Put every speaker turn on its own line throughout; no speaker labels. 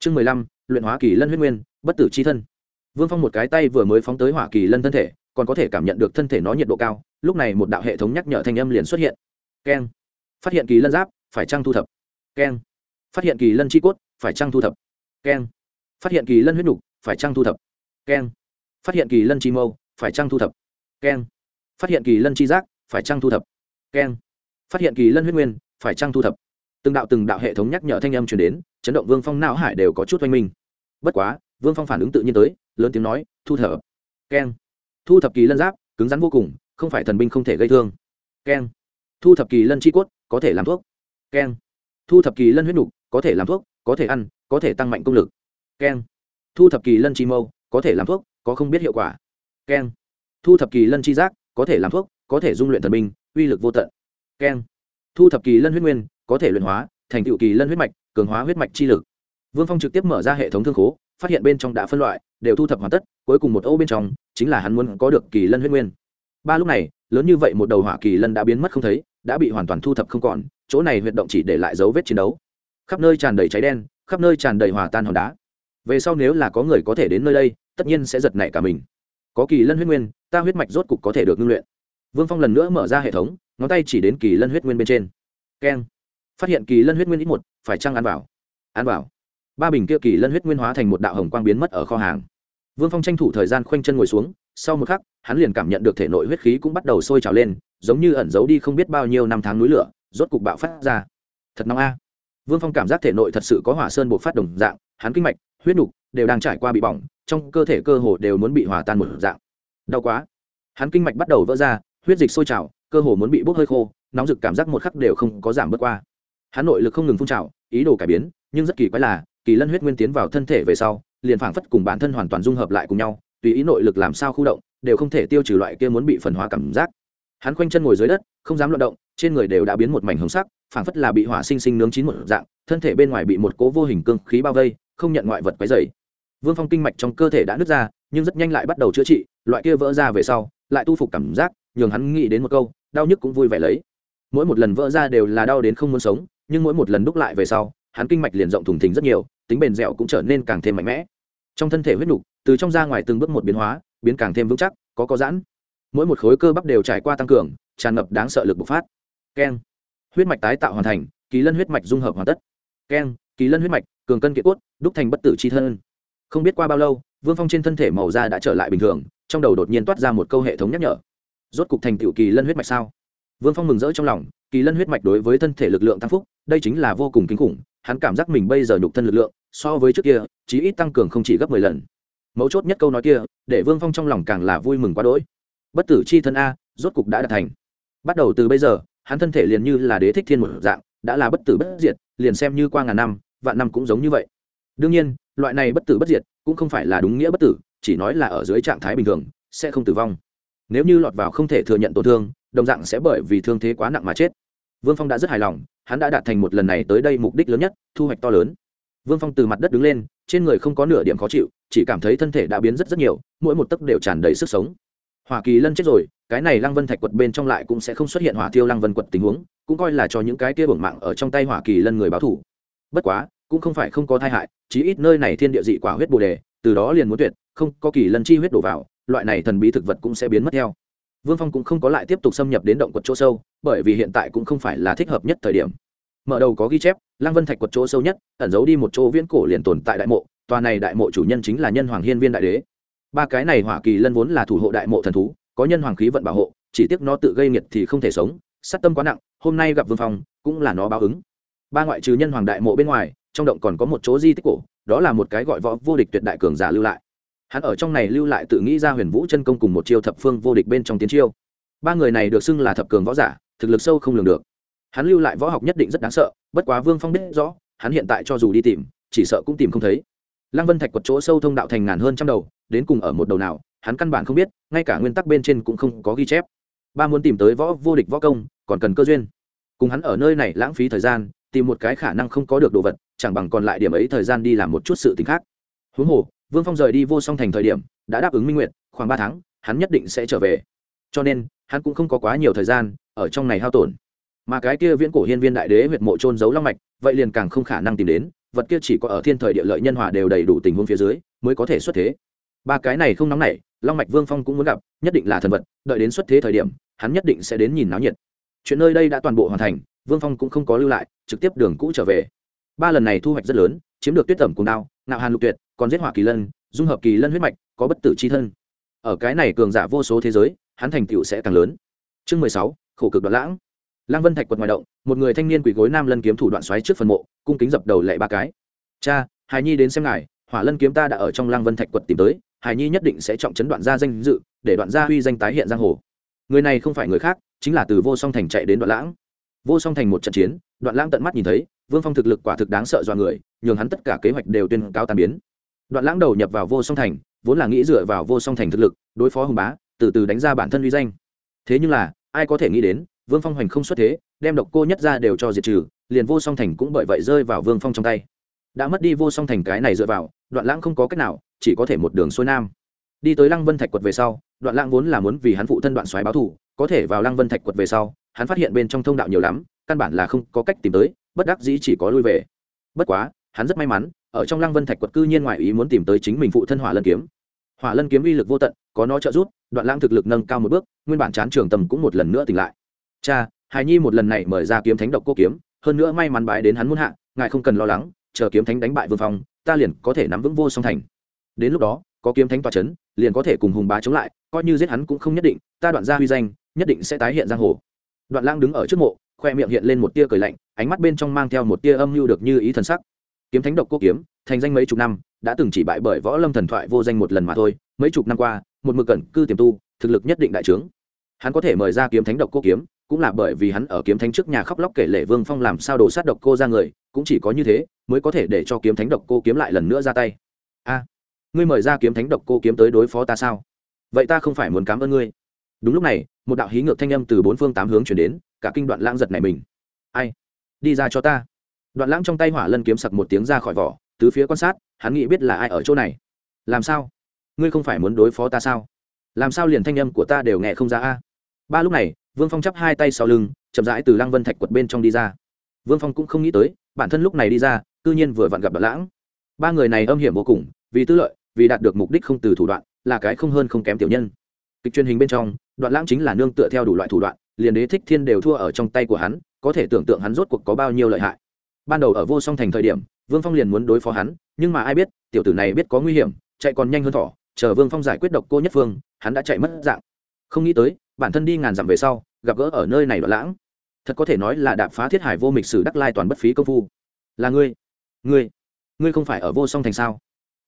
chương mười lăm, luyện hóa kỳ lân huyết nguyên, bất tử c h i thân. Vương phong một cái tay vừa mới phóng tới hỏa kỳ lân thân thể, còn có thể cảm nhận được thân thể nó nhiệt độ cao, lúc này một đạo hệ thống nhắc nhở thanh âm liền xuất hiện. Keng. Phát hiện kỳ lân giáp, phải trăng thu thập? Keng. Phát hiện kỳ lân chi cốt, phải trăng thu thập? Keng. Phát hiện kỳ lân huyết nục, phải trăng thu thập? Keng. Phát hiện kỳ lân chi mâu, phải trăng thu thập? Keng. Phát hiện kỳ lân chi giác, phải trăng thu thập? Keng. Phát hiện kỳ lân huyết nguyên, phải trăng thu thập? Từng đạo từng đạo hệ thống nhắc nhở thanh âm truyền đến chấn động vương phong não hải đều có chút oanh minh. Bất quá vương phong phản ứng tự nhiên tới lớn tiếng nói thu thở, keng. Thu thập kỳ lân giáp cứng rắn vô cùng không phải thần binh không thể gây thương. Keng. Thu thập kỳ lân chi cốt có thể làm thuốc. Keng. Thu thập kỳ lân huyết nục có thể làm thuốc có thể ăn có thể tăng mạnh công lực. Keng. Thu thập kỳ lân chi mâu có thể làm thuốc có không biết hiệu quả. Keng. Thu thập kỳ lân chi giác có thể làm thuốc có thể dung luyện thần binh uy lực vô tận. Keng. Thu thập kỳ lân huyết nguyên có thể luyện hóa thành tựu kỳ lân huyết mạch cường hóa huyết mạch chi lực. Vương phong trực tiếp mở ra hệ thống thương khố, phát hiện bên trong đã phân loại, đều thu thập hoàn tất, cuối cùng một ô bên trong, chính là hắn muốn có được kỳ lân huyết nguyên. Ba lúc này, lớn như vậy một đầu hỏa kỳ lân đã biến mất không thấy, đã bị hoàn toàn thu thập không còn, chỗ này huyệt động chỉ để lại dấu vết chiến đấu. Khắp nơi tràn đầy cháy đen, khắp nơi tràn đầy hòa tan hòn đá. Về sau nếu là có người có thể đến nơi đây, tất nhiên sẽ giật nảy cả mình. Có kỳ lân huyết nguyên, ta huyết mạch rốt cục có thể được ngưng luyện. Vương phong lần nữa mở ra hệ thống, ngón tay chỉ đến kỳ lân huyết nguyên bên trên. Keng phát hiện kỳ lân huyết nguyên ít một, phải chăng ăn vào? Ăn vào. Ba bình kia kỳ lân huyết nguyên hóa thành một đạo hồng quang biến mất ở kho hàng. Vương phong tranh thủ thời gian khoanh chân ngồi xuống, sau một khắc, hắn liền cảm nhận được thể nội huyết khí cũng bắt đầu sôi trào lên, giống như ẩn giấu đi không biết bao nhiêu năm tháng núi lửa, rốt cục bạo phát ra. Thật nóng a. Vương phong cảm giác thể nội thật sự có hỏa sơn buộc phát đồng dạng, hắn kinh mạch, huyết nục đều đang trải qua bị bỏng, trong cơ thể cơ hồ đều muốn bị hòa tan một dạng. Đau quá. Hắn kinh mạch bắt đầu vỡ ra, huyết dịch sôi trào, cơ hồ muốn bị bốc hơi khô, nóng rực cảm giác một khắc đều không có giảm bớt qua hắn nội lực không ngừng phun trào, ý đồ cải biến, nhưng rất kỳ quái là, kỳ lân huyết nguyên tiến vào thân thể về sau, liền phảng phất cùng bản thân hoàn toàn dung hợp lại cùng nhau, tùy ý nội lực làm sao khu động, đều không thể tiêu trừ loại kia muốn bị phần hóa cảm giác. Hắn khoanh chân ngồi dưới đất, không dám luận động, trên người đều đã biến một mảnh hồng sắc, phảng phất là bị hỏa sinh sinh nướng chín một dạng, thân thể bên ngoài bị một cố vô hình cương khí bao vây, không nhận ngoại vật quấy dày vương phong kinh mạch trong cơ thể đã nứt ra, nhưng rất nhanh lại bắt đầu chữa trị, loại kia vỡ ra về sau, lại tu phục cảm giác, nhường hắn nghĩ đến một câu, đau nhức cũng vui vẻ lấy. Mỗi một lần vỡ ra đều là đau đến không muốn sống nhưng mỗi một lần đúc lại về sau, hắn kinh mạch liền rộng thùng thình rất nhiều, tính bền dẻo cũng trở nên càng thêm mạnh mẽ. Trong thân thể huyết nhục từ trong ra ngoài từng bước một biến hóa, biến càng thêm vững chắc, có có giãn. Mỗi một khối cơ bắp đều trải qua tăng cường, tràn ngập đáng sợ lực bộc phát. Keng. Huyết mạch tái tạo hoàn thành, kỳ lân huyết mạch dung hợp hoàn tất. Keng, kỳ lân huyết mạch, cường cân kiện cốt, đúc thành bất tử c h i thân. Không biết qua bao lâu, vương phong trên thân thể màu da đã trở lại bình thường, trong đầu đột nhiên toát ra một câu hệ thống nhắc nhở. Rốt cục thành tựu kỳ lân huyết mạch sao? Vương phong mừng rỡ trong lòng, kỳ lân huyết mạch đối với thân thể lực lượng tăng phúc, đây chính là vô cùng kinh khủng, hắn cảm giác mình bây giờ nhục thân lực lượng, so với trước kia, chí ít tăng cường không chỉ gấp mười lần. Mấu chốt nhất câu nói kia, để vương phong trong lòng càng là vui mừng quá đỗi. Bất tử c h i thân a, rốt cục đã đạt thành. Bắt đầu từ bây giờ, hắn thân thể liền như là đế thích thiên một dạng, đã là bất tử bất diệt, liền xem như qua ngàn năm, vạn năm cũng giống như vậy. Đương nhiên, loại này bất tử bất diệt cũng không phải là đúng nghĩa bất tử, chỉ nói là ở dưới trạng thái bình thường, sẽ không tử vong. Nếu như lọt vào không thể thừa nhận tổn thương đồng dạng sẽ bởi vì thương thế quá nặng mà chết. Vương phong đã rất hài lòng, hắn đã đạt thành một lần này tới đây mục đích lớn nhất, thu hoạch to lớn. Vương phong từ mặt đất đứng lên, trên người không có nửa điểm khó chịu, chỉ cảm thấy thân thể đã biến rất rất nhiều, mỗi một tấc đều tràn đầy sức sống. Hỏa kỳ lân chết rồi, cái này lăng vân thạch quật bên trong lại cũng sẽ không xuất hiện hỏa tiêu lăng vân quật tình huống, cũng coi là cho những cái kia bổng mạng ở trong tay hỏa kỳ lân người báo thủ bất quá, cũng không phải không có tai hại, chí ít nơi này thiên địa dị quả huyết bồ đề, từ đó liền muốn tuyệt, không có kỳ lân chi huyết đổ vào, loại này thần bí thực vật cũng sẽ biến mất theo vương phong cũng không có lại tiếp tục xâm nhập đến động quật chỗ sâu, bởi vì hiện tại cũng không phải là thích hợp nhất thời điểm. Mở đầu có ghi chép, lăng vân thạch quật chỗ sâu nhất, ẩn giấu đi một chỗ viễn cổ liền tồn tại đại mộ, tòa này đại mộ chủ nhân chính là nhân hoàng hiên viên đại đế. Ba cái này hỏa kỳ lân vốn là thủ hộ đại mộ thần thú, có nhân hoàng khí vận bảo hộ, chỉ tiếc nó tự gây nghiệt thì không thể sống, sát tâm quá nặng, hôm nay gặp vương phong, cũng là nó báo ứng. Ba ngoại trừ nhân hoàng đại mộ bên ngoài, trong động còn có một chỗ di tích cổ, đó là một cái gọi võ vô địch tuyệt đại cường giả lưu lại hắn ở trong này lưu lại tự nghĩ ra huyền vũ chân công cùng một chiêu thập phương vô địch bên trong tiến chiêu. Ba người này được xưng là thập cường võ giả, thực lực sâu không lường được. Hắn lưu lại võ học nhất định rất đáng sợ, bất quá vương phong biết rõ, hắn hiện tại cho dù đi tìm, chỉ sợ cũng tìm không thấy. Lăng vân thạch quật chỗ sâu thông đạo thành ngàn hơn trăm đầu, đến cùng ở một đầu nào, hắn căn bản không biết, ngay cả nguyên tắc bên trên cũng không có ghi chép. Ba muốn tìm tới võ, vô địch võ công, còn cần cơ duyên. Cùng hắn ở nơi này lãng phí thời gian, tìm một cái khả năng không có được đồ vật, chẳng bằng còn lại điểm ấy thời gian đi làm một chút sự t ì n h khác. Huống hồ vương phong rời đi vô song thành thời điểm, đã đáp ứng minh nguyện khoảng ba tháng, hắn nhất định sẽ trở về. Cho nên, hắn cũng không có quá nhiều thời gian ở trong này hao tổn. Mà cái kia viễn cổ hiên viên đại đế huyệt mộ trôn giấu long mạch, vậy liền càng không khả năng tìm đến, vật kia chỉ có ở thiên thời địa lợi nhân hòa đều đầy đủ tình huống phía dưới, mới có thể xuất thế. Ba cái này không nóng nảy, long mạch vương phong cũng muốn gặp, nhất định là thần vật, đợi đến xuất thế thời điểm, hắn nhất định sẽ đến nhìn náo nhiệt. Chuyện nơi đây đã toàn bộ hoàn thành, vương phong cũng không có lưu lại, trực tiếp đường cũ trở về. Ba lần này thu hoạch rất lớn, chiếm được tuyết tẩm cùng đao, ngạo hàn lục tuyệt còn giết hỏa kỳ lân, dung hợp kỳ lân huyết mạch, có bất tử c h i thân. Ở cái này cường giả vô số thế giới, hắn thành tựu sẽ càng lớn. Chương mười sáu, khổ cực đoạn lãng. Lăng vân thạch quật ngoài động, một người thanh niên quỳ gối nam lân kiếm thủ đoạn xoáy trước phần mộ, cung kính dập đầu lệ ba cái. Cha hài nhi đến xem ngài, hỏa lân kiếm ta đã ở trong lăng vân thạch quật tìm tới hài nhi nhất định sẽ trọng chấn đoạn gia danh dự, để đoạn gia uy danh tái hiện giang hồ. Người này không phải người khác, chính là từ vô song thành chạy đến đoạn lãng. Vô song thành một trận chiến, đoạn lãng tận mắt nhìn thấy, vương phong thực lực quả thực đáng sợ dọa người, nhường hắn tất cả kế hoạch đều tuyên cao tàn biến đoạn lãng đầu nhập vào vô song thành, vốn là nghĩ dựa vào vô song thành thực lực, đối phó hùng bá, từ từ đánh ra bản thân uy danh. Thế nhưng là, ai có thể nghĩ đến, vương phong hoành không xuất thế, đem độc cô nhất ra đều cho diệt trừ, liền vô song thành cũng bởi vậy rơi vào vương phong trong tay. Đã mất đi vô song thành cái này dựa vào, đoạn lãng không có cách nào, chỉ có thể một đường xuôi nam. Đi tới lăng vân thạch quật về sau, đoạn lãng vốn là muốn vì hắn phụ thân đoạn xoáy báo thù, có thể vào lăng vân thạch quật về sau, hắn phát hiện bên trong thông đạo nhiều lắm, căn bản là không có cách tìm tới, bất đắc dĩ chỉ có lui về. Bất quá hắn rất may mắn, ở trong lăng vân thạch quật cư nhiên ngoại ý muốn tìm tới chính mình phụ thân hỏa lân kiếm. Hỏa lân kiếm uy lực vô tận, có nó trợ giúp, đoạn lãng thực lực nâng cao một bước, nguyên bản chán trường tầm cũng một lần nữa tỉnh lại. Cha hài nhi một lần này mời ra kiếm thánh độc cô kiếm, hơn nữa may mắn bái đến hắn muốn hạ, ngài không cần lo lắng, chờ kiếm thánh đánh bại vương phong, ta liền có thể nắm vững vô song thành. Đến lúc đó, có kiếm thánh tòa c h ấ n liền có thể cùng hùng bá chống lại, coi như giết hắn cũng không nhất định, ta đoạn ra huy danh, nhất định sẽ tái hiện giang hồ. Đoạn lang đứng ở trước mộ, khoe miệng hiện lên một tia cười lạnh, ánh mắt bên trong mang theo một tia âm mưu được như ý thần sắc kiếm thánh độc cô kiếm, thành danh mấy chục năm, đã từng chỉ bại bởi võ lâm thần thoại vô danh một lần mà thôi, mấy chục năm qua, một mực cẩn cư tiềm tu, thực lực nhất định đại trướng. Hắn có thể mời ra kiếm thánh độc cô kiếm, cũng là bởi vì hắn ở kiếm thánh trước nhà khóc lóc kể lệ vương phong làm sao đổ sát độc cô ra người, cũng chỉ có như thế, mới có thể để cho kiếm thánh độc cô kiếm lại lần nữa ra tay. A, ngươi mời ra kiếm thánh độc cô kiếm tới đối phó ta sao? Vậy ta không phải muốn cảm ơn ngươi. Đúng lúc này, một đạo hí ngược thanh âm từ bốn phương tám hướng chuyển đến, cả kinh đoạn lãng giật này mình. Ai? Đi ra cho ta đoạn lãng trong tay hỏa lân kiếm sặc một tiếng ra khỏi vỏ, tứ phía quan sát, hắn nghĩ biết là ai ở chỗ này. Làm sao? Ngươi không phải muốn đối phó ta sao? Làm sao liền thanh âm của ta đều nghe không ra a? Ba lúc này, vương phong chắp hai tay sau lưng, chậm rãi từ lăng vân thạch quật bên trong đi ra. Vương phong cũng không nghĩ tới, bản thân lúc này đi ra tự nhiên vừa vặn gặp đoạn lãng. Ba người này âm hiểm vô cùng, vì tư lợi, vì đạt được mục đích không từ thủ đoạn, là cái không hơn không kém tiểu nhân. Kịch truyền hình bên trong, đoạn lãng chính là nương tựa theo đủ loại thủ đoạn, liền đế thích thiên đều thua ở trong tay của hắn, có thể tưởng tượng hắn rốt cuộc có bao nhiêu lợi hại ban đầu ở vô song thành thời điểm, vương phong liền muốn đối phó hắn, nhưng mà ai biết, tiểu tử này biết có nguy hiểm, chạy còn nhanh hơn thỏ, chờ vương phong giải quyết độc cô nhất phương, hắn đã chạy mất dạng. Không nghĩ tới, bản thân đi ngàn dặm về sau, gặp gỡ ở nơi này đoạn lãng. Thật có thể nói là đạp phá thiết hải vô mịch sử đắc lai toàn bất phí công phu. Là ngươi ngươi ngươi không phải ở vô song thành sao?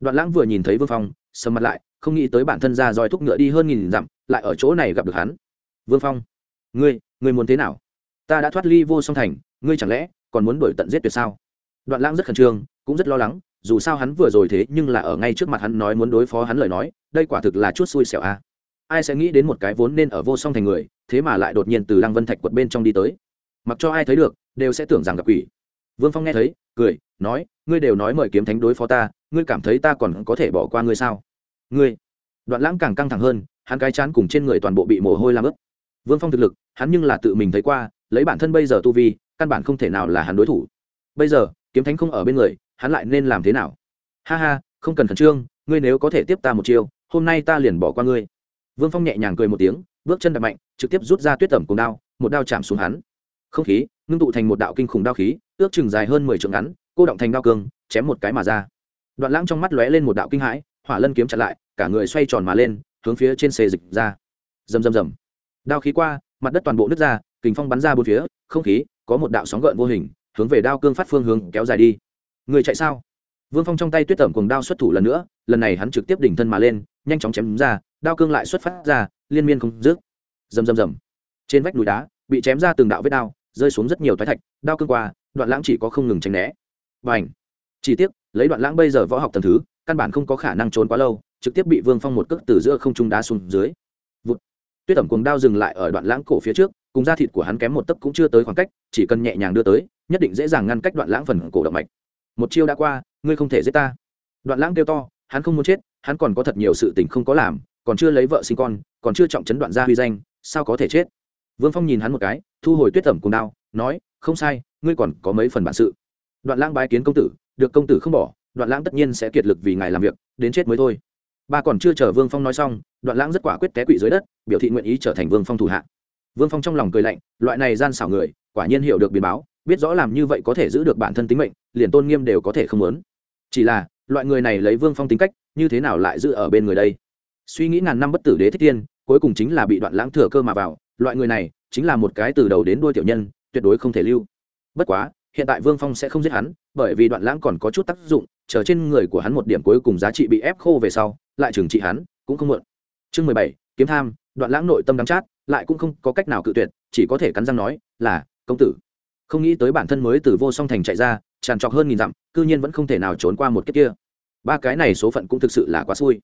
Đoạn lãng vừa nhìn thấy vương phong, sầm mặt lại, không nghĩ tới bản thân ra roi thúc ngựa đi hơn nghìn dặm, lại ở chỗ này gặp được hắn. Vương phong, ngươi ngươi muốn thế nào? Ta đã thoát ly vô song thành, ngươi chẳng lẽ còn muốn đổi tận giết tuyệt sao? Đoạn lãng rất khẩn trương, cũng rất lo lắng, dù sao hắn vừa rồi thế nhưng là ở ngay trước mặt hắn nói muốn đối phó hắn lời nói, đây quả thực là chút xui xẻo a. À. ai sẽ nghĩ đến một cái vốn nên ở vô song thành người, thế mà lại đột nhiên từ lăng vân thạch quật bên trong đi tới. Mặc cho ai thấy được, đều sẽ tưởng rằng gặp quỷ. Vương phong nghe thấy, cười, nói, ngươi đều nói mời kiếm thánh đối phó ta, ngươi cảm thấy ta còn có thể bỏ qua ngươi sao? Ngươi? Đoạn lãng càng căng thẳng hơn, hắn cái chán cùng trên người toàn bộ bị mồ hôi làm ướt. Vương phong thực lực, hắn nhưng là tự mình thấy qua, lấy bản thân bây giờ tu vi căn bản không thể nào là hắn đối thủ. Bây giờ, kiếm thánh không ở bên người, hắn lại nên làm thế nào? Ha ha, không cần khẩn trương, ngươi nếu có thể tiếp ta một chiêu, hôm nay ta liền bỏ qua ngươi. Vương phong nhẹ nhàng cười một tiếng, bước chân đập mạnh, trực tiếp rút ra tuyết tẩm cùng đao, một đao chạm xuống hắn. Không khí, ngưng tụ thành một đạo kinh khủng đao khí, ước chừng dài hơn mười trượng ngắn, cô động thành đao cương, chém một cái mà ra. Đoạn lãng trong mắt lóe lên một đạo kinh hãi, hỏa lân kiếm chặn lại, cả người xoay tròn mà lên, hướng phía trên xê dịch ra. Rầm rầm rầm. Đao khí qua, mặt đất toàn bộ nứt ra, kình phong bắn ra bốn phía, không khí có một đạo sóng gợn vô hình, hướng về đao cương phát phương hướng kéo dài đi. Người chạy sao? Vương phong trong tay tuyết tẩm cùng đao xuất thủ lần nữa, lần này hắn trực tiếp đỉnh thân mà lên, nhanh chóng chém ra, đao cương lại xuất phát ra, liên miên không dứt. Rầm rầm rầm. Trên vách núi đá, bị chém ra từng đạo vết đao, rơi xuống rất nhiều thoái thạch, đao cương qua, đoạn lãng chỉ có không ngừng tránh né. Và ảnh chỉ tiếc, lấy đoạn lãng bây giờ võ học tầm thứ, căn bản không có khả năng trốn quá lâu, trực tiếp bị vương phong một cước từ giữa không trung đá xuống dưới. Vụt. tuyết tẩm cuồng đao dừng lại ở đoạn lãng cổ phía trước cùng da thịt của hắn kém một tấc cũng chưa tới khoảng cách, chỉ cần nhẹ nhàng đưa tới, nhất định dễ dàng ngăn cách đoạn lãng phần cổ động mạch. Một chiêu đã qua, ngươi không thể giết ta. Đoạn lãng kêu to, hắn không muốn chết, hắn còn có thật nhiều sự tình không có làm, còn chưa lấy vợ sinh con, còn chưa trọng chấn đoạn gia huy danh, sao có thể chết? Vương phong nhìn hắn một cái, thu hồi tuyết tẩm cùng đao, nói, không sai, ngươi còn có mấy phần bản sự. Đoạn lãng bái kiến công tử, được công tử không bỏ, đoạn lãng tất nhiên sẽ kiệt lực vì ngài làm việc, đến chết mới thôi. Ba còn chưa chờ vương phong nói xong, đoạn lãng rất quả quyết té quỵ dưới đất, biểu thị nguyện ý trở thành vương phong thủ hạ vương phong trong lòng cười lạnh, loại này gian xảo người, quả nhiên hiểu được biến báo, biết rõ làm như vậy có thể giữ được bản thân tính mệnh, liền tôn nghiêm đều có thể không muốn. Chỉ là, loại người này lấy vương phong tính cách, như thế nào lại giữ ở bên người đây? Suy nghĩ ngàn năm bất tử đế thích tiên, cuối cùng chính là bị đoạn lãng thừa cơ mà vào, loại người này chính là một cái từ đầu đến đuôi tiểu nhân, tuyệt đối không thể lưu. Bất quá, hiện tại vương phong sẽ không giết hắn, bởi vì đoạn lãng còn có chút tác dụng, chờ trên người của hắn một điểm cuối cùng giá trị bị ép khô về sau, lại trừng trị hắn, cũng không muộn. Chương mười bảy, kiếm tham, đoạn lãng nội tâm đắng chát lại cũng không có cách nào cự tuyệt, chỉ có thể cắn răng nói, là, công tử. Không nghĩ tới bản thân mới từ vô song thành chạy ra, tràn trọc hơn nghìn dặm, cư nhiên vẫn không thể nào trốn qua một kiếp kia. Ba cái này số phận cũng thực sự là quá xui.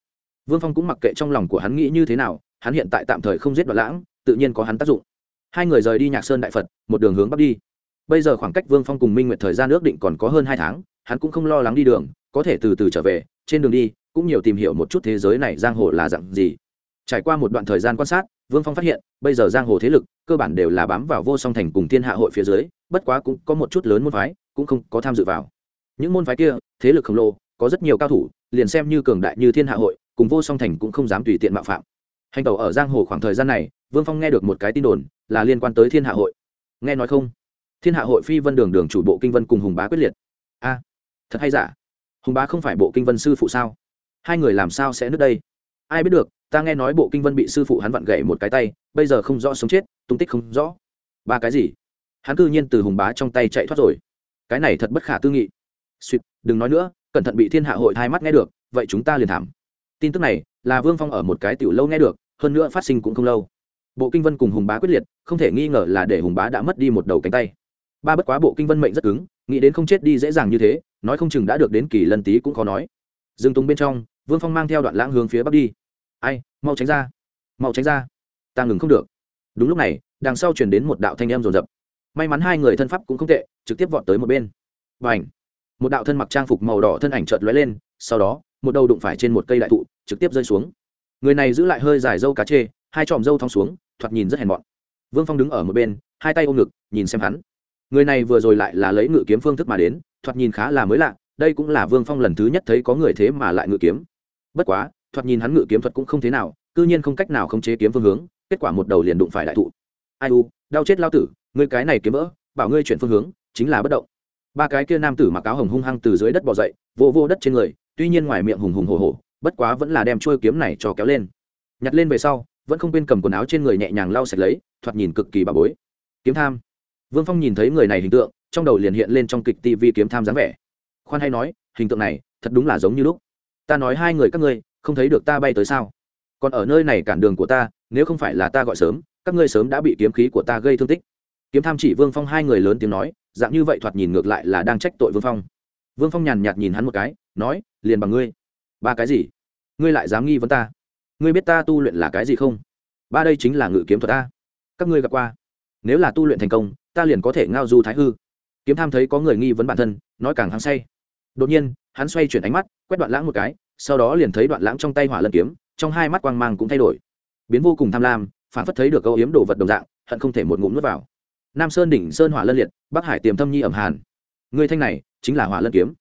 Vương phong cũng mặc kệ trong lòng của hắn nghĩ như thế nào, hắn hiện tại tạm thời không giết đoạn lãng, tự nhiên có hắn tác dụng. Hai người rời đi nhạc sơn đại phật, một đường hướng bắc đi. Bây giờ khoảng cách vương phong cùng minh nguyệt thời gian ước định còn có hơn hai tháng, hắn cũng không lo lắng đi đường, có thể từ từ trở về, trên đường đi, cũng nhiều tìm hiểu một chút thế giới này giang hồ là dặn gì. Trải qua một đoạn thời gian quan sát vương phong phát hiện, bây giờ giang hồ thế lực, cơ bản đều là bám vào vô song thành cùng thiên hạ hội phía dưới, bất quá cũng có một chút lớn môn phái, cũng không có tham dự vào. Những môn phái kia, thế lực khổng lồ, có rất nhiều cao thủ, liền xem như cường đại như thiên hạ hội, cùng vô song thành cũng không dám tùy tiện mạo phạm. Hành tàu ở giang hồ khoảng thời gian này, vương phong nghe được một cái tin đồn, là liên quan tới thiên hạ hội. Nghe nói không? Thiên hạ hội phi vân đường đường chủ bộ kinh vân cùng hùng bá quyết liệt. A, thật hay giả? Hùng bá không phải bộ kinh vân sư phụ sao? Hai người làm sao sẽ nước đây? Ai biết được ta nghe nói bộ kinh vân bị sư phụ hắn vặn gậy một cái tay, bây giờ không rõ sống chết, tung tích không rõ. Ba cái gì? Hắn cư nhiên từ hùng bá trong tay chạy thoát rồi. Cái này thật bất khả tư nghị. Suýt đừng nói nữa, cẩn thận bị thiên hạ hội hai mắt nghe được, vậy chúng ta liền thảm. Tin tức này, là vương phong ở một cái tiểu lâu nghe được, hơn nữa phát sinh cũng không lâu. Bộ kinh vân cùng hùng bá quyết liệt, không thể nghi ngờ là để hùng bá đã mất đi một đầu cánh tay. Ba bất quá bộ kinh vân mệnh rất cứng, nghĩ đến không chết đi dễ dàng như thế, nói không chừng đã được đến kỳ lần tí cũng khó nói. Dương tùng bên trong, vương phong mang theo đoạn lãng hướng phía bắc đi ai, mau tránh ra, mau tránh ra. Ta ngừng không được. Đúng lúc này, đằng sau chuyển đến một đạo thanh em rồn rập may mắn hai người thân pháp cũng không tệ, trực tiếp vọt tới một bên. Và ảnh một đạo thân mặc trang phục màu đỏ thân ảnh chợt lóe lên, sau đó, một đầu đụng phải trên một cây đại thụ, trực tiếp rơi xuống. Người này giữ lại hơi dài dâu cá chê, hai tròm dâu thong xuống, thoạt nhìn rất hèn mọn. Vương phong đứng ở một bên, hai tay ôm ngực, nhìn xem hắn. Người này vừa rồi lại là lấy ngự kiếm phương thức mà đến, thoạt nhìn khá là mới lạ, đây cũng là vương phong lần thứ nhất thấy có người thế mà lại ngự kiếm. Bất quá thoạt nhìn hắn ngự kiếm thuật cũng không thế nào, cư nhiên không cách nào khống chế kiếm phương hướng, kết quả một đầu liền đụng phải đại thụ. Ai u, đau chết lao tử, ngươi cái này kiếm vỡ, bảo ngươi chuyển phương hướng, chính là bất động. Ba cái kia nam tử mặc áo hồng hung hăng từ dưới đất bỏ dậy, vô vô đất trên người, tuy nhiên ngoài miệng hùng hùng hồ hồ bất quá vẫn là đem trôi kiếm này cho kéo lên. Nhặt lên về sau, vẫn không quên cầm quần áo trên người nhẹ nhàng lau sạch lấy, thoạt nhìn cực kỳ bà bối. Kiếm tham. Vương phong nhìn thấy người này hình tượng, trong đầu liền hiện lên trong kịch tv kiếm tham dáng vẻ. Khoan hay nói, hình tượng này thật đúng là giống như lúc. Ta nói hai người các ngươi không thấy được ta bay tới sao? Còn ở nơi này cản đường của ta, nếu không phải là ta gọi sớm, các ngươi sớm đã bị kiếm khí của ta gây thương tích. Kiếm tham chỉ vương phong hai người lớn tiếng nói, dạng như vậy thoạt nhìn ngược lại là đang trách tội vương phong. Vương phong nhàn nhạt nhìn hắn một cái, nói, liền bằng ngươi. Ba cái gì? Ngươi lại dám nghi vấn ta? Ngươi biết ta tu luyện là cái gì không? Ba đây chính là ngự kiếm thuật ta các ngươi gặp qua. Nếu là tu luyện thành công, ta liền có thể ngao du thái hư. Kiếm tham thấy có người nghi vấn bản thân, nói càng hăng say. Đột nhiên, hắn xoay chuyển ánh mắt, quét đoạn lãng một cái sau đó liền thấy đoạn lãng trong tay hỏa lân kiếm, trong hai mắt quang mang cũng thay đổi. Biến vô cùng tham lam, phản phất thấy được câu hiếm đồ vật đồng dạng, hận không thể một ngụm nuốt vào. Nam sơn đỉnh sơn hỏa lân liệt, bắc hải tiềm thâm nhi ẩm hàn. Người thanh này, chính là hỏa lân kiếm.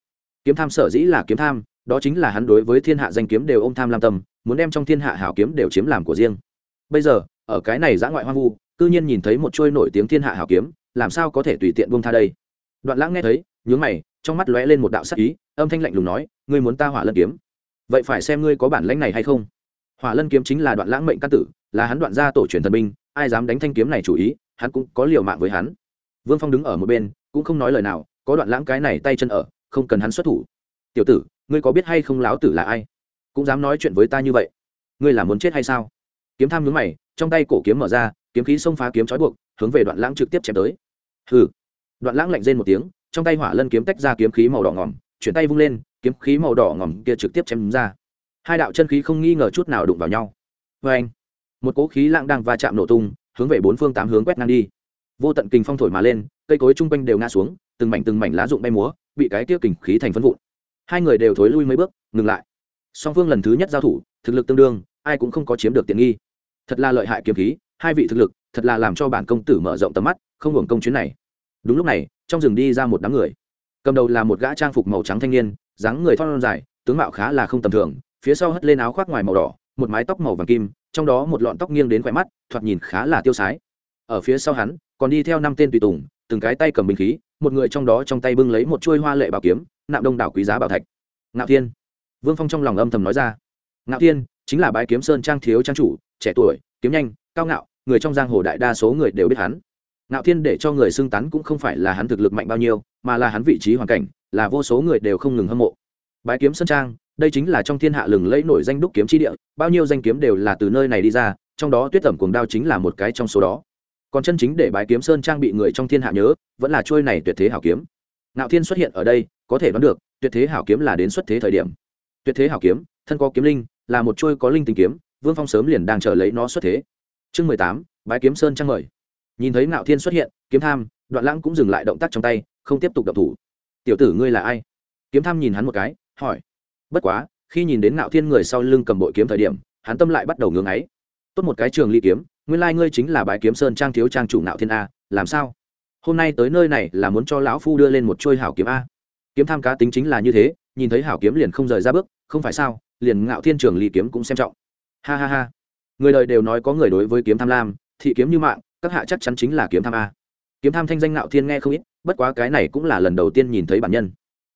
Kiếm tham sở dĩ là kiếm tham, đó chính là hắn đối với thiên hạ danh kiếm đều ôm tham lam tâm, muốn đem trong thiên hạ hảo kiếm đều chiếm làm của riêng. Bây giờ, ở cái này giã ngoại hoang vu, cư nhiên nhìn thấy một trôi nổi tiếng thiên hạ hảo kiếm, làm sao có thể tùy tiện buông tha đây? Đoạn lãng nghe thấy, nhướng mày, trong mắt lóe lên một đạo sắc ý, âm thanh lạnh lùng nói, ngươi muốn ta hỏa lân kiếm? Vậy phải xem ngươi có bản lãnh này hay không. Hỏa lân kiếm chính là đoạn lãng mệnh căn tử, là hắn đoạn ra tổ truyền thần binh, ai dám đánh thanh kiếm này chủ ý, hắn cũng có liều mạng với hắn. Vương phong đứng ở một bên, cũng không nói lời nào, có đoạn lãng cái này tay chân ở, không cần hắn xuất thủ. Tiểu tử, ngươi có biết hay không láo tử là ai? Cũng dám nói chuyện với ta như vậy? Ngươi là muốn chết hay sao? Kiếm tham nhúng mày, trong tay cổ kiếm mở ra, kiếm khí xông phá kiếm trói buộc, hướng về đoạn lãng trực tiếp chém tới. Hừ. Đoạn lãng lạnh rên một tiếng, trong tay hỏa lân kiếm tách ra kiếm khí màu đỏ ngòm chuyển tay vung lên, kiếm khí màu đỏ ngỏm kia trực tiếp chém ra. Hai đạo chân khí không nghi ngờ chút nào đụng vào nhau. Vê anh, một cỗ khí lãng đang va chạm nổ tung, hướng về bốn phương tám hướng quét ngang đi. Vô tận kình phong thổi mà lên, cây cối chung quanh đều ngã xuống, từng mảnh từng mảnh lá rụng bay múa, bị cái kia kình khí thành phân vụn. Hai người đều thối lui mấy bước, ngừng lại. Song phương lần thứ nhất giao thủ, thực lực tương đương, ai cũng không có chiếm được tiện nghi. Thật là lợi hại kiếm khí, hai vị thực lực, thật là làm cho bản công tử mở rộng tầm mắt, không hưởng công chuyến này. Đúng lúc này, trong rừng đi ra một đám người cầm đầu là một gã trang phục màu trắng thanh niên, dáng người thon dài, tướng mạo khá là không tầm thường, phía sau hất lên áo khoác ngoài màu đỏ, một mái tóc màu vàng kim, trong đó một lọn tóc nghiêng đến khỏe mắt, thoạt nhìn khá là tiêu sái. Ở phía sau hắn, còn đi theo năm tên tùy tùng, từng cái tay cầm bình khí, một người trong đó trong tay bưng lấy một chuôi hoa lệ bảo kiếm, nạm đông đảo quý giá bảo thạch. Ngạo thiên. Vương phong trong lòng âm thầm nói ra. Ngạo thiên, chính là bái kiếm sơn trang thiếu trang chủ, trẻ tuổi, kiếm nhanh, cao ngạo, người trong giang hồ đại đa số người đều biết hắn ngạo thiên để cho người xưng tán cũng không phải là hắn thực lực mạnh bao nhiêu, mà là hắn vị trí hoàn cảnh, là vô số người đều không ngừng hâm mộ. Bái kiếm sơn trang, đây chính là trong thiên hạ lừng lẫy nổi danh đúc kiếm chi địa, bao nhiêu danh kiếm đều là từ nơi này đi ra, trong đó tuyết tẩm cuồng đao chính là một cái trong số đó. Còn chân chính để bái kiếm sơn trang bị người trong thiên hạ nhớ, vẫn là trôi này tuyệt thế hảo kiếm. Ngạo thiên xuất hiện ở đây, có thể đoán được, tuyệt thế hảo kiếm là đến xuất thế thời điểm. Tuyệt thế hảo kiếm, thân có kiếm linh, là một trôi có linh tình kiếm, vương phong sớm liền đang chờ lấy nó xuất thế. Chương mười tám, bái kiếm sơn trang mời nhìn thấy ngạo thiên xuất hiện, kiếm tham, đoạn lãng cũng dừng lại động tác trong tay, không tiếp tục động thủ. Tiểu tử ngươi là ai? Kiếm tham nhìn hắn một cái, hỏi. Bất quá, khi nhìn đến ngạo thiên người sau lưng cầm bội kiếm thời điểm, hắn tâm lại bắt đầu ngưng ấy. Tốt một cái trường ly kiếm, nguyên lai ngươi chính là bái kiếm sơn trang thiếu trang chủ ngạo thiên a, làm sao? Hôm nay tới nơi này là muốn cho lão phu đưa lên một trôi hảo kiếm a. Kiếm tham cá tính chính là như thế, nhìn thấy hảo kiếm liền không rời ra bước, không phải sao, liền ngạo thiên trường ly kiếm cũng xem trọng. Ha ha ha. Người đời đều nói có người đối với kiếm tham lam, thị kiếm như mạng các hạ chắc chắn chính là kiếm tham a. Kiếm tham thanh danh nạo thiên nghe không ít, bất quá cái này cũng là lần đầu tiên nhìn thấy bản nhân.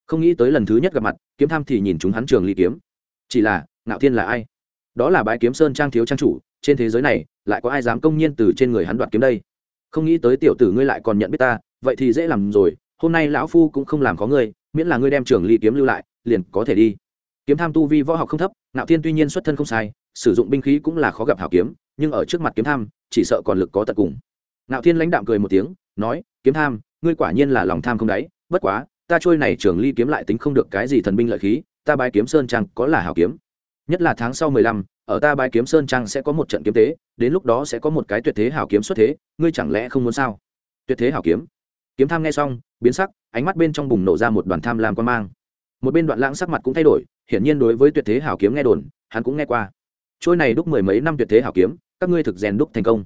Không nghĩ tới lần thứ nhất gặp mặt, kiếm tham thì nhìn chúng hắn trường ly kiếm. Chỉ là nạo thiên là ai? Đó là bãi kiếm sơn trang thiếu trang chủ, trên thế giới này, lại có ai dám công nhiên từ trên người hắn đoạt kiếm đây? Không nghĩ tới tiểu tử ngươi lại còn nhận biết ta, vậy thì dễ làm rồi, hôm nay lão phu cũng không làm có ngươi, miễn là ngươi đem trường ly kiếm lưu lại, liền có thể đi. Kiếm tham tu vi võ học không thấp nạo thiên tuy nhiên xuất thân không sai, sử dụng binh khí cũng là khó gặp hảo kiếm, nhưng ở trước mặt kiếm tham chỉ sợ còn lực có tận cùng. Ngạo thiên lãnh đạm cười một tiếng, nói, kiếm tham, ngươi quả nhiên là lòng tham không đáy, bất quá, ta trôi này trường ly kiếm lại tính không được cái gì thần binh lợi khí, ta bái kiếm sơn trang có là hảo kiếm. Nhất là tháng sau mười lăm, ở ta bái kiếm sơn trang sẽ có một trận kiếm tế, đến lúc đó sẽ có một cái tuyệt thế hảo kiếm xuất thế, ngươi chẳng lẽ không muốn sao? Tuyệt thế hảo kiếm? Kiếm tham nghe xong, biến sắc, ánh mắt bên trong bùng nổ ra một đoàn tham lam quan mang. Một bên đoạn lãng sắc mặt cũng thay đổi, hiển nhiên đối với tuyệt thế hảo kiếm nghe đồn, hắn cũng nghe qua. Trôi này đúc mười mấy năm tuyệt thế hảo kiếm các ngươi thực rèn đúc thành công.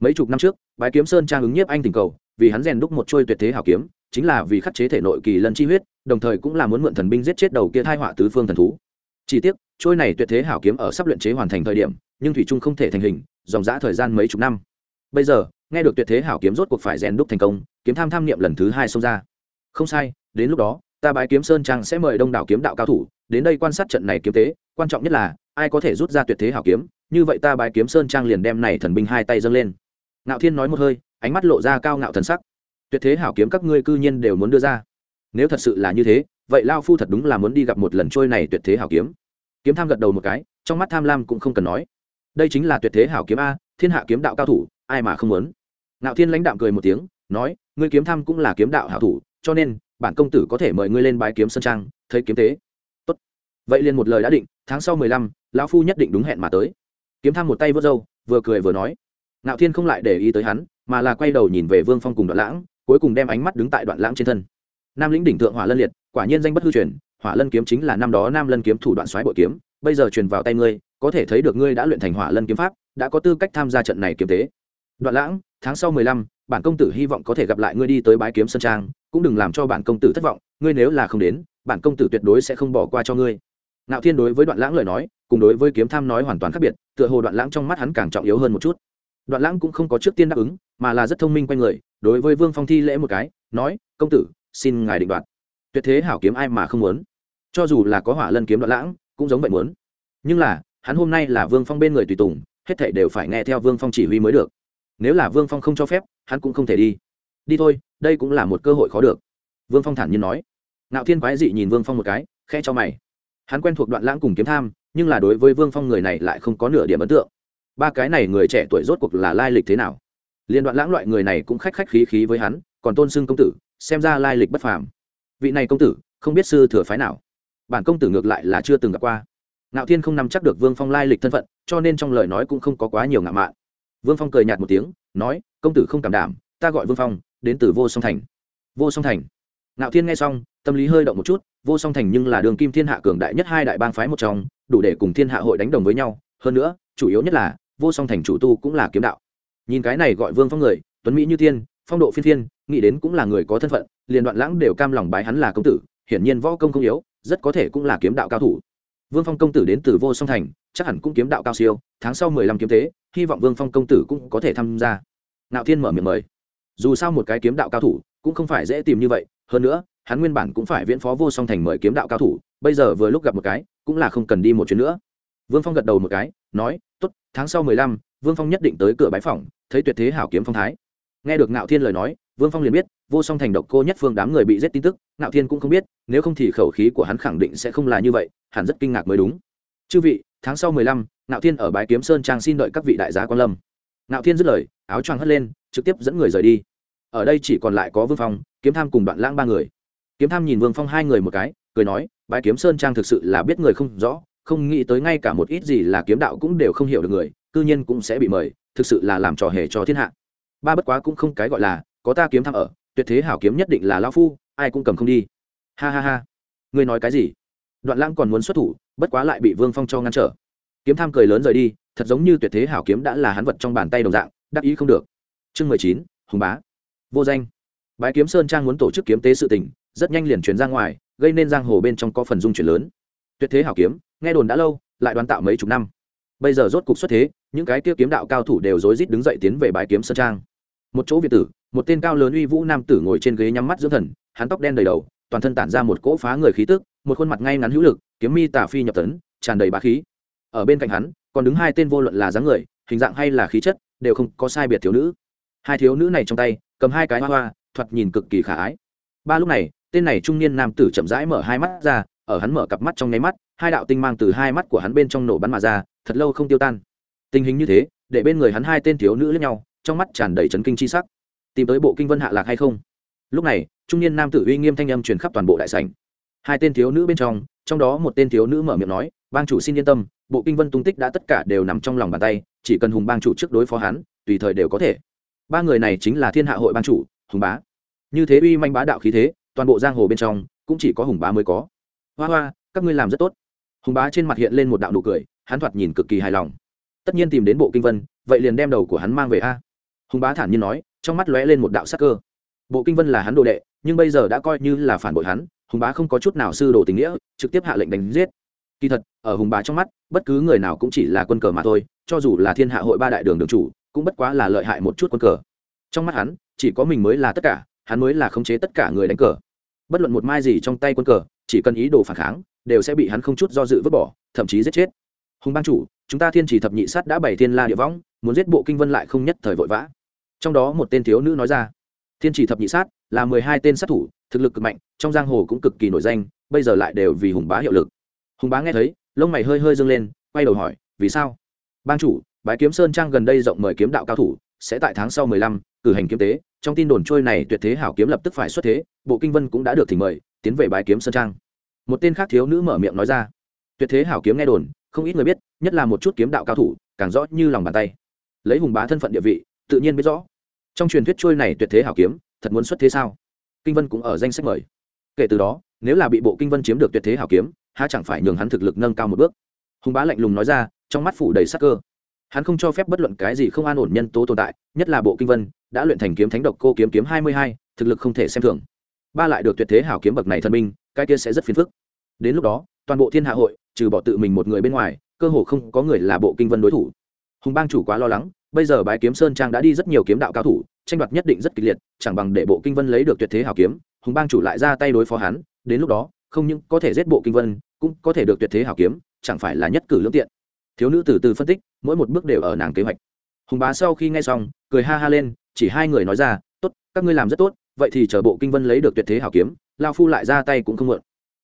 Mấy chục năm trước, bái kiếm sơn trang ứng nhiếp anh tình cầu, vì hắn rèn đúc một trôi tuyệt thế hảo kiếm, chính là vì khắc chế thể nội kỳ lân chi huyết, đồng thời cũng là muốn mượn thần binh giết chết đầu kia thai họa tứ phương thần thú. Chỉ tiếc trôi này tuyệt thế hảo kiếm ở sắp luyện chế hoàn thành thời điểm, nhưng thủy trung không thể thành hình, dòng dã thời gian mấy chục năm. Bây giờ, nghe được tuyệt thế hảo kiếm rốt cuộc phải rèn đúc thành công, kiếm tham tham niệm lần thứ hai xông ra. Không sai, đến lúc đó, ta bái kiếm sơn trang sẽ mời đông đảo kiếm đạo cao thủ, đến đây quan sát trận này kiếm tế, quan trọng nhất là, ai có thể rút ra tuyệt thế hảo kiếm như vậy ta bái kiếm sơn trang liền đem này thần binh hai tay dâng lên. Ngạo thiên nói một hơi, ánh mắt lộ ra cao ngạo thần sắc. Tuyệt thế hảo kiếm các ngươi cư nhiên đều muốn đưa ra. Nếu thật sự là như thế, vậy lao phu thật đúng là muốn đi gặp một lần trôi này tuyệt thế hảo kiếm. Kiếm tham gật đầu một cái, trong mắt tham lam cũng không cần nói. Đây chính là tuyệt thế hảo kiếm a, thiên hạ kiếm đạo cao thủ, ai mà không muốn? Ngạo thiên lãnh đạm cười một tiếng, nói, ngươi kiếm tham cũng là kiếm đạo hảo thủ, cho nên, bản công tử có thể mời ngươi lên bái kiếm sơn trang, thấy kiếm tế. Tốt. Vậy liền một lời đã định, tháng sau mười lăm, lão phu nhất định đúng hẹn mà tới kiếm tham một tay vớt râu, vừa cười vừa nói. Ngạo thiên không lại để ý tới hắn, mà là quay đầu nhìn về vương phong cùng đoạn lãng, cuối cùng đem ánh mắt đứng tại đoạn lãng trên thân. Nam lĩnh đỉnh thượng hỏa lân liệt, quả nhiên danh bất hư truyền, hỏa lân kiếm chính là năm đó nam lân kiếm thủ đoạn xoáy bội kiếm, bây giờ truyền vào tay ngươi, có thể thấy được ngươi đã luyện thành hỏa lân kiếm pháp, đã có tư cách tham gia trận này kiếm tế. Đoạn lãng, tháng sau mười lăm, bản công tử hy vọng có thể gặp lại ngươi đi tới bái kiếm sơn trang, cũng đừng làm cho bản công tử thất vọng, ngươi nếu là không đến, bản công tử tuyệt đối sẽ không bỏ qua cho ngươi ngạo thiên đối với đoạn lãng lời nói, cùng đối với kiếm tham nói hoàn toàn khác biệt, tựa hồ đoạn lãng trong mắt hắn càng trọng yếu hơn một chút. Đoạn lãng cũng không có trước tiên đáp ứng, mà là rất thông minh quanh người, đối với vương phong thi lễ một cái, nói, công tử, xin ngài định đoạt. Tuyệt thế hảo kiếm ai mà không muốn. Cho dù là có hỏa lân kiếm đoạn lãng, cũng giống vậy muốn. Nhưng là, hắn hôm nay là vương phong bên người tùy tùng, hết thảy đều phải nghe theo vương phong chỉ huy mới được. Nếu là vương phong không cho phép, hắn cũng không thể đi. Đi thôi, đây cũng là một cơ hội khó được. Vương phong thản nhiên nói. Nạo thiên quái dị nhìn vương phong một cái khe cho mày hắn quen thuộc đoạn lãng cùng kiếm tham, nhưng là đối với vương phong người này lại không có nửa điểm ấn tượng. Ba cái này người trẻ tuổi rốt cuộc là lai lịch thế nào? Liên đoạn lãng loại người này cũng khách khách khí khí với hắn, còn tôn xưng công tử, xem ra lai lịch bất phàm. Vị này công tử, không biết sư thừa phái nào. Bản công tử ngược lại là chưa từng gặp qua. Ngạo thiên không nắm chắc được vương phong lai lịch thân phận, cho nên trong lời nói cũng không có quá nhiều ngạo mạn. Vương phong cười nhạt một tiếng, nói, công tử không cảm đảm, ta gọi vương phong, đến từ vô song thành. Vô song thành. Ngạo thiên nghe xong, tâm lý hơi động một chút vô song thành nhưng là đường kim thiên hạ cường đại nhất hai đại bang phái một trong, đủ để cùng thiên hạ hội đánh đồng với nhau. Hơn nữa, chủ yếu nhất là, vô song thành chủ tu cũng là kiếm đạo. Nhìn cái này gọi vương phong người, tuấn mỹ như thiên, phong độ phiên thiên, nghĩ đến cũng là người có thân phận, liền đoạn lãng đều cam lòng bái hắn là công tử, hiển nhiên võ công không yếu, rất có thể cũng là kiếm đạo cao thủ. Vương phong công tử đến từ vô song thành, chắc hẳn cũng kiếm đạo cao siêu, tháng sau mười lăm kiếm tế, hy vọng vương phong công tử cũng có thể tham gia. Nạo thiên mở miệng mời. Dù sao một cái kiếm đạo cao thủ, cũng không phải dễ tìm như vậy. Hơn nữa hắn nguyên bản cũng phải viễn phó vô song thành mời kiếm đạo cao thủ, bây giờ vừa lúc gặp một cái, cũng là không cần đi một chuyến nữa. Vương phong gật đầu một cái, nói t ố t tháng sau mười lăm, vương phong nhất định tới cửa bái phòng thấy tuyệt thế hảo kiếm phong thái. Nghe được ngạo thiên lời nói, vương phong liền biết, vô song thành độc cô nhất phương đám người bị giết tin tức, ngạo thiên cũng không biết, nếu không thì khẩu khí của hắn khẳng định sẽ không là như vậy, hẳn rất kinh ngạc mới đúng. Chư vị, tháng sau mười lăm, ngạo thiên ở bái kiếm sơn trang xin đợi các vị đại giá quan lâm. Ngạo thiên dứt lời, áo choàng hất lên, trực tiếp dẫn người rời đi. Ở đây chỉ còn lại có vương phong, kiếm tham cùng đoạn lãng ba người kiếm tham nhìn vương phong hai người một cái, cười nói, bái kiếm sơn trang thực sự là biết người không rõ, không nghĩ tới ngay cả một ít gì là kiếm đạo cũng đều không hiểu được người, cư nhiên cũng sẽ bị mời, thực sự là làm trò hề cho thiên hạ. Ba bất quá cũng không cái gọi là, có ta kiếm tham ở, tuyệt thế hảo kiếm nhất định là lao phu, ai cũng cầm không đi. Ha ha ha. Ngươi nói cái gì? Đoạn lãng còn muốn xuất thủ, bất quá lại bị vương phong cho ngăn trở. Kiếm tham cười lớn rời đi, thật giống như tuyệt thế hảo kiếm đã là hắn vật trong bàn tay đồng dạng, đắc ý không được. Chương mười chín, hùng bá. Vô danh. Bái kiếm sơn trang muốn tổ chức kiếm tế sự tình rất nhanh liền truyền ra ngoài, gây nên giang hồ bên trong có phần dung chuyển lớn. Tuyệt thế hảo kiếm, nghe đồn đã lâu, lại đoán tạo mấy chục năm. Bây giờ rốt cục xuất thế, những cái kia kiếm đạo cao thủ đều rối rít đứng dậy tiến về bái kiếm sơn trang. Một chỗ việt tử, một tên cao lớn uy vũ nam tử ngồi trên ghế nhắm mắt dưỡng thần, hắn tóc đen đầy đầu, toàn thân tản ra một cỗ phá người khí tức, một khuôn mặt ngay ngắn hữu lực, kiếm mi tả phi nhập tấn, tràn đầy bá khí. Ở bên cạnh hắn, còn đứng hai tên vô luận là dáng người, hình dạng hay là khí chất, đều không có sai biệt thiếu nữ. Hai thiếu nữ này trong tay, cầm hai cái hoa hoa, thoạt nhìn cực kỳ khả ái. Ba lúc này tên này trung niên nam tử chậm rãi mở hai mắt ra, ở hắn mở cặp mắt trong nháy mắt, hai đạo tinh mang từ hai mắt của hắn bên trong nổ bắn mà ra, thật lâu không tiêu tan. Tình hình như thế, để bên người hắn hai tên thiếu nữ lẫn nhau, trong mắt tràn đầy chấn kinh chi sắc. Tìm tới bộ kinh vân hạ lạc hay không? Lúc này, trung niên nam tử uy nghiêm thanh âm truyền khắp toàn bộ đại sảnh. Hai tên thiếu nữ bên trong trong đó một tên thiếu nữ mở miệng nói, bang chủ xin yên tâm, bộ kinh vân tung tích đã tất cả đều nằm trong lòng bàn tay, chỉ cần hùng bang chủ trước đối phó hắn, tùy thời đều có thể. Ba người này chính là thiên hạ hội bang chủ, hùng bá. Như thế uy manh bá đạo khí thế toàn bộ giang hồ bên trong cũng chỉ có hùng bá mới có. Hoa hoa, các ngươi làm rất tốt. Hùng bá trên mặt hiện lên một đạo nụ cười, hắn thoạt nhìn cực kỳ hài lòng. Tất nhiên tìm đến bộ kinh vân, vậy liền đem đầu của hắn mang về a. Hùng bá thản nhiên nói, trong mắt lóe lên một đạo sắc cơ. Bộ kinh vân là hắn đồ đệ, nhưng bây giờ đã coi như là phản bội hắn, hùng bá không có chút nào sư đồ tình nghĩa, trực tiếp hạ lệnh đánh giết. Kỳ thật, ở hùng bá trong mắt, bất cứ người nào cũng chỉ là quân cờ mà thôi, cho dù là thiên hạ hội ba đại đường đường chủ, cũng bất quá là lợi hại một chút quân cờ. Trong mắt hắn, chỉ có mình mới là tất cả hắn mới là khống chế tất cả người đánh cờ. Bất luận một mai gì trong tay quân cờ, chỉ cần ý đồ phản kháng, đều sẽ bị hắn không chút do dự vứt bỏ, thậm chí giết chết. Hùng ban chủ, chúng ta thiên chỉ thập nhị sát đã bày thiên la địa võng, muốn giết bộ kinh vân lại không nhất thời vội vã. Trong đó một tên thiếu nữ nói ra, thiên chỉ thập nhị sát là mười hai tên sát thủ, thực lực cực mạnh, trong giang hồ cũng cực kỳ nổi danh, bây giờ lại đều vì hùng bá hiệu lực. Hùng bá nghe thấy, lông mày hơi hơi dâng lên, quay đầu hỏi, vì sao? Ban chủ, bái kiếm sơn trang gần đây rộng mời kiếm đạo cao thủ, sẽ tại tháng sau mười lăm, cử hành kiếm tế trong tin đồn trôi này tuyệt thế hảo kiếm lập tức phải xuất thế, bộ kinh vân cũng đã được thỉnh mời, tiến về bái kiếm sơn trang. Một tên khác thiếu nữ mở miệng nói ra. Tuyệt thế hảo kiếm nghe đồn, không ít người biết, nhất là một chút kiếm đạo cao thủ, càng rõ như lòng bàn tay. Lấy hùng bá thân phận địa vị, tự nhiên biết rõ. Trong truyền thuyết trôi này tuyệt thế hảo kiếm, thật muốn xuất thế sao? Kinh vân cũng ở danh sách mời. Kể từ đó, nếu là bị bộ kinh vân chiếm được tuyệt thế hảo kiếm, há chẳng phải nhường hắn thực lực nâng cao một bước. Hùng bá lạnh lùng nói ra, trong mắt phủ đầy sắc cơ. Hắn không cho phép bất luận cái gì không an ổn nhân tố tồn tại, nhất là bộ kinh vân đã luyện thành kiếm thánh độc cô kiếm kiếm hai mươi hai, thực lực không thể xem thường. Ba lại được tuyệt thế hảo kiếm bậc này thân minh, cái kia sẽ rất phiền phức. Đến lúc đó, toàn bộ thiên hạ hội, trừ bỏ tự mình một người bên ngoài, cơ hồ không có người là bộ kinh vân đối thủ. Hùng bang chủ quá lo lắng, bây giờ bái kiếm sơn trang đã đi rất nhiều kiếm đạo cao thủ, tranh đoạt nhất định rất kịch liệt, chẳng bằng để bộ kinh vân lấy được tuyệt thế hảo kiếm, hùng bang chủ lại ra tay đối phó hắn, đến lúc đó, không những có thể giết bộ kinh vân, cũng có thể được tuyệt thế hảo kiếm, chẳng phải là nhất cử lương tiện. Thiếu nữ từ từ phân tích, mỗi một bước đều ở nàng kế hoạch. Hùng bá sau khi nghe xong, cười ha ha lên chỉ hai người nói ra, tốt, các ngươi làm rất tốt, vậy thì chờ bộ kinh vân lấy được tuyệt thế hảo kiếm, lao phu lại ra tay cũng không mượn.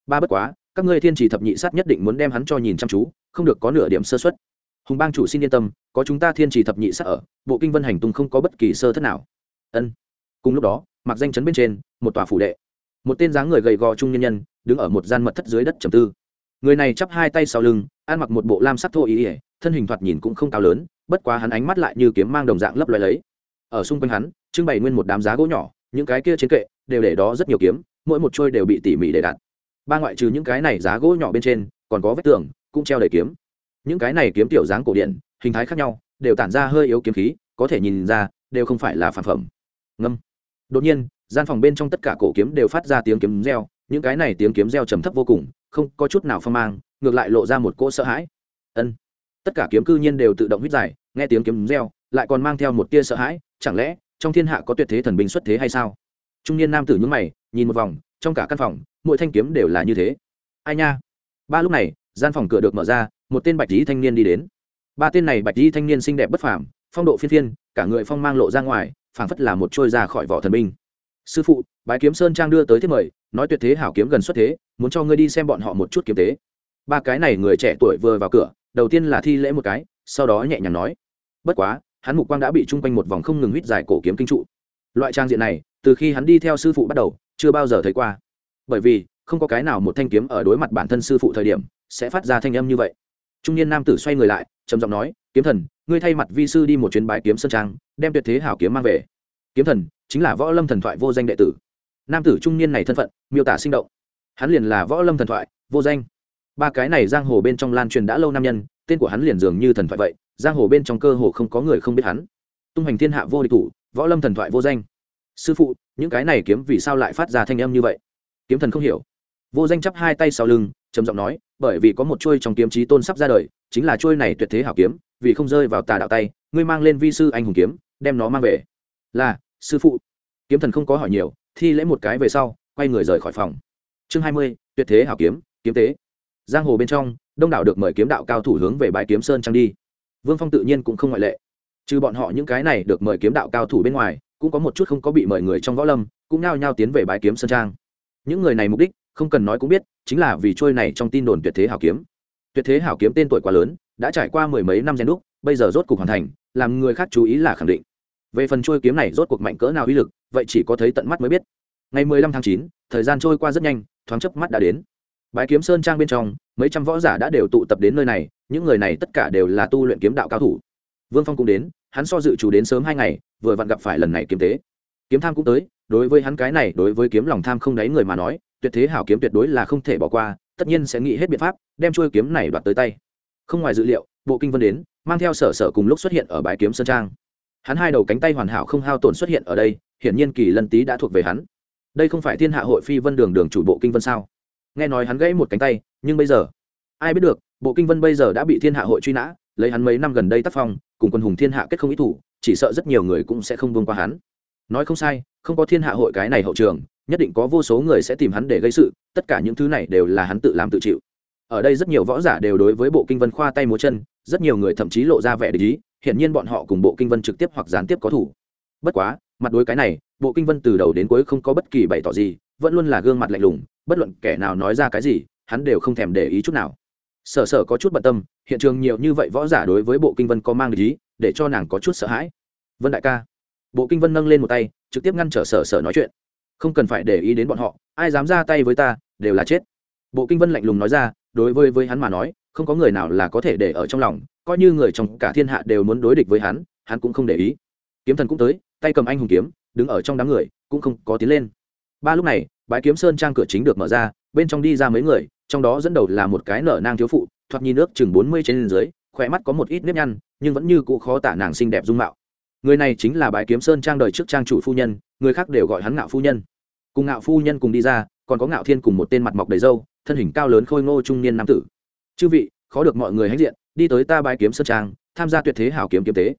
Ba bất quá, các ngươi thiên chỉ thập nhị sát nhất định muốn đem hắn cho nhìn chăm chú, không được có nửa điểm sơ xuất hùng bang chủ xin yên tâm, có chúng ta thiên chỉ thập nhị sát ở, bộ kinh vân hành tung không có bất kỳ sơ thất nào. Ân. Cùng lúc đó mặc danh chấn bên trên, một tòa phủ đệ. Một tên dáng người gầy gò trung nhân nhân, đứng ở một gian mật thất dưới đất trầm tư. Người này chắp hai tay sau lưng, ăn mặc một bộ lam sắc thô ý ỉa thân hình thoạt nhìn cũng không cao lớn, bất quá hắn ánh mắt lại như kiếm mang đồng dạng lấp loài lấy ở xung quanh hắn trưng bày nguyên một đám giá gỗ nhỏ những cái kia trên kệ đều để đó rất nhiều kiếm mỗi một trôi đều bị tỉ mỉ để đặt. Ba ngoại trừ những cái này giá gỗ nhỏ bên trên còn có vách tường cũng treo đầy kiếm. Những cái này kiếm tiểu dáng cổ điện hình thái khác nhau đều tản ra hơi yếu kiếm khí có thể nhìn ra đều không phải là phản phẩm. Ngâm. Đột nhiên gian phòng bên trong tất cả cổ kiếm đều phát ra tiếng kiếm reo những cái này tiếng kiếm reo trầm thấp vô cùng không có chút nào phong mang ngược lại lộ ra một cỗ sợ hãi. Ân. Tất cả kiếm cư nhiên đều tự động huyết dài, nghe tiếng kiếm reo lại còn mang theo một tia sợ hãi, chẳng lẽ trong thiên hạ có tuyệt thế thần binh xuất thế hay sao? Trung niên nam tử nhúng mày, nhìn một vòng, trong cả căn phòng, mỗi thanh kiếm đều là như thế. Ai nha? Ba lúc này, gian phòng cửa được mở ra, một tên bạch lý thanh niên đi đến. Ba tên này bạch lý thanh niên xinh đẹp bất phàm, phong độ phiên phiên, cả người phong mang lộ ra ngoài, phảng phất là một trôi ra khỏi vỏ thần binh. Sư phụ, bái kiếm sơn trang đưa tới thế mời, nói tuyệt thế hảo kiếm gần xuất thế, muốn cho ngươi đi xem bọn họ một chút kiếm tế. Ba cái này người trẻ tuổi vừa vào cửa, đầu tiên là thi lễ một cái, sau đó nhẹ nhàng nói, bất quá hắn mục quang đã bị chung quanh một vòng không ngừng huýt dài cổ kiếm kinh trụ. Loại trang diện này, từ khi hắn đi theo sư phụ bắt đầu, chưa bao giờ thấy qua. Bởi vì, không có cái nào một thanh kiếm ở đối mặt bản thân sư phụ thời điểm, sẽ phát ra thanh âm như vậy. Trung niên nam tử xoay người lại, trầm giọng nói, kiếm thần, ngươi thay mặt vi sư đi một chuyến bái kiếm sơn trang, đem tuyệt thế hảo kiếm mang về. Kiếm thần, chính là võ lâm thần thoại vô danh đệ tử. Nam tử trung niên này thân phận, miêu tả sinh động. Hắn liền là võ lâm thần thoại, vô danh. Ba cái này giang hồ bên trong lan truyền đã lâu nam nhân tên của hắn liền dường như thần thoại vậy, giang hồ bên trong cơ hồ không có người không biết hắn. Tung hành thiên hạ vô địch thủ, võ lâm thần thoại vô danh. Sư phụ, những cái này kiếm vì sao lại phát ra thanh âm như vậy? Kiếm thần không hiểu. Vô danh chắp hai tay sau lưng, trầm giọng nói, bởi vì có một chuôi trong kiếm trí tôn sắp ra đời, chính là chuôi này tuyệt thế hảo kiếm, vì không rơi vào tà đạo tay, ngươi mang lên vi sư anh hùng kiếm, đem nó mang về. Là, sư phụ. Kiếm thần không có hỏi nhiều, thi lễ một cái về sau, quay người rời khỏi phòng. Chương hai mươi, tuyệt thế hảo kiếm kiếm tế. Giang hồ bên trong đông đảo được mời kiếm đạo cao thủ hướng về bãi kiếm sơn trang đi. Vương phong tự nhiên cũng không ngoại lệ. Trừ bọn họ những cái này được mời kiếm đạo cao thủ bên ngoài, cũng có một chút không có bị mời người trong võ lâm, cũng nao nhao tiến về bãi kiếm sơn trang. Những người này mục đích, không cần nói cũng biết, chính là vì trôi này trong tin đồn tuyệt thế hảo kiếm. Tuyệt thế hảo kiếm tên tuổi quá lớn, đã trải qua mười mấy năm gen đúc, bây giờ rốt cuộc hoàn thành, làm người khác chú ý là khẳng định. Về phần trôi kiếm này rốt cuộc mạnh cỡ nào uy lực, vậy chỉ có thấy tận mắt mới biết. Ngày mười lăm tháng chín, thời gian trôi qua rất nhanh, thoáng chớp mắt đã đến bãi kiếm sơn trang bên trong, mấy trăm võ giả đã đều tụ tập đến nơi này, những người này tất cả đều là tu luyện kiếm đạo cao thủ. Vương phong cũng đến, hắn so dự chủ đến sớm hai ngày, vừa vặn gặp phải lần này kiếm tế kiếm tham cũng tới, đối với hắn cái này, đối với kiếm lòng tham không đáy người mà nói, tuyệt thế hảo kiếm tuyệt đối là không thể bỏ qua, tất nhiên sẽ nghĩ hết biện pháp, đem chuôi kiếm này đoạt tới tay. Không ngoài dự liệu, bộ kinh vân đến, mang theo sở sở cùng lúc xuất hiện ở bãi kiếm sơn trang. Hắn hai đầu cánh tay hoàn hảo không hao tổn xuất hiện ở đây, hiển nhiên kỳ lân tý đã thuộc về hắn. Đây không phải thiên hạ hội phi vân đường đường chủ bộ kinh vân sao? Nghe nói hắn gãy một cánh tay, nhưng bây giờ, ai biết được, bộ kinh vân bây giờ đã bị thiên hạ hội truy nã, lấy hắn mấy năm gần đây tác phong, cùng quân hùng thiên hạ kết không ý thủ, chỉ sợ rất nhiều người cũng sẽ không vương qua hắn. Nói không sai, không có thiên hạ hội cái này hậu trường, nhất định có vô số người sẽ tìm hắn để gây sự, tất cả những thứ này đều là hắn tự làm tự chịu. Ở đây rất nhiều võ giả đều đối với bộ kinh vân khoa tay múa chân, rất nhiều người thậm chí lộ ra vẻ lý hiển nhiên bọn họ cùng bộ kinh vân trực tiếp hoặc gián tiếp có thủ. Bất quá, mặt đối cái này, bộ kinh vân từ đầu đến cuối không có bất kỳ bày tỏ gì, vẫn luôn là gương mặt lạnh lùng bất luận kẻ nào nói ra cái gì, hắn đều không thèm để ý chút nào. Sở sở có chút bận tâm, hiện trường nhiều như vậy võ giả đối với bộ kinh vân có mang ý, để cho nàng có chút sợ hãi. Vân đại ca. Bộ kinh vân nâng lên một tay, trực tiếp ngăn trở sở sở nói chuyện. Không cần phải để ý đến bọn họ, ai dám ra tay với ta, đều là chết. Bộ kinh vân lạnh lùng nói ra, đối với với hắn mà nói, không có người nào là có thể để ở trong lòng, coi như người trong cả thiên hạ đều muốn đối địch với hắn hắn cũng không để ý. Kiếm thần cũng tới, tay cầm anh hùng kiếm, đứng ở trong đám người, cũng không có tiến lên ba lúc này, bãi kiếm sơn trang cửa chính được mở ra, bên trong đi ra mấy người, trong đó dẫn đầu là một cái nở nang thiếu phụ, thoạt nhìn nước chừng bốn mươi trên dưới, khỏe mắt có một ít nếp nhăn, nhưng vẫn như cụ khó tả nàng xinh đẹp dung mạo. Người này chính là bãi kiếm sơn trang đời trước trang chủ phu nhân, người khác đều gọi hắn ngạo phu nhân. Cùng ngạo phu nhân cùng đi ra, còn có ngạo thiên cùng một tên mặt mọc đầy râu, thân hình cao lớn khôi ngô trung niên nam tử. Chư vị, khó được mọi người hãnh diện, đi tới ta bãi kiếm sơn trang, tham gia tuyệt thế hảo kiếm kiếm tế.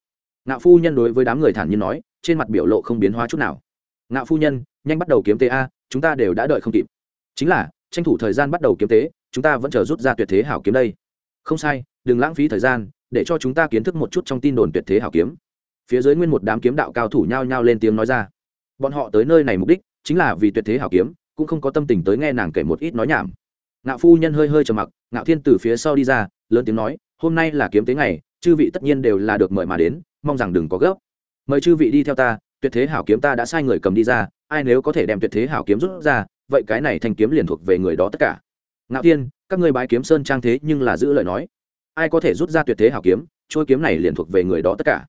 Ngạo phu nhân đối với đám người thản nhiên nói, trên mặt biểu lộ không biến hóa chút nào. Ngạo phu nhân nhanh bắt đầu kiếm tế a, chúng ta đều đã đợi không kịp. Chính là, tranh thủ thời gian bắt đầu kiếm tế, chúng ta vẫn chờ rút ra tuyệt thế hảo kiếm đây. Không sai, đừng lãng phí thời gian, để cho chúng ta kiến thức một chút trong tin đồn tuyệt thế hảo kiếm. Phía dưới nguyên một đám kiếm đạo cao thủ nhao nhao lên tiếng nói ra. Bọn họ tới nơi này mục đích, chính là vì tuyệt thế hảo kiếm, cũng không có tâm tình tới nghe nàng kể một ít nói nhảm. Ngạo phu nhân hơi hơi trầm mặc, ngạo thiên từ phía sau đi ra, lớn tiếng nói, hôm nay là kiếm tế ngày, chư vị tất nhiên đều là được mời mà đến, mong rằng đừng có gấp. Mời chư vị đi theo ta tuyệt thế hảo kiếm ta đã sai người cầm đi ra, ai nếu có thể đem tuyệt thế hảo kiếm rút ra, vậy cái này thanh kiếm liền thuộc về người đó tất cả. Ngạo thiên, các ngươi bái kiếm sơn trang thế nhưng là giữ lời nói. Ai có thể rút ra tuyệt thế hảo kiếm trôi kiếm này liền thuộc về người đó tất cả.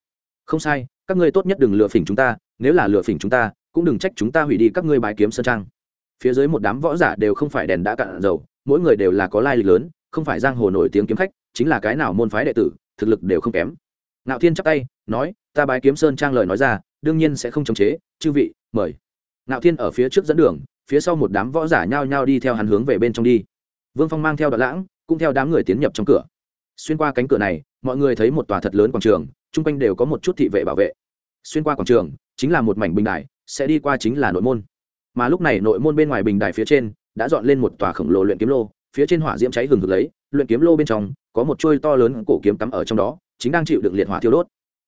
Không sai, các ngươi tốt nhất đừng lừa phỉnh chúng ta, nếu là lừa phỉnh chúng ta, cũng đừng trách chúng ta hủy đi các ngươi bái kiếm sơn trang. Phía dưới một đám võ giả đều không phải đèn đã cạn dầu, mỗi người đều là có lai lịch lớn, không phải giang hồ nổi tiếng kiếm khách, chính là cái nào môn phái đệ tử, thực lực đều không kém ngạo thiên chắp tay, nói, ta bái kiếm sơn trang lời nói ra, đương nhiên sẽ không chống chế, chư vị, mời. Ngạo thiên ở phía trước dẫn đường, phía sau một đám võ giả nhao nhao đi theo hắn hướng về bên trong đi. Vương phong mang theo đoạn lãng, cũng theo đám người tiến nhập trong cửa. Xuyên qua cánh cửa này, mọi người thấy một tòa thật lớn quảng trường, chung quanh đều có một chút thị vệ bảo vệ. Xuyên qua quảng trường, chính là một mảnh bình đài, sẽ đi qua chính là nội môn. Mà lúc này nội môn bên ngoài bình đài phía trên, đã dọn lên một tòa khổng lồ luyện kiếm lô, phía trên hỏa diễm cháy hừng hực lấy, luyện kiếm lô bên trong, có một chuôi to lớn cổ kiếm cắm ở trong đó chính đang chịu đựng liệt hỏa thiêu đốt.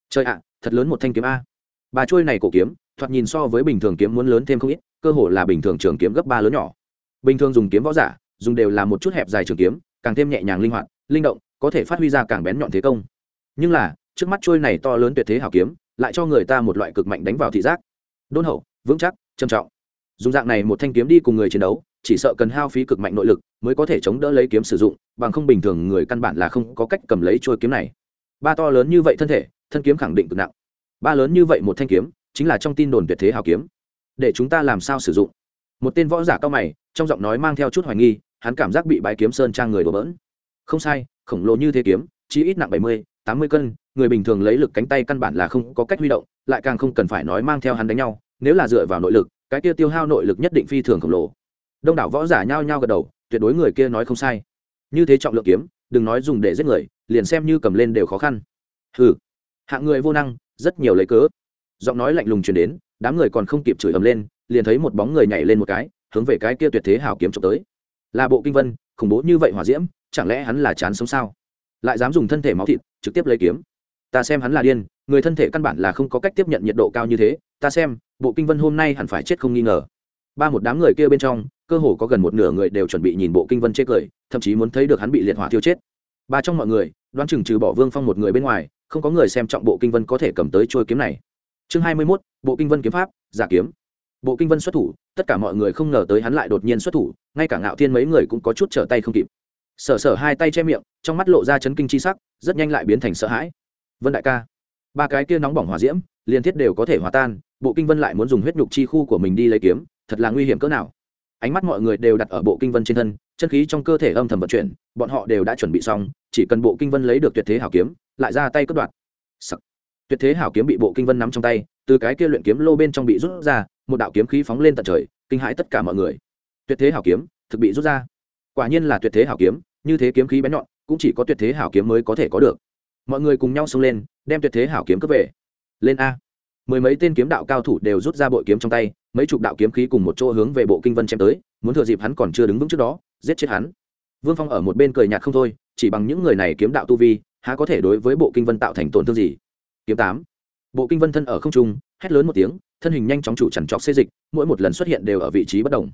Trời ạ, thật lớn một thanh kiếm a. Bà chuôi này cổ kiếm, thoạt nhìn so với bình thường kiếm muốn lớn thêm không ít, cơ hồ là bình thường trường kiếm gấp ba lớn nhỏ. Bình thường dùng kiếm võ giả, dùng đều là một chút hẹp dài trường kiếm, càng thêm nhẹ nhàng linh hoạt, linh động, có thể phát huy ra càng bén nhọn thế công. Nhưng là, trước mắt trôi này to lớn tuyệt thế hảo kiếm, lại cho người ta một loại cực mạnh đánh vào thị giác. Đôn hậu, vững chắc, trầm trọng. Dùng dạng này một thanh kiếm đi cùng người chiến đấu, chỉ sợ cần hao phí cực mạnh nội lực mới có thể chống đỡ lấy kiếm sử dụng, bằng không bình thường người căn bản là không có cách cầm lấy trôi kiếm này ba to lớn như vậy thân thể, thân kiếm khẳng định cực nặng. Ba lớn như vậy một thanh kiếm, chính là trong tin đồn tuyệt thế hào kiếm. Để chúng ta làm sao sử dụng? Một tên võ giả cao mày, trong giọng nói mang theo chút hoài nghi, hắn cảm giác bị bãi kiếm sơn trang người đổ bỡn. Không sai, khổng lồ như thế kiếm chỉ ít nặng bảy mươi, tám mươi cân, người bình thường lấy lực cánh tay căn bản là không có cách huy động, lại càng không cần phải nói mang theo hắn đánh nhau, nếu là dựa vào nội lực, cái kia tiêu hao nội lực nhất định phi thường khổng lồ. Đông đảo võ giả nhao nhao gật đầu, tuyệt đối người kia nói không sai. Như thế trọng lượng kiếm đừng nói dùng để giết người, liền xem như cầm lên đều khó khăn. Hừ. Hạng người vô năng, rất nhiều lấy cớ. Giọng nói lạnh lùng truyền đến, đám người còn không kịp chửi ầm lên, liền thấy một bóng người nhảy lên một cái, hướng về cái kia tuyệt thế hảo kiếm trộm tới. Là bộ kinh vân, khủng bố như vậy hỏa diễm, chẳng lẽ hắn là chán sống sao? Lại dám dùng thân thể máu thịt, trực tiếp lấy kiếm. Ta xem hắn là điên, người thân thể căn bản là không có cách tiếp nhận nhiệt độ cao như thế, ta xem, bộ kinh vân hôm nay hẳn phải chết không nghi ngờ ba một đám người kia bên trong, cơ hồ có gần một nửa người đều chuẩn bị nhìn bộ kinh vân chê cười, thậm chí muốn thấy được hắn bị liệt hỏa thiêu chết. Ba trong mọi người, đoán chừng trừ bỏ vương phong một người bên ngoài, không có người xem trọng bộ kinh vân có thể cầm tới trôi kiếm này. Chương hai mươi mốt, bộ kinh vân kiếm pháp, giả kiếm. Bộ kinh vân xuất thủ, tất cả mọi người không ngờ tới hắn lại đột nhiên xuất thủ, ngay cả ngạo thiên mấy người cũng có chút trở tay không kịp. Sở sở hai tay che miệng, trong mắt lộ ra chấn kinh c h i sắc, rất nhanh lại biến thành sợ hãi. Vân đại ca, ba cái kia nóng bỏng hòa diễm, liên thiết đều có thể hòa tan, bộ kinh vân lại muốn dùng huyết nhục chi khu của mình đi lấy kiếm thật là nguy hiểm cỡ nào. Ánh mắt mọi người đều đặt ở bộ kinh vân trên thân, chân khí trong cơ thể âm thầm vận chuyển, bọn họ đều đã chuẩn bị xong, chỉ cần bộ kinh vân lấy được tuyệt thế hảo kiếm, lại ra tay cất đoạt. Sắc. tuyệt thế hảo kiếm bị bộ kinh vân nắm trong tay, từ cái kia luyện kiếm lô bên trong bị rút ra, một đạo kiếm khí phóng lên tận trời, kinh hãi tất cả mọi người. Tuyệt thế hảo kiếm, thực bị rút ra. Quả nhiên là tuyệt thế hảo kiếm, như thế kiếm khí bén nhọn, cũng chỉ có tuyệt thế hảo kiếm mới có thể có được. Mọi người cùng nhau xông lên, đem tuyệt thế hảo kiếm cướp về. Lên a mười mấy tên kiếm đạo cao thủ đều rút ra bội kiếm trong tay, mấy chục đạo kiếm khí cùng một chỗ hướng về bộ kinh vân chém tới, muốn thừa dịp hắn còn chưa đứng vững trước đó, giết chết hắn. Vương phong ở một bên cười nhạt không thôi, chỉ bằng những người này kiếm đạo tu vi, há có thể đối với bộ kinh vân tạo thành tổn thương gì? Kiếm tám. Bộ kinh vân thân ở không trung, hét lớn một tiếng, thân hình nhanh chóng chủ chằn trọc xê dịch, mỗi một lần xuất hiện đều ở vị trí bất đồng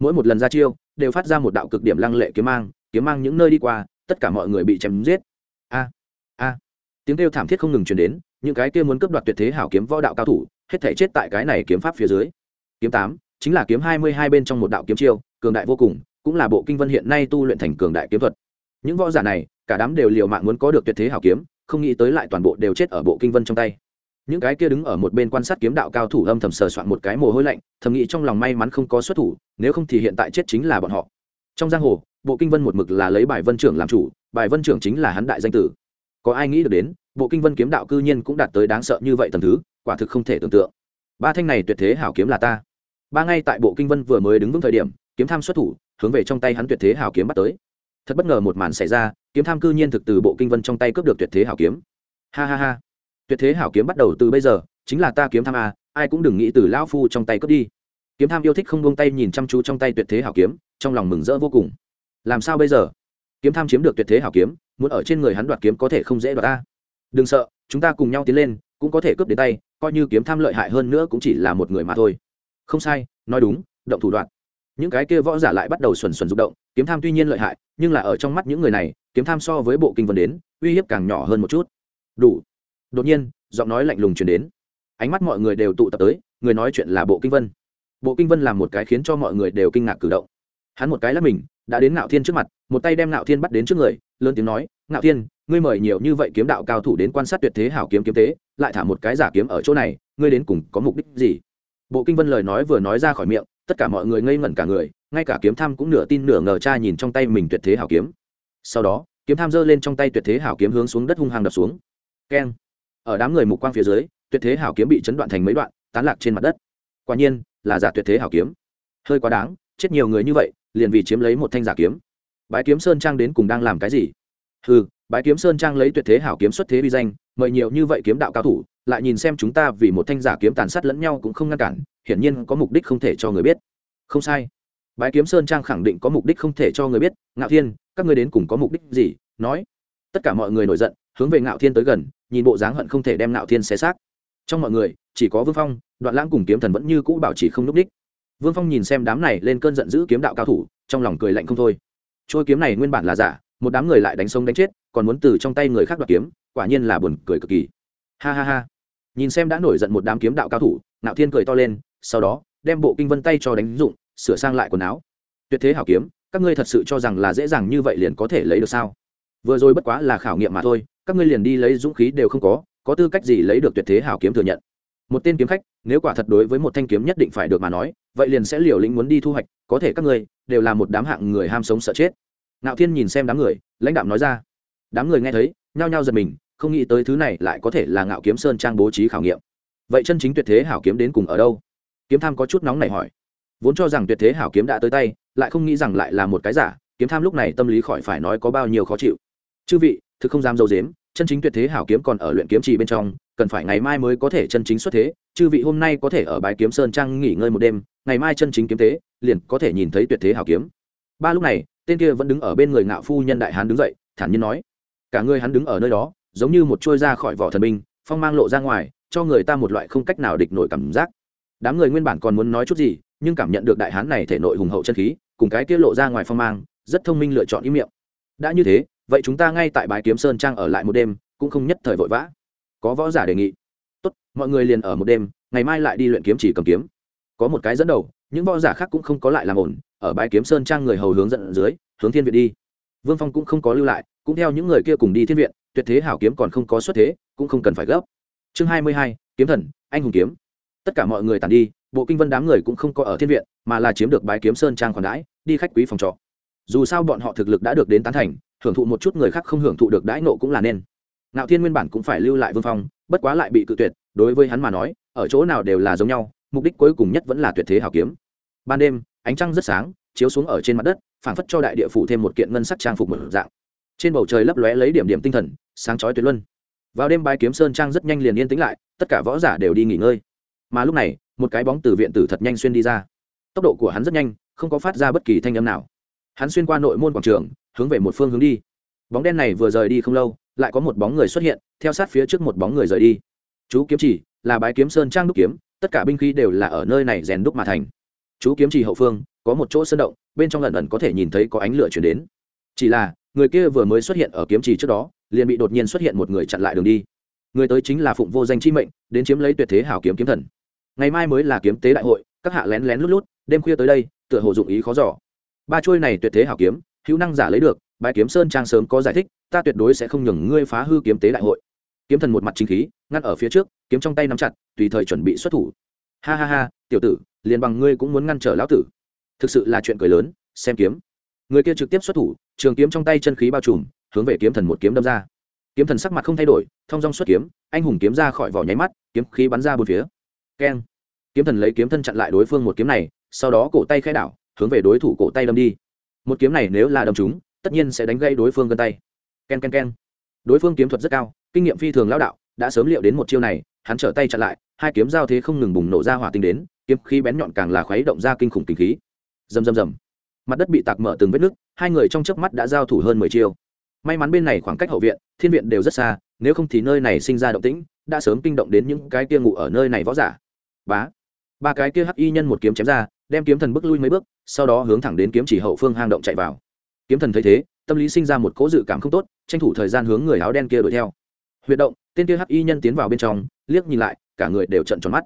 mỗi một lần ra chiêu, đều phát ra một đạo cực điểm lăng lệ kiếm mang kiếm mang những nơi đi qua, tất cả mọi người bị chém giết. A a. Tiếng kêu thảm thiết không ngừng truyền đến những cái kia muốn cướp đoạt tuyệt thế hảo kiếm võ đạo cao thủ, hết thể chết tại cái này kiếm pháp phía dưới. Kiếm tám, chính là kiếm hai mươi hai bên trong một đạo kiếm chiêu, cường đại vô cùng, cũng là bộ kinh vân hiện nay tu luyện thành cường đại kiếm thuật. Những võ giả này, cả đám đều liều mạng muốn có được tuyệt thế hảo kiếm, không nghĩ tới lại toàn bộ đều chết ở bộ kinh vân trong tay. Những cái kia đứng ở một bên quan sát kiếm đạo cao thủ âm thầm sờ soạn một cái mồ hôi lạnh, thầm nghĩ trong lòng may mắn không có xuất thủ, nếu không thì hiện tại chết chính là bọn họ. Trong giang hồ, bộ kinh vân một mực là lấy bài vân trưởng làm chủ, bài vân trưởng chính là hắn đại danh tử. Có ai nghĩ được đến bộ kinh vân kiếm đạo cư nhiên cũng đạt tới đáng sợ như vậy tầm thứ, quả thực không thể tưởng tượng. Ba thanh này tuyệt thế hảo kiếm là ta. Ba ngay tại bộ kinh vân vừa mới đứng vững thời điểm, kiếm tham xuất thủ, hướng về trong tay hắn tuyệt thế hảo kiếm bắt tới. Thật bất ngờ một màn xảy ra, kiếm tham cư nhiên thực từ bộ kinh vân trong tay cướp được tuyệt thế hảo kiếm. Ha ha ha. Tuyệt thế hảo kiếm bắt đầu từ bây giờ, chính là ta kiếm tham à ai cũng đừng nghĩ từ lão phu trong tay cướp đi. Kiếm tham yêu thích không buông tay nhìn chăm chú trong tay tuyệt thế hảo kiếm, trong lòng mừng rỡ vô cùng. Làm sao bây giờ? Kiếm tham chiếm được tuyệt thế hảo kiếm, muốn ở trên người hắn đoạt kiếm có thể không dễ đoạt ta đừng sợ, chúng ta cùng nhau tiến lên, cũng có thể cướp đến tay, coi như kiếm tham lợi hại hơn nữa cũng chỉ là một người mà thôi. Không sai, nói đúng, động thủ đoạn những cái kia võ giả lại bắt đầu xuẩn xuẩn rụng động, kiếm tham tuy nhiên lợi hại, nhưng là ở trong mắt những người này, kiếm tham so với bộ kinh vân đến, uy hiếp càng nhỏ hơn một chút. Đủ. Đột nhiên, giọng nói lạnh lùng chuyển đến. Ánh mắt mọi người đều tụ tập tới, người nói chuyện là bộ kinh vân. Bộ kinh vân làm một cái khiến cho mọi người đều kinh ngạc cử động hắn một cái lắp mình, đã đến ngạo thiên trước mặt, một tay đem ngạo thiên bắt đến trước người, lớn tiếng nói, ngạo thiên, ngươi mời nhiều như vậy kiếm đạo cao thủ đến quan sát tuyệt thế hảo kiếm kiếm tế, lại thả một cái giả kiếm ở chỗ này, ngươi đến cùng có mục đích gì? Bộ kinh vân lời nói vừa nói ra khỏi miệng, tất cả mọi người ngây ngẩn cả người, ngay cả kiếm tham cũng nửa tin nửa ngờ cha nhìn trong tay mình tuyệt thế hảo kiếm. Sau đó, kiếm tham giơ lên trong tay tuyệt thế hảo kiếm hướng xuống đất hung hăng đập xuống. Keng. Ở đám người mục quang phía dưới, tuyệt thế hảo kiếm bị chấn đoạn thành mấy đoạn, tán lạc trên mặt đất. Quả nhiên, là giả tuyệt thế hảo kiếm. Hơi quá đáng, chết nhiều người như vậy liền vì chiếm lấy một thanh giả kiếm. Bái kiếm sơn trang đến cùng đang làm cái gì? Ừ bái kiếm sơn trang lấy tuyệt thế hảo kiếm xuất thế vi danh, mời nhiều như vậy kiếm đạo cao thủ, lại nhìn xem chúng ta vì một thanh giả kiếm tàn sát lẫn nhau cũng không ngăn cản, hiển nhiên có mục đích không thể cho người biết. Không sai. Bái kiếm sơn trang khẳng định có mục đích không thể cho người biết. Ngạo thiên, các ngươi đến cùng có mục đích gì? Nói. Tất cả mọi người nổi giận, hướng về ngạo thiên tới gần, nhìn bộ dáng hận không thể đem ngạo thiên xé xác. Trong mọi người, chỉ có vương phong, đoạn lãng cùng kiếm thần vẫn như cũ bảo trì không n ú c đích vương phong nhìn xem đám này lên cơn giận dữ kiếm đạo cao thủ, trong lòng cười lạnh không thôi. Trôi kiếm này nguyên bản là giả, một đám người lại đánh sống đánh chết, còn muốn từ trong tay người khác đoạt kiếm, quả nhiên là buồn cười cực kỳ. Ha ha ha. Nhìn xem đã nổi giận một đám kiếm đạo cao thủ, nạo thiên cười to lên, sau đó, đem bộ kinh vân tay cho đánh dụng, sửa sang lại quần áo. Tuyệt thế hảo kiếm, các ngươi thật sự cho rằng là dễ dàng như vậy liền có thể lấy được sao? Vừa rồi bất quá là khảo nghiệm mà thôi, các ngươi liền đi lấy dũng khí đều không có có tư cách gì lấy được tuyệt thế hảo kiếm thừa nhận? Một tên kiếm khách, nếu quả thật đối với một thanh kiếm nhất định phải được mà nói vậy liền sẽ liều lĩnh muốn đi thu hoạch, có thể các ngươi đều là một đám hạng người ham sống sợ chết. Ngạo thiên nhìn xem đám người, lãnh đạo nói ra. Đám người nghe thấy, nhao nhao giật mình, không nghĩ tới thứ này lại có thể là ngạo kiếm sơn trang bố trí khảo nghiệm. Vậy chân chính tuyệt thế hảo kiếm đến cùng ở đâu? Kiếm tham có chút nóng này hỏi. Vốn cho rằng tuyệt thế hảo kiếm đã tới tay, lại không nghĩ rằng lại là một cái giả, kiếm tham lúc này tâm lý khỏi phải nói có bao nhiêu khó chịu. Chư vị, thực không dám dâu dếm, chân chính tuyệt thế hảo kiếm còn ở luyện kiếm trì bên trong cần phải ngày mai mới có thể chân chính xuất thế chư vị hôm nay có thể ở bãi kiếm sơn trang nghỉ ngơi một đêm ngày mai chân chính kiếm thế, liền có thể nhìn thấy tuyệt thế hảo kiếm. Ba lúc này tên kia vẫn đứng ở bên người ngạo phu nhân đại hán đứng dậy thản nhiên nói cả người hắn đứng ở nơi đó giống như một trôi ra khỏi vỏ thần binh phong mang lộ ra ngoài cho người ta một loại không cách nào địch nổi cảm giác. Đám người nguyên bản còn muốn nói chút gì nhưng cảm nhận được đại hán này thể nội hùng hậu chân khí cùng cái kia lộ ra ngoài phong mang rất thông minh lựa chọn ý miệng. Đã như thế vậy chúng ta ngay tại bãi kiếm sơn trang ở lại một đêm cũng không nhất thời vội vã có võ giả đề nghị. Tốt, mọi người liền ở một đêm, ngày mai lại đi luyện kiếm chỉ cầm kiếm. Có một cái dẫn đầu, những võ giả khác cũng không có lại làm ổn, ở bãi kiếm sơn trang người hầu hướng dẫn dưới, hướng thiên viện đi. Vương phong cũng không có lưu lại, cũng theo những người kia cùng đi thiên viện, tuyệt thế hảo kiếm còn không có xuất thế, cũng không cần phải gấp. Chương hai mươi hai, kiếm thần, anh hùng kiếm. Tất cả mọi người tàn đi, bộ kinh vân đám người cũng không có ở thiên viện, mà là chiếm được bái kiếm sơn trang khoản đãi, đi khách quý phòng trọ. Dù sao bọn họ thực lực đã được đến tán thành, hưởng thụ một chút người khác không hưởng thụ được đãi nộ cũng là nên ngạo thiên nguyên bản cũng phải lưu lại vương phong, bất quá lại bị cự tuyệt, đối với hắn mà nói, ở chỗ nào đều là giống nhau, mục đích cuối cùng nhất vẫn là tuyệt thế hảo kiếm. Ban đêm, ánh trăng rất sáng, chiếu xuống ở trên mặt đất, phảng phất cho đại địa phủ thêm một kiện ngân sắc trang phục một dạng. Trên bầu trời lấp lóe lấy điểm điểm tinh thần, sáng chói tuyệt luân. Vào đêm bái kiếm sơn trang rất nhanh liền yên tĩnh lại, tất cả võ giả đều đi nghỉ ngơi. Mà lúc này, một cái bóng từ viện tử thật nhanh xuyên đi ra. Tốc độ của hắn rất nhanh, không có phát ra bất kỳ thanh âm nào. Hắn xuyên qua nội môn quảng trường, hướng về một phương hướng đi. Bóng đen này vừa rời đi không lâu lại có một bóng người xuất hiện, theo sát phía trước một bóng người rời đi. Chú kiếm chỉ là bái kiếm sơn trang đúc kiếm, tất cả binh khí đều là ở nơi này rèn đúc mà thành. Chú kiếm chỉ hậu phương, có một chỗ sơn động, bên trong lần ẩn có thể nhìn thấy có ánh lửa chuyển đến. Chỉ là, người kia vừa mới xuất hiện ở kiếm chỉ trước đó, liền bị đột nhiên xuất hiện một người chặn lại đường đi. Người tới chính là phụng vô danh chi mệnh, đến chiếm lấy tuyệt thế hảo kiếm kiếm thần. Ngày mai mới là kiếm tế đại hội, các hạ lén lén lút lút, đêm khuya tới đây, tựa hồ dụng ý khó giỏ ba chuôi này tuyệt thế hảo kiếm, hữu năng giả lấy được bài kiếm sơn trang sớm có giải thích, ta tuyệt đối sẽ không nhường ngươi phá hư kiếm tế đại hội. Kiếm thần một mặt chính khí, ngăn ở phía trước, kiếm trong tay nắm chặt, tùy thời chuẩn bị xuất thủ. Ha ha ha, tiểu tử, liền bằng ngươi cũng muốn ngăn trở lão tử. Thực sự là chuyện cười lớn, xem kiếm. Người kia trực tiếp xuất thủ, trường kiếm trong tay chân khí bao trùm, hướng về kiếm thần một kiếm đâm ra. Kiếm thần sắc mặt không thay đổi thong dong xuất kiếm, anh hùng kiếm ra khỏi vỏ nháy mắt, kiếm khí bắn ra bốn phía. Keng. Kiếm thần lấy kiếm thân chặn lại đối phương một kiếm này, sau đó cổ tay khai đảo, hướng về đối thủ cổ tay đâm đi. Một kiếm này nếu là đâm chúng tất nhiên sẽ đánh gây đối phương gân tay. K e n k e n k e n đối phương kiếm thuật rất cao, kinh nghiệm phi thường lão đạo, đã sớm liệu đến một chiêu này, hắn trở tay chặn lại, hai kiếm giao thế không ngừng bùng nổ ra hỏa tinh đến, kiếm khí bén nhọn càng là khuấy động ra kinh khủng kinh khí. Rầm rầm rầm. Mặt đất bị tạc mở từng vết nứt, hai người trong chớp mắt đã giao thủ hơn mười chiêu. May mắn bên này khoảng cách hậu viện, thiên viện đều rất xa, nếu không thì nơi này sinh ra động tĩnh, đã sớm kinh động đến những cái kia ngủ ở nơi này võ giả. Bá. Ba cái kia hắc y nhân một kiếm chém ra, đem kiếm thần bước lui mấy bước, sau đó hướng thẳng đến kiếm chỉ hậu phương hang động chạy vào kiếm thần thấy thế, tâm lý sinh ra một cỗ dự cảm không tốt, tranh thủ thời gian hướng người áo đen kia đuổi theo. Huyệt động, tên kia hắc y nhân tiến vào bên trong, liếc nhìn lại, cả người đều trận tròn mắt.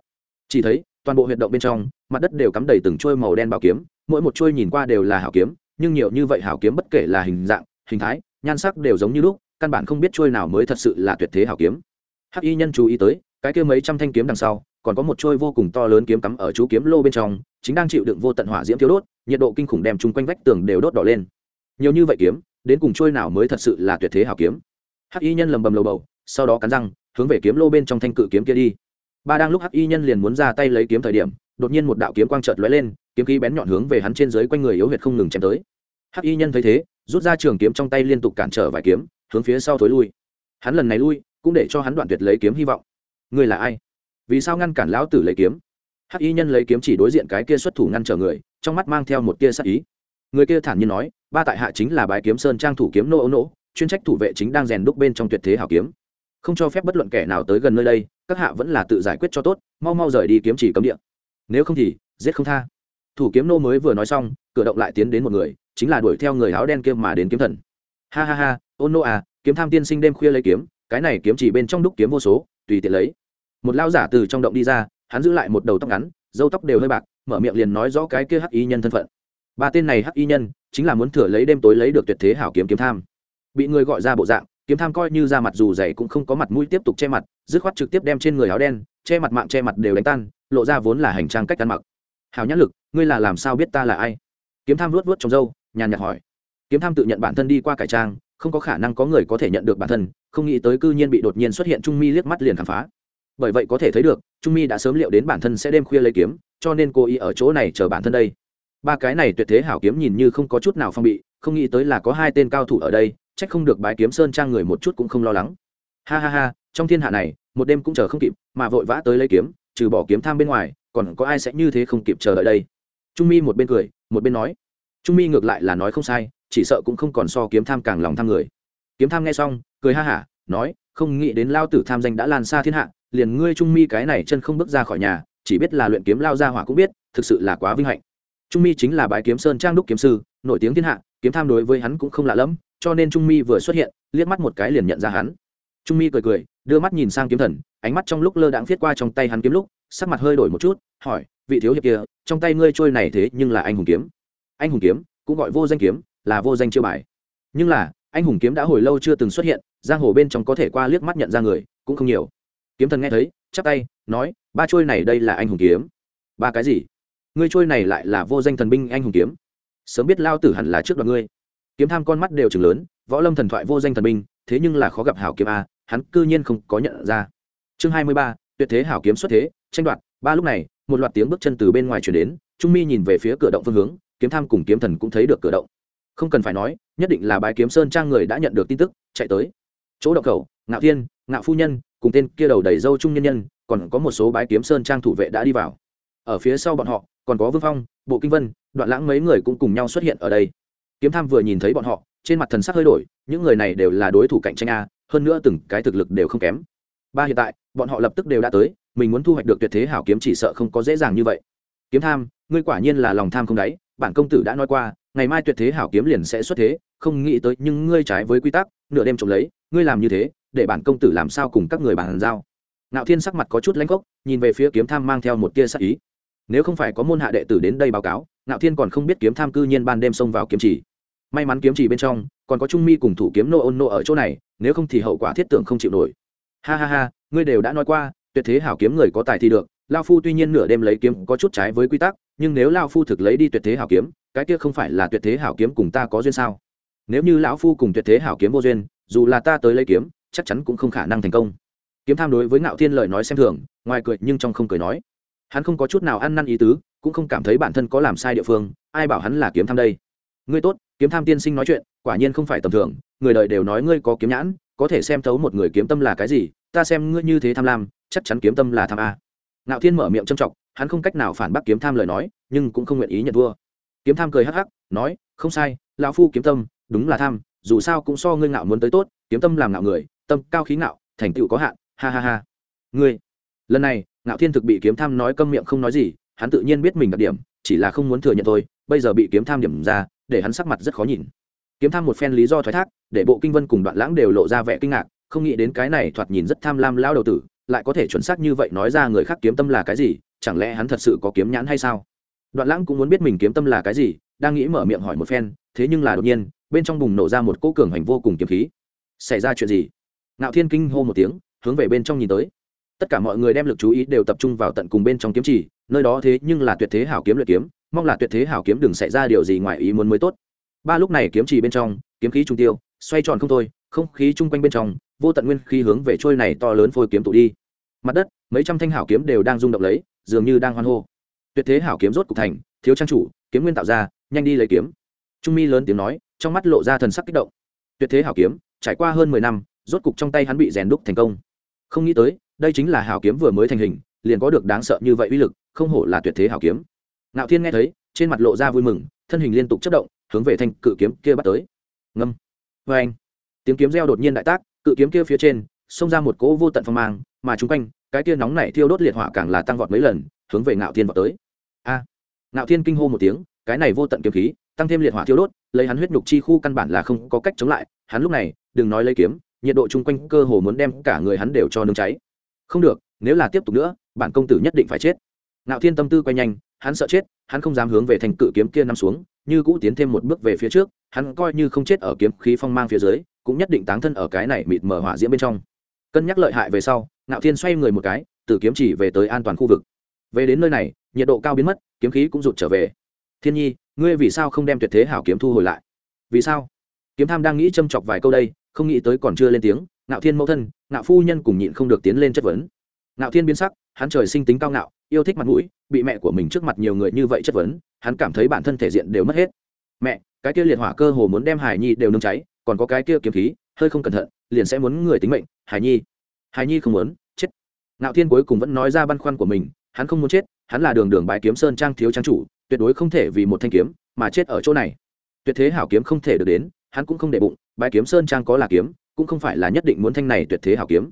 Chỉ thấy, toàn bộ huyệt động bên trong, mặt đất đều cắm đầy từng trôi màu đen bảo kiếm, mỗi một trôi nhìn qua đều là hảo kiếm, nhưng nhiều như vậy hảo kiếm bất kể là hình dạng, hình thái, nhan sắc đều giống như lúc, căn bản không biết trôi nào mới thật sự là tuyệt thế hảo kiếm. Hắc y nhân chú ý tới, cái kia mấy trăm thanh kiếm đằng sau, còn có một trôi vô cùng to lớn kiếm cắm ở chú kiếm lô bên trong, chính đang chịu đựng vô tận hỏa diễm thiếu đốt, nhiệt độ kinh khủng đem chung quanh vách tường đều đốt đỏ lên nhiều như vậy kiếm, đến cùng trôi nào mới thật sự là tuyệt thế hảo kiếm. Hắc y nhân lầm bầm lầu bầu, sau đó cắn răng, hướng về kiếm lô bên trong thanh cự kiếm kia đi. Ba đang lúc hắc y nhân liền muốn ra tay lấy kiếm thời điểm, đột nhiên một đạo kiếm quang chợt lóe lên, kiếm khí bén nhọn hướng về hắn trên dưới quanh người yếu huyệt không ngừng chém tới. Hắc y nhân thấy thế, rút ra trường kiếm trong tay liên tục cản trở vài kiếm, hướng phía sau thối lui. Hắn lần này lui, cũng để cho hắn đoạn tuyệt lấy kiếm hy vọng. Ngươi là ai? Vì sao ngăn cản lão tử lấy kiếm? Hắc y nhân lấy kiếm chỉ đối diện cái kia xuất thủ ngăn trở người, trong mắt mang theo một tia sắc ý. Người kia thản nhiên nói ba tại hạ chính là bái kiếm sơn trang thủ kiếm nô ấu nỗ, chuyên trách thủ vệ chính đang rèn đúc bên trong tuyệt thế hảo kiếm. Không cho phép bất luận kẻ nào tới gần nơi đây, các hạ vẫn là tự giải quyết cho tốt, mau mau rời đi kiếm chỉ cấm địa. Nếu không thì, giết không tha. Thủ kiếm nô mới vừa nói xong, cửa động lại tiến đến một người, chính là đuổi theo người áo đen kia mà đến kiếm thần. Ha ha ha ôn nô à kiếm tham tiên sinh đêm khuya lấy kiếm, cái này kiếm chỉ bên trong đúc kiếm vô số, tùy tiện lấy. Một lao giả từ trong động đi ra, hắn giữ lại một đầu tóc ngắn dâu tóc đều hơi bạc, mở miệng liền nói rõ cái kia hắc y nhân thân phận. Ba tên này hắc y nhân chính là muốn thừa lấy đêm tối lấy được tuyệt thế hảo kiếm kiếm tham. Bị người gọi ra bộ dạng, kiếm tham coi như ra mặt dù dày cũng không có mặt mũi tiếp tục che mặt, dứt khoát trực tiếp đem trên người áo đen, che mặt mạng che mặt đều đánh tan, lộ ra vốn là hành trang cách ăn mặc. Hào nhãn lực, ngươi là làm sao biết ta là ai? Kiếm tham luốt vớt trong râu, nhàn nhạt hỏi. Kiếm tham tự nhận bản thân đi qua cải trang, không có khả năng có người có thể nhận được bản thân, không nghĩ tới cư nhiên bị đột nhiên xuất hiện trung mi liếc mắt liền khám phá. Bởi vậy có thể thấy được, trung mi đã sớm liệu đến bản thân sẽ đêm khuya lấy kiếm, cho nên cô ý ở chỗ này chờ bản thân đây ba cái này tuyệt thế hảo kiếm nhìn như không có chút nào phong bị, không nghĩ tới là có hai tên cao thủ ở đây trách không được bái kiếm sơn trang người một chút cũng không lo lắng. Ha ha ha, trong thiên hạ này, một đêm cũng chờ không kịp, mà vội vã tới lấy kiếm, trừ bỏ kiếm tham bên ngoài, còn có ai sẽ như thế không kịp chờ đợi đây? Trung mi một bên cười, một bên nói. Trung mi ngược lại là nói không sai, chỉ sợ cũng không còn so kiếm tham càng lòng tham người. Kiếm tham nghe xong, cười ha hả, nói, không nghĩ đến lao tử tham danh đã lan xa thiên hạ, liền ngươi trung mi cái này chân không bước ra khỏi nhà, chỉ biết là luyện kiếm lao ra hỏa cũng biết, thực sự là quá vinh hạnh trung mi chính là bái kiếm sơn trang đúc kiếm sư, nổi tiếng thiên hạ, kiếm tham đối với hắn cũng không lạ lẫm, cho nên trung mi vừa xuất hiện, liếc mắt một cái liền nhận ra hắn. Trung mi cười cười, đưa mắt nhìn sang kiếm thần, ánh mắt trong lúc lơ đãng viết qua trong tay hắn kiếm lúc, sắc mặt hơi đổi một chút, hỏi, vị thiếu hiệp kia, trong tay ngươi trôi này thế nhưng là anh hùng kiếm? Anh hùng kiếm? Cũng gọi vô danh kiếm, là vô danh chiêu bài. Nhưng là, anh hùng kiếm đã hồi lâu chưa từng xuất hiện, giang hồ bên trong có thể qua liếc mắt nhận ra người, cũng không nhiều. Kiếm thần nghe thấy, chắp tay, nói, ba trôi này đây là anh hùng kiếm. Ba cái gì? Ngươi trôi này lại là vô danh thần binh anh hùng kiếm. Sớm biết lao tử hẳn là trước đoạn ngươi. Kiếm tham con mắt đều chừng lớn, võ lâm thần thoại vô danh thần binh, thế nhưng là khó gặp hảo kiếm a, hắn cư nhiên không có nhận ra. Chương hai mươi ba, tuyệt thế hảo kiếm xuất thế, tranh đoạt. Ba lúc này, một loạt tiếng bước chân từ bên ngoài chuyển đến, trung mi nhìn về phía cửa động phương hướng, kiếm tham cùng kiếm thần cũng thấy được cửa động. Không cần phải nói, nhất định là bái kiếm sơn trang người đã nhận được tin tức, chạy tới. Chỗ động khẩu, ngạo thiên, ngạo phu nhân, cùng tên kia đầu đầy dâu trung nhân nhân, còn có một số bái kiếm sơn trang thủ vệ đã đi vào ở phía sau bọn họ, còn có vương phong, bộ kinh vân, đoạn lãng mấy người cũng cùng nhau xuất hiện ở đây. Kiếm tham vừa nhìn thấy bọn họ, trên mặt thần sắc hơi đổi, những người này đều là đối thủ cạnh tranh a, hơn nữa từng cái thực lực đều không kém. Ba hiện tại, bọn họ lập tức đều đã tới, mình muốn thu hoạch được tuyệt thế hảo kiếm chỉ sợ không có dễ dàng như vậy. Kiếm tham, ngươi quả nhiên là lòng tham không đáy, bản công tử đã nói qua, ngày mai tuyệt thế hảo kiếm liền sẽ xuất thế, không nghĩ tới nhưng ngươi trái với quy tắc, nửa đêm trộm lấy, ngươi làm như thế, để bản công tử làm sao cùng các người bàn giao. Ngạo thiên sắc mặt có chút lãnh gốc, nhìn về phía kiếm tham mang theo một tia sắc ý nếu không phải có môn hạ đệ tử đến đây báo cáo, ngạo thiên còn không biết kiếm tham cư nhiên ban đêm xông vào kiếm chỉ. May mắn kiếm chỉ bên trong, còn có trung mi cùng thủ kiếm nô ôn nô ở chỗ này, nếu không thì hậu quả thiết tưởng không chịu nổi. Ha ha ha, ngươi đều đã nói qua, tuyệt thế hảo kiếm người có tài thì được, lao phu tuy nhiên nửa đêm lấy kiếm có chút trái với quy tắc, nhưng nếu lao phu thực lấy đi tuyệt thế hảo kiếm, cái kia không phải là tuyệt thế hảo kiếm cùng ta có duyên sao? Nếu như lão phu cùng tuyệt thế hảo kiếm vô duyên, dù là ta tới lấy kiếm, chắc chắn cũng không khả năng thành công. Kiếm tham đối với ngạo thiên lời nói xem thường, ngoài cười nhưng trong không cười nói hắn không có chút nào ăn năn ý tứ, cũng không cảm thấy bản thân có làm sai địa phương, ai bảo hắn là kiếm tham đây? Ngươi tốt, kiếm tham tiên sinh nói chuyện, quả nhiên không phải tầm thường, người đời đều nói ngươi có kiếm nhãn, có thể xem thấu một người kiếm tâm là cái gì, ta xem ngươi như thế tham lam, chắc chắn kiếm tâm là tham a. Ngạo thiên mở miệng trầm trọng hắn không cách nào phản bác kiếm tham lời nói, nhưng cũng không nguyện ý nhận thua. Kiếm tham cười hắc hắc, nói, không sai, lão phu kiếm tâm, đúng là tham, dù sao cũng so ngươi ngạo muốn tới tốt, kiếm tâm làm ngạo người, tâm cao khí ngạo, thành tựu có hạn, ha ha ha. Ngươi, lần này ngạo thiên thực bị kiếm tham nói câm miệng không nói gì, hắn tự nhiên biết mình đặc điểm, chỉ là không muốn thừa nhận thôi, bây giờ bị kiếm tham điểm ra, để hắn sắc mặt rất khó nhìn. Kiếm tham một phen lý do thoái thác, để bộ kinh vân cùng đoạn lãng đều lộ ra vẻ kinh ngạc, không nghĩ đến cái này thoạt nhìn rất tham lam lao đầu tử, lại có thể chuẩn xác như vậy nói ra người khác kiếm tâm là cái gì, chẳng lẽ hắn thật sự có kiếm nhãn hay sao? Đoạn lãng cũng muốn biết mình kiếm tâm là cái gì, đang nghĩ mở miệng hỏi một phen, thế nhưng là đột nhiên, bên trong bùng nổ ra một cỗ cường hành vô cùng kiếm khí. Xảy ra chuyện gì? Ngạo thiên kinh hô một tiếng, hướng về bên trong nhìn tới tất cả mọi người đem lực chú ý đều tập trung vào tận cùng bên trong kiếm chỉ, nơi đó thế nhưng là tuyệt thế hảo kiếm luyện kiếm, mong là tuyệt thế hảo kiếm đừng xảy ra điều gì ngoài ý muốn mới tốt. Ba lúc này kiếm chỉ bên trong, kiếm khí trung tiêu, xoay tròn không thôi, không khí chung quanh bên trong, vô tận nguyên khí hướng về trôi này to lớn phôi kiếm tụ đi. Mặt đất, mấy trăm thanh hảo kiếm đều đang rung động lấy, dường như đang hoan hô. Tuyệt thế hảo kiếm rốt cục thành, thiếu trang chủ, kiếm nguyên tạo ra, nhanh đi lấy kiếm. Trung mi lớn tiếng nói, trong mắt lộ ra thần sắc kích động. Tuyệt thế hảo kiếm, trải qua hơn mười năm, rốt cục trong tay hắn bị rèn đúc thành công. Không nghĩ tới đây chính là hảo kiếm vừa mới thành hình, liền có được đáng sợ như vậy uy lực, không hổ là tuyệt thế hảo kiếm. Ngạo thiên nghe thấy, trên mặt lộ ra vui mừng, thân hình liên tục chất động, hướng về thanh cự kiếm kia bắt tới. Ngâm. Vê anh. Tiếng kiếm reo đột nhiên đại tác, cự kiếm kia phía trên, xông ra một cỗ vô tận phong mang, mà chung quanh, cái kia nóng này thiêu đốt liệt hỏa càng là tăng vọt mấy lần, hướng về ngạo thiên vào tới. A. Ngạo thiên kinh hô một tiếng, cái này vô tận kiếm khí, tăng thêm liệt hỏa thiêu đốt, lấy hắn huyết nhục chi khu căn bản là không có cách chống lại. Hắn lúc này, đừng nói lấy kiếm, nhiệt độ chung quanh cơ hồ muốn đem cả người hắn đều cho nướng cháy không được, nếu là tiếp tục nữa, bản công tử nhất định phải chết. Ngạo thiên tâm tư quay nhanh, hắn sợ chết, hắn không dám hướng về thành cự kiếm kia nằm xuống, như cũ tiến thêm một bước về phía trước, hắn coi như không chết ở kiếm khí phong mang phía dưới, cũng nhất định táng thân ở cái này mịt mờ hỏa diễm bên trong. Cân nhắc lợi hại về sau, ngạo thiên xoay người một cái, từ kiếm chỉ về tới an toàn khu vực. Về đến nơi này, nhiệt độ cao biến mất, kiếm khí cũng rụt trở về. Thiên nhi, ngươi vì sao không đem tuyệt thế hảo kiếm thu hồi lại? Vì sao? Kiếm tham đang nghĩ châm chọc vài câu đây, không nghĩ tới còn chưa lên tiếng ngạo thiên mẫu thân, ngạo phu nhân cùng nhịn không được tiến lên chất vấn. Ngạo thiên biến sắc, hắn trời sinh tính cao ngạo, yêu thích mặt mũi, bị mẹ của mình trước mặt nhiều người như vậy chất vấn, hắn cảm thấy bản thân thể diện đều mất hết. Mẹ, cái kia liệt hỏa cơ hồ muốn đem hải nhi đều nương cháy, còn có cái kia kiếm khí, hơi không cẩn thận, liền sẽ muốn người tính mệnh, hải nhi. Hải nhi không muốn, chết. Ngạo thiên cuối cùng vẫn nói ra băn khoăn của mình, hắn không muốn chết, hắn là đường đường bãi kiếm sơn trang thiếu trang chủ, tuyệt đối không thể vì một thanh kiếm mà chết ở chỗ này. Tuyệt thế hảo kiếm không thể được đến, hắn cũng không để bụng bãi kiếm sơn trang có là kiếm cũng không phải là nhất định muốn thanh này tuyệt thế hảo kiếm.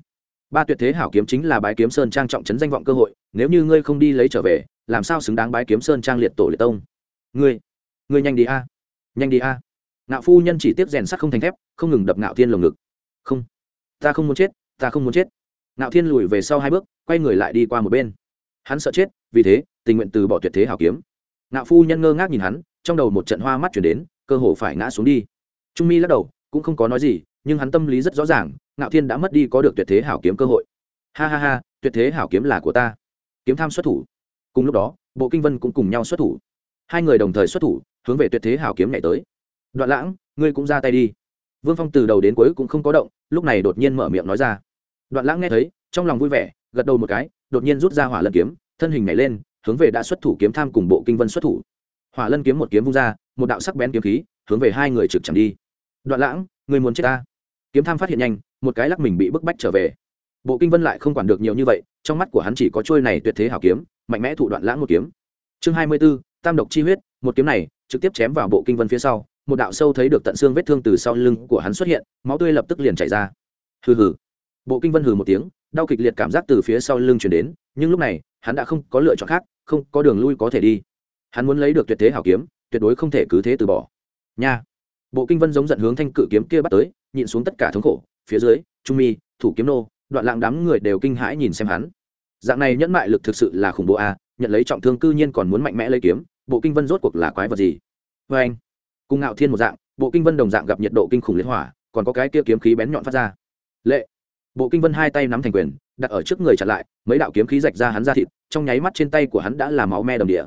Ba tuyệt thế hảo kiếm chính là bái kiếm sơn trang trọng trấn danh vọng cơ hội, nếu như ngươi không đi lấy trở về, làm sao xứng đáng bái kiếm sơn trang liệt tổ liệt tông? Ngươi ngươi nhanh đi a, nhanh đi a. À. ngạo phu nhân chỉ tiếp rèn sắt không thành thép, không ngừng đập ngạo thiên lồng ngực. Không, ta không muốn chết, ta không muốn chết. Ngạo thiên lùi về sau hai bước, quay người lại đi qua một bên. Hắn sợ chết, vì thế, tình nguyện từ bỏ tuyệt thế hảo kiếm. Ngạo phu nhân ngơ ngác nhìn hắn, trong đầu một trận hoa mắt chuyển đến, cơ hồ phải ngã xuống đi. Trung mi lắc đầu, cũng không có nói gì nhưng hắn tâm lý rất rõ ràng, ngạo thiên đã mất đi có được tuyệt thế hảo kiếm cơ hội. Ha ha ha, tuyệt thế hảo kiếm là của ta. Kiếm tham xuất thủ. Cùng lúc đó, bộ kinh vân cũng cùng nhau xuất thủ. Hai người đồng thời xuất thủ, hướng về tuyệt thế hảo kiếm nhảy tới. Đoạn lãng, ngươi cũng ra tay đi. Vương phong từ đầu đến cuối cũng không có động, lúc này đột nhiên mở miệng nói ra. Đoạn lãng nghe thấy, trong lòng vui vẻ, gật đầu một cái, đột nhiên rút ra hỏa lân kiếm, thân hình nhảy lên, hướng về đã xuất thủ kiếm tham cùng bộ kinh vân xuất thủ. Hỏa lân kiếm một kiếm vung ra, một đạo sắc bén kiếm khí, hướng về hai người trực chẳng đi. Đoạn lãng người muốn chết ta? Kiếm tham phát hiện nhanh, một cái lắc mình bị bức bách trở về. Bộ kinh vân lại không quản được nhiều như vậy, trong mắt của hắn chỉ có trôi này tuyệt thế hảo kiếm, mạnh mẽ thủ đoạn lãng một kiếm. Chương hai mươi b ố tam độc chi huyết, một kiếm này, trực tiếp chém vào bộ kinh vân phía sau, một đạo sâu thấy được tận xương vết thương từ sau lưng của hắn xuất hiện, máu tươi lập tức liền chảy ra. Hừ hừ. Bộ kinh vân hừ một tiếng, đau kịch liệt cảm giác từ phía sau lưng chuyển đến, nhưng lúc này, hắn đã không có lựa chọn khác, không có đường lui có thể đi. Hắn muốn lấy được tuyệt thế hảo kiếm, tuyệt đối không thể cứ thế từ bỏ. Nha. Bộ kinh vân giống giận hướng thanh cự kiếm kia bắt tới nhịn xuống tất cả thống khổ, phía dưới, trung mi, thủ kiếm nô, đoạn lạng đám người đều kinh hãi nhìn xem hắn. Dạng này nhẫn mại lực thực sự là khủng bố a nhận lấy trọng thương cư nhiên còn muốn mạnh mẽ lấy kiếm, bộ kinh vân rốt cuộc là quái vật gì? Vê anh, cùng ngạo thiên một dạng, bộ kinh vân đồng dạng gặp nhiệt độ kinh khủng liên hỏa, còn có cái kia kiếm khí bén nhọn phát ra. Lệ! Bộ kinh vân hai tay nắm thành quyền, đặt ở trước người chặn lại, mấy đạo kiếm khí rạch ra hắn ra thịt, trong nháy mắt trên tay của hắn đã là máu me đồng địa.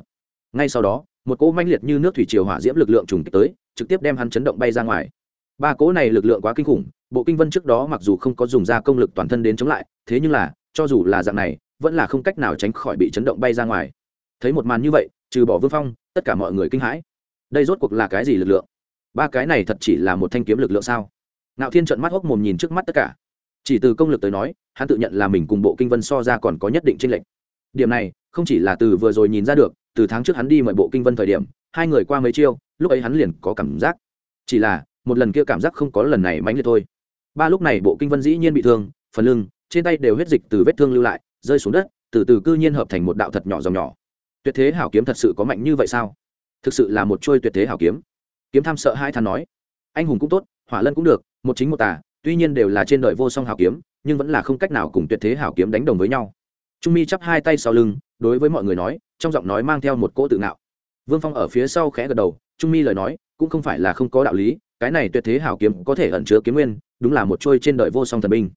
Ngay sau đó, một cỗ manh liệt như nước thủy triều hỏa diễm lực lượng trùng kích tới, trực tiếp đem hắn chấn động bay ra ngoài ba cỗ này lực lượng quá kinh khủng, bộ kinh vân trước đó mặc dù không có dùng ra công lực toàn thân đến chống lại, thế nhưng là, cho dù là dạng này, vẫn là không cách nào tránh khỏi bị chấn động bay ra ngoài. Thấy một màn như vậy, trừ bỏ vương phong, tất cả mọi người kinh hãi. Đây rốt cuộc là cái gì lực lượng? Ba cái này thật chỉ là một thanh kiếm lực lượng sao? Ngạo thiên trận mắt hốc mồm nhìn trước mắt tất cả. Chỉ từ công lực tới nói, hắn tự nhận là mình cùng bộ kinh vân so ra còn có nhất định tranh lệch. Điểm này, không chỉ là từ vừa rồi nhìn ra được, từ tháng trước hắn đi mời bộ kinh vân thời điểm, hai người qua mấy chiêu, lúc ấy hắn liền có cảm giác. Chỉ là một lần kia cảm giác không có lần này mãnh liệt thôi. Ba lúc này bộ kinh vân dĩ nhiên bị thương, phần lưng, trên tay đều huyết dịch từ vết thương lưu lại, rơi xuống đất, từ từ cư nhiên hợp thành một đạo thật nhỏ dòng nhỏ. Tuyệt thế hảo kiếm thật sự có mạnh như vậy sao? Thực sự là một trôi tuyệt thế hảo kiếm. Kiếm tham sợ hai thằng nói, anh hùng cũng tốt, hỏa lân cũng được, một chính một tà, tuy nhiên đều là trên đời vô song hảo kiếm, nhưng vẫn là không cách nào cùng tuyệt thế hảo kiếm đánh đồng với nhau. Trung mi chắp hai tay sau lưng, đối với mọi người nói, trong giọng nói mang theo một cỗ tự ngạo. Vương phong ở phía sau khẽ gật đầu, trung mi lời nói, cũng không phải là không có đạo lý cái này tuyệt thế hảo kiếm có thể ẩn chứa kiếm nguyên, đúng là một trôi trên đời vô song thần binh.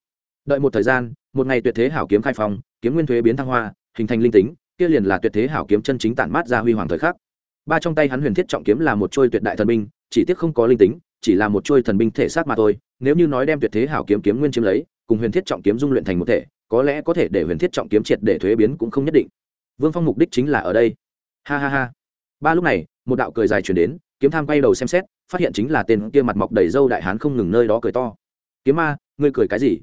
Đợi một thời gian, một ngày tuyệt thế hảo kiếm khai phong, kiếm nguyên thuế biến thăng hoa, hình thành linh tính, kia liền là tuyệt thế hảo kiếm chân chính tản mát ra huy hoàng thời khắc. Ba trong tay hắn huyền thiết trọng kiếm là một trôi tuyệt đại thần binh, chỉ tiếc không có linh tính, chỉ là một trôi thần binh thể xác mà thôi. Nếu như nói đem tuyệt thế hảo kiếm kiếm nguyên chiếm lấy, cùng huyền thiết trọng kiếm dung luyện thành một thể, có lẽ có thể để huyền thiết trọng kiếm triệt để thuế biến cũng không nhất định. Vương phong mục đích chính là ở đây. Ha ha ha. Ba lúc này một đạo cười dài chuyển đến, kiếm tham quay đầu xem xét, phát hiện chính là tên kia mặt mọc đầy râu đại hán không ngừng nơi đó cười to. Kiếm ma, ngươi cười cái gì?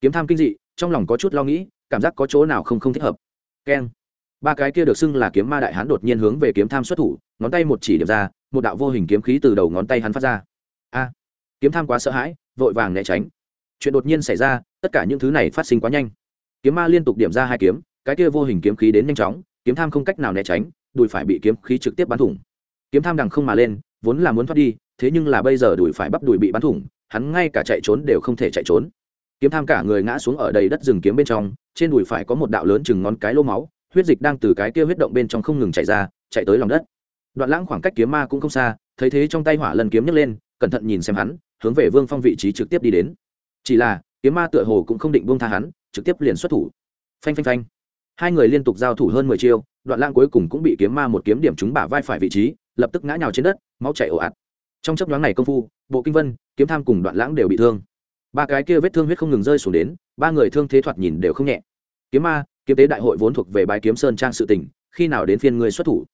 Kiếm tham kinh dị, trong lòng có chút lo nghĩ, cảm giác có chỗ nào không không thích hợp. Keng. Ba cái kia được xưng là kiếm ma đại hán đột nhiên hướng về kiếm tham xuất thủ, ngón tay một chỉ điểm ra, một đạo vô hình kiếm khí từ đầu ngón tay hắn phát ra. A, kiếm tham quá sợ hãi, vội vàng né tránh. Chuyện đột nhiên xảy ra, tất cả những thứ này phát sinh quá nhanh. Kiếm ma liên tục điểm ra hai kiếm, cái kia vô hình kiếm khí đến nhanh chóng, kiếm tham không cách nào né tránh, đùi phải bị kiếm khí trực tiếp bắn thủng kiếm tham đằng không mà lên, vốn là muốn thoát đi, thế nhưng là bây giờ đùi phải bắp đùi bị bắn thủng, hắn ngay cả chạy trốn đều không thể chạy trốn. Kiếm tham cả người ngã xuống ở đầy đất rừng kiếm bên trong, trên đùi phải có một đạo lớn chừng ngón cái lô máu, huyết dịch đang từ cái kia huyết động bên trong không ngừng chạy ra, chạy tới lòng đất. Đoạn lãng khoảng cách kiếm ma cũng không xa, thấy thế trong tay hỏa lần kiếm nhấc lên, cẩn thận nhìn xem hắn, hướng về vương phong vị trí trực tiếp đi đến. Chỉ là, kiếm ma tựa hồ cũng không định buông tha hắn, trực tiếp liền xuất thủ. Phanh phanh phanh. Hai người liên tục giao thủ hơn mười chiêu, đoạn lãng cuối cùng cũng bị kiếm ma một kiếm điểm trúng bả vai phải vị trí lập tức ngã nhào trên đất, máu chảy ồ ạt. Trong chấp nhoáng này công phu, bộ kinh vân, kiếm tham cùng đoạn lãng đều bị thương. Ba cái kia vết thương huyết không ngừng rơi xuống đến, ba người thương thế thoạt nhìn đều không nhẹ. Kiếm ma, kiếm tế đại hội vốn thuộc về bái kiếm sơn trang sự tỉnh khi nào đến phiên ngươi xuất thủ?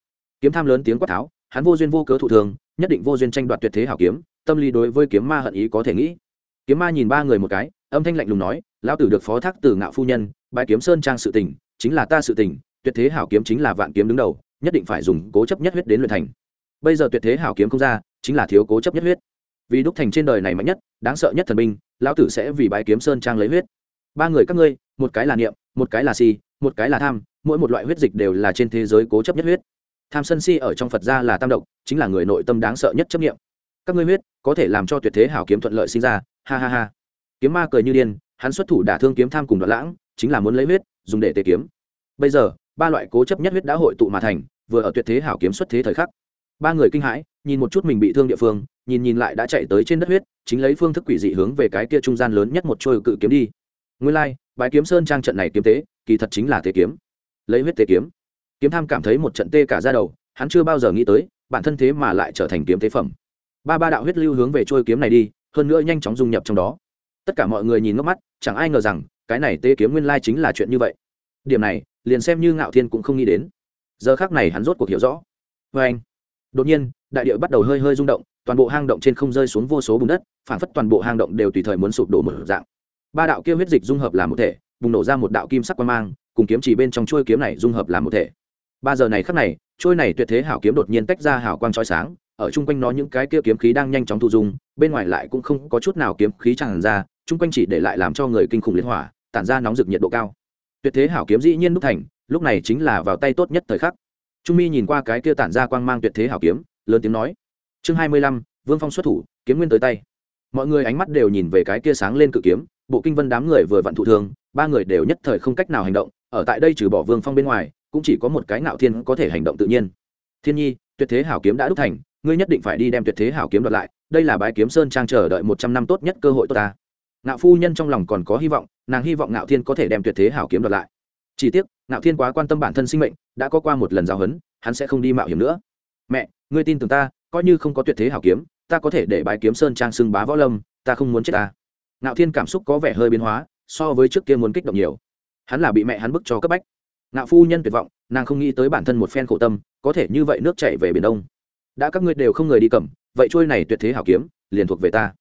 Kiếm tham lớn tiếng quát tháo, hắn vô duyên vô cớ thụ thường nhất định vô duyên tranh đoạt tuyệt thế hảo kiếm, tâm lý đối với kiếm ma hận ý có thể nghĩ. Kiếm ma nhìn ba người một cái, âm thanh lạnh lùng nói, lão tử được phó thác từ ngạo phu nhân, bái kiếm sơn trang sự tỉnh chính là ta sự tỉnh tuyệt thế hảo kiếm chính là vạn kiếm đứng đầu, nhất định phải dùng cố chấp nhất huyết đến luyện thành bây giờ tuyệt thế hảo kiếm không ra, chính là thiếu cố chấp nhất huyết. Vì đúc thành trên đời này mạnh nhất, đáng sợ nhất thần binh, lão tử sẽ vì bái kiếm sơn trang lấy huyết. Ba người các ngươi, một cái là niệm, một cái là si, một cái là tham, mỗi một loại huyết dịch đều là trên thế giới cố chấp nhất huyết. Tham sân si ở trong phật gia là tam động chính là người nội tâm đáng sợ nhất chấp niệm. Các ngươi huyết, có thể làm cho tuyệt thế hảo kiếm thuận lợi sinh ra, ha ha ha. Kiếm ma cười như điên, hắn xuất thủ đả thương kiếm tham cùng đoạn lãng, chính là muốn lấy huyết, dùng để tề kiếm. Bây giờ, ba loại cố chấp nhất huyết đã hội tụ mà thành, vừa ở tuyệt thế hảo kiếm xuất thế thời khắc ba người kinh hãi nhìn một chút mình bị thương địa phương nhìn nhìn lại đã chạy tới trên đất huyết chính lấy phương thức quỷ dị hướng về cái kia trung gian lớn nhất một trôi cự kiếm đi. Nguyên lai、like, bài kiếm sơn trang trận này kiếm tế kỳ thật chính là tế kiếm. Lấy huyết tế kiếm. Kiếm tham cảm thấy một trận tê cả ra đầu hắn chưa bao giờ nghĩ tới bản thân thế mà lại trở thành kiếm tế phẩm. Ba ba đạo huyết lưu hướng về trôi kiếm này đi hơn nữa nhanh chóng dung nhập trong đó. Tất cả mọi người nhìn ngốc mắt chẳng ai ngờ rằng cái này tế kiếm nguyên lai chính là chuyện như vậy. Điểm này liền xem như ngạo thiên cũng không nghĩ đến. Giờ khác này hắn rốt cuộc hiểu rõ. Vê anh đột nhiên, đại địa bắt đầu hơi hơi rung động, toàn bộ hang động trên không rơi xuống vô số bùn đất phản phất toàn bộ hang động đều tùy thời muốn sụp đổ một dạng. Ba đạo kia huyết dịch dung hợp làm một thể, bùng nổ ra một đạo kim sắc quan mang, cùng kiếm chỉ bên trong chuôi kiếm này dung hợp làm một thể. Ba giờ này khắc này trôi này tuyệt thế hảo kiếm đột nhiên tách ra hảo quang trói sáng, ở chung quanh nó những cái kia kiếm khí đang nhanh chóng thu dung, bên ngoài lại cũng không có chút nào kiếm khí tràn ra, chung quanh chỉ để lại làm cho người kinh khủng liên hỏa, tản ra nóng rực nhiệt độ cao. Tuyệt thế hảo kiếm dĩ nhiên đúc thành, lúc này chính là vào tay tốt nhất thời khắc trung mi nhìn qua cái kia tản ra quang mang tuyệt thế hảo kiếm, lớn tiếng nói, chương hai mươi lăm, vương phong xuất thủ, kiếm nguyên tới tay. Mọi người ánh mắt đều nhìn về cái kia sáng lên cự kiếm, bộ kinh vân đám người vừa vặn thụ thương, ba người đều nhất thời không cách nào hành động, ở tại đây trừ bỏ vương phong bên ngoài, cũng chỉ có một cái ngạo thiên có thể hành động tự nhiên. Thiên nhi, tuyệt thế hảo kiếm đã đúc thành, ngươi nhất định phải đi đem tuyệt thế hảo kiếm đoạt lại, đây là bái kiếm sơn trang chờ đợi một trăm năm tốt nhất cơ hội tốt ta. Ngạo phu nhân trong lòng còn có hy vọng, nàng hy vọng ngạo thiên có thể đem tuyệt thế hảo kiếm đoạt lại chỉ tiếc, ngạo thiên quá quan tâm bản thân sinh mệnh, đã có qua một lần giao hấn hắn sẽ không đi mạo hiểm nữa. Mẹ, ngươi tin tưởng ta, coi như không có tuyệt thế hảo kiếm, ta có thể để bái kiếm sơn trang xưng bá võ lâm, ta không muốn chết ta. Ngạo thiên cảm xúc có vẻ hơi biến hóa, so với trước kia muốn kích động nhiều. Hắn là bị mẹ hắn bức cho cấp bách. Ngạo phu nhân tuyệt vọng, nàng không nghĩ tới bản thân một phen khổ tâm, có thể như vậy nước chảy về biển đông. Đã các ngươi đều không người đi cầm, vậy trôi này tuyệt thế hảo kiếm, liền thuộc về ta.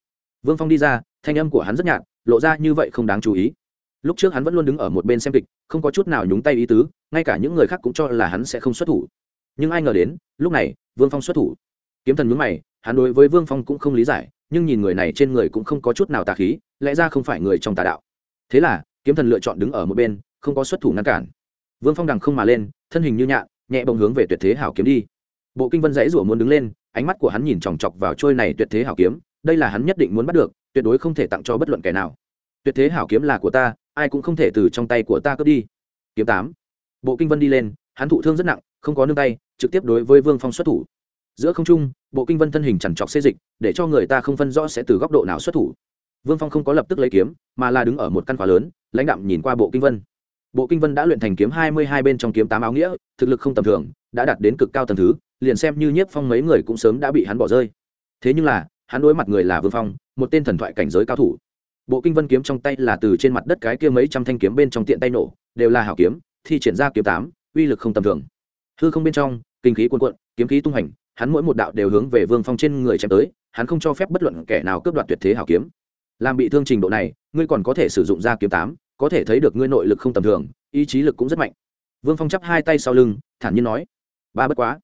Vương phong đi ra, thanh âm của hắn rất nhạt, lộ ra như vậy không đáng chú ý lúc trước hắn vẫn luôn đứng ở một bên xem kịch không có chút nào nhúng tay ý tứ ngay cả những người khác cũng cho là hắn sẽ không xuất thủ. Nhưng ai ngờ đến lúc này vương phong xuất thủ. Kiếm thần nhúng mày hắn đối với vương phong cũng không lý giải nhưng nhìn người này trên người cũng không có chút nào tà khí lẽ ra không phải người trong tà đạo. Thế là kiếm thần lựa chọn đứng ở một bên không có xuất thủ ngăn cản. Vương phong đằng không mà lên thân hình như nhạ, nhẹ bồng hướng về tuyệt thế hảo kiếm đi. Bộ kinh vân dãy rủa muốn đứng lên ánh mắt của hắn nhìn chòng chọc vào trôi này tuyệt thế hảo kiếm đây là hắn nhất định muốn bắt được tuyệt đối không thể tặng cho bất luận kẻ nào. Tuyệt thế hảo kiếm là của ta ai cũng không thể từ trong tay của ta cướp đi. Kiếm tám. Bộ kinh vân đi lên, hắn thụ thương rất nặng, không có nương tay, trực tiếp đối với vương phong xuất thủ. Giữa không trung, bộ kinh vân thân hình chằn trọc xê dịch, để cho người ta không phân rõ sẽ từ góc độ nào xuất thủ. Vương phong không có lập tức lấy kiếm, mà là đứng ở một căn khóa lớn, lãnh đạm nhìn qua bộ kinh vân. Bộ kinh vân đã luyện thành kiếm hai mươi hai bên trong kiếm tám áo nghĩa, thực lực không tầm thường, đã đạt đến cực cao tầm thứ, liền xem như nhiếp phong mấy người cũng sớm đã bị hắn bỏ rơi. Thế nhưng là, hắn đối mặt người là vương phong, một tên thần thoại cảnh giới cao thủ bộ kinh vân kiếm trong tay là từ trên mặt đất cái kia mấy trăm thanh kiếm bên trong tiện tay nổ, đều là hảo kiếm, thi triển ra kiếm tám, uy lực không tầm thường. Hư không bên trong, kinh khí cuồn cuộn, kiếm khí tung hành hắn mỗi một đạo đều hướng về vương phong trên người chém tới, hắn không cho phép bất luận kẻ nào cướp đoạt tuyệt thế hảo kiếm. Làm bị thương trình độ này, ngươi còn có thể sử dụng ra kiếm tám, có thể thấy được ngươi nội lực không tầm thường, ý chí lực cũng rất mạnh. Vương phong chắp hai tay sau lưng, thản nhiên nói, ba bất quá.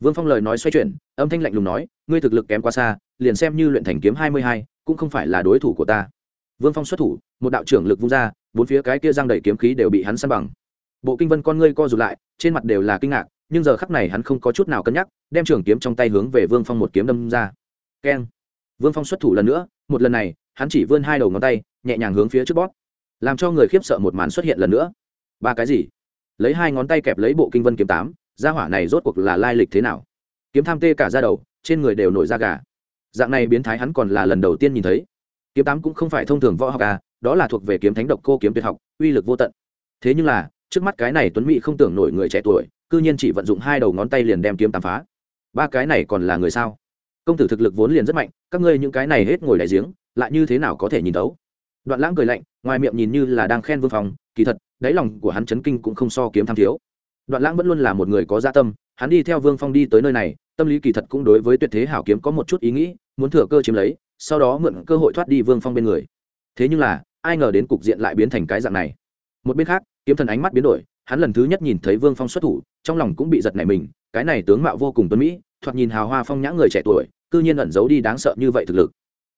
Vương phong lời nói xoay chuyển, âm thanh lạnh lùng nói, ngươi thực lực kém quá xa, liền xem như luyện thành kiếm hai mươi hai, cũng không phải là đối thủ của ta vương phong xuất thủ, một đạo trưởng lực vung ra, bốn phía cái kia giang đầy kiếm khí đều bị hắn săn bằng. Bộ kinh vân con ngươi co rụt lại, trên mặt đều là kinh ngạc, nhưng giờ khắc này hắn không có chút nào cân nhắc, đem trường kiếm trong tay hướng về vương phong một kiếm đâm ra. Keng. Vương phong xuất thủ lần nữa, một lần này, hắn chỉ vươn hai đầu ngón tay, nhẹ nhàng hướng phía trước bót làm cho người khiếp sợ một màn xuất hiện lần nữa. Ba cái gì? Lấy hai ngón tay kẹp lấy bộ kinh vân kiếm tám, gia hỏa này rốt cuộc là lai lịch thế nào? Kiếm tham tê cả ra đầu, trên người đều nổi da gà. Dạng này biến thái hắn còn là lần đầu tiên nhìn thấy kiếm tám cũng không phải thông thường võ học à đó là thuộc về kiếm thánh độc cô kiếm tuyệt học, uy lực vô tận. Thế nhưng là, trước mắt cái này tuấn mỹ không tưởng nổi người trẻ tuổi, cư nhiên chỉ vận dụng hai đầu ngón tay liền đem kiếm tám phá. Ba cái này còn là người sao? Công tử thực lực vốn liền rất mạnh, các ngươi những cái này hết ngồi đại giếng, lại như thế nào có thể nhìn đấu đoạn lãng cười lạnh, ngoài miệng nhìn như là đang khen vương phòng kỳ thật, đáy lòng của hắn chấn kinh cũng không so kiếm tham thiếu. Đoạn lãng vẫn luôn là một người có gia dạ tâm, hắn đi theo vương phong đi tới nơi này, tâm lý kỳ thật cũng đối với tuyệt thế hảo kiếm có một chút ý nghĩ, muốn thừa cơ chiếm lấy sau đó mượn cơ hội thoát đi vương phong bên người. Thế nhưng là, ai ngờ đến cục diện lại biến thành cái dạng này. Một bên khác, kiếm thần ánh mắt biến đổi, hắn lần thứ nhất nhìn thấy vương phong xuất thủ, trong lòng cũng bị giật nảy mình, cái này tướng mạo vô cùng tuấn mỹ, thoạt nhìn hào hoa phong nhã người trẻ tuổi, cư nhiên ẩn giấu đi đáng sợ như vậy thực lực.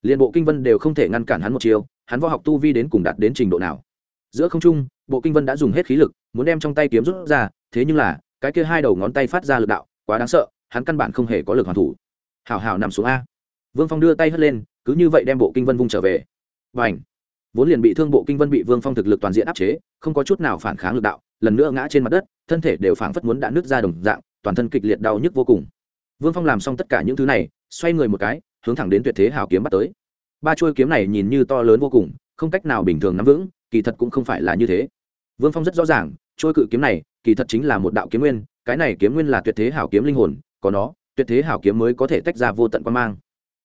Liên bộ kinh vân đều không thể ngăn cản hắn một chiều hắn võ học tu vi đến cùng đạt đến trình độ nào. Giữa không trung, bộ kinh vân đã dùng hết khí lực, muốn đem trong tay kiếm rút ra, thế nhưng là, cái kia hai đầu ngón tay phát ra lực đạo, quá đáng sợ, hắn căn bản không hề có lực hoàn thủ. Hào hào nằm xuống a vương phong đưa tay hất lên, cứ như vậy đem bộ kinh vân vung trở về. Và ảnh vốn liền bị thương bộ kinh vân bị vương phong thực lực toàn diện áp chế, không có chút nào phản kháng lực đạo, lần nữa ngã trên mặt đất, thân thể đều phảng phất muốn đã nứt ra đồng dạng, toàn thân kịch liệt đau nhức vô cùng. Vương phong làm xong tất cả những thứ này, xoay người một cái, hướng thẳng đến tuyệt thế hào kiếm bắt tới. Ba chuôi kiếm này nhìn như to lớn vô cùng, không cách nào bình thường nắm vững, kỳ thật cũng không phải là như thế. Vương phong rất rõ ràng trôi cự kiếm này, kỳ thật chính là một đạo kiếm nguyên, cái này kiếm nguyên là tuyệt thế hảo kiếm linh hồn, có nó, tuyệt thế hảo kiếm mới có thể tách ra vô tận quan mang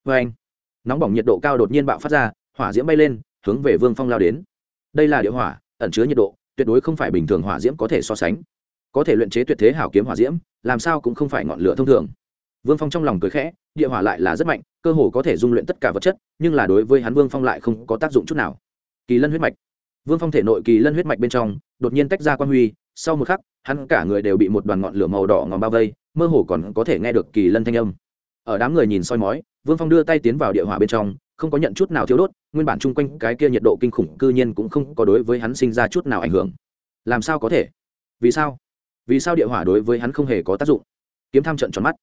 vê anh, nóng bỏng nhiệt độ cao đột nhiên bạo phát ra, hỏa diễm bay lên, hướng về vương phong lao đến. Đây là địa hỏa, ẩn chứa nhiệt độ, tuyệt đối không phải bình thường hỏa diễm có thể so sánh. Có thể luyện chế tuyệt thế hảo kiếm hỏa diễm, làm sao cũng không phải ngọn lửa thông thường. Vương phong trong lòng cười khẽ, địa hỏa lại là rất mạnh, cơ hồ có thể dung luyện tất cả vật chất, nhưng là đối với hắn vương phong lại không có tác dụng chút nào. Kỳ lân huyết mạch. Vương phong thể nội kỳ lân huyết mạch bên trong, đột nhiên tách ra quan huy, sau một khắc, hắn cả người đều bị một đoàn ngọn lửa màu đỏ ngòm bao vây, mơ hồ còn có thể nghe được kỳ lân thanh âm ở đám người nhìn soi mói, vương phong đưa tay tiến vào địa hỏa bên trong, không có nhận chút nào thiếu đốt, nguyên bản chung quanh cái kia nhiệt độ kinh khủng cư nhiên cũng không có đối với hắn sinh ra chút nào ảnh hưởng. Làm sao có thể? Vì sao? Vì sao địa hỏa đối với hắn không hề có tác dụng? Kiếm tham trận tròn mắt.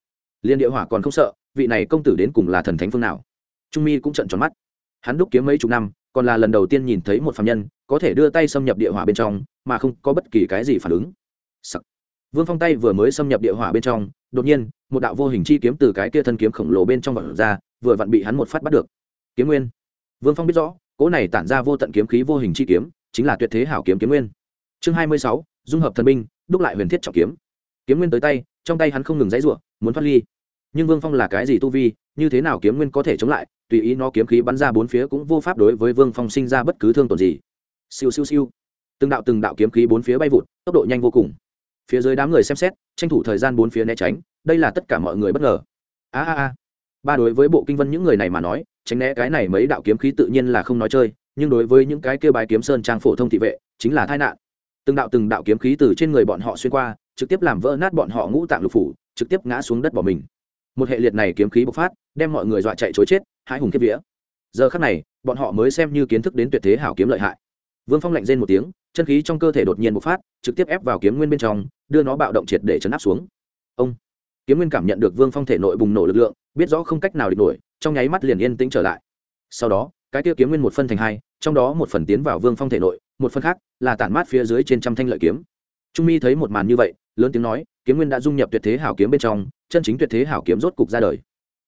Liên địa hỏa còn không sợ, vị này công tử đến cùng là thần thánh phương nào? Trung mi cũng trận tròn mắt. Hắn đúc kiếm mấy chục năm, còn là lần đầu tiên nhìn thấy một phạm nhân, có thể đưa tay xâm nhập địa hỏa bên trong, mà không có bất kỳ cái gì phản ứng. Sắc vương phong tay vừa mới xâm nhập địa hỏa bên trong, đột nhiên, một đạo vô hình chi kiếm từ cái kia thân kiếm khổng lồ bên trong vật ra, vừa vặn bị hắn một phát bắt được. Kiếm nguyên. Vương phong biết rõ, cỗ này tản ra vô tận kiếm khí vô hình chi kiếm, chính là tuyệt thế hảo kiếm kiếm nguyên. Chương hai mươi sáu, dung hợp thần binh, đúc lại huyền thiết trọng kiếm. Kiếm nguyên tới tay, trong tay hắn không ngừng dãy r u ộ muốn thoát ly. Nhưng vương phong là cái gì tu vi, như thế nào kiếm nguyên có thể chống lại, tùy ý nó kiếm khí bắn ra bốn phía cũng vô pháp đối với vương phong sinh ra bất cứ thương tổn gì. Siêu siêu siêu. Từng đạo từng đạo kiếm khí bốn phía bay vụt, tốc độ nhanh vô cùng phía dưới đám người xem xét, tranh thủ thời gian bốn phía né tránh, đây là tất cả mọi người bất ngờ. A a a. Ba đối với bộ kinh vân những người này mà nói, tránh né cái này mấy đạo kiếm khí tự nhiên là không nói chơi, nhưng đối với những cái kêu bài kiếm sơn trang phổ thông thị vệ, chính là tai nạn. Từng đạo từng đạo kiếm khí từ trên người bọn họ xuyên qua, trực tiếp làm vỡ nát bọn họ ngũ tạng lục phủ, trực tiếp ngã xuống đất bỏ mình. Một hệ liệt này kiếm khí bộc phát, đem mọi người dọa chạy chối chết hai hùng kiếp vía. Giờ khắc này, bọn họ mới xem như kiến thức đến tuyệt thế hảo kiếm lợi hại. Vương phong lạnh rên một tiếng chân khí trong cơ thể đột nhiên bộc phát, trực tiếp ép vào kiếm nguyên bên trong, đưa nó bạo động triệt để chấn áp xuống. Ông. Kiếm nguyên cảm nhận được vương phong thể nội bùng nổ lực lượng, biết rõ không cách nào địch nổi, trong nháy mắt liền yên tĩnh trở lại. Sau đó, cái tiêu kiếm nguyên một phân thành hai, trong đó một phần tiến vào vương phong thể nội, một phần khác là tản mát phía dưới trên trăm thanh lợi kiếm. Trung mi thấy một màn như vậy, lớn tiếng nói, kiếm nguyên đã dung nhập tuyệt thế hảo kiếm bên trong, chân chính tuyệt thế hảo kiếm rốt cục ra đời.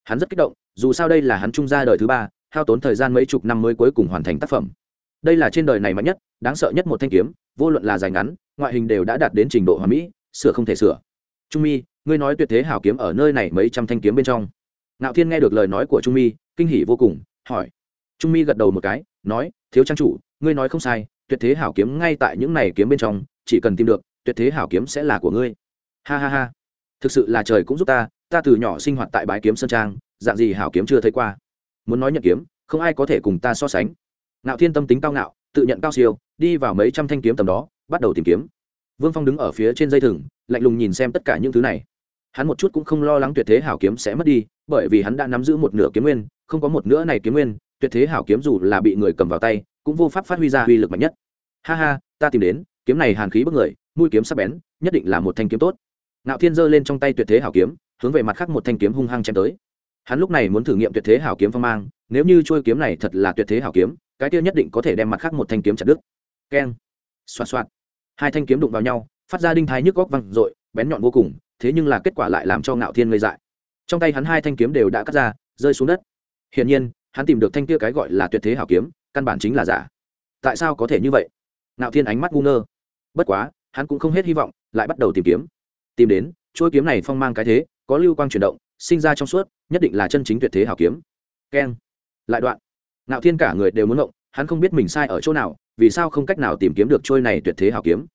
Hắn rất kích động, dù sao đây là hắn trung ra đời thứ ba, hao tốn thời gian mấy chục năm mới cuối cùng hoàn thành tác phẩm đây là trên đời này mạnh nhất, đáng sợ nhất một thanh kiếm, vô luận là dài ngắn, ngoại hình đều đã đạt đến trình độ hòa mỹ, sửa không thể sửa. Trung mi, ngươi nói tuyệt thế hảo kiếm ở nơi này mấy trăm thanh kiếm bên trong. Ngạo thiên nghe được lời nói của trung mi, kinh hỉ vô cùng, hỏi. Trung mi gật đầu một cái, nói, thiếu trang chủ, ngươi nói không sai, tuyệt thế hảo kiếm ngay tại những này kiếm bên trong, chỉ cần tìm được, tuyệt thế hảo kiếm sẽ là của ngươi. Ha ha ha. Thực sự là trời cũng giúp ta ta từ nhỏ sinh hoạt tại bái kiếm sơn trang, dạng gì hảo kiếm chưa thấy qua. Muốn nói nhận kiếm, không ai có thể cùng ta so sánh. Nạo thiên tâm tính cao ngạo, tự nhận cao siêu, đi vào mấy trăm thanh kiếm tầm đó, bắt đầu tìm kiếm. Vương phong đứng ở phía trên dây thừng, lạnh lùng nhìn xem tất cả những thứ này. Hắn một chút cũng không lo lắng tuyệt thế hảo kiếm sẽ mất đi, bởi vì hắn đã nắm giữ một nửa kiếm nguyên, không có một nửa này kiếm nguyên, tuyệt thế hảo kiếm dù là bị người cầm vào tay, cũng vô pháp phát huy ra uy lực mạnh nhất. Ha ha, ta tìm đến, kiếm này hàn khí bức người, mũi kiếm sắc bén, nhất định là một thanh kiếm tốt. Nạo thiên giơ lên trong tay tuyệt thế hảo kiếm, hướng về mặt khác một thanh kiếm hung hăng chém tới. Hắn lúc này muốn thử nghiệm tuyệt thế hảo kiếm phong mang nếu như trôi kiếm này thật là tuyệt thế hảo kiếm, cái kia nhất định có thể đem mặt khác một thanh kiếm chặt đứt. Keng. Xoạt xoạt. Hai thanh kiếm đụng vào nhau, phát ra đinh thái nhức góc văng r bén nhọn vô cùng, thế nhưng là kết quả lại làm cho ngạo thiên ngây dại. Trong tay hắn hai thanh kiếm đều đã cắt ra, rơi xuống đất. Hiển nhiên, hắn tìm được thanh kia cái gọi là tuyệt thế hảo kiếm, căn bản chính là giả. Tại sao có thể như vậy? Ngạo thiên ánh mắt ngu ngơ. Bất quá, hắn cũng không hết hy vọng, lại bắt đầu tìm kiếm. Tìm đến chuôi kiếm này phong mang cái thế, có lưu quang chuyển động, sinh ra trong suốt, nhất định là chân chính tuyệt thế hảo kiếm. Keng lại đoạn. Ngạo thiên cả người đều muốn động hắn không biết mình sai ở chỗ nào, vì sao không cách nào tìm kiếm được trôi này tuyệt thế hảo kiếm.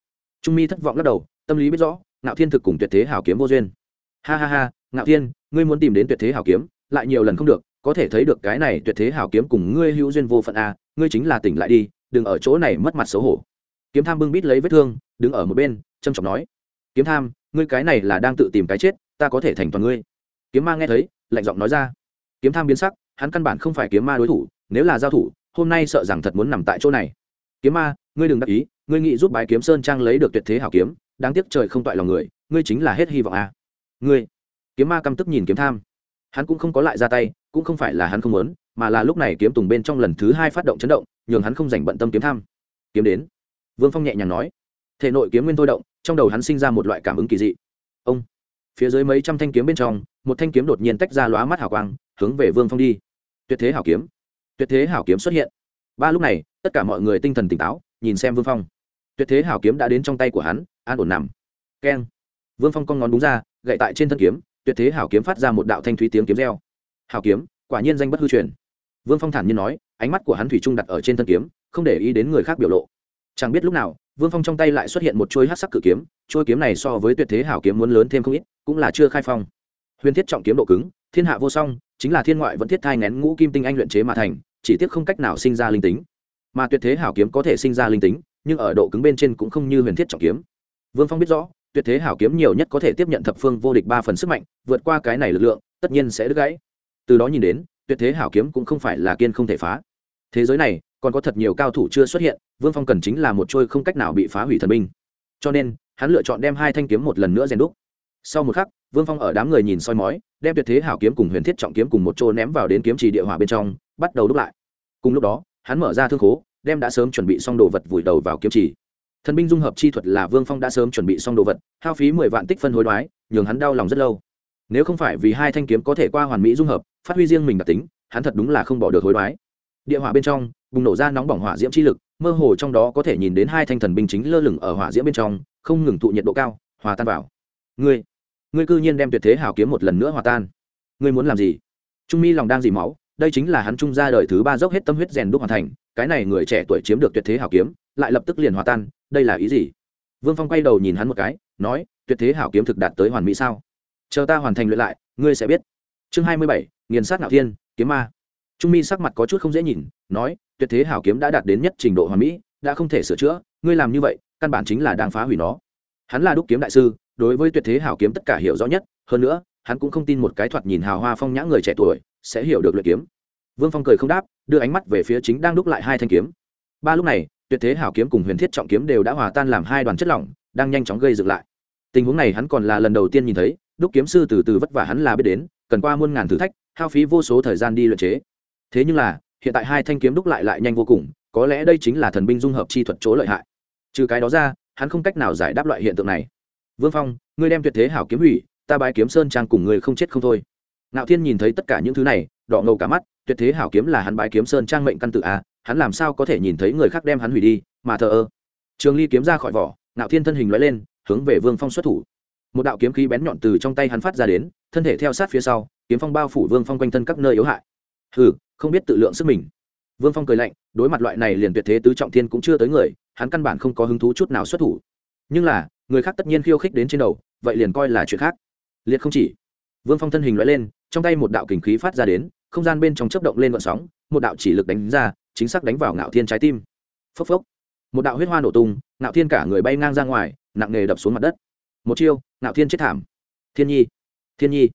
Trung mi thất vọng lắc đầu, tâm lý biết rõ, ngạo thiên thực cùng tuyệt thế hảo kiếm vô duyên. Ha ha ha, ngạo thiên, ngươi muốn tìm đến tuyệt thế hảo kiếm, lại nhiều lần không được, có thể thấy được cái này tuyệt thế hảo kiếm cùng ngươi hữu duyên vô phận a ngươi chính là tỉnh lại đi, đừng ở chỗ này mất mặt xấu hổ. Kiếm tham bưng bít lấy vết thương, đứng ở một bên, trầm trọng nói, kiếm tham, ngươi cái này là đang tự tìm cái chết, ta có thể thành toàn ngươi. Kiếm ma nghe thấy, lạnh giọng nói ra. Kiếm tham biến sắc hắn căn bản không phải kiếm ma đối thủ, nếu là giao thủ, hôm nay sợ rằng thật muốn nằm tại chỗ này. Kiếm ma, ngươi đừng đắc ý, ngươi nghĩ giúp bái kiếm sơn trang lấy được tuyệt thế hảo kiếm, đáng tiếc trời không toại lòng người, ngươi chính là hết hy vọng à. ngươi, kiếm ma căm tức nhìn kiếm tham. Hắn cũng không có lại ra tay, cũng không phải là hắn không muốn, mà là lúc này kiếm tùng bên trong lần thứ hai phát động chấn động, nhường hắn không dành bận tâm kiếm tham. Kiếm đến. Vương phong nhẹ nhàng nói. Thể nội kiếm nguyên thôi động, trong đầu hắn sinh ra một loại cảm ứng kỳ dị. Ông. Phía dưới mấy trăm thanh kiếm bên trong, một thanh kiếm đột nhiên tách ra lóa mắt hào quang, hướng về vương phong đi tuyệt thế hảo kiếm. Tuyệt thế hảo kiếm xuất hiện. Ba lúc này, tất cả mọi người tinh thần tỉnh táo, nhìn xem vương phong. Tuyệt thế hảo kiếm đã đến trong tay của hắn, an ổn nằm. Keng. Vương phong con ngón đúng ra, gậy tại trên thân kiếm, tuyệt thế hảo kiếm phát ra một đạo thanh thúy tiếng kiếm reo. Hảo kiếm, quả nhiên danh bất hư truyền. Vương phong thản nhiên nói, ánh mắt của hắn thủy trung đặt ở trên thân kiếm, không để ý đến người khác biểu lộ. Chẳng biết lúc nào, vương phong trong tay lại xuất hiện một chuôi hát sắc cự kiếm, chuôi kiếm này so với tuyệt thế hảo kiếm muốn lớn thêm không ít, cũng là chưa khai phong. Huyền thiết trọng kiếm độ cứng, thiên hạ vô song chính là thiên ngoại vẫn thiết thai ngén ngũ kim tinh anh luyện chế mà thành, chỉ tiếc không cách nào sinh ra linh tính. Mà tuyệt thế hảo kiếm có thể sinh ra linh tính, nhưng ở độ cứng bên trên cũng không như huyền thiết trọng kiếm. Vương phong biết rõ, tuyệt thế hảo kiếm nhiều nhất có thể tiếp nhận thập phương vô địch ba phần sức mạnh, vượt qua cái này lực lượng, tất nhiên sẽ đứt gãy. Từ đó nhìn đến, tuyệt thế hảo kiếm cũng không phải là kiên không thể phá. Thế giới này, còn có thật nhiều cao thủ chưa xuất hiện, vương phong cần chính là một trôi không cách nào bị phá hủy thần binh. Cho nên, hắn lựa chọn đem hai thanh kiếm một lần nữa rèn đúc sau một khắc, vương phong ở đám người nhìn soi mói, đem tuyệt thế hảo kiếm cùng huyền thiết trọng kiếm cùng một chỗ ném vào đến kiếm trì địa hỏa bên trong, bắt đầu đúc lại. Cùng lúc đó, hắn mở ra thương khố, đem đã sớm chuẩn bị xong đồ vật vùi đầu vào kiếm trì. Thần binh dung hợp chi thuật là vương phong đã sớm chuẩn bị xong đồ vật, hao phí mười vạn tích phân hối đoái, nhường hắn đau lòng rất lâu. Nếu không phải vì hai thanh kiếm có thể qua hoàn mỹ dung hợp, phát huy riêng mình đặc tính, hắn thật đúng là không bỏ được hối đoái. Địa hỏa bên trong, bùng nổ ra nóng bỏng hỏa diễm chi lực, mơ hồ trong đó có thể nhìn đến hai thanh thần binh chính lơ lửng ở hỏa diễm bên trong, không ngừng thụ nhiệt độ cao, hòa tan vào ngươi ngươi cư nhiên đem tuyệt thế hảo kiếm một lần nữa hòa tan. Ngươi muốn làm gì? Trung mi lòng đang dì máu, đây chính là hắn trung ra đời thứ ba dốc hết tâm huyết rèn đúc hoàn thành, cái này người trẻ tuổi chiếm được tuyệt thế hảo kiếm, lại lập tức liền hòa tan, đây là ý gì? Vương phong quay đầu nhìn hắn một cái, nói, tuyệt thế hảo kiếm thực đạt tới hoàn mỹ sao? Chờ ta hoàn thành luyện lại, ngươi sẽ biết. Chương hai mươi bảy, nghiền sát ngạo thiên, kiếm ma. Trung mi sắc mặt có chút không dễ nhìn, nói, tuyệt thế hảo kiếm đã đạt đến nhất trình độ hoàn mỹ, đã không thể sửa chữa, ngươi làm như vậy, căn bản chính là đang phá hủy nó hắn là đúc kiếm đại sư, đối với tuyệt thế hảo kiếm tất cả hiểu rõ nhất, hơn nữa, hắn cũng không tin một cái thoạt nhìn hào hoa phong nhã người trẻ tuổi sẽ hiểu được luyện kiếm. Vương phong cười không đáp, đưa ánh mắt về phía chính đang đúc lại hai thanh kiếm. Ba lúc này, tuyệt thế hảo kiếm cùng huyền thiết trọng kiếm đều đã hòa tan làm hai đoàn chất lỏng, đang nhanh chóng gây dựng lại. Tình huống này hắn còn là lần đầu tiên nhìn thấy, đúc kiếm sư từ từ vất vả hắn là biết đến, cần qua muôn ngàn thử thách, hao phí vô số thời gian đi luyện chế. Thế nhưng là, hiện tại hai thanh kiếm đúc lại lại nhanh vô cùng, có lẽ đây chính là thần binh dung hợp chi thuật chỗ lợi hại. Trừ cái đó ra hắn không cách nào giải đáp loại hiện tượng này. Vương phong, ngươi đem tuyệt thế hảo kiếm hủy, ta bái kiếm sơn trang cùng ngươi không chết không thôi. Ngạo thiên nhìn thấy tất cả những thứ này, đỏ ngầu cả mắt, tuyệt thế hảo kiếm là hắn bái kiếm sơn trang mệnh căn tự a hắn làm sao có thể nhìn thấy người khác đem hắn hủy đi, mà thờ ơ. Trường ly kiếm ra khỏi vỏ, ngạo thiên thân hình loại lên, hướng về vương phong xuất thủ. Một đạo kiếm khí bén nhọn từ trong tay hắn phát ra đến, thân thể theo sát phía sau, kiếm phong bao phủ vương phong quanh thân các nơi yếu hại. Hừ, không biết tự lượng sức mình. Vương phong cười lạnh, đối mặt loại này liền tuyệt thế tứ trọng thiên cũng chưa tới người hắn căn bản không có hứng thú chút nào xuất thủ. Nhưng là, người khác tất nhiên khiêu khích đến trên đầu, vậy liền coi là chuyện khác. Liệt không chỉ. Vương phong thân hình loại lên, trong tay một đạo kình khí phát ra đến, không gian bên trong chấp động lên vận sóng, một đạo chỉ lực đánh ra, chính xác đánh vào ngạo thiên trái tim. Phốc phốc. Một đạo huyết hoa nổ tung, ngạo thiên cả người bay ngang ra ngoài, nặng nề đập xuống mặt đất. Một chiêu, ngạo thiên chết thảm. Thiên nhi thiên nhi.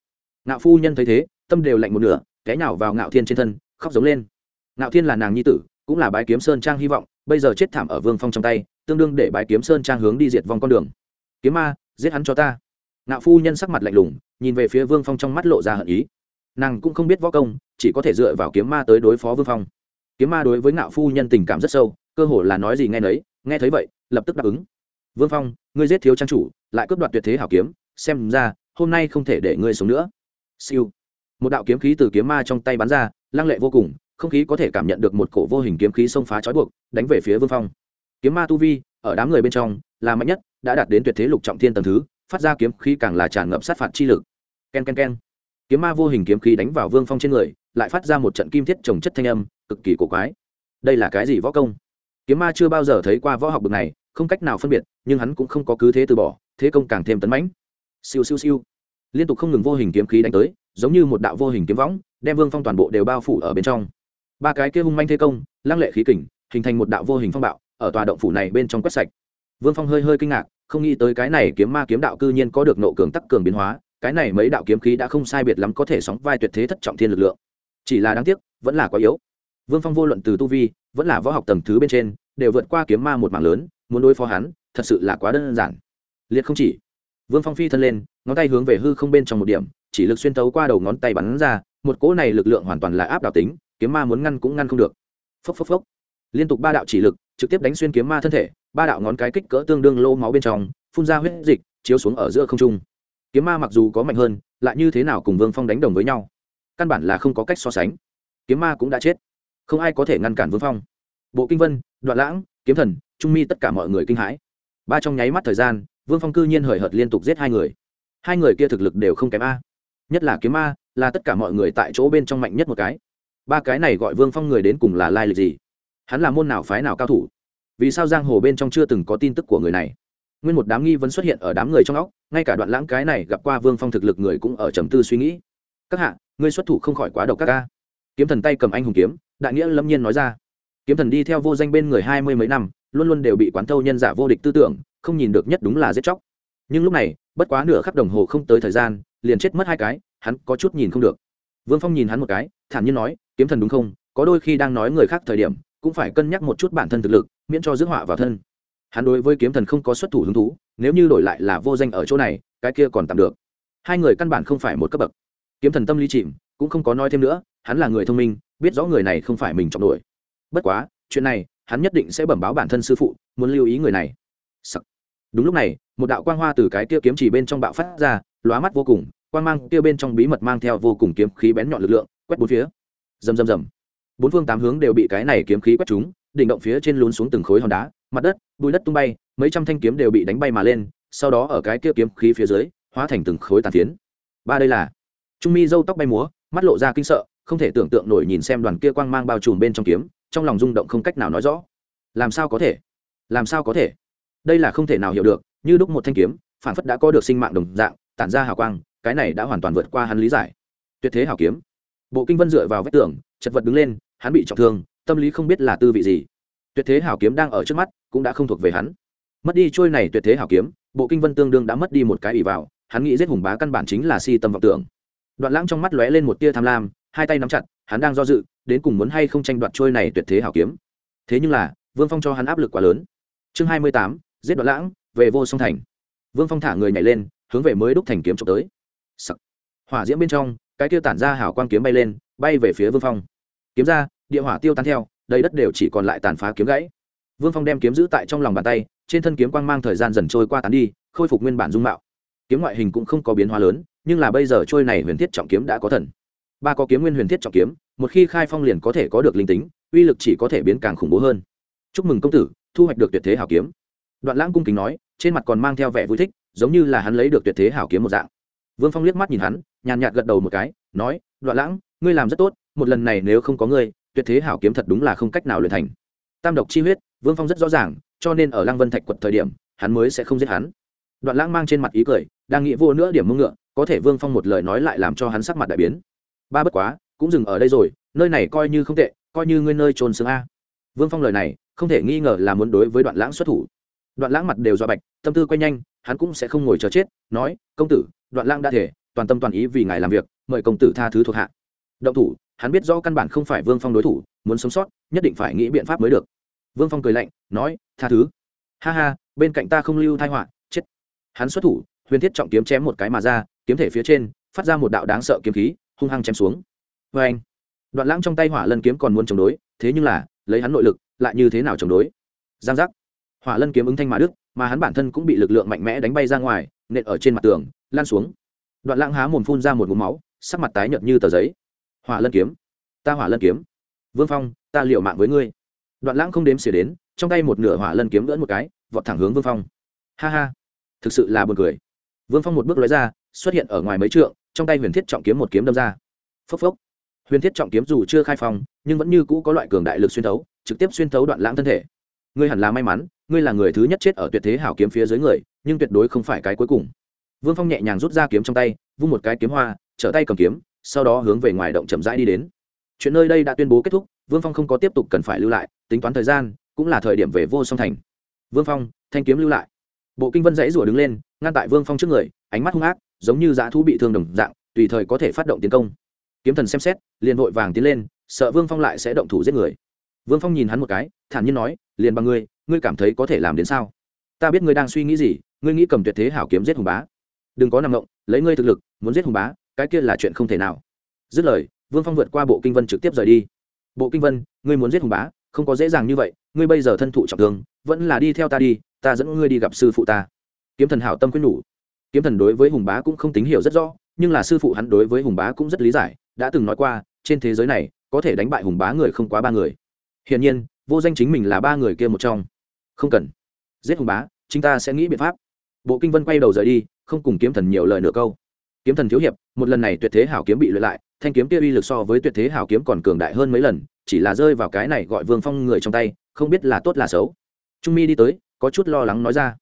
Ngạo phu nhân thấy thế, tâm đều lạnh một nửa, té nhào vào ngạo thiên trên thân, khóc giống lên. Ngạo thiên là nàng nhi tử, cũng là bái kiếm sơn trang hy vọng bây giờ chết thảm ở vương phong trong tay, tương đương để bái kiếm sơn trang hướng đi diệt vong con đường. Kiếm ma, giết hắn cho ta. Ngạo phu nhân sắc mặt lạnh lùng, nhìn về phía vương phong trong mắt lộ ra hận ý. Nàng cũng không biết võ công, chỉ có thể dựa vào kiếm ma tới đối phó vương phong. Kiếm ma đối với ngạo phu nhân tình cảm rất sâu, cơ hồ là nói gì nghe nấy, nghe thấy vậy, lập tức đáp ứng. Vương phong, ngươi giết thiếu trang chủ, lại cướp đoạt tuyệt thế hảo kiếm, xem ra, hôm nay không thể để ngươi sống nữa. Siêu. Một đạo kiếm khí từ kiếm ma trong tay bắn ra, lăng lệ vô cùng không khí có thể cảm nhận được một cổ vô hình kiếm khí xông phá trói buộc, đánh về phía vương phong. Kiếm ma tu vi, ở đám người bên trong, là mạnh nhất, đã đạt đến tuyệt thế lục trọng thiên tầng thứ, phát ra kiếm khí càng là tràn ngập sát phạt chi lực. K e n k e n k e n kiếm ma vô hình kiếm khí đánh vào vương phong trên người, lại phát ra một trận kim thiết trồng chất thanh âm, cực kỳ cổ quái. Đây là cái gì võ công? Kiếm ma chưa bao giờ thấy qua võ học bực này, không cách nào phân biệt, nhưng hắn cũng không có cứ thế từ bỏ, thế công càng thêm tấn mãnh. Siêu siêu siêu. Liên tục không ngừng vô hình kiếm khí đánh tới, giống như một đạo vô hình kiếm võng, đem vương phong toàn bộ đều bao phủ ở bên trong ba cái kia hung manh thế công, lăng lệ khí kình, hình thành một đạo vô hình phong bạo, ở tòa động phủ này bên trong quét sạch. Vương phong hơi hơi kinh ngạc, không nghĩ tới cái này kiếm ma kiếm đạo cư nhiên có được nộ cường tắc cường biến hóa, cái này mấy đạo kiếm khí đã không sai biệt lắm có thể sóng vai tuyệt thế thất trọng thiên lực lượng. Chỉ là đáng tiếc, vẫn là quá yếu. Vương phong vô luận từ tu vi, vẫn là võ học tầng thứ bên trên, đều vượt qua kiếm ma một mảng lớn, muốn đối phó hắn, thật sự là quá đơn giản. Liệt không chỉ. Vương phong phi thân lên, ngón tay hướng về hư không bên trong một điểm, chỉ lực xuyên tấu qua đầu ngón tay bắn ra, một cỗ này lực lượng hoàn toàn là áp đảo tính kiếm ma muốn ngăn cũng ngăn không được. Phốc phốc phốc. Liên tục ba đạo chỉ lực, trực tiếp đánh xuyên kiếm ma thân thể, ba đạo ngón cái kích cỡ tương đương lô máu bên trong, phun ra huyết dịch, chiếu xuống ở giữa không trung. Kiếm ma mặc dù có mạnh hơn, lại như thế nào cùng vương phong đánh đồng với nhau? Căn bản là không có cách so sánh. Kiếm ma cũng đã chết. Không ai có thể ngăn cản vương phong. Bộ kinh vân, đoạn lãng, kiếm thần, trung mi tất cả mọi người kinh hãi. Ba trong nháy mắt thời gian, vương phong cư nhiên hời hợt liên tục giết hai người. Hai người kia thực lực đều không kém a. Nhất là kiếm ma, là tất cả mọi người tại chỗ bên trong mạnh nhất một cái ba cái này gọi vương phong người đến cùng là lai lịch gì? Hắn là môn nào phái nào cao thủ? Vì sao giang hồ bên trong chưa từng có tin tức của người này? Nguyên một đám nghi vấn xuất hiện ở đám người trong óc, ngay cả đoạn lãng cái này gặp qua vương phong thực lực người cũng ở trầm tư suy nghĩ. Các hạ, ngươi xuất thủ không khỏi quá độc các ca kiếm thần tay cầm anh hùng kiếm, đại nghĩa lâm nhiên nói ra. Kiếm thần đi theo vô danh bên người hai mươi mấy năm, luôn luôn đều bị quán thâu nhân giả vô địch tư tưởng, không nhìn được nhất đúng là giết chóc. Nhưng lúc này, bất quá nửa khắc đồng hồ không tới thời gian, liền chết mất hai cái, hắn có chút nhìn không được. Vương phong nhìn hắn một cái, thản nhiên nói kiếm thần đúng không? Có đôi khi đang nói người khác thời điểm, cũng phải cân nhắc một chút bản thân thực lực, miễn cho rước họa vào thân. Hắn đối với kiếm thần không có xuất thủ hứng thú, nếu như đổi lại là vô danh ở chỗ này, cái kia còn tạm được. Hai người căn bản không phải một cấp bậc. Kiếm thần tâm lý chìm, cũng không có nói thêm nữa, hắn là người thông minh, biết rõ người này không phải mình trọng đuổi. Bất quá, chuyện này, hắn nhất định sẽ bẩm báo bản thân sư phụ, muốn lưu ý người này. Sắc. đúng lúc này, một đạo quang hoa từ cái kia kiếm chỉ bên trong bạo phát ra, lóa mắt vô cùng, quang mang kia bên trong bí mật mang theo vô cùng kiếm khí bén nhọn lực lượng, quét bốn phía rầm rầm rầm. Bốn phương tám hướng đều bị cái này kiếm khí quét trúng, đỉnh động phía trên lún xuống từng khối hòn đá, mặt đất bụi đất tung bay, mấy trăm thanh kiếm đều bị đánh bay mà lên, sau đó ở cái kia kiếm khí phía dưới, hóa thành từng khối tàn phiến. Ba đây là trung mi râu tóc bay múa, mắt lộ ra kinh sợ, không thể tưởng tượng nổi nhìn xem đoàn kia quang mang bao trùm bên trong kiếm, trong lòng rung động không cách nào nói rõ. Làm sao có thể? Làm sao có thể? Đây là không thể nào hiểu được, như đúc một thanh kiếm, phản phất đã có được sinh mạng đồng dạng, tản ra hào quang, cái này đã hoàn toàn vượt qua hắn lý giải. Tuyệt thế hào kiếm bộ kinh vân dựa vào vách tường, chật vật đứng lên, hắn bị trọng thương, tâm lý không biết là tư vị gì. Tuyệt thế hào kiếm đang ở trước mắt, cũng đã không thuộc về hắn. Mất đi trôi này tuyệt thế hào kiếm, bộ kinh vân tương đương đã mất đi một cái ỷ vào, hắn nghĩ giết hùng bá căn bản chính là si tâm vọng tưởng. Đoạn lãng trong mắt lóe lên một tia tham lam, hai tay nắm chặt, hắn đang do dự, đến cùng muốn hay không tranh đoạt trôi này tuyệt thế hảo kiếm. Thế nhưng là, vương phong cho hắn áp lực quá lớn. Chương hai mươi tám, giết đoạn lãng, về vô song thành. Vương phong thả người nhảy lên, hướng về mới đúc thành kiếm trộm tới. Sắc. hỏa diễm bên trong cái tiêu tản ra hảo quang kiếm bay lên, bay về phía vương phong. Kiếm ra, địa hỏa tiêu tán theo, đầy đất đều chỉ còn lại tàn phá kiếm gãy. Vương phong đem kiếm giữ tại trong lòng bàn tay, trên thân kiếm quang mang thời gian dần trôi qua tán đi, khôi phục nguyên bản dung mạo. Kiếm ngoại hình cũng không có biến hóa lớn, nhưng là bây giờ trôi này huyền thiết trọng kiếm đã có thần. Ba có kiếm nguyên huyền thiết trọng kiếm, một khi khai phong liền có thể có được linh tính, uy lực chỉ có thể biến càng khủng bố hơn. Chúc mừng công tử, thu hoạch được tuyệt thế hảo kiếm. Đoạn lãng cung kính nói, trên mặt còn mang theo vẻ vui thích, giống như là hắn lấy được tuyệt thế hảo kiếm một dạng vương phong liếc mắt nhìn hắn, nhàn nhạt gật đầu một cái, nói, đoạn lãng, ngươi làm rất tốt, một lần này nếu không có ngươi, tuyệt thế hảo kiếm thật đúng là không cách nào luyện thành. Tam độc chi huyết, vương phong rất rõ ràng, cho nên ở lăng vân thạch quật thời điểm, hắn mới sẽ không giết hắn. Đoạn lãng mang trên mặt ý cười, đang nghĩ vô nữa điểm mưng ngựa, có thể vương phong một lời nói lại làm cho hắn sắc mặt đại biến. Ba bất quá, cũng dừng ở đây rồi, nơi này coi như không tệ, coi như ngươi nơi trôn xương a. Vương phong lời này, không thể nghi ngờ là muốn đối với đoạn lãng xuất thủ. Đoạn lãng mặt đều do bạch, tâm tư quay nhanh, hắn cũng sẽ không ngồi chờ chết, nói, công tử đoạn Lang đã thể, toàn tâm toàn ý vì ngài làm việc, mời công tử tha thứ thuộc hạ. Động thủ, hắn biết rõ căn bản không phải vương phong đối thủ, muốn sống sót, nhất định phải nghĩ biện pháp mới được. Vương phong cười lạnh, nói, tha thứ. Ha ha, bên cạnh ta không lưu thai họa, chết. Hắn xuất thủ, huyền thiết trọng kiếm chém một cái mà ra, kiếm thể phía trên, phát ra một đạo đáng sợ kiếm khí, hung hăng chém xuống. Vê anh, đoạn lãng trong tay hỏa lân kiếm còn muốn chống đối, thế nhưng là, lấy hắn nội lực, lại như thế nào chống đối? Giang giác. Hỏa lân kiếm ứng thanh mà đức mà hắn bản thân cũng bị lực lượng mạnh mẽ đánh bay ra ngoài, nện ở trên mặt tường lan xuống. Đoạn lãng há mồm phun ra một mũ máu, sắc mặt tái nhợt như tờ giấy. Hỏa lân kiếm. Ta hỏa lân kiếm. Vương phong, ta liệu mạng với ngươi. Đoạn lãng không đếm xỉa đến, trong tay một nửa hỏa lân kiếm đỡ một cái, vọt thẳng hướng vương phong. Ha ha. Thực sự là buồn cười. Vương phong một bước lói ra, xuất hiện ở ngoài mấy trượng, trong tay huyền thiết trọng kiếm một kiếm đâm ra. Phốc phốc. Huyền thiết trọng kiếm dù chưa khai phong, nhưng vẫn như cũ có loại cường đại lực xuyên thấu, trực tiếp xuyên thấu đoạn lãng thân thể. Ngươi hẳn là may mắn, ngươi là người thứ nhất chết ở tuyệt thế hảo kiếm phía dưới người, nhưng tuyệt đối không phải cái cuối cùng vương phong nhẹ nhàng rút ra kiếm trong tay, vung một cái kiếm hoa, trở tay cầm kiếm, sau đó hướng về ngoài động chậm rãi đi đến. Chuyện nơi đây đã tuyên bố kết thúc, vương phong không có tiếp tục cần phải lưu lại, tính toán thời gian, cũng là thời điểm về vô song thành. Vương phong, thanh kiếm lưu lại. Bộ kinh vân dãy rủa đứng lên, ngăn tại vương phong trước người, ánh mắt hung ác, giống như dã thú bị thương đồng dạng, tùy thời có thể phát động tiến công. Kiếm thần xem xét, liền vội vàng tiến lên, sợ vương phong lại sẽ động thủ giết người. Vương phong nhìn hắn một cái, thản nhiên nói, liền bằng ngươi ngươi cảm thấy có thể làm đến sao? Ta biết ngươi đang suy nghĩ gì, ngươi nghĩ cầm tuyệt thế hảo kiếm giết hùng bá đừng có nằm ngộng, lấy ngươi thực lực, muốn giết hùng bá, cái kia là chuyện không thể nào. Dứt lời, vương phong vượt qua bộ kinh vân trực tiếp rời đi. Bộ kinh vân, ngươi muốn giết hùng bá, không có dễ dàng như vậy, ngươi bây giờ thân thụ trọng thương, vẫn là đi theo ta đi, ta dẫn ngươi đi gặp sư phụ ta. Kiếm thần hảo tâm quyết nhủ. Kiếm thần đối với hùng bá cũng không tín hiểu rất rõ, nhưng là sư phụ hắn đối với hùng bá cũng rất lý giải, đã từng nói qua, trên thế giới này, có thể đánh bại hùng bá người không quá ba người. Hiển nhiên, vô danh chính mình là ba người kia một trong. Không cần. Giết hùng bá chúng ta sẽ nghĩ biện pháp bộ kinh vân quay đầu rời đi, không cùng kiếm thần nhiều lời nửa câu. Kiếm thần thiếu hiệp, một lần này tuyệt thế hảo kiếm bị luyện lại, thanh kiếm kia uy lực so với tuyệt thế hảo kiếm còn cường đại hơn mấy lần, chỉ là rơi vào cái này gọi vương phong người trong tay, không biết là tốt là xấu. Trung mi đi tới, có chút lo lắng nói ra.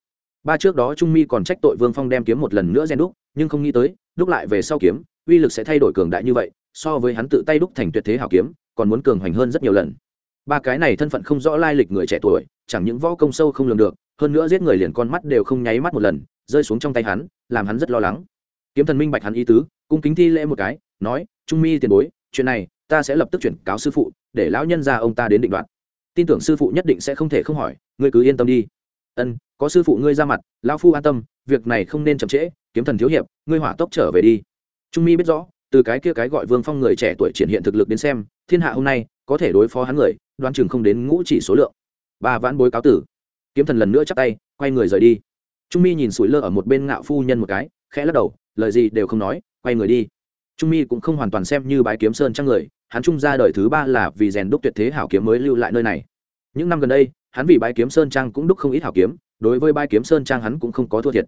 Ba trước đó trung mi còn trách tội vương phong đem kiếm một lần nữa gen đúc, nhưng không nghĩ tới, đúc lại về sau kiếm, uy lực sẽ thay đổi cường đại như vậy, so với hắn tự tay đúc thành tuyệt thế hảo kiếm, còn muốn cường hoành hơn rất nhiều lần. Ba cái này thân phận không rõ lai lịch người trẻ tuổi, chẳng những võ công sâu không lường được hơn nữa giết người liền con mắt đều không nháy mắt một lần, rơi xuống trong tay hắn, làm hắn rất lo lắng. Kiếm thần minh bạch hắn ý tứ, cung kính thi lễ một cái, nói, trung mi tiền bối, chuyện này ta sẽ lập tức chuyển cáo sư phụ, để lão nhân ra ông ta đến định đoạt. Tin tưởng sư phụ nhất định sẽ không thể không hỏi, ngươi cứ yên tâm đi. Ân, có sư phụ ngươi ra mặt, lão phu an tâm, việc này không nên chậm trễ, kiếm thần thiếu hiệp, ngươi hỏa tốc trở về đi. Trung mi biết rõ, từ cái kia cái gọi vương phong người trẻ tuổi triển hiện thực lực đến xem, thiên hạ hôm nay có thể đối phó hắn người, đoán chừng không đến ngũ chỉ số lượng. Ba vãn bối cáo tử kiếm thần lần nữa chắp tay, quay người rời đi. Trung mi nhìn sủi lơ ở một bên ngạo phu nhân một cái, khẽ lắc đầu, lời gì đều không nói, quay người đi. Trung mi cũng không hoàn toàn xem như bái kiếm sơn trang người, hắn trung ra đời thứ ba là vì rèn đúc tuyệt thế hảo kiếm mới lưu lại nơi này. Những năm gần đây, hắn vì bái kiếm sơn trang cũng đúc không ít hảo kiếm, đối với bái kiếm sơn trang hắn cũng không có thua thiệt.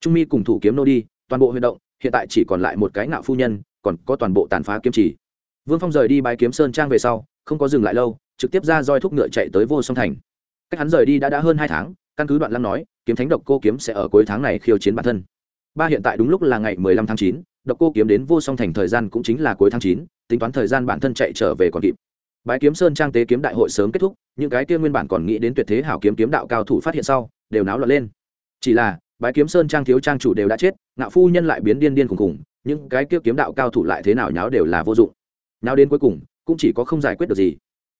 Trung mi cùng thủ kiếm nô đi, toàn bộ huy động, hiện tại chỉ còn lại một cái ngạo phu nhân, còn có toàn bộ tàn phá kiếm chỉ. Vương phong rời đi bái kiếm sơn trang về sau, không có dừng lại lâu, trực tiếp ra roi thúc ngựa chạy tới vô song thành cách hắn rời đi đã đã hơn hai tháng, căn cứ đoạn lăng nói, kiếm thánh độc cô kiếm sẽ ở cuối tháng này khiêu chiến bản thân. Ba hiện tại đúng lúc là ngày mười lăm tháng chín, độc cô kiếm đến vô song thành thời gian cũng chính là cuối tháng chín, tính toán thời gian bản thân chạy trở về còn kịp. Bái kiếm sơn trang tế kiếm đại hội sớm kết thúc, những cái kia nguyên bản còn nghĩ đến tuyệt thế hảo kiếm kiếm đạo cao thủ phát hiện sau, đều náo loạn lên. Chỉ là, bái kiếm sơn trang thiếu trang chủ đều đã chết, ngạo phu nhân lại biến điên điên khùng khùng những cái kia kiếm đạo cao thủ lại thế nào nháo đều là vô dụng. Nháo đến cuối cùng, cũng chỉ có không giải quyết được gì.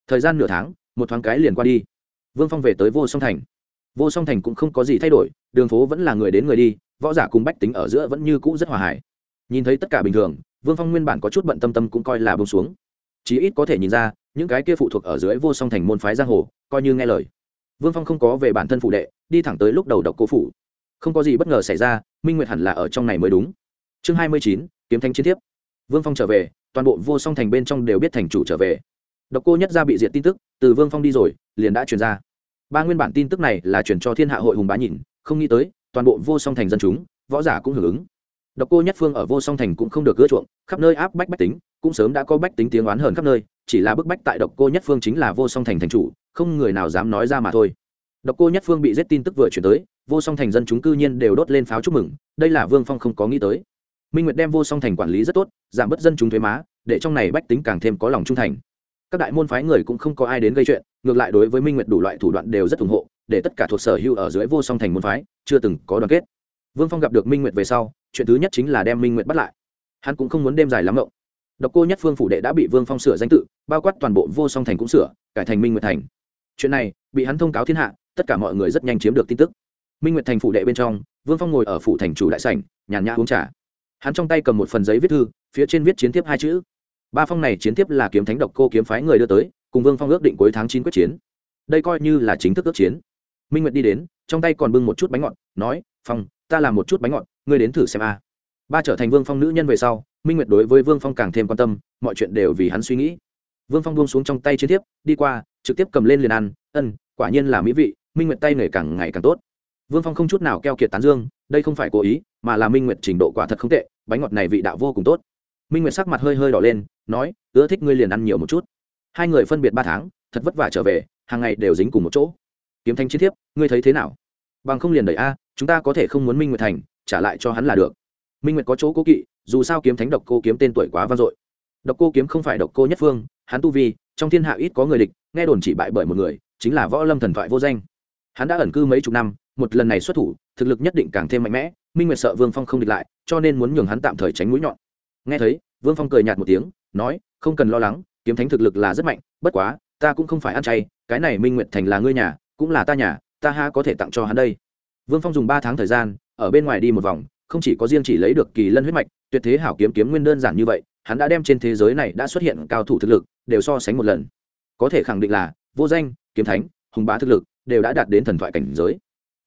Thời gian nửa tháng, một thoáng cái liền qua đi vương phong về tới vô song thành. Vô song thành cũng không có gì thay đổi, đường phố vẫn là người đến người đi, võ giả cùng bách tính ở giữa vẫn như cũ rất hòa hải nhìn thấy tất cả bình thường, vương phong nguyên bản có chút bận tâm tâm cũng coi là bông xuống. Chí ít có thể nhìn ra, những cái kia phụ thuộc ở dưới vô song thành môn phái giang hồ, coi như nghe lời. Vương phong không có về bản thân phụ đệ, đi thẳng tới lúc đầu độc cố phủ. Không có gì bất ngờ xảy ra, minh nguyệt hẳn là ở trong này mới đúng. Chương hai mươi chín, kiếm thanh chiến tiếp vương phong trở về, toàn bộ vô song thành bên trong đều biết thành chủ trở về. Độc cô nhất ra bị diệt tin tức, từ vương phong đi rồi liền đã truyền ra. Ba nguyên bản tin tức này là truyền cho thiên hạ hội hùng bá nhìn, không nghĩ tới, toàn bộ vô song thành dân chúng, võ giả cũng hưởng ứng. Độc cô nhất phương ở vô song thành cũng không được gỡ chuộng, khắp nơi áp bách bách tính, cũng sớm đã có bách tính tiếng oán hờn khắp nơi, chỉ là bức bách tại độc cô nhất phương chính là vô song thành thành chủ, không người nào dám nói ra mà thôi. Độc cô nhất phương bị giết tin tức vừa chuyển tới, vô song thành dân chúng cư nhiên đều đốt lên pháo chúc mừng, đây là vương phong không có nghĩ tới. Minh nguyệt đem vô song thành quản lý rất tốt, giảm bớt dân chúng thuế má, để trong này bách tính càng thêm có lòng trung thành. Các đại môn phái người cũng không có ai đến gây chuyện ngược lại đối với minh nguyệt đủ loại thủ đoạn đều rất ủng hộ, để tất cả thuộc sở hữu ở dưới vô song thành môn phái, chưa từng có đoàn kết. Vương phong gặp được minh nguyệt về sau, chuyện thứ nhất chính là đem minh nguyệt bắt lại. Hắn cũng không muốn đêm dài lắm ngộng độc cô nhất phương phủ đệ đã bị vương phong sửa danh tự, bao quát toàn bộ vô song thành cũng sửa, cải thành minh nguyệt thành. Chuyện này, bị hắn thông cáo thiên hạ, tất cả mọi người rất nhanh chiếm được tin tức. Minh nguyệt thành phủ đệ bên trong, vương phong ngồi ở phủ thành chủ đại sảnh, nhàn nhã uống trà. Hắn trong tay cầm một phần giấy viết thư, phía trên viết chiến tiếp hai chữ. Ba phong này chiến tiếp là kiếm thánh độc cô kiếm phái người đưa tới cùng vương phong ước định cuối tháng chín quyết chiến. Đây coi như là chính thức ước chiến. Minh nguyệt đi đến, trong tay còn bưng một chút bánh ngọt, nói, phong, ta làm một chút bánh ngọt, ngươi đến thử xem a. Ba trở thành vương phong nữ nhân về sau, minh nguyệt đối với vương phong càng thêm quan tâm, mọi chuyện đều vì hắn suy nghĩ. Vương phong buông xuống trong tay chiến tiếp đi qua, trực tiếp cầm lên liền ăn, ân, quả nhiên là mỹ vị, minh nguyệt tay nghề càng ngày càng tốt. Vương phong không chút nào keo kiệt tán dương, đây không phải cố ý, mà là minh nguyệt trình độ quả thật không tệ, bánh ngọt này vị đạo vô cùng tốt. Minh nguyệt sắc mặt hơi hơi đỏ lên, nói, ưa thích ngươi liền ăn nhiều một chút hai người phân biệt ba tháng, thật vất vả trở về, hàng ngày đều dính cùng một chỗ. Kiếm thanh chiến thiếp, ngươi thấy thế nào? Bằng không liền đẩy a, chúng ta có thể không muốn minh nguyệt thành, trả lại cho hắn là được. Minh nguyệt có chỗ cố kỵ, dù sao kiếm thánh độc cô kiếm tên tuổi quá vang dội. Độc cô kiếm không phải độc cô nhất phương, hắn tu vi, trong thiên hạ ít có người địch, nghe đồn chỉ bại bởi một người, chính là võ lâm thần thoại vô danh. Hắn đã ẩn cư mấy chục năm, một lần này xuất thủ, thực lực nhất định càng thêm mạnh mẽ, minh nguyệt sợ vương phong không địch lại, cho nên muốn nhường hắn tạm thời tránh mũi nhọn. Nghe thấy, vương phong cười nhạt một tiếng, nói, không cần lo lắng kiếm thánh thực lực là rất mạnh, bất quá, ta cũng không phải ăn chay, cái này minh nguyệt thành là ngươi nhà, cũng là ta nhà, ta ha có thể tặng cho hắn đây. Vương phong dùng ba tháng thời gian, ở bên ngoài đi một vòng, không chỉ có riêng chỉ lấy được kỳ lân huyết mạch, tuyệt thế hảo kiếm kiếm nguyên đơn giản như vậy, hắn đã đem trên thế giới này đã xuất hiện cao thủ thực lực, đều so sánh một lần. Có thể khẳng định là, vô danh, kiếm thánh, hùng bá thực lực, đều đã đạt đến thần thoại cảnh giới.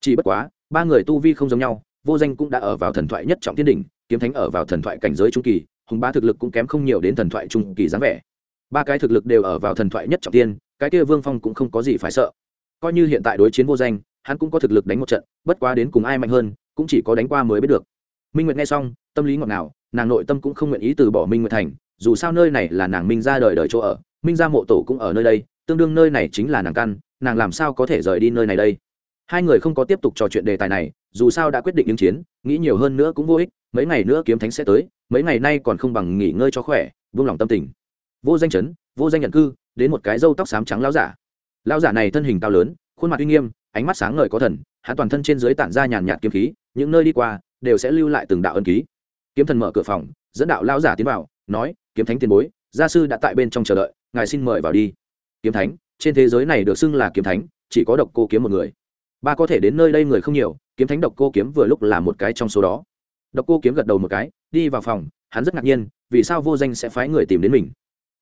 Chỉ bất quá, ba người tu vi không giống nhau, vô danh cũng đã ở vào thần thoại nhất trọng thiên đỉnh, kiếm thánh ở vào thần thoại cảnh giới trung kỳ, hùng bá thực lực cũng kém không nhiều đến thần thoại trung kỳ dáng vẻ ba cái thực lực đều ở vào thần thoại nhất trọng tiên, cái kia vương phong cũng không có gì phải sợ. Coi như hiện tại đối chiến vô danh, hắn cũng có thực lực đánh một trận, bất quá đến cùng ai mạnh hơn, cũng chỉ có đánh qua mới biết được. Minh nguyệt nghe xong, tâm lý ngọt ngào, nàng nội tâm cũng không nguyện ý từ bỏ minh nguyệt thành, dù sao nơi này là nàng minh ra đời đời chỗ ở, minh ra mộ tổ cũng ở nơi đây, tương đương nơi này chính là nàng căn, nàng làm sao có thể rời đi nơi này đây? Hai người không có tiếp tục trò chuyện đề tài này, dù sao đã quyết định ứng chiến, nghĩ nhiều hơn nữa cũng vô ích, mấy ngày nữa kiếm thánh sẽ tới, mấy ngày nay còn không bằng nghỉ ngơi cho khỏe, vung lòng tâm tình vô danh chấn, vô danh nhận cư, đến một cái râu tóc xám trắng lao giả. Lao giả này thân hình cao lớn, khuôn mặt uy nghiêm, ánh mắt sáng ngời có thần, hắn toàn thân trên dưới tản ra nhàn nhạt kiếm khí, những nơi đi qua đều sẽ lưu lại từng đạo ân ký. Kiếm thần mở cửa phòng, dẫn đạo lao giả tiến vào, nói, kiếm thánh tiền bối, gia sư đã tại bên trong chờ đợi, ngài xin mời vào đi. Kiếm thánh, trên thế giới này được xưng là kiếm thánh, chỉ có độc cô kiếm một người. Ba có thể đến nơi đây người không nhiều, kiếm thánh độc cô kiếm vừa lúc là một cái trong số đó. Độc cô kiếm gật đầu một cái, đi vào phòng, hắn rất ngạc nhiên, vì sao vô danh sẽ phái người tìm đến mình?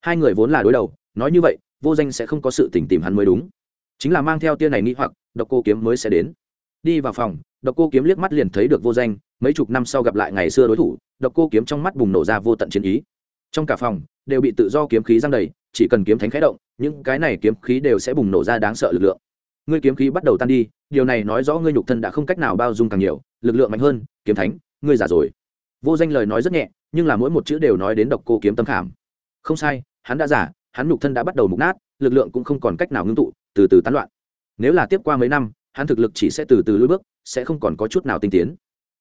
Hai người vốn là đối đầu, nói như vậy, vô danh sẽ không có sự tình tìm hắn mới đúng. Chính là mang theo tia này nghĩ hoặc, độc cô kiếm mới sẽ đến. Đi vào phòng, độc cô kiếm liếc mắt liền thấy được vô danh, mấy chục năm sau gặp lại ngày xưa đối thủ, độc cô kiếm trong mắt bùng nổ ra vô tận chiến ý. Trong cả phòng, đều bị tự do kiếm khí giang đầy, chỉ cần kiếm thánh khẽ động, những cái này kiếm khí đều sẽ bùng nổ ra đáng sợ lực lượng. Ngươi kiếm khí bắt đầu tan đi, điều này nói rõ ngươi nhục thân đã không cách nào bao dung càng nhiều, lực lượng mạnh hơn, kiếm thánh, ngươi già rồi. Vô danh lời nói rất nhẹ, nhưng là mỗi một chữ đều nói đến độc cô kiếm tâm khảm không sai, hắn đã giả, hắn nhục thân đã bắt đầu mục nát, lực lượng cũng không còn cách nào ngưng tụ, từ từ tán loạn. Nếu là tiếp qua mấy năm, hắn thực lực chỉ sẽ từ từ lùi bước, sẽ không còn có chút nào tinh tiến.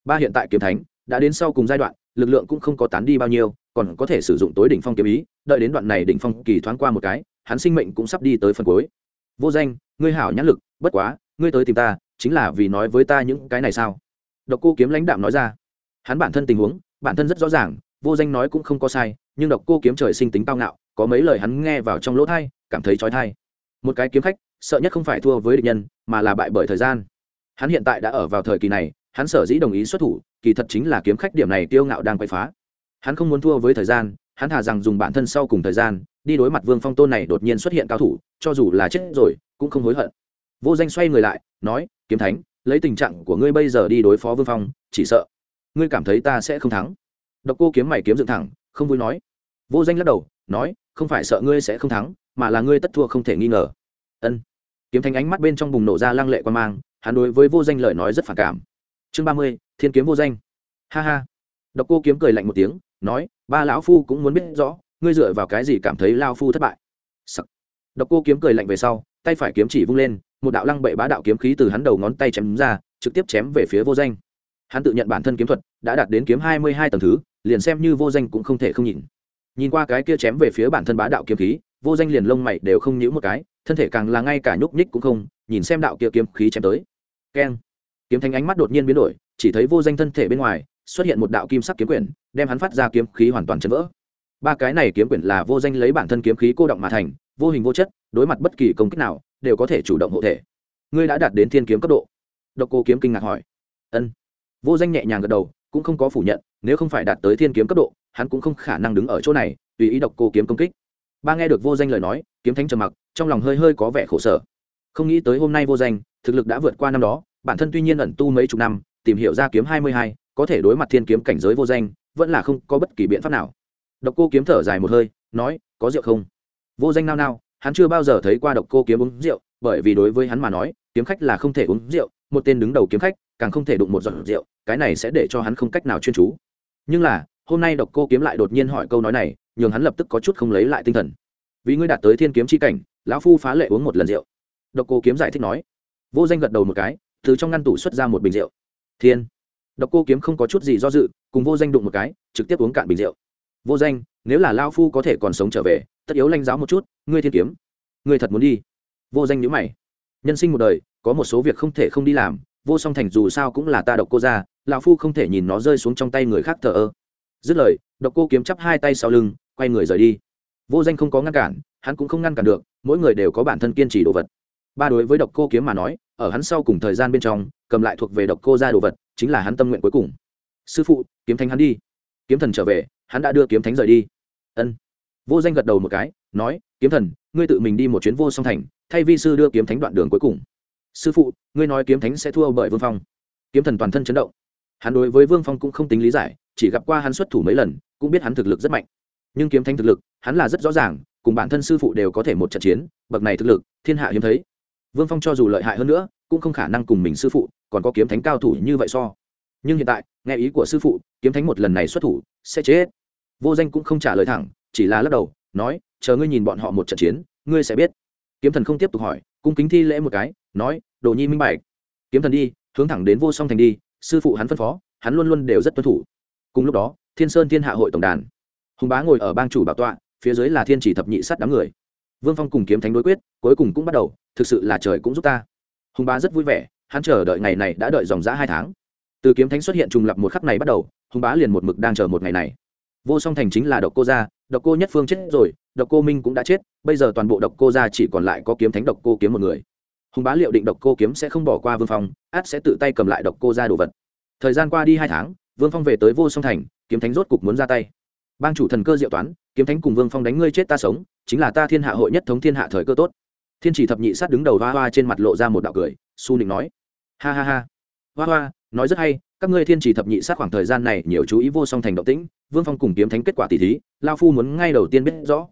Ba hiện tại kiếm thánh, đã đến sau cùng giai đoạn, lực lượng cũng không có tán đi bao nhiêu, còn có thể sử dụng tối đỉnh phong kiếm ý, đợi đến đoạn này đỉnh phong kỳ thoáng qua một cái, hắn sinh mệnh cũng sắp đi tới phần cuối. Vô danh, ngươi hảo nhãn lực, bất quá, ngươi tới tìm ta, chính là vì nói với ta những cái này sao? Độc cô kiếm lãnh đạm nói ra. Hắn bản thân tình huống, bản thân rất rõ ràng, vô danh nói cũng không có sai nhưng độc cô kiếm trời sinh tính cao ngạo, có mấy lời hắn nghe vào trong lỗ thai, cảm thấy trói thai một cái kiếm khách, sợ nhất không phải thua với địch nhân, mà là bại bởi thời gian. Hắn hiện tại đã ở vào thời kỳ này, hắn sở dĩ đồng ý xuất thủ, kỳ thật chính là kiếm khách điểm này tiêu ngạo đang quay phá. Hắn không muốn thua với thời gian, hắn thà rằng dùng bản thân sau cùng thời gian, đi đối mặt vương phong tôn này đột nhiên xuất hiện cao thủ, cho dù là chết rồi, cũng không hối hận. Vô danh xoay người lại, nói, kiếm thánh, lấy tình trạng của ngươi bây giờ đi đối phó vương phong, chỉ sợ ngươi cảm thấy ta sẽ không thắng. Độc cô kiếm mày kiếm dựng thẳng không vui nói. Vô danh lắc đầu, nói, không phải sợ ngươi sẽ không thắng, mà là ngươi tất thua không thể nghi ngờ. Ân. Kiếm thánh ánh mắt bên trong bùng nổ ra lăng lệ quan mang, hắn đối với vô danh lời nói rất phản cảm. Chương ba mươi, thiên kiếm vô danh. Ha ha. Độc cô kiếm cười lạnh một tiếng, nói, ba lão phu cũng muốn biết rõ, ngươi dựa vào cái gì cảm thấy lao phu thất bại? Sắc. độc cô kiếm cười lạnh về sau, tay phải kiếm chỉ vung lên, một đạo lăng bệ bá đạo kiếm khí từ hắn đầu ngón tay chém ra, trực tiếp chém về phía vô danh hắn tự nhận bản thân kiếm thuật đã đạt đến kiếm hai mươi hai tầng thứ, liền xem như vô danh cũng không thể không nhìn. Nhìn qua cái kia chém về phía bản thân bá đạo kiếm khí, vô danh liền lông mày đều không nhíu một cái, thân thể càng là ngay cả nhúc nhích cũng không, nhìn xem đạo kia kiếm khí chém tới. Keng. Kiếm thánh ánh mắt đột nhiên biến đổi, chỉ thấy vô danh thân thể bên ngoài xuất hiện một đạo kim sắc kiếm quyển, đem hắn phát ra kiếm khí hoàn toàn chấn vỡ. Ba cái này kiếm quyển là vô danh lấy bản thân kiếm khí cô động mà thành, vô hình vô chất, đối mặt bất kỳ công kích nào, đều có thể chủ động hộ thể. Ngươi đã đạt đến thiên kiếm cấp độ. Độc cô kiếm kinh ngạc hỏi. Ân vô danh nhẹ nhàng gật đầu, cũng không có phủ nhận, nếu không phải đạt tới thiên kiếm cấp độ, hắn cũng không khả năng đứng ở chỗ này, tùy ý độc cô kiếm công kích. Ba nghe được vô danh lời nói, kiếm thánh trầm mặc, trong lòng hơi hơi có vẻ khổ sở. Không nghĩ tới hôm nay vô danh, thực lực đã vượt qua năm đó, bản thân tuy nhiên ẩn tu mấy chục năm, tìm hiểu ra kiếm hai mươi hai, có thể đối mặt thiên kiếm cảnh giới vô danh, vẫn là không có bất kỳ biện pháp nào. Độc cô kiếm thở dài một hơi, nói, có rượu không? Vô danh nao nao, hắn chưa bao giờ thấy qua độc cô kiếm uống rượu, bởi vì đối với hắn mà nói, kiếm khách là không thể uống rượu, một tên đứng đầu kiếm khách càng không thể đụng một giọt rượu, cái này sẽ để cho hắn không cách nào chuyên chú. Nhưng là, hôm nay độc cô kiếm lại đột nhiên hỏi câu nói này, nhường hắn lập tức có chút không lấy lại tinh thần. Vì ngươi đạt tới thiên kiếm c h i cảnh, lão phu phá lệ uống một lần rượu. Độc cô kiếm giải thích nói. Vô danh gật đầu một cái, từ trong ngăn tủ xuất ra một bình rượu. Thiên. Độc cô kiếm không có chút gì do dự, cùng vô danh đụng một cái, trực tiếp uống cạn bình rượu. Vô danh, nếu là lao phu có thể còn sống trở về, tất yếu lanh giáo một chút, ngươi thiên kiếm. Ngươi thật muốn đi. Vô danh nhữ mày. Nhân sinh một đời, có một số việc không thể không đi làm vô song thành dù sao cũng là ta độc cô ra, lão phu không thể nhìn nó rơi xuống trong tay người khác thờ ơ. Dứt lời, độc cô kiếm chắp hai tay sau lưng, quay người rời đi. Vô danh không có ngăn cản, hắn cũng không ngăn cản được, mỗi người đều có bản thân kiên trì đồ vật. Ba đối với độc cô kiếm mà nói, ở hắn sau cùng thời gian bên trong, cầm lại thuộc về độc cô ra đồ vật, chính là hắn tâm nguyện cuối cùng. Sư phụ, kiếm thánh hắn đi. Kiếm thần trở về, hắn đã đưa kiếm thánh rời đi. Ân. Vô danh gật đầu một cái, nói, kiếm thần, ngươi tự mình đi một chuyến vô song thành, thay vi sư đưa kiếm thánh đoạn đường cuối cùng sư phụ, ngươi nói kiếm thánh sẽ thua bởi vương phong. Kiếm thần toàn thân chấn động. Hắn đối với vương phong cũng không tính lý giải, chỉ gặp qua hắn xuất thủ mấy lần, cũng biết hắn thực lực rất mạnh. Nhưng kiếm thánh thực lực, hắn là rất rõ ràng, cùng bản thân sư phụ đều có thể một trận chiến, bậc này thực lực, thiên hạ hiếm thấy. Vương phong cho dù lợi hại hơn nữa, cũng không khả năng cùng mình sư phụ, còn có kiếm thánh cao thủ như vậy so. Nhưng hiện tại, nghe ý của sư phụ, kiếm thánh một lần này xuất thủ, sẽ chết. Vô danh cũng không trả lời thẳng, chỉ là lắc đầu, nói, chờ ngươi nhìn bọn họ một trận chiến, ngươi sẽ biết. Kiếm thần không tiếp tục hỏi cung kính thi lễ một cái, nói, đồ nhi minh bạch. Kiếm thần đi, hướng thẳng đến vô song thành đi, sư phụ hắn phân phó, hắn luôn luôn đều rất tuân thủ. Cùng lúc đó, thiên sơn thiên hạ hội tổng đàn. Hùng bá ngồi ở bang chủ bảo tọa, phía dưới là thiên chỉ thập nhị sắt đám người. Vương phong cùng kiếm thánh đối quyết, cuối cùng cũng bắt đầu, thực sự là trời cũng giúp ta. Hùng bá rất vui vẻ, hắn chờ đợi ngày này đã đợi dòng g hai tháng. Từ kiếm thánh xuất hiện trùng lập một khắc này bắt đầu, hùng bá liền một mực đang chờ một ngày này. Vô song thành chính là độc cô gia độc cô nhất phương chết rồi, độc cô minh cũng đã chết, bây giờ toàn bộ độc cô gia chỉ còn lại có kiếm thánh độc cô kiếm một người. Hùng bá liệu định độc cô kiếm sẽ không bỏ qua vương phong, át sẽ tự tay cầm lại độc cô gia đồ vật. Thời gian qua đi hai tháng, vương phong về tới vô song thành, kiếm thánh rốt cục muốn ra tay. Bang chủ thần cơ diệu toán, kiếm thánh cùng vương phong đánh ngươi chết ta sống, chính là ta thiên hạ hội nhất thống thiên hạ thời cơ tốt. Thiên chỉ thập nhị sát đứng đầu hoa hoa trên mặt lộ ra một đạo cười, su nịnh nói. Ha ha ha. Hoa hoa nói rất hay, các ngươi thiên trì thập nhị sát khoảng thời gian này nhiều chú ý vô song thành động tĩnh, vương phong cùng kiếm thánh kết quả tỷ thí, lao phu muốn ngay đầu tiên biết rõ.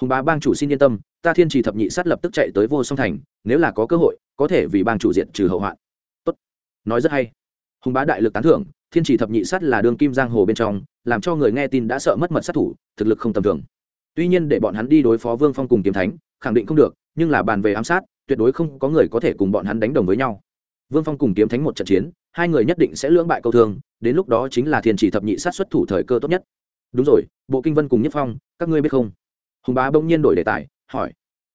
Hùng bá bang chủ xin yên tâm, ta thiên trì thập nhị sát lập tức chạy tới vô song thành, nếu là có cơ hội, có thể vì bang chủ diện trừ hậu hoạn. Tốt. Nói rất hay. Hùng bá đại lực tán thưởng, thiên trì thập nhị sát là đường kim giang hồ bên trong, làm cho người nghe tin đã sợ mất mật sát thủ, thực lực không tầm thường. Tuy nhiên để bọn hắn đi đối phó vương phong cùng kiếm thánh, khẳng định không được, nhưng là bàn về ám sát, tuyệt đối không có người có thể cùng bọn hắn đánh đồng với nhau vương phong cùng kiếm thánh một trận chiến, hai người nhất định sẽ lưỡng bại câu thương, đến lúc đó chính là thiên chỉ thập nhị sát xuất thủ thời cơ tốt nhất. Đúng rồi, bộ kinh vân cùng nhất phong, các ngươi biết không? Hùng bá bỗng nhiên đổi đề tài, hỏi.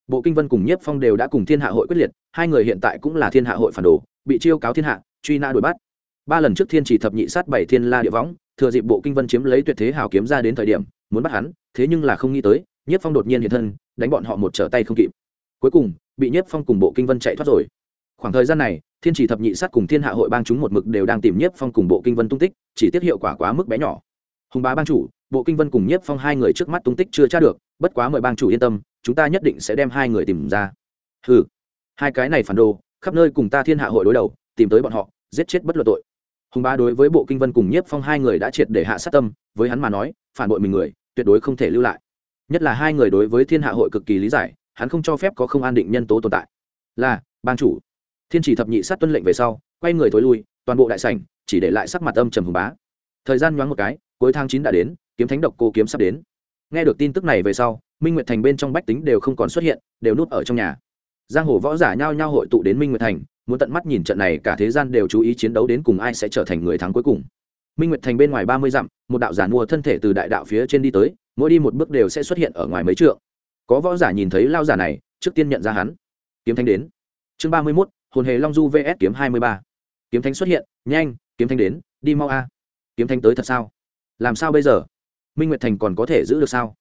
Bộ kinh vân cùng nhất phong đều đã cùng thiên hạ hội quyết liệt, hai người hiện tại cũng là thiên hạ hội phản đồ, bị chiêu cáo thiên hạ, truy nã đuổi bắt. Ba lần trước thiên chỉ thập nhị sát bảy thiên la địa võng, thừa dịp bộ kinh vân chiếm lấy tuyệt thế hào kiếm ra đến thời điểm, muốn bắt hắn, thế nhưng là không nghĩ tới nhất phong đột nhiên hiện thân, đánh bọn họ một trở tay không kịp. Cuối cùng, bị nhất phong cùng bộ kinh vân chạy thoát rồi khoảng thời gian này, thiên chỉ thập nhị sát cùng thiên hạ hội bang chúng một mực đều đang tìm nhất phong cùng bộ kinh vân tung tích, chỉ tiết hiệu quả quá mức bé nhỏ. Hùng bá bang chủ, bộ kinh vân cùng nhất phong hai người trước mắt tung tích chưa tra được, bất quá mời bang chủ yên tâm, chúng ta nhất định sẽ đem hai người tìm ra. Ừ hai cái này phản đồ, khắp nơi cùng ta thiên hạ hội đối đầu, tìm tới bọn họ, giết chết bất luận tội. Hùng bá đối với bộ kinh vân cùng nhiếp phong hai người đã triệt để hạ sát tâm, với hắn mà nói, phản bội mình người, tuyệt đối không thể lưu lại. Nhất là hai người đối với thiên hạ hội cực kỳ lý giải, hắn không cho phép có không an định nhân tố tồn tại. Là ban chủ thiên chỉ thập nhị sát tuân lệnh về sau, quay người thối lui, toàn bộ đại sảnh chỉ để lại sắc mặt âm trầm hùng bá. Thời gian nhoáng một cái, cuối tháng chín đã đến, kiếm thánh độc cô kiếm sắp đến. Nghe được tin tức này về sau, minh nguyệt thành bên trong bách tính đều không còn xuất hiện, đều núp ở trong nhà. Giang hồ võ giả nhao nhao hội tụ đến minh nguyệt thành, muốn tận mắt nhìn trận này cả thế gian đều chú ý chiến đấu đến cùng ai sẽ trở thành người thắng cuối cùng. Minh nguyệt thành bên ngoài ba mươi dặm, một đạo giản mua thân thể từ đại đạo phía trên đi tới, mỗi đi một bước đều sẽ xuất hiện ở ngoài mấy trượng. Có võ giả nhìn thấy lao giả này, trước tiên nhận ra hắn. Kiếm thánh đến. Chương ba mươi mốt hồn hề long du vs kiếm hai mươi ba. Kiếm thánh xuất hiện, nhanh, kiếm thánh đến, đi mau a. Kiếm thánh tới thật sao? Làm sao bây giờ? Minh nguyệt thành còn có thể giữ được sao?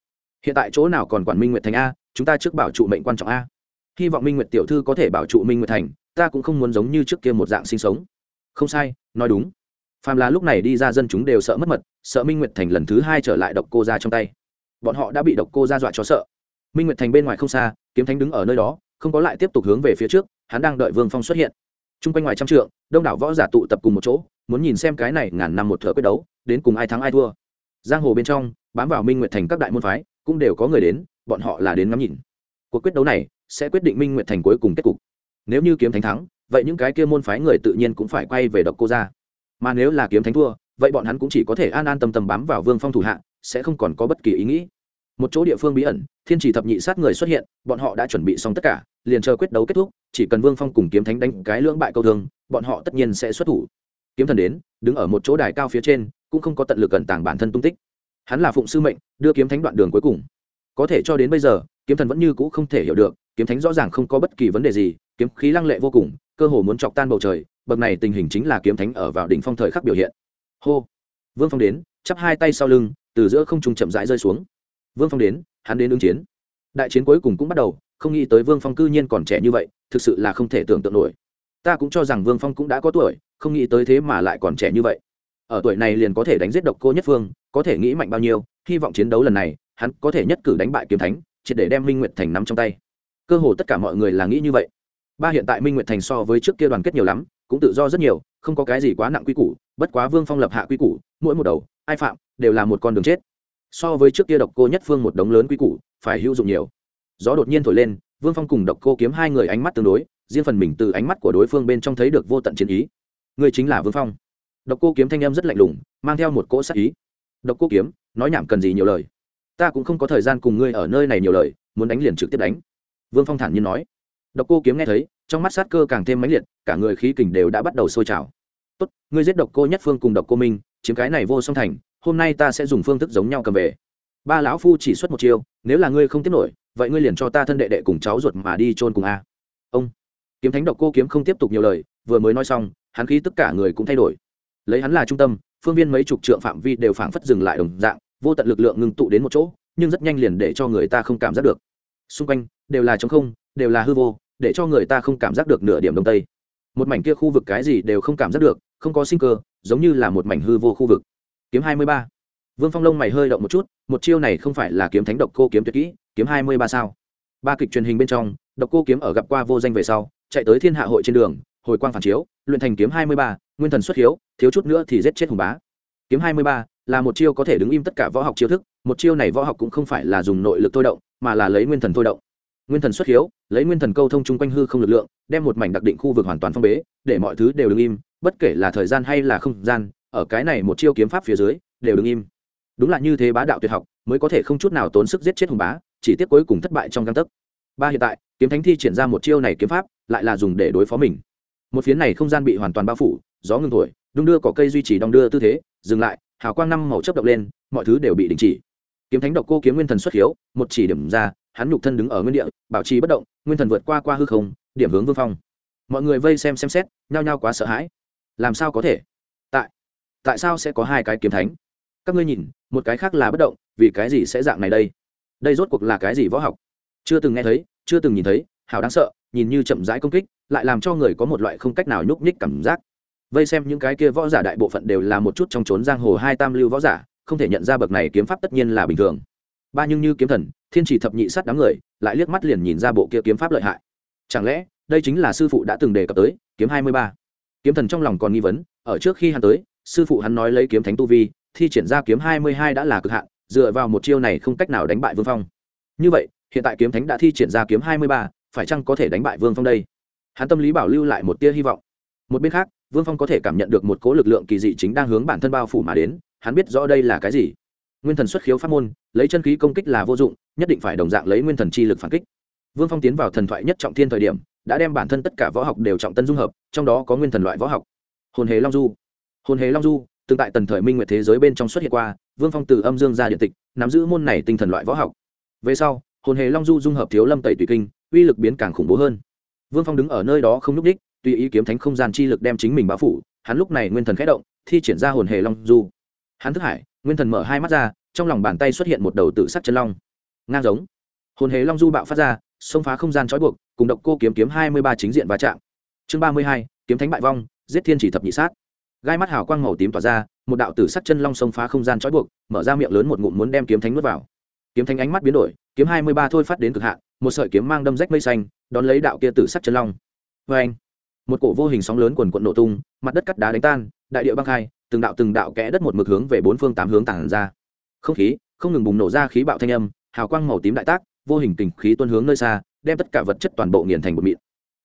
Hiện tại chỗ nào còn quản minh nguyệt thành a? Chúng ta trước bảo trụ mệnh quan trọng a. Hy vọng minh nguyệt tiểu thư có thể bảo trụ minh nguyệt thành, ta cũng không muốn giống như trước kia một dạng sinh sống. Không sai, nói đúng. Phàm là lúc này đi ra dân chúng đều sợ mất mật, sợ minh nguyệt thành lần thứ hai trở lại độc cô ra trong tay. Bọn họ đã bị độc cô ra dọa cho sợ. Minh nguyệt thành bên ngoài không xa, kiếm thánh đứng ở nơi đó không có lại tiếp tục hướng về phía trước, hắn đang đợi vương phong xuất hiện. T r u n g quanh ngoài trăm trượng, đông đảo võ giả tụ tập cùng một chỗ, muốn nhìn xem cái này ngàn năm một thợ quyết đấu, đến cùng ai thắng ai thua. Giang hồ bên trong, bám vào minh nguyệt thành các đại môn phái, cũng đều có người đến, bọn họ là đến ngắm nhìn. Cuộc quyết đấu này, sẽ quyết định minh nguyệt thành cuối cùng kết cục. Nếu như kiếm thánh thắng, vậy những cái kia môn phái người tự nhiên cũng phải quay về độc cô ra mà nếu là kiếm thánh thua, vậy bọn hắn cũng chỉ có thể an an tâm tâm bám vào vương phong thủ hạ, sẽ không còn có bất kỳ ý nghĩ một chỗ địa phương bí ẩn, thiên chỉ thập nhị sát người xuất hiện, bọn họ đã chuẩn bị xong tất cả, liền chờ quyết đấu kết thúc, chỉ cần vương phong cùng kiếm thánh đánh cái lưỡng bại câu thương, bọn họ tất nhiên sẽ xuất thủ. Kiếm thần đến, đứng ở một chỗ đài cao phía trên, cũng không có tận lực cẩn tàng bản thân tung tích. Hắn là phụng sư mệnh, đưa kiếm thánh đoạn đường cuối cùng. Có thể cho đến bây giờ, kiếm thần vẫn như cũ không thể hiểu được, kiếm thánh rõ ràng không có bất kỳ vấn đề gì, kiếm khí lăng lệ vô cùng, cơ hồ muốn chọc tan bầu trời, bậc này tình hình chính là kiếm thánh ở vào đỉnh phong thời khắc biểu hiện. Hô! Vương phong đến, chắp hai tay sau lưng, từ giữa không trung chậm rãi rơi xuống vương phong đến, hắn đến ứng chiến. Đại chiến cuối cùng cũng bắt đầu, không nghĩ tới vương phong cư nhiên còn trẻ như vậy, thực sự là không thể tưởng tượng nổi. Ta cũng cho rằng vương phong cũng đã có tuổi, không nghĩ tới thế mà lại còn trẻ như vậy. Ở tuổi này liền có thể đánh giết độc cô nhất phương, có thể nghĩ mạnh bao nhiêu, hy vọng chiến đấu lần này, hắn có thể nhất cử đánh bại kiếm thánh, triệt để đem minh nguyệt thành nắm trong tay. Cơ hồ tất cả mọi người là nghĩ như vậy. Ba hiện tại minh nguyệt thành so với trước kia đoàn kết nhiều lắm, cũng tự do rất nhiều, không có cái gì quá nặng quy củ, bất quá vương phong lập hạ quy củ, mỗi một đầu, ai phạm, đều là một con đường chết so với trước kia độc cô nhất phương một đống lớn quy củ, phải hữu dụng nhiều. Gió đột nhiên thổi lên, vương phong cùng độc cô kiếm hai người ánh mắt tương đối, riêng phần mình từ ánh mắt của đối phương bên trong thấy được vô tận chiến ý. Người chính là vương phong. Độc cô kiếm thanh em rất lạnh lùng, mang theo một cỗ sắc ý. Độc cô kiếm, nói nhảm cần gì nhiều lời. Ta cũng không có thời gian cùng ngươi ở nơi này nhiều lời, muốn đánh liền trực tiếp đánh. Vương phong thản nhiên nói. Độc cô kiếm nghe thấy, trong mắt sát cơ càng thêm mãnh liệt, cả người khí kình đều đã bắt đầu sôi trào. Tốt, ngươi giết độc cô nhất phương cùng độc cô minh, chiếm cái này vô song thành hôm nay ta sẽ dùng phương thức giống nhau cầm về. Ba lão phu chỉ xuất một chiêu, nếu là ngươi không tiếp nổi, vậy ngươi liền cho ta thân đệ đệ cùng cháu ruột mà đi chôn cùng a. Ông. Kiếm thánh độc cô kiếm không tiếp tục nhiều lời, vừa mới nói xong, hắn khí tất cả người cũng thay đổi. Lấy hắn là trung tâm, phương viên mấy chục trượng phạm vi đều phảng phất dừng lại đồng dạng, vô tận lực lượng ngưng tụ đến một chỗ, nhưng rất nhanh liền để cho người ta không cảm giác được. Xung quanh, đều là trống không, đều là hư vô, để cho người ta không cảm giác được nửa điểm đông tây. Một mảnh kia khu vực cái gì đều không cảm giác được, không có sinh cơ, giống như là một mảnh hư vô khu vực kiếm hai mươi ba. Vương phong lông mày hơi động một chút, một chiêu này không phải là kiếm thánh độc cô kiếm tuyệt kỹ, kiếm hai mươi ba sao? Ba kịch truyền hình bên trong, độc cô kiếm ở gặp qua vô danh về sau, chạy tới thiên hạ hội trên đường, hồi quang phản chiếu, luyện thành kiếm hai mươi ba, nguyên thần xuất hiếu, thiếu chút nữa thì giết chết hùng bá. Kiếm hai mươi ba là một chiêu có thể đứng im tất cả võ học chiêu thức, một chiêu này võ học cũng không phải là dùng nội lực thôi động, mà là lấy nguyên thần thôi động. Nguyên thần xuất hiếu, lấy nguyên thần câu thông chung quanh hư không lực lượng, đem một mảnh đặc định khu vực hoàn toàn phong bế, để mọi thứ đều đứng im, bất kể là thời gian hay là không gian ở cái này một chiêu kiếm pháp phía dưới, đều đứng im. Đúng là như thế bá đạo tuyệt học, mới có thể không chút nào tốn sức giết chết hùng bá, chỉ tiếc cuối cùng thất bại trong găng tấc. Ba hiện tại, kiếm thánh thi triển ra một chiêu này kiếm pháp, lại là dùng để đối phó mình. Một phiến này không gian bị hoàn toàn bao phủ, gió ngừng thổi, đung đưa cỏ cây duy trì đong đưa tư thế, dừng lại, hào quang năm màu chấp động lên, mọi thứ đều bị đình chỉ. Kiếm thánh độc cô kiếm nguyên thần xuất hiếu, một chỉ điểm ra, hắn nhục thân đứng ở nguyên địa, bảo trì bất động, nguyên thần vượt qua qua hư không, điểm hướng vương phong. Mọi người vây xem xem xét, nhao nhao quá sợ hãi. Làm sao có thể? Tại sao sẽ có hai cái kiếm thánh? Các ngươi nhìn, một cái khác là bất động, vì cái gì sẽ dạng này đây? Đây rốt cuộc là cái gì võ học? Chưa từng nghe thấy, chưa từng nhìn thấy hào đáng sợ, nhìn như chậm rãi công kích, lại làm cho người có một loại không cách nào nhúc nhích cảm giác. Vây xem những cái kia võ giả đại bộ phận đều là một chút trong trốn giang hồ hai tam lưu võ giả, không thể nhận ra bậc này kiếm pháp tất nhiên là bình thường. Ba nhưng như kiếm thần, thiên chỉ thập nhị sát đám người, lại liếc mắt liền nhìn ra bộ kia kiếm pháp lợi hại. Chẳng lẽ, đây chính là sư phụ đã từng đề cập tới, kiếm hai mươi ba? Kiếm thần trong lòng còn nghi vấn, ở trước khi hắn tới sư phụ hắn nói lấy kiếm thánh tu vi, thi triển ra kiếm hai mươi hai đã là cực hạn, dựa vào một chiêu này không cách nào đánh bại vương phong. Như vậy, hiện tại kiếm thánh đã thi triển ra kiếm hai mươi ba, phải chăng có thể đánh bại vương phong đây? Hắn tâm lý bảo lưu lại một tia hy vọng. Một bên khác, vương phong có thể cảm nhận được một cố lực lượng kỳ dị chính đang hướng bản thân bao phủ mà đến, hắn biết rõ đây là cái gì. Nguyên thần xuất khiếu pháp môn, lấy chân khí công kích là vô dụng, nhất định phải đồng dạng lấy nguyên thần chi lực phản kích. Vương phong tiến vào thần thoại nhất trọng thiên thời điểm, đã đem bản thân tất cả võ học đều trọng tân dung hợp, trong đó có nguyên thần loại võ học. Hồn hề long du hồn hề long du tương tại tần thời minh nguyệt thế giới bên trong xuất hiện qua, vương phong từ âm dương ra điện tịch, nắm giữ môn này tinh thần loại võ học. Về sau hồn hề long du dung hợp thiếu lâm tẩy tùy kinh, uy lực biến càng khủng bố hơn. Vương phong đứng ở nơi đó không n ú c đích tùy ý kiếm thánh không gian chi lực đem chính mình báo phủ, hắn lúc này nguyên thần khẽ động, thi triển ra hồn hề long du. Hắn thức hải, nguyên thần mở hai mắt ra, trong lòng bàn tay xuất hiện một đầu tự sắc chân long. Ngang giống. Hồn hề long du bạo phát ra, xông phá không gian trói buộc, cùng độc cô kiếm kiếm hai mươi ba chính diện va chạm. Chương ba mươi hai, kiếm thánh bại vong, giết thiên chỉ thập nhị sát gai mắt hào quang màu tím tỏa ra, một đạo tử sắc chân long xông phá không gian trói buộc, mở ra miệng lớn một ngụm muốn đem kiếm thánh nuốt vào. Kiếm thánh ánh mắt biến đổi, kiếm hai mươi ba thôi phát đến cực hạn, một sợi kiếm mang đâm rách mây xanh, đón lấy đạo kia tử sắc chân long. Vê anh một cổ vô hình sóng lớn quần quận nổ tung, mặt đất cắt đá đánh tan, đại địa băng khai từng đạo từng đạo kẽ đất một mực hướng về bốn phương tám hướng tản ra. Không khí, không ngừng bùng nổ ra khí bạo thanh âm, hào quang màu tím đại tác, vô hình tình khí tuôn hướng nơi xa, đem tất cả vật chất toàn bộ nghiền thành một mịn.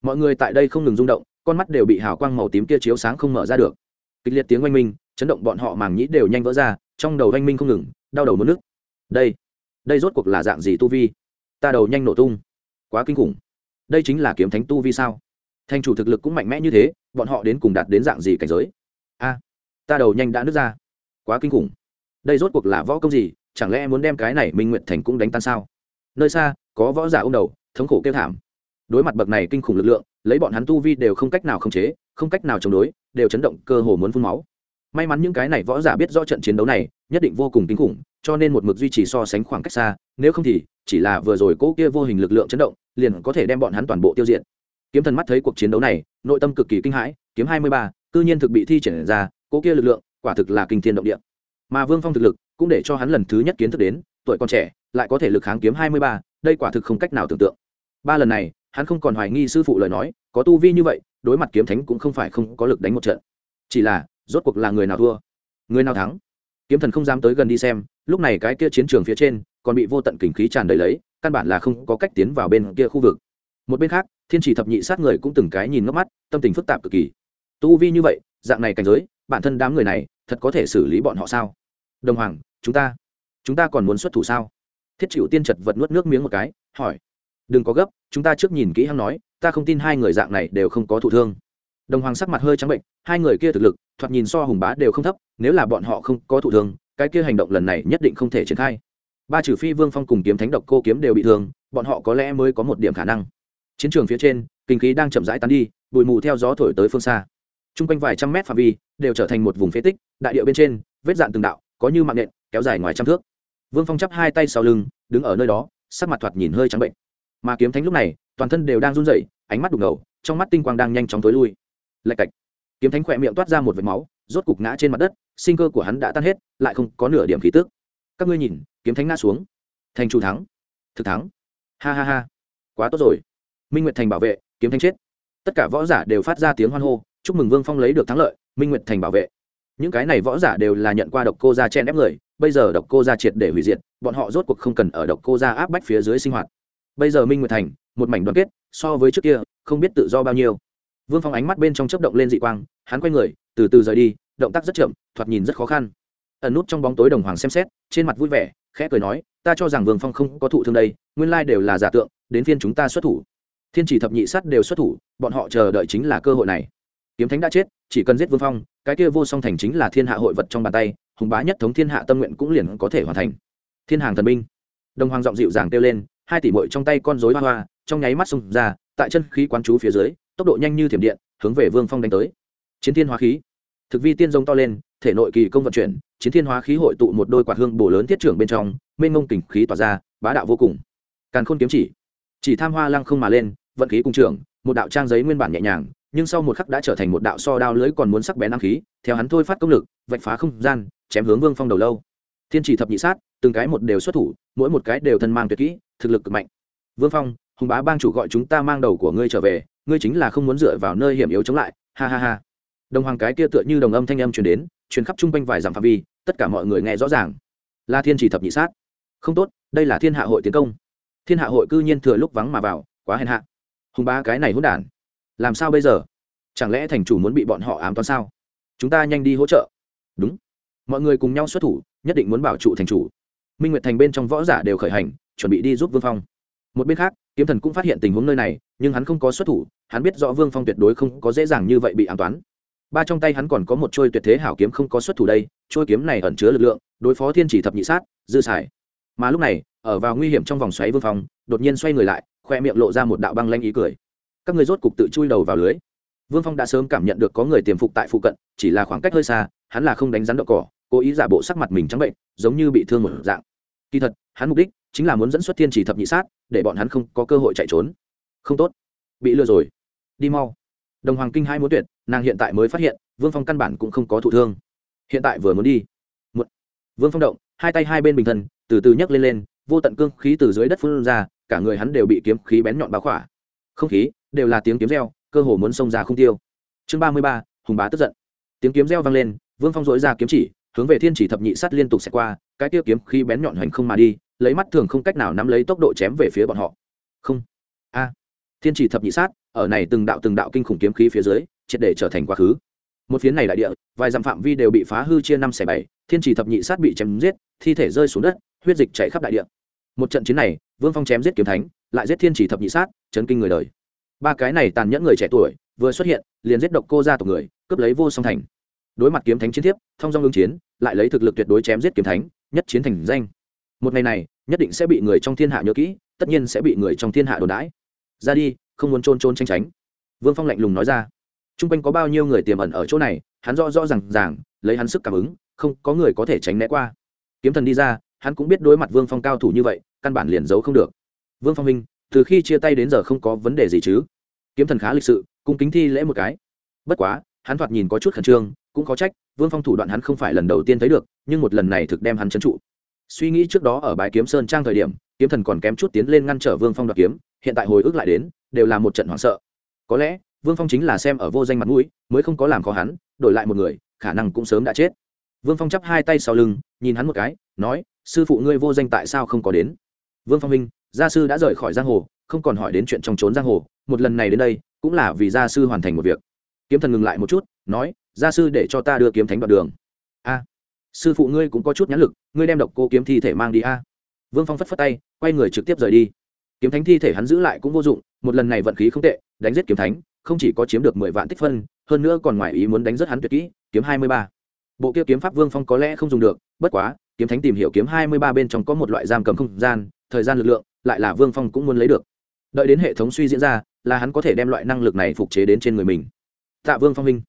Mọi người tại đây không ngừng rung động, con mắt đều bị hào quang màu tím kia chiếu sáng không mở ra được kịch liệt tiếng oanh minh, chấn động bọn họ màng nhĩ đều nhanh vỡ ra, trong đầu oanh minh không ngừng, đau đầu mất nước. Đây đây rốt cuộc là dạng gì tu vi? Ta đầu nhanh nổ tung. Quá kinh khủng. Đây chính là kiếm thánh tu vi sao? Thành chủ thực lực cũng mạnh mẽ như thế, bọn họ đến cùng đạt đến dạng gì cảnh giới? A, ta đầu nhanh đã nứt ra. Quá kinh khủng. Đây rốt cuộc là võ công gì? Chẳng lẽ muốn đem cái này minh nguyện thành cũng đánh tan sao? Nơi xa, có võ giả ô m đầu, thống khổ kêu thảm. Đối mặt bậc này kinh khủng lực lượng lấy bọn hắn tu vi đều không cách nào khống chế, không cách nào chống đối, đều chấn động cơ hồ muốn phun máu. May mắn những cái này võ giả biết rõ trận chiến đấu này, nhất định vô cùng kinh khủng, cho nên một mực duy trì so sánh khoảng cách xa, nếu không thì, chỉ là vừa rồi cỗ kia vô hình lực lượng chấn động, liền có thể đem bọn hắn toàn bộ tiêu diệt. Kiếm thần mắt thấy cuộc chiến đấu này, nội tâm cực kỳ kinh hãi, kiếm hai mươi ba, cư nhiên thực bị thi triển ra cỗ kia lực lượng, quả thực là kinh thiên động địa. Mà vương phong thực lực, cũng để cho hắn lần thứ nhất kiến thức đến, tuổi còn trẻ, lại có thể lực kháng kiếm hai mươi ba, đây quả thực không cách nào tưởng tượng. Ba lần này hắn không còn hoài nghi sư phụ lời nói, có tu vi như vậy, đối mặt kiếm thánh cũng không phải không có lực đánh một trận. Chỉ là, rốt cuộc là người nào thua? Người nào thắng? Kiếm thần không dám tới gần đi xem, lúc này cái kia chiến trường phía trên, còn bị vô tận kình khí tràn đầy lấy, căn bản là không có cách tiến vào bên kia khu vực. Một bên khác, thiên chỉ thập nhị sát người cũng từng cái nhìn ngốc mắt, tâm tình phức tạp cực kỳ. Tu vi như vậy, dạng này cảnh giới, bản thân đám người này, thật có thể xử lý bọn họ sao? Đồng hoàng, chúng ta chúng ta còn muốn xuất thủ sao? Thiết chịu tiên chật vật nuốt nước miếng một cái, hỏi đừng có gấp, chúng ta trước nhìn kỹ hắn nói, ta không tin hai người dạng này đều không có thụ thương. Đồng hoàng sắc mặt hơi trắng bệnh, hai người kia thực lực, thoạt nhìn so hùng bá đều không thấp, nếu là bọn họ không có thụ thương, cái kia hành động lần này nhất định không thể triển khai. Ba trừ phi vương phong cùng kiếm thánh độc cô kiếm đều bị thương, bọn họ có lẽ mới có một điểm khả năng. Chiến trường phía trên, kinh khí đang chậm rãi tán đi, bụi mù theo gió thổi tới phương xa. T r u n g quanh vài trăm mét phạm vi, đều trở thành một vùng phế tích, đại điệu bên trên, vết dạn từng đạo, có như mạng nện, kéo dài ngoài trăm thước. Vương phong chắp hai tay sau lưng, đứng ở nơi đó, sắc mặt thoạt nhìn hơi trắng bệnh mà kiếm thánh lúc này, toàn thân đều đang run rẩy, ánh mắt đục ngầu, trong mắt tinh quang đang nhanh chóng tối lui. Lạch cạch. Kiếm thánh khỏe miệng toát ra một vệt máu, rốt cục ngã trên mặt đất, sinh cơ của hắn đã tan hết, lại không có nửa điểm khí tức. Các ngươi nhìn, kiếm thánh ngã xuống. Thành chủ thắng. Thực thắng. Ha ha ha. Quá tốt rồi. Minh nguyệt thành bảo vệ, kiếm thánh chết. Tất cả võ giả đều phát ra tiếng hoan hô, chúc mừng vương phong lấy được thắng lợi, minh nguyệt thành bảo vệ. Những cái này võ giả đều là nhận qua độc cô ra chen ép người, bây giờ độc cô ra triệt để hủy diệt, bọn họ rốt cuộc không cần ở độc cô ra áp bách phía dưới sinh hoạt bây giờ minh nguyệt thành, một mảnh đoàn kết, so với trước kia, không biết tự do bao nhiêu. Vương phong ánh mắt bên trong chớp động lên dị quang, hắn quay người, từ từ rời đi, động tác rất chậm, thoạt nhìn rất khó khăn. Ẩn nút trong bóng tối đồng hoàng xem xét, trên mặt vui vẻ, khẽ cười nói, ta cho rằng vương phong không có thụ thương đây, nguyên lai đều là giả tượng, đến phiên chúng ta xuất thủ. Thiên chỉ thập nhị sắt đều xuất thủ, bọn họ chờ đợi chính là cơ hội này. Kiếm thánh đã chết, chỉ cần giết vương phong, cái kia vô song thành chính là thiên hạ hội vật trong bàn tay, hùng bá nhất thống thiên hạ tâm nguyện cũng liền có thể hoàn thành. Thiên hàng thần binh. Đồng hoàng giọng dịu dàng kêu lên hai tỷ mội trong tay con rối hoa hoa, trong nháy mắt xông ra, tại chân khí quán chú phía dưới, tốc độ nhanh như thiểm điện, hướng về vương phong đánh tới. Chiến thiên hóa khí. Thực vi tiên rông to lên, thể nội kỳ công vận chuyển, chiến thiên hóa khí hội tụ một đôi quạt hương bổ lớn thiết trưởng bên trong, mênh ngông kình khí tỏa ra, bá đạo vô cùng. Càn khôn kiếm chỉ. Chỉ tham hoa lăng không mà lên, vận khí cung trưởng, một đạo trang giấy nguyên bản nhẹ nhàng, nhưng sau một khắc đã trở thành một đạo so đao lưới còn muốn sắc bén năng khí, theo hắn thôi phát công lực, vạch phá không gian, chém hướng vương phong đầu lâu. Thiên chỉ thập nhị sát, từng cái một đều xuất thủ, mỗi một cái đều thân mang tuyệt kỹ thực lực cực mạnh. Vương phong, hùng bá bang chủ gọi chúng ta mang đầu của ngươi trở về, ngươi chính là không muốn dựa vào nơi hiểm yếu chống lại. Ha ha ha. Đồng hoàng cái kia tựa như đồng âm thanh âm truyền đến, truyền khắp chung quanh vài dặm phạm vi, tất cả mọi người nghe rõ ràng. La thiên chỉ thập nhị sát. Không tốt, đây là thiên hạ hội tiến công. Thiên hạ hội cư nhiên thừa lúc vắng mà vào, quá hèn hạ. Hùng bá cái này hỗn đản. Làm sao bây giờ? Chẳng lẽ thành chủ muốn bị bọn họ ám toán sao? Chúng ta nhanh đi hỗ trợ. Đúng. Mọi người cùng nhau xuất thủ, nhất định muốn bảo trụ thành chủ minh nguyệt thành bên trong võ giả đều khởi hành, chuẩn bị đi giúp vương phong. một bên khác, kiếm thần cũng phát hiện tình huống nơi này, nhưng hắn không có xuất thủ, hắn biết rõ vương phong tuyệt đối không có dễ dàng như vậy bị an toán. ba trong tay hắn còn có một trôi tuyệt thế hảo kiếm không có xuất thủ đây, trôi kiếm này ẩn chứa lực lượng, đối phó thiên chỉ thập nhị sát, dư sải. mà lúc này, ở vào nguy hiểm trong vòng xoáy vương phong, đột nhiên xoay người lại, khoe miệng lộ ra một đạo băng lanh ý cười. các người rốt cục tự chui đầu vào lưới. vương phong đã sớm cảm nhận được có người tiềm phục tại phụ cận, chỉ là khoảng cách hơi xa, hắn là không đánh rắn đậu cỏ, cố ý giả bộ sắc mặt mình trắng bệnh, giống như bị thương một dạng kỳ thật, hắn mục đích chính là muốn dẫn xuất thiên chỉ thập nhị sát, để bọn hắn không có cơ hội chạy trốn. Không tốt. Bị lừa rồi. Đi mau. Đồng hoàng kinh hai muốn tuyệt, nàng hiện tại mới phát hiện, vương phong căn bản cũng không có thụ thương. Hiện tại vừa muốn đi. Một. Vương phong động, hai tay hai bên bình thân, từ từ nhấc lên lên, vô tận cương khí từ dưới đất phun ra, cả người hắn đều bị kiếm khí bén nhọn báo khỏa. Không khí đều là tiếng kiếm reo, cơ hồ muốn xông ra không tiêu. Chương ba mươi ba, hùng bá tức giận. Tiếng kiếm reo vang lên, vương phong dối ra kiếm chỉ hướng về thiên chỉ thập nhị Sát liên tục xẹt qua, cái tiêu kiếm khi bén nhọn hoành không mà đi, lấy mắt thường không cách nào nắm lấy tốc độ chém về phía bọn họ. Không. A. Thiên chỉ thập nhị sát ở này từng đạo từng đạo kinh khủng kiếm khí phía dưới, triệt để trở thành quá khứ. Một phiến này đại địa, vài dặm phạm vi đều bị phá hư chia năm xẻ bảy, thiên chỉ thập nhị sát bị chém giết, thi thể rơi xuống đất, huyết dịch chảy khắp đại địa. Một trận chiến này, vương phong chém giết kiếm thánh, lại giết thiên chỉ thập nhị sát chấn kinh người đời. Ba cái này tàn nhẫn người trẻ tuổi, vừa xuất hiện, liền giết độc cô ra tộc người, cướp lấy vô song thành đối mặt kiếm thánh chiến thiếp, thông dong ứng chiến, lại lấy thực lực tuyệt đối chém giết kiếm thánh, nhất chiến thành danh. Một ngày này, nhất định sẽ bị người trong thiên hạ nhớ kỹ, tất nhiên sẽ bị người trong thiên hạ đồn đãi. Ra đi, không muốn trôn trôn tranh tránh. Vương phong lạnh lùng nói ra. T r u n g quanh có bao nhiêu người tiềm ẩn ở chỗ này, hắn rõ rõ r à n g ràng, lấy hắn sức cảm ứng, không có người có thể tránh né qua. Kiếm thần đi ra, hắn cũng biết đối mặt vương phong cao thủ như vậy, căn bản liền giấu không được. Vương phong minh, từ khi chia tay đến giờ không có vấn đề gì chứ? Kiếm thần khá lịch sự, cung kính thi lễ một cái. Bất quá, hắn thoạt nhìn có chút khẩn trương cũng có trách, vương phong thủ đoạn hắn không phải lần đầu tiên thấy được, nhưng một lần này thực đem hắn trấn trụ. Suy nghĩ trước đó ở bãi kiếm sơn trang thời điểm, kiếm thần còn kém chút tiến lên ngăn trở vương phong đoạt kiếm, hiện tại hồi ức lại đến, đều là một trận hoảng sợ. Có lẽ, vương phong chính là xem ở vô danh mặt mũi, mới không có làm khó hắn, đổi lại một người, khả năng cũng sớm đã chết. Vương phong chắp hai tay sau lưng, nhìn hắn một cái, nói, sư phụ ngươi vô danh tại sao không có đến? Vương phong minh gia sư đã rời khỏi giang hồ, không còn hỏi đến chuyện trong trốn giang hồ, một lần này đến đây, cũng là vì gia sư hoàn thành một việc. Kiếm thần ngừng lại một chút, nói gia sư để cho ta đưa kiếm thánh đoạn đường. A. Sư phụ ngươi cũng có chút nhãn lực, ngươi đem độc cô kiếm thi thể mang đi a. Vương phong phất phất tay, quay người trực tiếp rời đi. Kiếm thánh thi thể hắn giữ lại cũng vô dụng, một lần này vận khí không tệ, đánh giết kiếm thánh, không chỉ có chiếm được mười vạn tích phân, hơn nữa còn ngoài ý muốn đánh rất hắn tuyệt kỹ, kiếm hai mươi ba. Bộ kia kiếm pháp vương phong có lẽ không dùng được, bất quá, kiếm thánh tìm hiểu kiếm hai mươi ba bên trong có một loại giam cầm không gian, thời gian lực lượng, lại là vương phong cũng muốn lấy được. Đợi đến hệ thống suy diễn ra, là hắn có thể đem loại năng lực này phục chế đến trên người mình. Tạ vương phong minh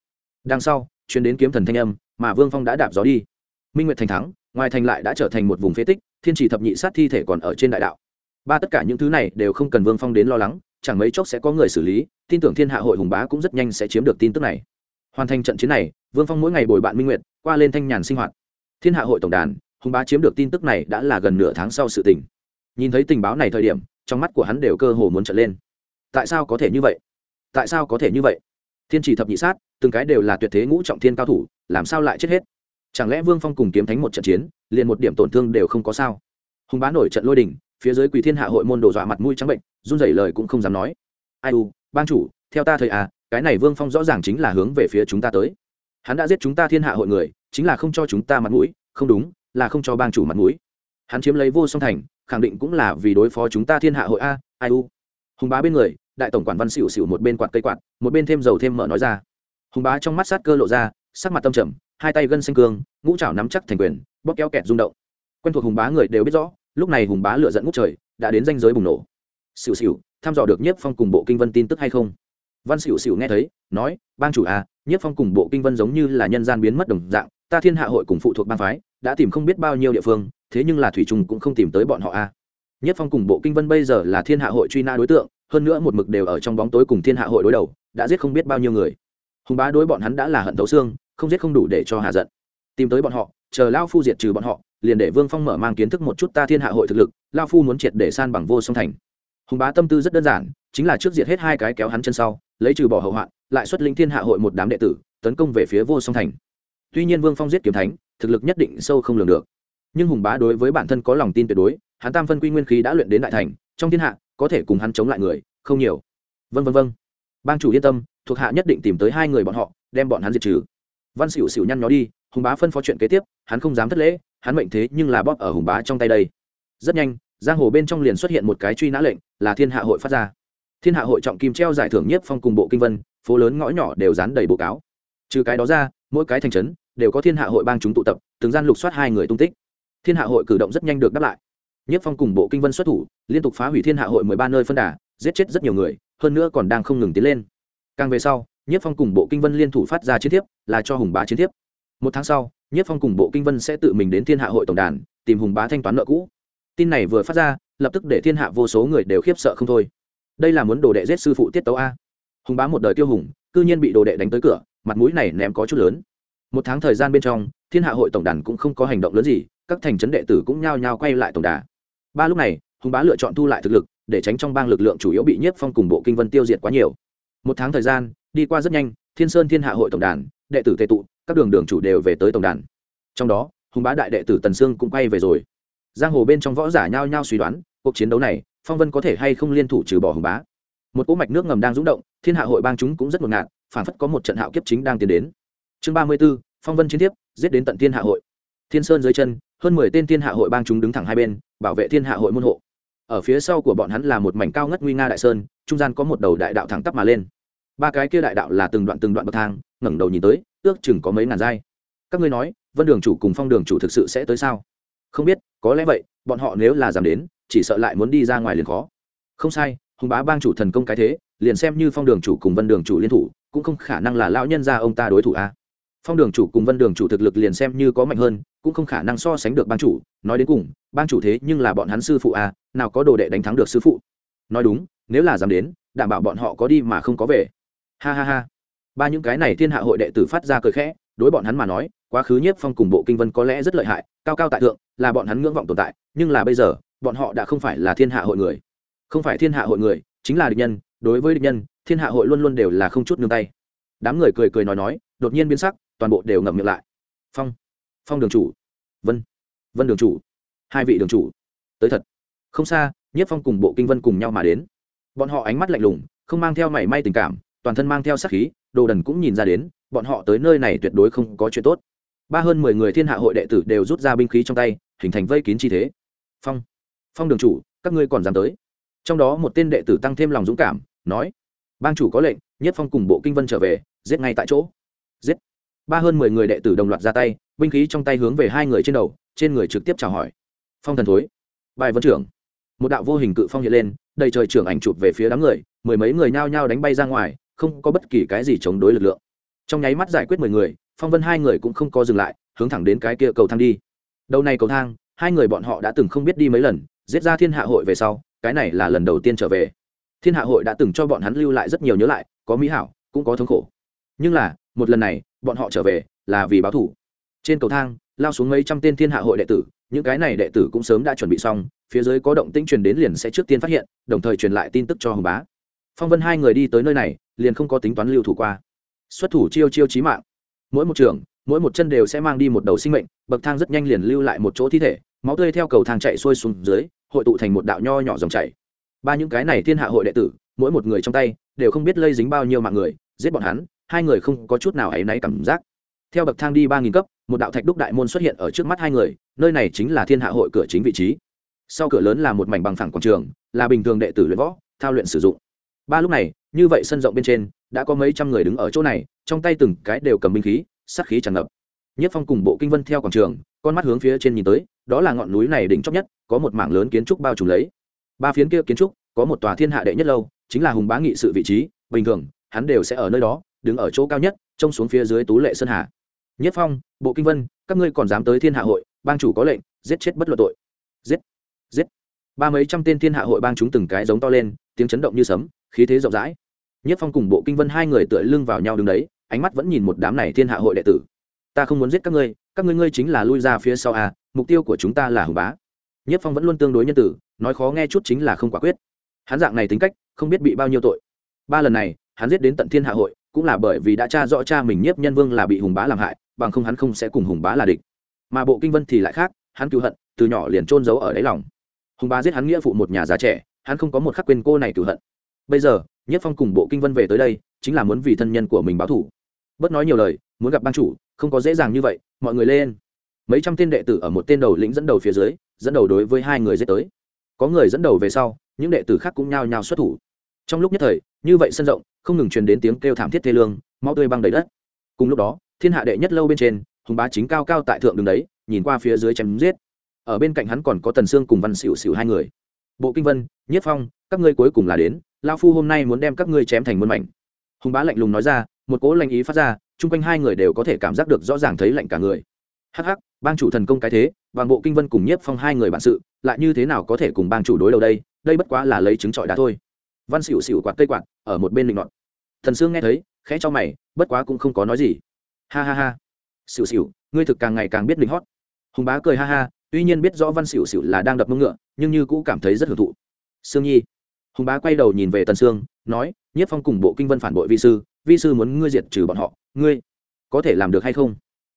đằng sau chuyến đến kiếm thần thanh âm, mà vương phong đã đạp gió đi. Minh nguyệt thành thắng, ngoài thành lại đã trở thành một vùng phế tích, thiên chỉ thập nhị sát thi thể còn ở trên đại đạo. Ba tất cả những thứ này đều không cần vương phong đến lo lắng, chẳng mấy chốc sẽ có người xử lý, tin tưởng thiên hạ hội hùng bá cũng rất nhanh sẽ chiếm được tin tức này. Hoàn thành trận chiến này, vương phong mỗi ngày bồi bạn minh nguyệt, qua lên thanh nhàn sinh hoạt. Thiên hạ hội tổng đàn, hùng bá chiếm được tin tức này đã là gần nửa tháng sau sự tình. Nhìn thấy tình báo này thời điểm, trong mắt của hắn đều cơ hồ muốn trở lên. Tại sao có thể như vậy? Tại sao có thể như vậy? Thiên chỉ thập nhị sát, từng cái đều là tuyệt thế ngũ trọng thiên cao thủ, làm sao lại chết hết? Chẳng lẽ vương phong cùng kiếm thánh một trận chiến, liền một điểm tổn thương đều không có sao? Hùng bá nổi trận lôi đình, phía dưới quỳ thiên hạ hội môn đồ dọa mặt mũi trắng bệnh, run rẩy lời cũng không dám nói. Ai u ban chủ, theo ta thời à cái này vương phong rõ ràng chính là hướng về phía chúng ta tới. Hắn đã giết chúng ta thiên hạ hội người, chính là không cho chúng ta mặt mũi, không đúng, là không cho bang chủ mặt mũi. Hắn chiếm lấy vô song thành, khẳng định cũng là vì đối phó chúng ta thiên hạ hội a, ai u. Hùng bá bên người đại tổng quản văn xỉu xỉu một bên quạt cây quạt, một bên thêm dầu thêm mỡ nói ra. Hùng bá trong mắt sát cơ lộ ra, sắc mặt tâm trầm, hai tay gân xanh cương, ngũ trảo nắm chắc thành quyền, bóp kéo kẹt rung động. Quen thuộc hùng bá người đều biết rõ, lúc này hùng bá lựa dẫn ngút trời, đã đến danh giới bùng nổ. Xỉu xỉu thăm dò được nhiếp phong cùng bộ kinh vân tin tức hay không? Văn xỉu xỉu nghe thấy, nói, bang chủ à nhiếp phong cùng bộ kinh vân giống như là nhân gian biến mất đồng dạng, ta thiên hạ hội cùng phụ thuộc bang phái, đã tìm không biết bao nhiêu địa phương, thế nhưng là thủy trùng cũng không tìm tới bọn họ à. Nhất phong cùng bộ kinh vân bây giờ là thiên hạ hội truy nã đối tượng hơn nữa một mực đều ở trong bóng tối cùng thiên hạ hội đối đầu, đã giết không biết bao nhiêu người. Hùng bá đối bọn hắn đã là hận thấu xương, không giết không đủ để cho hạ giận. Tìm tới bọn họ, chờ lao phu diệt trừ bọn họ, liền để vương phong mở mang kiến thức một chút ta thiên hạ hội thực lực, lao phu muốn triệt để san bằng vô song thành. Hùng bá tâm tư rất đơn giản, chính là trước diệt hết hai cái kéo hắn chân sau, lấy trừ bỏ hậu hoạn, lại xuất linh thiên hạ hội một đám đệ tử, tấn công về phía vô song thành. Tuy nhiên vương phong giết kiếm thánh, thực lực nhất định sâu không lường được. Nhưng hùng bá đối với bản thân có lòng tin tuyệt đối, hắn tam phân quy nguyên khí đã luyện đến đại thành, trong thiên hạ có thể cùng hắn chống lại người, không nhiều. Vân vân vân bang chủ yên tâm, thuộc hạ nhất định tìm tới hai người bọn họ, đem bọn hắn diệt trừ. Văn xỉu xỉu nhăn nhó đi, hùng bá phân phó chuyện kế tiếp, hắn không dám thất lễ, hắn mệnh thế nhưng là bóp ở hùng bá trong tay đây. Rất nhanh, giang hồ bên trong liền xuất hiện một cái truy nã lệnh, là thiên hạ hội phát ra. Thiên hạ hội trọng kim treo giải thưởng nhất phong cùng bộ kinh vân, phố lớn ngõ nhỏ đều dán đầy bộ cáo. Trừ cái đó ra, mỗi cái thành trấn đều có thiên hạ hội bang chúng tụ tập, từng gian lục soát hai người tung tích. Thiên hạ hội cử động rất nhanh được đáp lại nhiếp phong cùng bộ kinh vân xuất thủ, liên tục phá hủy thiên hạ hội mười ba nơi phân đà, giết chết rất nhiều người, hơn nữa còn đang không ngừng tiến lên. Càng về sau nhiếp phong cùng bộ kinh vân liên thủ phát ra chiến thiếp, là cho hùng bá chiến thiếp. Một tháng sau nhiếp phong cùng bộ kinh vân sẽ tự mình đến thiên hạ hội tổng đàn, tìm hùng bá thanh toán nợ cũ. Tin này vừa phát ra, lập tức để thiên hạ vô số người đều khiếp sợ không thôi. Đây là muốn đồ đệ giết sư phụ tiết tấu a. Hùng bá một đời tiêu hùng, cư nhiên bị đồ đệ đánh tới cửa, mặt mũi này ném có chút lớn. Một tháng thời gian bên trong, thiên hạ hội tổng đàn cũng không có hành động lớn gì, các thành trấn đệ tử cũng nhao nhao quay lại tổng đà ba lúc này, hùng bá lựa chọn thu lại thực lực, để tránh trong bang lực lượng chủ yếu bị nhiếp phong cùng bộ kinh vân tiêu diệt quá nhiều. Một tháng thời gian, đi qua rất nhanh, thiên sơn thiên hạ hội tổng đàn, đệ tử tệ tụ, các đường đường chủ đều về tới tổng đàn. Trong đó, hùng bá đại đệ tử tần sương cũng quay về rồi. Giang hồ bên trong võ giả nhao nhao suy đoán, cuộc chiến đấu này, phong vân có thể hay không liên thủ trừ bỏ hùng bá. Một cỗ mạch nước ngầm đang rúng động, thiên hạ hội bang chúng cũng rất ngột ngạt phản phất có một trận hạo kiếp chính đang tiến đến. Chương ba mươi b ố phong vân chiến tiếp giết đến tận thiên hạ hội. Thiên sơn dưới chân, hơn mười tên thiên hạ hội bang chúng đứng thẳng hai bên bảo vệ thiên hạ hội môn hộ. Ở phía sau của bọn hắn là một mảnh cao ngất nguy nga đại sơn, trung gian có một đầu đại đạo thẳng tắp mà lên. Ba cái kia đại đạo là từng đoạn từng đoạn bậc thang, ngẩng đầu nhìn tới, ước chừng có mấy ngàn giai. Các ngươi nói, vân đường chủ cùng phong đường chủ thực sự sẽ tới sao? Không biết, có lẽ vậy, bọn họ nếu là dám đến, chỉ sợ lại muốn đi ra ngoài liền khó. Không sai, hùng bá bang chủ thần công cái thế, liền xem như phong đường chủ cùng vân đường chủ liên thủ, cũng không khả năng là lão nhân gia ông ta đối thủ a phong đường chủ cùng vân đường chủ thực lực liền xem như có mạnh hơn cũng không khả năng so sánh được bang chủ. Nói đến cùng bang chủ thế nhưng là bọn hắn sư phụ à, nào có đồ đệ đánh thắng được sư phụ. Nói đúng nếu là dám đến đảm bảo bọn họ có đi mà không có về. Ha ha ha. Ba những cái này thiên hạ hội đệ tử phát ra cười khẽ đối bọn hắn mà nói quá khứ nhất phong cùng bộ kinh vân có lẽ rất lợi hại cao cao tại thượng là bọn hắn ngưỡng vọng tồn tại nhưng là bây giờ bọn họ đã không phải là thiên hạ hội người. Không phải thiên hạ hội người chính là địch nhân. Đối với địch nhân thiên hạ hội luôn luôn đều là không chút nương tay. Đám người cười cười nói nói đột nhiên biến sắc toàn bộ đều ngậm miệng lại. Phong. Phong đường chủ. Vân. Vân đường chủ. Hai vị đường chủ. Tới thật. Không xa nhất phong cùng bộ kinh vân cùng nhau mà đến. Bọn họ ánh mắt lạnh lùng, không mang theo mảy may tình cảm, toàn thân mang theo sát khí, đồ đần cũng nhìn ra đến, bọn họ tới nơi này tuyệt đối không có chuyện tốt. Ba hơn mười người thiên hạ hội đệ tử đều rút ra binh khí trong tay, hình thành vây kín chi thế. Phong. Phong đường chủ, các ngươi còn dám tới? Trong đó một tên đệ tử tăng thêm lòng dũng cảm, nói. Bang chủ có lệnh nhất phong cùng bộ kinh vân trở về, giết ngay tại chỗ. Giết ba hơn mười người đệ tử đồng loạt ra tay, binh khí trong tay hướng về hai người trên đầu, trên người trực tiếp chào hỏi. Phong thần thối. Bài vân trưởng. Một đạo vô hình cự phong hiện lên, đầy trời trưởng ảnh chụp về phía đám người, mười mấy người nhao nhao đánh bay ra ngoài, không có bất kỳ cái gì chống đối lực lượng. Trong nháy mắt giải quyết mười người, phong vân hai người cũng không có dừng lại, hướng thẳng đến cái kia cầu thang đi. Đầu này cầu thang, hai người bọn họ đã từng không biết đi mấy lần, giết ra thiên hạ hội về sau, cái này là lần đầu tiên trở về. Thiên hạ hội đã từng cho bọn hắn lưu lại rất nhiều nhớ lại, có mỹ hảo, cũng có thống khổ. Nhưng là, một lần này bọn họ trở về là vì báo thủ. Trên cầu thang, lao xuống mấy trăm tên thiên hạ hội đệ tử, những cái này đệ tử cũng sớm đã chuẩn bị xong, phía dưới có động tĩnh truyền đến liền sẽ trước tiên phát hiện, đồng thời truyền lại tin tức cho hồng bá. Phong vân hai người đi tới nơi này, liền không có tính toán lưu thủ qua. Xuất thủ chiêu chiêu chí mạng. Mỗi một trường, mỗi một chân đều sẽ mang đi một đầu sinh mệnh, bậc thang rất nhanh liền lưu lại một chỗ thi thể, máu tươi theo cầu thang chạy xuôi xuống dưới, hội tụ thành một đạo nho nhỏ dòng chảy. Ba những cái này thiên hạ hội đệ tử, mỗi một người trong tay, đều không biết lây dính bao nhiêu mạng người, giết bọn hắn hai người không có chút nào áy náy cảm giác. Theo bậc thang đi ba nghìn cấp, một đạo thạch đúc đại môn xuất hiện ở trước mắt hai người, nơi này chính là thiên hạ hội cửa chính vị trí. Sau cửa lớn là một mảnh bằng phẳng quảng trường, là bình thường đệ tử luyện võ, thao luyện sử dụng. Ba lúc này, như vậy sân rộng bên trên, đã có mấy trăm người đứng ở chỗ này, trong tay từng cái đều cầm binh khí, sát khí tràn ngập. Nhất phong cùng bộ kinh vân theo quảng trường, con mắt hướng phía trên nhìn tới, đó là ngọn núi này đỉnh chóp nhất, có một mảng lớn kiến trúc bao trùm lấy. Ba phiến kia kiến trúc, có một tòa thiên hạ đệ nhất lâu, chính là hùng bá nghị sự vị trí, bình thường, hắn đều sẽ ở nơi đó đứng ở chỗ cao nhất, trông xuống phía dưới tú lệ sơn hà. Nhất phong, bộ kinh vân, các ngươi còn dám tới thiên hạ hội, bang chủ có lệnh, giết chết bất luận tội. Giết giết. Ba mấy trăm tên thiên hạ hội bang chúng từng cái giống to lên, tiếng chấn động như sấm, khí thế rộng rãi. Nhất phong cùng bộ kinh vân hai người tựa lưng vào nhau đứng đấy, ánh mắt vẫn nhìn một đám này thiên hạ hội đệ tử. Ta không muốn giết các ngươi các ngươi ngươi chính là lui ra phía sau à mục tiêu của chúng ta là hùng bá. Nhất phong vẫn luôn tương đối nhân tử, nói khó nghe chút chính là không quả quyết. Hắn dạng này tính cách, không biết bị bao nhiêu tội. Ba lần này, hắn giết đến tận thiên hạ hội cũng là bởi vì đã tra rõ cha mình nhiếp nhân vương là bị hùng bá làm hại, bằng không hắn không sẽ cùng hùng bá là địch. Mà bộ kinh vân thì lại khác, hắn cứu hận, từ nhỏ liền trôn giấu ở đáy lòng. Hùng bá giết hắn nghĩa phụ một nhà già trẻ, hắn không có một khắc quên cô này cựu hận. Bây giờ nhất phong cùng bộ kinh vân về tới đây, chính là muốn vì thân nhân của mình báo thủ. Bớt nói nhiều lời, muốn gặp ban chủ, không có dễ dàng như vậy, mọi người lên. Mấy trăm tên đệ tử ở một tên đầu lĩnh dẫn đầu phía dưới, dẫn đầu đối với hai người dễ tới. Có người dẫn đầu về sau, những đệ tử khác cũng nhao nhao xuất thủ trong lúc nhất thời, như vậy sân rộng, không ngừng truyền đến tiếng kêu thảm thiết thê lương, máu tươi băng đầy đất. Cùng lúc đó, thiên hạ đệ nhất lâu bên trên, hùng bá chính cao cao tại thượng đường đấy, nhìn qua phía dưới chém giết. Ở bên cạnh hắn còn có tần sương cùng văn xỉu xỉu hai người. Bộ kinh vân, nhất phong, các ngươi cuối cùng là đến lao phu hôm nay muốn đem các ngươi chém thành muôn mảnh. Hùng bá lạnh lùng nói ra, một cỗ lạnh ý phát ra, chung quanh hai người đều có thể cảm giác được rõ ràng thấy lạnh cả người. Hắc hắc, bang chủ thần công cái thế và bộ kinh vân cùng nhiếp phong hai người bản sự, lại như thế nào có thể cùng bang chủ đối đầu đây? Đây bất quá là lấy chứng trọi đá thôi văn xỉu xỉu quạt cây quạt, ở một bên linh ngọn thần sương nghe thấy, khẽ cho mày, bất quá cũng không có nói gì. Ha ha ha. Xỉu xỉu, ngươi thực càng ngày càng biết định hót. Hùng bá cười ha ha, tuy nhiên biết rõ văn xỉu xỉu là đang đập mông ngựa, nhưng như cũ cảm thấy rất hưởng thụ. Sương nhi. Hùng bá quay đầu nhìn về tần sương, nói Nhất phong cùng bộ kinh vân phản bội vi sư vi sư muốn ngươi diệt trừ bọn họ, ngươi có thể làm được hay không?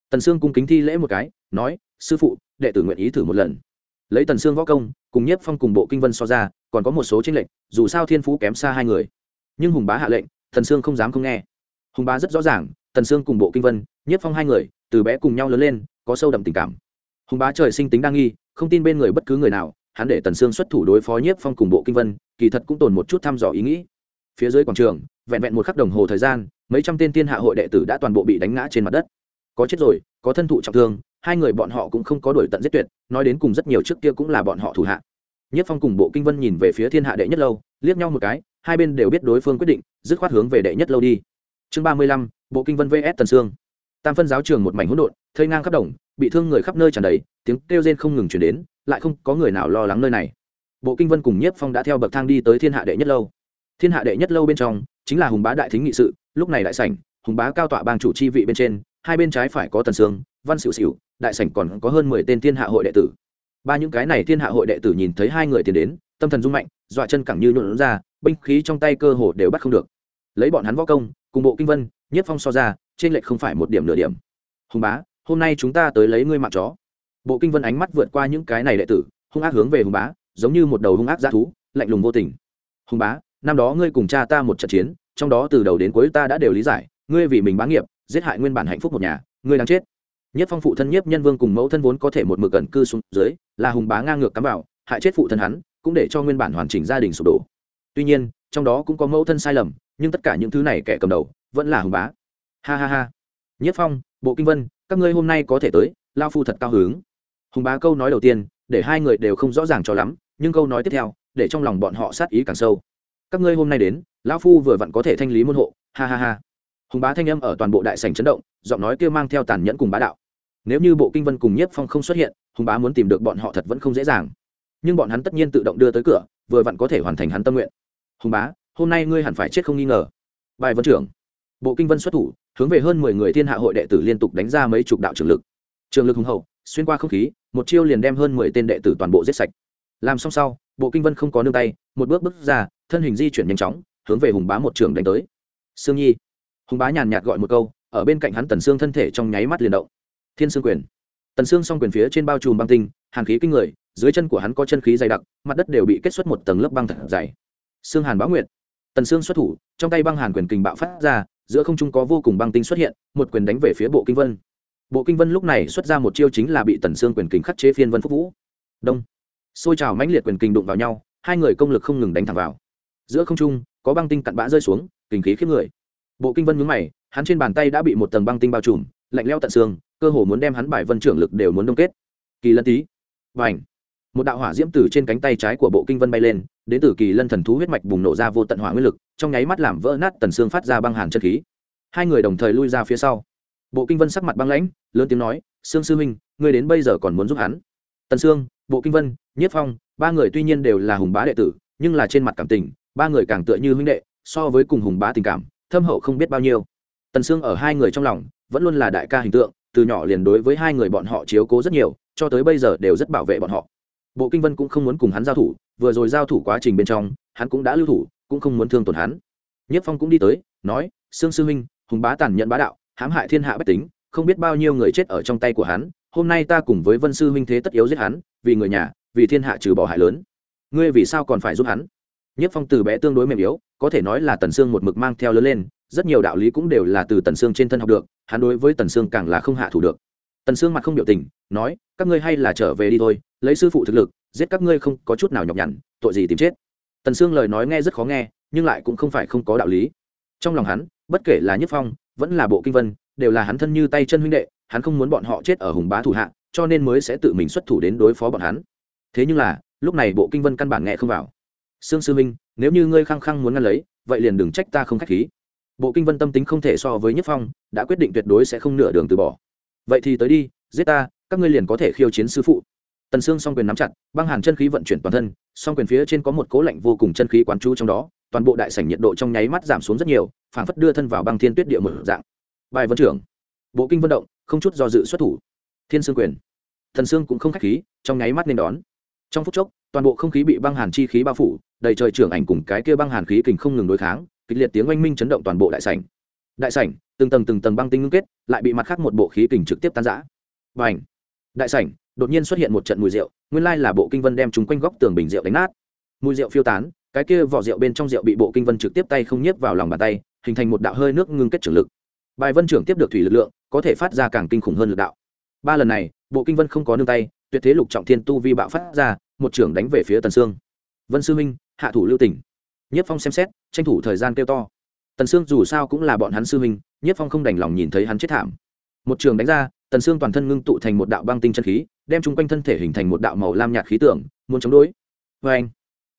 Tần sương cung kính thi lễ một cái, nói, sư phụ, đệ tử nguyện ý thử một lần. Lấy tần sương võ công, cùng Nhất phong cùng bộ kinh vân so ra còn có một số tranh lệch, dù sao thiên phú kém xa hai người. Nhưng hùng bá hạ lệnh, thần sương không dám không nghe. Hùng bá rất rõ ràng tần sương cùng bộ kinh vân nhiếp phong hai người, từ bé cùng nhau lớn lên, có sâu đậm tình cảm. Hùng bá trời sinh tính đa nghi, không tin bên người bất cứ người nào, hắn để tần sương xuất thủ đối phó nhiếp phong cùng bộ kinh vân, kỳ thật cũng tồn một chút thăm dò ý nghĩ. Phía dưới quảng trường, vẹn vẹn một khắc đồng hồ thời gian, mấy trăm tên tiên hạ hội đệ tử đã toàn bộ bị đánh ngã trên mặt đất. Có chết rồi, có thân thụ trọng thương, hai người bọn họ cũng không có đổi tận giết tuyệt, nói đến cùng rất nhiều trước kia cũng là bọn họ thủ hạ nhất phong cùng bộ kinh vân nhìn về phía thiên hạ đệ nhất lâu, liếc nhau một cái, hai bên đều biết đối phương quyết định, dứt khoát hướng về đệ nhất lâu đi. Chương ba mươi lăm, bộ kinh vân vs tần sương. Tam phân giáo trường một mảnh hỗn độn, thây ngang khắp đồng, bị thương người khắp nơi tràn đầy, tiếng kêu rên không ngừng chuyển đến, lại không có người nào lo lắng nơi này. Bộ kinh vân cùng nhiếp phong đã theo bậc thang đi tới thiên hạ đệ nhất lâu. Thiên hạ đệ nhất lâu bên trong, chính là hùng bá đại thính nghị sự, lúc này đại sảnh, hùng bá cao tọa bang chủ chi vị bên trên, hai bên trái phải có tần sương, văn xỉu xỉu, đại sảnh còn có hơn mười tên thiên hạ hội đệ tử ba những cái này thiên hạ hội đệ tử nhìn thấy hai người tiến đến, tâm thần rung mạnh, dọa chân cẳng như nhuộn ra, binh khí trong tay cơ hồ đều bắt không được. Lấy bọn hắn võ công, cùng bộ kinh vân, nhất phong so ra, trên lệch không phải một điểm nửa điểm. Hùng bá, hôm nay chúng ta tới lấy ngươi mạng chó. Bộ kinh vân ánh mắt vượt qua những cái này đệ tử, hung ác hướng về hùng bá, giống như một đầu hung ác g thú, lạnh lùng vô tình. Hùng bá, năm đó ngươi cùng cha ta một trận chiến, trong đó từ đầu đến cuối ta đã đều lý giải, ngươi vì mình bá nghiệp, giết hại nguyên bản hạnh phúc một nhà, ngươi đang chết nhất phong phụ thân nhiếp nhân vương cùng mẫu thân vốn có thể một mực gần cư xuống dưới, là hùng bá ngang ngược cắm vào, hại chết phụ thân hắn, cũng để cho nguyên bản hoàn chỉnh gia đình sụp đổ. Tuy nhiên, trong đó cũng có mẫu thân sai lầm, nhưng tất cả những thứ này kẻ cầm đầu, vẫn là hùng bá. Ha ha ha. Nhất phong, bộ kinh vân, các ngươi hôm nay có thể tới, lao phu thật cao hứng. Hùng bá câu nói đầu tiên, để hai người đều không rõ ràng cho lắm, nhưng câu nói tiếp theo, để trong lòng bọn họ sát ý càng sâu. Các ngươi hôm nay đến lão phu vừa vặn có thể thanh lý môn hộ, ha ha ha. Hùng bá thanh âm ở toàn bộ đại sành chấn động, giọng nói kia mang theo tàn nhẫn cùng bá đạo nếu như bộ kinh vân cùng nhiếp phong không xuất hiện, hùng bá muốn tìm được bọn họ thật vẫn không dễ dàng. Nhưng bọn hắn tất nhiên tự động đưa tới cửa, vừa vặn có thể hoàn thành hắn tâm nguyện. Hùng bá, hôm nay ngươi hẳn phải chết không nghi ngờ. Bài vân trưởng, bộ kinh vân xuất thủ, hướng về hơn mười người thiên hạ hội đệ tử liên tục đánh ra mấy chục đạo trường lực. Trường lực hùng hậu, xuyên qua không khí, một chiêu liền đem hơn mười tên đệ tử toàn bộ giết sạch. Làm xong sau, bộ kinh vân không có nương tay, một bước bước ra, thân hình di chuyển nhanh chóng, hướng về hùng bá một trường đánh tới. Sương nhi, hùng bá nhàn nhạt gọi một câu, ở bên cạnh hắn tần xương thân thể trong nháy mắt liền động thiên sương quyền. Tần xương song quyền phía trên bao trùm băng tinh, hàn khí kinh người, dưới chân của hắn có chân khí dày đặc, mặt đất đều bị kết xuất một tầng lớp băng thật dày. Xương hàn báo nguyệt. Tần xương xuất thủ, trong tay băng hàn quyền kình bạo phát ra, giữa không trung có vô cùng băng tinh xuất hiện, một quyền đánh về phía bộ kinh vân. Bộ kinh vân lúc này xuất ra một chiêu chính là bị tần xương quyền kình khắc chế phiên vân phúc vũ. Đông. Xôi trào mãnh liệt quyền kình đụng vào nhau, hai người công lực không ngừng đánh thẳng vào. Giữa không trung, có băng tinh cặn bã rơi xuống, kình khí khiếp người. Bộ kinh vân nhướng mày, hắn trên bàn tay đã bị một tầng băng tinh bao trùm, lạnh leo tận xương cơ hồ muốn đem hắn bài vân trưởng lực đều muốn đông kết. Kỳ lân tý và ảnh một đạo hỏa diễm từ trên cánh tay trái của bộ kinh vân bay lên, đến từ kỳ lân thần thú huyết mạch bùng nổ ra vô tận hỏa nguyên lực, trong nháy mắt làm vỡ nát tần xương phát ra băng hàn chân khí. Hai người đồng thời lui ra phía sau. Bộ kinh vân sắc mặt băng lãnh, lớn tiếng nói, sương sư huynh, ngươi đến bây giờ còn muốn giúp hắn? Tần sương, bộ kinh vân nhiếp phong, ba người tuy nhiên đều là hùng bá đệ tử, nhưng là trên mặt cảm tình, ba người càng tựa như huynh đệ, so với cùng hùng bá tình cảm, thâm hậu không biết bao nhiêu. Tần sương ở hai người trong lòng, vẫn luôn là đại ca hình tượng từ nhỏ liền đối với hai người bọn họ chiếu cố rất nhiều, cho tới bây giờ đều rất bảo vệ bọn họ. Bộ kinh vân cũng không muốn cùng hắn giao thủ, vừa rồi giao thủ quá trình bên trong, hắn cũng đã lưu thủ, cũng không muốn thương tổn hắn. Nhất phong cũng đi tới, nói, sương sư huynh, hùng bá tàn nhẫn bá đạo, hãm hại thiên hạ bách tính, không biết bao nhiêu người chết ở trong tay của hắn, hôm nay ta cùng với vân sư huynh thế tất yếu giết hắn, vì người nhà, vì thiên hạ trừ bỏ hại lớn. Ngươi vì sao còn phải giúp hắn? Nhất phong từ bé tương đối mềm yếu, có thể nói là tần sương một mực mang theo lớn lên rất nhiều đạo lý cũng đều là từ tần sương trên thân học được, hắn đối với tần sương càng là không hạ thủ được. Tần sương mặt không biểu tình, nói, các ngươi hay là trở về đi thôi, lấy sư phụ thực lực, giết các ngươi không có chút nào nhọc nhằn, tội gì tìm chết. Tần sương lời nói nghe rất khó nghe, nhưng lại cũng không phải không có đạo lý. Trong lòng hắn, bất kể là nhất phong, vẫn là bộ kinh vân, đều là hắn thân như tay chân huynh đệ, hắn không muốn bọn họ chết ở hùng bá thủ hạ, cho nên mới sẽ tự mình xuất thủ đến đối phó bọn hắn. Thế nhưng là, lúc này bộ kinh vân căn bản nghe không vào. Sương sư minh nếu như ngươi khăng khăng muốn ngăn lấy, vậy liền đừng trách ta không k h á c h khí bộ kinh vân tâm tính không thể so với nhất phong, đã quyết định tuyệt đối sẽ không nửa đường từ bỏ. Vậy thì tới đi, giết ta, các ngươi liền có thể khiêu chiến sư phụ. Tần sương song quyền nắm chặt, băng hàn chân khí vận chuyển toàn thân, Song quyền phía trên có một cố lạnh vô cùng chân khí quán chú trong đó, toàn bộ đại sảnh nhiệt độ trong nháy mắt giảm xuống rất nhiều, phảng phất đưa thân vào băng thiên tuyết địa một dạng. Bài vân trưởng, bộ kinh vận động, không chút do dự xuất thủ. Thiên sương quyền. Thần sương cũng không k h á c h khí, trong nháy mắt nên đón. Trong phút chốc, toàn bộ không khí bị băng hàn chi khí bao phủ, đầy trời trưởng ảnh cùng cái kia băng hàn khí kình không ngừng đối kháng kịch liệt tiếng oanh minh chấn động toàn bộ đại sảnh. Đại sảnh, từng tầng từng tầng băng tinh ngưng kết, lại bị mặt khác một bộ khí kình trực tiếp tan rã. Và ảnh đại sảnh, đột nhiên xuất hiện một trận mùi rượu, nguyên lai là bộ kinh vân đem chúng quanh góc tường bình rượu đánh nát. Mùi rượu phiêu tán, cái kia vỏ rượu bên trong rượu bị bộ kinh vân trực tiếp tay không nhiếp vào lòng bàn tay, hình thành một đạo hơi nước ngưng kết trưởng lực. Bài vân trưởng tiếp được thủy lực lượng, có thể phát ra càng kinh khủng hơn lực đạo. Ba lần này, bộ kinh vân không có nương tay, tuyệt thế lục trọng thiên tu vi bạo phát ra, một trưởng đánh về phía tần sương. Vân sư minh, hạ thủ lưu tỉnh nhất phong xem xét, tranh thủ thời gian kêu to. Tần sương dù sao cũng là bọn hắn sư minh nhất phong không đành lòng nhìn thấy hắn chết thảm. Một trường đánh ra, tần sương toàn thân ngưng tụ thành một đạo băng tinh chân khí, đem chung quanh thân thể hình thành một đạo màu lam nhạt khí tưởng muốn chống đối. Vê anh,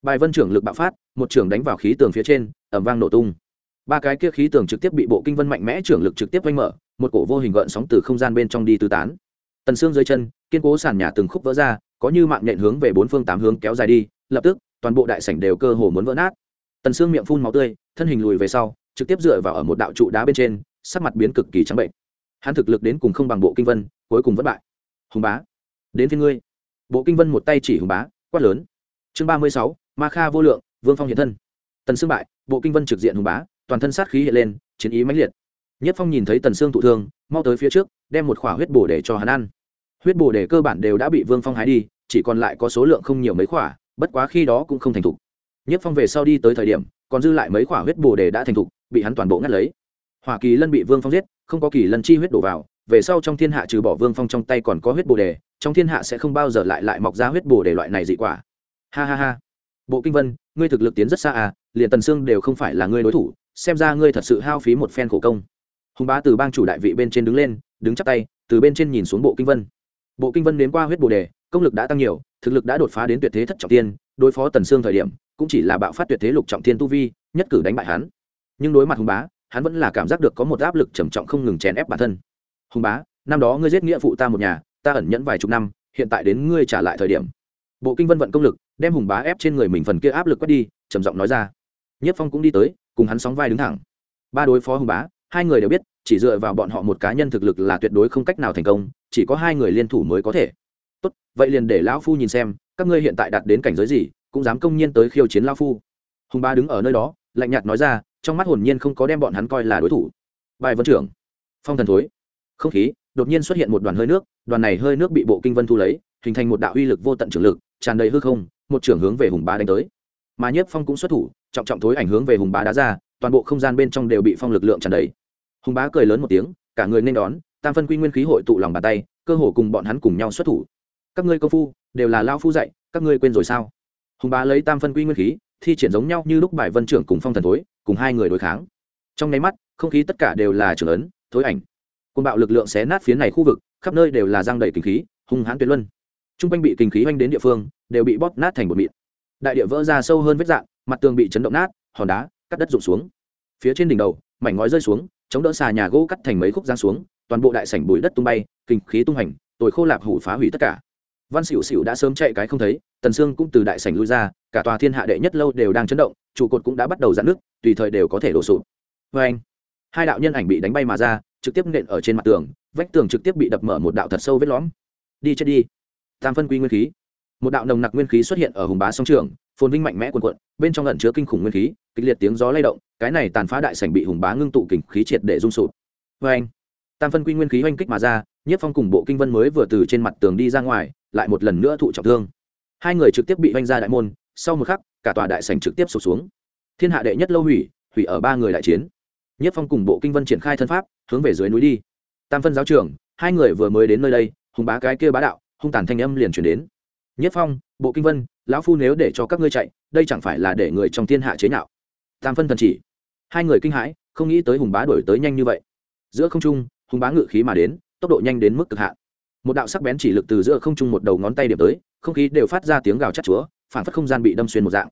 bài vân trưởng lực bạo phát, một trường đánh vào khí tường phía trên ẩm vang nổ tung. Ba cái kia khí tường trực tiếp bị bộ kinh vân mạnh mẽ trưởng lực trực tiếp vanh mở, một cổ vô hình gợn sóng từ không gian bên trong đi tư tán. Tần xương dưới chân, kiên cố sàn nhà từng khúc vỡ ra, có như mạng nhện hướng về bốn phương tám hướng kéo dài đi, lập tức, toàn bộ đại sảnh đều cơ hồ muốn vỡ nát tần xương miệng phun máu tươi, thân hình lùi về sau, trực tiếp dựa vào ở một đạo trụ đá bên trên, sắc mặt biến cực kỳ trắng bệnh. Hắn thực lực đến cùng không bằng bộ kinh vân, cuối cùng vất bại. Hùng bá, đến phía ngươi. Bộ kinh vân một tay chỉ hùng bá, quát lớn. Chương ba mươi sáu, ma kha vô lượng, vương phong hiện thân. Tần xương bại, bộ kinh vân trực diện hùng bá, toàn thân sát khí hiện lên, chiến ý mãnh liệt. Nhất phong nhìn thấy tần xương thụ thương, mau tới phía trước, đem một khỏa huyết bổ để cho hắn ăn. Huyết bổ để cơ bản đều đã bị vương phong hái đi, chỉ còn lại có số lượng không nhiều mấy khỏa, bất quá khi đó cũng không thành thục nhất phong về sau đi tới thời điểm, còn dư lại mấy khỏa huyết bổ đề đã thành thục, bị hắn toàn bộ ngắt lấy. Hỏa kỳ lân bị vương phong giết, không có kỳ lân chi huyết đổ vào, về sau trong thiên hạ trừ bỏ vương phong trong tay còn có huyết bồ đề, trong thiên hạ sẽ không bao giờ lại lại mọc ra huyết bồ đề loại này dị quả. Ha ha ha. Bộ kinh vân, ngươi thực lực tiến rất xa à liền tần sương đều không phải là ngươi đối thủ, xem ra ngươi thật sự hao phí một phen khổ công. Hùng bá từ bang chủ đại vị bên trên đứng lên, đứng chắp tay, từ bên trên nhìn xuống bộ kinh vân. Bộ kinh vân đến qua huyết bồ đề, công lực đã tăng nhiều, thực lực đã đột phá đến tuyệt thế thất trọng tiên đối phó tần sương thời điểm, cũng chỉ là bạo phát tuyệt thế lục trọng thiên tu vi, nhất cử đánh bại hắn. Nhưng đối mặt hùng bá, hắn vẫn là cảm giác được có một áp lực trầm trọng không ngừng chèn ép bản thân. Hùng bá, năm đó ngươi giết nghĩa phụ ta một nhà, ta ẩn nhẫn vài chục năm, hiện tại đến ngươi trả lại thời điểm. Bộ kinh vân vận công lực, đem hùng bá ép trên người mình phần kia áp lực quét đi, trầm giọng nói ra. Nhất phong cũng đi tới, cùng hắn sóng vai đứng thẳng. Ba đối phó hùng bá, hai người đều biết, chỉ dựa vào bọn họ một cá nhân thực lực là tuyệt đối không cách nào thành công, chỉ có hai người liên thủ mới có thể tốt, vậy liền để lão phu nhìn xem, các ngươi hiện tại đạt đến cảnh giới gì, cũng dám công nhiên tới khiêu chiến lão phu. Hùng bá đứng ở nơi đó, lạnh nhạt nói ra, trong mắt hồn nhiên không có đem bọn hắn coi là đối thủ. Bài vân trưởng, phong thần thối, không khí, đột nhiên xuất hiện một đoàn hơi nước, đoàn này hơi nước bị bộ kinh vân thu lấy, hình thành một đạo uy lực vô tận trường lực, tràn đầy hư không, một trưởng hướng về hùng bá đánh tới. Mà nhiếp phong cũng xuất thủ, trọng trọng thối ảnh hướng về hùng bá đá ra, toàn bộ không gian bên trong đều bị phong lực lượng tràn đầy. Hùng bá cười lớn một tiếng, cả người nên đón, tam phân quy nguyên khí hội tụ lòng bàn tay, cơ hồ cùng bọn hắn cùng nhau xuất thủ các ngươi công phu, đều là lao phu dạy, các ngươi quên rồi sao? Hùng bá lấy tam phân quy nguyên khí, thi triển giống nhau như lúc bài vân trưởng cùng phong thần thối, cùng hai người đối kháng. Trong nháy mắt, không khí tất cả đều là trưởng ấn, thối ảnh. Côn bạo lực lượng xé nát phía này khu vực, khắp nơi đều là giang đầy kinh khí, hung hãn tuyệt luân. T r u n g quanh bị kinh khí oanh đến địa phương, đều bị bóp nát thành một mịn. Đại địa vỡ ra sâu hơn vết dạng, mặt tường bị chấn động nát, hòn đá, cắt đất rụng xuống. Phía trên đỉnh đầu, mảnh ngói rơi xuống, chống đỡ xà nhà gỗ cắt thành mấy khúc giang xuống, toàn bộ đại sảnh bụi đất tung bay, kinh khí tung hành tồi khô lạp hủ phá hủy tất cả văn xỉu xỉu đã sớm chạy cái không thấy, tần sương cũng từ đại sảnh lui ra, cả tòa thiên hạ đệ nhất lâu đều đang chấn động, trụ cột cũng đã bắt đầu giãn nước tùy thời đều có thể đổ sụp. Vê anh, hai đạo nhân ảnh bị đánh bay mà ra, trực tiếp nện ở trên mặt tường, vách tường trực tiếp bị đập mở một đạo thật sâu vết lõm. Đi chết đi. Tam phân quy nguyên khí. Một đạo nồng nặc nguyên khí xuất hiện ở hùng bá sông trường, phồn vinh mạnh mẽ quần quận bên trong lẩn chứa kinh khủng nguyên khí, kịch liệt tiếng gió lay động, cái này tàn phá đại sảnh bị hùng bá ngưng tụ kình khí triệt để rung sụp. Vê anh, tam phân quy nguyên khí oanh kích mà ra nhất phong cùng bộ kinh vân mới vừa từ trên mặt tường đi ra ngoài, lại một lần nữa thụ trọng thương. Hai người trực tiếp bị vanh ra đại môn, sau một khắc, cả tòa đại sảnh trực tiếp sụp xuống. Thiên hạ đệ nhất lâu hủy hủy ở ba người đại chiến. Nhất phong cùng bộ kinh vân triển khai thân pháp, hướng về dưới núi đi. Tam phân giáo trưởng, hai người vừa mới đến nơi đây, hùng bá cái kia bá đạo, hung tàn thanh âm liền chuyển đến. Nhất phong, bộ kinh vân, lão phu nếu để cho các ngươi chạy, đây chẳng phải là để người trong thiên hạ chế nhạo? Tam phân thần chỉ. Hai người kinh hãi, không nghĩ tới hùng bá đổi tới nhanh như vậy. Giữa không trung, hùng bá ngự khí mà đến tốc độ nhanh đến mức cực hạn. Một đạo sắc bén chỉ lực từ giữa không trung một đầu ngón tay điểm tới, không khí đều phát ra tiếng gào chát chúa phản phất không gian bị đâm xuyên một dạng.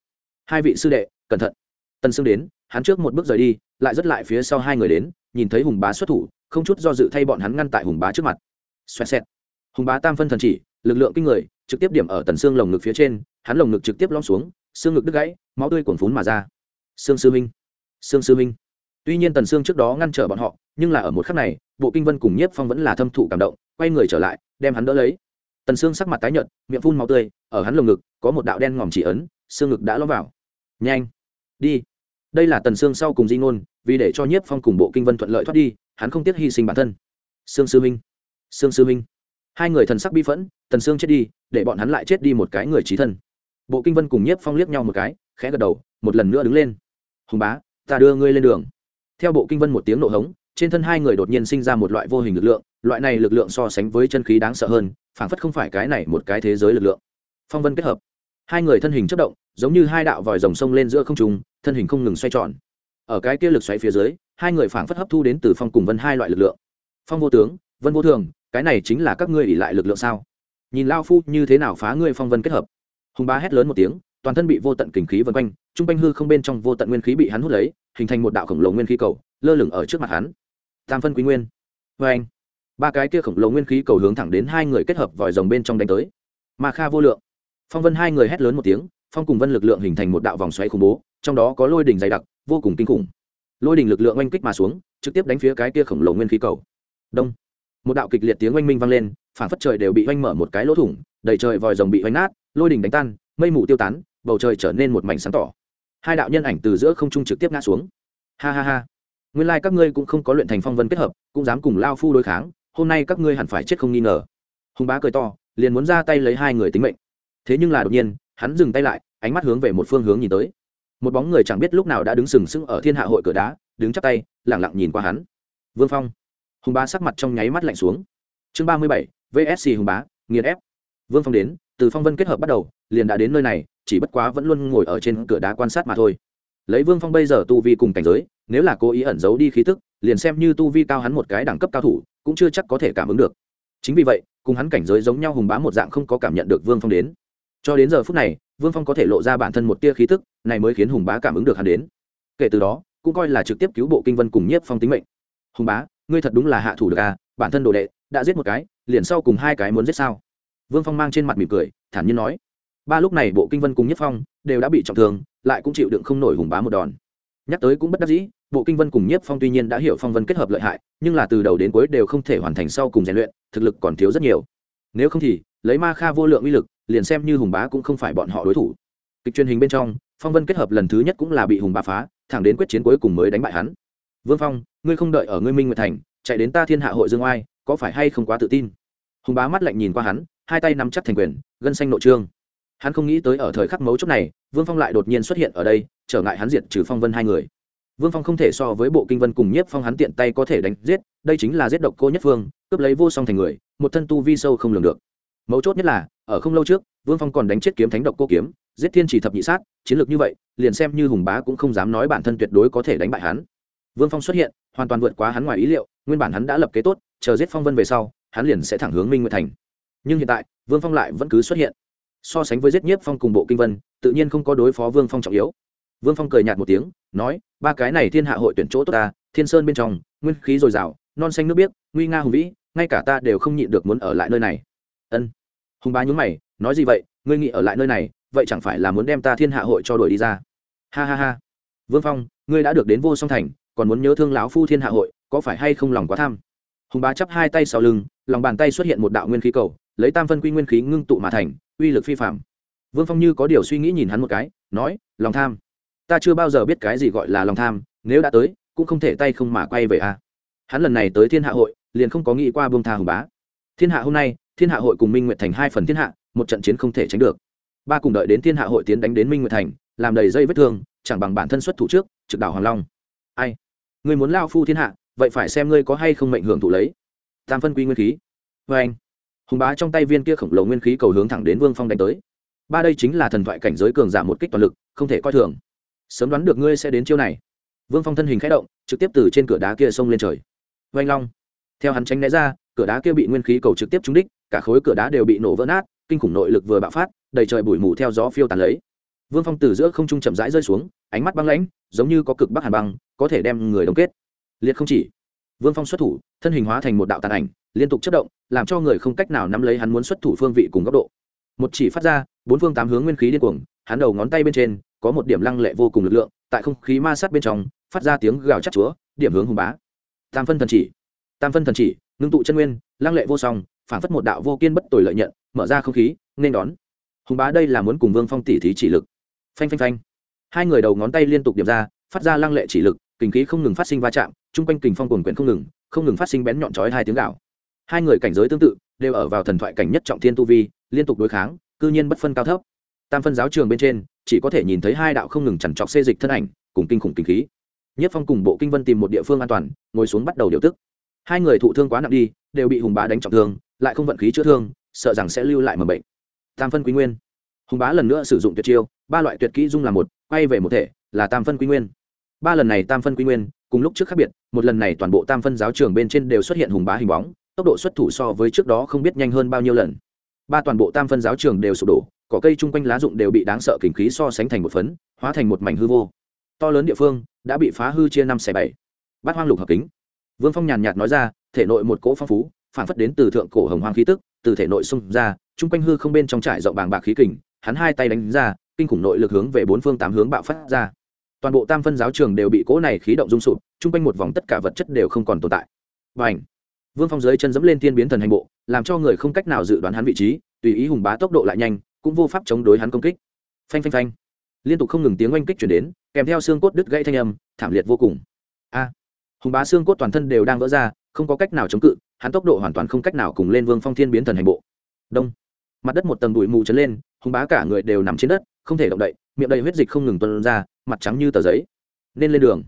Hai vị sư đệ, cẩn thận. Tần sương đến, hắn trước một bước rời đi, lại rất lại phía sau hai người đến, nhìn thấy hùng bá xuất thủ, không chút do dự thay bọn hắn ngăn tại hùng bá trước mặt. Xoẹt xẹt. Hùng bá tam phân thần chỉ, lực lượng kinh người, trực tiếp điểm ở tần xương lồng ngực phía trên, hắn lồng ngực trực tiếp lõm xuống, xương ngực đứt gãy, máu tươi cuồn phún mà ra. Xương sư minh. Xương sư minh tuy nhiên tần Sương trước đó ngăn trở bọn họ, nhưng là ở một khắc này, bộ kinh vân cùng nhiếp phong vẫn là thâm thụ cảm động, quay người trở lại, đem hắn đỡ lấy. Tần Sương sắc mặt tái nhợt, miệng phun máu tươi, ở hắn lồng ngực, có một đạo đen ngòm chỉ ấn, xương ngực đã lõm vào. Nhanh, đi. Đây là tần Sương sau cùng di ngôn, vì để cho nhiếp phong cùng bộ kinh vân thuận lợi thoát đi, hắn không tiếc hy sinh bản thân. Sương sư minh, Sương sư minh. Hai người thần sắc bi phẫn, tần Sương chết đi, để bọn hắn lại chết đi một cái người trí thân. Bộ kinh vân cùng nhiếp phong liếc nhau một cái, khẽ gật đầu, một lần nữa đứng lên. Hùng bá, ta đưa ngươi lên đường theo bộ kinh vân một tiếng nộ hống, trên thân hai người đột nhiên sinh ra một loại vô hình lực lượng, loại này lực lượng so sánh với chân khí đáng sợ hơn, phảng phất không phải cái này một cái thế giới lực lượng. Phong vân kết hợp. Hai người thân hình chất động, giống như hai đạo vòi rồng sông lên giữa không trung, thân hình không ngừng xoay tròn. Ở cái kia lực xoáy phía dưới, hai người phảng phất hấp thu đến từ phong cùng vân hai loại lực lượng. Phong vô tướng, vân vô thường, cái này chính là các ngươi ỉ lại lực lượng sao? Nhìn lao phu như thế nào phá ngươi phong vân kết hợp? Hùng bá hét lớn một tiếng toàn thân bị vô tận kình khí vần quanh t r u n g quanh hư không bên trong vô tận nguyên khí bị hắn hút lấy, hình thành một đạo khổng lồ nguyên khí cầu, lơ lửng ở trước mặt hắn. Tam phân quý nguyên. Vê anh, ba cái kia khổng lồ nguyên khí cầu hướng thẳng đến hai người kết hợp vòi rồng bên trong đánh tới. Mà kha vô lượng. Phong vân hai người hét lớn một tiếng, phong cùng vân lực lượng hình thành một đạo vòng xoáy khủng bố, trong đó có lôi đỉnh dày đặc, vô cùng kinh khủng. Lôi đỉnh lực lượng oanh kích mà xuống, trực tiếp đánh phía cái kia khổng lồ nguyên khí cầu. Đông. Một đạo kịch liệt tiếng oanh minh vang lên, phản phất trời đều bị oanh mở một cái lỗ thủng, đầy trời vòi rồng bị oanh nát, lôi đỉnh đánh tan, mây mù tiêu tán bầu trời trở nên một mảnh sáng tỏ. Hai đạo nhân ảnh từ giữa không trung trực tiếp ngã xuống. Ha ha ha. Nguyên lai các ngươi cũng không có luyện thành phong vân kết hợp, cũng dám cùng lao phu đối kháng, hôm nay các ngươi hẳn phải chết không nghi ngờ. Hùng bá cười to, liền muốn ra tay lấy hai người tính mệnh. Thế nhưng là đột nhiên, hắn dừng tay lại, ánh mắt hướng về một phương hướng nhìn tới. Một bóng người chẳng biết lúc nào đã đứng sừng sững ở thiên hạ hội cửa đá, đứng chắp tay lẳng lặng nhìn qua hắn. Vương phong. Hùng bá sắc mặt trong nháy mắt lạnh xuống. Chương ba mươi bảy vsc hùng bá, nghiền ép. Vương phong đến, từ phong vân kết hợp bắt đầu, liền đã đến nơi này chỉ bất quá vẫn luôn ngồi ở trên cửa đá quan sát mà thôi. Lấy vương phong bây giờ tu vi cùng cảnh giới, nếu là cố ý ẩn giấu đi khí tức, liền xem như tu vi cao hắn một cái đẳng cấp cao thủ, cũng chưa chắc có thể cảm ứng được. Chính vì vậy, cùng hắn cảnh giới giống nhau hùng bá một dạng không có cảm nhận được vương phong đến. Cho đến giờ phút này, vương phong có thể lộ ra bản thân một tia khí tức, này mới khiến hùng bá cảm ứng được hắn đến. Kể từ đó, cũng coi là trực tiếp cứu bộ kinh vân cùng nhiếp phong tính mệnh. Hùng bá, ngươi thật đúng là hạ thủ được à bản thân đồ đệ, đã giết một cái, liền sau cùng hai cái muốn giết sao? Vương phong mang trên mặt mỉm cười, thản nhiên nói ba lúc này bộ kinh vân cùng nhất phong đều đã bị trọng thương, lại cũng chịu đựng không nổi hùng bá một đòn. Nhắc tới cũng bất đắc dĩ, bộ kinh vân cùng nhất phong tuy nhiên đã hiểu phong vân kết hợp lợi hại, nhưng là từ đầu đến cuối đều không thể hoàn thành sau cùng rèn luyện, thực lực còn thiếu rất nhiều. Nếu không thì, lấy ma kha vô lượng uy lực, liền xem như hùng bá cũng không phải bọn họ đối thủ. Kịch truyền hình bên trong, phong vân kết hợp lần thứ nhất cũng là bị hùng bá phá, thẳng đến quyết chiến cuối cùng mới đánh bại hắn. Vương phong, ngươi không đợi ở ngươi minh nguyệt thành, chạy đến ta thiên hạ hội dương oai, có phải hay không quá tự tin? Hùng bá mắt lạnh nhìn qua hắn, hai tay nắm chắc thành quyền, gân xanh nội trương hắn không nghĩ tới ở thời khắc mấu chốt này, vương phong lại đột nhiên xuất hiện ở đây, trở ngại hắn diệt trừ phong vân hai người. Vương phong không thể so với bộ kinh vân cùng nhiếp phong hắn tiện tay có thể đánh giết, đây chính là giết độc cô nhất phương, cướp lấy vô song thành người, một thân tu vi sâu không lường được. Mấu chốt nhất là, ở không lâu trước, vương phong còn đánh chết kiếm thánh độc cô kiếm, giết thiên chỉ thập nhị sát, chiến lược như vậy, liền xem như hùng bá cũng không dám nói bản thân tuyệt đối có thể đánh bại hắn. Vương phong xuất hiện, hoàn toàn vượt quá hắn ngoài ý liệu, nguyên bản hắn đã lập kế tốt, chờ giết phong vân về sau, hắn liền sẽ thẳng hướng minh nguyệt thành. Nhưng hiện tại, vương phong lại vẫn cứ xuất hiện so sánh với giết nhiếp phong cùng bộ kinh vân, tự nhiên không có đối phó vương phong trọng yếu. Vương phong cười nhạt một tiếng, nói, ba cái này thiên hạ hội tuyển chỗ tốt ta, thiên sơn bên trong, nguyên khí dồi dào, non xanh nước biếc, nguy nga hùng vĩ, ngay cả ta đều không nhịn được muốn ở lại nơi này. Ân. Hùng bá nhún mày, nói gì vậy? Ngươi nghĩ ở lại nơi này, vậy chẳng phải là muốn đem ta thiên hạ hội cho đuổi đi ra? Ha ha ha. Vương phong, ngươi đã được đến vô song thành, còn muốn nhớ thương lão phu thiên hạ hội, có phải hay không lòng quá tham? Hùng bá chắp hai tay sau lưng, lòng bàn tay xuất hiện một đạo nguyên khí cầu, lấy tam phân quy nguyên khí ngưng tụ mà thành uy lực phi phạm. Vương phong như có điều suy nghĩ nhìn hắn một cái, nói, lòng tham. Ta chưa bao giờ biết cái gì gọi là lòng tham, nếu đã tới, cũng không thể tay không mà quay về a à. hắn lần này tới thiên hạ hội, liền không có nghĩ qua bông tha hùng bá. Thiên hạ hôm nay, thiên hạ hội cùng minh nguyệt thành hai phần thiên hạ, một trận chiến không thể tránh được. Ba cùng đợi đến thiên hạ hội tiến đánh đến minh nguyệt thành, làm đầy dây vết thương, chẳng bằng bản thân xuất thủ trước, trực đảo hoàng long. Ai? Ngươi muốn lao phu thiên hạ, vậy phải xem ngươi có hay không mệnh hưởng thụ lấy. Tam phân quy nguyên khí. Vê anh hùng bá trong tay viên kia khổng lồ nguyên khí cầu hướng thẳng đến vương phong đánh tới. Ba đây chính là thần thoại cảnh giới cường giả một kích toàn lực, không thể coi thường. Sớm đoán được ngươi sẽ đến chiêu này. Vương phong thân hình k h ẽ động, trực tiếp từ trên cửa đá kia xông lên trời. Vanh long. Theo hắn tránh né ra, cửa đá kia bị nguyên khí cầu trực tiếp trúng đích, cả khối cửa đá đều bị nổ vỡ nát, kinh khủng nội lực vừa bạo phát, đầy trời bụi mù theo gió phiêu tàn lấy. Vương phong từ giữa không trung chậm rãi rơi xuống, ánh mắt băng lãnh, giống như có cực bắc hàn băng, có thể đem người đông kết. Liệt không chỉ vương phong xuất thủ, thân hình hóa thành một đạo tàn ảnh, liên tục chất động, làm cho người không cách nào nắm lấy hắn muốn xuất thủ phương vị cùng góc độ. Một chỉ phát ra, bốn phương tám hướng nguyên khí điên cuồng, hắn đầu ngón tay bên trên có một điểm lăng lệ vô cùng lực lượng, tại không khí ma sát bên trong, phát ra tiếng gào chắc chúa, điểm hướng hùng bá. Tam phân thần chỉ, tam phân thần chỉ, ngưng tụ chân nguyên, lăng lệ vô song, phản phất một đạo vô kiên bất tồi lợi nhận, mở ra không khí, nên đón. Hùng bá đây là muốn cùng vương phong tỉ thí chỉ lực. Phanh phanh phanh. Hai người đầu ngón tay liên tục điểm ra, phát ra lăng lệ chỉ lực, kinh khí không ngừng phát sinh va chạm chung quanh kình phong cuồn quyển không ngừng không ngừng phát sinh bén nhọn chói hai tiếng gạo hai người cảnh giới tương tự, đều ở vào thần thoại cảnh nhất trọng thiên tu vi, liên tục đối kháng, cư nhiên bất phân cao thấp. Tam phân giáo trường bên trên, chỉ có thể nhìn thấy hai đạo không ngừng chằn trọc xê dịch thân ảnh, cùng kinh khủng kinh khí. Nhất phong cùng bộ kinh vân tìm một địa phương an toàn, ngồi xuống bắt đầu điều tức. Hai người thụ thương quá nặng đi, đều bị hùng bá đánh trọng thương, lại không vận khí chữa thương, sợ rằng sẽ lưu lại mầm bệnh. Tam phân quý nguyên. Hùng bá lần nữa sử dụng tuyệt chiêu, ba loại tuyệt kỹ dung là một, quay về một thể, là tam phân quý nguyên. Ba lần này tam phân quý nguyên, cùng lúc trước khác biệt một lần này toàn bộ tam phân giáo trường bên trên đều xuất hiện hùng bá hình bóng, tốc độ xuất thủ so với trước đó không biết nhanh hơn bao nhiêu lần. Ba toàn bộ tam phân giáo trường đều sụp đổ, cỏ cây chung quanh lá rụng đều bị đáng sợ kình khí so sánh thành một phấn, hóa thành một mảnh hư vô. To lớn địa phương đã bị phá hư chia năm xẻ bảy. Bát hoang lục hợp kính. Vương phong nhàn nhạt nói ra, thể nội một cỗ phong phú phản phất đến từ thượng cổ hồng hoang khí tức, từ thể nội xung ra, chung quanh hư không bên trong trải rộng bàng bạc khí kình, hắn hai tay đánh ra, kinh khủng nội lực hướng về bốn phương tám hướng bạo phát ra. Toàn bộ tam phân giáo trường đều bị cỗ này khí động rung sụp chung quanh một vòng tất cả vật chất đều không còn tồn tại. Và ảnh vương phong dưới chân dẫm lên tiên biến thần hành bộ, làm cho người không cách nào dự đoán hắn vị trí, tùy ý hùng bá tốc độ lại nhanh, cũng vô pháp chống đối hắn công kích. Phanh phanh phanh! Liên tục không ngừng tiếng oanh kích chuyển đến, kèm theo xương cốt đứt gãy thanh âm, thảm liệt vô cùng. A! Hùng bá xương cốt toàn thân đều đang vỡ ra, không có cách nào chống cự, hắn tốc độ hoàn toàn không cách nào cùng lên vương phong thiên biến thần hành bộ. Đông! Mặt đất một tầng bụi mù trấn lên, hùng bá cả người đều nằm trên đất, không thể động đậy, miệng đầy huyết dịch không ngừng tuân ra, mặt trắng như tờ giấy. Nên lên đường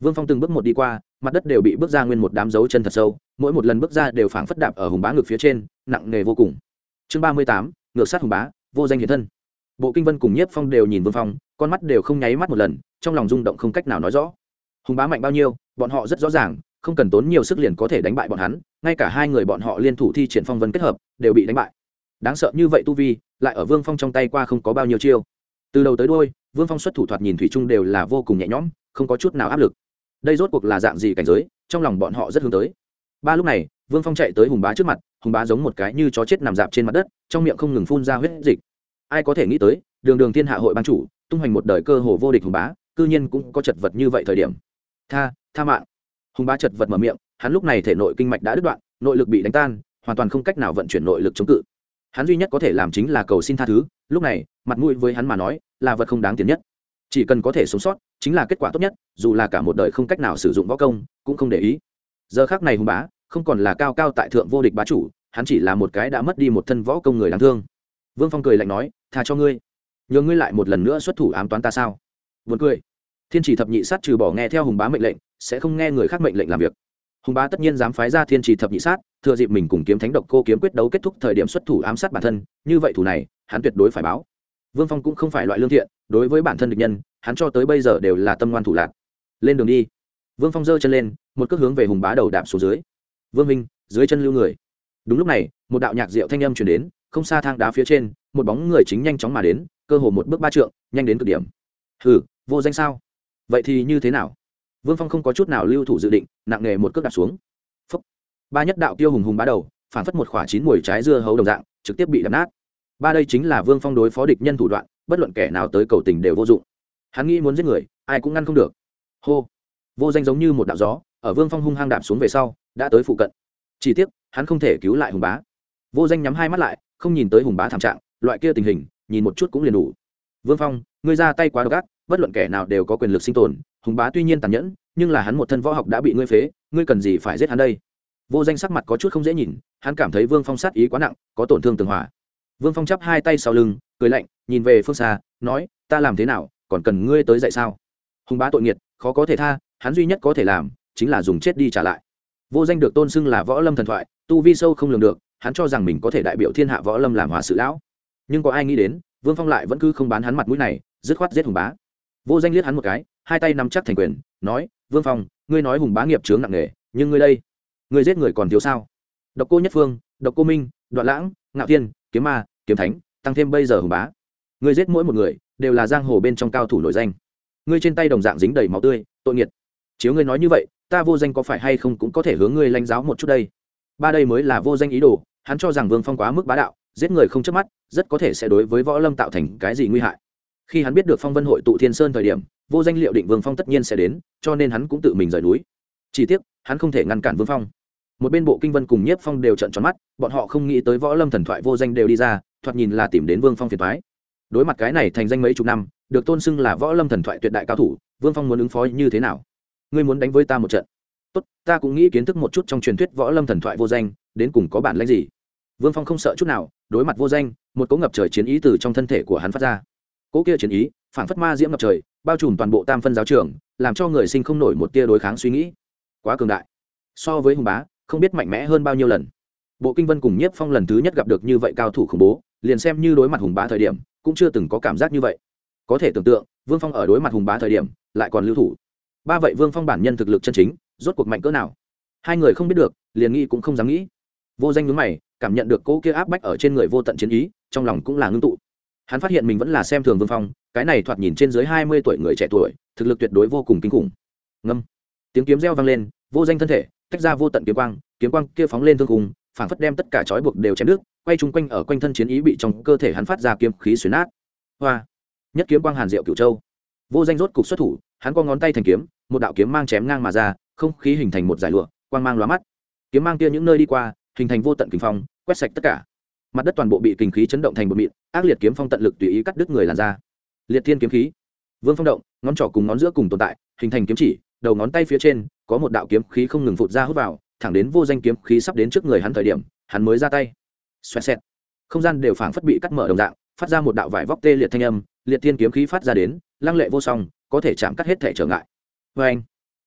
vương phong từng bước một đi qua, mặt đất đều bị bước ra nguyên một đám dấu chân thật sâu, mỗi một lần bước ra đều phảng phất đạp ở hùng bá ngực phía trên, nặng nề vô cùng. Chương ba mươi tám, ngược sát hùng bá, vô danh hiện thân. Bộ kinh vân cùng nhiếp phong đều nhìn vương phong, con mắt đều không nháy mắt một lần, trong lòng rung động không cách nào nói rõ. Hùng bá mạnh bao nhiêu, bọn họ rất rõ ràng, không cần tốn nhiều sức liền có thể đánh bại bọn hắn, ngay cả hai người bọn họ liên thủ thi triển phong vân kết hợp, đều bị đánh bại. Đáng sợ như vậy tu vi, lại ở vương phong trong tay qua không có bao nhiêu chiêu. Từ đầu tới đôi vương phong xuất thủ thoạt nhìn thủy chung đều là vô cùng nhẹ nhõm, không có chút nào áp lực đây rốt cuộc là dạng gì cảnh giới, trong lòng bọn họ rất hướng tới. Ba lúc này, vương phong chạy tới hùng bá trước mặt, hùng bá giống một cái như chó chết nằm dạp trên mặt đất, trong miệng không ngừng phun ra huyết dịch. Ai có thể nghĩ tới, đường đường thiên hạ hội ban chủ, tung hoành một đời cơ hồ vô địch hùng bá, cư nhiên cũng có chật vật như vậy thời điểm. Tha tha mạng. Hùng bá chật vật mở miệng, hắn lúc này thể nội kinh mạch đã đứt đoạn, nội lực bị đánh tan, hoàn toàn không cách nào vận chuyển nội lực chống cự. Hắn duy nhất có thể làm chính là cầu xin tha thứ, lúc này, mặt mũi với hắn mà nói, là vật không đáng tiền nhất. Chỉ cần có thể sống sót, chính là kết quả tốt nhất dù là cả một đời không cách nào sử dụng võ công, cũng không để ý. Giờ khác này hùng bá, không còn là cao cao tại thượng vô địch bá chủ, hắn chỉ là một cái đã mất đi một thân võ công người đáng thương. Vương phong cười lạnh nói, tha cho ngươi. Nhờ ngươi lại một lần nữa xuất thủ ám toán ta sao? Vượt cười. Thiên chỉ thập nhị sát trừ bỏ nghe theo hùng bá mệnh lệnh, sẽ không nghe người khác mệnh lệnh làm việc. Hùng bá tất nhiên dám phái ra thiên chỉ thập nhị sát, thừa dịp mình cùng kiếm thánh độc cô kiếm quyết đấu kết thúc thời điểm xuất thủ ám sát bản thân, như vậy thủ này, hắn tuyệt đối phải báo. Vương phong cũng không phải loại lương thiện, đối với bản thân địch nhân, hắn cho tới bây giờ đều là tâm ngoan thủ lạc lên đường đi. Vương phong giơ chân lên, một cước hướng về hùng bá đầu đạp xuống dưới. Vương minh, dưới chân lưu người. Đúng lúc này, một đạo nhạc diệu thanh âm chuyển đến, không xa thang đá phía trên, một bóng người chính nhanh chóng mà đến, cơ hồ một bước ba trượng, nhanh đến cực điểm. Hừ, vô danh sao? Vậy thì như thế nào? Vương phong không có chút nào lưu thủ dự định, nặng nề một cước đạp xuống. Phúc. ba nhất đạo tiêu hùng hùng bá đầu, phản phất một khỏa chín mùi trái dưa hấu đồng dạng, trực tiếp bị đập nát. Ba đây chính là vương phong đối phó địch nhân thủ đoạn, bất luận kẻ nào tới cầu tình đều vô dụng. Hắn nghĩ muốn giết người, ai cũng ngăn không được hô. Vô danh giống như một đạo gió, ở vương phong hung hăng đạp xuống về sau, đã tới phụ cận. Chỉ tiếc, hắn không thể cứu lại hùng bá. Vô danh nhắm hai mắt lại, không nhìn tới hùng bá thảm trạng, loại kia tình hình, nhìn một chút cũng liền đủ. Vương phong, ngươi ra tay quá độc ác, bất luận kẻ nào đều có quyền lực sinh tồn, hùng bá tuy nhiên tàn nhẫn, nhưng là hắn một thân võ học đã bị ngươi phế, ngươi cần gì phải giết hắn đây? Vô danh sắc mặt có chút không dễ nhìn, hắn cảm thấy vương phong sát ý quá nặng, có tổn thương tường hòa. Vương phong chắp hai tay sau lưng, cười lạnh, nhìn về phương xa, nói, ta làm thế nào, còn cần ngươi tới dạy sao? Hùng bá tội nghiệt khó có thể tha, hắn duy nhất có thể làm chính là dùng chết đi trả lại. Vô danh được tôn xưng là võ lâm thần thoại, tu vi sâu không lường được, hắn cho rằng mình có thể đại biểu thiên hạ võ lâm làm hòa sự lão. Nhưng có ai nghĩ đến, vương phong lại vẫn cứ không bán hắn mặt mũi này, dứt khoát giết hùng bá. Vô danh liếc hắn một cái, hai tay nắm chắc thành quyền, nói, vương phong, ngươi nói hùng bá nghiệp chướng nặng nề, nhưng ngươi đây, ngươi giết người còn thiếu sao? Độc cô nhất phương, độc cô minh, đoạn lãng, ngạo thiên, kiếm ma, kiếm thánh, tăng thêm bây giờ hùng bá. Ngươi giết mỗi một người, đều là giang hồ bên trong cao thủ nổi danh ngươi trên tay đồng dạng dính đầy máu tươi, tội nghiệt. Chiếu ngươi nói như vậy, ta vô danh có phải hay không cũng có thể hướng ngươi lãnh giáo một chút đây. Ba đây mới là vô danh ý đồ, hắn cho rằng vương phong quá mức bá đạo, giết người không chớp mắt, rất có thể sẽ đối với võ lâm tạo thành cái gì nguy hại. Khi hắn biết được phong vân hội tụ thiên sơn thời điểm, vô danh liệu định vương phong tất nhiên sẽ đến, cho nên hắn cũng tự mình rời núi. Chỉ tiếc, hắn không thể ngăn cản vương phong. Một bên bộ kinh vân cùng nhiếp phong đều trận tròn mắt, bọn họ không nghĩ tới võ lâm thần thoại vô danh đều đi ra, thoạt nhìn là tìm đến vương phong phiền thoái đối mặt cái này thành danh mấy chục năm, được tôn xưng là võ lâm thần thoại tuyệt đại cao thủ, vương phong muốn ứng phó như thế nào? Ngươi muốn đánh với ta một trận. Tốt, ta cũng nghĩ kiến thức một chút trong truyền thuyết võ lâm thần thoại vô danh, đến cùng có bản lãnh gì? Vương phong không sợ chút nào, đối mặt vô danh, một cỗ ngập trời chiến ý từ trong thân thể của hắn phát ra. Cỗ kia chiến ý phản phất ma diễm ngập trời, bao trùm toàn bộ tam phân giáo trường, làm cho người sinh không nổi một tia đối kháng suy nghĩ. Quá cường đại. So với hùng bá, không biết mạnh mẽ hơn bao nhiêu lần. Bộ kinh vân cùng nhiếp phong lần thứ nhất gặp được như vậy cao thủ khủng bố, liền xem như đối mặt hùng bá thời điểm cũng chưa từng có cảm giác như vậy. Có thể tưởng tượng, vương phong ở đối mặt hùng bá thời điểm, lại còn lưu thủ. Ba vậy vương phong bản nhân thực lực chân chính, rốt cuộc mạnh cỡ nào? Hai người không biết được, liền nghĩ cũng không dám nghĩ. Vô danh nhướng mày, cảm nhận được cỗ kia áp bách ở trên người vô tận chiến ý, trong lòng cũng là ngưng tụ. Hắn phát hiện mình vẫn là xem thường vương phong, cái này thoạt nhìn trên dưới hai mươi tuổi người trẻ tuổi, thực lực tuyệt đối vô cùng kinh khủng. Ngâm. Tiếng kiếm reo vang lên, vô danh thân thể, tách ra vô tận kiếm quang kiếm quang kia phóng lên thương cùng phảng phất đem tất cả trói buộc đều chém nước quay chung quanh ở quanh thân chiến ý bị trong cơ thể hắn phát ra kiếm khí xuyến nát. Hoa. Nhất kiếm quang hàn diệu cửu châu. Vô danh rốt cục xuất thủ, hắn co ngón tay thành kiếm, một đạo kiếm mang chém ngang mà ra, không khí hình thành một giải lụa, quang mang lóa mắt. Kiếm mang kia những nơi đi qua, hình thành vô tận kinh phong, quét sạch tất cả. Mặt đất toàn bộ bị kinh khí chấn động thành một mịn, ác liệt kiếm phong tận lực tùy ý cắt đứt người làn ra liệt thiên kiếm khí. Vương phong động, ngón trỏ cùng ngón giữa cùng tồn tại, hình thành kiếm chỉ, đầu ngón tay phía trên, có một đạo kiếm khí không ngừng phụt ra hút vào, thẳng đến vô danh kiếm khí sắp đến trước người hắn thời điểm, hắn mới ra tay xoẹt xẹt. Không gian đều phảng phất bị cắt mở đồng dạng, phát ra một đạo vải vóc tê liệt thanh âm, liệt thiên kiếm khí phát ra đến, lăng lệ vô song, có thể chạm cắt hết thể trở ngại. Vê anh,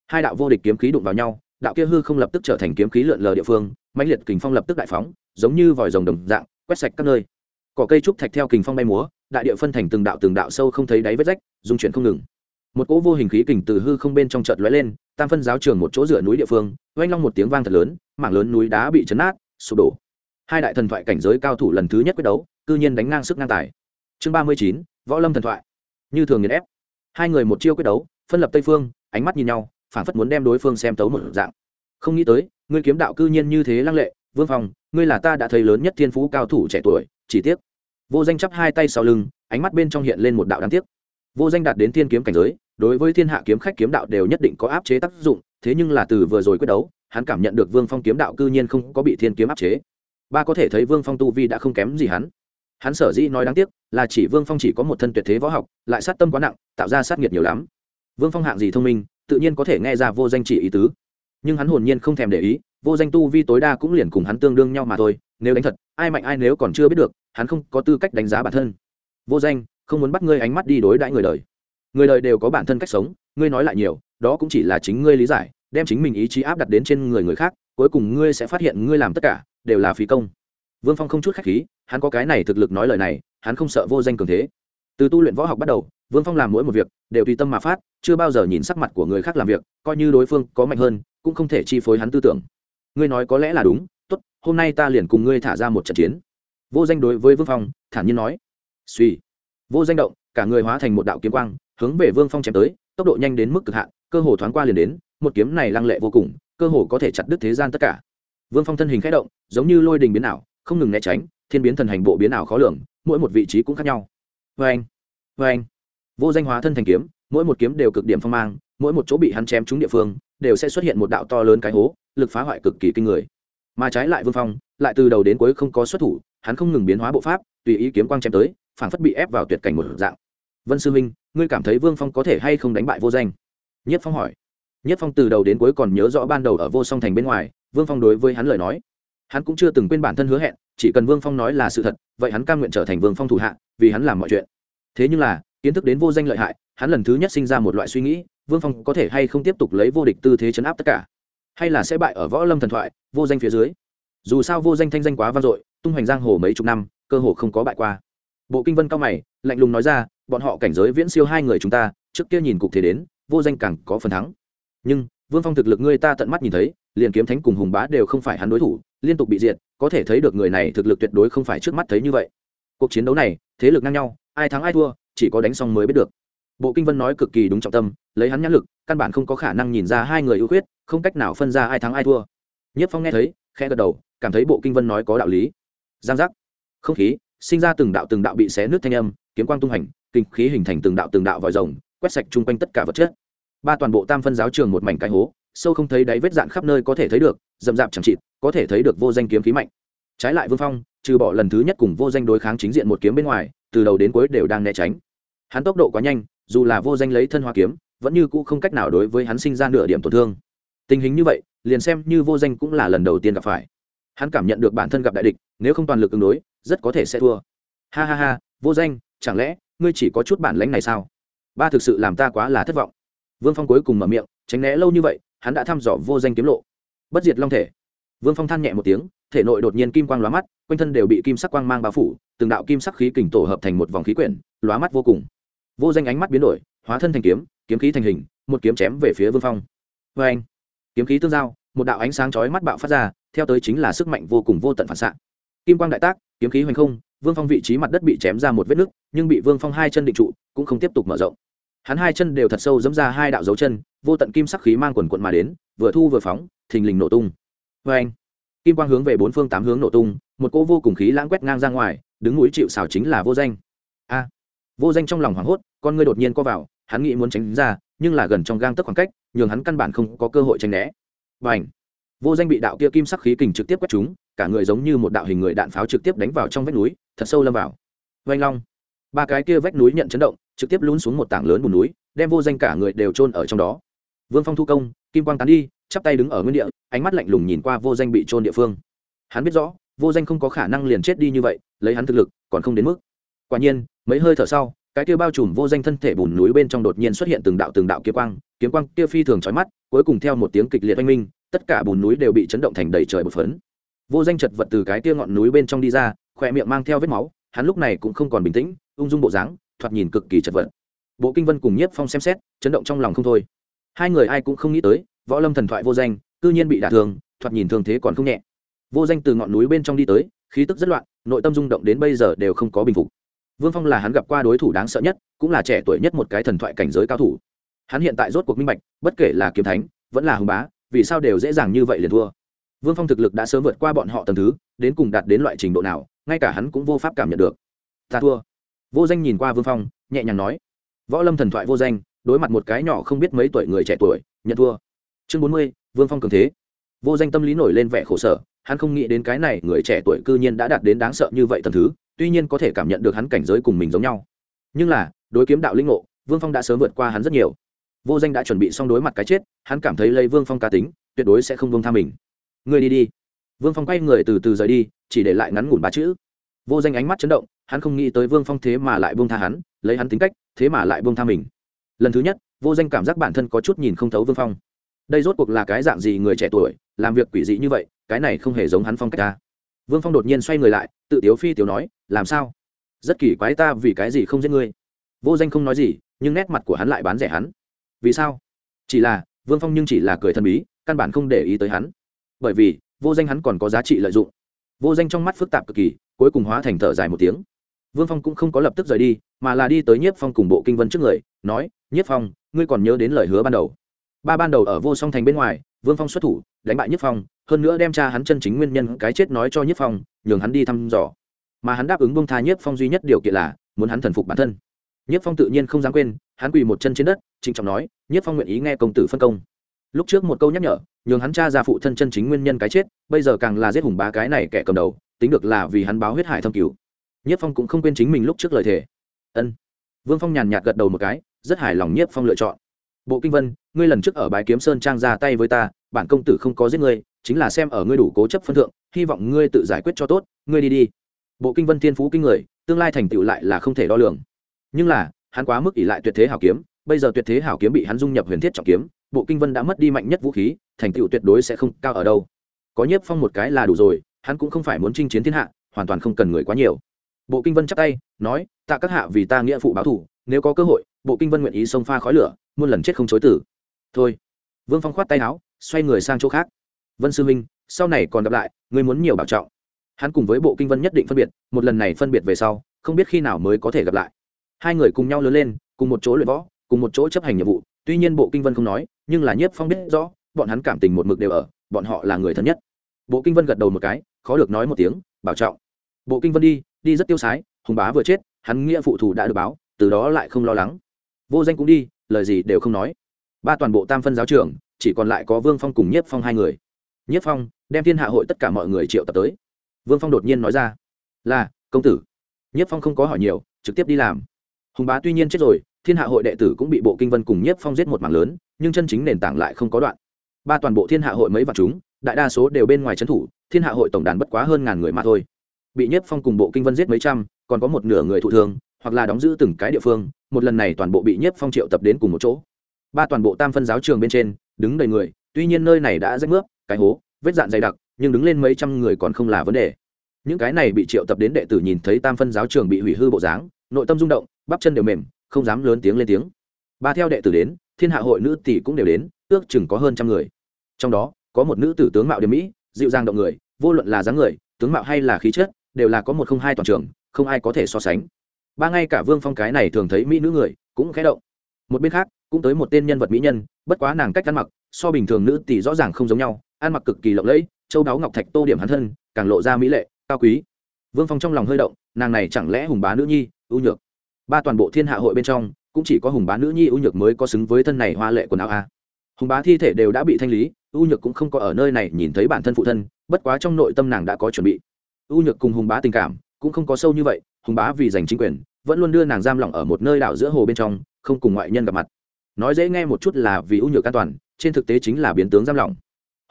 hai đạo vô địch kiếm khí đụng vào nhau, đạo kia hư không lập tức trở thành kiếm khí lượn lờ địa phương, mãnh liệt kình phong lập tức đại phóng, giống như vòi rồng đồng dạng, quét sạch các nơi. Cỏ cây trúc thạch theo kình phong bay múa, đại địa phân thành từng đạo từng đạo sâu không thấy đáy vết rách dung chuyển không ngừng. Một cỗ vô hình khí kình từ hư không bên trong chợt lóe lên, tam phân giáo trường một chỗ rửa núi địa phương, oanh long một tiếng vang thật lớn, mảng lớn núi đá bị chấn nát, sụp đổ hai đại thần thoại cảnh giới cao thủ lần thứ nhất quyết đấu, cư nhiên đánh ngang sức ngang tài. Chương ba mươi chín, võ lâm thần thoại. Như thường nghiền ép. Hai người một chiêu quyết đấu, phân lập tây phương, ánh mắt nhìn nhau phảng phất muốn đem đối phương xem tấu một dạng. Không nghĩ tới, ngươi kiếm đạo cư nhiên như thế lăng lệ, vương phong, ngươi là ta đã thấy lớn nhất thiên phú cao thủ trẻ tuổi, chỉ tiếc. Vô danh chắp hai tay sau lưng, ánh mắt bên trong hiện lên một đạo đáng tiếc. Vô danh đạt đến thiên kiếm cảnh giới, đối với thiên hạ kiếm khách kiếm đạo đều nhất định có áp chế tác dụng, thế nhưng là từ vừa rồi quyết đấu, hắn cảm nhận được vương phong kiếm đạo cư nhiên không có bị thiên kiếm áp chế ba có thể thấy vương phong tu vi đã không kém gì hắn. Hắn sở dĩ nói đáng tiếc là chỉ vương phong chỉ có một thân tuyệt thế võ học, lại sát tâm quá nặng, tạo ra sát nghiệt nhiều lắm. Vương phong hạng gì thông minh, tự nhiên có thể nghe ra vô danh chỉ ý tứ. Nhưng hắn hồn nhiên không thèm để ý, vô danh tu vi tối đa cũng liền cùng hắn tương đương nhau mà thôi, nếu đánh thật, ai mạnh ai nếu còn chưa biết được, hắn không có tư cách đánh giá bản thân. Vô danh, không muốn bắt ngươi ánh mắt đi đối đãi người đời. Người đời đều có bản thân cách sống, ngươi nói lại nhiều, đó cũng chỉ là chính ngươi lý giải, đem chính mình ý chí áp đặt đến trên người người khác, cuối cùng ngươi sẽ phát hiện ngươi làm tất cả đều là phí công. Vương phong không chút khách khí, hắn có cái này thực lực nói lời này, hắn không sợ vô danh cường thế. Từ tu luyện võ học bắt đầu, vương phong làm mỗi một việc, đều tùy tâm mà phát, chưa bao giờ nhìn sắc mặt của người khác làm việc, coi như đối phương có mạnh hơn, cũng không thể chi phối hắn tư tưởng. Ngươi nói có lẽ là đúng, tốt, hôm nay ta liền cùng ngươi thả ra một trận chiến. Vô danh đối với vương phong, thản nhiên nói. Suy vô danh động, cả người hóa thành một đạo kiếm quang, hướng về vương phong chém tới, tốc độ nhanh đến mức cực hạn, cơ hồ thoáng qua liền đến, một kiếm này lăng lệ vô cùng, cơ hồ có thể chặt đứt thế gian tất cả vương phong thân hình k h ẽ động, giống như lôi đình biến ảo, không ngừng né tránh, thiên biến thần hành bộ biến ảo khó lường, mỗi một vị trí cũng khác nhau. Vê anh vê anh. Vô danh hóa thân thành kiếm, mỗi một kiếm đều cực điểm phong mang, mỗi một chỗ bị hắn chém trúng địa phương, đều sẽ xuất hiện một đạo to lớn cái hố, lực phá hoại cực kỳ kinh người. Mà trái lại vương phong, lại từ đầu đến cuối không có xuất thủ, hắn không ngừng biến hóa bộ pháp, tùy ý kiếm quang chém tới phản phất bị ép vào tuyệt cảnh một dạng. Vân sư minh, ngươi cảm thấy vương phong có thể hay không đánh bại vô danh? Nhất phong hỏi. Nhất phong từ đầu đến cuối còn nhớ rõ ban đầu ở vô song thành bên ngoài vương phong đối với hắn lời nói. Hắn cũng chưa từng quên bản thân hứa hẹn, chỉ cần vương phong nói là sự thật, vậy hắn cam nguyện trở thành vương phong thủ hạ, vì hắn làm mọi chuyện. Thế nhưng là, kiến thức đến vô danh lợi hại, hắn lần thứ nhất sinh ra một loại suy nghĩ, vương phong có thể hay không tiếp tục lấy vô địch tư thế chấn áp tất cả? Hay là sẽ bại ở võ lâm thần thoại, vô danh phía dưới? Dù sao vô danh thanh danh quá vang dội, tung hoành giang hồ mấy chục năm, cơ hồ không có bại qua. Bộ kinh vân cao mày, lạnh lùng nói ra, bọn họ cảnh giới viễn siêu hai người chúng ta, trước kia nhìn cục thế đến, vô danh càng có phần thắng. Nhưng, vương phong thực lực ngươi ta tận mắt nhìn thấy liền kiếm thánh cùng hùng bá đều không phải hắn đối thủ, liên tục bị diệt, có thể thấy được người này thực lực tuyệt đối không phải trước mắt thấy như vậy. Cuộc chiến đấu này, thế lực ngang nhau, ai thắng ai thua, chỉ có đánh xong mới biết được. Bộ kinh vân nói cực kỳ đúng trọng tâm, lấy hắn nhãn lực, căn bản không có khả năng nhìn ra hai người ưu khuyết, không cách nào phân ra ai thắng ai thua. Nhất phong nghe thấy, khẽ gật đầu, cảm thấy bộ kinh vân nói có đạo lý. Giang giác. Không khí, sinh ra từng đạo từng đạo bị xé nước thanh âm, kiếm quang tung hành, kinh khí hình thành từng đạo từng đạo vòi rồng, quét sạch chung quanh tất cả vật chất. Ba toàn bộ tam phân giáo trường một mảnh cái hố sâu không thấy đáy vết dạn khắp nơi có thể thấy được, dậm dạp chẳng chịt, có thể thấy được vô danh kiếm khí mạnh. Trái lại vương phong, trừ bỏ lần thứ nhất cùng vô danh đối kháng chính diện một kiếm bên ngoài, từ đầu đến cuối đều đang né tránh. Hắn tốc độ quá nhanh, dù là vô danh lấy thân hoa kiếm, vẫn như cũ không cách nào đối với hắn sinh ra nửa điểm tổn thương. Tình hình như vậy, liền xem như vô danh cũng là lần đầu tiên gặp phải. Hắn cảm nhận được bản thân gặp đại địch, nếu không toàn lực ứng đối, rất có thể sẽ thua. Ha ha ha, vô danh, chẳng lẽ ngươi chỉ có chút bản lãnh này sao? Ba thực sự làm ta quá là thất vọng. Vương phong cuối cùng mở miệng, tránh né lâu như vậy hắn đã thăm dò vô danh kiếm lộ. Bất diệt long thể. Vương phong than nhẹ một tiếng, thể nội đột nhiên kim quang lóa mắt, quanh thân đều bị kim sắc quang mang bao phủ, từng đạo kim sắc khí kình tổ hợp thành một vòng khí quyển, lóa mắt vô cùng. Vô danh ánh mắt biến đổi, hóa thân thành kiếm kiếm khí thành hình, một kiếm chém về phía vương phong. Vê anh, kiếm khí tương giao, một đạo ánh sáng chói mắt bạo phát ra, theo tới chính là sức mạnh vô cùng vô tận phản xạ. Kim quang đại tác, kiếm khí hoành không, vương phong vị trí mặt đất bị chém ra một vết nứt, nhưng bị vương phong hai chân định trụ, cũng không tiếp tục mở rộng hắn hai chân đều thật sâu dẫm ra hai đạo dấu chân, vô tận kim sắc khí mang quần quận mà đến, vừa thu vừa phóng, thình lình nổ tung. Vê anh kim quang hướng về bốn phương tám hướng nổ tung, một cỗ vô cùng khí lãng quét ngang ra ngoài, đứng núi chịu xào chính là vô danh. A! Vô danh trong lòng hoảng hốt, con ngươi đột nhiên co vào, hắn nghĩ muốn tránh ra, nhưng là gần trong gang tấc khoảng cách, nhường hắn căn bản không có cơ hội tránh né. Và ảnh vô danh bị đạo kia kim sắc khí kình trực tiếp quét trúng, cả người giống như một đạo hình người đạn pháo trực tiếp đánh vào trong vách núi, thật sâu lâm vào. Vanh long! Ba cái kia vách núi nhận chấn động trực tiếp lún xuống một tảng lớn bùn núi, đem vô danh cả người đều trôn ở trong đó. Vương phong thu công, kim quang tán đi, chắp tay đứng ở nguyên địa, ánh mắt lạnh lùng nhìn qua vô danh bị trôn địa phương. Hắn biết rõ, vô danh không có khả năng liền chết đi như vậy, lấy hắn thực lực, còn không đến mức. Quả nhiên, mấy hơi thở sau, cái kia bao trùm vô danh thân thể bùn núi bên trong đột nhiên xuất hiện từng đạo từng đạo kiếm quang kiếm quang kia phi thường trói mắt, cuối cùng theo một tiếng kịch liệt oanh minh, tất cả bùn núi đều bị chấn động thành đầy trời bột phấn. Vô danh chật vật từ cái kia ngọn núi bên trong đi ra, khỏe miệng mang theo vết máu, hắn lúc này cũng không còn bình tĩnh, ung dung bộ dáng thoạt nhìn cực kỳ chật vật. Bộ kinh vân cùng nhiếp phong xem xét, chấn động trong lòng không thôi. Hai người ai cũng không nghĩ tới, võ lâm thần thoại vô danh, cư nhiên bị đả thương, thoạt nhìn thương thế còn không nhẹ. Vô danh từ ngọn núi bên trong đi tới, khí tức rất loạn, nội tâm rung động đến bây giờ đều không có bình phục. Vương phong là hắn gặp qua đối thủ đáng sợ nhất, cũng là trẻ tuổi nhất một cái thần thoại cảnh giới cao thủ. Hắn hiện tại rốt cuộc minh bạch, bất kể là kiếm thánh, vẫn là hùng bá, vì sao đều dễ dàng như vậy liền thua. Vương phong thực lực đã sớm vượt qua bọn họ tầng thứ, đến cùng đạt đến loại trình độ nào, ngay cả hắn cũng vô pháp cảm nhận được. Ta thua vô danh nhìn qua vương phong, nhẹ nhàng nói, võ lâm thần thoại vô danh, đối mặt một cái nhỏ không biết mấy tuổi người trẻ tuổi, nhận thua. Chương bốn mươi, vương phong cường thế. Vô danh tâm lý nổi lên vẻ khổ sở, hắn không nghĩ đến cái này người trẻ tuổi cư nhiên đã đạt đến đáng sợ như vậy tầm thứ, tuy nhiên có thể cảm nhận được hắn cảnh giới cùng mình giống nhau. Nhưng là, đối kiếm đạo linh ngộ, vương phong đã sớm vượt qua hắn rất nhiều. Vô danh đã chuẩn bị xong đối mặt cái chết, hắn cảm thấy lấy vương phong cá tính, tuyệt đối sẽ không vương tha mình. Người đi đi. Vương phong quay người từ từ rời đi, chỉ để lại ngắn ngủn ba chữ vô danh ánh mắt chấn động, hắn không nghĩ tới vương phong thế mà lại buông tha hắn, lấy hắn tính cách, thế mà lại buông tha mình. Lần thứ nhất, vô danh cảm giác bản thân có chút nhìn không thấu vương phong. Đây rốt cuộc là cái dạng gì người trẻ tuổi, làm việc quỷ dị như vậy, cái này không hề giống hắn phong cách ta. Vương phong đột nhiên xoay người lại, tự tiếu phi tiếu nói, làm sao? Rất kỳ quái ta vì cái gì không giết ngươi? Vô danh không nói gì, nhưng nét mặt của hắn lại bán rẻ hắn. Vì sao? Chỉ là, vương phong nhưng chỉ là cười thần bí, căn bản không để ý tới hắn. Bởi vì, vô danh hắn còn có giá trị lợi dụng vô danh trong mắt phức tạp cực kỳ, cuối cùng hóa thành thở dài một tiếng. Vương phong cũng không có lập tức rời đi, mà là đi tới nhiếp phong cùng bộ kinh vân trước người, nói, nhiếp phong, ngươi còn nhớ đến lời hứa ban đầu. Ba ban đầu ở vô song thành bên ngoài, vương phong xuất thủ, đánh bại nhiếp phong, hơn nữa đem cha hắn chân chính nguyên nhân cái chết nói cho nhiếp phong, nhường hắn đi thăm dò. Mà hắn đáp ứng bông tha nhiếp phong duy nhất điều kiện là, muốn hắn thần phục bản thân. Nhiếp phong tự nhiên không dám quên, hắn quỳ một chân trên đất, trịnh trọng nói, nhiếp phong nguyện ý nghe công tử phân công lúc trước một câu nhắc nhở, nhường hắn cha ra phụ thân chân chính nguyên nhân cái chết, bây giờ càng là giết hùng bá cái này kẻ cầm đầu, tính được là vì hắn báo huyết hải thâm cứu. Nhiếp phong cũng không quên chính mình lúc trước lời thề. Ân. Vương phong nhàn nhạt gật đầu một cái, rất hài lòng nhiếp phong lựa chọn. Bộ kinh vân, ngươi lần trước ở bái kiếm sơn trang ra tay với ta, bản công tử không có giết ngươi, chính là xem ở ngươi đủ cố chấp phân thượng, hy vọng ngươi tự giải quyết cho tốt, ngươi đi đi. Bộ kinh vân thiên phú kinh người, tương lai thành tựu lại là không thể đo lường. Nhưng là, hắn quá mức ỷ lại tuyệt thế hảo kiếm, bây giờ tuyệt thế hảo kiếm bị hắn dung nhập huyền thiết trọng kiếm bộ kinh vân đã mất đi mạnh nhất vũ khí, thành tựu tuyệt đối sẽ không cao ở đâu. Có nhiếp phong một cái là đủ rồi, hắn cũng không phải muốn chinh chiến thiên hạ, hoàn toàn không cần người quá nhiều. Bộ kinh vân chắp tay, nói, tạ các hạ vì ta nghĩa phụ báo thủ, nếu có cơ hội, bộ kinh vân nguyện ý xông pha khói lửa, muôn lần chết không chối tử. Thôi. Vương phong khoát tay áo, xoay người sang chỗ khác. Vân sư minh sau này còn gặp lại, ngươi muốn nhiều bảo trọng. Hắn cùng với bộ kinh vân nhất định phân biệt, một lần này phân biệt về sau, không biết khi nào mới có thể gặp lại. Hai người cùng nhau lớn lên, cùng một chỗ luyện võ, cùng một chỗ chấp hành nhiệm vụ, tuy nhiên bộ kinh vân không nói nhưng là nhiếp phong biết rõ, bọn hắn cảm tình một mực đều ở, bọn họ là người thân nhất. Bộ kinh vân gật đầu một cái, khó được nói một tiếng, bảo trọng. Bộ kinh vân đi đi rất tiêu sái, hùng bá vừa chết, hắn nghĩa phụ thủ đã được báo, từ đó lại không lo lắng. Vô danh cũng đi, lời gì đều không nói. Ba toàn bộ tam phân giáo trưởng, chỉ còn lại có vương phong cùng nhiếp phong hai người. Nhiếp phong đem thiên hạ hội tất cả mọi người triệu tập tới. Vương phong đột nhiên nói ra, là, công tử. Nhiếp phong không có hỏi nhiều, trực tiếp đi làm. Hùng bá tuy nhiên chết rồi thiên hạ hội đệ tử cũng bị bộ kinh vân cùng nhiếp phong giết một mảng lớn, nhưng chân chính nền tảng lại không có đoạn. Ba toàn bộ thiên hạ hội mấy vạn chúng, đại đa số đều bên ngoài trấn thủ, thiên hạ hội tổng đàn bất quá hơn ngàn người mà thôi. Bị nhiếp phong cùng bộ kinh vân giết mấy trăm, còn có một nửa người thụ thương, hoặc là đóng giữ từng cái địa phương, một lần này toàn bộ bị nhiếp phong triệu tập đến cùng một chỗ. Ba toàn bộ tam phân giáo trường bên trên, đứng đầy người, tuy nhiên nơi này đã rách nước cái hố, vết dạn dày đặc, nhưng đứng lên mấy trăm người còn không là vấn đề. Những cái này bị triệu tập đến đệ tử nhìn thấy tam phân giáo trường bị hủy hư bộ dáng, nội tâm rung động, bắp chân đều mềm không dám lớn tiếng lên tiếng. Ba theo đệ tử đến, thiên hạ hội nữ tỷ cũng đều đến, ước chừng có hơn trăm người. Trong đó, có một nữ tử tướng mạo điểm mỹ, dịu dàng động người, vô luận là dáng người, tướng mạo hay là khí chất, đều là có một không hai toàn trường, không ai có thể so sánh. Ba ngay cả vương phong cái này thường thấy mỹ nữ người, cũng khẽ động. Một bên khác, cũng tới một tên nhân vật mỹ nhân, bất quá nàng cách ăn mặc, so bình thường nữ tỷ rõ ràng không giống nhau, ăn mặc cực kỳ lộng lẫy, châu đáo ngọc thạch tô điểm hắn thân, càng lộ ra mỹ lệ, cao quý. Vương phong trong lòng hơi động, nàng này chẳng lẽ hùng bá nữ nhi, ưu nhược? Ba toàn bộ thiên hạ hội bên trong, cũng chỉ có hùng bá nữ nhi ưu nhược mới có xứng với thân này hoa lệ quần áo a. Hùng bá thi thể đều đã bị thanh lý ưu nhược cũng không có ở nơi này nhìn thấy bản thân phụ thân, bất quá trong nội tâm nàng đã có chuẩn bị. Ưu nhược cùng hùng bá tình cảm cũng không có sâu như vậy, hùng bá vì giành chính quyền, vẫn luôn đưa nàng giam lỏng ở một nơi đảo giữa hồ bên trong, không cùng ngoại nhân gặp mặt. Nói dễ nghe một chút là vì ưu nhược an toàn, trên thực tế chính là biến tướng giam lỏng.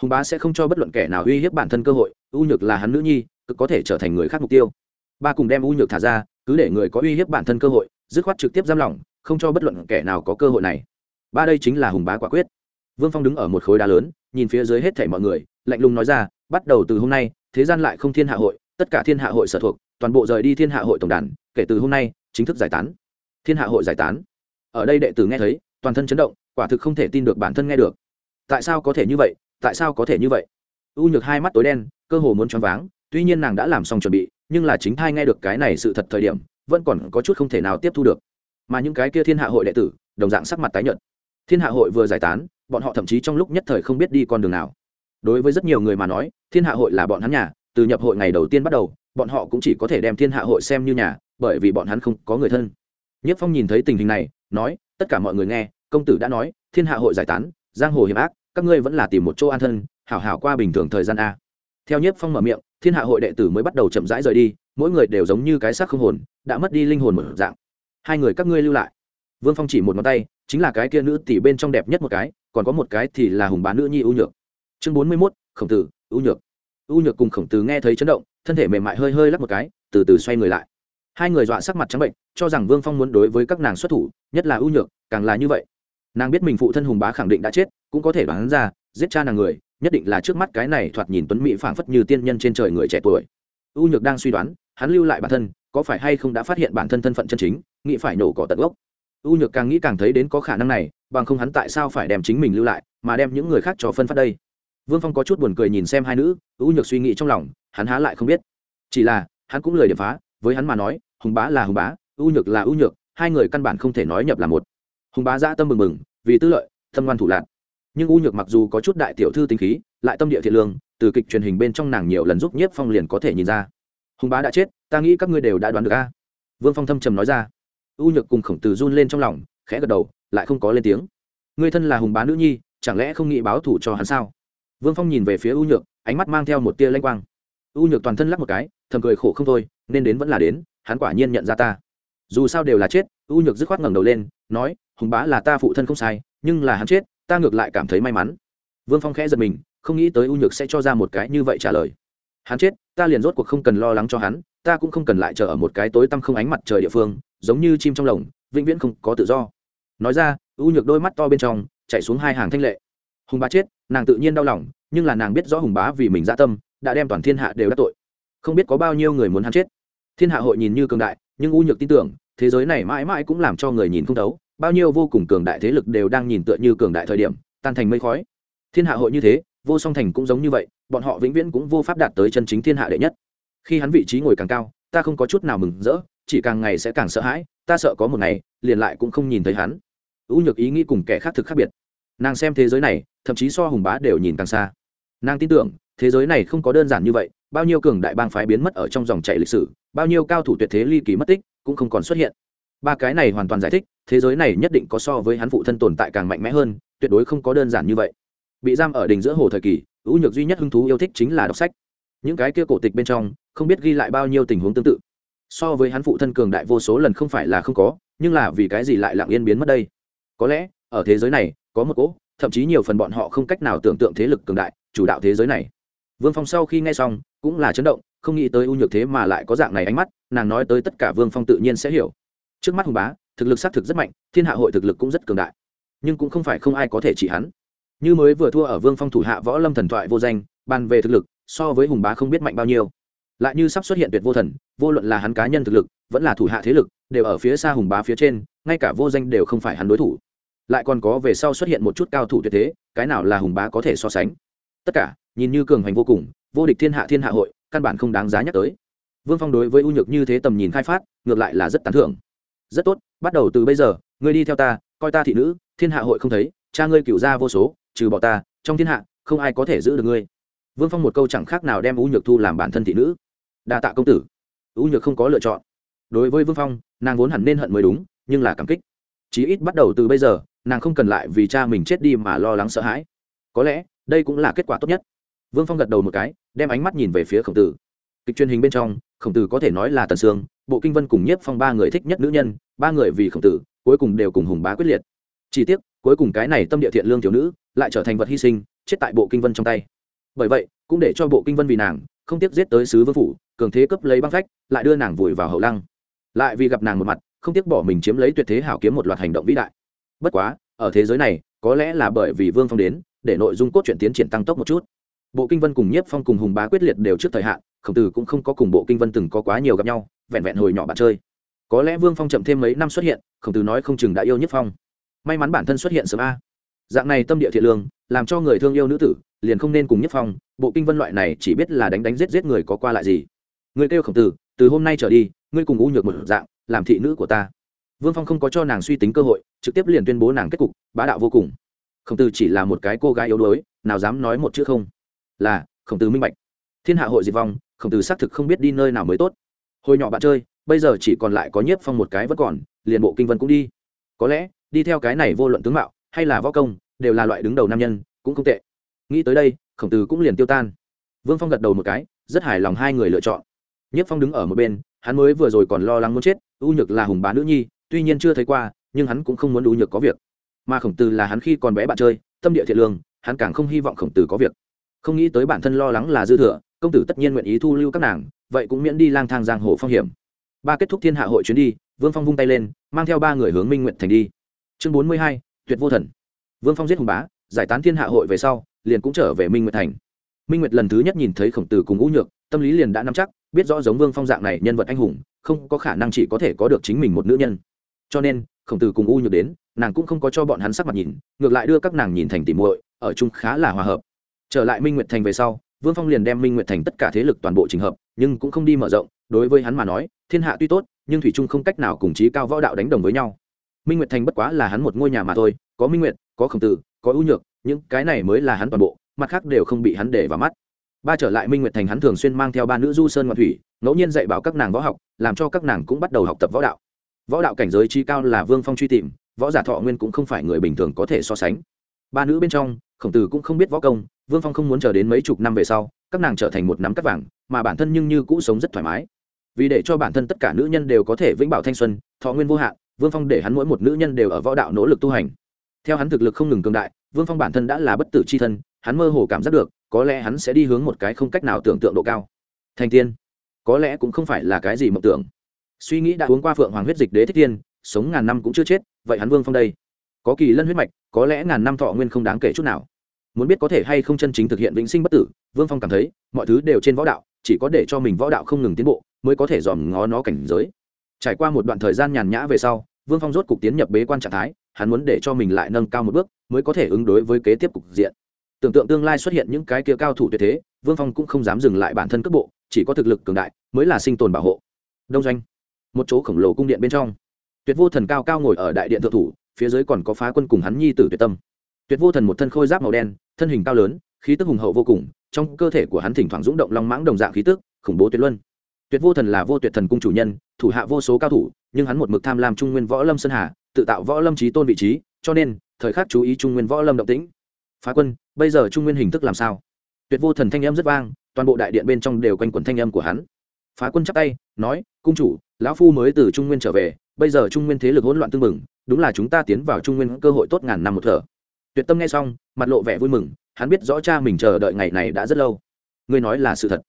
Hùng bá sẽ không cho bất luận kẻ nào uy hiếp bản thân cơ hội ưu nhược là hắn nữ nhi, cực có thể trở thành người khác mục tiêu. Ba cùng đem ưu nhược thả ra cứ để người có uy hiếp bản thân cơ hội, dứt khoát trực tiếp giam lỏng, không cho bất luận kẻ nào có cơ hội này. Ba đây chính là hùng bá quả quyết. Vương phong đứng ở một khối đá lớn, nhìn phía dưới hết thảy mọi người, lạnh lùng nói ra, bắt đầu từ hôm nay, thế gian lại không thiên hạ hội, tất cả thiên hạ hội sở thuộc, toàn bộ rời đi thiên hạ hội tổng đàn, kể từ hôm nay, chính thức giải tán. Thiên hạ hội giải tán. Ở đây đệ tử nghe thấy, toàn thân chấn động, quả thực không thể tin được bản thân nghe được. Tại sao có thể như vậy? Tại sao có thể như vậy? U nhược hai mắt tối đen, cơ hồ muốn choáng váng, tuy nhiên nàng đã làm xong chuẩn bị nhưng là chính thai nghe được cái này sự thật thời điểm, vẫn còn có chút không thể nào tiếp thu được. Mà những cái kia thiên hạ hội đệ tử, đồng dạng sắc mặt tái nhợt. Thiên hạ hội vừa giải tán, bọn họ thậm chí trong lúc nhất thời không biết đi con đường nào. Đối với rất nhiều người mà nói, thiên hạ hội là bọn hắn nhà, từ nhập hội ngày đầu tiên bắt đầu, bọn họ cũng chỉ có thể đem thiên hạ hội xem như nhà, bởi vì bọn hắn không có người thân. Nhất phong nhìn thấy tình hình này, nói, tất cả mọi người nghe, công tử đã nói, thiên hạ hội giải tán, giang hồ hiểm ác, các ngươi vẫn là tìm một chỗ an thân, hảo hảo qua bình thường thời gian a. Theo nhất phong mở miệng thiên hạ hội đệ tử mới bắt đầu chậm rãi rời đi, mỗi người đều giống như cái xác không hồn, đã mất đi linh hồn một dạng. Hai người các ngươi lưu lại. Vương phong chỉ một ngón tay, chính là cái kia nữ tỷ bên trong đẹp nhất một cái, còn có một cái thì là hùng bán nữ nhi ưu nhược. Chương bốn mươi mốt, khổng tử ưu nhược. Ưu nhược cùng khổng tử nghe thấy chấn động, thân thể mềm mại hơi hơi lắc một cái, từ từ xoay người lại. Hai người dọa sắc mặt trắng bệnh, cho rằng vương phong muốn đối với các nàng xuất thủ, nhất là ưu nhược, càng là như vậy. Nàng biết mình phụ thân hùng bá khẳng định đã chết, cũng có thể đoán ra, giết cha nàng người nhất định là trước mắt cái này thoạt nhìn tuấn mỹ phảng phất như tiên nhân trên trời người trẻ tuổi. Ưu nhược đang suy đoán, hắn lưu lại bản thân, có phải hay không đã phát hiện bản thân thân phận chân chính, nghĩ phải nổ cỏ tận gốc. Ưu nhược càng nghĩ càng thấy đến có khả năng này, bằng không hắn tại sao phải đem chính mình lưu lại, mà đem những người khác cho phân phát đây. Vương phong có chút buồn cười nhìn xem hai nữ ưu nhược suy nghĩ trong lòng, hắn há lại không biết. Chỉ là, hắn cũng lời điểm phá, với hắn mà nói, hùng bá là hùng bá ưu nhược là ưu nhược, hai người căn bản không thể nói nhập là một. Hùng bá dã tâm mừng mừng vì tư lợi tâm ngoan thủ lạc nhưng U nhược mặc dù có chút đại tiểu thư tính khí, lại tâm địa thiện lương, từ kịch truyền hình bên trong nàng nhiều lần giúp nhiếp phong liền có thể nhìn ra. Hùng bá đã chết, ta nghĩ các ngươi đều đã đoán được a. Vương phong thâm trầm nói ra. U nhược cùng khổng tử run lên trong lòng, khẽ gật đầu, lại không có lên tiếng. Ngươi thân là hùng bá nữ nhi, chẳng lẽ không nghĩ báo thủ cho hắn sao? Vương phong nhìn về phía u nhược, ánh mắt mang theo một tia lanh quang. U nhược toàn thân lắc một cái, thầm cười khổ không thôi, nên đến vẫn là đến, hắn quả nhiên nhận ra ta. Dù sao đều là chết, u nhược dứt khoát ngẩng đầu lên, nói, hùng bá là ta phụ thân không sai, nhưng là hắn chết ta ngược lại cảm thấy may mắn. Vương phong khẽ giật mình, không nghĩ tới u nhược sẽ cho ra một cái như vậy trả lời. Hắn chết, ta liền rốt cuộc không cần lo lắng cho hắn, ta cũng không cần lại chờ ở một cái tối tăm không ánh mặt trời địa phương, giống như chim trong lồng, vĩnh viễn không có tự do. Nói ra, u nhược đôi mắt to bên trong chạy xuống hai hàng thanh lệ. Hùng bá chết, nàng tự nhiên đau lòng, nhưng là nàng biết rõ hùng bá vì mình dã tâm, đã đem toàn thiên hạ đều đắc tội. Không biết có bao nhiêu người muốn hắn chết. Thiên hạ hội nhìn như cường đại, nhưng u nhược tin tưởng, thế giới này mãi mãi cũng làm cho người nhìn không thấu bao nhiêu vô cùng cường đại thế lực đều đang nhìn tựa như cường đại thời điểm, tan thành mây khói. Thiên hạ hội như thế, vô song thành cũng giống như vậy, bọn họ vĩnh viễn cũng vô pháp đạt tới chân chính thiên hạ đệ nhất. Khi hắn vị trí ngồi càng cao, ta không có chút nào mừng rỡ, chỉ càng ngày sẽ càng sợ hãi, ta sợ có một ngày, liền lại cũng không nhìn thấy hắn. U nhược ý nghĩ cùng kẻ khác thực khác biệt. Nàng xem thế giới này, thậm chí so hùng bá đều nhìn càng xa. Nàng tin tưởng, thế giới này không có đơn giản như vậy, bao nhiêu cường đại bang phái biến mất ở trong dòng chảy lịch sử, bao nhiêu cao thủ tuyệt thế ly kỳ mất tích, cũng không còn xuất hiện ba cái này hoàn toàn giải thích, thế giới này nhất định có so với hắn phụ thân tồn tại càng mạnh mẽ hơn, tuyệt đối không có đơn giản như vậy. Bị giam ở đình giữa hồ thời kỳ, ưu nhược duy nhất hứng thú yêu thích chính là đọc sách. Những cái kia cổ tịch bên trong, không biết ghi lại bao nhiêu tình huống tương tự. So với hắn phụ thân cường đại vô số lần không phải là không có, nhưng là vì cái gì lại lặng yên biến mất đây? Có lẽ, ở thế giới này, có một cỗ, thậm chí nhiều phần bọn họ không cách nào tưởng tượng thế lực cường đại, chủ đạo thế giới này. Vương phong sau khi nghe xong, cũng là chấn động, không nghĩ tới ưu nhược thế mà lại có dạng này ánh mắt, nàng nói tới tất cả vương phong tự nhiên sẽ hiểu trước mắt hùng bá, thực lực xác thực rất mạnh, thiên hạ hội thực lực cũng rất cường đại. Nhưng cũng không phải không ai có thể chỉ hắn. Như mới vừa thua ở vương phong thủ hạ võ lâm thần thoại vô danh, bàn về thực lực, so với hùng bá không biết mạnh bao nhiêu. Lại như sắp xuất hiện tuyệt vô thần, vô luận là hắn cá nhân thực lực, vẫn là thủ hạ thế lực, đều ở phía xa hùng bá phía trên, ngay cả vô danh đều không phải hắn đối thủ. Lại còn có về sau xuất hiện một chút cao thủ tuyệt thế, cái nào là hùng bá có thể so sánh? Tất cả, nhìn như cường hành vô cùng, vô địch thiên hạ thiên hạ hội, căn bản không đáng giá nhắc tới. Vương phong đối với ưu nhược như thế tầm nhìn khai phát, ngược lại là rất tán thưởng rất tốt, bắt đầu từ bây giờ, ngươi đi theo ta, coi ta thị nữ, thiên hạ hội không thấy, cha ngươi cựu ra vô số, trừ bỏ ta, trong thiên hạ, không ai có thể giữ được ngươi. Vương phong một câu chẳng khác nào đem U nhược thu làm bản thân thị nữ. Đa tạ công tử. U nhược không có lựa chọn. Đối với vương phong, nàng vốn hẳn nên hận mới đúng, nhưng là cảm kích. Chí ít bắt đầu từ bây giờ, nàng không cần lại vì cha mình chết đi mà lo lắng sợ hãi. Có lẽ, đây cũng là kết quả tốt nhất. Vương phong gật đầu một cái, đem ánh mắt nhìn về phía khổng tử. Kịch truyền hình bên trong khổng tử có thể nói là tần sương, bộ kinh vân cùng nhiếp phong ba người thích nhất nữ nhân, ba người vì khổng tử, cuối cùng đều cùng hùng bá quyết liệt. Chỉ tiếc, cuối cùng cái này tâm địa thiện lương thiếu nữ, lại trở thành vật hy sinh, chết tại bộ kinh vân trong tay. Bởi vậy, cũng để cho bộ kinh vân vì nàng, không tiếc giết tới sứ vương phủ, cường thế cấp lấy băng phách, lại đưa nàng vùi vào hậu lăng. Lại vì gặp nàng một mặt, không tiếc bỏ mình chiếm lấy tuyệt thế hảo kiếm một loạt hành động vĩ đại. Bất quá, ở thế giới này, có lẽ là bởi vì vương phong đến, để nội dung cốt truyện tiến triển tăng tốc một chút bộ kinh vân cùng nhiếp phong cùng hùng bá quyết liệt đều trước thời hạn, khổng tử cũng không có cùng bộ kinh vân từng có quá nhiều gặp nhau, vẹn vẹn hồi nhỏ bạn chơi. Có lẽ vương phong chậm thêm mấy năm xuất hiện, khổng tử nói không chừng đã yêu nhiếp phong. May mắn bản thân xuất hiện sớm a. Dạng này tâm địa thiện lương, làm cho người thương yêu nữ tử, liền không nên cùng nhiếp phong, bộ kinh vân loại này chỉ biết là đánh đánh giết giết người có qua lại gì. Người kêu khổng tử, từ hôm nay trở đi, ngươi cùng u nhược một dạng, làm thị nữ của ta. Vương phong không có cho nàng suy tính cơ hội, trực tiếp liền tuyên bố nàng kết cục, bá đạo vô cùng. Khổng tử chỉ là một cái cô gái yếu đuối, nào dám nói một chữ không là, khổng tử minh bạch. Thiên hạ hội diệt vong, khổng tử xác thực không biết đi nơi nào mới tốt. Hồi nhỏ bạn chơi, bây giờ chỉ còn lại có nhiếp phong một cái vẫn còn, liền bộ kinh vân cũng đi. Có lẽ, đi theo cái này vô luận tướng mạo, hay là võ công, đều là loại đứng đầu nam nhân, cũng không tệ. Nghĩ tới đây, khổng tử cũng liền tiêu tan. Vương phong gật đầu một cái, rất hài lòng hai người lựa chọn. Nhiếp phong đứng ở một bên, hắn mới vừa rồi còn lo lắng muốn chết, u nhược là hùng bá nữ nhi, tuy nhiên chưa thấy qua, nhưng hắn cũng không muốn u nhược có việc. Mà khổng tử là hắn khi còn bé bạn chơi, tâm địa thiện lương, hắn càng không hy vọng khổng tử có việc không nghĩ tới bản thân lo lắng là dư thừa, công tử tất nhiên nguyện ý thu lưu các nàng, vậy cũng miễn đi lang thang giang hồ phong hiểm. Ba kết thúc thiên hạ hội chuyến đi, vương phong vung tay lên, mang theo ba người hướng minh nguyện thành đi. Chương bốn mươi hai, tuyệt vô thần. Vương phong giết hùng bá, giải tán thiên hạ hội về sau, liền cũng trở về minh nguyệt thành. Minh nguyệt lần thứ nhất nhìn thấy khổng tử cùng ngũ nhược, tâm lý liền đã nắm chắc, biết rõ giống vương phong dạng này nhân vật anh hùng, không có khả năng chỉ có thể có được chính mình một nữ nhân. Cho nên, khổng tử cùng u nhược đến, nàng cũng không có cho bọn hắn sắc mặt nhìn, ngược lại đưa các nàng nhìn thành tỉ muội, ở chung khá là hòa hợp trở lại minh nguyệt thành về sau, vương phong liền đem minh nguyệt thành tất cả thế lực toàn bộ trình hợp, nhưng cũng không đi mở rộng, đối với hắn mà nói, thiên hạ tuy tốt, nhưng thủy trung không cách nào cùng chí cao võ đạo đánh đồng với nhau. Minh nguyệt thành bất quá là hắn một ngôi nhà mà thôi, có minh nguyệt, có khổng tử, có ưu nhược, những cái này mới là hắn toàn bộ, mặt khác đều không bị hắn để vào mắt. Ba trở lại minh nguyệt thành hắn thường xuyên mang theo ba nữ du sơn ngọc thủy, ngẫu nhiên dạy bảo các nàng võ học, làm cho các nàng cũng bắt đầu học tập võ đạo. Võ đạo cảnh giới chi cao là vương phong truy tìm, võ giả thọ nguyên cũng không phải người bình thường có thể so sánh. Ba nữ bên trong khổng tử cũng không biết võ công, vương phong không muốn chờ đến mấy chục năm về sau, các nàng trở thành một nắm cắt vàng, mà bản thân nhưng như cũ sống rất thoải mái. Vì để cho bản thân tất cả nữ nhân đều có thể vĩnh bảo thanh xuân, thọ nguyên vô hạn, vương phong để hắn mỗi một nữ nhân đều ở võ đạo nỗ lực tu hành. Theo hắn thực lực không ngừng cường đại, vương phong bản thân đã là bất tử c h i thân, hắn mơ hồ cảm giác được, có lẽ hắn sẽ đi hướng một cái không cách nào tưởng tượng độ cao. Thành tiên, có lẽ cũng không phải là cái gì mộng tưởng. Suy nghĩ đã uống qua phượng hoàng huyết dịch đế thích tiên, sống ngàn năm cũng chưa chết, vậy hắn vương phong đây? Có kỳ lân huyết mạch, có lẽ ngàn năm thọ nguyên không đáng kể chút nào. Muốn biết có thể hay không chân chính thực hiện vĩnh sinh bất tử, vương phong cảm thấy, mọi thứ đều trên võ đạo, chỉ có để cho mình võ đạo không ngừng tiến bộ, mới có thể dòm ngó nó cảnh giới. Trải qua một đoạn thời gian nhàn nhã về sau, vương phong rốt cục tiến nhập bế quan trạng thái, hắn muốn để cho mình lại nâng cao một bước, mới có thể ứng đối với kế tiếp cục diện. Tưởng tượng tương lai xuất hiện những cái kia cao thủ tuyệt thế, vương phong cũng không dám dừng lại bản thân cấp bộ, chỉ có thực lực cường đại, mới là sinh tồn bảo hộ. Đông doanh, một chỗ khổng lồ cung điện bên trong. Tuyệt vô thần cao cao ngồi ở đại điện thượng thủ phía dưới còn có phá quân cùng hắn nhi tử tuyệt tâm. Tuyệt vô thần một thân khôi giáp màu đen, thân hình cao lớn, khí tức hùng hậu vô cùng, trong cơ thể của hắn thỉnh thoảng rung động long mãng đồng dạng khí tức, khủng bố tuyệt luân. Tuyệt vô thần là vô tuyệt thần cung chủ nhân, thủ hạ vô số cao thủ, nhưng hắn một mực tham lam trung nguyên võ lâm sơn hà, tự tạo võ lâm trí tôn vị trí, cho nên, thời khắc chú ý trung nguyên võ lâm động tĩnh. Phá quân, bây giờ trung nguyên hình thức làm sao? Tuyệt vô thần thanh âm rất vang, toàn bộ đại điện bên trong đều quanh quẩn thanh âm của hắn phá quân chắp tay, nói, cung chủ, lão phu mới từ trung nguyên trở về, bây giờ trung nguyên thế lực hỗn loạn tương mừng đúng là chúng ta tiến vào trung nguyên cơ hội tốt ngàn năm một thở. Tuyệt tâm nghe xong, mặt lộ vẻ vui mừng, hắn biết rõ cha mình chờ đợi ngày này đã rất lâu. Ngươi nói là sự thật.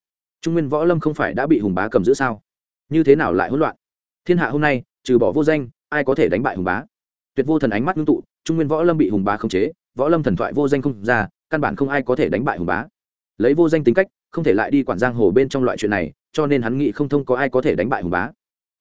Trung nguyên võ lâm không phải đã bị hùng bá cầm giữ sao? Như thế nào lại hỗn loạn? Thiên hạ hôm nay, trừ bỏ vô danh, ai có thể đánh bại hùng bá? Tuyệt vô thần ánh mắt ngưng tụ, trung nguyên võ lâm bị hùng bá khống chế, võ lâm thần thoại vô danh không ra, căn bản không ai có thể đánh bại hùng bá. Lấy vô danh tính cách, không thể lại đi quản giang hồ bên trong loại chuyện này cho nên hắn nghĩ không thông có ai có thể đánh bại hùng bá.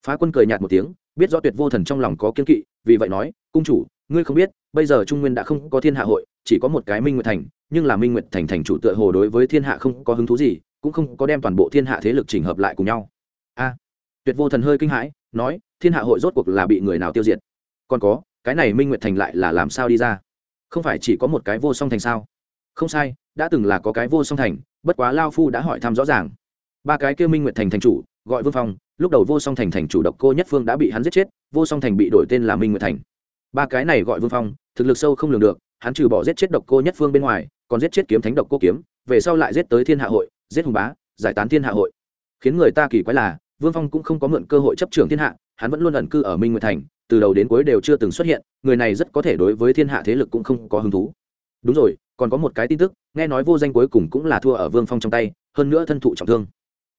Phá quân cười nhạt một tiếng, biết rõ tuyệt vô thần trong lòng có kiên kỵ, vì vậy nói, cung chủ, ngươi không biết, bây giờ trung nguyên đã không có thiên hạ hội, chỉ có một cái minh nguyệt thành, nhưng là minh nguyệt thành thành chủ tựa hồ đối với thiên hạ không có hứng thú gì, cũng không có đem toàn bộ thiên hạ thế lực chỉnh hợp lại cùng nhau. A, tuyệt vô thần hơi kinh hãi, nói, thiên hạ hội rốt cuộc là bị người nào tiêu diệt? Còn có, cái này minh nguyệt thành lại là làm sao đi ra? Không phải chỉ có một cái vô song thành sao? Không sai, đã từng là có cái vô song thành, bất quá lao phu đã hỏi thăm rõ ràng ba cái kêu minh nguyệt thành thành chủ, gọi vương phong, lúc đầu vô song thành thành chủ độc cô nhất phương đã bị hắn giết chết, vô song thành bị đổi tên là minh nguyệt thành. Ba cái này gọi vương phong, thực lực sâu không lường được, hắn trừ bỏ giết chết độc cô nhất phương bên ngoài, còn giết chết kiếm thánh độc cô kiếm, về sau lại giết tới thiên hạ hội, giết hùng bá, giải tán thiên hạ hội. Khiến người ta kỳ quái là, vương phong cũng không có mượn cơ hội chấp trưởng thiên hạ, hắn vẫn luôn ẩn cư ở minh nguyệt thành, từ đầu đến cuối đều chưa từng xuất hiện, người này rất có thể đối với thiên hạ thế lực cũng không có hứng thú. Đúng rồi, còn có một cái tin tức, nghe nói vô danh cuối cùng cũng là thua ở vương phong trong tay, hơn nữa thân thụ trọng thương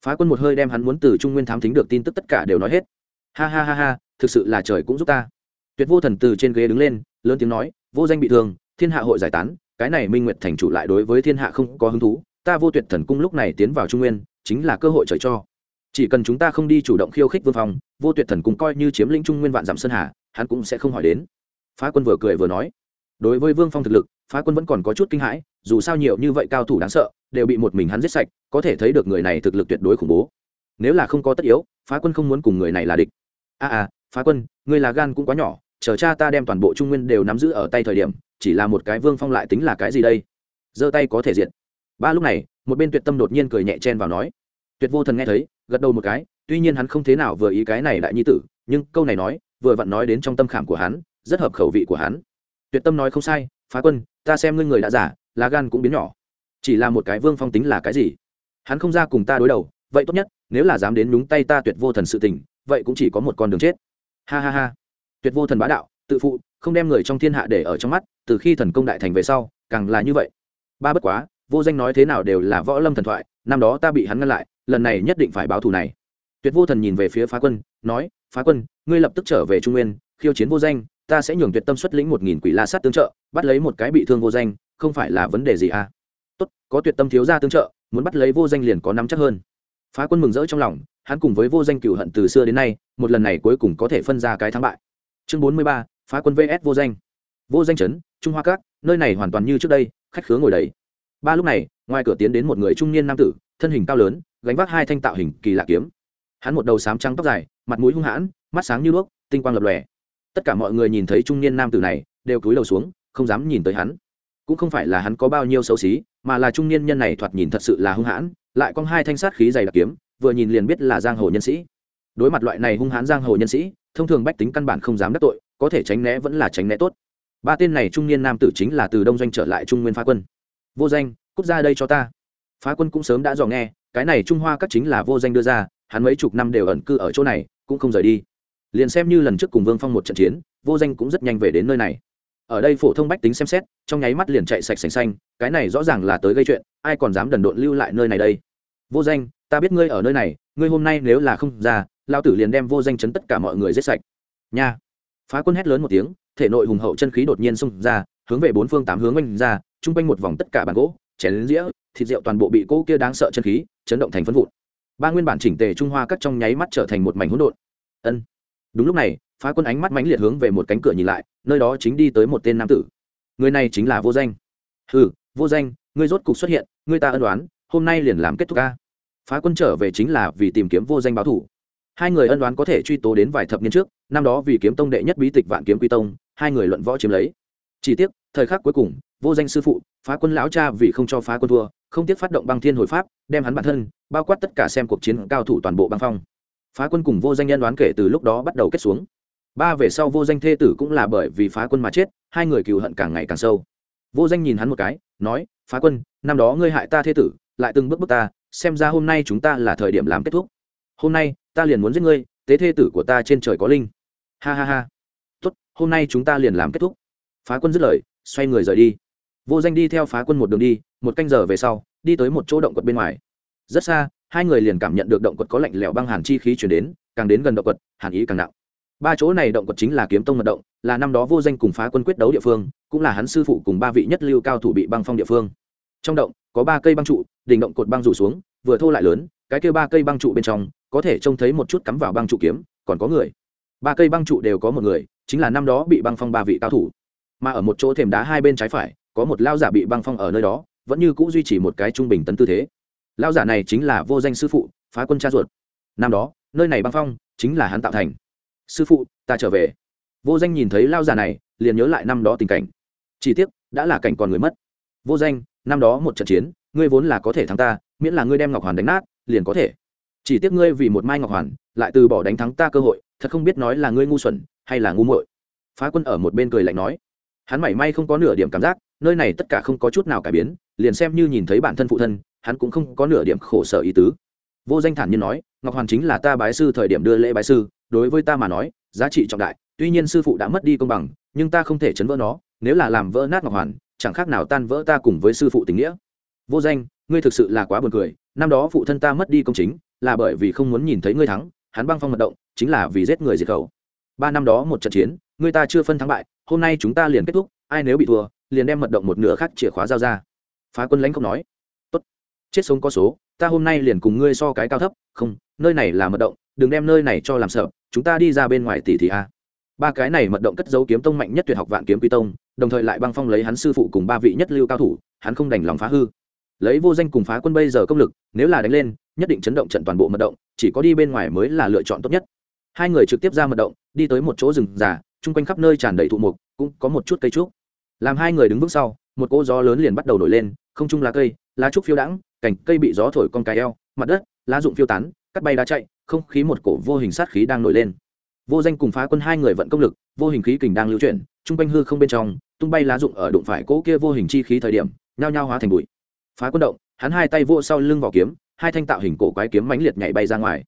phá quân một hơi đem hắn muốn từ trung nguyên thám thính được tin tức tất cả đều nói hết. Ha ha ha ha, thực sự là trời cũng giúp ta. Tuyệt vô thần từ trên ghế đứng lên, lớn tiếng nói, vô danh bị thương, thiên hạ hội giải tán, cái này minh nguyệt thành chủ lại đối với thiên hạ không có hứng thú, ta vô tuyệt thần cung lúc này tiến vào trung nguyên, chính là cơ hội trời cho. Chỉ cần chúng ta không đi chủ động khiêu khích vương phong, vô tuyệt thần cung coi như chiếm lĩnh trung nguyên vạn dặm sơn hà, hắn cũng sẽ không hỏi đến. Phá quân vừa cười vừa nói, đối với vương phong thực lực, phá quân vẫn còn có chút kinh hãi, dù sao nhiều như vậy cao thủ đáng sợ đều bị một mình hắn giết sạch có thể thấy được người này thực lực tuyệt đối khủng bố. Nếu là không có tất yếu phá quân không muốn cùng người này là địch. A à, à phá quân ngươi là gan cũng quá nhỏ chờ cha ta đem toàn bộ trung nguyên đều nắm giữ ở tay thời điểm chỉ là một cái vương phong lại tính là cái gì đây? Giơ tay có thể diệt. Ba lúc này một bên tuyệt tâm đột nhiên cười nhẹ chen vào nói tuyệt vô thần nghe thấy gật đầu một cái tuy nhiên hắn không thế nào vừa ý cái này đại nhi tử nhưng câu này nói vừa vặn nói đến trong tâm khảm của hắn rất hợp khẩu vị của hắn. Tuyệt tâm nói không sai phá quân ta xem ngươi người đã giả lá gan cũng biến nhỏ chỉ là một cái vương phong tính là cái gì? Hắn không ra cùng ta đối đầu, vậy tốt nhất, nếu là dám đến nhúng tay ta tuyệt vô thần sự tình, vậy cũng chỉ có một con đường chết. Ha ha ha. Tuyệt vô thần bá đạo, tự phụ, không đem người trong thiên hạ để ở trong mắt, từ khi thần công đại thành về sau, càng là như vậy. Ba bất quá, vô danh nói thế nào đều là võ lâm thần thoại, năm đó ta bị hắn ngăn lại, lần này nhất định phải báo thù này. Tuyệt vô thần nhìn về phía phá quân, nói, phá quân, ngươi lập tức trở về trung nguyên, khiêu chiến vô danh, ta sẽ nhường tuyệt tâm xuất lĩnh một nghìn quỷ la sát tương trợ, bắt lấy một cái bị thương vô danh, không phải là vấn đề gì à? Có tuyệt tâm thiếu gia tương trợ muốn bắt lấy vô danh liền có nắm chắc hơn. Phá quân mừng rỡ trong lòng hắn cùng với vô danh cựu hận từ xưa đến nay một lần này cuối cùng có thể phân ra cái thắng bại. Chương bốn mươi ba phá quân vs vô danh. Vô danh chấn trung hoa Các, nơi này hoàn toàn như trước đây khách khứa ngồi đầy. Ba lúc này ngoài cửa tiến đến một người trung niên nam tử thân hình cao lớn gánh vác hai thanh tạo hình kỳ lạ kiếm. Hắn một đầu sám trắng tóc dài mặt mũi hung hãn mắt sáng như đuốc tinh quang lập lòe. Tất cả mọi người nhìn thấy trung niên nam tử này đều cúi đầu xuống không dám nhìn tới hắn cũng không phải là hắn có bao nhiêu xấu xí, mà là trung niên nhân này thoạt nhìn thật sự là hung hãn, lại có hai thanh sát khí dày đặc kiếm, vừa nhìn liền biết là giang hồ nhân sĩ. Đối mặt loại này hung hãn giang hồ nhân sĩ, thông thường bách tính căn bản không dám đắc tội, có thể tránh né vẫn là tránh né tốt. Ba tên này trung niên nam tử chính là từ đông doanh trở lại trung nguyên phá quân. Vô danh, cút ra đây cho ta. Phá quân cũng sớm đã dò nghe, cái này trung hoa các chính là vô danh đưa ra, hắn mấy chục năm đều ẩn cư ở chỗ này, cũng không rời đi. Liền xem như lần trước cùng vương phong một trận chiến, vô danh cũng rất nhanh về đến nơi này ở đây phổ thông bách tính xem xét, trong nháy mắt liền chạy sạch sành xanh, cái này rõ ràng là tới gây chuyện, ai còn dám đần độn lưu lại nơi này đây? Vô danh, ta biết ngươi ở nơi này, ngươi hôm nay nếu là không ra lao tử liền đem vô danh chấn tất cả mọi người giết sạch. Nha. Phá quân hét lớn một tiếng, thể nội hùng hậu chân khí đột nhiên xung ra, hướng về bốn phương tám hướng oanh ra, chung quanh một vòng tất cả bàn gỗ, chén lính dĩa, thịt rượu toàn bộ bị cỗ kia đáng sợ chân khí chấn động thành phân vụn. Ba nguyên bản chỉnh tề trung hoa cắt trong nháy mắt trở thành một mảnh hỗn độn. Ân. Đúng lúc này phá quân ánh mắt mãnh liệt hướng về một cánh cửa nhìn lại, nơi đó chính đi tới một tên nam tử. Người này chính là vô danh. Ừ vô danh, ngươi rốt cục xuất hiện, ngươi ta ân đoán hôm nay liền làm kết thúc ca. Phá quân trở về chính là vì tìm kiếm vô danh báo thủ. Hai người ân đoán có thể truy tố đến vài thập niên trước, năm đó vì kiếm tông đệ nhất bí tịch vạn kiếm quy tông, hai người luận võ chiếm lấy. Chỉ tiếc, thời khắc cuối cùng, vô danh sư phụ, phá quân lão cha vì không cho phá quân thua, không tiếc phát động băng thiên hồi pháp, đem hắn bản thân, bao quát tất cả xem cuộc chiến cao thủ toàn bộ băng phong. Phá quân cùng vô danh nhân đoán kể từ lúc đó bắt đầu kết xuống ba về sau vô danh thê tử cũng là bởi vì phá quân mà chết, hai người cựu hận càng ngày càng sâu. Vô danh nhìn hắn một cái, nói, phá quân, năm đó ngươi hại ta thê tử, lại từng bước bước ta, xem ra hôm nay chúng ta là thời điểm làm kết thúc. Hôm nay, ta liền muốn giết ngươi, tế thê tử của ta trên trời có linh. Ha ha ha. Tốt, hôm nay chúng ta liền làm kết thúc. Phá quân dứt lời, xoay người rời đi. Vô danh đi theo phá quân một đường đi, một canh giờ về sau, đi tới một chỗ động quật bên ngoài. Rất xa, hai người liền cảm nhận được động quật có lạnh lẽo băng hàn chi khí chuyển đến, càng đến gần động quật, hàn ý càng nặng ba chỗ này động quật chính là kiếm tông mật động, là năm đó vô danh cùng phá quân quyết đấu địa phương, cũng là hắn sư phụ cùng ba vị nhất lưu cao thủ bị băng phong địa phương. Trong động, có ba cây băng trụ, đỉnh động cột băng rủ xuống, vừa thô lại lớn, cái kêu ba cây băng trụ bên trong, có thể trông thấy một chút cắm vào băng trụ kiếm, còn có người. Ba cây băng trụ đều có một người, chính là năm đó bị băng phong ba vị cao thủ. Mà ở một chỗ thềm đá hai bên trái phải, có một lao giả bị băng phong ở nơi đó, vẫn như c ũ duy trì một cái trung bình tấn tư thế. Lao giả này chính là vô danh sư phụ, phá quân cha ruột. Năm đó, nơi này băng phong chính là hắn tạo thành sư phụ, ta trở về. Vô danh nhìn thấy lao già này, liền nhớ lại năm đó tình cảnh. Chỉ tiếc, đã là cảnh còn người mất. Vô danh, năm đó một trận chiến, ngươi vốn là có thể thắng ta, miễn là ngươi đem ngọc hoàn đánh nát, liền có thể. Chỉ tiếc ngươi vì một mai ngọc hoàn, lại từ bỏ đánh thắng ta cơ hội, thật không biết nói là ngươi ngu xuẩn, hay là ngu muội. Phá quân ở một bên cười lạnh nói. Hắn mảy may không có nửa điểm cảm giác, nơi này tất cả không có chút nào cải biến, liền xem như nhìn thấy bản thân phụ thân, hắn cũng không có nửa điểm khổ sở ý tứ. Vô danh thản nhiên nói, ngọc hoàn chính là ta bái sư thời điểm đưa lễ bái sư đối với ta mà nói, giá trị trọng đại, tuy nhiên sư phụ đã mất đi công bằng, nhưng ta không thể chấn vỡ nó, nếu là làm vỡ nát ngọc hoàn, chẳng khác nào tan vỡ ta cùng với sư phụ tình nghĩa. Vô danh, ngươi thực sự là quá buồn cười, năm đó phụ thân ta mất đi công chính, là bởi vì không muốn nhìn thấy ngươi thắng, hắn băng phong mật động, chính là vì giết người diệt khẩu. Ba năm đó một trận chiến, ngươi ta chưa phân thắng bại, hôm nay chúng ta liền kết thúc, ai nếu bị thua, liền đem mật động một nửa khác chìa khóa giao ra. Phá quân lãnh không nói. Tốt. Chết sống có số, ta hôm nay liền cùng ngươi so cái cao thấp, không, nơi này là mật động, đừng đem nơi này cho làm sợ chúng ta đi ra bên ngoài tỷ thì a. Ba cái này mật động cất dấu kiếm tông mạnh nhất tuyệt học vạn kiếm quy tông, đồng thời lại băng phong lấy hắn sư phụ cùng ba vị nhất lưu cao thủ, hắn không đành lòng phá hư. Lấy vô danh cùng phá quân bây giờ công lực, nếu là đánh lên, nhất định chấn động trận toàn bộ mật động, chỉ có đi bên ngoài mới là lựa chọn tốt nhất. Hai người trực tiếp ra mật động, đi tới một chỗ rừng già, chung quanh khắp nơi tràn đầy thụ mục, cũng có một chút cây trúc. Làm hai người đứng bước sau, một cỗ gió lớn liền bắt đầu nổi lên, không chung lá cây, lá trúc phiêu đãng, cành cây bị gió thổi con cái eo, mặt đất, lá rụng phiêu tán, cắt bay đá chạy không khí một cổ vô hình sát khí đang nổi lên. Vô danh cùng phá quân hai người vận công lực, vô hình khí kình đang lưu chuyển chung quanh hư không bên trong, tung bay lá rụng ở đụng phải cỗ kia vô hình chi khí thời điểm, nhao nhao hóa thành bụi. Phá quân động, hắn hai tay vô sau lưng vỏ kiếm, hai thanh tạo hình cổ quái kiếm mãnh liệt nhảy bay ra ngoài.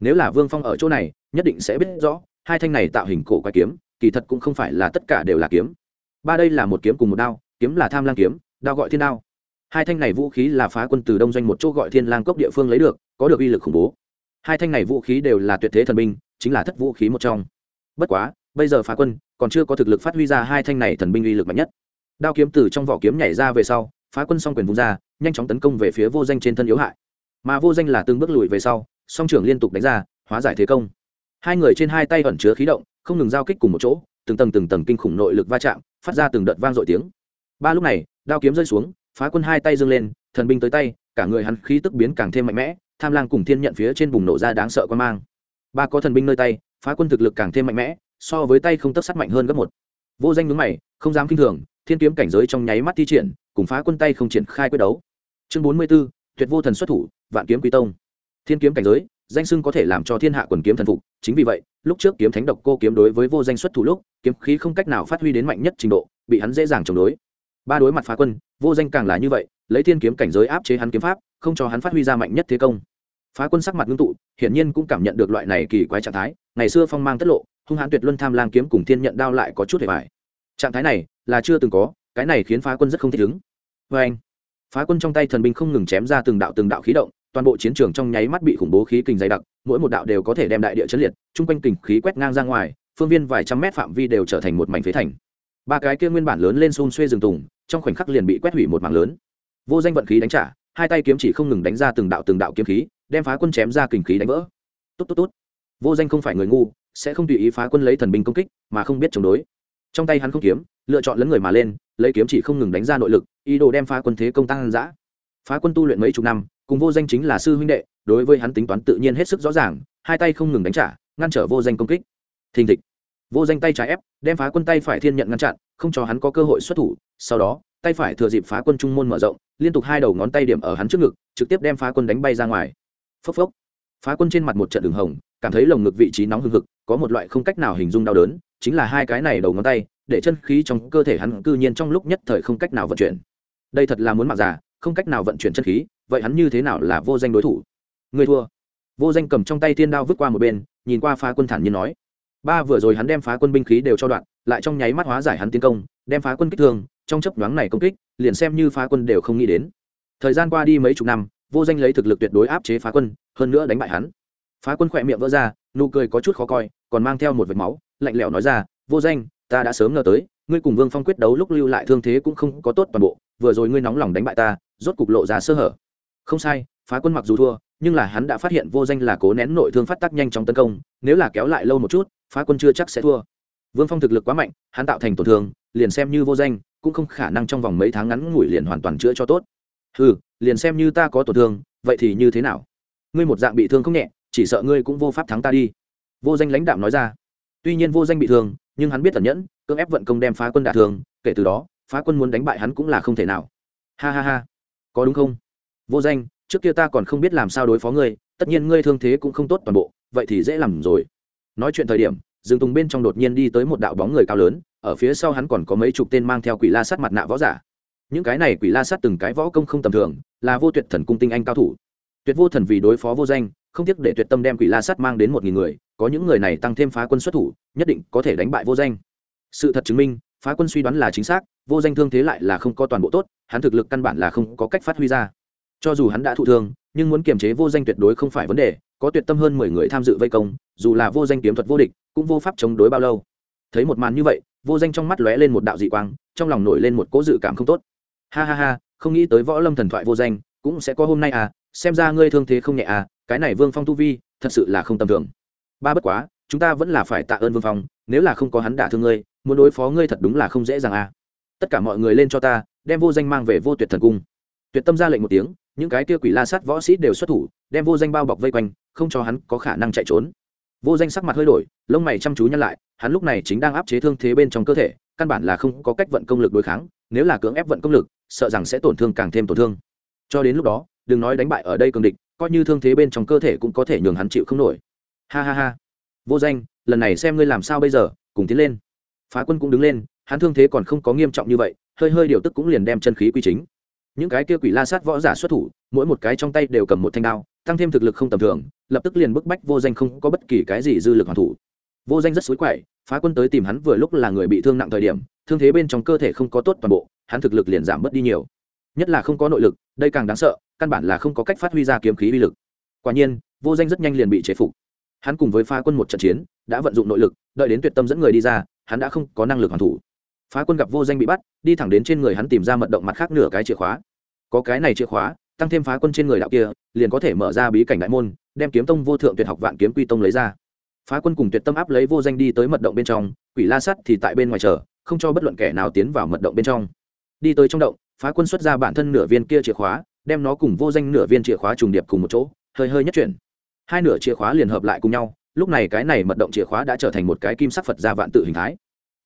Nếu là vương phong ở chỗ này, nhất định sẽ biết rõ, hai thanh này tạo hình cổ quái kiếm, kỳ thật cũng không phải là tất cả đều là kiếm. Ba đây là một kiếm cùng một đao, kiếm là tham lang kiếm, đao gọi thiên đao. Hai thanh này vũ khí là phá quân từ đông doanh một chỗ gọi thiên lang cốc địa phương lấy được, có được uy lực khủng bố hai thanh này vũ khí đều là tuyệt thế thần binh, chính là thất vũ khí một trong. Bất quá, bây giờ phá quân, còn chưa có thực lực phát huy ra hai thanh này thần binh uy lực mạnh nhất. Đao kiếm từ trong vỏ kiếm nhảy ra về sau, phá quân s o n g quyền vung ra, nhanh chóng tấn công về phía vô danh trên thân yếu hại. Mà vô danh là từng bước lùi về sau, song trưởng liên tục đánh ra, hóa giải thế công. Hai người trên hai tay ẩn chứa khí động, không ngừng giao kích cùng một chỗ, từng tầng từng tầng kinh khủng nội lực va chạm, phát ra từng đợt vang dội tiếng. Ba lúc này, đao kiếm rơi xuống, phá quân hai tay dâng lên, thần binh tới tay, cả người hắn khí tức biến càng thêm mạnh mẽ tham lang cùng thiên nhận phía trên bùng nổ ra đáng sợ quan mang. Ba có thần binh nơi tay, phá quân thực lực càng thêm mạnh mẽ, so với tay không tất sắt mạnh hơn gấp một. Vô danh ngứng mày, không dám kinh thường, thiên kiếm cảnh giới trong nháy mắt thi triển, cùng phá quân tay không triển khai quyết đấu. Chương bốn mươi b ố tuyệt vô thần xuất thủ, vạn kiếm quý tông. Thiên kiếm cảnh giới, danh sưng có thể làm cho thiên hạ quần kiếm thần phục, chính vì vậy, lúc trước kiếm thánh độc cô kiếm đối với vô danh xuất thủ lúc, kiếm khí không cách nào phát huy đến mạnh nhất trình độ, bị hắn dễ dàng chống đối. Ba đối mặt phá quân, vô danh càng là như vậy lấy thiên kiếm cảnh giới áp chế hắn kiếm pháp, không cho hắn phát huy ra mạnh nhất thế công. Phá quân sắc mặt ngưng tụ, hiển nhiên cũng cảm nhận được loại này kỳ quái trạng thái, ngày xưa phong mang tất lộ, hung hãn tuyệt luân tham lang kiếm cùng thiên nhận đao lại có chút hề vải trạng thái này là chưa từng có, cái này khiến phá quân rất không thích ứng. Vê anh, phá quân trong tay thần binh không ngừng chém ra từng đạo từng đạo khí động, toàn bộ chiến trường trong nháy mắt bị khủng bố khí kình dày đặc, mỗi một đạo đều có thể đem đại địa chấn liệt, chung quanh kình khí quét ngang ra ngoài, phương viên vài trăm mét phạm vi đều trở thành một mảnh phế thành. Ba cái kia nguyên bản lớn lên xun xuê rừng tùng, trong khoảnh khắc liền bị quét hủy một mảng lớn vô danh vận khí đánh trả, hai tay kiếm chỉ không ngừng đánh ra từng đạo từng đạo kiếm khí, đem phá quân chém ra kình khí đánh vỡ. Tốt tốt tốt. Vô danh không phải người ngu, sẽ không tùy ý phá quân lấy thần binh công kích, mà không biết chống đối. Trong tay hắn không kiếm, lựa chọn lấn người mà lên, lấy kiếm chỉ không ngừng đánh ra nội lực, ý đồ đem phá quân thế công tăng giã phá quân tu luyện mấy chục năm, cùng vô danh chính là sư huynh đệ, đối với hắn tính toán tự nhiên hết sức rõ ràng, hai tay không ngừng đánh trả, ngăn trở vô danh công kích. Thình thịch. Vô danh tay trái ép, đem phá quân tay phải thiên nhận ngăn chặn, không cho hắn có cơ hội xuất thủ, sau đó tay phải thừa dịp phá quân trung môn mở rộng, liên tục hai đầu ngón tay điểm ở hắn trước ngực, trực tiếp đem phá quân đánh bay ra ngoài. Phốc phốc. Phá quân trên mặt một trận đường hồng, cảm thấy lồng ngực vị trí nóng hừng hực, có một loại không cách nào hình dung đau đớn, chính là hai cái này đầu ngón tay, để chân khí trong cơ thể hắn cư nhiên trong lúc nhất thời không cách nào vận chuyển. Đây thật là muốn mạng giả không cách nào vận chuyển chân khí, vậy hắn như thế nào là vô danh đối thủ? Người thua. Vô danh cầm trong tay tiên đao vứt qua một bên, nhìn qua phá quân thản nhiên nói. Ba vừa rồi hắn đem phá quân binh khí đều cho đoạn, lại trong nháy mắt hóa giải hắn tiến công, đem phá quân kích thương trong chấp nhoáng này công kích, liền xem như phá quân đều không nghĩ đến. Thời gian qua đi mấy chục năm, vô danh lấy thực lực tuyệt đối áp chế phá quân, hơn nữa đánh bại hắn. Phá quân khỏe miệng vỡ ra, nụ cười có chút khó coi, còn mang theo một vệt máu, lạnh lẽo nói ra, vô danh, ta đã sớm ngờ tới, ngươi cùng vương phong quyết đấu lúc lưu lại thương thế cũng không có tốt toàn bộ, vừa rồi ngươi nóng lòng đánh bại ta, rốt cục lộ ra sơ hở. Không sai, phá quân mặc dù thua, nhưng là hắn đã phát hiện vô danh là cố nén nội thương phát tác nhanh trong tấn công, nếu là kéo lại lâu một chút, phá quân chưa chắc sẽ thua. Vương phong thực lực quá mạnh, hắn tạo thành tổn thương, liền xem như vô danh cũng không khả năng trong vòng mấy tháng ngắn ngủi liền hoàn toàn chữa cho tốt. Ừ liền xem như ta có tổn thương, vậy thì như thế nào? Ngươi một dạng bị thương không nhẹ, chỉ sợ ngươi cũng vô pháp thắng ta đi. Vô danh lãnh đạm nói ra. Tuy nhiên vô danh bị thương, nhưng hắn biết tẩn nhẫn, cưỡng ép vận công đem phá quân đả thương, kể từ đó, phá quân muốn đánh bại hắn cũng là không thể nào. Ha ha ha. Có đúng không? Vô danh, trước kia ta còn không biết làm sao đối phó ngươi, tất nhiên ngươi thương thế cũng không tốt toàn bộ, vậy thì dễ làm rồi. Nói chuyện thời điểm, dương tùng bên trong đột nhiên đi tới một đạo bóng người cao lớn ở phía sau hắn còn có mấy chục tên mang theo quỷ la sắt mặt nạ võ giả. Những cái này quỷ la sắt từng cái võ công không tầm thường, là vô tuyệt thần cung tinh anh cao thủ. Tuyệt vô thần vì đối phó vô danh, không tiếc để tuyệt tâm đem quỷ la sắt mang đến một nghìn người, có những người này tăng thêm phá quân xuất thủ, nhất định có thể đánh bại vô danh. Sự thật chứng minh, phá quân suy đoán là chính xác, vô danh thương thế lại là không có toàn bộ tốt, hắn thực lực căn bản là không có cách phát huy ra. Cho dù hắn đã thụ thương, nhưng muốn kiềm chế vô danh tuyệt đối không phải vấn đề, có tuyệt tâm hơn mười người tham dự vây công, dù là vô danh kiếm thuật vô địch, cũng vô pháp chống đối bao lâu thấy một màn như vậy, vô danh trong mắt lóe lên một đạo dị quang, trong lòng nổi lên một cỗ dự cảm không tốt. Ha ha ha, không nghĩ tới võ lâm thần thoại vô danh, cũng sẽ có hôm nay à xem ra ngươi thương thế không nhẹ à cái này vương phong tu vi, thật sự là không tầm thường. Ba bất quá, chúng ta vẫn là phải tạ ơn vương phong, nếu là không có hắn đả thương ngươi, muốn đối phó ngươi thật đúng là không dễ dàng à. Tất cả mọi người lên cho ta, đem vô danh mang về vô tuyệt thần cung. Tuyệt tâm ra lệnh một tiếng, những cái kia quỷ la sát võ sĩ đều xuất thủ, đem vô danh bao bọc vây quanh, không cho hắn có khả năng chạy trốn vô danh sắc mặt hơi đổi, lông mày chăm chú nhăn lại, hắn lúc này chính đang áp chế thương thế bên trong cơ thể, căn bản là không có cách vận công lực đối kháng, nếu là cưỡng ép vận công lực, sợ rằng sẽ tổn thương càng thêm tổn thương. Cho đến lúc đó, đừng nói đánh bại ở đây cường địch, coi như thương thế bên trong cơ thể cũng có thể nhường hắn chịu không nổi. Ha ha ha. Vô danh, lần này xem ngươi làm sao bây giờ, cùng tiến lên. Phá quân cũng đứng lên, hắn thương thế còn không có nghiêm trọng như vậy, hơi hơi điều tức cũng liền đem chân khí quy chính. Những cái kia quỷ la sát võ giả xuất thủ, mỗi một cái trong tay đều cầm một thanh đao, tăng thêm thực lực không tầm thường lập tức liền bức bách vô danh không có bất kỳ cái gì dư lực hoàn thủ. Vô danh rất xối quậy, phá quân tới tìm hắn vừa lúc là người bị thương nặng thời điểm, thương thế bên trong cơ thể không có tốt toàn bộ, hắn thực lực liền giảm bớt đi nhiều. Nhất là không có nội lực, đây càng đáng sợ, căn bản là không có cách phát huy ra kiếm khí uy lực. Quả nhiên, vô danh rất nhanh liền bị chế phục. Hắn cùng với phá quân một trận chiến, đã vận dụng nội lực, đợi đến tuyệt tâm dẫn người đi ra, hắn đã không có năng lực hoàn thủ. Phá quân gặp vô danh bị bắt, đi thẳng đến trên người hắn tìm ra mật động mặt khác nửa cái chìa khóa. Có cái này chìa khóa, tăng thêm phá quân trên người đạo kia, liền có thể mở ra bí cảnh đại môn đem kiếm tông vô thượng tuyệt học vạn kiếm quy tông lấy ra. Phá quân cùng tuyệt tâm áp lấy vô danh đi tới mật động bên trong, quỷ la sắt thì tại bên ngoài chờ, không cho bất luận kẻ nào tiến vào mật động bên trong. Đi tới trong động, phá quân xuất ra bản thân nửa viên kia chìa khóa, đem nó cùng vô danh nửa viên chìa khóa trùng điệp cùng một chỗ, hơi hơi nhất chuyển. Hai nửa chìa khóa liền hợp lại cùng nhau, lúc này cái này mật động chìa khóa đã trở thành một cái kim sắc phật ra vạn tự hình thái.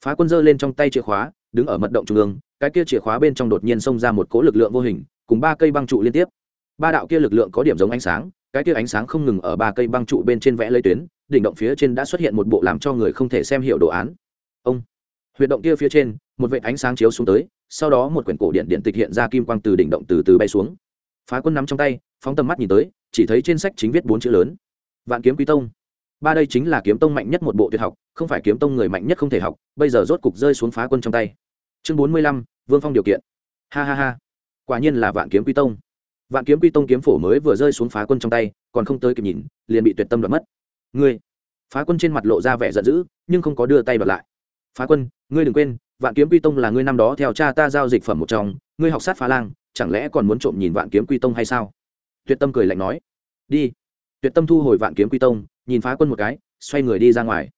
Phá quân giơ lên trong tay chìa khóa, đứng ở mật động trung ương, cái kia chìa khóa bên trong đột nhiên xông ra một cỗ lực lượng vô hình, cùng ba cây băng trụ liên tiếp. Ba đạo kia lực lượng có điểm giống ánh sáng cái tia ánh sáng không ngừng ở ba cây băng trụ bên trên vẽ lấy tuyến, đỉnh động phía trên đã xuất hiện một bộ làm cho người không thể xem hiểu đồ án. Ông, huyệt động kia phía trên, một vệ ánh sáng chiếu xuống tới, sau đó một quyển cổ điện điện tịch hiện ra kim quang từ đỉnh động từ từ bay xuống. Phá quân nắm trong tay, phóng tầm mắt nhìn tới, chỉ thấy trên sách chính viết bốn chữ lớn. Vạn kiếm quý tông. Ba đây chính là kiếm tông mạnh nhất một bộ tuyệt học, không phải kiếm tông người mạnh nhất không thể học, bây giờ rốt cục rơi xuống phá quân trong tay. Chương bốn mươi lăm, vương phong điều kiện. Ha ha ha. Quả nhiên là vạn kiếm quý tông vạn kiếm quy tông kiếm phổ mới vừa rơi xuống phá quân trong tay, còn không tới kịp nhìn, liền bị tuyệt tâm đoạt mất. Ngươi, phá quân trên mặt lộ ra vẻ giận dữ, nhưng không có đưa tay đoạt lại. Phá quân, ngươi đừng quên, vạn kiếm quy tông là ngươi năm đó theo cha ta giao dịch phẩm một trong, ngươi học sát phá lang, chẳng lẽ còn muốn trộm nhìn vạn kiếm quy tông hay sao? Tuyệt tâm cười lạnh nói. Đi. Tuyệt tâm thu hồi vạn kiếm quy tông, nhìn phá quân một cái, xoay người đi ra ngoài.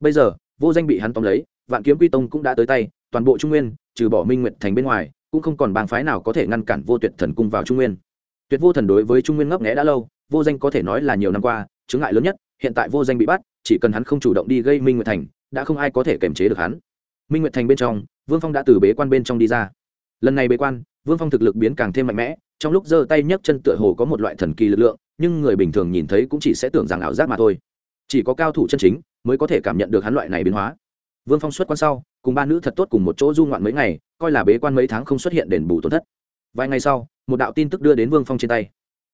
Bây giờ, vô danh bị hắn tóm lấy, vạn kiếm quy tông cũng đã tới tay, toàn bộ trung nguyên, trừ bỏ minh nguyện thành bên ngoài, cũng không còn bang phái nào có thể ngăn cản vô tuyệt thần cung vào trung nguyên tuyệt vô thần đối với trung nguyên ngấp nghẽ đã lâu, vô danh có thể nói là nhiều năm qua chứng ngại lớn nhất, hiện tại vô danh bị bắt, chỉ cần hắn không chủ động đi gây minh nguyệt thành, đã không ai có thể kiềm chế được hắn. Minh nguyệt thành bên trong, vương phong đã từ bế quan bên trong đi ra. Lần này bế quan, vương phong thực lực biến càng thêm mạnh mẽ, trong lúc giơ tay nhấc chân tựa hồ có một loại thần kỳ lực lượng, nhưng người bình thường nhìn thấy cũng chỉ sẽ tưởng rằng ảo giác mà thôi. Chỉ có cao thủ chân chính mới có thể cảm nhận được hắn loại này biến hóa. Vương phong xuất quan sau, cùng ba nữ thật tốt cùng một chỗ du ngoạn mấy ngày, coi là bế quan mấy tháng không xuất hiện đền bù tổn thất vài ngày sau, một đạo tin tức đưa đến vương phong trên tay.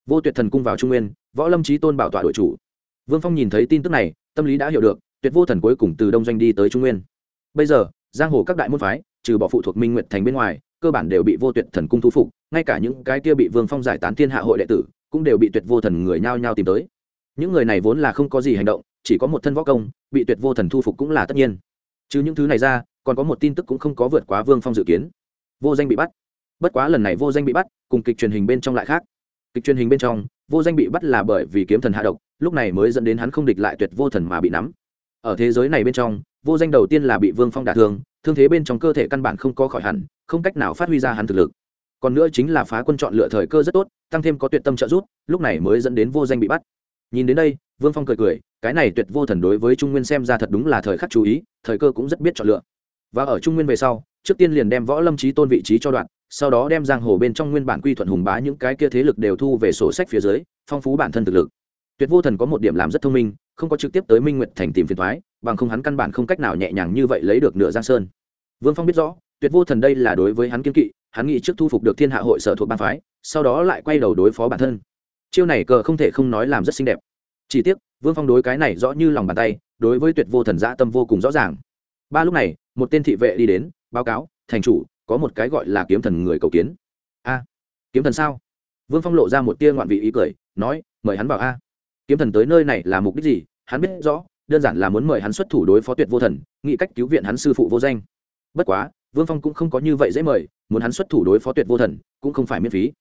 Vô tuyệt thần cung vào trung nguyên, võ lâm trí tôn bảo tọa đội chủ. Vương phong nhìn thấy tin tức này, tâm lý đã hiểu được, tuyệt vô thần cuối cùng từ đông doanh đi tới trung nguyên. Bây giờ, giang hồ các đại môn phái, trừ bỏ phụ thuộc minh nguyệt thành bên ngoài, cơ bản đều bị vô tuyệt thần cung thu phục, ngay cả những cái kia bị vương phong giải tán thiên hạ hội đệ tử, cũng đều bị tuyệt vô thần người nhao nhao tìm tới. Những người này vốn là không có gì hành động, chỉ có một thân võ công, bị tuyệt vô thần thu phục cũng là tất nhiên. Chứ những thứ này ra, còn có một tin tức cũng không có vượt quá vương phong dự kiến. Vô danh bị bắt bất quá lần này vô danh bị bắt, cùng kịch truyền hình bên trong lại khác. Kịch truyền hình bên trong, vô danh bị bắt là bởi vì kiếm thần hạ độc, lúc này mới dẫn đến hắn không địch lại tuyệt vô thần mà bị nắm. Ở thế giới này bên trong, vô danh đầu tiên là bị vương phong đả thương thương thế bên trong cơ thể căn bản không có khỏi hẳn, không cách nào phát huy ra hắn thực lực. Còn nữa chính là phá quân chọn lựa thời cơ rất tốt, tăng thêm có tuyệt tâm trợ giúp, lúc này mới dẫn đến vô danh bị bắt. Nhìn đến đây, vương phong cười cười, cái này tuyệt vô thần đối với trung nguyên xem ra thật đúng là thời khắc chú ý, thời cơ cũng rất biết chọn lựa. Và ở trung nguyên về sau trước tiên liền đem võ lâm trí tôn vị trí cho đoạn, sau đó đem giang hồ bên trong nguyên bản quy thuận hùng bá những cái kia thế lực đều thu về sổ sách phía dưới, phong phú bản thân thực lực. Tuyệt vô thần có một điểm làm rất thông minh, không có trực tiếp tới minh nguyệt thành tìm phiền thoái, bằng không hắn căn bản không cách nào nhẹ nhàng như vậy lấy được nửa giang sơn. Vương phong biết rõ, tuyệt vô thần đây là đối với hắn kiên kỵ, hắn nghĩ trước thu phục được thiên hạ hội sở thuộc ban phái, sau đó lại quay đầu đối phó bản thân. Chiêu này cờ không thể không nói làm rất xinh đẹp. Chỉ tiếc, vương phong đối cái này rõ như lòng bàn tay, đối với tuyệt vô thần dã tâm vô cùng rõ ràng. Ba lúc này, một tên thị vệ đi đến báo cáo, thành chủ, có một cái gọi là kiếm thần người cầu kiến. A, kiếm thần sao? Vương phong lộ ra một tia ngoạn vị ý cười, nói, mời hắn vào a. Kiếm thần tới nơi này là mục đích gì? Hắn biết rõ, đơn giản là muốn mời hắn xuất thủ đối phó tuyệt vô thần, nghĩ cách cứu viện hắn sư phụ vô danh. Bất quá, vương phong cũng không có như vậy dễ mời, muốn hắn xuất thủ đối phó tuyệt vô thần, cũng không phải miễn phí.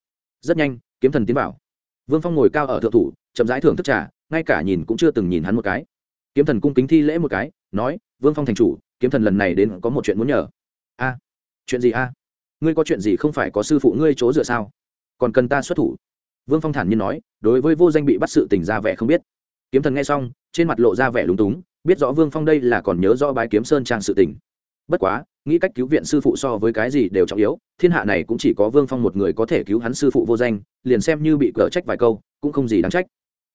Rất nhanh, kiếm thần tiến vào. Vương phong ngồi cao ở thượng thủ, chậm rãi thưởng thức trà, ngay cả nhìn cũng chưa từng nhìn hắn một cái. Kiếm thần cung kính thi lễ một cái, nói, vương phong thành chủ, kiếm thần lần này đến có một chuyện muốn nhờ a. Chuyện gì a? Ngươi có chuyện gì không phải có sư phụ ngươi chỗ dựa sao? Còn cần ta xuất thủ? Vương phong thản nhiên nói, đối với vô danh bị bắt sự tình ra vẻ không biết. Kiếm thần nghe xong, trên mặt lộ ra vẻ lúng túng, biết rõ vương phong đây là còn nhớ rõ bái kiếm sơn trang sự tình. Bất quá, nghĩ cách cứu viện sư phụ so với cái gì đều trọng yếu, thiên hạ này cũng chỉ có vương phong một người có thể cứu hắn sư phụ vô danh, liền xem như bị cở trách vài câu, cũng không gì đáng trách.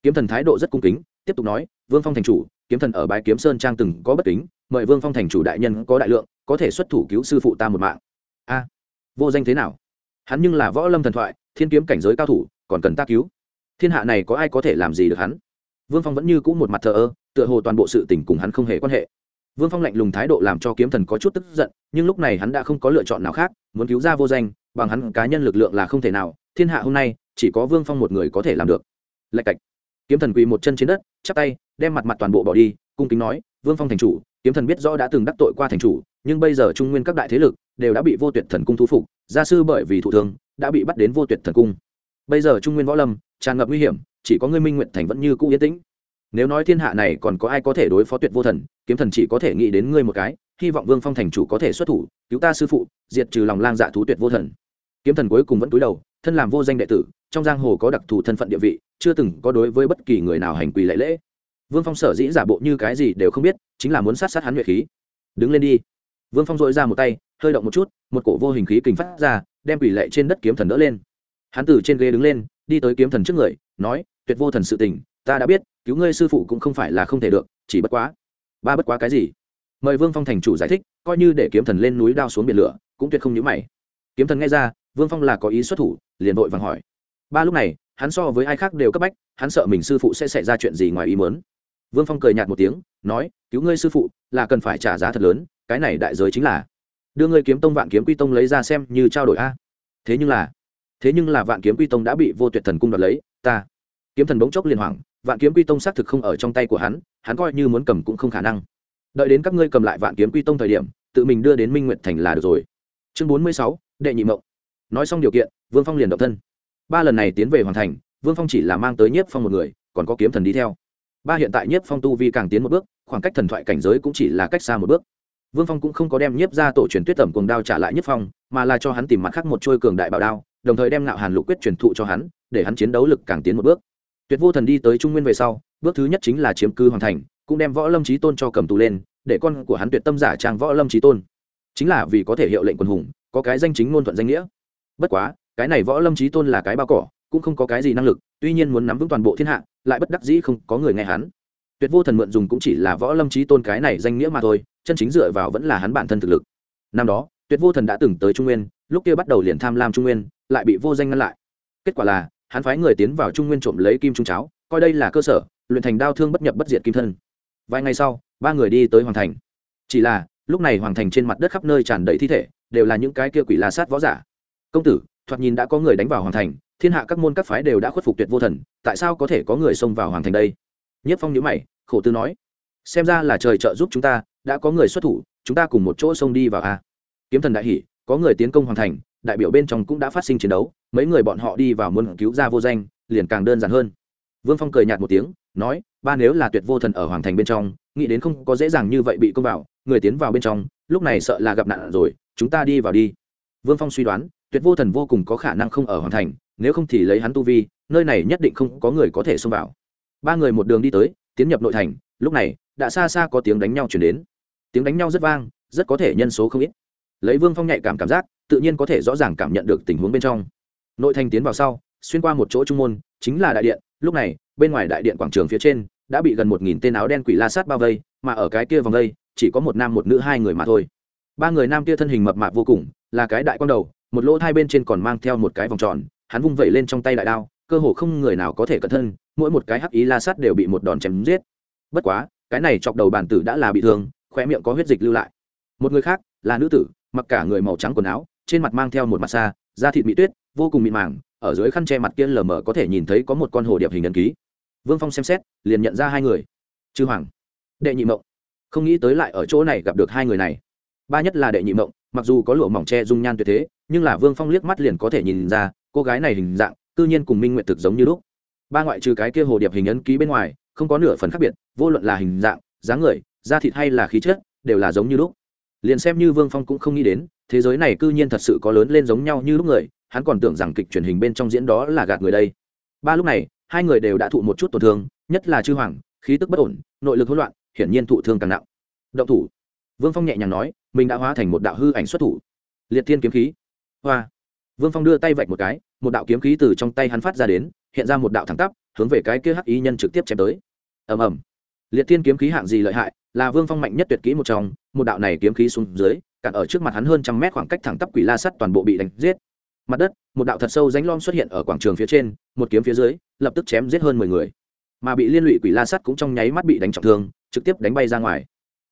Kiếm thần thái độ rất cung kính, tiếp tục nói, vương phong thành chủ, kiếm thần ở bái kiếm sơn trang từng có bất kính mời vương phong thành chủ đại nhân có đại lượng, có thể xuất thủ cứu sư phụ ta một mạng. A, vô danh thế nào? Hắn nhưng là võ lâm thần thoại, thiên kiếm cảnh giới cao thủ, còn cần ta cứu? Thiên hạ này có ai có thể làm gì được hắn? Vương phong vẫn như c ũ một mặt thờ ơ, tựa hồ toàn bộ sự tình cùng hắn không hề quan hệ. Vương phong lạnh lùng thái độ làm cho kiếm thần có chút tức giận, nhưng lúc này hắn đã không có lựa chọn nào khác, muốn cứu ra vô danh, bằng hắn cá nhân lực lượng là không thể nào, thiên hạ hôm nay, chỉ có vương phong một người có thể làm được. Lạch cạch. Kiếm thần quỳ một chân trên đất, chắp tay, đem mặt mặt toàn bộ bỏ đi, cung kính nói, vương phong thành chủ kiếm thần biết rõ đã từng đắc tội qua thành chủ, nhưng bây giờ trung nguyên các đại thế lực đều đã bị vô tuyệt thần cung thu phục, gia sư bởi vì thủ thương, đã bị bắt đến vô tuyệt thần cung. Bây giờ trung nguyên võ lâm tràn ngập nguy hiểm, chỉ có ngươi minh nguyện thành vẫn như cũ yên tĩnh. Nếu nói thiên hạ này còn có ai có thể đối phó tuyệt vô thần, kiếm thần chỉ có thể nghĩ đến ngươi một cái, hy vọng vương phong thành chủ có thể xuất thủ, cứu ta sư phụ, diệt trừ lòng lang dạ thú tuyệt vô thần. Kiếm thần cuối cùng vẫn cúi đầu, thân làm vô danh đệ tử, trong giang hồ có đặc thù thân phận địa vị, chưa từng có đối với bất kỳ người nào hành quỳ lễ lễ vương phong sở dĩ giả bộ như cái gì đều không biết, chính là muốn sát sát hắn nhuệ khí. Đứng lên đi. Vương phong dội ra một tay, hơi động một chút, một cổ vô hình khí kình phát ra, đem quỷ lệ trên đất kiếm thần đỡ lên. Hắn từ trên ghế đứng lên, đi tới kiếm thần trước người, nói, tuyệt vô thần sự tình, ta đã biết, cứu ngươi sư phụ cũng không phải là không thể được, chỉ bất quá. Ba bất quá cái gì? Mời vương phong thành chủ giải thích, coi như để kiếm thần lên núi đao xuống biển lửa, cũng tuyệt không nhữ mày. Kiếm thần nghe ra, vương phong là có ý xuất thủ, liền vội vàng hỏi. Ba lúc này, hắn so với ai khác đều cấp bách, hắn sợ mình sư phụ sẽ xảy ra chuyện gì ngoài ý muốn vương phong cười nhạt một tiếng, nói, cứu ngươi sư phụ, là cần phải trả giá thật lớn, cái này đại giới chính là đưa ngươi kiếm tông vạn kiếm quy tông lấy ra xem như trao đổi a. Thế nhưng là, thế nhưng là vạn kiếm quy tông đã bị vô tuyệt thần cung đoạt lấy, ta, kiếm thần bỗng chốc liền hoảng, vạn kiếm quy tông xác thực không ở trong tay của hắn hắn coi như muốn cầm cũng không khả năng. Đợi đến các ngươi cầm lại vạn kiếm quy tông thời điểm, tự mình đưa đến minh nguyệt thành là được rồi. Chương bốn mươi sáu, đệ nhị mộng. Nói xong điều kiện, vương phong liền động thân. Ba lần này tiến về hoàn thành, vương phong chỉ là mang tới nhiếp phong một người, còn có kiếm thần đi theo ba hiện tại nhiếp phong tu vi càng tiến một bước, khoảng cách thần thoại cảnh giới cũng chỉ là cách xa một bước. Vương phong cũng không có đem nhiếp ra tổ truyền tuyết tẩm cùng đao trả lại nhiếp phong, mà là cho hắn tìm mặt khác một trôi cường đại bảo đao, đồng thời đem ngạo hàn lục quyết truyền thụ cho hắn, để hắn chiến đấu lực càng tiến một bước. Tuyệt vô thần đi tới trung nguyên về sau, bước thứ nhất chính là chiếm cư hoàn thành, cũng đem võ lâm trí tôn cho cầm tù lên, để con của hắn tuyệt tâm giả trang võ lâm trí tôn. Chính là vì có thể hiệu lệnh quân hùng, có cái danh chính ngôn thuận danh nghĩa. Bất quá, cái này võ lâm trí tôn là cái bao cỏ, cũng không có cái gì năng lực, tuy nhiên muốn nắm vững toàn bộ thiên hạ lại bất đắc dĩ không có người nghe hắn. Tuyệt vô thần mượn dùng cũng chỉ là võ lâm trí tôn cái này danh nghĩa mà thôi, chân chính dựa vào vẫn là hắn bản thân thực lực. Năm đó, tuyệt vô thần đã từng tới trung nguyên, lúc kia bắt đầu liền tham lam trung nguyên, lại bị vô danh ngăn lại. Kết quả là, hắn phái người tiến vào trung nguyên trộm lấy kim trung cháo, coi đây là cơ sở, luyện thành đao thương bất nhập bất diệt kim thân. Vài ngày sau, ba người đi tới hoàng thành. Chỉ là, lúc này hoàng thành trên mặt đất khắp nơi tràn đầy thi thể, đều là những cái kia quỷ la sát võ giả. Công tử, thoạt nhìn đã có người đánh vào hoàng thành thiên hạ các môn các phái đều đã khuất phục tuyệt vô thần, tại sao có thể có người xông vào hoàng thành đây? Nhất phong nhữ mày, khổ tư nói, xem ra là trời trợ giúp chúng ta, đã có người xuất thủ, chúng ta cùng một chỗ xông đi vào a kiếm thần đại hỷ có người tiến công hoàng thành, đại biểu bên trong cũng đã phát sinh chiến đấu, mấy người bọn họ đi vào muốn cứu ra vô danh, liền càng đơn giản hơn. Vương phong cười nhạt một tiếng, nói, ba nếu là tuyệt vô thần ở hoàng thành bên trong, nghĩ đến không có dễ dàng như vậy bị công vào, người tiến vào bên trong, lúc này sợ là gặp nạn rồi, chúng ta đi vào đi. Vương phong suy đoán, tuyệt vô thần vô cùng có khả năng không ở hoàng thành nếu không thì lấy hắn tu vi, nơi này nhất định không có người có thể xông vào. Ba người một đường đi tới, tiến nhập nội thành, lúc này, đã xa xa có tiếng đánh nhau chuyển đến. Tiếng đánh nhau rất vang, rất có thể nhân số không ít. Lấy vương phong nhạy cảm cảm giác, tự nhiên có thể rõ ràng cảm nhận được tình huống bên trong. Nội thành tiến vào sau, xuyên qua một chỗ trung môn, chính là đại điện, lúc này, bên ngoài đại điện quảng trường phía trên, đã bị gần một nghìn tên áo đen quỷ la sát bao vây, mà ở cái kia vòng vây chỉ có một nam một nữ hai người mà thôi. Ba người nam kia thân hình mập mạp vô cùng, là cái đại quang đầu, một lỗ hai bên trên còn mang theo một cái vòng tròn hắn vung vẩy lên trong tay đại đao, cơ hồ không người nào có thể cẩn thân, mỗi một cái hắc ý la sát đều bị một đòn chém giết. Bất quá, cái này chọc đầu bản tử đã là bị thương khoe miệng có huyết dịch lưu lại. Một người khác, là nữ tử, mặc cả người màu trắng quần áo, trên mặt mang theo một mặt xa, da thịt mỹ tuyết, vô cùng mịn màng, ở dưới khăn che mặt kia lờ mờ có thể nhìn thấy có một con hồ điệp hình ấn ký. Vương phong xem xét, liền nhận ra hai người. Chư hoàng, đệ nhị mộng. Không nghĩ tới lại ở chỗ này gặp được hai người này. Ba nhất là đệ nhị mộng, mặc dù có lụa mỏng tre dung nhan tuyệt thế, nhưng là vương phong liếc mắt liền có thể nhìn ra cô gái này hình dạng, cư nhiên cùng minh nguyện thực giống như lúc. Ba ngoại trừ cái kia hồ điệp hình ấn ký bên ngoài, không có nửa phần khác biệt, vô luận là hình dạng, dáng người, da thịt hay là khí chất, đều là giống như lúc. Liền xem như vương phong cũng không nghĩ đến, thế giới này cư nhiên thật sự có lớn lên giống nhau như lúc người, hắn còn tưởng rằng kịch truyền hình bên trong diễn đó là gạt người đây. Ba lúc này, hai người đều đã thụ một chút tổn thương, nhất là chư hoàng, khí tức bất ổn, nội lực hỗn loạn, hiển nhiên thụ thương càng nặng. Động thủ. Vương phong nhẹ nhàng nói, mình đã hóa thành một đạo hư ảnh xuất thủ. Liệt thiên kiếm khí. Hoa vương phong đưa tay vạch một cái, một đạo kiếm khí từ trong tay hắn phát ra đến, hiện ra một đạo thẳng tắp, hướng về cái kia hắc ý nhân trực tiếp chém tới. Ầm ầm. Liệt thiên kiếm khí hạng gì lợi hại, là vương phong mạnh nhất tuyệt kỹ một trong, một đạo này kiếm khí xuống dưới, cản ở trước mặt hắn hơn trăm mét khoảng cách thẳng tắp quỷ la sắt toàn bộ bị đánh giết. Mặt đất, một đạo thật sâu ránh lom xuất hiện ở quảng trường phía trên, một kiếm phía dưới, lập tức chém giết hơn mười người. Mà bị liên lụy quỷ la sắt cũng trong nháy mắt bị đánh trọng thương, trực tiếp đánh bay ra ngoài.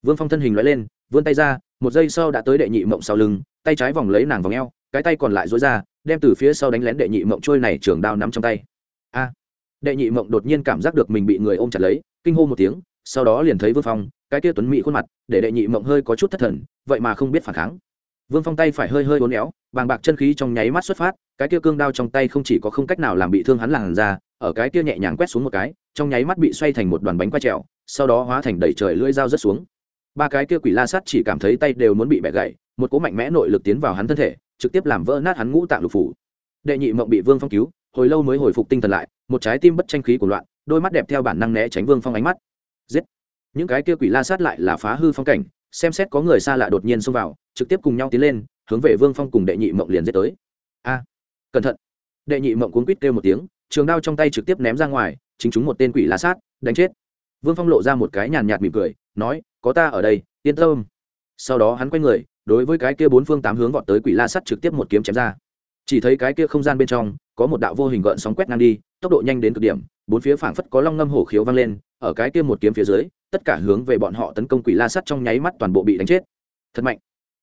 Vương phong thân hình loại lên, vươn tay ra, một giây sau đã tới đệ nhị mộng sau lưng, tay trái vòng lấy nàng vòng eo cái tay còn lại dối ra, đem từ phía sau đánh lén đệ nhị mộng trôi này trường đao nắm trong tay. A. Đệ nhị mộng đột nhiên cảm giác được mình bị người ôm chặt lấy, kinh hô một tiếng, sau đó liền thấy vương phong, cái kia tuấn mỹ khuôn mặt, để đệ nhị mộng hơi có chút thất thần, vậy mà không biết phản kháng. Vương phong tay phải hơi hơi uốn éo, bàng bạc chân khí trong nháy mắt xuất phát, cái kia cương đao trong tay không chỉ có không cách nào làm bị thương hắn làn ra ở cái kia nhẹ nhàng quét xuống một cái, trong nháy mắt bị xoay thành một đoàn bánh quay trèo, sau đó hóa thành đầy trời lưỡi dao rớt xuống. Ba cái kia quỷ la sắt chỉ cảm thấy tay đều muốn bị bẻ gãy một cỗ mạnh mẽ nội lực tiến vào hắn thân thể, trực tiếp làm vỡ nát hắn ngũ tạng lục phủ. Đệ nhị mộng bị vương phong cứu, hồi lâu mới hồi phục tinh thần lại, một trái tim bất tranh khí của loạn, đôi mắt đẹp theo bản năng né tránh vương phong ánh mắt. Giết! Những cái kia quỷ la sát lại là phá hư phong cảnh, xem xét có người xa lạ đột nhiên xông vào, trực tiếp cùng nhau tiến lên, hướng về vương phong cùng đệ nhị mộng liền giết tới. A! Cẩn thận! Đệ nhị mộng cuốn quýt kêu một tiếng, trường đao trong tay trực tiếp ném ra ngoài, chính chúng một tên quỷ la sát, đánh chết. Vương phong lộ ra một cái nhàn nhạt mỉm cười, nói, có ta ở đây, yên tâm. Sau đó hắn quay người đối với cái kia bốn phương tám hướng vọt tới quỷ la sắt trực tiếp một kiếm chém ra. Chỉ thấy cái kia không gian bên trong, có một đạo vô hình gợn sóng quét ngang đi, tốc độ nhanh đến cực điểm, bốn phía phảng phất có long ngâm hổ khiếu vang lên, ở cái kia một kiếm phía dưới, tất cả hướng về bọn họ tấn công quỷ la sắt trong nháy mắt toàn bộ bị đánh chết. Thật mạnh.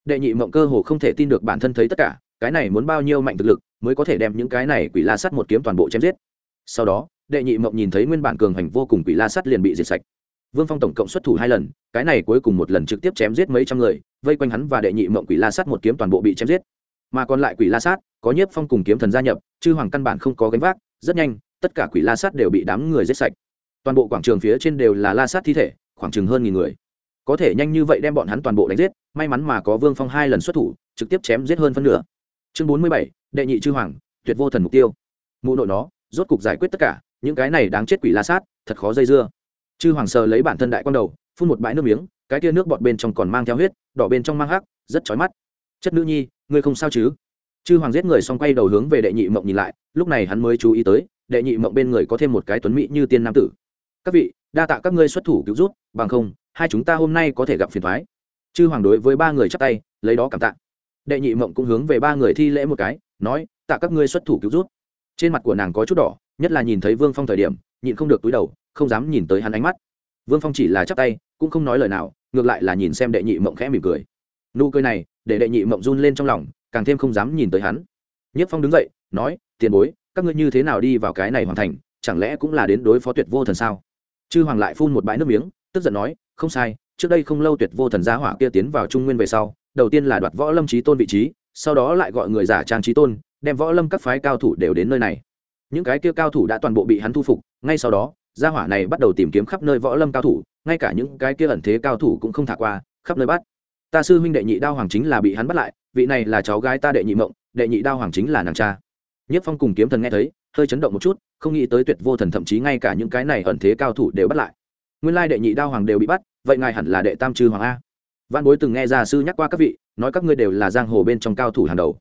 Đệ nhị mộng cơ hồ không thể tin được bản thân thấy tất cả, cái này muốn bao nhiêu mạnh thực lực mới có thể đem những cái này quỷ la sắt một kiếm toàn bộ chém giết. Sau đó, đệ nhị mộng nhìn thấy nguyên bản cường hành vô cùng quỷ la sắt liền bị diệt sạch vương phong tổng cộng xuất thủ hai lần, cái này cuối cùng một lần trực tiếp chém giết mấy trăm người, vây quanh hắn và đệ nhị mộng quỷ la sát một kiếm toàn bộ bị chém giết. Mà còn lại quỷ la sát, có nhiếp phong cùng kiếm thần gia nhập, chư hoàng căn bản không có gánh vác, rất nhanh, tất cả quỷ la sát đều bị đám người giết sạch. Toàn bộ quảng trường phía trên đều là la sát thi thể, khoảng chừng hơn nghìn người. Có thể nhanh như vậy đem bọn hắn toàn bộ đánh giết, may mắn mà có vương phong hai lần xuất thủ, trực tiếp chém giết hơn phân nửa. Chương bốn mươi bảy, đệ nhị chư hoàng, tuyệt vô thần mục tiêu. Mụ nội nó, rốt cục giải quyết tất cả, những cái này đáng chết quỷ la sát, thật khó dây dưa chư hoàng sờ lấy bản thân đại quan đầu, phun một bãi nước miếng, cái tia nước bọt bên trong còn mang theo huyết, đỏ bên trong mang hắc, rất chói mắt. Chất nữ nhi, ngươi không sao chứ? Chư hoàng giết người xong quay đầu hướng về đệ nhị mộng nhìn lại, lúc này hắn mới chú ý tới, đệ nhị mộng bên người có thêm một cái tuấn mỹ như tiên nam tử. Các vị, đa tạ các ngươi xuất thủ cứu rút bằng không, hai chúng ta hôm nay có thể gặp phiền thoái chư hoàng đối với ba người chắp tay, lấy đó cảm tạ. Đệ nhị mộng cũng hướng về ba người thi lễ một cái, nói, tạ các ngươi xuất thủ cứu rút trên mặt của nàng có chút đỏ, nhất là nhìn thấy vương phong thời điểm, nhịn không được túi đầu không dám nhìn tới hắn ánh mắt. Vương phong chỉ là chắp tay, cũng không nói lời nào, ngược lại là nhìn xem đệ nhị mộng khẽ mỉm cười. Nụ cười này, để đệ nhị mộng run lên trong lòng, càng thêm không dám nhìn tới hắn. Nhất phong đứng dậy, nói, tiền bối, các ngươi như thế nào đi vào cái này hoàn thành, chẳng lẽ cũng là đến đối phó tuyệt vô thần sao? Chư hoàng lại phun một bãi nước miếng, tức giận nói, không sai, trước đây không lâu tuyệt vô thần gia hỏa kia tiến vào trung nguyên về sau, đầu tiên là đoạt võ lâm trí tôn vị trí, sau đó lại gọi người giả trang trí tôn, đem võ lâm các phái cao thủ đều đến nơi này. Những cái kia cao thủ đã toàn bộ bị hắn thu phục, ngay sau đó gia hỏa này bắt đầu tìm kiếm khắp nơi võ lâm cao thủ, ngay cả những cái kia ẩn thế cao thủ cũng không thả qua, khắp nơi bắt. Ta sư huynh đệ nhị đao hoàng chính là bị hắn bắt lại, vị này là cháu gái ta đệ nhị mộng, đệ nhị đao hoàng chính là nàng cha. Nhất phong cùng kiếm thần nghe thấy, hơi chấn động một chút, không nghĩ tới tuyệt vô thần thậm chí ngay cả những cái này ẩn thế cao thủ đều bắt lại. Nguyên lai đệ nhị đao hoàng đều bị bắt, vậy ngài hẳn là đệ tam chư hoàng a. Văn bối từng nghe gia sư nhắc qua các vị, nói các ngươi đều là giang hồ bên trong cao thủ hàng đầu.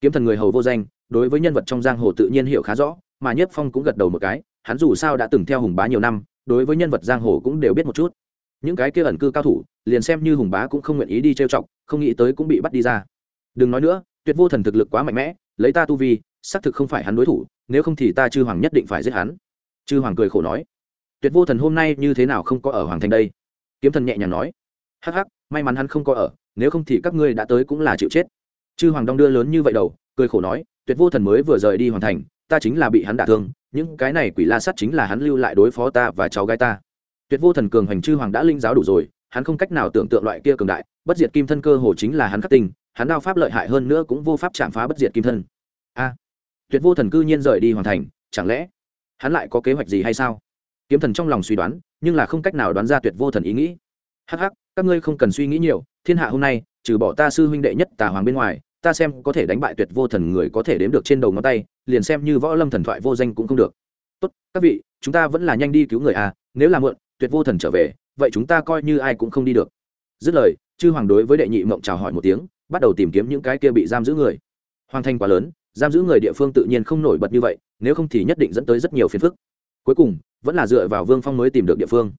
Kiếm thần người hầu vô danh, đối với nhân vật trong giang hồ tự nhiên hiểu khá rõ mà nhất phong cũng gật đầu một cái, hắn dù sao đã từng theo hùng bá nhiều năm, đối với nhân vật giang hồ cũng đều biết một chút. Những cái kia ẩn cư cao thủ, liền xem như hùng bá cũng không nguyện ý đi trêu chọc, không nghĩ tới cũng bị bắt đi ra. Đừng nói nữa, tuyệt vô thần thực lực quá mạnh mẽ, lấy ta tu vi, xác thực không phải hắn đối thủ, nếu không thì ta chư hoàng nhất định phải giết hắn. Chư hoàng cười khổ nói. Tuyệt vô thần hôm nay như thế nào không có ở hoàng thành đây? Kiếm thần nhẹ nhàng nói. Hắc hắc, may mắn hắn không có ở, nếu không thì các ngươi đã tới cũng là chịu chết. Chư hoàng đong đưa lớn như vậy đầu, cười khổ nói. Tuyệt vô thần mới vừa rời đi hoàn thành ta chính là bị hắn đả thương, những cái này quỷ la sắt chính là hắn lưu lại đối phó ta và cháu gái ta. Tuyệt vô thần cường hành chư hoàng đã linh giáo đủ rồi, hắn không cách nào tưởng tượng loại kia cường đại, bất diệt kim thân cơ hồ chính là hắn khắc tinh, hắn đao pháp lợi hại hơn nữa cũng vô pháp chạm phá bất diệt kim thân. A, tuyệt vô thần cư nhiên rời đi hoàn thành, chẳng lẽ hắn lại có kế hoạch gì hay sao? Kiếm thần trong lòng suy đoán, nhưng là không cách nào đoán ra tuyệt vô thần ý nghĩ. Hắc hắc, các ngươi không cần suy nghĩ nhiều, thiên hạ hôm nay, trừ bỏ ta sư huynh đệ nhất tà hoàng bên ngoài ta xem có thể đánh bại tuyệt vô thần người có thể đếm được trên đầu ngón tay, liền xem như võ lâm thần thoại vô danh cũng không được. Tốt, các vị, chúng ta vẫn là nhanh đi cứu người à nếu là mượn tuyệt vô thần trở về, vậy chúng ta coi như ai cũng không đi được. Dứt lời, chư hoàng đối với đệ nhị mộng chào hỏi một tiếng, bắt đầu tìm kiếm những cái kia bị giam giữ người. Hoàng thành quá lớn, giam giữ người địa phương tự nhiên không nổi bật như vậy, nếu không thì nhất định dẫn tới rất nhiều phiền phức. Cuối cùng, vẫn là dựa vào vương phong mới tìm được địa phương.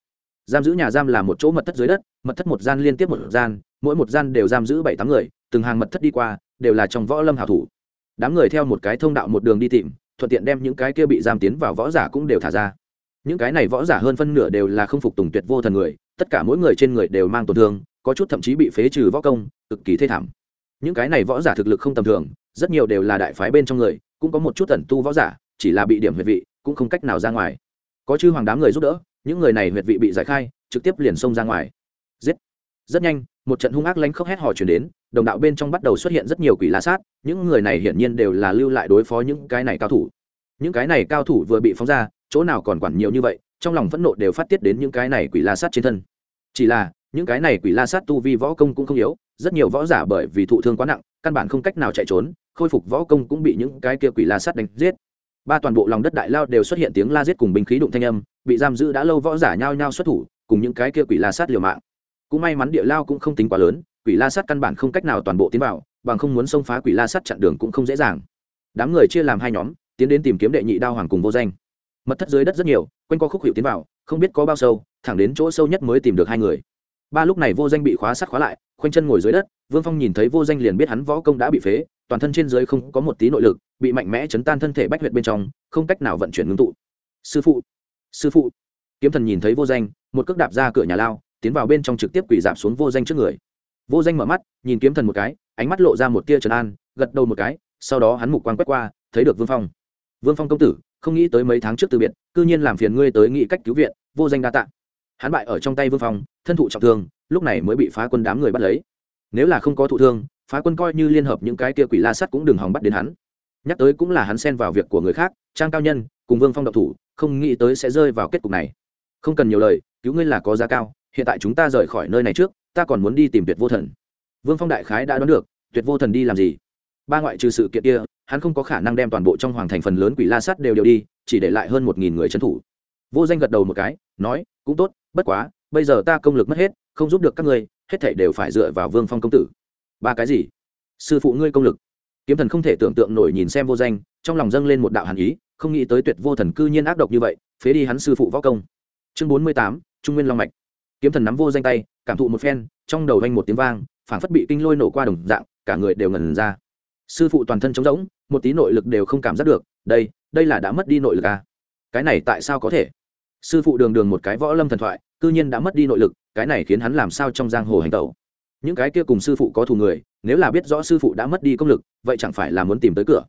Giam giữ nhà giam là một chỗ mật thất dưới đất, mật thất một gian liên tiếp một gian, mỗi một gian đều giam giữ bảy tám người, từng hàng mật thất đi qua đều là trong võ lâm hảo thủ. Đám người theo một cái thông đạo một đường đi tìm, thuận tiện đem những cái kia bị giam tiến vào võ giả cũng đều thả ra. Những cái này võ giả hơn phân nửa đều là không phục tùng tuyệt vô thần người, tất cả mỗi người trên người đều mang tổn thương, có chút thậm chí bị phế trừ võ công, cực kỳ thê thảm. Những cái này võ giả thực lực không tầm thường, rất nhiều đều là đại phái bên trong người, cũng có một chút tẩn tu võ giả, chỉ là bị điểm huyệt vị, cũng không cách nào ra ngoài. Có chư hoàng đám người giúp đỡ, những người này huyệt vị bị giải khai, trực tiếp liền xông ra ngoài. Giết! Rất nhanh, một trận hung ác lánh khóc hét hò chuyển đến, đồng đạo bên trong bắt đầu xuất hiện rất nhiều quỷ la sát, những người này hiển nhiên đều là lưu lại đối phó những cái này cao thủ. Những cái này cao thủ vừa bị phóng ra, chỗ nào còn quản nhiều như vậy, trong lòng phẫn nộ đều phát tiết đến những cái này quỷ la sát trên thân. Chỉ là, những cái này quỷ la sát tu vi võ công cũng không yếu, rất nhiều võ giả bởi vì thụ thương quá nặng, căn bản không cách nào chạy trốn, khôi phục võ công cũng bị những cái kia quỷ la sát đánh giết. Ba toàn bộ lòng đất đại lao đều xuất hiện tiếng la giết cùng binh khí đụng thanh âm, bị giam giữ đã lâu võ giả nhao nhao xuất thủ, cùng những cái kia quỷ la sát liều mạng cũng may mắn địa lao cũng không tính quá lớn, quỷ la sắt căn bản không cách nào toàn bộ tiến vào, bằng không muốn xông phá quỷ la sắt chặn đường cũng không dễ dàng. Đám người chia làm hai nhóm, tiến đến tìm kiếm đệ nhị đao hoàng cùng vô danh. Mật thất dưới đất rất nhiều, quanh co khúc hiệu tiến vào, không biết có bao sâu, thẳng đến chỗ sâu nhất mới tìm được hai người. Ba lúc này vô danh bị khóa sắt khóa lại, khoanh chân ngồi dưới đất, vương phong nhìn thấy vô danh liền biết hắn võ công đã bị phế, toàn thân trên dưới không có một tí nội lực, bị mạnh mẽ chấn tan thân thể bách huyệt bên trong, không cách nào vận chuyển ngưng tụ. Sư phụ! Sư phụ! Kiếm thần nhìn thấy vô danh, một cước đạp ra cửa nhà lao tiến vào bên trong trực tiếp quỷ dạp xuống vô danh trước người. Vô danh mở mắt, nhìn kiếm thần một cái, ánh mắt lộ ra một tia trấn an, gật đầu một cái, sau đó hắn mục quan quét qua, thấy được vương phong. Vương phong công tử, không nghĩ tới mấy tháng trước từ biệt, cư nhiên làm phiền ngươi tới nghĩ cách cứu viện, vô danh đa tạ. Hắn bại ở trong tay vương phong, thân thụ trọng thương, lúc này mới bị phá quân đám người bắt lấy. Nếu là không có thụ thương, phá quân coi như liên hợp những cái kia quỷ la sắt cũng đừng hòng bắt đến hắn. Nhắc tới cũng là hắn xen vào việc của người khác, trang cao nhân, cùng vương phong độc thủ, không nghĩ tới sẽ rơi vào kết cục này. Không cần nhiều lời, cứu ngươi là có giá cao hiện tại chúng ta rời khỏi nơi này trước, ta còn muốn đi tìm tuyệt vô thần. Vương phong đại khái đã đoán được, tuyệt vô thần đi làm gì? Ba ngoại trừ sự kiện kia, hắn không có khả năng đem toàn bộ trong hoàng thành phần lớn quỷ la sắt đều đều đi, chỉ để lại hơn một nghìn người trấn thủ. Vô danh gật đầu một cái, nói, cũng tốt, bất quá, bây giờ ta công lực mất hết, không giúp được các ngươi, hết thảy đều phải dựa vào vương phong công tử. Ba cái gì? Sư phụ ngươi công lực. Kiếm thần không thể tưởng tượng nổi nhìn xem vô danh, trong lòng dâng lên một đạo hàn ý, không nghĩ tới tuyệt vô thần cư nhiên ác độc như vậy, phế đi hắn sư phụ võ công. Chương bốn mươi tám, trung nguyên long mạch kiếm thần nắm vô danh tay, cảm thụ một phen, trong đầu vanh một tiếng vang, phảng phất bị kinh lôi nổ qua đồng dạng, cả người đều ngần ra. Sư phụ toàn thân trống rỗng, một tí nội lực đều không cảm giác được, đây đây là đã mất đi nội lực à? Cái này tại sao có thể? Sư phụ đường đường một cái võ lâm thần thoại, cư nhiên đã mất đi nội lực, cái này khiến hắn làm sao trong giang hồ hành tẩu? Những cái kia cùng sư phụ có thù người, nếu là biết rõ sư phụ đã mất đi công lực, vậy chẳng phải là muốn tìm tới cửa?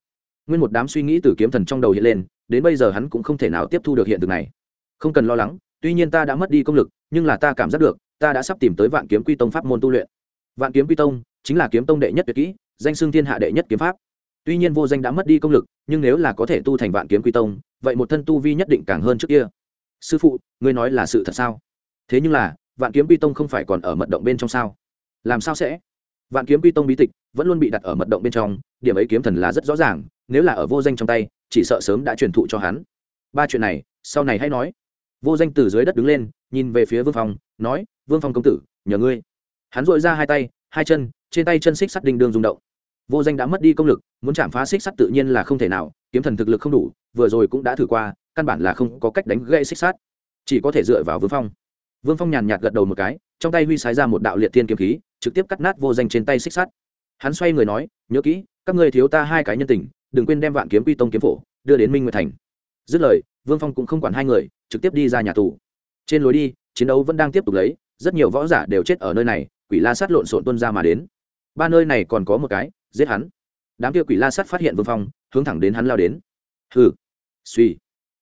Nguyên một đám suy nghĩ từ kiếm thần trong đầu hiện lên, đến bây giờ hắn cũng không thể nào tiếp thu được hiện thực này. Không cần lo lắng tuy nhiên ta đã mất đi công lực, nhưng là ta cảm giác được, ta đã sắp tìm tới vạn kiếm quy tông pháp môn tu luyện. Vạn kiếm quy tông chính là kiếm tông đệ nhất tuyệt kỹ, danh xưng thiên hạ đệ nhất kiếm pháp. Tuy nhiên vô danh đã mất đi công lực, nhưng nếu là có thể tu thành vạn kiếm quy tông, vậy một thân tu vi nhất định càng hơn trước kia. Sư phụ, ngươi nói là sự thật sao? Thế nhưng là, vạn kiếm quy tông không phải còn ở mật động bên trong sao? Làm sao sẽ? Vạn kiếm quy tông bí tịch vẫn luôn bị đặt ở mật động bên trong, điểm ấy kiếm thần là rất rõ ràng, nếu là ở vô danh trong tay, chỉ sợ sớm đã truyền thụ cho hắn. Ba chuyện này, sau này hãy nói vô danh từ dưới đất đứng lên, nhìn về phía vương phong, nói, vương phong công tử, nhờ ngươi. Hắn dội ra hai tay, hai chân, trên tay chân xích sắt đinh đương rung động. Vô danh đã mất đi công lực, muốn chạm phá xích sắt tự nhiên là không thể nào, kiếm thần thực lực không đủ, vừa rồi cũng đã thử qua, căn bản là không có cách đánh gây xích sắt. Chỉ có thể dựa vào vương phong. Vương phong nhàn nhạt gật đầu một cái, trong tay huy sái ra một đạo liệt thiên kiếm khí, trực tiếp cắt nát vô danh trên tay xích sắt. Hắn xoay người nói, nhớ kỹ, các ngươi thiếu ta hai cái nhân tình, đừng quên đem vạn kiếm quy tông kiếm phổ đưa đến minh nguyệt thành. Dứt lời, vương phong cũng không quản hai người trực tiếp đi ra nhà tù. Trên lối đi, chiến đấu vẫn đang tiếp tục lấy, rất nhiều võ giả đều chết ở nơi này, quỷ la sát lộn xộn tuân ra mà đến. Ba nơi này còn có một cái, giết hắn. Đám kia quỷ la sát phát hiện vương phong, hướng thẳng đến hắn lao đến. Hừ. Suy.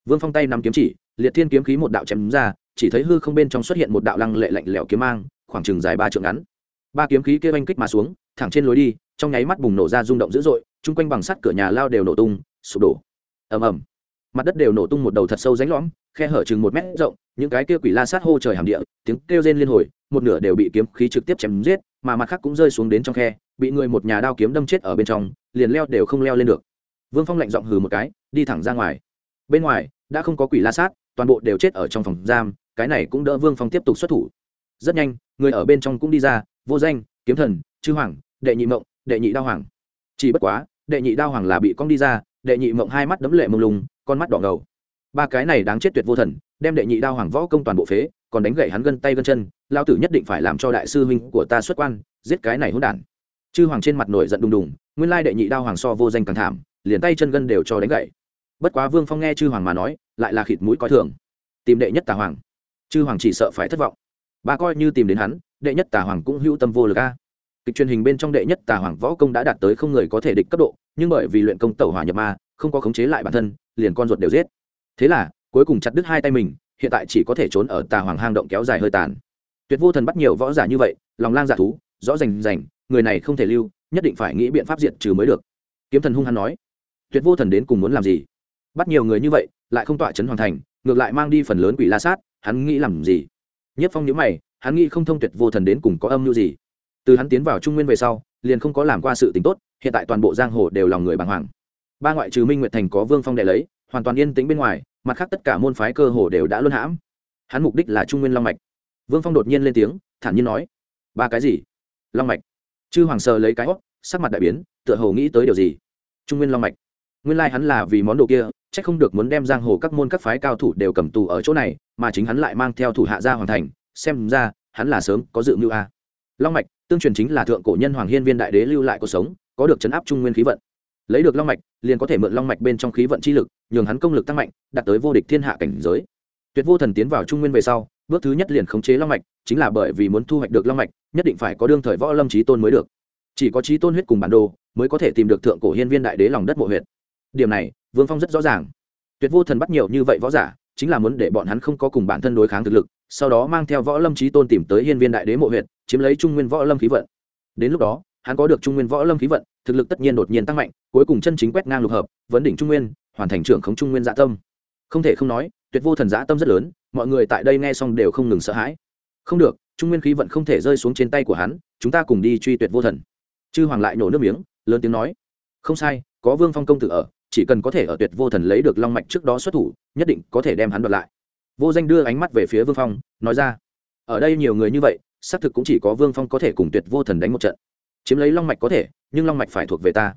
Vương phong tay nắm kiếm chỉ, liệt thiên kiếm khí một đạo chém ra, chỉ thấy hư không bên trong xuất hiện một đạo lăng lệ lạnh lẽo kiếm mang, khoảng chừng dài ba trượng ngắn. Ba kiếm khí kia oanh kích mà xuống, thẳng trên lối đi, trong nháy mắt bùng nổ ra rung động dữ dội, chung quanh bằng sắt cửa nhà lao đều nổ tung, sụp đổ. Ầm ầm. Mặt đất đều nổ tung một đầu thật sâu ránh lõm khe hở chừng một mét rộng, những cái kia quỷ la sát hô trời hàm địa, tiếng kêu rên liên hồi, một nửa đều bị kiếm khí trực tiếp chém giết, mà mặt khác cũng rơi xuống đến trong khe, bị người một nhà đao kiếm đâm chết ở bên trong, liền leo đều không leo lên được. Vương phong lạnh giọng hừ một cái, đi thẳng ra ngoài. Bên ngoài, đã không có quỷ la sát, toàn bộ đều chết ở trong phòng giam, cái này cũng đỡ vương phong tiếp tục xuất thủ. Rất nhanh, người ở bên trong cũng đi ra, vô danh, kiếm thần, chư hoàng, đệ nhị mộng, đệ nhị đao hoàng. Chỉ bất quá, đệ nhị đao hoàng là bị cong đi ra, đệ nhị mộng hai mắt đấm lệ mông lùng con mắt đỏ ngầu ba cái này đáng chết tuyệt vô thần, đem đệ nhị đao hoàng võ công toàn bộ phế, còn đánh gậy hắn gân tay gân chân lao tử nhất định phải làm cho đại sư huynh của ta xuất quan, giết cái này hỗn đản. Chư hoàng trên mặt nổi giận đùng đùng, nguyên lai đệ nhị đao hoàng so vô danh càng thảm, liền tay chân gân đều cho đánh gậy. Bất quá vương phong nghe chư hoàng mà nói, lại là khịt mũi coi thường. Tìm đệ nhất tà hoàng. Chư hoàng chỉ sợ phải thất vọng. Ba coi như tìm đến hắn, đệ nhất tà hoàng cũng hữu tâm vô lực a. Kịch truyền hình bên trong đệ nhất tà hoàng võ công đã đạt tới không người có thể địch cấp độ, nhưng bởi vì luyện công tẩu hỏa nhập ma, không có khống chế lại bản thân, liền con ruột đều giết thế là, cuối cùng chặt đứt hai tay mình, hiện tại chỉ có thể trốn ở tà hoàng hang động kéo dài hơi tàn. Tuyệt vô thần bắt nhiều võ giả như vậy, lòng lang dạ thú, rõ rành rành, người này không thể lưu, nhất định phải nghĩ biện pháp diệt trừ mới được. Kiếm thần hung hăng nói, tuyệt vô thần đến cùng muốn làm gì? Bắt nhiều người như vậy, lại không tọa chấn hoàn thành, ngược lại mang đi phần lớn quỷ la sát, hắn nghĩ làm gì? Nhất phong nhữ mày, hắn nghĩ không thông tuyệt vô thần đến cùng có âm mưu gì. Từ hắn tiến vào trung nguyên về sau, liền không có làm qua sự tính tốt, hiện tại toàn bộ giang hồ đều lòng người bàng hoàng. Ba ngoại trừ minh nguyệt thành có vương phong đệ lấy hoàn toàn yên tĩnh bên ngoài, mặt khác tất cả môn phái cơ hồ đều đã luân hãm. Hắn mục đích là trung nguyên long mạch. Vương phong đột nhiên lên tiếng, thản nhiên nói, ba cái gì? Long mạch. Chư hoàng sờ lấy cái hót sắc mặt đại biến, tựa hồ nghĩ tới điều gì? Trung nguyên long mạch. Nguyên lai、like、hắn là vì món đồ kia c h ắ c không được muốn đem giang hồ các môn các phái cao thủ đều cầm tù ở chỗ này, mà chính hắn lại mang theo thủ hạ ra hoàn thành, xem ra, hắn là sớm có dự mưu a. Long mạch, tương truyền chính là thượng cổ nhân hoàng hiên viên đại đế lưu lại cuộc sống, có được chấn áp trung nguyên khí vận lấy được long mạch, liền có thể mượn long mạch bên trong khí vận chi lực, nhường hắn công lực tăng mạnh, đạt tới vô địch thiên hạ cảnh giới. Tuyệt vô thần tiến vào trung nguyên về sau, bước thứ nhất liền khống chế long mạch, chính là bởi vì muốn thu hoạch được long mạch, nhất định phải có đương thời võ lâm trí tôn mới được. Chỉ có trí tôn huyết cùng bản đồ, mới có thể tìm được thượng cổ hiên viên đại đế lòng đất mộ huyệt. Điểm này, vương phong rất rõ ràng. Tuyệt vô thần bắt nhiều như vậy võ giả, chính là muốn để bọn hắn không có cùng bản thân đối kháng thực lực, sau đó mang theo võ lâm trí tôn tìm tới hiên viên đại đế mộ huyện chiếm lấy trung nguyên võ lâm khí vận. Đến lúc đó, hắn có được trung nguyên võ lâm khí vận thực lực tất nhiên đột nhiên tăng mạnh, cuối cùng chân chính quét ngang lục hợp, vấn đỉnh trung nguyên, hoàn thành trưởng khống trung nguyên dạ tâm. Không thể không nói, tuyệt vô thần dạ tâm rất lớn, mọi người tại đây nghe xong đều không ngừng sợ hãi. Không được, trung nguyên khí vận không thể rơi xuống trên tay của hắn, chúng ta cùng đi truy tuyệt vô thần. Chư hoàng lại nổ nước miếng, lớn tiếng nói. Không sai, có vương phong công tử ở, chỉ cần có thể ở tuyệt vô thần lấy được long mạch trước đó xuất thủ, nhất định có thể đem hắn đoạt lại. Vô danh đưa ánh mắt về phía vương phong, nói ra. Ở đây nhiều người như vậy, xác thực cũng chỉ có vương phong có thể cùng tuyệt vô thần đánh một trận chiếm lấy long mạch có thể, nhưng long mạch phải thuộc về ta.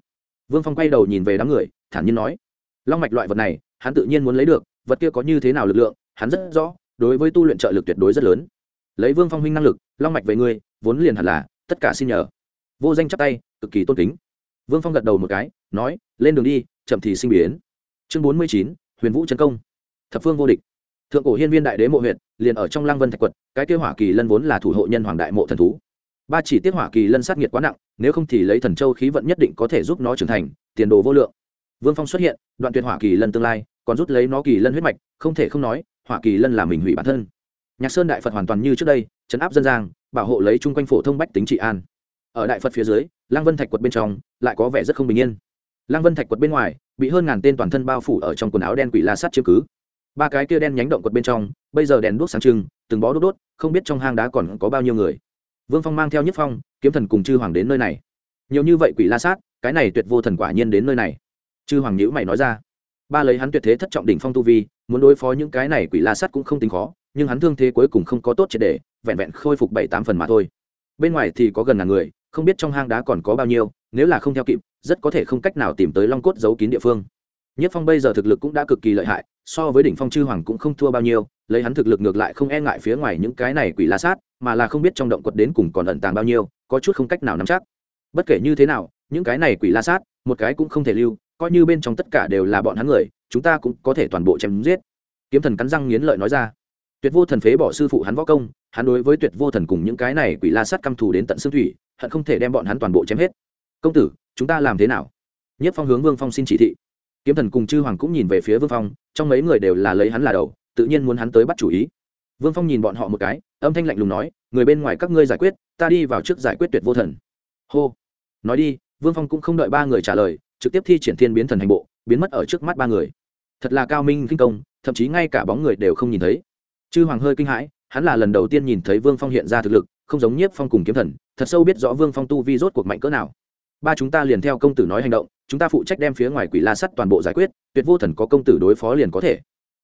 Vương phong quay đầu nhìn về đám người, thản nhiên nói, long mạch loại vật này, hắn tự nhiên muốn lấy được, vật kia có như thế nào lực lượng, hắn rất rõ, đối với tu luyện trợ lực tuyệt đối rất lớn. Lấy vương phong huynh năng lực, long mạch về ngươi, vốn liền hẳn là, tất cả xin nhờ. Vô danh chắp tay, cực kỳ tôn kính. Vương phong gật đầu một cái, nói, lên đường đi, chậm thì sinh biến. Chương bốn mươi chín, huyền vũ trấn công. Thập phương vô địch. Thượng cổ hiên viên đại đế mộ huyện liền ở trong lăng vân thạch quật, cái kêu hỏa kỳ lân vốn là thủ hộ nhân hoàng đại mộ thần thú ba chỉ tiết hỏa kỳ lân sát nghiệt quá nặng, nếu không thì lấy thần châu khí vận nhất định có thể giúp nó trưởng thành, tiền đồ vô lượng. Vương phong xuất hiện, đoạn tuyệt hỏa kỳ lân tương lai, còn rút lấy nó kỳ lân huyết mạch, không thể không nói, hỏa kỳ lân là mình hủy bản thân. Nhạc sơn đại phật hoàn toàn như trước đây chấn áp dân giang bảo hộ lấy chung quanh phổ thông bách tính trị an. Ở đại phật phía dưới Lang vân thạch quật bên trong, lại có vẻ rất không bình yên. Lang vân thạch quật bên ngoài, bị hơn ngàn tên toàn thân bao phủ ở trong quần áo đen quỷ la sắt chiếm cứ. Ba cái kia đen nhánh động quật bên trong, bây giờ đèn đuốc sáng trưng, từng bó đốt đốt, không biết trong hang đá còn có bao nhiêu người vương phong mang theo nhất phong, kiếm thần cùng chư hoàng đến nơi này. Nhiều như vậy quỷ la sát, cái này tuyệt vô thần quả nhiên đến nơi này. Chư hoàng nhữ mày nói ra. Ba lấy hắn tuyệt thế thất trọng đỉnh phong tu vi, muốn đối phó những cái này quỷ la sát cũng không tính khó, nhưng hắn thương thế cuối cùng không có tốt triệt để, vẹn vẹn khôi phục bảy tám phần mà thôi. Bên ngoài thì có gần ngàn người, không biết trong hang đá còn có bao nhiêu, nếu là không theo kịp, rất có thể không cách nào tìm tới long cốt giấu kín địa phương. Nhất phong bây giờ thực lực cũng đã cực kỳ lợi hại, so với đỉnh phong chư hoàng cũng không thua bao nhiêu, lấy hắn thực lực ngược lại không e ngại phía ngoài những cái này quỷ la sát mà là không biết trong động quật đến cùng còn ẩn tàng bao nhiêu, có chút không cách nào nắm chắc. Bất kể như thế nào, những cái này quỷ la sát, một cái cũng không thể lưu, coi như bên trong tất cả đều là bọn hắn người, chúng ta cũng có thể toàn bộ chém giết. Kiếm thần cắn răng nghiến lợi nói ra. Tuyệt vô thần phế bỏ sư phụ hắn võ công, hắn đối với tuyệt vô thần cùng những cái này quỷ la sát căm thù đến tận xương thủy, hận không thể đem bọn hắn toàn bộ chém hết. Công tử, chúng ta làm thế nào? Nhất phong hướng vương phong xin chỉ thị. Kiếm thần cùng chư hoàng cũng nhìn về phía vương phong, trong mấy người đều là lấy hắn là đầu, tự nhiên muốn hắn tới bắt chủ ý vương phong nhìn bọn họ một cái, âm thanh lạnh lùng nói, người bên ngoài các ngươi giải quyết, ta đi vào trước giải quyết tuyệt vô thần. Hô. Nói đi, vương phong cũng không đợi ba người trả lời, trực tiếp thi triển thiên biến thần hành bộ, biến mất ở trước mắt ba người. Thật là cao minh kinh công, thậm chí ngay cả bóng người đều không nhìn thấy. Chư hoàng hơi kinh hãi, hắn là lần đầu tiên nhìn thấy vương phong hiện ra thực lực, không giống nhiếp phong cùng kiếm thần, thật sâu biết rõ vương phong tu vi rốt cuộc mạnh cỡ nào. Ba chúng ta liền theo công tử nói hành động, chúng ta phụ trách đem phía ngoài quỷ la sắt toàn bộ giải quyết, tuyệt vô thần có công tử đối phó liền có thể.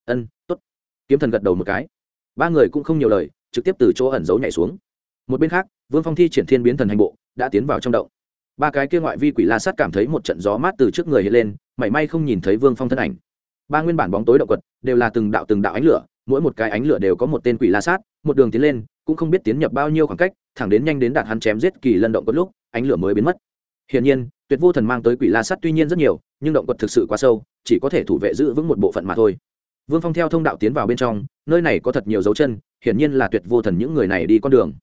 Ân t ố t kiếm thần gật đầu một cái ba người cũng không nhiều lời, trực tiếp từ chỗ ẩn giấu nhảy xuống. Một bên khác, vương phong thi triển thiên biến thần hành bộ, đã tiến vào trong động. Ba cái kia ngoại vi quỷ la sát cảm thấy một trận gió mát từ trước người hiện lên, mảy may không nhìn thấy vương phong thân ảnh. Ba nguyên bản bóng tối động quật, đều là từng đạo từng đạo ánh lửa, mỗi một cái ánh lửa đều có một tên quỷ la sát, một đường tiến lên, cũng không biết tiến nhập bao nhiêu khoảng cách, thẳng đến nhanh đến đạt hắn chém giết kỳ lân động quật lúc, ánh lửa mới biến mất. Hiển nhiên, tuyệt vô thần mang tới quỷ la sát tuy nhiên rất nhiều, nhưng động quật thực sự quá sâu, chỉ có thể thủ vệ giữ vững một bộ phận mà thôi vương phong theo thông đạo tiến vào bên trong, nơi này có thật nhiều dấu chân, hiển nhiên là tuyệt vô thần những người này đi con đường.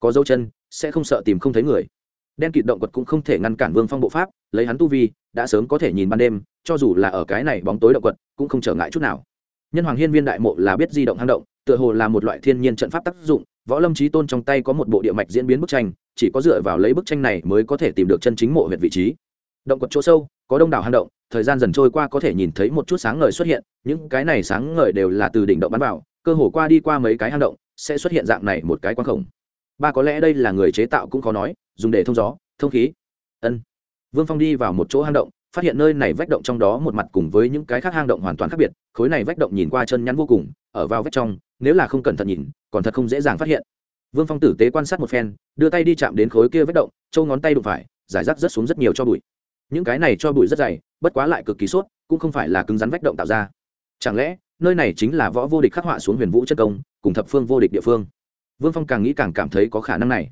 Có dấu chân, sẽ không sợ tìm không thấy người. Đen kịt động quật cũng không thể ngăn cản vương phong bộ pháp, lấy hắn tu vi, đã sớm có thể nhìn ban đêm, cho dù là ở cái này bóng tối động quật, cũng không trở ngại chút nào. Nhân hoàng hiên viên đại mộ là biết di động hang động, tựa hồ là một loại thiên nhiên trận pháp tác dụng, võ lâm trí tôn trong tay có một bộ địa mạch diễn biến bức tranh, chỉ có dựa vào lấy bức tranh này mới có thể tìm được chân chính mộ huyện vị trí. Động quật chỗ sâu, có đông đảo hang động thời gian dần trôi qua có thể nhìn thấy một chút sáng ngời xuất hiện, những cái này sáng ngời đều là từ đỉnh động bắn vào, cơ hồ qua đi qua mấy cái hang động, sẽ xuất hiện dạng này một cái quang khổng. Ba có lẽ đây là người chế tạo cũng khó nói, dùng để thông gió, thông khí. Ân. Vương phong đi vào một chỗ hang động, phát hiện nơi này vách động trong đó một mặt cùng với những cái khác hang động hoàn toàn khác biệt, khối này vách động nhìn qua chân nhắn vô cùng, ở vào vách trong, nếu là không cẩn thận nhìn, còn thật không dễ dàng phát hiện. Vương phong tử tế quan sát một phen, đưa tay đi chạm đến khối kia vách động trâu ngón tay đụng phải, giải rác rất xuống rất nhiều cho bụi những cái này cho bụi rất dày, bất quá lại cực kỳ sốt, cũng không phải là cứng rắn vách động tạo ra. Chẳng lẽ, nơi này chính là võ vô địch khắc họa xuống huyền vũ chất công, cùng thập phương vô địch địa phương? Vương phong càng nghĩ càng cảm thấy có khả năng này.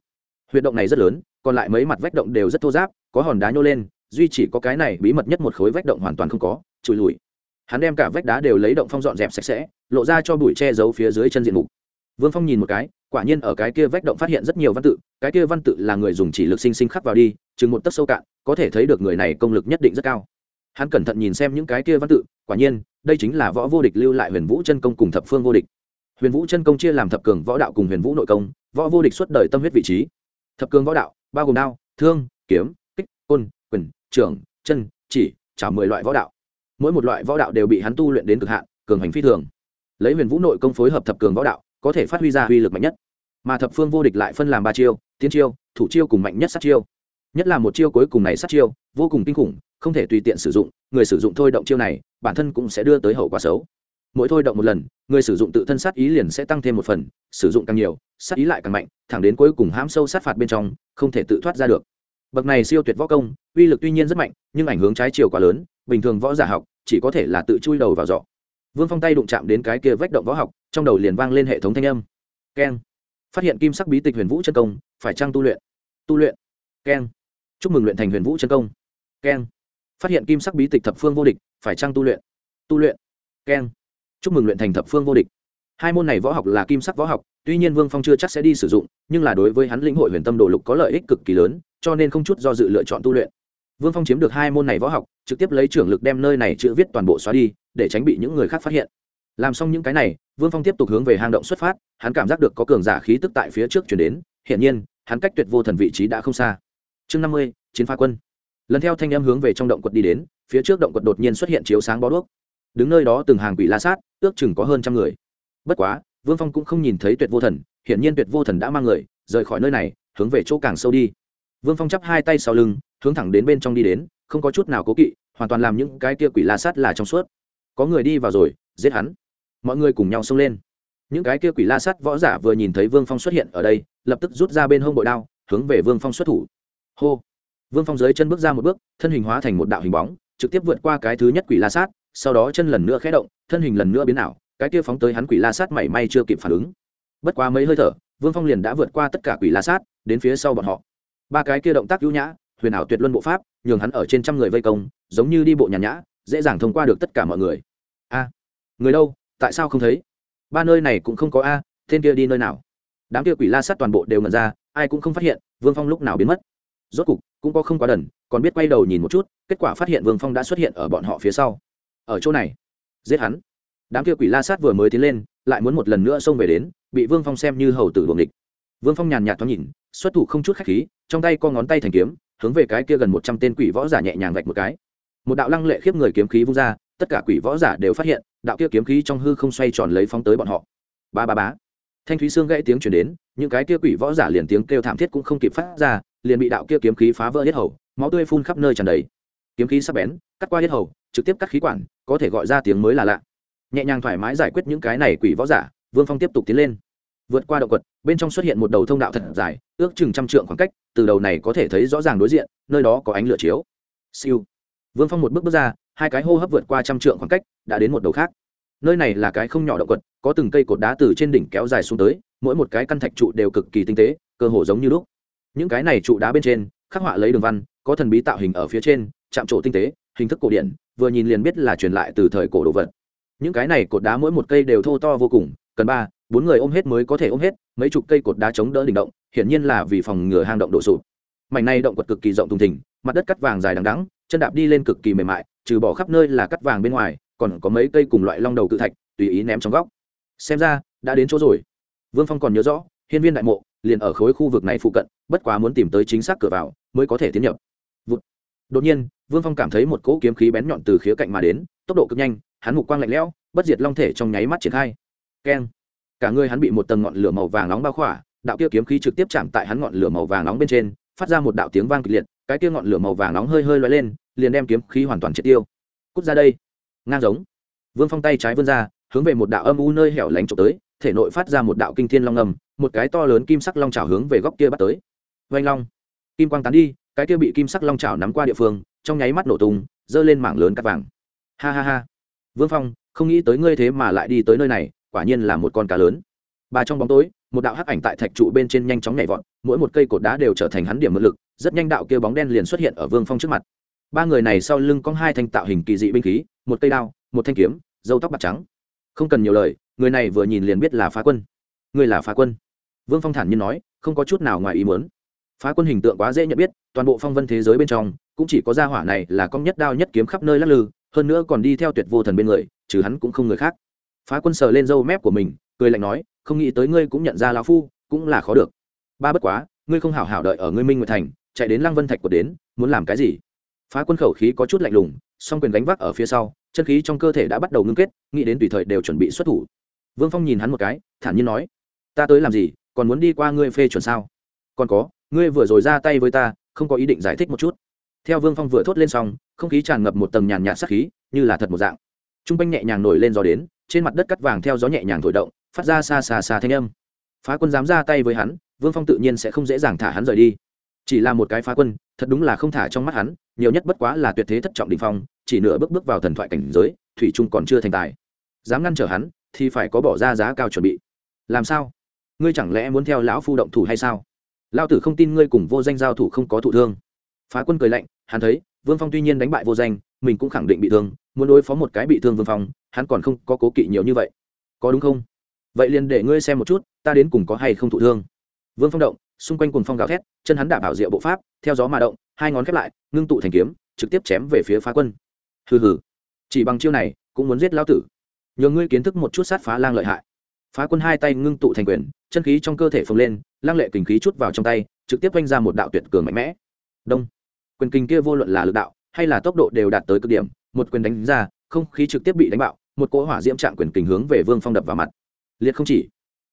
Huyệt động này rất lớn, còn lại mấy mặt vách động đều rất thô giáp có hòn đá nhô lên, duy chỉ có cái này bí mật nhất một khối vách động hoàn toàn không có trụi lùi. Hắn đem cả vách đá đều lấy động phong dọn dẹp sạch sẽ, lộ ra cho bụi che giấu phía dưới chân diện mục. Vương phong nhìn một cái, quả nhiên ở cái kia vách động phát hiện rất nhiều văn tự cái kia văn tự là người dùng chỉ lực sinh sinh khắc vào đi, chừng một tấc sâu cạn, có thể thấy được người này công lực nhất định rất cao. Hắn cẩn thận nhìn xem những cái kia văn tự, quả nhiên, đây chính là võ vô địch lưu lại huyền vũ chân công cùng thập phương vô địch. Huyền vũ chân công chia làm thập cường võ đạo cùng huyền vũ nội công, võ vô địch suốt đời tâm huyết vị trí. Thập cường võ đạo, bao gồm đao, thương, kiếm, kích, côn, quyền, trưởng, chân, chỉ, chảo mười loại võ đạo. Mỗi một loại võ đạo đều bị hắn tu luyện đến cực hạn, cường hành phi thường. Lấy huyền vũ nội công phối hợp thập cường võ đạo, có thể phát huy ra uy lực mạnh nhất. Mà thập phương vô địch lại phân làm ba chiêu tiên chiêu, thủ chiêu cùng mạnh nhất sát chiêu. Nhất là một chiêu cuối cùng này sát chiêu, vô cùng kinh khủng, không thể tùy tiện sử dụng, người sử dụng thôi động chiêu này, bản thân cũng sẽ đưa tới hậu quả xấu. Mỗi thôi động một lần, người sử dụng tự thân sát ý liền sẽ tăng thêm một phần, sử dụng càng nhiều, sát ý lại càng mạnh, thẳng đến cuối cùng hãm sâu sát phạt bên trong, không thể tự thoát ra được. Bậc này siêu tuyệt võ công, uy lực tuy nhiên rất mạnh, nhưng ảnh hướng trái chiều quá lớn, bình thường võ giả học, chỉ có thể là tự chui đầu vào giỏ. Vương phong tay đụng chạm đến cái kia vách động võ học, trong đầu liền vang lên hệ thống thanh âm. Keng phát hiện kim sắc bí tịch huyền vũ chân công, phải trang tu luyện? Tu luyện. Keng. Chúc mừng luyện thành huyền vũ chân công. Keng. Phát hiện kim sắc bí tịch thập phương vô địch, phải trang tu luyện? Tu luyện. Keng. Chúc mừng luyện thành thập phương vô địch. Hai môn này võ học là kim sắc võ học, tuy nhiên vương phong chưa chắc sẽ đi sử dụng, nhưng là đối với hắn lĩnh hội huyền tâm đồ lục có lợi ích cực kỳ lớn, cho nên không chút do dự lựa chọn tu luyện. Vương phong chiếm được hai môn này võ học, trực tiếp lấy trưởng lực đem nơi này chữ viết toàn bộ xóa đi, để tránh bị những người khác phát hiện làm xong những cái này, vương phong tiếp tục hướng về hang động xuất phát, hắn cảm giác được có cường giả khí tức tại phía trước chuyển đến, hiển nhiên, hắn cách tuyệt vô thần vị trí đã không xa. Chương năm mươi, chiến phá quân. Lần theo thanh em hướng về trong động quật đi đến, phía trước động quật đột nhiên xuất hiện chiếu sáng bó đuốc. Đứng nơi đó từng hàng quỷ la sát, ước chừng có hơn trăm người. Bất quá, vương phong cũng không nhìn thấy tuyệt vô thần, hiển nhiên tuyệt vô thần đã mang người, rời khỏi nơi này, hướng về chỗ càng sâu đi. Vương phong chắp hai tay sau lưng, hướng thẳng đến bên trong đi đến, không có chút nào cố kỵ, hoàn toàn làm những cái kia quỷ la sát là trong suốt. Có người đi vào rồi, giết hắn mọi người cùng nhau xông lên. Những cái kia quỷ la sát võ giả vừa nhìn thấy vương phong xuất hiện ở đây, lập tức rút ra bên hông bội đao, hướng về vương phong xuất thủ. Hô! Vương phong dưới chân bước ra một bước, thân hình hóa thành một đạo hình bóng, trực tiếp vượt qua cái thứ nhất quỷ la sát sau đó chân lần nữa khé động, thân hình lần nữa biến ảo, cái kia phóng tới hắn quỷ la sát mảy may chưa kịp phản ứng. Bất quá mấy hơi thở, vương phong liền đã vượt qua tất cả quỷ la sát đến phía sau bọn họ. Ba cái kia động tác ưu nhã, huyền ảo tuyệt luân bộ pháp, nhường hắn ở trên trăm người vây công, giống như đi bộ nhàn nhã, dễ dàng thông qua được tất cả mọi người. A! Người đâu? Tại sao không thấy? Ba nơi này cũng không có a, tên kia đi nơi nào? Đám kia quỷ la sát toàn bộ đều ngẩn ra, ai cũng không phát hiện, vương phong lúc nào biến mất. Rốt cục, cũng có không quá đần, còn biết quay đầu nhìn một chút, kết quả phát hiện vương phong đã xuất hiện ở bọn họ phía sau. Ở chỗ này, giết hắn. Đám kia quỷ la sát vừa mới tiến lên, lại muốn một lần nữa xông về đến, bị vương phong xem như hầu tử buồng địch vương phong nhàn nhạt thoáng nhìn, xuất thủ không chút khách khí, trong tay co ngón tay thành kiếm, hướng về cái kia gần một trăm tên quỷ võ giả nhẹ nhàng vạch một cái. Một đạo lăng lệ khiếp người kiếm khí vung ra, tất cả quỷ võ giả đều phát hiện đạo kia kiếm khí trong hư không xoay tròn lấy phóng tới bọn họ. Ba ba bá thanh thúy xương gãy tiếng chuyển đến, những cái kia quỷ võ giả liền tiếng kêu thảm thiết cũng không kịp phát ra, liền bị đạo kia kiếm khí phá vỡ hết hầu, máu tươi phun khắp nơi tràn đầy. Kiếm khí sắp bén, cắt qua hết hầu, trực tiếp cắt khí quản, có thể gọi ra tiếng mới là lạ. Nhẹ nhàng thoải mái giải quyết những cái này quỷ võ giả, vương phong tiếp tục tiến lên. Vượt qua động quật, bên trong xuất hiện một đầu thông đạo thật dài, ước chừng trăm trượng khoảng cách, từ đầu này có thể thấy rõ ràng đối diện, nơi đó có ánh lửa chiếu. Siêu vương phong một bước bước ra, hai cái hô hấp vượt qua trăm trượng khoảng cách, đã đến một đầu khác. Nơi này là cái không nhỏ động quật, có từng cây cột đá từ trên đỉnh kéo dài xuống tới, mỗi một cái căn thạch trụ đều cực kỳ tinh tế, cơ hồ giống như lúc. Những cái này trụ đá bên trên, khắc họa lấy đường văn, có thần bí tạo hình ở phía trên, chạm trổ tinh tế, hình thức cổ điển, vừa nhìn liền biết là truyền lại từ thời cổ đồ vật. Những cái này cột đá mỗi một cây đều thô to vô cùng, cần ba, bốn người ôm hết mới có thể ôm hết, mấy chục cây cột đá chống đỡ đỉnh động, hiển nhiên là vì phòng ngừa hang động đổ sụp. Mảnh này động quật cực kỳ rộng thùng thình, mặt đất cắt vàng dài đằng đắng chân đạp đi lên cực kỳ mềm mại, trừ bỏ khắp nơi là cắt vàng bên ngoài, còn có mấy cây cùng loại long đầu cự thạch, tùy ý ném trong góc. Xem ra, đã đến chỗ rồi. Vương phong còn nhớ rõ, hiên viên đại mộ, liền ở khối khu vực này phụ cận, bất quá muốn tìm tới chính xác cửa vào, mới có thể tiến nhập. Vụt. đột nhiên, vương phong cảm thấy một cỗ kiếm khí bén nhọn từ khía cạnh mà đến, tốc độ cực nhanh, hắn mục quang lạnh lẽo, bất diệt long thể trong nháy mắt triển khai. Keng. Cả người hắn bị một tầng ngọn lửa màu vàng nóng bao khỏa, đạo kia kiếm khí trực tiếp chạm tại hắn ngọn lửa màu vàng nóng bên trên, phát ra một đạo tiếng vang kịch liệt, cái kia ngọn lửa màu vàng nóng hơi hơi loay lên liền đem kiếm khí hoàn toàn triệt tiêu. Cút ra đây. Ngang giống. Vương phong tay trái vươn ra, hướng về một đạo âm u nơi hẻo lánh trộm tới, thể nội phát ra một đạo kinh thiên long ngầm một cái to lớn kim sắc long trào hướng về góc kia bắt tới. Vanh long. Kim quang tán đi, cái kia bị kim sắc long trào nắm qua địa phương, trong nháy mắt nổ tung, giơ lên mảng lớn cắt vàng. Ha ha ha. Vương phong, không nghĩ tới ngươi thế mà lại đi tới nơi này, quả nhiên là một con cá lớn. Bà trong bóng tối, một đạo hắc ảnh tại thạch trụ bên trên nhanh chóng nhảy vọt, mỗi một cây cột đá đều trở thành hắn điểm mượn lực, rất nhanh đạo kia bóng đen liền xuất hiện ở vương phong trước mặt ba người này sau lưng có hai thanh tạo hình kỳ dị binh khí, một cây đao, một thanh kiếm dâu tóc bạc trắng. Không cần nhiều lời, người này vừa nhìn liền biết là phá quân. Người là phá quân. Vương phong thản nhiên nói, không có chút nào ngoài ý muốn. Phá quân hình tượng quá dễ nhận biết, toàn bộ phong vân thế giới bên trong, cũng chỉ có gia hỏa này là con nhất đao nhất kiếm khắp nơi lắc lư, hơn nữa còn đi theo tuyệt vô thần bên người, trừ hắn cũng không người khác. Phá quân sờ lên râu mép của mình, cười lạnh nói, không nghĩ tới ngươi cũng nhận ra lão phu, cũng là khó được. Ba bất quá, ngươi không hảo hảo đợi ở ngươi minh nguyệt thành, chạy đến lăng vân thạch của đến, muốn làm cái gì? Phá quân khẩu khí có chút lạnh lùng, song quyền gánh vác ở phía sau, chân khí trong cơ thể đã bắt đầu ngưng kết, nghĩ đến tùy thời đều chuẩn bị xuất thủ. Vương phong nhìn hắn một cái, thản nhiên nói, ta tới làm gì, còn muốn đi qua ngươi phê chuẩn sao? Còn có, ngươi vừa rồi ra tay với ta, không có ý định giải thích một chút. Theo vương phong vừa thốt lên xong, không khí tràn ngập một tầng nhàn nhạt sắc khí, như là thật một dạng. T r u n g quanh nhẹ nhàng nổi lên gió đến, trên mặt đất cắt vàng theo gió nhẹ nhàng thổi động, phát ra xa xa xa thanh âm. Phá quân dám ra tay với hắn, vương phong tự nhiên sẽ không dễ dàng thả hắn rời đi chỉ là một cái phá quân, thật đúng là không thả trong mắt hắn, nhiều nhất bất quá là tuyệt thế thất trọng đình phong, chỉ nửa bước bước vào thần thoại cảnh giới, thủy trung còn chưa thành tài. Dám ngăn trở hắn, thì phải có bỏ ra giá cao chuẩn bị. Làm sao? Ngươi chẳng lẽ muốn theo lão phu động thủ hay sao? Lao tử không tin ngươi cùng vô danh giao thủ không có thụ thương. Phá quân cười lạnh, hắn thấy, vương phong tuy nhiên đánh bại vô danh, mình cũng khẳng định bị thương, muốn đối phó một cái bị thương vương phong, hắn còn không có cố kỵ nhiều như vậy. Có đúng không? Vậy liền để ngươi xem một chút, ta đến cùng có hay không thụ thương. Vương phong động xung quanh cùng phong gào thét, chân hắn đạp bảo diệu bộ pháp, theo gió mà động, hai ngón khép lại, ngưng tụ thành kiếm, trực tiếp chém về phía phá quân. Hừ hừ, chỉ bằng chiêu này, cũng muốn giết lão tử. Nhờ ngươi kiến thức một chút sát phá lang lợi hại. Phá quân hai tay ngưng tụ thành quyền, chân khí trong cơ thể phồng lên, lang lệ kình khí chút vào trong tay, trực tiếp oanh ra một đạo tuyệt cường mạnh mẽ. Đông. Quyền kình kia vô luận là lực đạo, hay là tốc độ đều đạt tới cực điểm, một quyền đánh ra, không khí trực tiếp bị đánh bạo, một cỗ hỏa diễm trạng quyền kình hướng về vương phong đập vào mặt. Liệt không chỉ.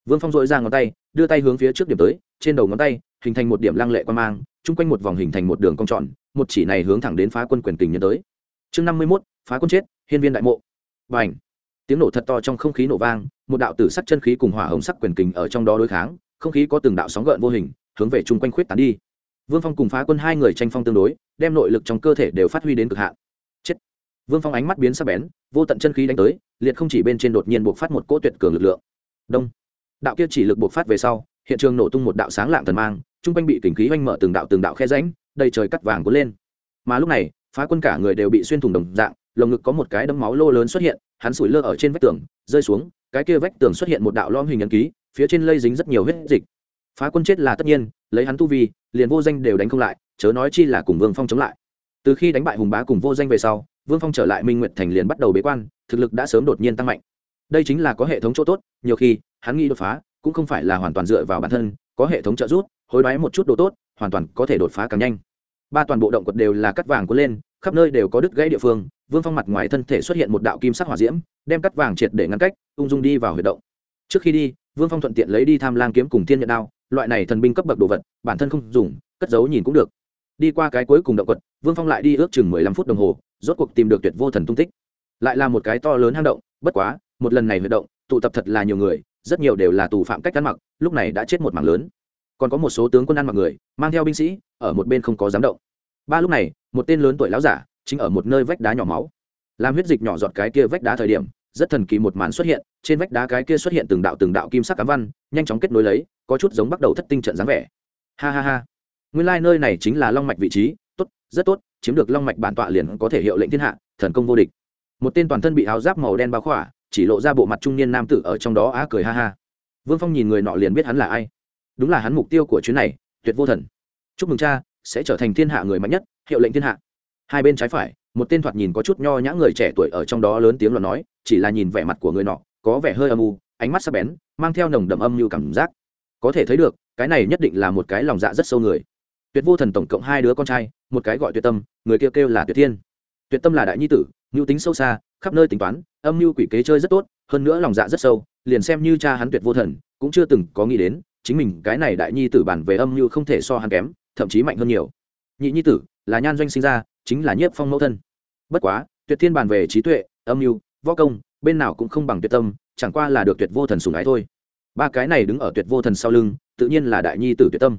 Vương phong dội ra ngón tay, đưa tay hướng phía trước điểm tới trên đầu ngón tay, hình thành một điểm lăng lệ quan mang, chung quanh một vòng hình thành một đường cong tròn, một chỉ này hướng thẳng đến phá quân quyền kình nhân tới. Chương năm mươi mốt, phá quân chết, hiên viên đại mộ. B à n h tiếng nổ thật to trong không khí nổ vang, một đạo tử sắc chân khí cùng hỏa hồng sắc quyền kình ở trong đó đối kháng, không khí có từng đạo sóng gợn vô hình, hướng về chung quanh khuyết tán đi. Vương phong cùng phá quân hai người tranh phong tương đối, đem nội lực trong cơ thể đều phát huy đến cực hạn. Chết! Vương phong ánh mắt biến sắc bén, vô tận chân khí đánh tới, liệt không chỉ bên trên đột nhiên buộc phát một cỗ tuyệt cường lực lượng. Đông! Đạo kia chỉ lực buộc phát về sau hiện trường nổ tung một đạo sáng lạng thần mang, chung quanh bị kình khí oanh mở từng đạo từng đạo khe ránh đầy trời cắt vàng cuốn lên. Mà lúc này, phá quân cả người đều bị xuyên thủng đồng dạng, lồng ngực có một cái đấm máu lô lớn xuất hiện, hắn sủi lơ ở trên vách tường, rơi xuống, cái kia vách tường xuất hiện một đạo lõm hình ấn ký, phía trên lây dính rất nhiều huyết dịch. Phá quân chết là tất nhiên, lấy hắn tu vi, liền vô danh đều đánh không lại, chớ nói chi là cùng vương phong chống lại. Từ khi đánh bại hùng bá cùng vô danh về sau, vương phong trở lại minh nguyệt thành liền bắt đầu bế quan, thực lực đã sớm đột nhiên tăng mạnh. Đây chính là có hệ thống chỗ tốt, nhiều khi, hắn nghĩ đột phá cũng không phải là hoàn toàn dựa vào bản thân, có hệ thống trợ giúp, hối đoái một chút đồ tốt, hoàn toàn có thể đột phá càng nhanh. Ba toàn bộ động quật đều là cắt vàng cuốn lên, khắp nơi đều có đứt gãy địa phương, vương phong mặt ngoài thân thể xuất hiện một đạo kim sắc hỏa diễm, đem cắt vàng triệt để ngăn cách, ung dung đi vào huyệt động. Trước khi đi, vương phong thuận tiện lấy đi tham lang kiếm cùng thiên nhận đao, loại này thần binh cấp bậc đồ vật, bản thân không dùng, cất giấu nhìn cũng được. Đi qua cái cuối cùng động quật, vương phong lại đi ước chừng mười lăm phút đồng hồ, rốt cuộc tìm được tuyệt vô thần tung tích. Lại là một cái to lớn hang động, bất quá, một lần này huyệt động, tụ tập thật là nhiều người rất nhiều đều là tù phạm cách ăn mặc, lúc này đã chết một mảng lớn. Còn có một số tướng quân ăn mặc người, mang theo binh sĩ, ở một bên không có dám động. Ba lúc này, một tên lớn tuổi láo giả, chính ở một nơi vách đá nhỏ máu. Làm huyết dịch nhỏ giọt cái kia vách đá thời điểm, rất thần kỳ một màn xuất hiện, trên vách đá cái kia xuất hiện từng đạo từng đạo kim sắc cám văn, nhanh chóng kết nối lấy, có chút giống bắt đầu thất tinh trận dáng vẻ. Ha ha ha. Nguyên lai、like、nơi này chính là long mạch vị trí, tốt, rất tốt, chiếm được long mạch bản tọa liền có thể hiệu lệnh thiên hạ, thần công vô địch. Một tên toàn thân bị áo giáp màu đen bao khỏa chỉ lộ ra bộ mặt trung niên nam tử ở trong đó á cười ha ha. Vương phong nhìn người nọ liền biết hắn là ai. Đúng là hắn mục tiêu của chuyến này tuyệt vô thần. Chúc mừng cha sẽ trở thành thiên hạ người mạnh nhất hiệu lệnh thiên hạ. Hai bên trái phải một tên thoạt nhìn có chút nho nhã người trẻ tuổi ở trong đó lớn tiếng lo nói chỉ là nhìn vẻ mặt của người nọ có vẻ hơi âm u ánh mắt sắc bén mang theo nồng đậm âm như cảm giác. Có thể thấy được cái này nhất định là một cái lòng dạ rất sâu người. Tuyệt vô thần tổng cộng hai đứa con trai một cái gọi tuyệt tâm người kia kêu, kêu là tuyệt thiên. Tuyệt tâm là đại nhi tử mưu tính sâu xa khắp nơi tính toán, âm mưu quỷ kế chơi rất tốt, hơn nữa lòng dạ rất sâu, liền xem như cha hắn tuyệt vô thần, cũng chưa từng có nghĩ đến, chính mình cái này đại nhi tử bản về âm mưu không thể so hắn kém, thậm chí mạnh hơn nhiều. Nhị nhi tử, là nhan doanh sinh ra, chính là nhiếp phong mẫu thân. Bất quá, tuyệt thiên bàn về trí tuệ, âm mưu, võ công, bên nào cũng không bằng tuyệt tâm, chẳng qua là được tuyệt vô thần sùng ái thôi. Ba cái này đứng ở tuyệt vô thần sau lưng, tự nhiên là đại nhi tử tuyệt tâm.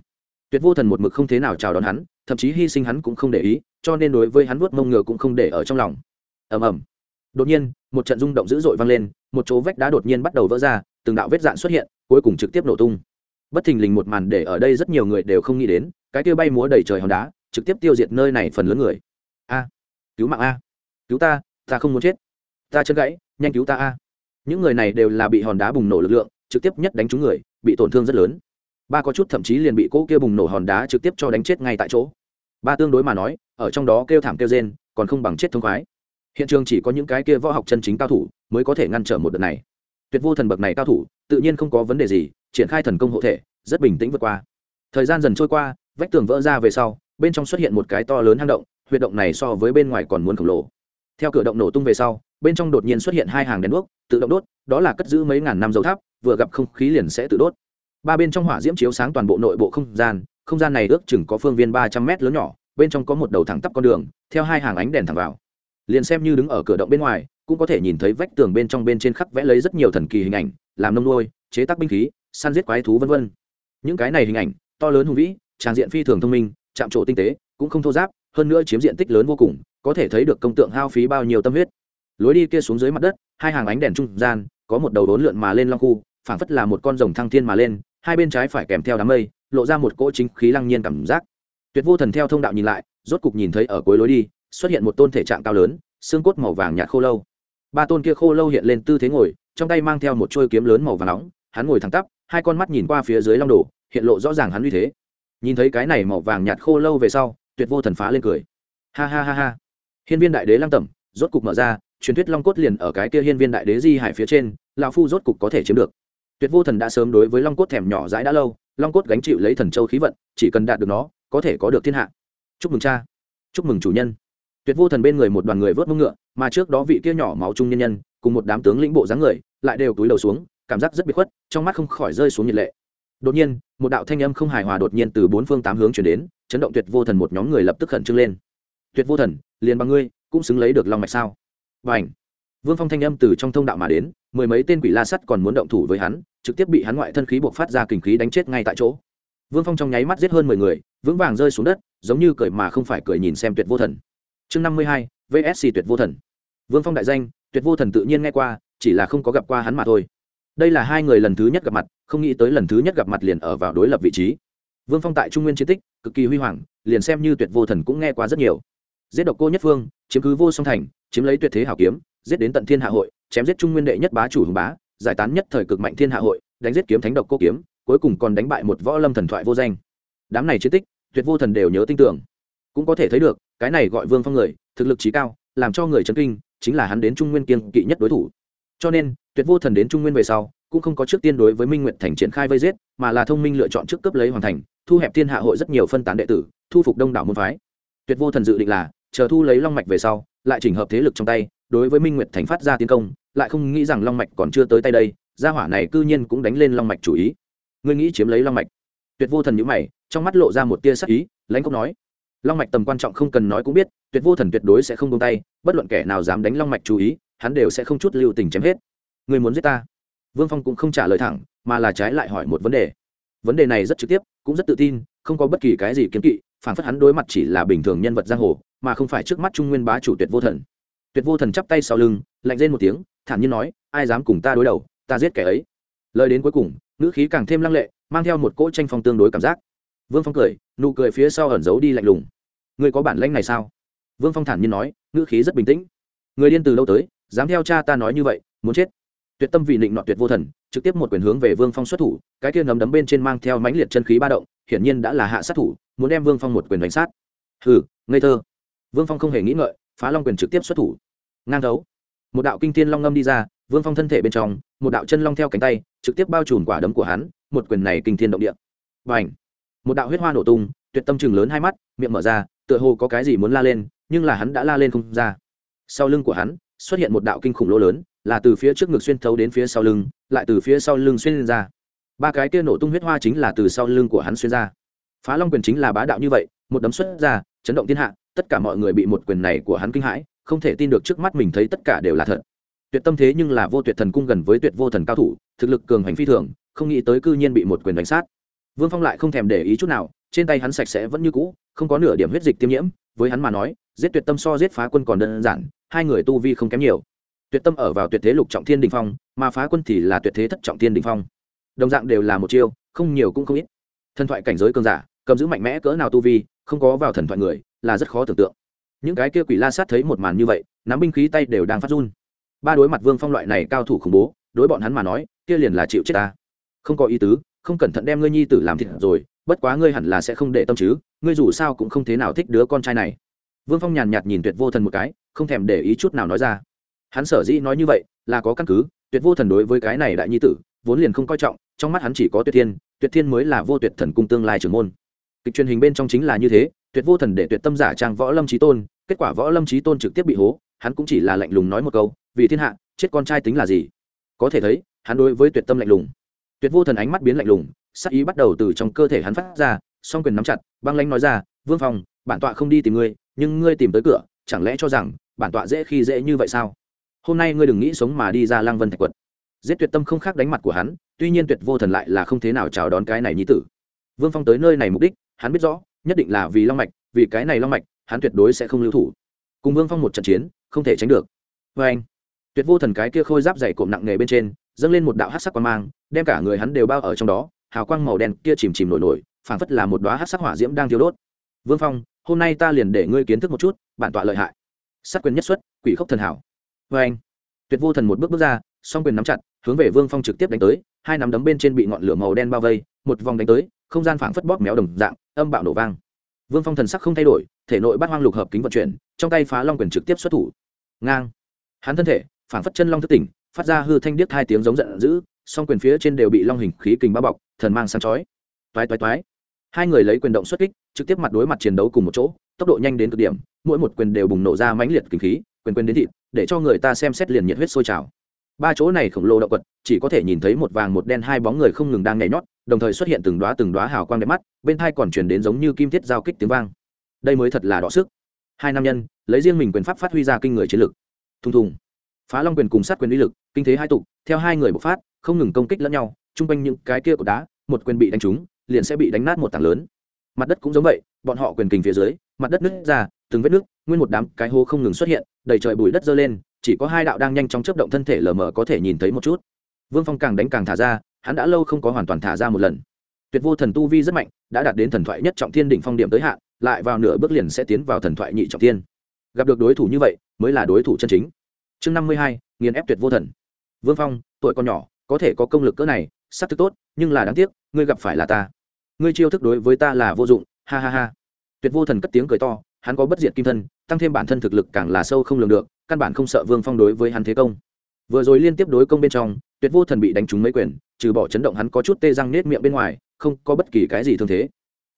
Tuyệt vô thần một mực không thế nào chào đón hắn, thậm chí hy sinh hắn cũng không để ý, cho nên đối với hắn vuốt mông ngựa cũng không để ở trong lòng. Ầm ầm đột nhiên, một trận rung động dữ dội vang lên, một chỗ vách đá đột nhiên bắt đầu vỡ ra, từng đạo vết dạn xuất hiện, cuối cùng trực tiếp nổ tung. Bất thình lình một màn để ở đây rất nhiều người đều không nghĩ đến, cái kia bay múa đầy trời hòn đá, trực tiếp tiêu diệt nơi này phần lớn người. A, cứu mạng a. Cứu ta ta không muốn chết. Ta chân gãy, nhanh cứu ta a. Những người này đều là bị hòn đá bùng nổ lực lượng, trực tiếp nhất đánh trúng người, bị tổn thương rất lớn. Ba có chút thậm chí liền bị cỗ kia bùng nổ hòn đá trực tiếp cho đánh chết ngay tại chỗ. Ba tương đối mà nói, ở trong đó kêu thảm kêu rên, còn không bằng chết thông khoái hiện trường chỉ có những cái kia võ học chân chính cao thủ mới có thể ngăn trở một đợt này. Tuyệt vô thần bậc này cao thủ, tự nhiên không có vấn đề gì, triển khai thần công hộ thể, rất bình tĩnh vượt qua. Thời gian dần trôi qua, vách tường vỡ ra về sau, bên trong xuất hiện một cái to lớn hang động, huyệt động này so với bên ngoài còn muốn khổng lồ. Theo cửa động nổ tung về sau, bên trong đột nhiên xuất hiện hai hàng đèn đuốc, tự động đốt, đó là cất giữ mấy ngàn năm dầu tháp, vừa gặp không khí liền sẽ tự đốt. Ba bên trong hỏa diễm chiếu sáng toàn bộ nội bộ không gian không gian này ước chừng có phương viên ba trăm mét lớn nhỏ, bên trong có một đầu thẳng tắp con đường, theo hai hàng ánh đèn thẳng vào liền xem như đứng ở cửa động bên ngoài, cũng có thể nhìn thấy vách tường bên trong bên trên khắc vẽ lấy rất nhiều thần kỳ hình ảnh, làm nông nuôi chế tác binh khí, săn giết quái thú vân vân. Những cái này hình ảnh, to lớn hùng vĩ tràng diện phi thường thông minh, chạm trổ tinh tế, cũng không thô giáp, hơn nữa chiếm diện tích lớn vô cùng, có thể thấy được công tượng hao phí bao nhiêu tâm huyết. Lối đi kia xuống dưới mặt đất, hai hàng ánh đèn trung gian, có một đầu đốn lượn mà lên long khu, phảng phất là một con rồng thăng thiên mà lên, hai bên trái phải kèm theo đám mây, lộ ra một cỗ chính khí lăng nhiên cảm giác. Tuyệt vô thần theo thông đạo nhìn lại, rốt cục nhìn thấy ở cuối lối đi xuất hiện một tôn thể trạng cao lớn, xương cốt màu vàng nhạt khô lâu. Ba tôn kia khô lâu hiện lên tư thế ngồi, trong tay mang theo một trôi kiếm lớn màu vàng nóng, hắn ngồi thẳng tắp, hai con mắt nhìn qua phía dưới long đồ, hiện lộ rõ ràng hắn uy thế. Nhìn thấy cái này màu vàng nhạt khô lâu về sau, tuyệt vô thần phá lên cười. Ha ha ha ha. Hiên viên đại đế lăng tẩm, rốt cục mở ra, truyền thuyết long cốt liền ở cái kia hiên viên đại đế di hải phía trên, lão phu rốt cục có thể chiếm được. Tuyệt vô thần đã sớm đối với long cốt thèm nhỏ dãi đã lâu, long cốt gánh chịu lấy thần châu khí vận, chỉ cần đạt được nó, có thể có được thiên hạ. Chúc mừng cha. Chúc mừng chủ nhân tuyệt vô thần bên người một đoàn người vớt mông ngựa, mà trước đó vị kia nhỏ máu trung nhân nhân, cùng một đám tướng lĩnh bộ dáng người, lại đều túi đầu xuống, cảm giác rất bị khuất, trong mắt không khỏi rơi xuống nhiệt lệ. Đột nhiên, một đạo thanh âm không hài hòa đột nhiên từ bốn phương tám hướng chuyển đến, chấn động tuyệt vô thần một nhóm người lập tức khẩn trương lên. Tuyệt vô thần, liền bằng ngươi, cũng xứng lấy được long mạch sao? Và ảnh vương phong thanh âm từ trong thông đạo mà đến, mười mấy tên quỷ la sắt còn muốn động thủ với hắn, trực tiếp bị hắn ngoại thân khí buộc phát ra kình khí đánh chết ngay tại chỗ. Vương phong trong nháy mắt giết hơn mười người, vững vàng rơi xuống đất, giống như cười mà không phải cười nhìn xem tuyệt vô thần chương năm mươi hai vsc tuyệt vô thần. Vương phong đại danh, tuyệt vô thần tự nhiên nghe qua, chỉ là không có gặp qua hắn mà thôi. Đây là hai người lần thứ nhất gặp mặt, không nghĩ tới lần thứ nhất gặp mặt liền ở vào đối lập vị trí. Vương phong tại trung nguyên chiến tích, cực kỳ huy hoàng, liền xem như tuyệt vô thần cũng nghe qua rất nhiều. Giết độc cô nhất phương, chiếm cứ vô song thành, chiếm lấy tuyệt thế hảo kiếm, giết đến tận thiên hạ hội, chém giết trung nguyên đệ nhất bá chủ hùng bá, giải tán nhất thời cực mạnh thiên hạ hội, đánh giết kiếm thánh độc cô kiếm, cuối cùng còn đánh bại một võ lâm thần thoại vô danh. Đám này chiến tích, tuyệt vô thần đều nhớ tin tưởng. Cũng có thể thấy được cái này gọi vương phong người, thực lực trí cao, làm cho người chấn kinh, chính là hắn đến trung nguyên kiên kỵ nhất đối thủ. Cho nên, tuyệt vô thần đến trung nguyên về sau, cũng không có trước tiên đối với minh nguyện thành triển khai vây giết, mà là thông minh lựa chọn trước cấp lấy hoàn thành, thu hẹp thiên hạ hội rất nhiều phân tán đệ tử, thu phục đông đảo môn phái. Tuyệt vô thần dự định là, chờ thu lấy long mạch về sau, lại chỉnh hợp thế lực trong tay, đối với minh nguyệt thành phát ra tiến công, lại không nghĩ rằng long mạch còn chưa tới tay đây, gia hỏa này cư nhiên cũng đánh lên long mạch chủ ý. Ngươi nghĩ chiếm lấy long mạch? Tuyệt vô thần nhữ mày, trong mắt lộ ra một tia sắc ý, lãnh cốc nói long mạch tầm quan trọng không cần nói cũng biết, tuyệt vô thần tuyệt đối sẽ không buông tay, bất luận kẻ nào dám đánh long mạch chú ý, hắn đều sẽ không chút lưu tình chém hết. Người muốn giết ta? Vương phong cũng không trả lời thẳng, mà là trái lại hỏi một vấn đề. Vấn đề này rất trực tiếp, cũng rất tự tin, không có bất kỳ cái gì kiếm kỵ, phản phất hắn đối mặt chỉ là bình thường nhân vật giang hồ, mà không phải trước mắt trung nguyên bá chủ tuyệt vô thần. Tuyệt vô thần chắp tay sau lưng, lạnh lên một tiếng, thản nhiên nói, ai dám cùng ta đối đầu, ta giết kẻ ấy. Lời đến cuối cùng, ngữ khí càng thêm lăng lệ, mang theo một cỗ tranh phong tương đối cảm giác vương phong cười, nụ cười phía sau ẩn giấu đi lạnh lùng. Người có bản lãnh này sao? Vương phong thản nhiên nói, ngữ khí rất bình tĩnh. Người điên từ lâu tới, dám theo cha ta nói như vậy, muốn chết. Tuyệt tâm vì định nọ tuyệt vô thần, trực tiếp một quyền hướng về vương phong xuất thủ, cái kia nấm đấm bên trên mang theo mãnh liệt chân khí ba động, hiển nhiên đã là hạ sát thủ, muốn đem vương phong một quyền đánh sát. Hừ, ngây thơ. Vương phong không hề nghĩ ngợi, phá long quyền trực tiếp xuất thủ. Ngang thấu. Một đạo kinh tiên long ngâm đi ra, vương phong thân thể bên trong, một đạo chân long theo cánh tay, trực tiếp bao trùm quả đấm của hắn, một quyền này kinh thiên động địa. Và ảnh một đạo huyết hoa nổ tung, tuyệt tâm chừng lớn hai mắt, miệng mở ra, tựa hồ có cái gì muốn la lên, nhưng là hắn đã la lên không ra. Sau lưng của hắn, xuất hiện một đạo kinh khủng lỗ lớn, là từ phía trước ngực xuyên thấu đến phía sau lưng, lại từ phía sau lưng xuyên lên ra. Ba cái kia nổ tung huyết hoa chính là từ sau lưng của hắn xuyên ra. Phá long quyền chính là bá đạo như vậy, một đấm xuất ra, chấn động thiên hạ, tất cả mọi người bị một quyền này của hắn kinh hãi, không thể tin được trước mắt mình thấy tất cả đều là thật. Tuyệt tâm thế nhưng là vô tuyệt thần cung gần với tuyệt vô thần cao thủ, thực lực cường hành phi thường, không nghĩ tới cư nhiên bị một quyền đánh sát vương phong lại không thèm để ý chút nào, trên tay hắn sạch sẽ vẫn như cũ, không có nửa điểm huyết dịch tiêm nhiễm, với hắn mà nói, giết tuyệt tâm so giết phá quân còn đơn giản, hai người tu vi không kém nhiều. Tuyệt tâm ở vào tuyệt thế lục trọng thiên đình phong, mà phá quân thì là tuyệt thế thất trọng thiên đình phong. Đồng dạng đều là một chiêu, không nhiều cũng không ít. Thần thoại cảnh giới cường giả, cầm giữ mạnh mẽ cỡ nào tu vi, không có vào thần thoại người, là rất khó tưởng tượng. Những cái kia quỷ la sát thấy một màn như vậy, nắm binh khí tay đều đang phát run. Ba đối mặt vương phong loại này cao thủ khủng bố, đối bọn hắn mà nói, kia liền là chịu chết ta. Không có ý tứ không cẩn thận đem ngươi nhi tử làm thịt rồi, bất quá ngươi hẳn là sẽ không để tâm chứ, ngươi dù sao cũng không thế nào thích đứa con trai này. Vương phong nhàn nhạt nhìn tuyệt vô thần một cái, không thèm để ý chút nào nói ra. Hắn sở dĩ nói như vậy, là có căn cứ, tuyệt vô thần đối với cái này đại nhi tử, vốn liền không coi trọng, trong mắt hắn chỉ có tuyệt thiên tuyệt thiên mới là vô tuyệt thần cung tương lai trưởng môn. Kịch truyền hình bên trong chính là như thế, tuyệt vô thần để tuyệt tâm giả trang võ lâm trí tôn, kết quả võ lâm trí tôn trực tiếp bị hố, hắn cũng chỉ là lạnh lùng nói một câu, vì thiên hạ, chết con trai tính là gì? Có thể thấy, hắn đối với tuyệt tâm lạnh lùng tuyệt vô thần ánh mắt biến lạnh lùng sắc ý bắt đầu từ trong cơ thể hắn phát ra, song quyền nắm chặt, băng lãnh nói ra, vương phong, bản tọa không đi tìm ngươi, nhưng ngươi tìm tới cửa, chẳng lẽ cho rằng bản tọa dễ khi dễ như vậy sao? Hôm nay ngươi đừng nghĩ sống mà đi ra lang vân thạch quật. Giết tuyệt tâm không khác đánh mặt của hắn, tuy nhiên tuyệt vô thần lại là không thế nào chào đón cái này nhi tử. Vương phong tới nơi này mục đích, hắn biết rõ, nhất định là vì long mạch, vì cái này long mạch, hắn tuyệt đối sẽ không lưu thủ. Cùng vương phong một trận chiến, không thể tránh được. Vê anh tuyệt vô thần cái kia khôi giáp dày cộm nặng nề bên trên dâng lên một đạo hát sắc quang mang, đem cả người hắn đều bao ở trong đó, hào quang màu đen kia chìm chìm nổi nổi, phảng phất là một đoá hát sắc hỏa diễm đang thiêu đốt. Vương phong, hôm nay ta liền để ngươi kiến thức một chút, bản tọa lợi hại. Sát quyền nhất xuất, quỷ khốc thần hảo. Vê anh, tuyệt vô thần một bước bước ra, song quyền nắm chặt, hướng về vương phong trực tiếp đánh tới, hai nắm đấm bên trên bị ngọn lửa màu đen bao vây, một vòng đánh tới, không gian phảng phất bóp méo đồng dạng, âm bạo nổ vang. Vương phong thần sắc không thay đổi, thể nội bát hoang lục hợp kính vận chuyển, trong tay phá long quyền trực tiếp xuất thủ. Ngang. Hắn thân thể, phảng phất chân long thức tỉnh phát ra hư thanh điếc hai tiếng giống giận dữ, song quyền phía trên đều bị long hình khí kình bao bọc, thần mang sáng chói. Toái toái toái. Hai người lấy quyền động xuất kích, trực tiếp mặt đối mặt chiến đấu cùng một chỗ, tốc độ nhanh đến cực điểm, mỗi một quyền đều bùng nổ ra mãnh liệt kinh khí, quyền quyền đến thịt, để cho người ta xem xét liền nhiệt huyết sôi trào. Ba chỗ này khổng lồ động quật, chỉ có thể nhìn thấy một vàng một đen hai bóng người không ngừng đang nhảy nhót, đồng thời xuất hiện từng đoá từng đoá hào quang đẹp mắt, bên thai còn chuyển đến giống như kim thiết giao kích tiếng vang. Đây mới thật là đọ sức. Hai nam nhân, lấy riêng mình quyền pháp phát huy ra kinh người chiến lực. Thùng thùng phá long quyền cùng sát quyền uy lực, kinh thế hai tục theo hai người bộc phát, không ngừng công kích lẫn nhau, chung quanh những cái kia của đá, một quyền bị đánh trúng, liền sẽ bị đánh nát một tảng lớn. Mặt đất cũng giống vậy, bọn họ quyền kình phía dưới, mặt đất nứt ra, từng vết nước nguyên một đám cái hố không ngừng xuất hiện, đầy trời bụi đất dơ lên, chỉ có hai đạo đang nhanh chóng chấp động thân thể lờ mờ có thể nhìn thấy một chút. Vương phong càng đánh càng thả ra, hắn đã lâu không có hoàn toàn thả ra một lần. Tuyệt vô thần tu vi rất mạnh, đã đạt đến thần thoại nhất trọng thiên đỉnh phong điểm tới hạn, lại vào nửa bước liền sẽ tiến vào thần thoại nhị trọng thiên. Gặp được đối thủ như vậy, mới là đối thủ chân chính chương năm mươi hai, nghiền ép tuyệt vô thần. Vương phong, tuổi còn nhỏ, có thể có công lực cỡ này s ắ c thực tốt, nhưng là đáng tiếc, ngươi gặp phải là ta. Ngươi chiêu thức đối với ta là vô dụng, ha ha ha. Tuyệt vô thần cất tiếng cười to, hắn có bất diệt kim thân, tăng thêm bản thân thực lực càng là sâu không lường được, căn bản không sợ vương phong đối với hắn thế công. Vừa rồi liên tiếp đối công bên trong, tuyệt vô thần bị đánh trúng mấy quyền, trừ bỏ chấn động hắn có chút tê răng nết miệng bên ngoài, không có bất kỳ cái gì thương thế.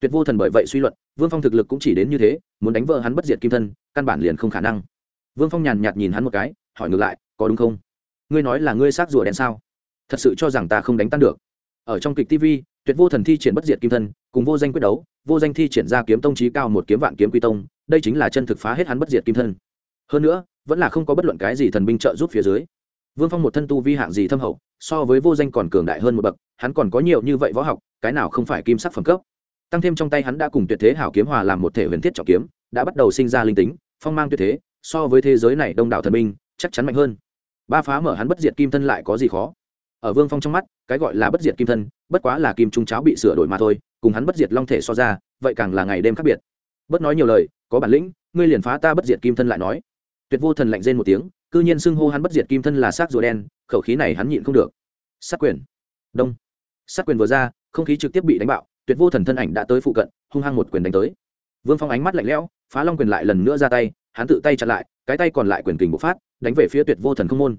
Tuyệt vô thần bởi vậy suy luận, vương phong thực lực cũng chỉ đến như thế, muốn đánh vợ hắn bất diệt kim thân, căn bản liền không khả năng. Vương phong nhàn nhạt nhìn hắn một cái hỏi ngược lại, có đúng không? Ngươi nói là ngươi xác rùa đen sao? Thật sự cho rằng ta không đánh tan được. Ở trong kịch tv tuyệt vô thần thi triển bất diệt kim thân, cùng vô danh quyết đấu, vô danh thi triển ra kiếm tông trí cao một kiếm vạn kiếm quy tông, đây chính là chân thực phá hết hắn bất diệt kim thân. Hơn nữa, vẫn là không có bất luận cái gì thần binh trợ giúp phía dưới. Vương phong một thân tu vi hạng gì thâm hậu, so với vô danh còn cường đại hơn một bậc, hắn còn có nhiều như vậy võ học, cái nào không phải kim sắc phẩm cấp. Tăng thêm trong tay hắn đã cùng tuyệt thế hảo kiếm hòa làm một thể huyền thiết trọng kiếm, đã bắt đầu sinh ra linh tính, phong mang tuyệt thế, so với thế giới này đông đảo thần binh chắc chắn mạnh hơn. Ba phá mở hắn bất diệt kim thân lại có gì khó? Ở vương phong trong mắt, cái gọi là bất diệt kim thân, bất quá là kim trung cháo bị sửa đổi mà thôi, cùng hắn bất diệt long thể so ra, vậy càng là ngày đêm khác biệt. Bất nói nhiều lời, có bản lĩnh, ngươi liền phá ta bất diệt kim thân lại nói. Tuyệt vô thần lạnh rên một tiếng, cư nhiên xưng hô hắn bất diệt kim thân là xác rùa đen, khẩu khí này hắn nhịn không được. Sát quyền. Đông. Sát quyền vừa ra, không khí trực tiếp bị đánh bạo, tuyệt vô thần thân ảnh đã tới phụ cận, hung hăng một quyền đánh tới. Vương phong ánh mắt lạnh lẽo, phá long quyền lại lần nữa ra tay, hắn tự tay chặn lại, cái tay còn lại quyền kình bộc phát đánh về phía tuyệt vô thần không môn.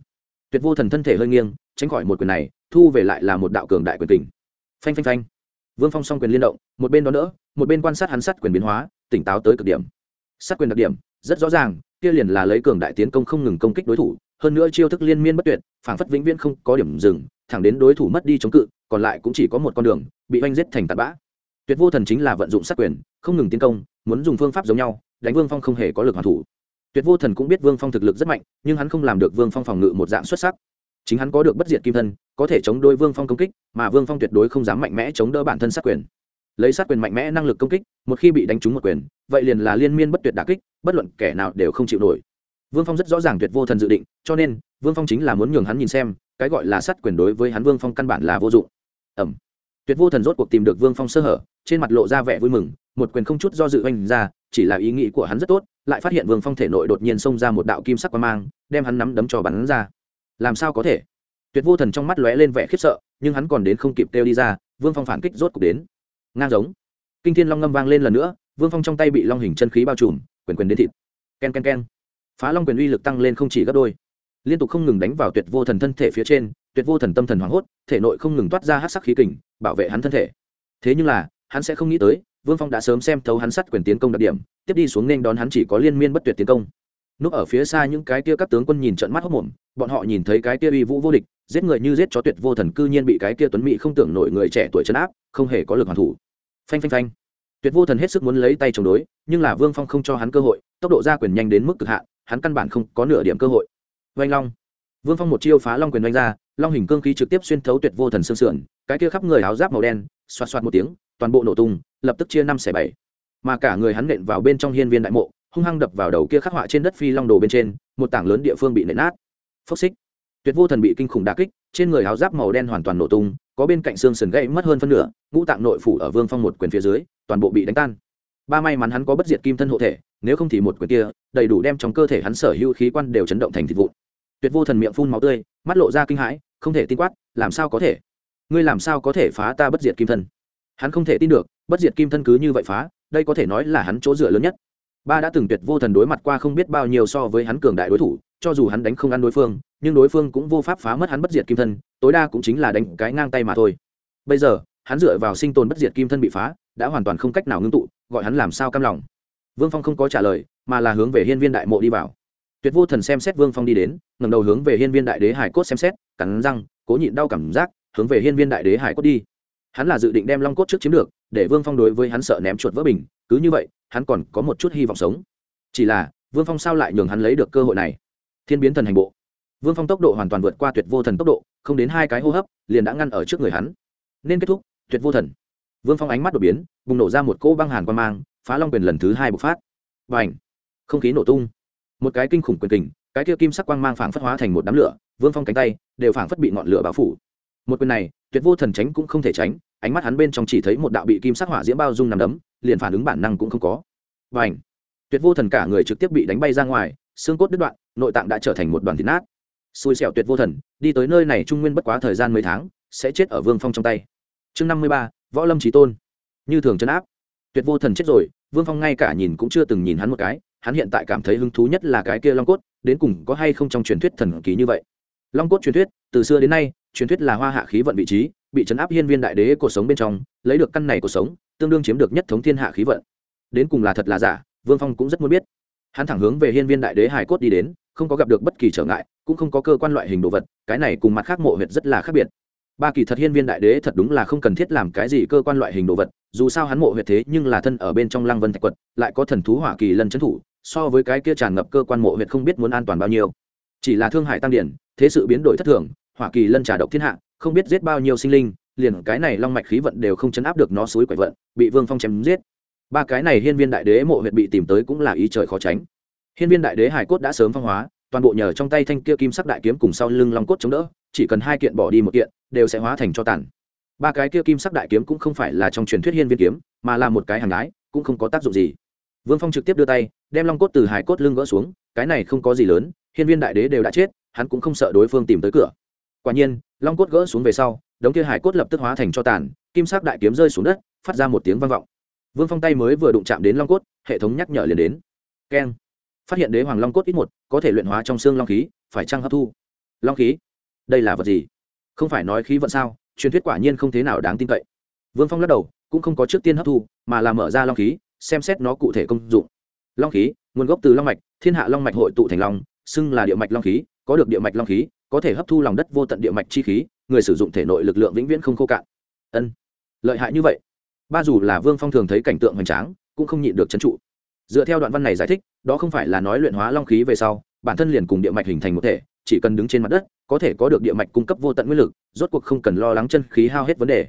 Tuyệt vô thần thân thể hơi nghiêng, tránh khỏi một quyền này, thu về lại là một đạo cường đại quyền tình. phanh phanh phanh. Vương phong s quyền liên động, một bên đó nữa, một bên quan sát hắn sát quyền biến hóa, tỉnh táo tới cực điểm. Sát quyền đặc điểm, rất rõ ràng, kia liền là lấy cường đại tiến công không ngừng công kích đối thủ, hơn nữa chiêu thức liên miên bất tuyệt, phảng phất vĩnh viễn không có điểm dừng, thẳng đến đối thủ mất đi chống cự, còn lại cũng chỉ có một con đường, bị oanh giết thành tạt bã. Tuyệt vô thần chính là vận dụng sát quyền, không ngừng tiến công, muốn dùng phương pháp giống nhau, đánh vương phong không hề có lực hoàn thủ tuyệt vô thần cũng biết vương phong thực lực rất mạnh, nhưng hắn không làm được vương phong phòng ngự một dạng xuất sắc. Chính hắn có được bất diệt kim thân, có thể chống đôi vương phong công kích, mà vương phong tuyệt đối không dám mạnh mẽ chống đỡ bản thân sát quyền. Lấy sát quyền mạnh mẽ năng lực công kích, một khi bị đánh trúng một quyền, vậy liền là liên miên bất tuyệt đà kích, bất luận kẻ nào đều không chịu nổi. Vương phong rất rõ ràng tuyệt vô thần dự định, cho nên, vương phong chính là muốn nhường hắn nhìn xem, cái gọi là sát quyền đối với hắn vương phong căn bản là vô dụng. Ẩm. Tuyệt vô thần rốt cuộc tìm được vương phong sơ hở, trên mặt lộ ra vẻ vui mừng một quyền không chút do dự oanh ra, chỉ là ý nghĩ của hắn rất tốt, lại phát hiện vương phong thể nội đột nhiên xông ra một đạo kim sắc quang mang, đem hắn nắm đấm cho bắn ra. Làm sao có thể? Tuyệt vô thần trong mắt lóe lên vẻ khiếp sợ, nhưng hắn còn đến không kịp kêu đi ra, vương phong phản kích rốt cục đến. Ngang giống. Kinh thiên long ngâm vang lên lần nữa, vương phong trong tay bị long hình chân khí bao trùm, quyền quyền đến thịt. K e n k e n k e n phá long quyền uy lực tăng lên không chỉ gấp đôi. Liên tục không ngừng đánh vào tuyệt vô thần thân thể phía trên, tuyệt vô thần tâm thần hoảng hốt, thể nội không ngừng toát ra hát sắc khí kình, bảo vệ hắn thân thể. Thế nhưng là, hắn sẽ không nghĩ tới vương phong đã sớm xem thấu hắn sắt quyền tiến công đặc điểm, tiếp đi xuống nên đón hắn chỉ có liên miên bất tuyệt tiến công. Núp ở phía xa những cái kia các tướng quân nhìn trận mắt hốc mồm bọn họ nhìn thấy cái kia uy vũ vô địch, giết người như giết chó tuyệt vô thần cư nhiên bị cái kia tuấn mỹ không tưởng nổi người trẻ tuổi chấn áp, không hề có lực hoàn thủ. Phanh phanh phanh. Tuyệt vô thần hết sức muốn lấy tay chống đối, nhưng là vương phong không cho hắn cơ hội, tốc độ ra quyền nhanh đến mức cực hạn, hắn căn bản không có nửa điểm cơ hội. Vanh long. Vương phong một chiêu phá long quyền oanh ra, long hình cương khí trực tiếp xuyên thấu tuyệt vô thần xương sườn, cái kia khắp người áo giáp màu đen, xoạt xoạt một tiếng toàn bộ nổ tung, lập tức chia năm xẻ bảy. Mà cả người hắn nện vào bên trong hiên viên đại mộ, hung hăng đập vào đầu kia khắc họa trên đất phi long đồ bên trên, một tảng lớn địa phương bị nện nát. Phốc xích. Tuyệt vô thần bị kinh khủng đà kích, trên người áo giáp màu đen hoàn toàn nổ tung, có bên cạnh xương sườn gãy mất hơn phân nửa, ngũ tạng nội phủ ở vương phong một quyền phía dưới, toàn bộ bị đánh tan. Ba may mắn hắn có bất diệt kim thân hộ thể, nếu không thì một quyền kia, đầy đủ đem trong cơ thể hắn sở hữu khí quan đều chấn động thành thịt vụn. Tuyệt vô thần miệng phun máu tươi, mắt lộ ra kinh hãi, không thể tin quát, làm sao có thể? Ngươi làm sao có thể phá ta bất diệt kim thân? Hắn không thể tin được, bất diệt kim thân cứ như vậy phá, đây có thể nói là hắn chỗ dựa lớn nhất. Ba đã từng tuyệt vô thần đối mặt qua không biết bao nhiêu so với hắn cường đại đối thủ, cho dù hắn đánh không ăn đối phương, nhưng đối phương cũng vô pháp phá mất hắn bất diệt kim thân, tối đa cũng chính là đánh cái ngang tay mà thôi. Bây giờ, hắn dựa vào sinh tồn bất diệt kim thân bị phá, đã hoàn toàn không cách nào ngưng tụ, gọi hắn làm sao cam lòng? Vương phong không có trả lời, mà là hướng về hiên viên đại mộ đi vào. Tuyệt vô thần xem xét vương phong đi đến ngầm đầu hướng về hiên viên đại đế hải cốt xem xét, cắn răng, cố nhịn đau cảm giác, hướng về hiên viên đại đế hải cốt đi hắn là dự định đem long cốt trước chiếm được, để vương phong đối với hắn sợ ném chuột vỡ bình, cứ như vậy, hắn còn có một chút hy vọng sống. Chỉ là, vương phong sao lại nhường hắn lấy được cơ hội này? Thiên biến thần hành bộ. Vương phong tốc độ hoàn toàn vượt qua tuyệt vô thần tốc độ, không đến hai cái hô hấp, liền đã ngăn ở trước người hắn. Nên kết thúc, tuyệt vô thần. Vương phong ánh mắt đột biến, bùng nổ ra một cỗ băng hàn quan mang, phá long quyền lần thứ hai bộc phát. Và ảnh không khí nổ tung. Một cái kinh khủng quyền kình, cái kia kim sắc quang mang phảng phất hóa thành một đám lửa, vương phong cánh tay đều phảng phất bị ngọn lửa bao phủ một quyền này, tuyệt vô thần tránh cũng không thể tránh, ánh mắt hắn bên trong chỉ thấy một đạo bị kim sắc hỏa diễm bao dung nằm đấm, liền phản ứng bản năng cũng không có. Và ảnh tuyệt vô thần cả người trực tiếp bị đánh bay ra ngoài, xương cốt đứt đoạn, nội tạng đã trở thành một đoàn thịt nát. Xui xẻo tuyệt vô thần, đi tới nơi này trung nguyên bất quá thời gian mấy tháng, sẽ chết ở vương phong trong tay. Chương năm mươi ba, võ lâm trí tôn. Như thường chấn áp. Tuyệt vô thần chết rồi, vương phong ngay cả nhìn cũng chưa từng nhìn hắn một cái, hắn hiện tại cảm thấy hứng thú nhất là cái kia long cốt, đến cùng có hay không trong truyền thuyết thần kỳ như vậy. Long cốt truyền thuyết, từ xưa đến nay truyền thuyết là hoa hạ khí vận vị trí, bị chấn áp hiên viên đại đế cuộc sống bên trong, lấy được căn này cuộc sống, tương đương chiếm được nhất thống thiên hạ khí vận. Đến cùng là thật là giả, vương phong cũng rất muốn biết. Hắn thẳng hướng về hiên viên đại đế hải cốt đi đến, không có gặp được bất kỳ trở ngại, cũng không có cơ quan loại hình đồ vật, cái này cùng mặt khác mộ huyệt rất là khác biệt. Ba kỳ thật hiên viên đại đế thật đúng là không cần thiết làm cái gì cơ quan loại hình đồ vật, dù sao hắn mộ huyệt thế nhưng là thân ở bên trong lăng vân thạch quật, lại có thần thú hỏa kỳ lân trấn thủ, so với cái kia tràn ngập cơ quan mộ huyệt không biết muốn an toàn bao nhiêu. Chỉ là thương hại tăng điển, thế sự biến đổi thất thường hỏa kỳ lân trả độc thiên hạ, không biết giết bao nhiêu sinh linh, liền cái này long mạch khí vận đều không chấn áp được nó suối quậy vận, bị vương phong chém giết. Ba cái này hiên viên đại đế mộ huyệt bị tìm tới cũng là ý trời khó tránh. Hiên viên đại đế hải cốt đã sớm phong hóa, toàn bộ nhờ trong tay thanh kia kim sắc đại kiếm cùng sau lưng long cốt chống đỡ, chỉ cần hai kiện bỏ đi một kiện, đều sẽ hóa thành cho tàn. Ba cái kia kim sắc đại kiếm cũng không phải là trong truyền thuyết hiên viên kiếm, mà là một cái hàng đái, cũng không có tác dụng gì. Vương phong trực tiếp đưa tay, đem long cốt từ hải cốt lưng gỡ xuống, cái này không có gì lớn, hiên viên đại đế đều đã chết, hắn cũng không sợ đối phương tìm tới cửa quả nhiên, long cốt gỡ xuống về sau, đống kia hải cốt lập tức hóa thành cho tàn, kim sắc đại kiếm rơi xuống đất, phát ra một tiếng vang vọng. Vương phong tay mới vừa đụng chạm đến long cốt, hệ thống nhắc nhở liền đến. Keng. Phát hiện đế hoàng long cốt ít một, có thể luyện hóa trong xương long khí, phải trăng hấp thu? Long khí? Đây là vật gì? Không phải nói khí vận sao? Truyền thuyết quả nhiên không thế nào đáng tin cậy. Vương phong lắc đầu, cũng không có trước tiên hấp thu, mà là mở ra long khí, xem xét nó cụ thể công dụng. Long khí, nguồn gốc từ long mạch, thiên hạ long mạch hội tụ thành long, xưng là địa mạch long khí, có được địa mạch long khí có thể hấp thu lòng đất vô tận địa mạch chi khí, người sử dụng thể nội lực lượng vĩnh viễn không khô cạn. Ân, lợi hại như vậy. Ba dù là vương phong thường thấy cảnh tượng hoành tráng, cũng không nhịn được trấn trụ. Dựa theo đoạn văn này giải thích, đó không phải là nói luyện hóa long khí về sau, bản thân liền cùng địa mạch hình thành một thể, chỉ cần đứng trên mặt đất, có thể có được địa mạch cung cấp vô tận nguyên lực, rốt cuộc không cần lo lắng chân khí hao hết vấn đề.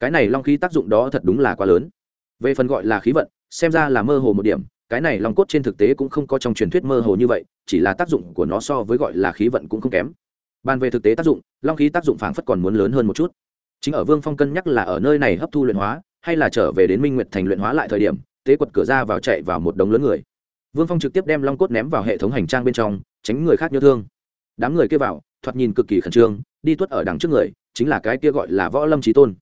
Cái này long khí tác dụng đó thật đúng là quá lớn. Về phần gọi là khí vận, xem ra là mơ hồ một điểm, cái này long cốt trên thực tế cũng không có trong truyền thuyết mơ hồ như vậy, chỉ là tác dụng của nó so với gọi là khí vận cũng không kém bàn về thực tế tác dụng, long khí tác dụng phảng phất còn muốn lớn hơn một chút. Chính ở vương phong cân nhắc là ở nơi này hấp thu luyện hóa, hay là trở về đến minh nguyệt thành luyện hóa lại thời điểm, tế quật cửa ra vào chạy vào một đống lớn người. Vương phong trực tiếp đem long cốt ném vào hệ thống hành trang bên trong, tránh người khác nhớ thương. Đám người kia vào, thoạt nhìn cực kỳ khẩn trương, đi tuất ở đằng trước người, chính là cái kia gọi là võ lâm trí tôn.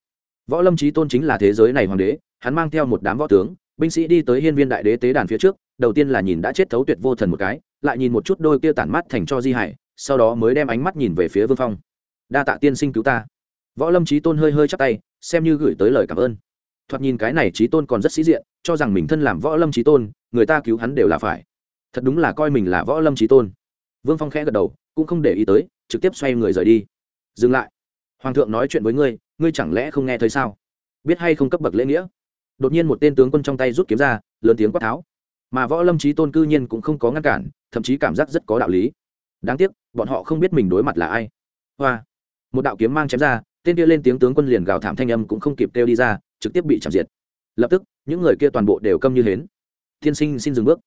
Võ lâm trí tôn chính là thế giới này hoàng đế, hắn mang theo một đám võ tướng, binh sĩ đi tới hiên viên đại đế tế đàn phía trước, đầu tiên là nhìn đã chết thấu tuyệt vô thần một cái, lại nhìn một chút đôi kia tản mát thành cho di hải sau đó mới đem ánh mắt nhìn về phía vương phong. Đa tạ tiên sinh cứu ta. Võ lâm trí tôn hơi hơi chắp tay, xem như gửi tới lời cảm ơn. Thoạt nhìn cái này trí tôn còn rất sĩ diện, cho rằng mình thân làm võ lâm trí tôn, người ta cứu hắn đều là phải. Thật đúng là coi mình là võ lâm trí tôn. Vương phong khẽ gật đầu, cũng không để ý tới, trực tiếp xoay người rời đi. Dừng lại. Hoàng thượng nói chuyện với ngươi ngươi chẳng lẽ không nghe thấy sao? Biết hay không cấp bậc lễ nghĩa? Đột nhiên một tên tướng quân trong tay rút kiếm ra, lớn tiếng quát tháo. Mà võ lâm trí tôn cư nhiên cũng không có ngăn cản, thậm chí cảm giác rất có đạo lý. Đáng tiếc bọn họ không biết mình đối mặt là ai. Hoa. Một đạo kiếm mang chém ra, tên kia lên tiếng tướng quân liền gào thảm thanh âm cũng không kịp kêu đi ra, trực tiếp bị chạm diệt. Lập tức, những người kia toàn bộ đều câm như hến. Tiên sinh xin dừng bước.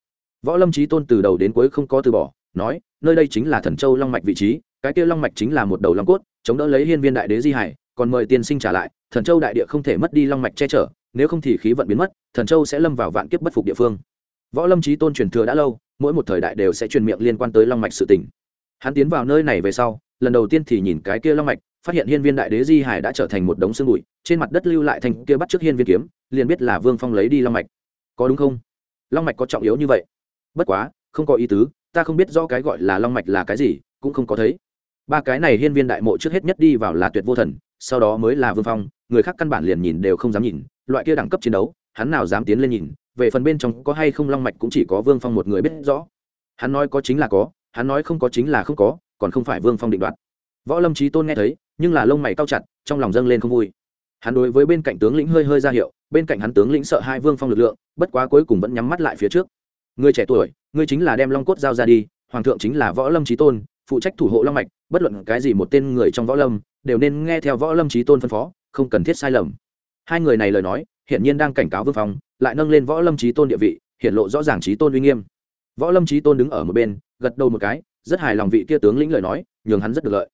Võ lâm trí tôn từ đầu đến cuối không có từ bỏ, nói, nơi đây chính là thần châu long mạch vị trí, cái kia long mạch chính là một đầu long cốt, chống đỡ lấy hiên viên đại đế di hải, còn mời tiên sinh trả lại, thần châu đại địa không thể mất đi long mạch che chở, nếu không thì khí vận biến mất, thần châu sẽ lâm vào vạn kiếp bất phục địa phương. Võ lâm trí tôn truyền thừa đã lâu, mỗi một thời đại đều sẽ truyền miệng liên quan tới long mạch sự tình hắn tiến vào nơi này về sau, lần đầu tiên thì nhìn cái kia long mạch, phát hiện hiên viên đại đế di hải đã trở thành một đống xương bụi, trên mặt đất lưu lại thành kia bắt trước hiên viên kiếm, liền biết là vương phong lấy đi long mạch. Có đúng không? Long mạch có trọng yếu như vậy? Bất quá, không có ý tứ, ta không biết do cái gọi là long mạch là cái gì, cũng không có thấy. Ba cái này hiên viên đại mộ trước hết nhất đi vào là tuyệt vô thần, sau đó mới là vương phong, người khác căn bản liền nhìn đều không dám nhìn, loại kia đẳng cấp chiến đấu, hắn nào dám tiến lên nhìn, về phần bên trong có hay không long mạch cũng chỉ có vương phong một người biết rõ. Hắn nói có chính là có hắn nói không có chính là không có, còn không phải vương phong định đoạt. Võ lâm trí tôn nghe thấy, nhưng là lông mày cao chặt, trong lòng dâng lên không vui. Hắn đối với bên cạnh tướng lĩnh hơi hơi ra hiệu, bên cạnh hắn tướng lĩnh sợ hai vương phong lực lượng, bất quá cuối cùng vẫn nhắm mắt lại phía trước. Người trẻ tuổi, ngươi chính là đem long cốt giao ra đi, hoàng thượng chính là võ lâm trí tôn, phụ trách thủ hộ long mạch, bất luận cái gì một tên người trong võ lâm, đều nên nghe theo võ lâm trí tôn phân phó, không cần thiết sai lầm. Hai người này lời nói hiện nhiên đang cảnh cáo vương phong, lại nâng lên võ lâm trí tôn địa vị hiện lộ rõ ràng trí tôn uy nghiêm. Võ lâm trí tôn đứng ở một bên gật đầu một cái, rất hài lòng vị kia tướng lĩnh lời nói, nhường hắn rất được lợi.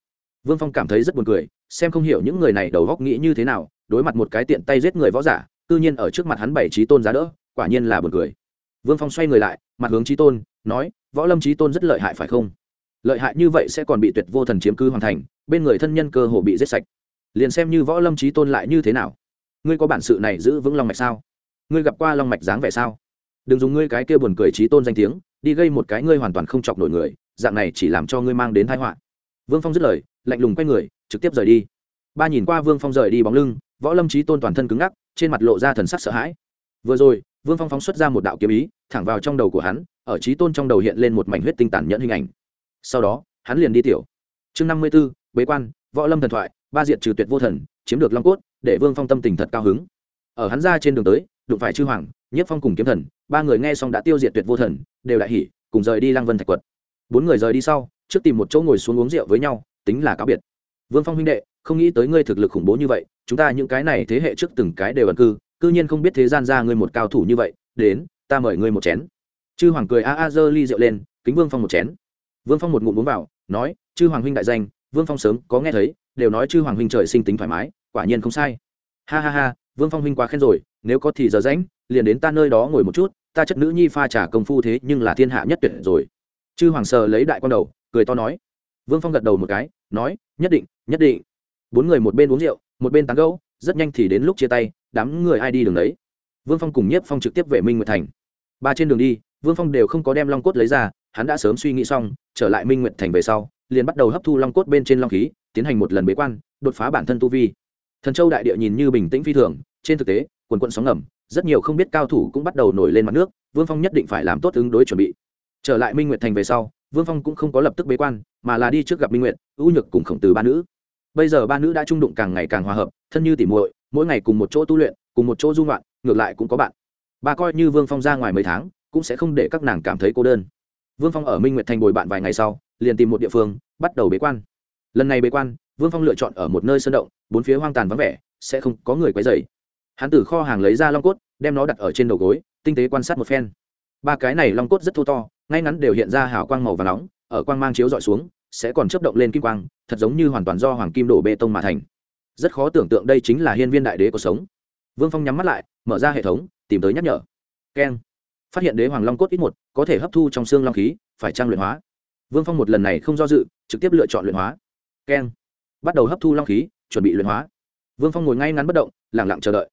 Vương phong cảm thấy rất buồn cười, xem không hiểu những người này đầu góc nghĩ như thế nào, đối mặt một cái tiện tay giết người võ giả tư nhiên ở trước mặt hắn bảy trí tôn giá đỡ, quả nhiên là buồn cười. Vương phong xoay người lại, mặt hướng trí tôn, nói, võ lâm trí tôn rất lợi hại phải không? Lợi hại như vậy sẽ còn bị tuyệt vô thần chiếm cư hoàn thành, bên người thân nhân cơ hồ bị giết sạch. Liền xem như võ lâm trí tôn lại như thế nào? Ngươi có bản sự này giữ vững long mạch sao? Ngươi gặp qua long mạch dáng vẻ sao? Đừng dùng ngươi cái kia buồn cười trí tôn danh tiếng đi gây một cái ngươi hoàn toàn không chọc nổi người, dạng này chỉ làm cho ngươi mang đến thái họa. Vương phong dứt lời, lạnh lùng quay người, trực tiếp rời đi. Ba nhìn qua vương phong rời đi bóng lưng, võ lâm trí tôn toàn thân cứng ngắc, trên mặt lộ ra thần sắc sợ hãi. Vừa rồi, vương phong phóng xuất ra một đạo kiếm ý, thẳng vào trong đầu của hắn, ở trí tôn trong đầu hiện lên một mảnh huyết tinh tàn nhẫn hình ảnh. Sau đó, hắn liền đi tiểu. Chương năm mươi b ố bế quan, võ lâm thần thoại, ba diện trừ tuyệt vô thần, chiếm được long cốt, để vương phong tâm tình thật cao hứng. Ở hắn ra trên đường tới, đụng phải chư hoàng nhất phong cùng kiếm thần, ba người nghe xong đã tiêu diệt tuyệt vô thần, đều đại hỉ, cùng rời đi lăng vân thạch quật. Bốn người rời đi sau, trước tìm một chỗ ngồi xuống uống rượu với nhau, tính là cáo biệt. Vương phong huynh đệ, không nghĩ tới ngươi thực lực khủng bố như vậy, chúng ta những cái này thế hệ trước từng cái đều ẩn cư cư nhiên không biết thế gian ra ngươi một cao thủ như vậy, đến, ta mời ngươi một chén. Chư hoàng cười a a dơ ly rượu lên, kính vương phong một chén. Vương phong một ngụm uống vào, nói, chư hoàng huynh đại danh, vương phong sớm có nghe thấy, đều nói chư hoàng huynh trời sinh tính thoải mái, quả nhiên không sai. Ha ha ha, vương phong huynh quá khen rồi, nếu có thì giờ rãnh liền đến ta nơi đó ngồi một chút, ta chất nữ nhi pha trà công phu thế nhưng là thiên hạ nhất tuyệt rồi. Chư hoàng sờ lấy đại con đầu, cười to nói. Vương phong gật đầu một cái, nói, nhất định nhất định. Bốn người một bên uống rượu, một bên tán gẫu, rất nhanh thì đến lúc chia tay, đám người ai đi đường đấy. Vương phong cùng nhiếp phong trực tiếp về minh nguyệt thành. Ba trên đường đi, vương phong đều không có đem long cốt lấy ra, hắn đã sớm suy nghĩ xong, trở lại minh nguyệt thành về sau, liền bắt đầu hấp thu long cốt bên trên long khí, tiến hành một lần bế quan, đột phá bản thân tu vi. Thần châu đại địa nhìn như bình tĩnh phi thường, trên thực tế, quần quận sóng ngầm rất nhiều không biết cao thủ cũng bắt đầu nổi lên mặt nước, vương phong nhất định phải làm tốt ứng đối chuẩn bị. Trở lại minh nguyệt thành về sau, vương phong cũng không có lập tức bế quan, mà là đi trước gặp minh nguyệt, ưu nhược cùng khổng tử ba nữ. Bây giờ ba nữ đã trung đụng càng ngày càng hòa hợp, thân như tỉ muội, mỗi ngày cùng một chỗ tu luyện, cùng một chỗ dung loạn ngược lại cũng có bạn. Bà coi như vương phong ra ngoài mấy tháng, cũng sẽ không để các nàng cảm thấy cô đơn. Vương phong ở minh nguyệt thành bồi bạn vài ngày sau, liền tìm một địa phương, bắt đầu bế quan. Lần này bế quan, vương phong lựa chọn ở một nơi sơn động, bốn phía hoang tàn vắng vẻ, sẽ không có người quấy dày hắn từ kho hàng lấy ra long cốt, đem nó đặt ở trên đầu gối, tinh tế quan sát một phen. Ba cái này long cốt rất thô to, ngay ngắn đều hiện ra hào quang màu và nóng, ở quang mang chiếu dọi xuống, sẽ còn chấp động lên kim quang, thật giống như hoàn toàn do hoàng kim đổ bê tông mà thành. Rất khó tưởng tượng đây chính là hiên viên đại đế cuộc sống. Vương phong nhắm mắt lại, mở ra hệ thống, tìm tới nhắc nhở. Keng. Phát hiện đế hoàng long cốt ít một, có thể hấp thu trong xương long khí, phải trang luyện hóa. Vương phong một lần này không do dự, trực tiếp lựa chọn luyện hóa. Keng. Bắt đầu hấp thu long khí, chuẩn bị luyện hóa. Vương phong ngồi ngay ngắn bất động lẳng lặng chờ đợi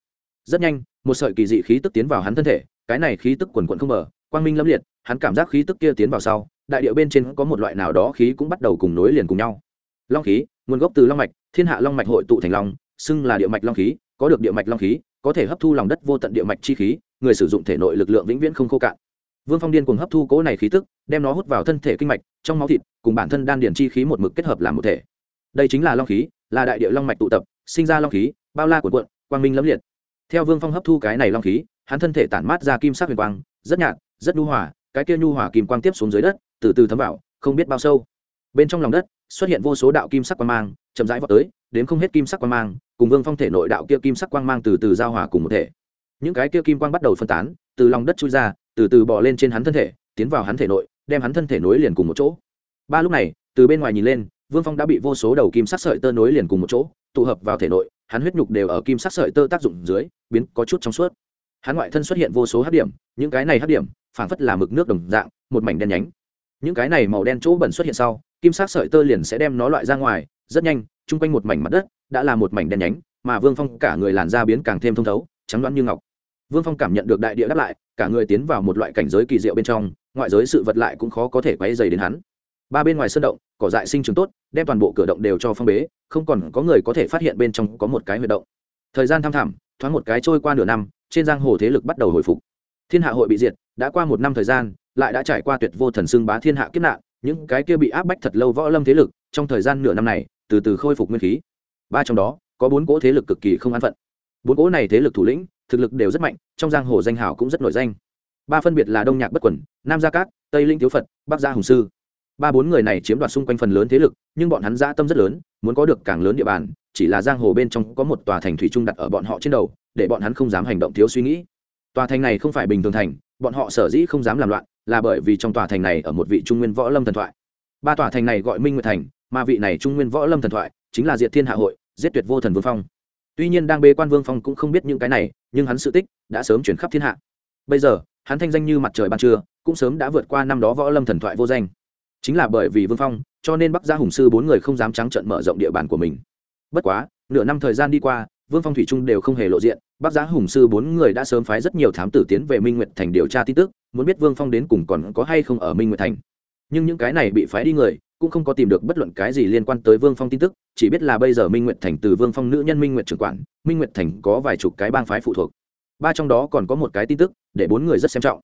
rất nhanh, một sợi kỳ dị khí tức tiến vào hắn thân thể, cái này khí tức quần quận không mở quang minh lâm liệt, hắn cảm giác khí tức kia tiến vào sau, đại điệu bên trên có một loại nào đó khí cũng bắt đầu cùng nối liền cùng nhau. Long khí, nguồn gốc từ long mạch, thiên hạ long mạch hội tụ thành long, xưng là địa mạch long khí, có được địa mạch long khí, có thể hấp thu lòng đất vô tận địa mạch chi khí, người sử dụng thể nội lực lượng vĩnh viễn không khô cạn. Vương phong điên cùng hấp thu cố này khí tức, đem nó hút vào thân thể kinh mạch, trong máu thịt, cùng bản thân đan điền chi khí một mực kết hợp làm một thể. Đây chính là long khí, là đại địa long mạch tụ tập, sinh ra long khí, bao la của quận quang minh lẫm liệt theo vương phong hấp thu cái này long khí, hắn thân thể tản mát ra kim sắc huyền quang, rất nhạt, rất nhu hòa, cái kia nhu hòa kim quang tiếp xuống dưới đất, từ từ thấm vào, không biết bao sâu. Bên trong lòng đất, xuất hiện vô số đạo kim sắc quang mang, chậm rãi vào tới, đến không hết kim sắc quang mang, cùng vương phong thể nội đạo kia kim sắc quang mang từ từ giao hòa cùng một thể. Những cái kia kim quang bắt đầu phân tán, từ lòng đất chui ra, từ từ bỏ lên trên hắn thân thể, tiến vào hắn thể nội, đem hắn thân thể nối liền cùng một chỗ. Ba lúc này, từ bên ngoài nhìn lên, vương phong đã bị vô số đầu kim sắc sợi tơ nối liền cùng một chỗ, tụ hợp vào thể nội hắn huyết nhục đều ở kim sắc sợi tơ tác dụng dưới, biến có chút trong suốt. Hắn ngoại thân xuất hiện vô số hát điểm, những cái này hát điểm, phảng phất là mực nước đồng dạng, một mảnh đen nhánh. Những cái này màu đen chỗ bẩn xuất hiện sau, kim sắc sợi tơ liền sẽ đem nó loại ra ngoài, rất nhanh, chung quanh một mảnh mặt đất, đã là một mảnh đen nhánh, mà vương phong cả người làn da biến càng thêm thông thấu, trắng đoán như ngọc. Vương phong cảm nhận được đại địa đáp lại, cả người tiến vào một loại cảnh giới kỳ diệu bên trong, ngoại giới sự vật lại cũng khó có thể quay dày đến hắn ba bên ngoài sân động, cỏ dại sinh trưởng tốt, đem toàn bộ cửa động đều cho phong bế, không còn có người có thể phát hiện bên trong có một cái huyệt động. Thời gian thăm thẳm, thoáng một cái trôi qua nửa năm, trên giang hồ thế lực bắt đầu hồi phục. Thiên hạ hội bị diệt, đã qua một năm thời gian, lại đã trải qua tuyệt vô thần xưng bá thiên hạ kiếp nạn, những cái kia bị áp bách thật lâu võ lâm thế lực, trong thời gian nửa năm này, từ từ khôi phục nguyên khí. Ba trong đó, có bốn cỗ thế lực cực kỳ không an phận. Bốn cỗ này thế lực thủ lĩnh, thực lực đều rất mạnh, trong giang hồ danh hào cũng rất nổi danh. Ba phân biệt là đông nhạc bất quẩn nam gia cát, tây linh thiếu phật, bắc gia hùng sư ba bốn người này chiếm đoạt xung quanh phần lớn thế lực, nhưng bọn hắn dã tâm rất lớn, muốn có được càng lớn địa bàn, chỉ là giang hồ bên trong có một tòa thành thủy trung đặt ở bọn họ trên đầu, để bọn hắn không dám hành động thiếu suy nghĩ. Tòa thành này không phải bình thường thành, bọn họ sở dĩ không dám làm loạn, là bởi vì trong tòa thành này ở một vị trung nguyên võ lâm thần thoại. Ba tòa thành này gọi minh nguyệt thành, mà vị này trung nguyên võ lâm thần thoại chính là diệt thiên hạ hội, giết tuyệt vô thần vương phong. Tuy nhiên đang bê quan vương phong cũng không biết những cái này, nhưng hắn sự tích đã sớm chuyển khắp thiên hạ. Bây giờ, hắn thanh danh như mặt trời ban trưa, cũng sớm đã vượt qua năm đó võ lâm thần thoại vô danh chính là bởi vì vương phong cho nên bắc gia hùng sư bốn người không dám trắng trận mở rộng địa bàn của mình bất quá nửa năm thời gian đi qua vương phong thủy trung đều không hề lộ diện bắc giá hùng sư bốn người đã sớm phái rất nhiều thám tử tiến về minh nguyệt thành điều tra tin tức muốn biết vương phong đến cùng còn có hay không ở minh nguyệt thành nhưng những cái này bị phái đi người cũng không có tìm được bất luận cái gì liên quan tới vương phong tin tức chỉ biết là bây giờ minh nguyệt thành từ vương phong nữ nhân minh nguyệt trưởng quản minh nguyệt thành có vài chục cái bang phái phụ thuộc ba trong đó còn có một cái tin tức để bốn người rất xem trọng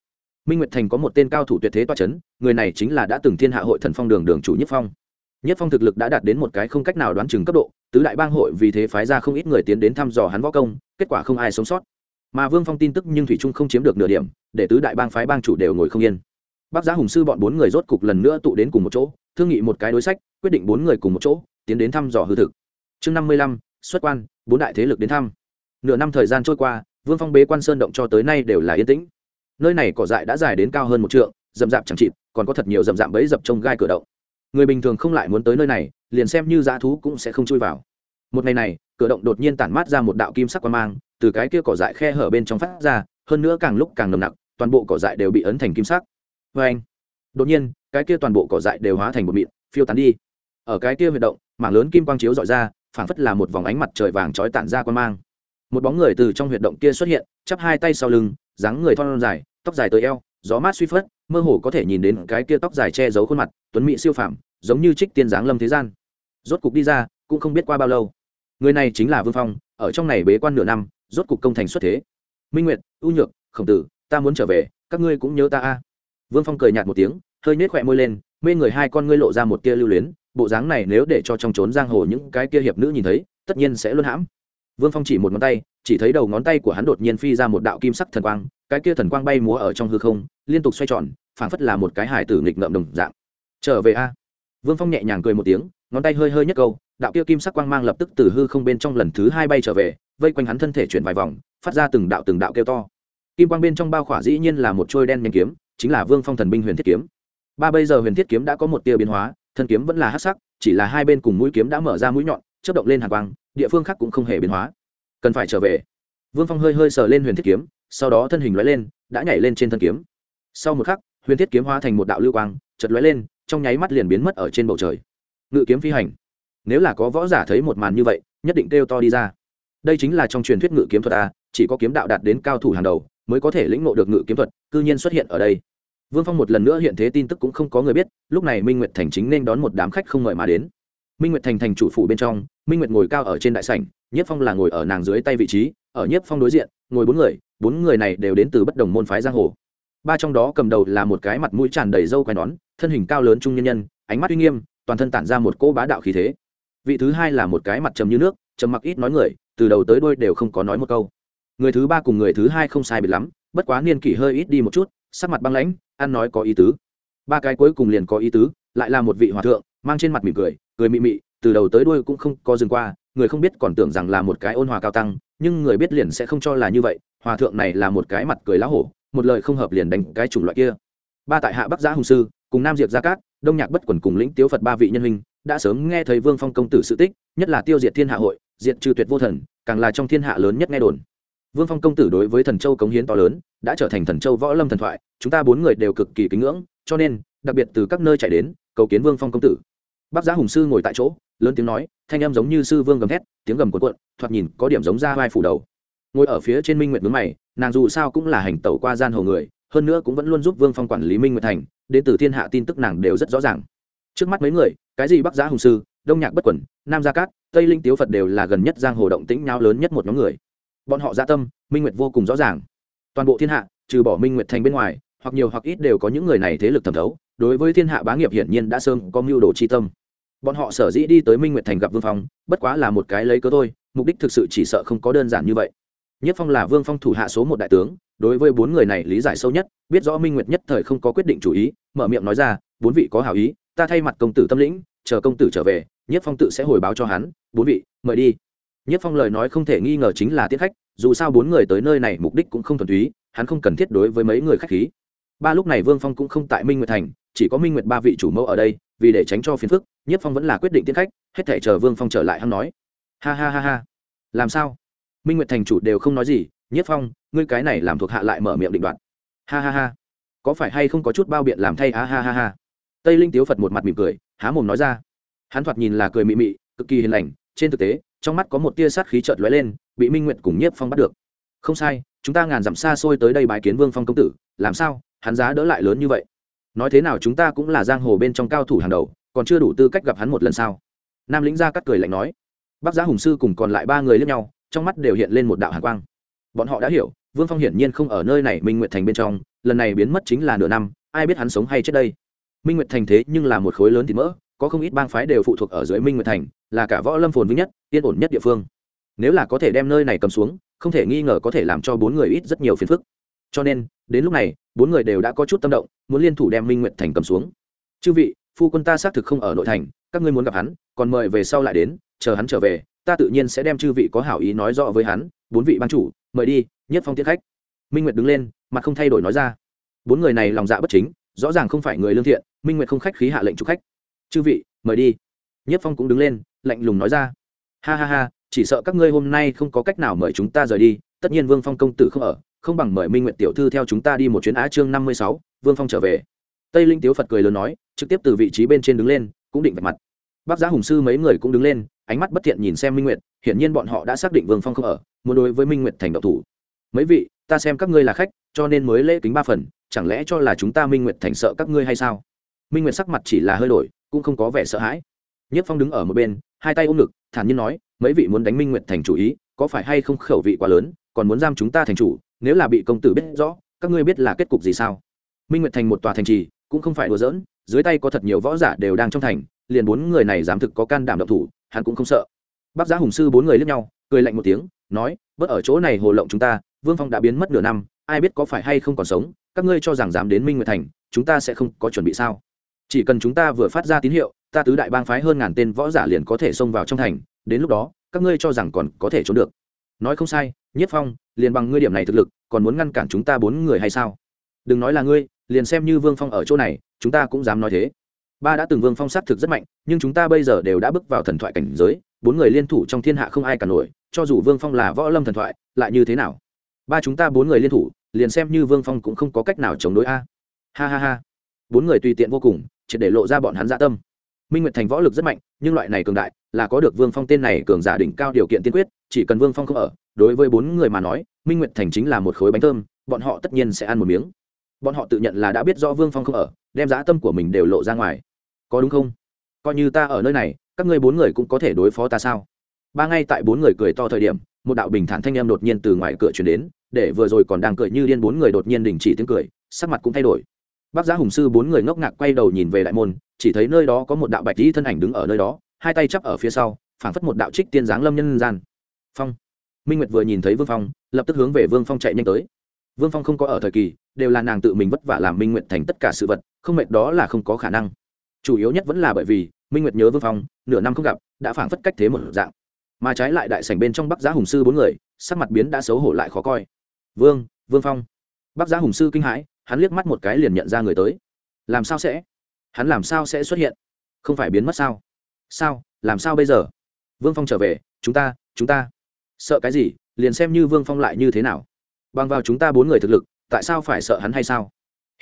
minh nguyệt thành có một tên cao thủ tuyệt thế toa c h ấ n người này chính là đã từng thiên hạ hội thần phong đường đường chủ nhất phong. Nhất phong thực lực đã đạt đến một cái không cách nào đoán chừng cấp độ, tứ đại bang hội vì thế phái ra không ít người tiến đến thăm dò hắn võ công, kết quả không ai sống sót. Mà vương phong tin tức nhưng thủy trung không chiếm được nửa điểm, để tứ đại bang phái bang chủ đều ngồi không yên. Bác giá hùng sư bọn bốn người rốt cục lần nữa tụ đến cùng một chỗ, thương nghị một cái đối sách, quyết định bốn người cùng một chỗ, tiến đến thăm dò hư thực. Chương năm mươi lăm, xuất quan, bốn đại thế lực đến thăm. Nửa năm thời gian trôi qua, vương phong bế quan sơn động cho tới nay đều là yên tĩnh nơi này cỏ dại đã dài đến cao hơn một trượng, rậm rạp chẳng chịt, còn có thật nhiều rậm rạp bẫy dập trông gai cửa động. Người bình thường không lại muốn tới nơi này, liền xem như dã thú cũng sẽ không chui vào. Một ngày này, cửa động đột nhiên tản mát ra một đạo kim sắc quan mang, từ cái kia cỏ dại khe hở bên trong phát ra, hơn nữa càng lúc càng nồng nặc, toàn bộ cỏ dại đều bị ấn thành kim sắc. Vê anh, đột nhiên, cái kia toàn bộ cỏ dại đều hóa thành một mịn, phiêu tán đi. Ở cái kia huy động, mảng lớn kim quang chiếu dọi ra, phảng phất là một vòng ánh mặt trời vàng trói tản ra quan mang. Một bóng người từ trong huyệt động kia xuất hiện, chắp hai tay sau lưng dáng người thon dài, tóc dài tới eo, gió mát suy phất mơ hồ có thể nhìn đến cái kia tóc dài che giấu khuôn mặt, tuấn mỹ siêu phàm, giống như trích tiên dáng lâm thế gian. Rốt cục đi ra, cũng không biết qua bao lâu. Người này chính là vương phong, ở trong này bế quan nửa năm, rốt cục công thành xuất thế. Minh nguyệt, ưu nhược, khổng tử, ta muốn trở về, các ngươi cũng nhớ ta a. Vương phong cười nhạt một tiếng, hơi nhếch khỏe môi lên, mê người hai con ngươi lộ ra một tia lưu luyến, bộ dáng này nếu để cho trong trốn giang hồ những cái kia hiệp nữ nhìn thấy, tất nhiên sẽ luôn hãm vương phong chỉ một ngón tay, chỉ thấy đầu ngón tay của hắn đột nhiên phi ra một đạo kim sắc thần quang, cái kia thần quang bay múa ở trong hư không, liên tục xoay tròn, phảng phất là một cái hải tử nghịch ngợm đồng dạng. Trở về a. Vương phong nhẹ nhàng cười một tiếng, ngón tay hơi hơi nhất câu, đạo kia kim sắc quang mang lập tức từ hư không bên trong lần thứ hai bay trở về, vây quanh hắn thân thể chuyển vài vòng, phát ra từng đạo từng đạo kêu to. Kim quang bên trong bao khỏa dĩ nhiên là một trôi đen nhanh kiếm, chính là vương phong thần binh huyền thiết kiếm. Ba bây giờ huyền thiết kiếm đã có một tia biến hóa, thân kiếm vẫn là hát sắc, chỉ là hai bên cùng mũi kiếm đã mở ra mũi nhọn chấp động lên hàng quang, địa phương khác cũng không hề biến hóa. Cần phải trở về. Vương phong hơi hơi sờ lên huyền thiết kiếm, sau đó thân hình lóe lên, đã nhảy lên trên thân kiếm. Sau một khắc, huyền thiết kiếm hóa thành một đạo lưu quang chật lóe lên, trong nháy mắt liền biến mất ở trên bầu trời. Ngự kiếm phi hành. Nếu là có võ giả thấy một màn như vậy, nhất định kêu to đi ra. Đây chính là trong truyền thuyết ngự kiếm thuật a, chỉ có kiếm đạo đạt đến cao thủ hàng đầu, mới có thể lĩnh ngộ được ngự kiếm thuật, cư nhiên xuất hiện ở đây. Vương phong một lần nữa hiện thế tin tức cũng không có người biết, lúc này minh nguyệt thành chính nên đón một đám khách không mời mà đến minh nguyệt thành thành chủ phủ bên trong, minh nguyệt ngồi cao ở trên đại sảnh, Nhất phong là ngồi ở nàng dưới tay vị trí, ở Nhất phong đối diện, ngồi bốn người bốn người này đều đến từ bất đồng môn phái giang hồ. Ba trong đó cầm đầu là một cái mặt mũi tràn đầy râu quai nón, thân hình cao lớn trung nhân nhân, ánh mắt uy nghiêm, toàn thân tản ra một cỗ bá đạo khí thế. Vị thứ hai là một cái mặt trầm như nước, trầm mặc ít nói người, từ đầu tới đôi đều không có nói một câu. Người thứ ba cùng người thứ hai không sai biệt lắm, bất quá niên kỷ hơi ít đi một chút, sắc mặt băng lãnh, ăn nói có ý tứ. Ba cái cuối cùng liền có ý tứ, lại là một vị hòa thượng, mang trên mặt mỉm cười cười mị mị, từ đầu tới đuôi cũng không có dừng qua, người không biết còn tưởng rằng là một cái ôn hòa cao tăng, nhưng người biết liền sẽ không cho là như vậy, hòa thượng này là một cái mặt cười lá hổ, một lời không hợp liền đánh cái chủng loại kia. Ba tại hạ bắc giã hùng sư, cùng nam diệp gia cát, đông nhạc bất quần cùng lĩnh tiếu phật ba vị nhân huynh, đã sớm nghe thấy vương phong công tử sự tích, nhất là tiêu diệt thiên hạ hội, diệt trừ tuyệt vô thần, càng là trong thiên hạ lớn nhất nghe đồn. Vương phong công tử đối với thần châu cống hiến to lớn, đã trở thành thần châu võ lâm thần thoại, chúng ta bốn người đều cực kỳ kính ngưỡng, cho nên, đặc biệt từ các nơi chạy đến, cầu kiến vương phong công tử bác giá hùng sư ngồi tại chỗ, lớn tiếng nói, thanh em giống như sư vương gầm thét, tiếng gầm cuộn cuộn, thoạt nhìn có điểm giống ra vai phủ đầu. Ngồi ở phía trên minh nguyệt mướn mày, nàng dù sao cũng là hành tẩu qua gian hồ người, hơn nữa cũng vẫn luôn giúp vương phong quản lý minh nguyệt thành, đến từ thiên hạ tin tức nàng đều rất rõ ràng. Trước mắt mấy người, cái gì bắc giá hùng sư, đông nhạc bất quẩn, nam gia cát, tây linh tiếu phật đều là gần nhất giang hồ động tĩnh nhau lớn nhất một nhóm người. Bọn họ gia tâm, minh nguyệt vô cùng rõ ràng. Toàn bộ thiên hạ, trừ bỏ minh nguyệt thành bên ngoài, hoặc nhiều hoặc ít đều có những người này thế lực thẩm thấu đối với thiên hạ bá nghiệp hiển nhiên đã sớm có mưu đồ chi tâm. Bọn họ sở dĩ đi tới minh nguyệt thành gặp vương phong, bất quá là một cái lấy cớ thôi, mục đích thực sự chỉ sợ không có đơn giản như vậy. Nhất phong là vương phong thủ hạ số một đại tướng, đối với bốn người này lý giải sâu nhất, biết rõ minh nguyệt nhất thời không có quyết định chủ ý, mở miệng nói ra, bốn vị có hảo ý, ta thay mặt công tử tâm lĩnh, chờ công tử trở về, nhất phong tự sẽ hồi báo cho hắn, bốn vị, mời đi. Nhất phong lời nói không thể nghi ngờ chính là tiết khách, dù sao bốn người tới nơi này mục đích cũng không thuần túy, hắn không cần thiết đối với mấy người khách khí. Ba lúc này vương phong cũng không tại minh nguyệt thành chỉ có minh nguyệt ba vị chủ mẫu ở đây, vì để tránh cho phiền phức, nhất phong vẫn là quyết định tiến khách, hết thể chờ vương phong trở lại hắn nói. Ha ha ha ha. Làm sao? Minh nguyệt thành chủ đều không nói gì, nhất phong, ngươi cái này làm thuộc hạ lại mở miệng định đoạt. Ha ha ha. Có phải hay không có chút bao biện làm thay ha ha ha ha. Tây linh tiếu phật một mặt mỉm cười, há mồm nói ra. Hắn thoạt nhìn là cười mị mị, cực kỳ hiền lành, trên thực tế, trong mắt có một tia sát khí trợt lóe lên, bị minh nguyệt cùng nhiếp phong bắt được. Không sai, chúng ta ngàn dặm xa xôi tới đây bái kiến vương phong công tử, làm sao? Hắn giá đỡ lại lớn như vậy nói thế nào chúng ta cũng là giang hồ bên trong cao thủ hàng đầu, còn chưa đủ tư cách gặp hắn một lần sao? Nam lĩnh gia cắt cười lạnh nói. Bác giá hùng sư cùng còn lại ba người lẫn nhau, trong mắt đều hiện lên một đạo hàn quang. Bọn họ đã hiểu, vương phong hiển nhiên không ở nơi này minh nguyệt thành bên trong, lần này biến mất chính là nửa năm, ai biết hắn sống hay chết đây? Minh nguyệt thành thế nhưng là một khối lớn thịt mỡ, có không ít bang phái đều phụ thuộc ở dưới minh nguyệt thành, là cả võ lâm phồn vinh nhất, yên ổn nhất địa phương. Nếu là có thể đem nơi này cầm xuống, không thể nghi ngờ có thể làm cho bốn người ít rất nhiều phiền phức cho nên, đến lúc này, bốn người đều đã có chút tâm động, muốn liên thủ đem minh nguyệt thành cầm xuống. Chư vị, phu quân ta xác thực không ở nội thành, các ngươi muốn gặp hắn, còn mời về sau lại đến, chờ hắn trở về, ta tự nhiên sẽ đem chư vị có hảo ý nói rõ với hắn, bốn vị ban chủ, mời đi, nhất phong tiết khách. Minh nguyệt đứng lên, mặt không thay đổi nói ra. Bốn người này lòng dạ bất chính, rõ ràng không phải người lương thiện, minh nguyệt không khách khí hạ lệnh chủ khách. Chư vị, mời đi. Nhất phong cũng đứng lên, lạnh lùng nói ra. Ha ha ha, chỉ sợ các ngươi hôm nay không có cách nào mời chúng ta rời đi, tất nhiên vương phong công tử không ở không bằng mời minh nguyện tiểu thư theo chúng ta đi một chuyến á chương năm mươi sáu, vương phong trở về. Tây linh tiếu phật cười lớn nói, trực tiếp từ vị trí bên trên đứng lên, cũng định vạch mặt. Bác giá hùng sư mấy người cũng đứng lên, ánh mắt bất thiện nhìn xem minh nguyệt, hiển nhiên bọn họ đã xác định vương phong không ở, muốn đối với minh nguyệt thành độc thủ. Mấy vị, ta xem các ngươi là khách, cho nên mới lễ kính ba phần, chẳng lẽ cho là chúng ta minh nguyệt thành sợ các ngươi hay sao? Minh nguyệt sắc mặt chỉ là hơi đổi, cũng không có vẻ sợ hãi. Nhất phong đứng ở một bên, hai tay ôm ngực, thản nhiên nói, mấy vị muốn đánh minh nguyệt thành chủ ý, có phải hay không khẩu vị quá lớn, còn muốn giam chúng ta thành chủ nếu là bị công tử biết rõ, các ngươi biết là kết cục gì sao? Minh nguyệt thành một tòa thành trì, cũng không phải đùa giỡn, dưới tay có thật nhiều võ giả đều đang trong thành, liền bốn người này dám thực có can đảm động thủ, hắn cũng không sợ. Bác giá hùng sư bốn người lướt nhau, cười lạnh một tiếng, nói, bớt ở chỗ này hồ lộng chúng ta, vương phong đã biến mất nửa năm, ai biết có phải hay không còn sống, các ngươi cho rằng dám đến minh nguyệt thành, chúng ta sẽ không có chuẩn bị sao? Chỉ cần chúng ta vừa phát ra tín hiệu, ta tứ đại bang phái hơn ngàn tên võ giả liền có thể xông vào trong thành, đến lúc đó, các ngươi cho rằng còn có thể trốn được. Nói không sai nhất phong, liền bằng ngươi điểm này thực lực, còn muốn ngăn cản chúng ta bốn người hay sao? Đừng nói là ngươi, liền xem như vương phong ở chỗ này, chúng ta cũng dám nói thế. Ba đã từng vương phong s á t thực rất mạnh, nhưng chúng ta bây giờ đều đã bước vào thần thoại cảnh giới, bốn người liên thủ trong thiên hạ không ai cả nổi, cho dù vương phong là võ lâm thần thoại, lại như thế nào? Ba chúng ta bốn người liên thủ, liền xem như vương phong cũng không có cách nào chống đối a. Ha ha ha. Bốn người tùy tiện vô cùng, triệt để lộ ra bọn hắn dạ tâm. Minh nguyệt thành võ lực rất mạnh, nhưng loại này cường đại là có được vương phong tên này cường giả đỉnh cao điều kiện tiên quyết, chỉ cần vương phong không ở, đối với bốn người mà nói, minh nguyệt thành chính là một khối bánh thơm, bọn họ tất nhiên sẽ ăn một miếng. Bọn họ tự nhận là đã biết rõ vương phong không ở, đem giá tâm của mình đều lộ ra ngoài. Có đúng không? Coi như ta ở nơi này, các ngươi bốn người cũng có thể đối phó ta sao? Ba ngay tại bốn người cười to thời điểm, một đạo bình thản thanh em đột nhiên từ ngoài cửa chuyển đến, để vừa rồi còn đang cười như điên bốn người đột nhiên đình chỉ tiếng cười, sắc mặt cũng thay đổi. Bác giá hùng sư bốn người ngốc ngạc quay đầu nhìn về đại môn, chỉ thấy nơi đó có một đạo bạch dĩ thân ảnh đứng ở nơi đó hai tay chắp ở phía sau, phảng phất một đạo trích tiên giáng lâm nhân gian. Phong. Minh nguyệt vừa nhìn thấy vương phong, lập tức hướng về vương phong chạy nhanh tới. Vương phong không có ở thời kỳ, đều là nàng tự mình vất vả làm minh nguyệt thành tất cả sự vật, không mệt đó là không có khả năng. Chủ yếu nhất vẫn là bởi vì, minh nguyệt nhớ vương phong, nửa năm không gặp, đã phảng phất cách thế một dạng. Mà trái lại đại sảnh bên trong bắc giá hùng sư bốn người, sắc mặt biến đã xấu hổ lại khó coi. Vương vương phong. Bắc giá hùng sư kinh hãi, hắn liếc mắt một cái liền nhận ra người tới. Làm sao sẽ? Hắn làm sao sẽ xuất hiện? Không phải biến mất sao? Sao? Làm sao bây giờ? Vương phong trở về, chúng ta chúng ta. Sợ cái gì? Liền xem như vương phong lại như thế nào? Bằng vào chúng ta bốn người thực lực, tại sao phải sợ hắn hay sao?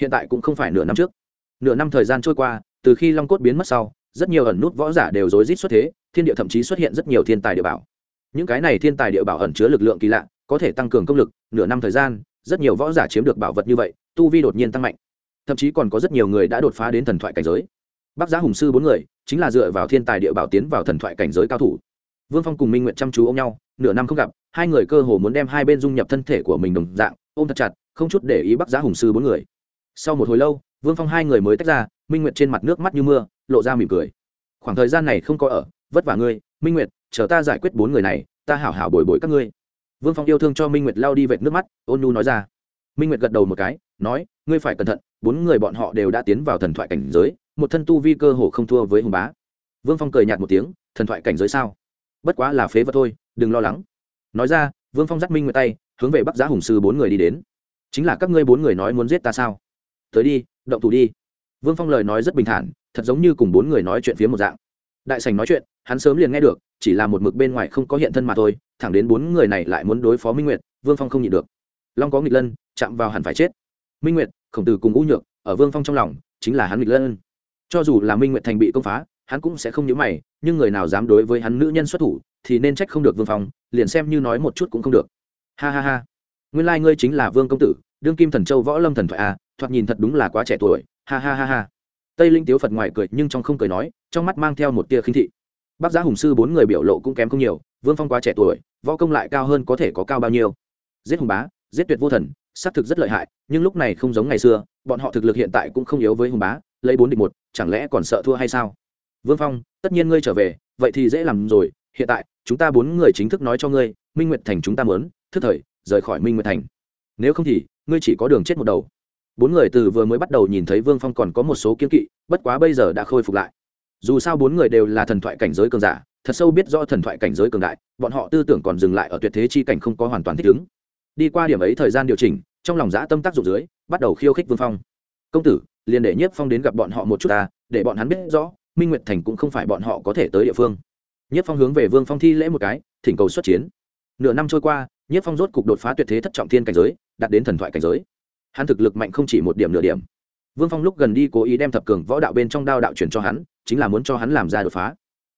Hiện tại cũng không phải nửa năm trước. Nửa năm thời gian trôi qua, từ khi long cốt biến mất sau, rất nhiều ẩn nút võ giả đều rối rít xuất thế, thiên địa thậm chí xuất hiện rất nhiều thiên tài địa bảo. Những cái này thiên tài địa bảo ẩn chứa lực lượng kỳ lạ, có thể tăng cường công lực, nửa năm thời gian, rất nhiều võ giả chiếm được bảo vật như vậy, tu vi đột nhiên tăng mạnh. Thậm chí còn có rất nhiều người đã đột phá đến thần thoại cảnh giới. Bác giá hùng sư bốn người chính là dựa vào thiên tài địa bảo tiến vào thần thoại cảnh giới cao thủ. Vương phong cùng minh nguyện chăm chú ôm nhau, nửa năm không gặp, hai người cơ hồ muốn đem hai bên dung nhập thân thể của mình đồng dạng, ôm thật chặt, không chút để ý bắc giá hùng sư bốn người. Sau một hồi lâu, vương phong hai người mới tách ra, minh nguyệt trên mặt nước mắt như mưa, lộ ra mỉm cười. Khoảng thời gian này không có ở, vất vả ngươi, minh nguyệt, chờ ta giải quyết bốn người này, ta hảo hảo bồi bồi các ngươi. Vương phong yêu thương cho minh nguyệt lao đi vệt nước mắt, ôn nhu nói ra. Minh nguyệt gật đầu một cái, nói, ngươi phải cẩn thận, bốn người bọn họ đều đã tiến vào thần thoại cảnh giới một thân tu vi cơ hồ không thua với hùng bá. Vương phong cười nhạt một tiếng, thần thoại cảnh giới sao? Bất quá là phế vật thôi, đừng lo lắng. Nói ra, vương phong giắt minh nguyệt tay, hướng về bắc giá hùng sư bốn người đi đến. Chính là các ngươi bốn người nói muốn giết ta sao? Tới đi, động thủ đi. Vương phong lời nói rất bình thản, thật giống như cùng bốn người nói chuyện phía một dạng. Đại sành nói chuyện, hắn sớm liền nghe được, chỉ là một mực bên ngoài không có hiện thân mà thôi, thẳng đến bốn người này lại muốn đối phó minh nguyệt, vương phong không nhịn được. Long có nghịch lân, chạm vào hẳn phải chết. Minh nguyệt, khổng tử cùng u nhược, ở vương phong trong lòng, chính là hắn nghịch lân cho dù là minh nguyệt thành bị công phá hắn cũng sẽ không nhớ mày nhưng người nào dám đối với hắn nữ nhân xuất thủ thì nên trách không được vương phong liền xem như nói một chút cũng không được. Ha ha ha. Nguyên lai、like、ngươi chính là vương công tử đương kim thần châu võ lâm thần thoại a à, thoạt nhìn thật đúng là quá trẻ tuổi. Ha ha ha ha. Tây linh tiếu phật ngoài cười nhưng trong không cười nói trong mắt mang theo một tia khinh thị. Bác giá hùng sư bốn người biểu lộ cũng kém không nhiều vương phong quá trẻ tuổi võ công lại cao hơn có thể có cao bao nhiêu. Giết hùng bá giết tuyệt vô thần xác thực rất lợi hại nhưng lúc này không giống ngày xưa bọn họ thực lực hiện tại cũng không yếu với hùng bá lấy bốn địch một, chẳng lẽ còn sợ thua hay sao? Vương phong, tất nhiên ngươi trở về, vậy thì dễ làm rồi. Hiện tại, chúng ta bốn người chính thức nói cho ngươi, minh nguyệt thành chúng ta mớn thức thời, rời khỏi minh nguyệt thành. Nếu không thì, ngươi chỉ có đường chết một đầu. Bốn người từ vừa mới bắt đầu nhìn thấy vương phong còn có một số kiếm kỵ, bất quá bây giờ đã khôi phục lại. Dù sao bốn người đều là thần thoại cảnh giới cường giả, thật sâu biết do thần thoại cảnh giới cường đại, bọn họ tư tưởng còn dừng lại ở tuyệt thế chi cảnh không có hoàn toàn thích ứng. Đi qua điểm ấy thời gian điều chỉnh, trong lòng giã tâm tác dụng dưới, bắt đầu khiêu khích vương phong. Công tử liền để nhiếp phong đến gặp bọn họ một chút ta, để bọn hắn biết rõ, minh nguyệt thành cũng không phải bọn họ có thể tới địa phương. Nhiếp phong hướng về vương phong thi lễ một cái, thỉnh cầu xuất chiến. Nửa năm trôi qua, nhiếp phong rốt cục đột phá tuyệt thế thất trọng thiên cảnh giới, đạt đến thần thoại cảnh giới. Hắn thực lực mạnh không chỉ một điểm nửa điểm. Vương phong lúc gần đi cố ý đem thập cường võ đạo bên trong đao đạo chuyển cho hắn, chính là muốn cho hắn làm ra đột phá.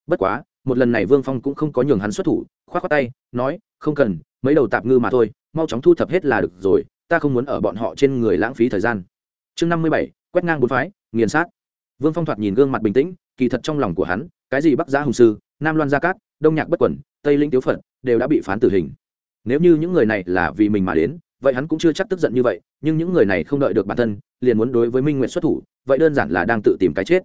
Bất quá, một lần này vương phong cũng không có nhường hắn xuất thủ k h o á t k tay, nói, không cần, mấy đầu tạp ngư mà thôi, mau chóng thu thập hết là được rồi, ta không muốn ở bọn họ trên người lãng phí thời gian. Chương năm mươi bảy quét ngang bốn phái, nghiền sát. Vương phong thoạt nhìn gương mặt bình tĩnh, kỳ thật trong lòng của hắn, cái gì bắc giá hùng sư, nam loan gia cát, đông nhạc bất quẩn, tây linh tiếu phật, đều đã bị phán tử hình. Nếu như những người này là vì mình mà đến, vậy hắn cũng chưa chắc tức giận như vậy, nhưng những người này không đợi được bản thân, liền muốn đối với minh nguyện xuất thủ, vậy đơn giản là đang tự tìm cái chết.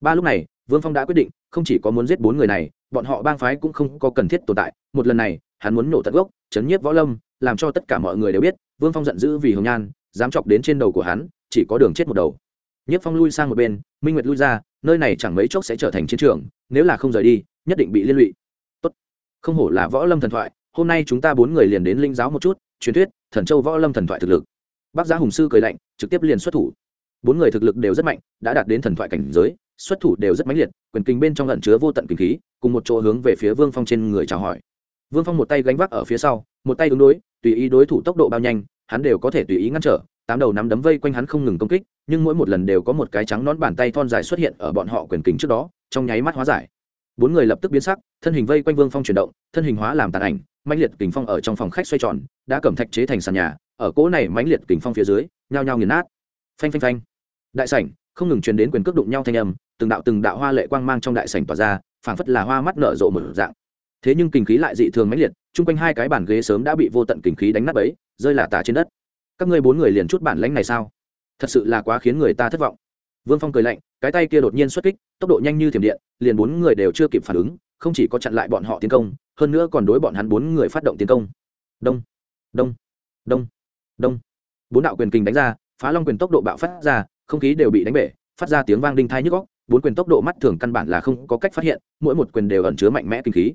Ba lúc này, vương phong đã quyết định, không chỉ có muốn giết bốn người này, bọn họ bang phái cũng không có cần thiết tồn tại. Một lần này, hắn muốn nổ tận gốc, chấn nhiếp võ lâm, làm cho tất cả mọi người đều biết, vương phong giận dữ vì hồng nhan, dám chọc đến trên đầu của hắn, chỉ có đường chết một đầu nhiếp phong lui sang một bên, minh nguyệt lui ra, nơi này chẳng mấy chốc sẽ trở thành chiến trường, nếu là không rời đi, nhất định bị liên lụy. Tốt. không hổ là võ lâm thần thoại, hôm nay chúng ta bốn người liền đến linh giáo một chút, truyền thuyết, thần châu võ lâm thần thoại thực lực. Bác giá hùng sư cười lạnh, trực tiếp liền xuất thủ. Bốn người thực lực đều rất mạnh, đã đạt đến thần thoại cảnh giới, xuất thủ đều rất mãnh liệt, quyền kinh bên trong lẩn chứa vô tận kinh khí, cùng một chỗ hướng về phía vương phong trên người chào hỏi. Vương phong một tay gánh vác ở phía sau, một tay ứng đối, tùy ý đối thủ tốc độ bao nhanh, hắn đều có thể tùy ý ngăn trở, tám đầu nắm đấm vây quanh hắn không ngừng công kích nhưng mỗi một lần đều có một cái trắng nón bàn tay thon dài xuất hiện ở bọn họ quyền kính trước đó, trong nháy mắt hóa giải. Bốn người lập tức biến sắc, thân hình vây quanh vương phong chuyển động, thân hình hóa làm tàn ảnh, mãnh liệt kình phong ở trong phòng khách xoay tròn, đã cầm thạch chế thành sàn nhà, ở cỗ này mãnh liệt kình phong phía dưới, nhao nhao nghiền nát. Phanh phanh phanh. Đại sảnh, không ngừng truyền đến quyền cước đụng nhau thanh âm, từng đạo từng đạo hoa lệ quang mang trong đại sảnh tỏa ra, phảng phất là hoa mắt nở rộ một dạng. Thế nhưng kinh khí lại dị thường mãnh liệt, chung quanh hai cái bàn ghế sớm đã bị vô tận kinh khí đánh nát ấy rơi là tả trên đất. Các ngươi bốn người liền chút bản lãnh này sao? Thật sự là quá khiến người ta thất vọng. Vương phong cười lạnh, cái tay kia đột nhiên xuất kích, tốc độ nhanh như thiểm điện, liền bốn người đều chưa kịp phản ứng, không chỉ có chặn lại bọn họ tiến công, hơn nữa còn đối bọn hắn bốn người phát động tiến công. Đông đông đông đông. Bốn đạo quyền kinh đánh ra, phá long quyền tốc độ bạo phát ra, không khí đều bị đánh bể, phát ra tiếng vang đinh thai nhức góc bốn quyền tốc độ mắt thường căn bản là không có cách phát hiện, mỗi một quyền đều ẩn chứa mạnh mẽ kinh khí.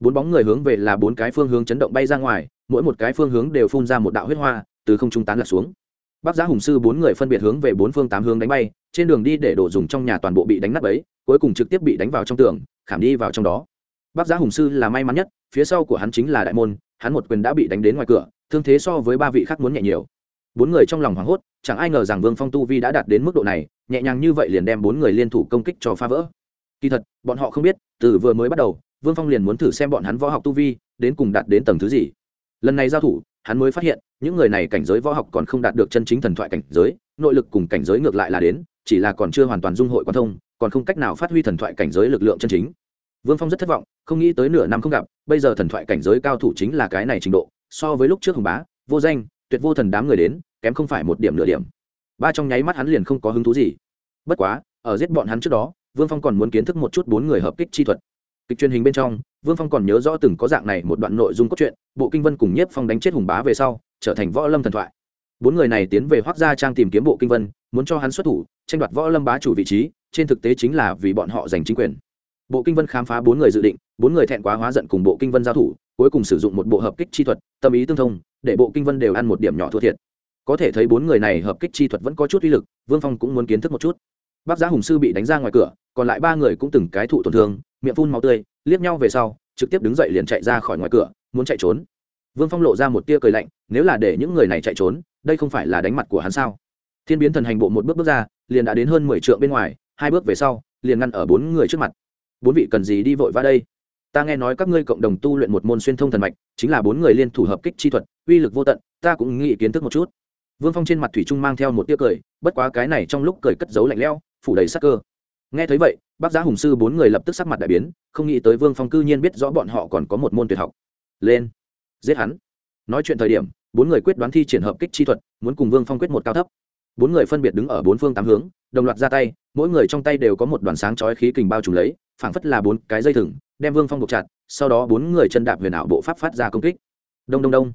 Bốn bóng người hướng về là bốn cái phương hướng chấn động bay ra ngoài, mỗi một cái phương hướng đều phun ra một đạo huyết hoa, từ không trung tán lạc xuống bác giá hùng sư bốn người phân biệt hướng về bốn phương tám hướng đánh bay, trên đường đi để đồ dùng trong nhà toàn bộ bị đánh nắp ấy cuối cùng trực tiếp bị đánh vào trong tường, khảm đi vào trong đó. Bác giá hùng sư là may mắn nhất, phía sau của hắn chính là đại môn, hắn một quyền đã bị đánh đến ngoài cửa, thương thế so với ba vị khác muốn nhẹ nhiều. Bốn người trong lòng hoảng hốt, chẳng ai ngờ rằng vương phong tu vi đã đạt đến mức độ này, nhẹ nhàng như vậy liền đem bốn người liên thủ công kích cho phá vỡ. Kỳ thật, bọn họ không biết, từ vừa mới bắt đầu, vương phong liền muốn thử xem bọn hắn võ học tu vi, đến cùng đạt đến tầng thứ gì. Lần này giao thủ hắn mới phát hiện, những người này cảnh giới võ học còn không đạt được chân chính thần thoại cảnh giới, nội lực cùng cảnh giới ngược lại là đến, chỉ là còn chưa hoàn toàn dung hội quan thông, còn không cách nào phát huy thần thoại cảnh giới lực lượng chân chính. Vương phong rất thất vọng, không nghĩ tới nửa năm không gặp, bây giờ thần thoại cảnh giới cao thủ chính là cái này trình độ, so với lúc trước hồng bá, vô danh, tuyệt vô thần đám người đến, kém không phải một điểm nửa điểm. Ba trong nháy mắt hắn liền không có hứng thú gì. Bất quá, ở giết bọn hắn trước đó, vương phong còn muốn kiến thức một chút bốn người hợp kích chi thuật. Kịch truyền hình bên trong vương phong còn nhớ rõ từng có dạng này một đoạn nội dung cốt truyện, bộ kinh vân cùng nhiếp phong đánh chết hùng bá về sau, trở thành võ lâm thần thoại. Bốn người này tiến về hoác gia trang tìm kiếm bộ kinh vân, muốn cho hắn xuất thủ, tranh đoạt võ lâm bá chủ vị trí, trên thực tế chính là vì bọn họ giành chính quyền. Bộ kinh vân khám phá bốn người dự định, bốn người thẹn quá hóa giận cùng bộ kinh vân giao thủ, cuối cùng sử dụng một bộ hợp kích chi thuật, tâm ý tương thông, để bộ kinh vân đều ăn một điểm nhỏ thua thiệt. Có thể thấy bốn người này hợp kích chi thuật vẫn có chút uy lực, vương phong cũng muốn kiến thức một chút. Bác giá hùng sư bị đánh ra ngoài cửa, còn lại ba người cũng từng cái thụ tổn thương, miệng phun máu tươi liếc nhau về sau, trực tiếp đứng dậy liền chạy ra khỏi ngoài cửa, muốn chạy trốn. Vương phong lộ ra một tia cười lạnh, nếu là để những người này chạy trốn, đây không phải là đánh mặt của hắn sao? Thiên biến thần hành bộ một bước bước ra, liền đã đến hơn mười t bên ngoài, hai bước về sau, liền ngăn ở bốn người trước mặt. Bốn vị cần gì đi vội vã đây? Ta nghe nói các ngươi cộng đồng tu luyện một môn xuyên thông thần mạch, chính là bốn người liên thủ hợp kích chi thuật, uy lực vô tận, ta cũng nghĩ kiến thức một chút. Vương phong trên mặt thủy trung mang theo một tia cười, bất quá cái này trong lúc cười cất giấu lạnh lẽo, phủ đầy sắc cơ nghe thấy vậy, bác giá hùng sư bốn người lập tức sắc mặt đại biến, không nghĩ tới vương phong cư nhiên biết rõ bọn họ còn có một môn tuyệt học. Lên, giết hắn. Nói chuyện thời điểm, bốn người quyết đoán thi triển hợp kích chi thuật, muốn cùng vương phong quyết một cao thấp. Bốn người phân biệt đứng ở bốn phương tám hướng, đồng loạt ra tay, mỗi người trong tay đều có một đoàn sáng chói khí kình bao trùm lấy, phảng phất là bốn cái dây thừng, đem vương phong buộc chặt, sau đó bốn người chân đạp huyền ảo bộ pháp phát ra công kích. Đông đông đông.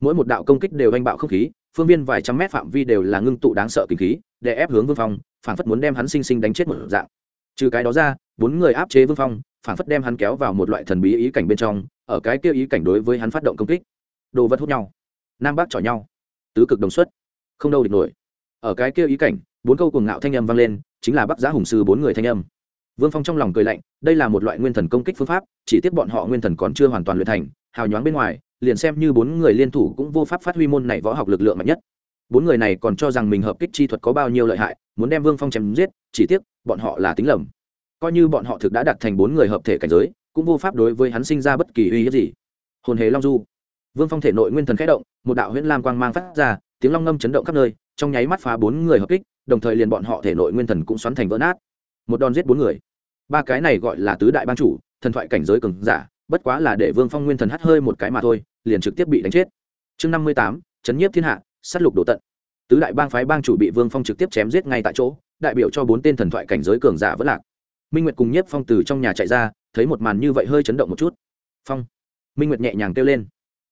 Mỗi một đạo công kích đều oanh bạo không khí phương viên vài trăm mét phạm vi đều là ngưng tụ đáng sợ kinh khí, để ép hướng vương phong phảng phất muốn đem hắn sinh sinh đánh chết một dạng. Trừ cái đó ra, bốn người áp chế vương phong phảng phất đem hắn kéo vào một loại thần bí ý cảnh bên trong, ở cái kia ý cảnh đối với hắn phát động công kích. Đồ vật hút nhau. Nam bắc chọi nhau. Tứ cực đồng xuất. Không đâu địch nổi. Ở cái kia ý cảnh, bốn câu cuồng ngạo thanh âm vang lên, chính là bắc giá hùng sư bốn người thanh âm vương phong trong lòng cười lạnh, đây là một loại nguyên thần công kích phương pháp, chỉ tiếc bọn họ nguyên thần còn chưa hoàn toàn luyện thành, hào nhoáng bên ngoài, liền xem như bốn người liên thủ cũng vô pháp phát huy môn này võ học lực lượng mạnh nhất. Bốn người này còn cho rằng mình hợp kích chi thuật có bao nhiêu lợi hại, muốn đem vương phong chém giết, chỉ tiếc, bọn họ là tính lầm. Coi như bọn họ thực đã đặt thành bốn người hợp thể cảnh giới, cũng vô pháp đối với hắn sinh ra bất kỳ uy hiếp gì. Hồn hề long du. Vương phong thể nội nguyên thần khẽ động, một đạo huyễn lam quang mang phát ra, tiếng long ngâm chấn động khắp nơi, trong nháy mắt phá bốn người hợp kích, đồng thời liền bọn họ thể nội nguyên thần cũng xoắn thành vỡ nát một đòn giết bốn người. Ba cái này gọi là tứ đại ban chủ, thần thoại cảnh giới cường giả, bất quá là để vương phong nguyên thần hắt hơi một cái mà thôi, liền trực tiếp bị đánh chết. Chương năm mươi tám, chấn nhiếp thiên hạ s á t lục đổ tận. Tứ đại bang phái bang chủ bị vương phong trực tiếp chém giết ngay tại chỗ, đại biểu cho bốn tên thần thoại cảnh giới cường giả vẫn lạc. Minh nguyệt cùng nhiếp phong từ trong nhà chạy ra, thấy một màn như vậy hơi chấn động một chút. Phong. Minh nguyệt nhẹ nhàng kêu lên.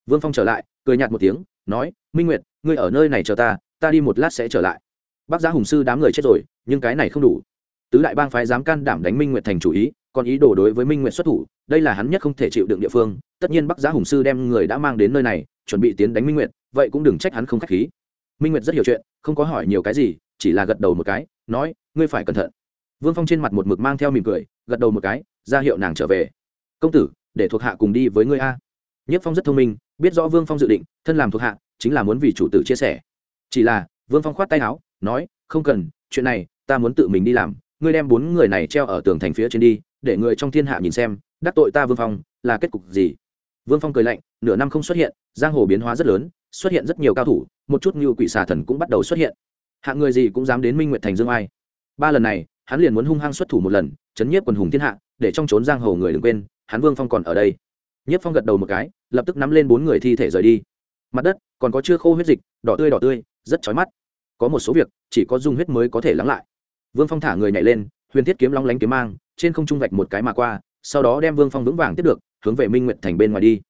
Vương phong trở lại, cười nhạt một tiếng, nói, minh nguyệt, ngươi ở nơi này chờ ta ta đi một lát sẽ trở lại. Bác giá hùng sư đám người chết rồi, nhưng cái này không đủ tứ đại bang phái dám can đảm đánh minh nguyệt thành chủ ý, còn ý đồ đối với minh nguyệt xuất thủ, đây là hắn nhất không thể chịu đựng địa phương. Tất nhiên bắc giá hùng sư đem người đã mang đến nơi này, chuẩn bị tiến đánh minh nguyệt, vậy cũng đừng trách hắn không k h á c h khí. Minh nguyệt rất hiểu chuyện, không có hỏi nhiều cái gì, chỉ là gật đầu một cái, nói, ngươi phải cẩn thận. Vương phong trên mặt một mực mang theo mỉm cười, gật đầu một cái, ra hiệu nàng trở về. Công tử, để thuộc hạ cùng đi với ngươi a. Nhất phong rất thông minh, biết rõ vương phong dự định, thân làm thuộc hạ, chính là muốn vì chủ tử chia sẻ. Chỉ là, vương phong khoát tay áo, nói, không cần, chuyện này, ta muốn tự mình đi làm ngươi đem bốn người này treo ở tường thành phía trên đi, để người trong thiên hạ nhìn xem, đắc tội ta vương phong, là kết cục gì? Vương phong cười lạnh, nửa năm không xuất hiện, giang hồ biến hóa rất lớn, xuất hiện rất nhiều cao thủ, một chút như quỷ xà thần cũng bắt đầu xuất hiện. Hạng người gì cũng dám đến minh nguyệt thành dương ai. Ba lần này, hắn liền muốn hung hăng xuất thủ một lần, chấn nhiếp quần hùng thiên hạ, để trong trốn giang hồ người đừng quên, hắn vương phong còn ở đây. Nhiếp phong gật đầu một cái, lập tức nắm lên bốn người thi thể rời đi. Mặt đất, còn có chưa khô huyết dịch, đỏ tươi đỏ tươi, rất chói mắt. Có một số việc, chỉ có dung huyết mới có thể lắng lại vương phong thả người nhảy lên, huyền thiết kiếm long lánh kiếm mang, trên không trung vạch một cái mà qua, sau đó đem vương phong vững vàng tiếp được, hướng về minh nguyện thành bên ngoài đi.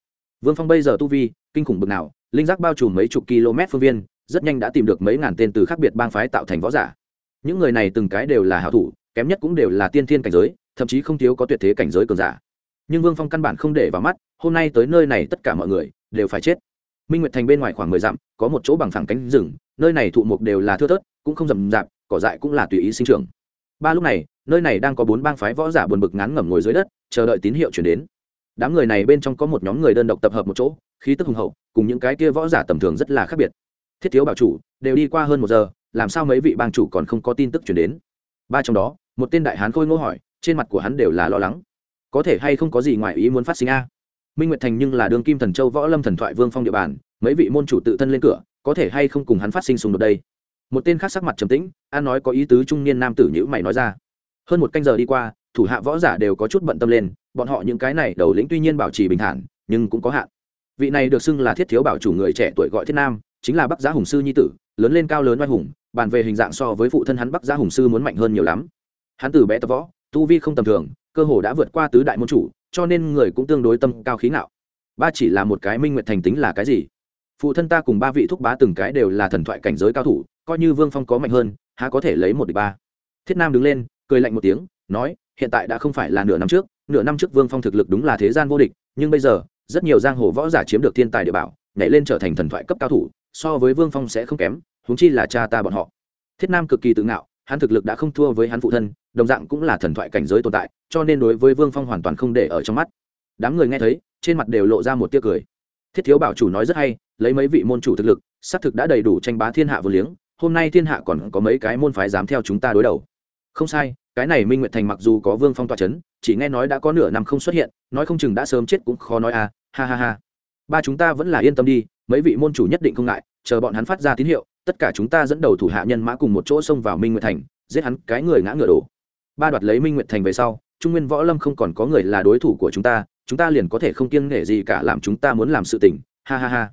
Vương phong bây giờ tu vi, kinh khủng bực nào, linh giác bao trùm mấy chục km phương viên, rất nhanh đã tìm được mấy ngàn tên từ khác biệt bang phái tạo thành võ giả. Những người này từng cái đều là hảo thủ, kém nhất cũng đều là tiên thiên cảnh giới, thậm chí không thiếu có tuyệt thế cảnh giới cường giả. Nhưng vương phong căn bản không để vào mắt, hôm nay tới nơi này tất cả mọi người đều phải chết. Minh nguyệt thành bên ngoài khoảng mười dặm, có một chỗ bằng phẳng cánh rừng, nơi này thụ mục đều là thưa thớt, cũng không rậm rạp cỏ dại cũng là tùy ý sinh trưởng. Ba lúc này, nơi này đang có bốn bang phái võ giả buồn bực ngán ngẩm ngồi dưới đất, chờ đợi tín hiệu chuyển đến. Đám người này bên trong có một nhóm người đơn độc tập hợp một chỗ, khí tức hùng hậu, cùng những cái kia võ giả tầm thường rất là khác biệt. Thiết thiếu bảo chủ, đều đi qua hơn một giờ, làm sao mấy vị bang chủ còn không có tin tức chuyển đến? Ba trong đó, một tên đại hán khôi ngô hỏi, trên mặt của hắn đều là lo lắng. Có thể hay không có gì ngoài ý muốn phát sinh a? Minh nguyệt thành nhưng là đường kim thần châu võ lâm thần thoại vương phong địa bàn, mấy vị môn chủ tự thân lên cửa, có thể hay không cùng hắn phát sinh xung đột đây? Một tên khác sắc mặt trầm tĩnh, an nói có ý tứ trung niên nam tử nhữ mày nói ra. Hơn một canh giờ đi qua, thủ hạ võ giả đều có chút bận tâm lên, bọn họ những cái này đầu lĩnh tuy nhiên bảo trì bình thản, nhưng cũng có hạn. Vị này được xưng là thiết thiếu bảo chủ người trẻ tuổi gọi thiết nam, chính là bắc giá hùng sư nhi tử, lớn lên cao lớn oai hùng, bàn về hình dạng so với phụ thân hắn bắc giá hùng sư muốn mạnh hơn nhiều lắm. Hắn từ bé tập võ, tu vi không tầm thường, cơ hồ đã vượt qua tứ đại môn chủ, cho nên người cũng tương đối tâm cao khí não ba chỉ là một cái minh nguyện thành tính là cái gì? Phụ thân ta cùng ba vị thúc bá từng cái đều là thần thoại cảnh giới cao thủ coi như vương phong có mạnh hơn, há có thể lấy một địch ba. Thiết nam đứng lên, cười lạnh một tiếng, nói, hiện tại đã không phải là nửa năm trước, nửa năm trước vương phong thực lực đúng là thế gian vô địch, nhưng bây giờ, rất nhiều giang hồ võ giả chiếm được thiên tài địa bảo, nhảy lên trở thành thần thoại cấp cao thủ, so với vương phong sẽ không kém, huống chi là cha ta bọn họ. Thiết nam cực kỳ tự ngạo, hắn thực lực đã không thua với hắn phụ thân, đồng dạng cũng là thần thoại cảnh giới tồn tại, cho nên đối với vương phong hoàn toàn không để ở trong mắt. Đám người nghe thấy, trên mặt đều lộ ra một tia cười. Thiết thiếu bảo chủ nói rất hay, lấy mấy vị môn chủ thực lực, xác thực đã đầy đủ tranh bá thiên hạ vô liếng hôm nay thiên hạ còn có mấy cái môn phái dám theo chúng ta đối đầu. Không sai, cái này minh nguyệt thành mặc dù có vương phong toa c h ấ n chỉ nghe nói đã có nửa năm không xuất hiện, nói không chừng đã sớm chết cũng khó nói à ha ha ha. Ba chúng ta vẫn là yên tâm đi, mấy vị môn chủ nhất định không ngại, chờ bọn hắn phát ra tín hiệu, tất cả chúng ta dẫn đầu thủ hạ nhân mã cùng một chỗ xông vào minh nguyệt thành, giết hắn cái người ngã ngựa đổ. Ba đoạt lấy minh nguyệt thành về sau, trung nguyên võ lâm không còn có người là đối thủ của chúng ta chúng ta liền có thể không kiêng nể gì cả làm chúng ta muốn làm sự tình, ha ha ha.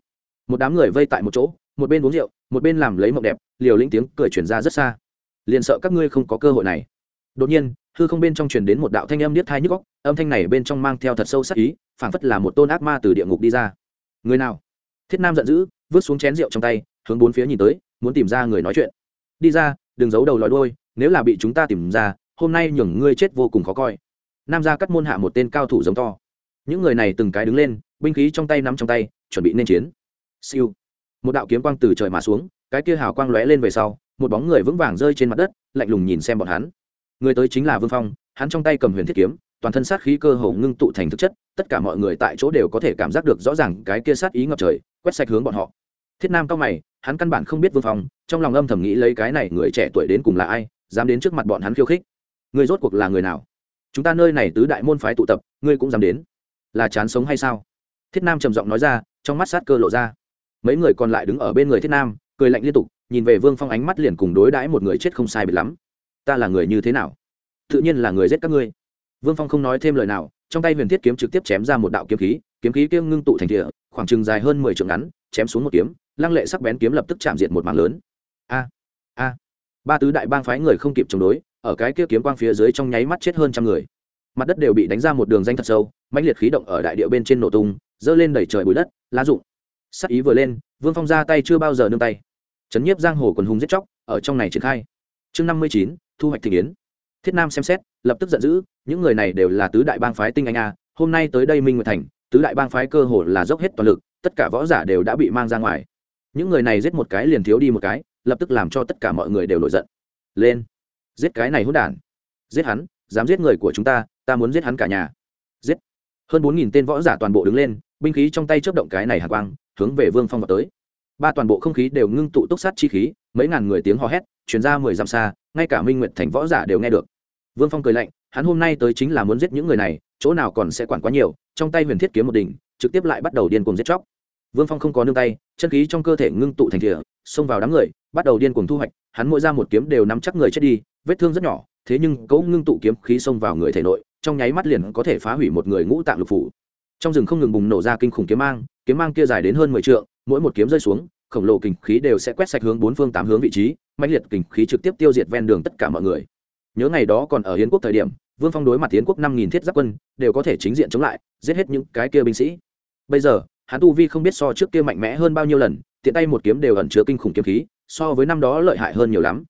Một đám người vây tại một chỗ một bên uống rượu, một bên làm lấy mộng đẹp, liều lĩnh tiếng cười chuyển ra rất xa. Liền sợ các ngươi không có cơ hội này. Đột nhiên, hư không bên trong truyền đến một đạo thanh âm điếc thai nhức góc âm thanh này bên trong mang theo thật sâu sắc ý, phảng phất là một tôn ác ma từ địa ngục đi ra. Người nào? Thiết nam giận dữ, vứt xuống chén rượu trong tay, hướng bốn phía nhìn tới, muốn tìm ra người nói chuyện. Đi ra, đừng giấu đầu lòi đôi nếu là bị chúng ta tìm ra, hôm nay nhường ngươi chết vô cùng khó coi. Nam gia cắt môn hạ một tên cao thủ giống to. Những người này từng cái đứng lên, binh khí trong tay nắm trong tay, chuẩn bị nên chiến. Siêu một đạo kiếm quang từ trời mà xuống, cái kia hào quang lóe lên về sau, một bóng người vững vàng rơi trên mặt đất, lạnh lùng nhìn xem bọn hắn. Người tới chính là vương phong, hắn trong tay cầm huyền thiết kiếm, toàn thân sát khí cơ hồ ngưng tụ thành thực chất, tất cả mọi người tại chỗ đều có thể cảm giác được rõ ràng cái kia sát ý ngập trời, quét sạch hướng bọn họ. Thiết nam cao mày, hắn căn bản không biết vương phong, trong lòng âm thầm nghĩ lấy cái này người trẻ tuổi đến cùng là ai, dám đến trước mặt bọn hắn khiêu khích. Người rốt cuộc là người nào? Chúng ta nơi này tứ đại môn phái tụ tập, ngươi cũng dám đến? Là chán sống hay sao? Thiết nam trầm giọng nói ra, trong mắt sát cơ lộ ra mấy người còn lại đứng ở bên người thiết nam, cười lạnh liên tục, nhìn về vương phong ánh mắt liền cùng đối đãi một người chết không sai biệt lắm. Ta là người như thế nào? Tự nhiên là người giết các ngươi. Vương phong không nói thêm lời nào, trong tay huyền thiết kiếm trực tiếp chém ra một đạo kiếm khí kiếm khí kia ngưng tụ thành địa, khoảng chừng dài hơn mười trượng ngắn, chém xuống một kiếm, lăng lệ sắc bén kiếm lập tức chạm diện một mảng lớn. A a. Ba tứ đại bang phái người không kịp chống đối, ở cái kia kiếm quang phía dưới trong nháy mắt chết hơn trăm người. Mặt đất đều bị đánh ra một đường danh thật sâu, mãnh liệt khí động ở đại địa bên trên nổ tung, dơ lên đẩy trời bụi đất, lá rụng sắc ý vừa lên, vương phong ra tay chưa bao giờ nương tay. Chấn nhiếp giang hồ quần hùng giết chóc ở trong này triển khai. Chương năm mươi chín, thu hoạch thị yến. Thiết nam xem xét, lập tức giận dữ, những người này đều là tứ đại bang phái tinh anh a, hôm nay tới đây minh nguyệt thành, tứ đại bang phái cơ hồ là dốc hết toàn lực, tất cả võ giả đều đã bị mang ra ngoài. Những người này giết một cái liền thiếu đi một cái, lập tức làm cho tất cả mọi người đều nổi giận. Lên, giết cái này hỗn đản. Giết hắn, dám giết người của chúng ta ta muốn giết hắn cả nhà. Giết. Hơn bốn nghìn tên võ giả toàn bộ đứng lên, binh khí trong tay chớp động cái này hạ quang hướng về vương phong vào tới. Ba toàn bộ không khí đều ngưng tụ túc sát chi khí, mấy ngàn người tiếng hò hét chuyển ra mười dặm xa, ngay cả minh nguyệt thành võ giả đều nghe được. Vương phong cười lạnh, hắn hôm nay tới chính là muốn giết những người này, chỗ nào còn sẽ quản quá nhiều, trong tay huyền thiết kiếm một đỉnh, trực tiếp lại bắt đầu điên cuồng giết chóc. Vương phong không có nương tay, chân khí trong cơ thể ngưng tụ thành thìa, xông vào đám người, bắt đầu điên cuồng thu hoạch, hắn mỗi ra một kiếm đều nắm chắc người chết đi, vết thương rất nhỏ, thế nhưng cấu ngưng tụ kiếm khí xông vào người thể nội, trong nháy mắt liền có thể phá hủy một người ngũ tạng lục phủ trong rừng không ngừng bùng nổ ra kinh khủng kiếm mang kiếm mang kia dài đến hơn mười t mỗi một kiếm rơi xuống, khổng lồ kình khí đều sẽ quét sạch hướng bốn phương tám hướng vị trí mạnh liệt kình khí trực tiếp tiêu diệt ven đường tất cả mọi người. Nhớ ngày đó còn ở hiến quốc thời điểm, vương phong đối mặt Hiến quốc năm nghìn thiết giáp quân, đều có thể chính diện chống lại, giết hết những cái kia binh sĩ. Bây giờ, hắn tu vi không biết so trước kia mạnh mẽ hơn bao nhiêu lần, tiện tay một kiếm đều ẩn chứa kinh khủng kiếm khí, so với năm đó lợi hại hơn nhiều lắm.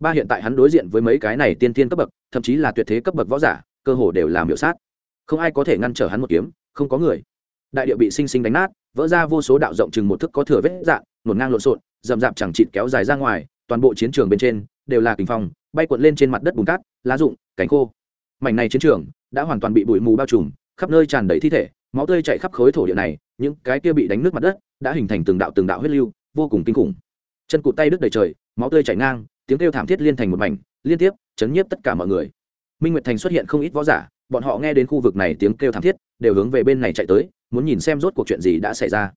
Ba hiện tại hắn đối diện với mấy cái này tiên tiên cấp bậc, thậm chí là tuyệt thế cấp bậc võ giả, cơ hồ đều làm hiệu sát. Không ai có thể ngăn trở hắn một kiếm không có người. Đại địa bị sinh sinh đánh nát, vỡ ra vô số đạo rộng chừng một thức có thừa vết dạng, nổn ngang lộn xộn, rậm rạp chẳng chịt kéo dài ra ngoài, toàn bộ chiến trường bên trên đều là kình phong, bay cuộn lên trên mặt đất bùn cát, lá rụng cánh khô. Mảnh này chiến trường đã hoàn toàn bị bụi mù bao trùm, khắp nơi tràn đầy thi thể, máu tươi chạy khắp khối thổ địa này, những cái kia bị đánh nước mặt đất đã hình thành từng đạo từng đạo huyết lưu, vô cùng kinh khủng. Chân cụt tay đứt đầy trời, máu tươi chảy ngang, tiếng kêu thảm thiết liên thành một mảnh, liên tiếp chấn nhiếp tất cả mọi người. Minh nguyệt thành xuất hiện không ít võ giả bọn họ nghe đến khu vực này tiếng kêu thảm thiết, đều hướng về bên này chạy tới, muốn nhìn xem rốt cuộc chuyện gì đã xảy ra.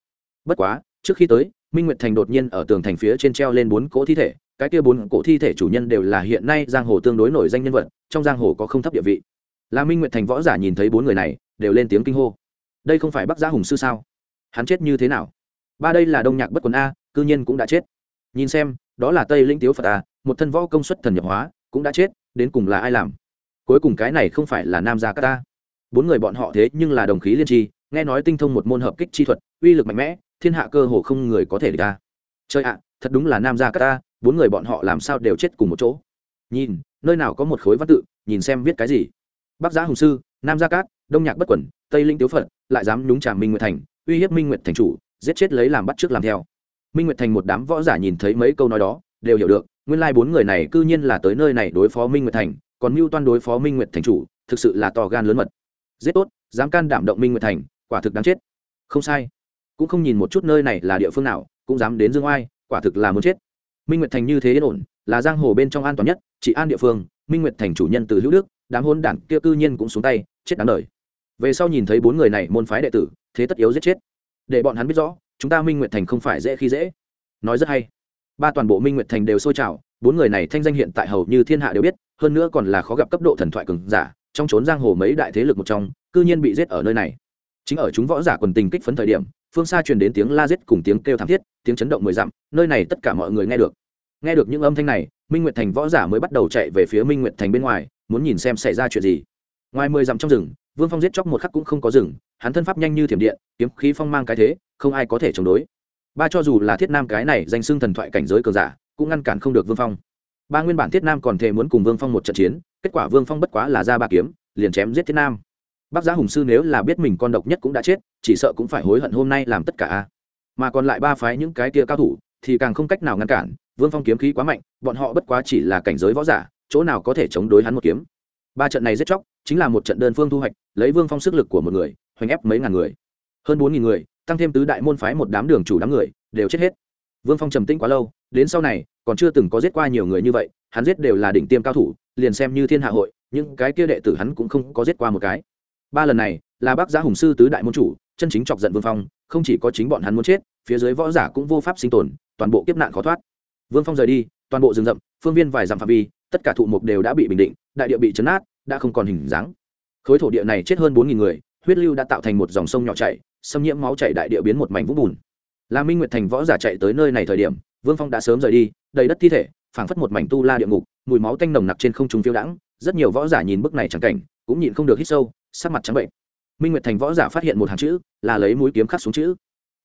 Bất quá, trước khi tới, minh nguyệt thành đột nhiên ở tường thành phía trên treo lên bốn cỗ thi thể, cái kia bốn cỗ thi thể chủ nhân đều là hiện nay giang hồ tương đối nổi danh nhân vật, trong giang hồ có không thấp địa vị. Là minh nguyệt thành võ giả nhìn thấy bốn người này, đều lên tiếng kinh hô. Đây không phải bắc gia hùng sư sao? Hắn chết như thế nào? Ba đây là đông nhạc bất quần a, cư nhiên cũng đã chết. Nhìn xem, đó là tây linh tiếu phật a, một thân võ công suất thần nhập hóa, cũng đã chết, đến cùng là ai làm? Cuối cùng cái này không phải là nam gia ta. Bốn người bọn họ thế nhưng là đồng khí liên tri, nghe nói tinh thông một môn hợp kích chi thuật, uy lực mạnh mẽ, thiên hạ cơ hồ không người có thể địch ta. Chơi ạ, thật đúng là nam gia ta, bốn người bọn họ làm sao đều chết cùng một chỗ. Nhìn, nơi nào có một khối văn tự, nhìn xem viết cái gì. Bắc giá hùng sư, nam gia cát, đông nhạc bất quẩn, tây linh tiếu phật, lại dám nhúng trà minh nguyệt thành, uy hiếp minh nguyệt thành chủ, giết chết lấy làm bắt trước làm theo. Minh nguyệt thành một đám võ giả nhìn thấy mấy câu nói đó, đều hiểu được, nguyên lai bốn người này cư nhiên là tới nơi này đối phó minh nguyệt thành còn mưu toan đối phó minh nguyệt thành chủ, thực sự là to gan lớn mật. Giết tốt, dám can đảm động minh nguyệt thành, quả thực đáng chết. Không sai. Cũng không nhìn một chút nơi này là địa phương nào, cũng dám đến dương oai, quả thực là muốn chết. Minh nguyệt thành như thế yên ổn, là giang hồ bên trong an toàn nhất, chỉ an địa phương, minh nguyệt thành chủ nhân từ hữu đức, đám hôn đảng kia cư nhiên cũng xuống tay, chết đáng đời. Về sau nhìn thấy bốn người này môn phái đệ tử, thế tất yếu giết chết. Để bọn hắn biết rõ, chúng ta minh nguyệt thành không phải dễ khi dễ. Nói rất hay ba toàn bộ minh nguyệt thành đều sôi trào, bốn người này thanh danh hiện tại hầu như thiên hạ đều biết, hơn nữa còn là khó gặp cấp độ thần thoại cường giả, trong trốn giang hồ mấy đại thế lực một trong, cư nhiên bị giết ở nơi này. Chính ở chúng võ giả quần tình kích phấn thời điểm, phương xa truyền đến tiếng la giết cùng tiếng kêu thảm thiết, tiếng chấn động mười dặm, nơi này tất cả mọi người nghe được. Nghe được những âm thanh này, minh nguyệt thành võ giả mới bắt đầu chạy về phía minh nguyệt thành bên ngoài, muốn nhìn xem xảy ra chuyện gì. Ngoài mười dặm trong rừng, vương phong giết chóc một khắc cũng không có rừng, hắn thân pháp nhanh như thiểm điện, kiếm khí phong mang cái thế, không ai có thể chống đối ba cho dù là thiết nam cái này danh xưng thần thoại cảnh giới cường giả, cũng ngăn cản không được vương phong. Ba nguyên bản thiết nam còn thề muốn cùng vương phong một trận chiến, kết quả vương phong bất quá là ra ba kiếm, liền chém giết thiết nam. Bác giá hùng sư nếu là biết mình con độc nhất cũng đã chết, chỉ sợ cũng phải hối hận hôm nay làm tất cả mà còn lại ba phái những cái kia cao thủ, thì càng không cách nào ngăn cản, vương phong kiếm khí quá mạnh, bọn họ bất quá chỉ là cảnh giới võ giả, chỗ nào có thể chống đối hắn một kiếm. Ba trận này giết chóc, chính là một trận đơn phương thu hoạch, lấy vương phong sức lực của một người, hoành ép mấy ngàn người. Hơn bốn nghìn người tăng thêm tứ đại môn phái một đám đường chủ đám người, đều chết hết. Vương phong trầm tĩnh quá lâu, đến sau này, còn chưa từng có giết qua nhiều người như vậy, hắn giết đều là đỉnh tiêm cao thủ, liền xem như thiên hạ hội, những cái kia đệ tử hắn cũng không có giết qua một cái. Ba lần này, là bác giá hùng sư tứ đại môn chủ, chân chính chọc giận vương phong, không chỉ có chính bọn hắn muốn chết, phía dưới võ giả cũng vô pháp sinh tồn, toàn bộ kiếp nạn khó thoát. Vương phong rời đi, toàn bộ rừng rậm, phương viên vài dặm phạm vi, tất cả thụ mục đều đã bị bình định, đại địa bị chấn át, đã không còn hình dáng. Khối thổ địa này chết hơn bốn người, huyết lưu đã tạo thành một dòng sông nhỏ chảy xâm nhiễm máu chảy đại địa biến một mảnh vũng bùn. Là minh nguyệt thành võ giả chạy tới nơi này thời điểm, vương phong đã sớm rời đi, đầy đất thi thể, phảng phất một mảnh tu la địa ngục, mùi máu tanh nồng nặc trên không trung phiêu đãng, rất nhiều võ giả nhìn bức này chẳng cảnh, cũng nhịn không được hít sâu, sắc mặt trắng bệnh. Minh nguyệt thành võ giả phát hiện một hàng chữ, là lấy mũi kiếm khắc xuống chữ.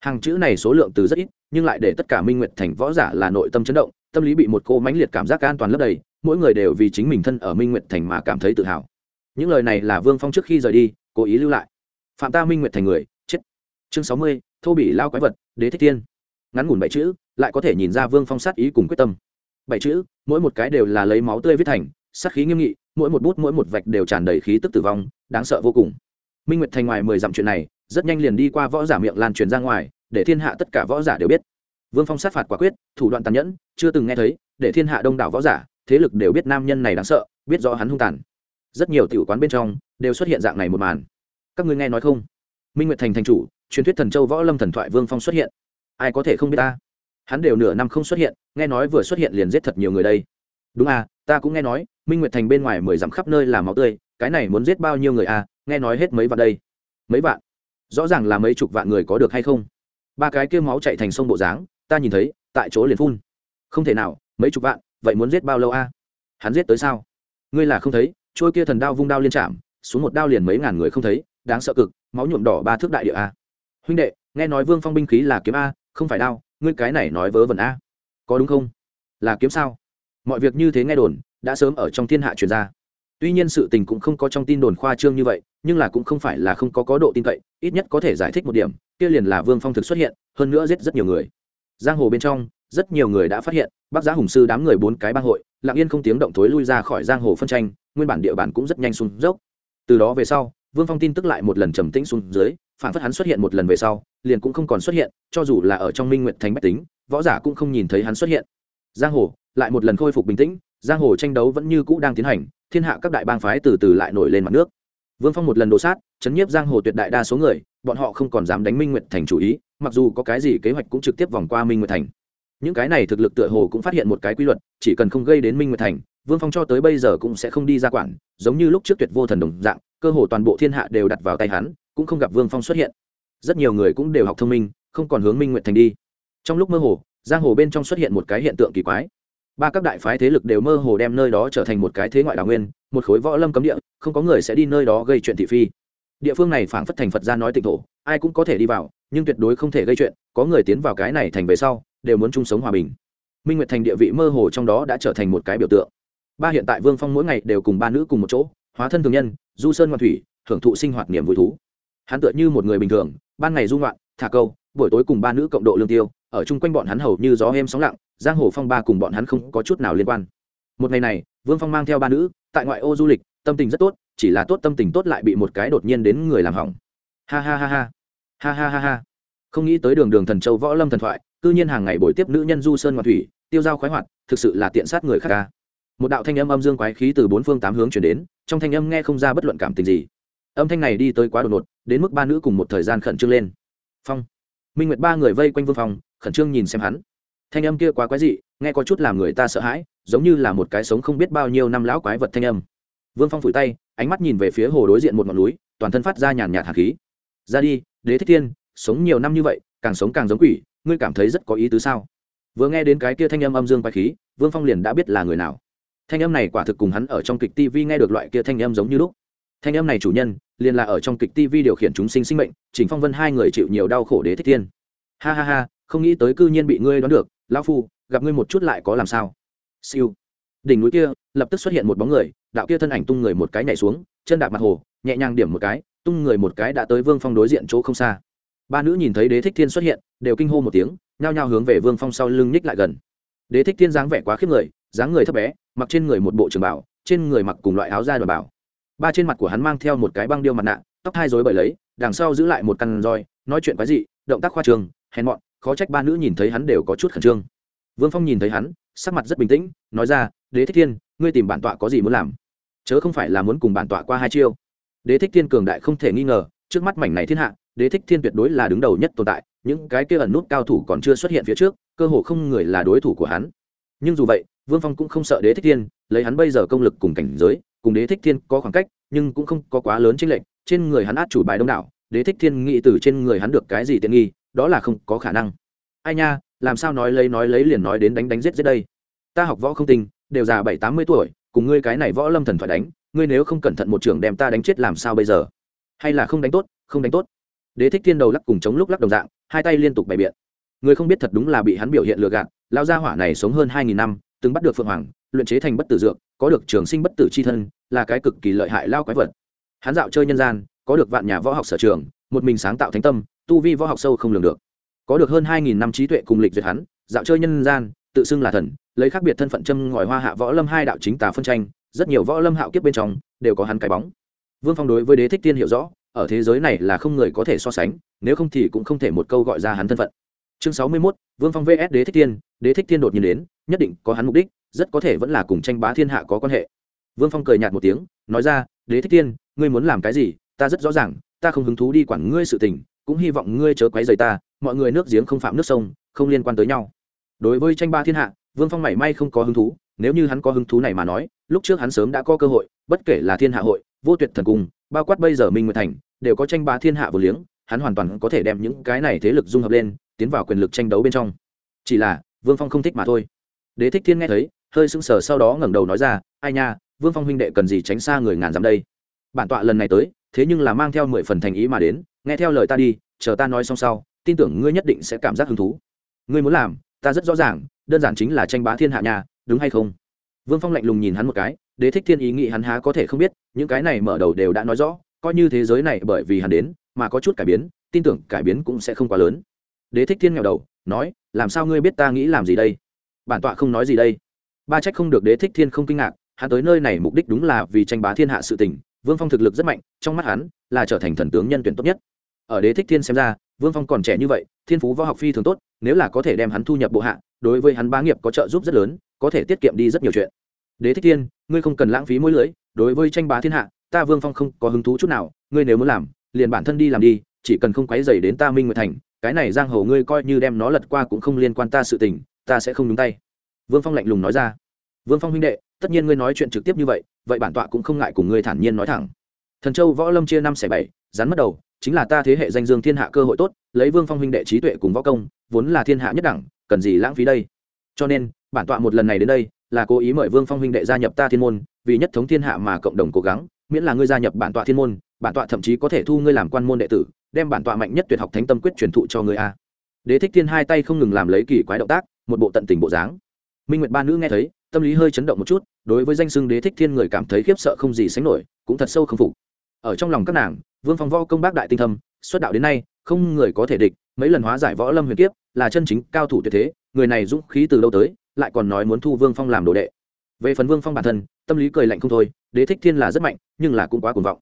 Hàng chữ này số lượng từ rất ít, nhưng lại để tất cả minh nguyệt thành võ giả là nội tâm chấn động, tâm lý bị một cô mãnh liệt cảm giác an toàn lấp đầy, mỗi người đều vì chính mình thân ở minh nguyệt thành mà cảm thấy tự hào. Những lời này là vương phong trước khi rời đi, cố ý lưu lại. Phạm ta minh nguyệt thành người chương sáu mươi, thô bị lao quái vật, đế thích tiên ngắn ngủn bảy chữ, lại có thể nhìn ra vương phong sát ý cùng quyết tâm. Bảy chữ, mỗi một cái đều là lấy máu tươi viết thành, sát khí nghiêm nghị, mỗi một bút, mỗi một vạch đều tràn đầy khí tức tử vong, đáng sợ vô cùng. Minh nguyệt thành ngoài mười dặm chuyện này, rất nhanh liền đi qua võ giả miệng lan truyền ra ngoài, để thiên hạ tất cả võ giả đều biết. Vương phong sát phạt quả quyết, thủ đoạn tàn nhẫn, chưa từng nghe thấy, để thiên hạ đông đảo võ giả, thế lực đều biết nam nhân này đáng sợ, biết rõ hắn hung tàn. Rất nhiều tiểu quán bên trong, đều xuất hiện dạng này một màn. Các ngươi nghe nói không? Minh nguyệt thành thành chủ truyền thuyết thần châu võ lâm thần thoại vương phong xuất hiện. Ai có thể không biết ta? Hắn đều nửa năm không xuất hiện, nghe nói vừa xuất hiện liền giết thật nhiều người đây. Đúng à ta cũng nghe nói, minh nguyệt thành bên ngoài mười dặm khắp nơi là máu tươi, cái này muốn giết bao nhiêu người à nghe nói hết mấy vạn đây. Mấy vạn? Rõ ràng là mấy chục vạn người có được hay không? Ba cái kia máu chạy thành sông bộ dáng, ta nhìn thấy, tại chỗ liền phun. Không thể nào, mấy chục vạn, vậy muốn giết bao lâu a hắn giết tới sao? Ngươi là không thấy, trôi kia thần đao vung đao liên chạm, xuống một đao liền mấy ngàn người không thấy, đáng sợ cực, máu nhuộm đỏ ba thước đại địa a huynh đệ, nghe nói vương phong binh khí là kiếm a, không phải đao, ngươi cái này nói vớ vẩn a. Có đúng không? Là kiếm sao? Mọi việc như thế nghe đồn, đã sớm ở trong thiên hạ truyền ra. Tuy nhiên sự tình cũng không có trong tin đồn khoa trương như vậy, nhưng là cũng không phải là không có có độ tin cậy, ít nhất có thể giải thích một điểm, kia liền là vương phong thực xuất hiện, hơn nữa giết rất nhiều người. Giang hồ bên trong, rất nhiều người đã phát hiện bác giá hùng sư đám người bốn cái bang hội, lặng yên không tiếng động thối lui ra khỏi giang hồ phân tranh, nguyên bản địa bàn cũng rất nhanh xuống dốc. Từ đó về sau, vương phong tin tức lại một lần trầm tĩnh xuống dưới phản phất hắn xuất hiện một lần về sau, liền cũng không còn xuất hiện, cho dù là ở trong minh nguyện thành bách tính, võ giả cũng không nhìn thấy hắn xuất hiện. Giang hồ, lại một lần khôi phục bình tĩnh, giang hồ tranh đấu vẫn như cũ đang tiến hành, thiên hạ các đại bang phái từ từ lại nổi lên mặt nước. Vương phong một lần đổ sát, chấn nhiếp giang hồ tuyệt đại đa số người, bọn họ không còn dám đánh minh nguyệt thành chủ ý, mặc dù có cái gì kế hoạch cũng trực tiếp vòng qua minh nguyệt thành. Những cái này thực lực tựa hồ cũng phát hiện một cái quy luật, chỉ cần không gây đến minh nguyệt thành, vương phong cho tới bây giờ cũng sẽ không đi ra quản, giống như lúc trước tuyệt vô thần đồng dạng, cơ hồ toàn bộ thiên hạ đều đặt vào tay hắn cũng không gặp vương phong xuất hiện. Rất nhiều người cũng đều học thông minh, không còn hướng minh nguyệt thành đi. Trong lúc mơ hồ, giang hồ bên trong xuất hiện một cái hiện tượng kỳ quái. Ba các đại phái thế lực đều mơ hồ đem nơi đó trở thành một cái thế ngoại đào nguyên, một khối võ lâm cấm địa, không có người sẽ đi nơi đó gây chuyện thị phi. Địa phương này phảng phất thành phật gia nói tịnh thổ, ai cũng có thể đi vào, nhưng tuyệt đối không thể gây chuyện, có người tiến vào cái này thành về sau, đều muốn chung sống hòa bình. Minh nguyệt thành địa vị mơ hồ trong đó đã trở thành một cái biểu tượng. Ba hiện tại vương phong mỗi ngày đều cùng ba nữ cùng một chỗ, hóa thân thường nhân, du sơn ngoan thủy, hưởng thụ sinh hoạt niềm vui thú hắn tựa như một người bình thường, ban ngày du ngoạn, thả câu, buổi tối cùng ba nữ cộng độ lương tiêu, ở chung quanh bọn hắn hầu như gió êm sóng lặng, giang hồ phong ba cùng bọn hắn không có chút nào liên quan. Một ngày này, vương phong mang theo ba nữ, tại ngoại ô du lịch, tâm tình rất tốt, chỉ là tốt tâm tình tốt lại bị một cái đột nhiên đến người làm hỏng. Ha ha ha ha. Ha ha ha ha. Không nghĩ tới đường đường thần châu võ lâm thần thoại, cư nhiên hàng ngày buổi tiếp nữ nhân du sơn ngoại thủy, tiêu dao khoái hoạt, thực sự là tiện sát người khác ca. Một đạo thanh âm âm dương quái khí từ bốn phương tám hướng chuyển đến, trong thanh âm nghe không ra bất luận cảm tình gì âm thanh này đi tới quá đột ngột, đến mức ba nữ cùng một thời gian khẩn trương lên. Phong. Minh nguyệt ba người vây quanh vương phong khẩn trương nhìn xem hắn. Thanh âm kia quá quái dị, nghe có chút làm người ta sợ hãi, giống như là một cái sống không biết bao nhiêu năm lão quái vật thanh âm. Vương phong phủi tay, ánh mắt nhìn về phía hồ đối diện một ngọn núi, toàn thân phát ra nhàn nhạt hạt khí. Ra đi, đế thích thiên, sống nhiều năm như vậy, càng sống càng giống quỷ, ngươi cảm thấy rất có ý tứ sao? Vừa nghe đến cái kia thanh âm âm dương quái khí, vương phong liền đã biết là người nào. Thanh âm này quả thực cùng hắn ở trong kịch tv nghe được loại kia thanh âm giống như lúc thanh âm này chủ nhân, liền là ở trong kịch tv điều khiển chúng sinh sinh mệnh chỉnh phong vân hai người chịu nhiều đau khổ đế thích thiên. Ha ha ha, không nghĩ tới cư nhiên bị ngươi đoán được, lão phu, gặp ngươi một chút lại có làm sao? Siêu. Đỉnh núi kia, lập tức xuất hiện một bóng người, đạo kia thân ảnh tung người một cái nhảy xuống, chân đạp mặt hồ, nhẹ nhàng điểm một cái, tung người một cái đã tới vương phong đối diện chỗ không xa. Ba nữ nhìn thấy đế thích thiên xuất hiện, đều kinh hô một tiếng, nhao nhao hướng về vương phong sau lưng nhích lại gần. Đế thích thiên dáng vẻ quá khiếp người, dáng người thấp bé, mặc trên người một bộ trường bảo, trên người mặc cùng loại áo da đoàn bảo ba trên mặt của hắn mang theo một cái băng điêu mặt nạ, tóc hai rối bởi lấy, đằng sau giữ lại một căn roi, nói chuyện quái dị, động tác khoa trường, hèn mọn, khó trách ba nữ nhìn thấy hắn đều có chút khẩn trương. Vương phong nhìn thấy hắn, sắc mặt rất bình tĩnh, nói ra, đế thích thiên, ngươi tìm bản tọa có gì muốn làm? Chớ không phải là muốn cùng bản tọa qua hai chiêu. Đế thích thiên cường đại không thể nghi ngờ, trước mắt mảnh này thiên hạ, đế thích thiên tuyệt đối là đứng đầu nhất tồn tại, những cái kia ẩn nút cao thủ còn chưa xuất hiện phía trước, cơ hồ không người là đối thủ của hắn. Nhưng dù vậy, vương phong cũng không sợ đế thích thiên, lấy hắn bây giờ công lực cùng cảnh giới cùng đế thích thiên có khoảng cách, nhưng cũng không có quá lớn chênh lệch, trên người hắn át chủ bài đông đảo, đế thích thiên nghĩ từ trên người hắn được cái gì tiện nghi, đó là không có khả năng. Ai nha, làm sao nói lấy nói lấy liền nói đến đánh đánh giết giết đây? Ta học võ không tình đều già bảy tám mươi tuổi, cùng ngươi cái này võ lâm thần phải đánh, ngươi nếu không cẩn thận một trường đem ta đánh chết làm sao bây giờ? Hay là không đánh tốt, không đánh tốt? Đế thích thiên đầu lắc cùng chống lúc lắc đồng dạng, hai tay liên tục bày biện. Người không biết thật đúng là bị hắn biểu hiện lừa gạt lao gia hỏa này sống hơn hai nghìn năm, từng bắt được phượng hoàng luyện chế thành bất tử dược, có được trường sinh bất tử c h i thân, là cái cực kỳ lợi hại lao quái vật. Hắn dạo chơi nhân gian, có được vạn nhà võ học sở trường, một mình sáng tạo thánh tâm, tu vi võ học sâu không lường được. Có được hơn hai nghìn năm trí tuệ cùng lịch duyệt hắn, dạo chơi nhân gian, tự xưng là thần, lấy khác biệt thân phận châm ngòi hoa hạ võ lâm hai đạo chính tà phân tranh, rất nhiều võ lâm hạo kiếp bên trong, đều có hắn cái bóng. Vương phong đối với đế thích tiên hiểu rõ, ở thế giới này là không người có thể so sánh, nếu không thì cũng không thể một câu gọi ra hắn thân phận. Chương sáu mươi mốt, vương phong vs đế thích tiên, đế thích tiên đột nhiên đến nhất định có hắn mục đích, rất có thể vẫn là cùng tranh bá thiên hạ có quan hệ. Vương phong cười nhạt một tiếng, nói ra, đế thích tiên ngươi muốn làm cái gì? Ta rất rõ ràng, ta không hứng thú đi quản ngươi sự tình, cũng hy vọng ngươi chớ quấy rầy ta, mọi người nước giếng không phạm nước sông, không liên quan tới nhau. Đối với tranh ba thiên hạ, vương phong mảy may không có hứng thú, nếu như hắn có hứng thú này mà nói, lúc trước hắn sớm đã có cơ hội, bất kể là thiên hạ hội, vô tuyệt thần cung, bao quát bây giờ minh nguyệt thành, đều có tranh bá thiên hạ vừa liếng, hắn hoàn toàn có thể đem những cái này thế lực dung hợp lên, tiến vào quyền lực tranh đấu bên trong. Chỉ là, vương phong không thích mà thôi đế thích thiên nghe thấy, hơi sững sờ sau đó ngẩng đầu nói ra, ai nha, vương phong huynh đệ cần gì tránh xa người ngàn dặm đây? Bản tọa lần này tới, thế nhưng là mang theo mười phần thành ý mà đến, nghe theo lời ta đi, chờ ta nói xong sau, tin tưởng ngươi nhất định sẽ cảm giác hứng thú. Ngươi muốn làm, ta rất rõ ràng, đơn giản chính là tranh bá thiên hạ nhà đúng hay không? Vương phong lạnh lùng nhìn hắn một cái, đế thích thiên ý nghĩ hắn há có thể không biết, những cái này mở đầu đều đã nói rõ, coi như thế giới này bởi vì hắn đến, mà có chút cải biến, tin tưởng cải biến cũng sẽ không quá lớn. Đế thích thiên nghèo đầu, nói, làm sao ngươi biết ta nghĩ làm gì đây? Bản tọa không nói gì đây. Ba trách không được đế thích thiên không kinh ngạc, hắn tới nơi này mục đích đúng là vì tranh bá thiên hạ sự tình, vương phong thực lực rất mạnh, trong mắt hắn là trở thành thần tướng nhân tuyển tốt nhất. Ở đế thích thiên xem ra, vương phong còn trẻ như vậy, thiên phú võ học phi thường tốt, nếu là có thể đem hắn thu nhập bộ hạ, đối với hắn bá nghiệp có trợ giúp rất lớn, có thể tiết kiệm đi rất nhiều chuyện. Đế thích thiên, ngươi không cần lãng phí mỗi lưỡi, đối với tranh bá thiên hạ, ta vương phong không có hứng thú chút nào, ngươi nếu muốn làm, liền bản thân đi làm đi, chỉ cần không quấy dày đến ta minh nguyệt thành, cái này giang hồ ngươi coi như đem nó lật qua cũng không liên quan ta sự tình ta sẽ không đúng tay. Vương phong lạnh lùng nói ra. Vương phong huynh đệ, tất nhiên ngươi nói chuyện trực tiếp như vậy vậy bản tọa cũng không ngại cùng ngươi thản nhiên nói thẳng. Thần châu võ lâm chia năm xẻ bảy, rắn mất đầu, chính là ta thế hệ danh dương thiên hạ cơ hội tốt, lấy vương phong huynh đệ trí tuệ cùng võ công, vốn là thiên hạ nhất đẳng, cần gì lãng phí đây? Cho nên, bản tọa một lần này đến đây, là cố ý mời vương phong huynh đệ gia nhập ta thiên môn, vì nhất thống thiên hạ mà cộng đồng cố gắng, miễn là ngươi gia nhập bản tọa thiên môn, bản tọa thậm chí có thể thu ngươi làm quan môn đệ tử, đem bản tọa mạnh nhất tuyệt học thánh tâm quyết truyền thụ cho ngươi a. Đế thích thiên hai tay không ngừng làm lấy kỳ quái động tác một bộ tận tình bộ dáng. Minh nguyệt ba nữ nghe thấy, tâm lý hơi chấn động một chút, đối với danh xưng đế thích thiên người cảm thấy khiếp sợ không gì sánh nổi, cũng thật sâu không phục. Ở trong lòng các nàng, vương phong võ công bác đại tinh thâm, xuất đạo đến nay, không người có thể địch, mấy lần hóa giải võ lâm huyền kiếp, là chân chính cao thủ tuyệt thế, người này dũng khí từ lâu tới, lại còn nói muốn thu vương phong làm đồ đệ. Về phần vương phong bản thân, tâm lý cười lạnh không thôi, đế thích thiên là rất mạnh, nhưng là cũng quá cuồng vọng.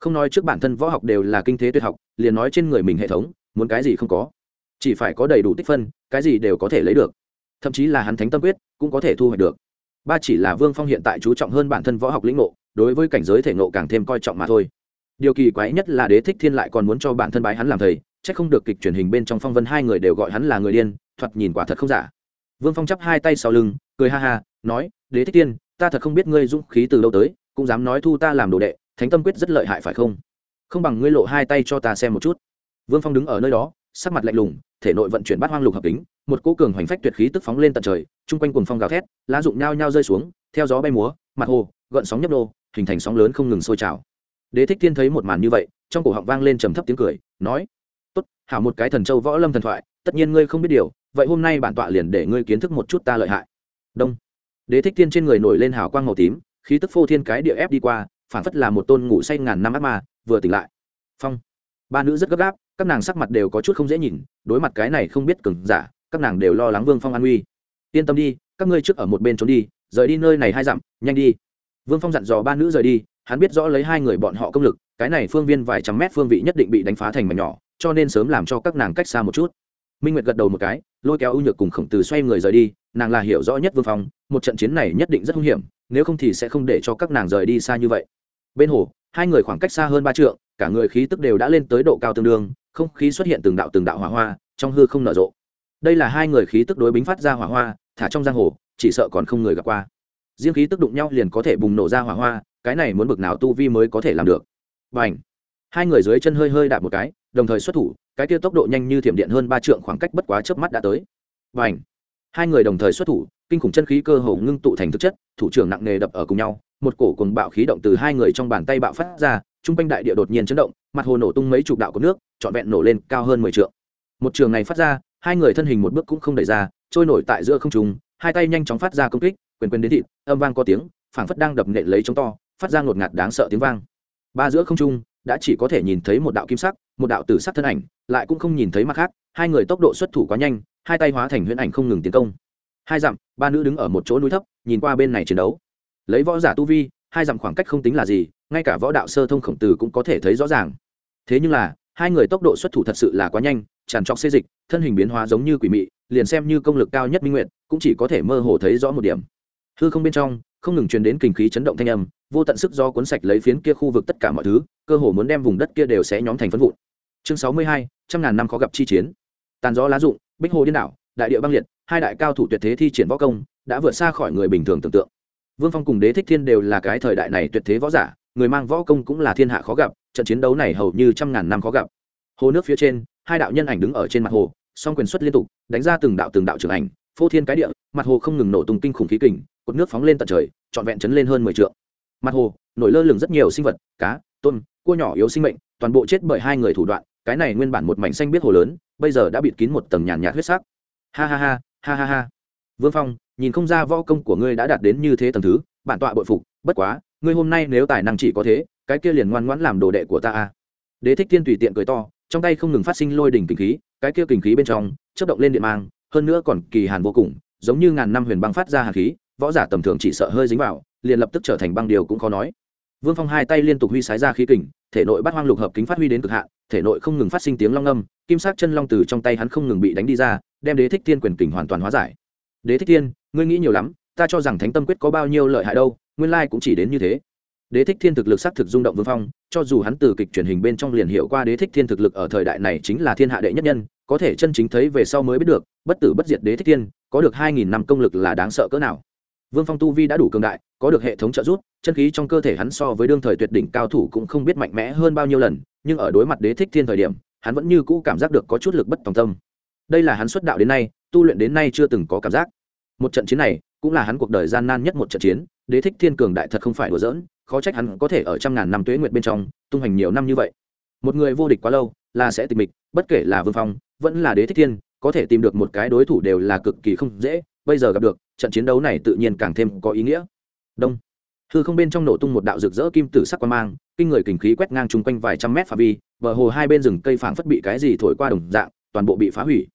Không nói trước bản thân võ học đều là kinh thế tuyệt học, liền nói trên người mình hệ thống, muốn cái gì không có. Chỉ phải có đầy đủ tích phân, cái gì đều có thể lấy được thậm chí là hắn thánh tâm quyết, cũng có thể thu hoạch được. Ba chỉ là vương phong hiện tại chú trọng hơn bản thân võ học lĩnh ngộ, đối với cảnh giới thể ngộ càng thêm coi trọng mà thôi. Điều kỳ quái nhất là đế thích thiên lại còn muốn cho bản thân bái hắn làm thầy c h ắ c không được kịch truyền hình bên trong phong vân hai người đều gọi hắn là người điên, thoạt nhìn quả thật không giả. Vương phong chắp hai tay sau lưng, cười ha ha, nói, đế thích thiên, ta thật không biết ngươi dũng khí từ lâu tới, cũng dám nói thu ta làm đồ đệ, thánh tâm quyết rất lợi hại phải không? Không bằng ngươi lộ hai tay cho ta xem một chút. Vương phong đứng ở nơi đó, sắc mặt lạnh lùng, thể nội vận chuyển bát hoang lục hợp tính một cỗ cường hoành phách tuyệt khí tức phóng lên tận trời, chung quanh cuồng phong gào thét, lá rụng nhao nhao rơi xuống, theo gió bay múa, mặt hồ, gợn sóng nhấp nô, hình thành sóng lớn không ngừng sôi trào. Đế thích thiên thấy một màn như vậy, trong cổ họng vang lên trầm thấp tiếng cười, nói, tốt, hảo một cái thần châu võ lâm thần thoại, tất nhiên ngươi không biết điều, vậy hôm nay bản tọa liền để ngươi kiến thức một chút ta lợi hại. Đông. Đế thích thiên trên người nổi lên hào quang màu tím, khí tức phô thiên cái địa ép đi qua, phản phất là một tôn ngủ say ngàn năm ác ma, vừa tỉnh lại. Phong. Ba nữ rất gấp gáp, các nàng sắc mặt đều có chút không dễ nhìn, đối mặt cái này không biết cừng giả các nàng đều lo lắng vương phong an nguy. Yên tâm đi, các ngươi trước ở một bên trốn đi, rời đi nơi này hai dặm, nhanh đi. Vương phong dặn dò ba nữ rời đi, hắn biết rõ lấy hai người bọn họ công lực, cái này phương viên vài trăm mét phương vị nhất định bị đánh phá thành mảnh nhỏ, cho nên sớm làm cho các nàng cách xa một chút. Minh nguyệt gật đầu một cái, lôi kéo ưu nhược cùng khổng tử xoay người rời đi, nàng là hiểu rõ nhất vương phong, một trận chiến này nhất định rất hung hiểm, nếu không thì sẽ không để cho các nàng rời đi xa như vậy. Bên hồ, hai người khoảng cách xa hơn ba trượng, cả người khí tức đều đã lên tới độ cao tương đương, không khí xuất hiện từng đạo từng đạo hỏa hoa, trong hư không nở rộ đây là hai người khí tức đối bính phát ra hỏa hoa, thả trong giang hồ, chỉ sợ còn không người gặp qua. Riêng khí tức đụng nhau liền có thể bùng nổ ra hỏa hoa, cái này muốn bực nào tu vi mới có thể làm được. Và ảnh hai người dưới chân hơi hơi đạp một cái, đồng thời xuất thủ, cái kia tốc độ nhanh như thiểm điện hơn ba trượng khoảng cách bất quá chớp mắt đã tới. Và ảnh hai người đồng thời xuất thủ, kinh khủng chân khí cơ hồ ngưng tụ thành thực chất, thủ trưởng nặng nề đập ở cùng nhau, một cổ cùng bạo khí động từ hai người trong bàn tay bạo phát ra, trung quanh đại địa đột nhiên chấn động, mặt hồ nổ tung mấy chục đạo của nước, trọn vẹn nổ lên cao hơn mười trượng. Một trường này phát ra hai người thân hình một bước cũng không đẩy ra, trôi nổi tại giữa không trung, hai tay nhanh chóng phát ra công kích, quyền quyền đến thịt, âm vang có tiếng, phảng phất đang đập nện lấy chống to, phát ra ngột ngạt đáng sợ tiếng vang. Ba giữa không trung, đã chỉ có thể nhìn thấy một đạo kim sắc, một đạo tử sắc thân ảnh, lại cũng không nhìn thấy mặt khác, hai người tốc độ xuất thủ quá nhanh, hai tay hóa thành huyễn ảnh không ngừng tiến công. Hai dặm, ba nữ đứng ở một chỗ núi thấp, nhìn qua bên này chiến đấu. Lấy võ giả tu vi, hai dặm khoảng cách không tính là gì, ngay cả võ đạo sơ thông khổng tử cũng có thể thấy rõ ràng. Thế nhưng là, hai người tốc độ xuất thủ thật sự là quá nhanh tràn trọc xê dịch, thân hình biến hóa giống như quỷ mị, liền xem như công lực cao nhất minh nguyện cũng chỉ có thể mơ hồ thấy rõ một điểm. Hư không bên trong, không ngừng truyền đến kinh khí chấn động thanh âm, vô tận sức do cuốn sạch lấy phiến kia khu vực tất cả mọi thứ, cơ hồ muốn đem vùng đất kia đều sẽ nhóm thành phân vụn. Chương sáu mươi hai, trăm ngàn năm khó gặp chi chiến. Tàn gió lá rụng, bích hồ điên đảo, đại địa băng liệt, hai đại cao thủ tuyệt thế thi triển võ công, đã vượt xa khỏi người bình thường tưởng tượng. Vương phong cùng đế thích thiên đều là cái thời đại này tuyệt thế võ giả, người mang võ công cũng là thiên hạ khó gặp, trận chiến đấu này hầu như trăm ngàn năm khó gặp. Hồ nước phía trên hai đạo nhân ảnh đứng ở trên mặt hồ, song quyền xuất liên tục, đánh ra từng đạo từng đạo trưởng ảnh, phô thiên cái địa, mặt hồ không ngừng nổ tung kinh khủng khí kình, cột nước phóng lên tận trời, trọn vẹn chấn lên hơn mười t mặt hồ, nổi lơ lửng rất nhiều sinh vật, cá, tôm, cua nhỏ yếu sinh mệnh, toàn bộ chết bởi hai người thủ đoạn, cái này nguyên bản một mảnh xanh biết hồ lớn, bây giờ đã bịt kín một tầng nhàn nhạt huyết sắc. Ha ha ha ha ha ha. Vương phong, nhìn không ra võ công của ngươi đã đạt đến như thế tầng thứ, bản tọa bội phục, bất quá, ngươi hôm nay nếu tài năng chỉ có thế, cái kia liền ngoan ngoãn làm đồ đệ của ta a đế thích thiên tùy tiện cười to trong tay không ngừng phát sinh lôi đỉnh kinh khí, cái kia kinh khí bên trong chất động lên điện mang, hơn nữa còn kỳ hàn vô cùng, giống như ngàn năm huyền băng phát ra hàn khí, võ giả tầm thường chỉ sợ hơi dính vào, liền lập tức trở thành băng điều cũng khó nói. Vương phong hai tay liên tục huy sái ra khí kình, thể nội bắt hoang lục hợp kính phát huy đến cực hạn, thể nội không ngừng phát sinh tiếng long âm, kim sắc chân long từ trong tay hắn không ngừng bị đánh đi ra, đem đế thích thiên quyền kình hoàn toàn hóa giải. Đế thích thiên, ngươi nghĩ nhiều lắm, ta cho rằng thánh tâm quyết có bao nhiêu lợi hại đâu, nguyên lai cũng chỉ đến như thế đế thích thiên thực lực xác thực rung động vương phong, cho dù hắn từ kịch truyền hình bên trong liền hiệu qua đế thích thiên thực lực ở thời đại này chính là thiên hạ đệ nhất nhân, có thể chân chính thấy về sau mới biết được, bất tử bất diệt đế thích thiên, có được hai nghìn năm công lực là đáng sợ cỡ nào. Vương phong tu vi đã đủ cường đại, có được hệ thống trợ giúp, chân khí trong cơ thể hắn so với đương thời tuyệt đỉnh cao thủ cũng không biết mạnh mẽ hơn bao nhiêu lần, nhưng ở đối mặt đế thích thiên thời điểm, hắn vẫn như cũ cảm giác được có chút lực bất tòng tâm. Đây là hắn xuất đạo đến nay, tu luyện đến nay chưa từng có cảm giác. Một trận chiến này, cũng là hắn cuộc đời gian nan nhất một trận chiến, đế thích thiên cường đại thật không phải đùa giỡn khó trách hắn có thể ở trăm ngàn năm tuế nguyệt bên trong, tung hành nhiều năm như vậy. Một người vô địch quá lâu, là sẽ tịch mịch, bất kể là vương phong, vẫn là đế thích thiên, có thể tìm được một cái đối thủ đều là cực kỳ không dễ, bây giờ gặp được, trận chiến đấu này tự nhiên càng thêm có ý nghĩa. Đông. Hư không bên trong nổ tung một đạo rực rỡ kim tử sắc quan mang, kinh người kình khí quét ngang chung quanh vài trăm mét phạm vi, bờ hồ hai bên rừng cây phảng phất bị cái gì thổi qua đồng dạng, toàn bộ bị phá hủy.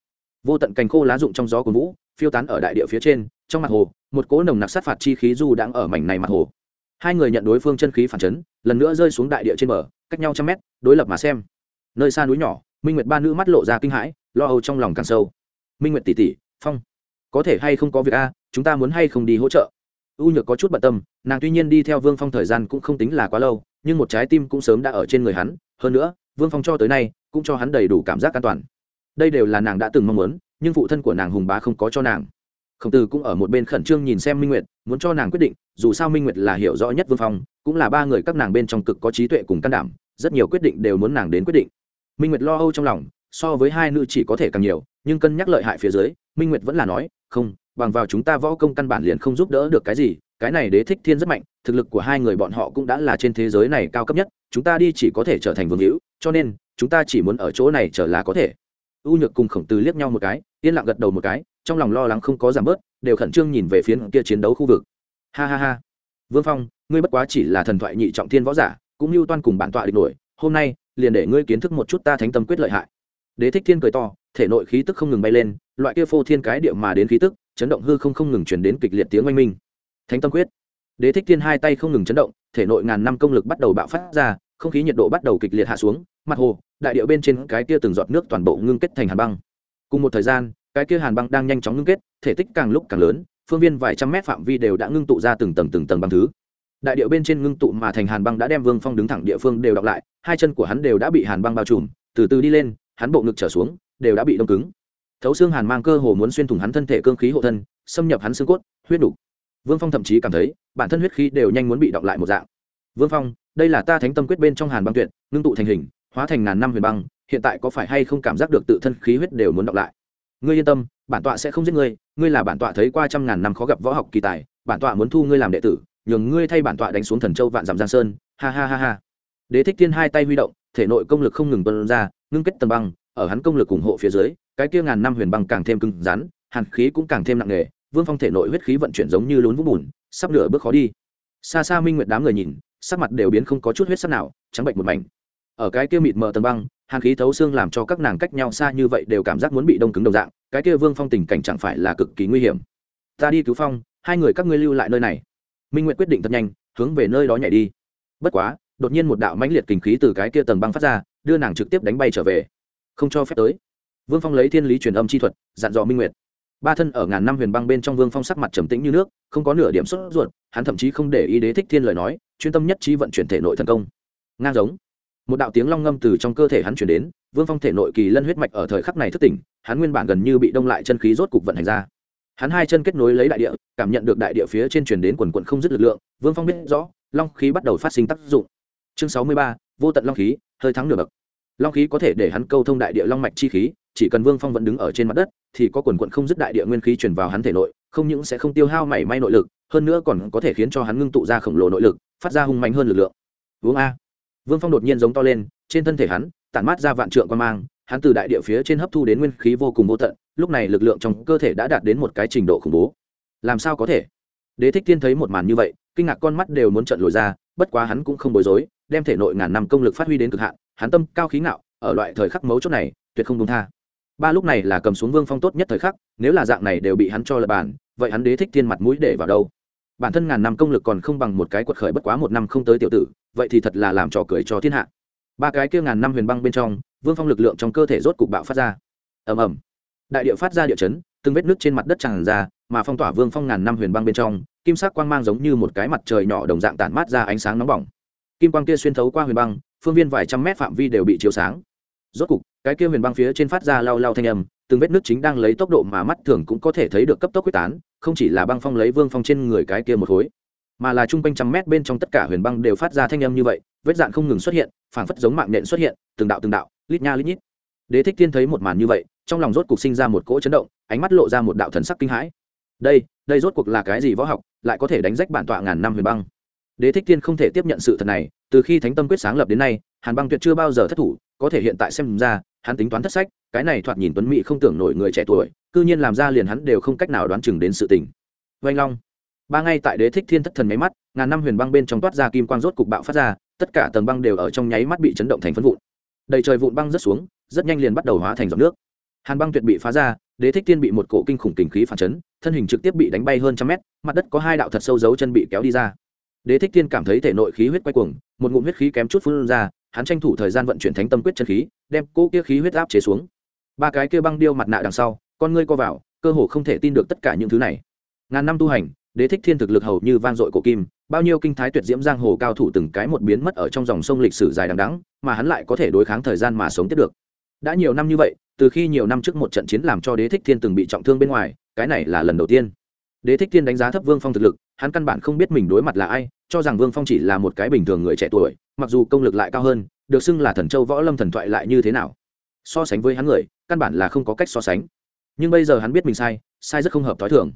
Vô tận cành khô lá rụng trong gió của vũ, phiêu tán ở đại địa phía trên, trong mặt hồ, một cỗ nồng nặc sát phạt chi khí du đang ở mảnh này mặt hồ hai người nhận đối phương chân khí phản chấn, lần nữa rơi xuống đại địa trên bờ, cách nhau trăm mét, đối lập mà xem. Nơi xa núi nhỏ, minh nguyệt ba nữ mắt lộ ra kinh hãi, lo âu trong lòng càng sâu. Minh nguyệt tỷ tỷ, phong, có thể hay không có việc a, chúng ta muốn hay không đi hỗ trợ? U nhược có chút bận tâm, nàng tuy nhiên đi theo vương phong thời gian cũng không tính là quá lâu, nhưng một trái tim cũng sớm đã ở trên người hắn. Hơn nữa, vương phong cho tới nay cũng cho hắn đầy đủ cảm giác an toàn. Đây đều là nàng đã từng mong muốn, nhưng phụ thân của nàng hùng bá không có cho nàng khổng tử cũng ở một bên khẩn trương nhìn xem minh nguyệt, muốn cho nàng quyết định, dù sao minh nguyệt là hiểu rõ nhất vương phong, cũng là ba người các nàng bên trong cực có trí tuệ cùng can đảm, rất nhiều quyết định đều muốn nàng đến quyết định. Minh nguyệt lo âu trong lòng, so với hai nữ chỉ có thể càng nhiều, nhưng cân nhắc lợi hại phía dưới, minh nguyệt vẫn là nói, không, bằng vào chúng ta võ công căn bản liền không giúp đỡ được cái gì, cái này đế thích thiên rất mạnh, thực lực của hai người bọn họ cũng đã là trên thế giới này cao cấp nhất, chúng ta đi chỉ có thể trở thành vương hữu, cho nên, chúng ta chỉ muốn ở chỗ này trở là có thể. U nhược cùng khổng tử liếc nhau một cái, yên lặng gật đầu một cái trong lòng lo lắng không có giảm bớt, đều khẩn trương nhìn về phía kia chiến đấu khu vực. Ha ha ha. Vương phong, ngươi bất quá chỉ là thần thoại nhị trọng thiên võ giả, cũng như toan cùng bản tọa địch nổi, hôm nay, liền để ngươi kiến thức một chút ta thánh tâm quyết lợi hại. Đế thích thiên cười to, thể nội khí tức không ngừng bay lên, loại kia phô thiên cái điệu mà đến khí tức, chấn động hư không không ngừng chuyển đến kịch liệt tiếng oanh minh. Thánh tâm quyết. Đế thích thiên hai tay không ngừng chấn động, thể nội ngàn năm công lực bắt đầu bạo phát ra, không khí nhiệt độ bắt đầu kịch liệt hạ xuống, mặt hồ, đại điệu bên trên cái kia từng giọt nước toàn bộ ngưng kết thành hàn băng. Cùng một thời gian cái kia hàn băng đang nhanh chóng ngưng kết, thể tích càng lúc càng lớn, phương viên vài trăm mét phạm vi đều đã ngưng tụ ra từng tầng từng tầng băng thứ. Đại điệu bên trên ngưng tụ mà thành hàn băng đã đem vương phong đứng thẳng địa phương đều đọc lại, hai chân của hắn đều đã bị hàn băng bao trùm, từ từ đi lên, hắn bộ ngực trở xuống, đều đã bị đông cứng. Thấu xương hàn mang cơ hồ muốn xuyên thủng hắn thân thể cương khí hộ thân, xâm nhập hắn xương cốt, huyết đục vương phong thậm chí cảm thấy, bản thân huyết khí đều nhanh muốn bị đọc lại một dạng. Vương phong, đây là ta thánh tâm quyết bên trong hàn băng tuyệt, ngưng tụ thành hình, hóa thành ngàn năm huyền băng, hiện tại có phải hay không cảm giác được tự thân khí huyết đều muốn đọc lại? Ngươi yên tâm, bản tọa sẽ không giết ngươi ngươi là bản tọa thấy qua trăm ngàn năm khó gặp võ học kỳ tài, bản tọa muốn thu ngươi làm đệ tử, nhường ngươi thay bản tọa đánh xuống thần châu vạn dặm giang sơn, ha ha ha ha. Đế thích thiên hai tay huy động, thể nội công lực không ngừng tuân ra, ngưng kết tầng băng, ở hắn công lực ủng hộ phía dưới, cái kia ngàn năm huyền băng càng thêm cứng rắn, hàn khí cũng càng thêm nặng nề, vương phong thể nội huyết khí vận chuyển giống như lún vũng bùn, sắp nửa bước khó đi. Xa xa minh nguyệt đám người nhìn, sắc mặt đều biến không có chút huyết sắc nào, trắng bệnh một mảnh. Ở cái kia mịt mờ tầng băng hàn khí thấu xương làm cho các nàng cách nhau xa như vậy đều cảm giác muốn bị đông cứng đồng dạng, cái kia vương phong tình cảnh chẳng phải là cực kỳ nguy hiểm. Ta đi cứu phong, hai người các ngươi lưu lại nơi này. Minh nguyệt quyết định thật nhanh, hướng về nơi đó nhảy đi. Bất quá, đột nhiên một đạo mãnh liệt kinh khí từ cái kia tầng băng phát ra, đưa nàng trực tiếp đánh bay trở về. Không cho phép tới. Vương phong lấy thiên lý truyền âm chi thuật, dặn dò minh nguyệt. Ba thân ở ngàn năm huyền băng bên trong vương phong sắc mặt trầm tĩnh như nước, không có nửa điểm sốt ruột, hắn thậm chí không để ý đế thích thiên lời nói, chuyên tâm nhất trí vận chuyển thể nội thần công. Ngang giống một đạo tiếng long ngâm từ trong cơ thể hắn chuyển đến, vương phong thể nội kỳ lân huyết mạch ở thời khắc này thức tỉnh, hắn nguyên bản gần như bị đông lại chân khí rốt cục vận hành ra. Hắn hai chân kết nối lấy đại địa, cảm nhận được đại địa phía trên truyền đến quần quận không dứt lực lượng, vương phong biết rõ, long khí bắt đầu phát sinh tác dụng. Chương sáu mươi ba, vô tận long khí, hơi thắng nửa bậc. Long khí có thể để hắn câu thông đại địa long mạch chi khí, chỉ cần vương phong vẫn đứng ở trên mặt đất, thì có quần quận không dứt đại địa nguyên khí truyền vào hắn thể nội, không những sẽ không tiêu hao mảy may nội lực, hơn nữa còn có thể khiến cho hắn ngưng tụ ra khổng lồ nội lực, phát ra hung mạnh hơn lực lượng. Uống a vương phong đột nhiên giống to lên, trên thân thể hắn, tản mát ra vạn trượng quan mang, hắn từ đại địa phía trên hấp thu đến nguyên khí vô cùng vô tận, lúc này lực lượng trong cơ thể đã đạt đến một cái trình độ khủng bố. Làm sao có thể? Đế thích tiên thấy một màn như vậy, kinh ngạc con mắt đều muốn trận lồi ra, bất quá hắn cũng không bối rối, đem thể nội ngàn năm công lực phát huy đến cực hạn, hắn tâm cao khí ngạo, ở loại thời khắc mấu chốt này, tuyệt không đúng tha. Ba lúc này là cầm xuống vương phong tốt nhất thời khắc, nếu là dạng này đều bị hắn cho lập bàn vậy hắn đế thích tiên mặt mũi để vào đâu? Bản thân ngàn năm công lực còn không bằng một cái quật khởi bất quá một năm không tới tiểu tử vậy thì thật là làm trò cười cho thiên hạ. Ba cái kia ngàn năm huyền băng bên trong, vương phong lực lượng trong cơ thể rốt cục bạo phát ra. Ầm ầm. Đại địa phát ra địa chấn, từng vết nước trên mặt đất tràn ra, mà phong tỏa vương phong ngàn năm huyền băng bên trong, kim sắc quang mang giống như một cái mặt trời nhỏ đồng dạng tản mát ra ánh sáng nóng bỏng. Kim quang kia xuyên thấu qua huyền băng, phương viên vài trăm mét phạm vi đều bị chiếu sáng. Rốt cục, cái kia huyền băng phía trên phát ra lau lau thanh âm, từng vết nước chính đang lấy tốc độ mà mắt thường cũng có thể thấy được cấp tốc quyết tán, không chỉ là băng phong lấy vương phong trên người cái kia một khối mà là chung quanh trăm mét bên trong tất cả huyền băng đều phát ra thanh âm như vậy, vết dạn không ngừng xuất hiện, phảng phất giống mạng nện xuất hiện, từng đạo từng đạo, lít nha lít nhít. Đế thích tiên thấy một màn như vậy, trong lòng rốt cuộc sinh ra một cỗ chấn động, ánh mắt lộ ra một đạo thần sắc kinh hãi. Đây đây rốt cuộc là cái gì võ học, lại có thể đánh rách bản tọa ngàn năm huyền băng? Đế thích tiên không thể tiếp nhận sự thật này, từ khi thánh tâm quyết sáng lập đến nay, hàn băng tuyệt chưa bao giờ thất thủ, có thể hiện tại xem ra, hắn tính toán thất sách, cái này thoạt nhìn tuấn mỹ không tưởng nổi người trẻ tuổi, cư nhiên làm ra liền hắn đều không cách nào đoán chừng đến sự tình. Vanh long ba ngay tại đế thích thiên thất thần nháy mắt, ngàn năm huyền băng bên trong toát ra kim quang rốt cục bạo phát ra, tất cả tầng băng đều ở trong nháy mắt bị chấn động thành phân vụn. Đầy trời vụn băng rớt xuống, rất nhanh liền bắt đầu hóa thành giọt nước. Hàn băng tuyệt bị phá ra, đế thích thiên bị một cổ kinh khủng kình khí phản chấn, thân hình trực tiếp bị đánh bay hơn trăm mét, mặt đất có hai đạo thật sâu dấu chân bị kéo đi ra. Đế thích thiên cảm thấy thể nội khí huyết quay cuồng, một ngụm huyết khí kém chút phun ra, hắn tranh thủ thời gian vận chuyển thánh tâm quyết chân khí, đem cỗ kia khí huyết áp chế xuống. Ba cái kia băng điêu mặt nạ đằng sau, con ngươi co vào, cơ hồ không thể tin được tất cả những thứ này. Ngàn năm tu hành đế thích thiên thực lực hầu như vang dội cổ kim, bao nhiêu kinh thái tuyệt diễm giang hồ cao thủ từng cái một biến mất ở trong dòng sông lịch sử dài đằng đẵng, mà hắn lại có thể đối kháng thời gian mà sống tiếp được. Đã nhiều năm như vậy, từ khi nhiều năm trước một trận chiến làm cho đế thích thiên từng bị trọng thương bên ngoài, cái này là lần đầu tiên. Đế thích thiên đánh giá thấp vương phong thực lực, hắn căn bản không biết mình đối mặt là ai, cho rằng vương phong chỉ là một cái bình thường người trẻ tuổi, mặc dù công lực lại cao hơn, được xưng là thần châu võ lâm thần thoại lại như thế nào. So sánh với hắn người, căn bản là không có cách so sánh. Nhưng bây giờ hắn biết mình sai sai rất không hợp t h ó i thường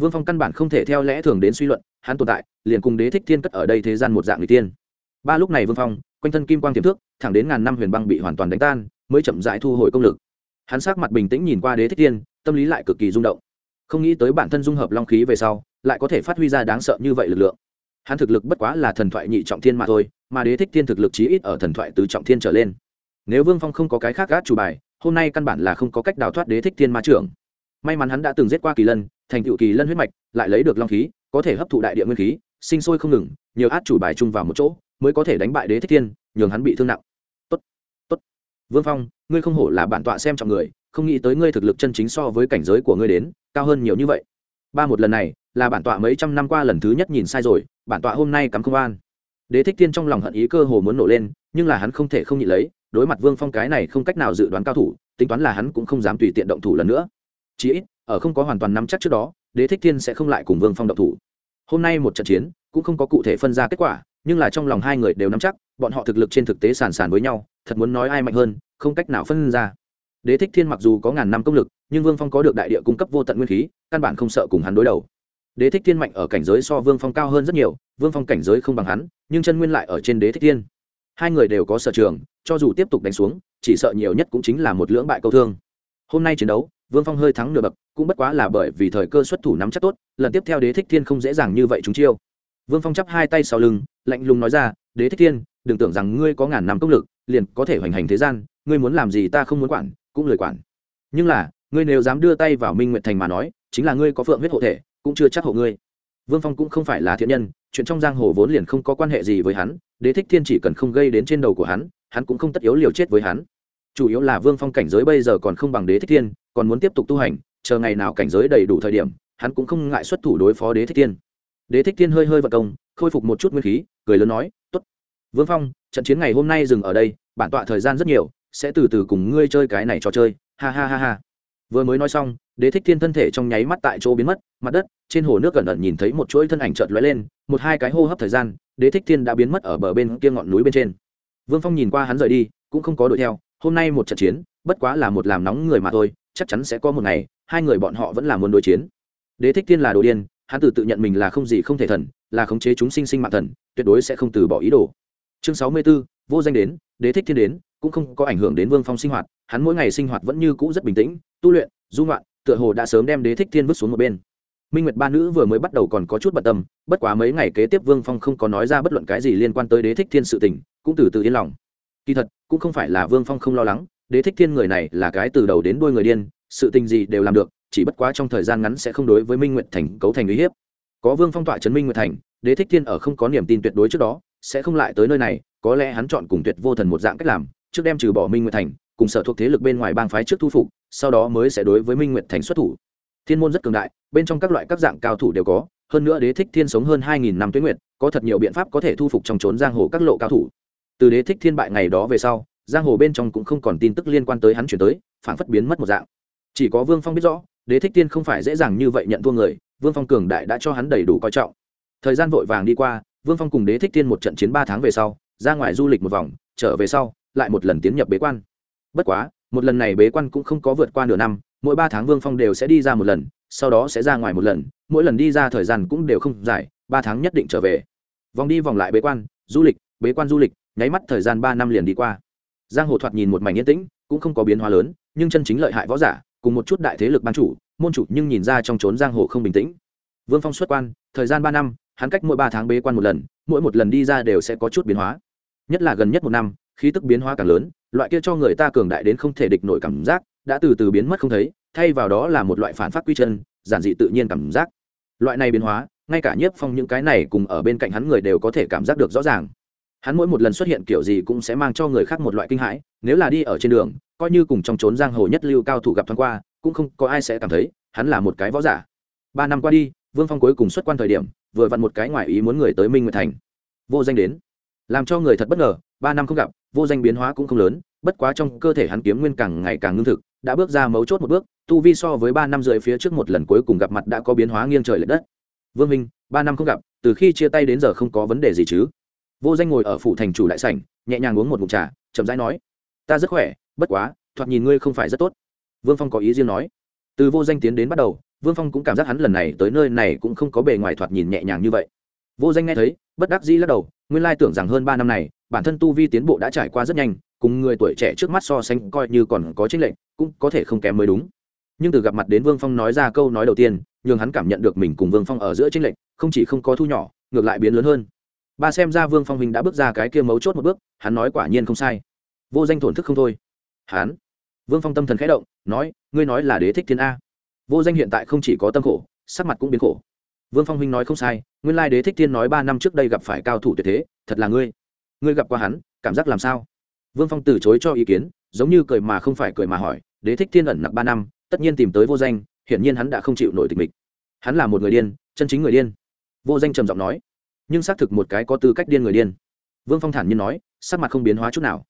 vương phong căn bản không thể theo lẽ thường đến suy luận hắn tồn tại liền cùng đế thích thiên cất ở đây thế gian một dạng người tiên. Ba lúc này vương phong quanh thân kim quang tiềm thước thẳng đến ngàn năm huyền băng bị hoàn toàn đánh tan mới chậm dại thu hồi công lực. Hắn sắc mặt bình tĩnh nhìn qua đế thích Thiên, tâm lý lại cực kỳ rung động. Không nghĩ tới bản thân dung hợp long khí về sau lại có thể phát huy ra đáng sợ như vậy lực lượng. Hắn thực lực bất quá là thần thoại nhị trọng thiên mà thôi mà đế thích thiên thực lực chí ít ở thần thoại tứ trọng thiên trở lên. Nếu vương phong không có cái khác gác chủ bài hôm nay căn bản là không có cách đào thoát đế thích thiên ma trưởng may mắn hắn đã từng giết qua kỳ lân, thành tựu kỳ lân huyết mạch, lại lấy được long khí, có thể hấp thụ đại địa nguyên khí, sinh sôi không ngừng, nhiều át chủ bài chung vào một chỗ, mới có thể đánh bại đế thích thiên, nhường hắn bị thương nặng. Tốt tốt. Vương phong, ngươi không hổ là bản tọa xem trọng người, không nghĩ tới ngươi thực lực chân chính so với cảnh giới của ngươi đến, cao hơn nhiều như vậy. Ba một lần này, là bản tọa mấy trăm năm qua lần thứ nhất nhìn sai rồi, bản tọa hôm nay cắm công an. Đế thích Thiên trong lòng hận ý cơ hồ muốn nổ lên, nhưng là hắn không thể không nhịn lấy, đối mặt vương phong cái này không cách nào dự đoán cao thủ, tính toán là hắn cũng không dám tùy tiện động thủ lần nữa chí ít, ở không có hoàn toàn nắm chắc trước đó, đế thích thiên sẽ không lại cùng vương phong độc thủ. Hôm nay một trận chiến, cũng không có cụ thể phân ra kết quả, nhưng là trong lòng hai người đều nắm chắc, bọn họ thực lực trên thực tế sàn sàn với nhau, thật muốn nói ai mạnh hơn, không cách nào phân ra. Đế thích thiên mặc dù có ngàn năm công lực, nhưng vương phong có được đại địa cung cấp vô tận nguyên khí, căn bản không sợ cùng hắn đối đầu. Đế thích thiên mạnh ở cảnh giới so vương phong cao hơn rất nhiều, vương phong cảnh giới không bằng hắn, nhưng chân nguyên lại ở trên đế thích thiên. Hai người đều có sở trường, cho dù tiếp tục đánh xuống, chỉ sợ nhiều nhất cũng chính là một lưỡng bại câu thương. Hôm nay chiến đấu vương phong hơi thắng nửa bậc, cũng bất quá là bởi vì thời cơ xuất thủ nắm chắc tốt, lần tiếp theo đế thích thiên không dễ dàng như vậy chúng chiêu. Vương phong chắp hai tay sau lưng, lạnh lùng nói ra, đế thích thiên, đừng tưởng rằng ngươi có ngàn năm công lực, liền có thể hoành hành thế gian, ngươi muốn làm gì ta không muốn quản, cũng lời quản. Nhưng là, ngươi nếu dám đưa tay vào minh nguyện thành mà nói, chính là ngươi có phượng huyết hộ thể, cũng chưa chắc hộ ngươi. Vương phong cũng không phải là thiện nhân, chuyện trong giang hồ vốn liền không có quan hệ gì với hắn, đế thích thiên chỉ cần không gây đến trên đầu của hắn hắn cũng không tất yếu liều chết với hắn. Chủ yếu là vương phong cảnh giới bây giờ còn không bằng đế thích thiên còn muốn tiếp tục tu hành, chờ ngày nào cảnh giới đầy đủ thời điểm, hắn cũng không ngại xuất thủ đối phó đế thích thiên. Đế thích thiên hơi hơi vật công, khôi phục một chút nguyên khí, cười lớn nói t ố t vương phong, trận chiến ngày hôm nay dừng ở đây, bản tọa thời gian rất nhiều, sẽ từ từ cùng ngươi chơi cái này trò chơi. Ha ha ha ha. Vừa mới nói xong, đế thích thiên thân thể trong nháy mắt tại chỗ biến mất, mặt đất, trên hồ nước gần ẩn nhìn thấy một chuỗi thân ảnh trợt lóe lên, một hai cái hô hấp thời gian, đế thích thiên đã biến mất ở bờ bên kia ngọn núi bên trên. Vương phong nhìn qua hắn rời đi, cũng không có đuổi theo, hôm nay một trận chiến, bất quá là một làm nóng người mà thôi chắc chắn sẽ có một ngày hai người bọn họ vẫn là muốn đối chiến. Đế thích thiên là đồ điên hắn tự tự nhận mình là không gì không thể thần là khống chế chúng sinh sinh mạng thần tuyệt đối sẽ không từ bỏ ý đồ. Chương sáu mươi 64, vô danh đến đế thích thiên đến cũng không có ảnh hưởng đến vương phong sinh hoạt hắn mỗi ngày sinh hoạt vẫn như cũ rất bình tĩnh tu luyện dung loạn tựa hồ đã sớm đem đế thích thiên vứt xuống một bên. Minh nguyệt ba nữ vừa mới bắt đầu còn có chút bận tâm bất quá mấy ngày kế tiếp vương phong không có nói ra bất luận cái gì liên quan tới đế thích thiên sự tình cũng từ từ yên lòng. Kỳ thật cũng không phải là vương phong không lo lắng đế thích thiên người này là cái từ đầu đến đuôi người điên, sự tình gì đều làm được, chỉ bất quá trong thời gian ngắn sẽ không đối với minh nguyệt thành cấu thành uy hiếp. Có vương phong tỏa trấn minh nguyệt thành, đế thích thiên ở không có niềm tin tuyệt đối trước đó, sẽ không lại tới nơi này, có lẽ hắn chọn cùng tuyệt vô thần một dạng cách làm, trước đem trừ bỏ minh nguyệt thành, cùng sở thuộc thế lực bên ngoài bang phái trước thu phục, sau đó mới sẽ đối với minh nguyệt thành xuất thủ. Thiên môn rất cường đại, bên trong các loại các dạng cao thủ đều có, hơn nữa đế thích thiên sống hơn hai nghìn năm tuyến nguyệt, có thật nhiều biện pháp có thể thu phục trong trốn giang hồ các lộ cao thủ. Từ đế thích thiên bại ngày đó về sau giang hồ bên trong cũng không còn tin tức liên quan tới hắn chuyển tới phản phất biến mất một dạng. Chỉ có vương phong biết rõ, đế thích thiên không phải dễ dàng như vậy nhận thua người, vương phong cường đại đã cho hắn đầy đủ coi trọng. Thời gian vội vàng đi qua, vương phong cùng đế thích thiên một trận chiến ba tháng về sau, ra ngoài du lịch một vòng, trở về sau, lại một lần tiến nhập bế quan. Bất quá, một lần này bế quan cũng không có vượt qua nửa năm, mỗi ba tháng vương phong đều sẽ đi ra một lần, sau đó sẽ ra ngoài một lần, mỗi lần đi ra thời gian cũng đều không dài, ba tháng nhất định trở về. Vòng đi vòng lại bế quan, du lịch, bế quan du lịch, nháy mắt thời gian ba năm liền đi qua giang hồ thoạt nhìn một mảnh yên tĩnh, cũng không có biến hóa lớn, nhưng chân chính lợi hại võ giả, cùng một chút đại thế lực ban chủ, môn chủ nhưng nhìn ra trong trốn giang hồ không bình tĩnh. Vương phong xuất quan, thời gian ba năm, hắn cách mỗi ba tháng bế quan một lần, mỗi một lần đi ra đều sẽ có chút biến hóa. Nhất là gần nhất một năm, khí tức biến hóa càng lớn, loại kia cho người ta cường đại đến không thể địch nổi cảm giác, đã từ từ biến mất không thấy, thay vào đó là một loại phản phát quy chân, giản dị tự nhiên cảm giác. Loại này biến hóa, ngay cả nhiếp phong những cái này cùng ở bên cạnh hắn người đều có thể cảm giác được rõ ràng hắn mỗi một lần xuất hiện kiểu gì cũng sẽ mang cho người khác một loại kinh hãi, nếu là đi ở trên đường, coi như cùng trong trốn giang hồ nhất lưu cao thủ gặp thoáng qua, cũng không có ai sẽ cảm thấy hắn là một cái võ giả. Ba năm qua đi, vương phong cuối cùng xuất quan thời điểm, vừa vặn một cái ngoại ý muốn người tới minh nguyệt thành. Vô danh đến. Làm cho người thật bất ngờ, ba năm không gặp, vô danh biến hóa cũng không lớn, bất quá trong cơ thể hắn kiếm nguyên càng ngày càng ngưng thực, đã bước ra mấu chốt một bước, tu vi so với ba năm rưỡi phía trước một lần cuối cùng gặp mặt đã có biến hóa nghiêng trời l ệ đất. Vương minh, ba năm không gặp, từ khi chia tay đến giờ không có vấn đề gì chứ? Vô danh ngồi ở phủ thành chủ đại sảnh nhẹ nhàng uống một mụn trà chậm rãi nói ta rất khỏe bất quá thoạt nhìn ngươi không phải rất tốt. Vương phong có ý riêng nói. Từ vô danh tiến đến bắt đầu vương phong cũng cảm giác hắn lần này tới nơi này cũng không có bề ngoài thoạt nhìn nhẹ nhàng như vậy. Vô danh nghe thấy bất đắc dĩ lắc đầu nguyên lai tưởng rằng hơn ba năm này bản thân tu vi tiến bộ đã trải qua rất nhanh cùng người tuổi trẻ trước mắt so sánh coi như còn có tranh lệnh, cũng có thể không kém mới đúng. Nhưng từ gặp mặt đến vương phong nói ra câu nói đầu tiên nhường hắn cảm nhận được mình cùng vương phong ở giữa tranh lệnh, không chỉ không có thu nhỏ ngược lại biến lớn hơn ba xem ra vương phong hình đã bước ra cái kia mấu chốt một bước, hắn nói quả nhiên không sai. Vô danh thổn thức không thôi. Hắn. Vương phong tâm thần khẽ động, nói, ngươi nói là đế thích thiên a. Vô danh hiện tại không chỉ có tâm khổ, sắc mặt cũng biến khổ. Vương phong huynh nói không sai, nguyên lai đế thích thiên nói ba năm trước đây gặp phải cao thủ tuyệt thế, thật là ngươi. Ngươi gặp qua hắn, cảm giác làm sao? Vương phong từ chối cho ý kiến, giống như cười mà không phải cười mà hỏi, đế thích thiên ẩn nặc ba năm, tất nhiên tìm tới vô danh, hiển nhiên hắn đã không chịu nổi tịch mình hắn là một người điên, chân chính người điên. Vô danh trầm giọng nói nhưng xác thực một cái có tư cách điên người điên. Vương phong thản nhiên nói, sắc mặt không biến hóa chút nào.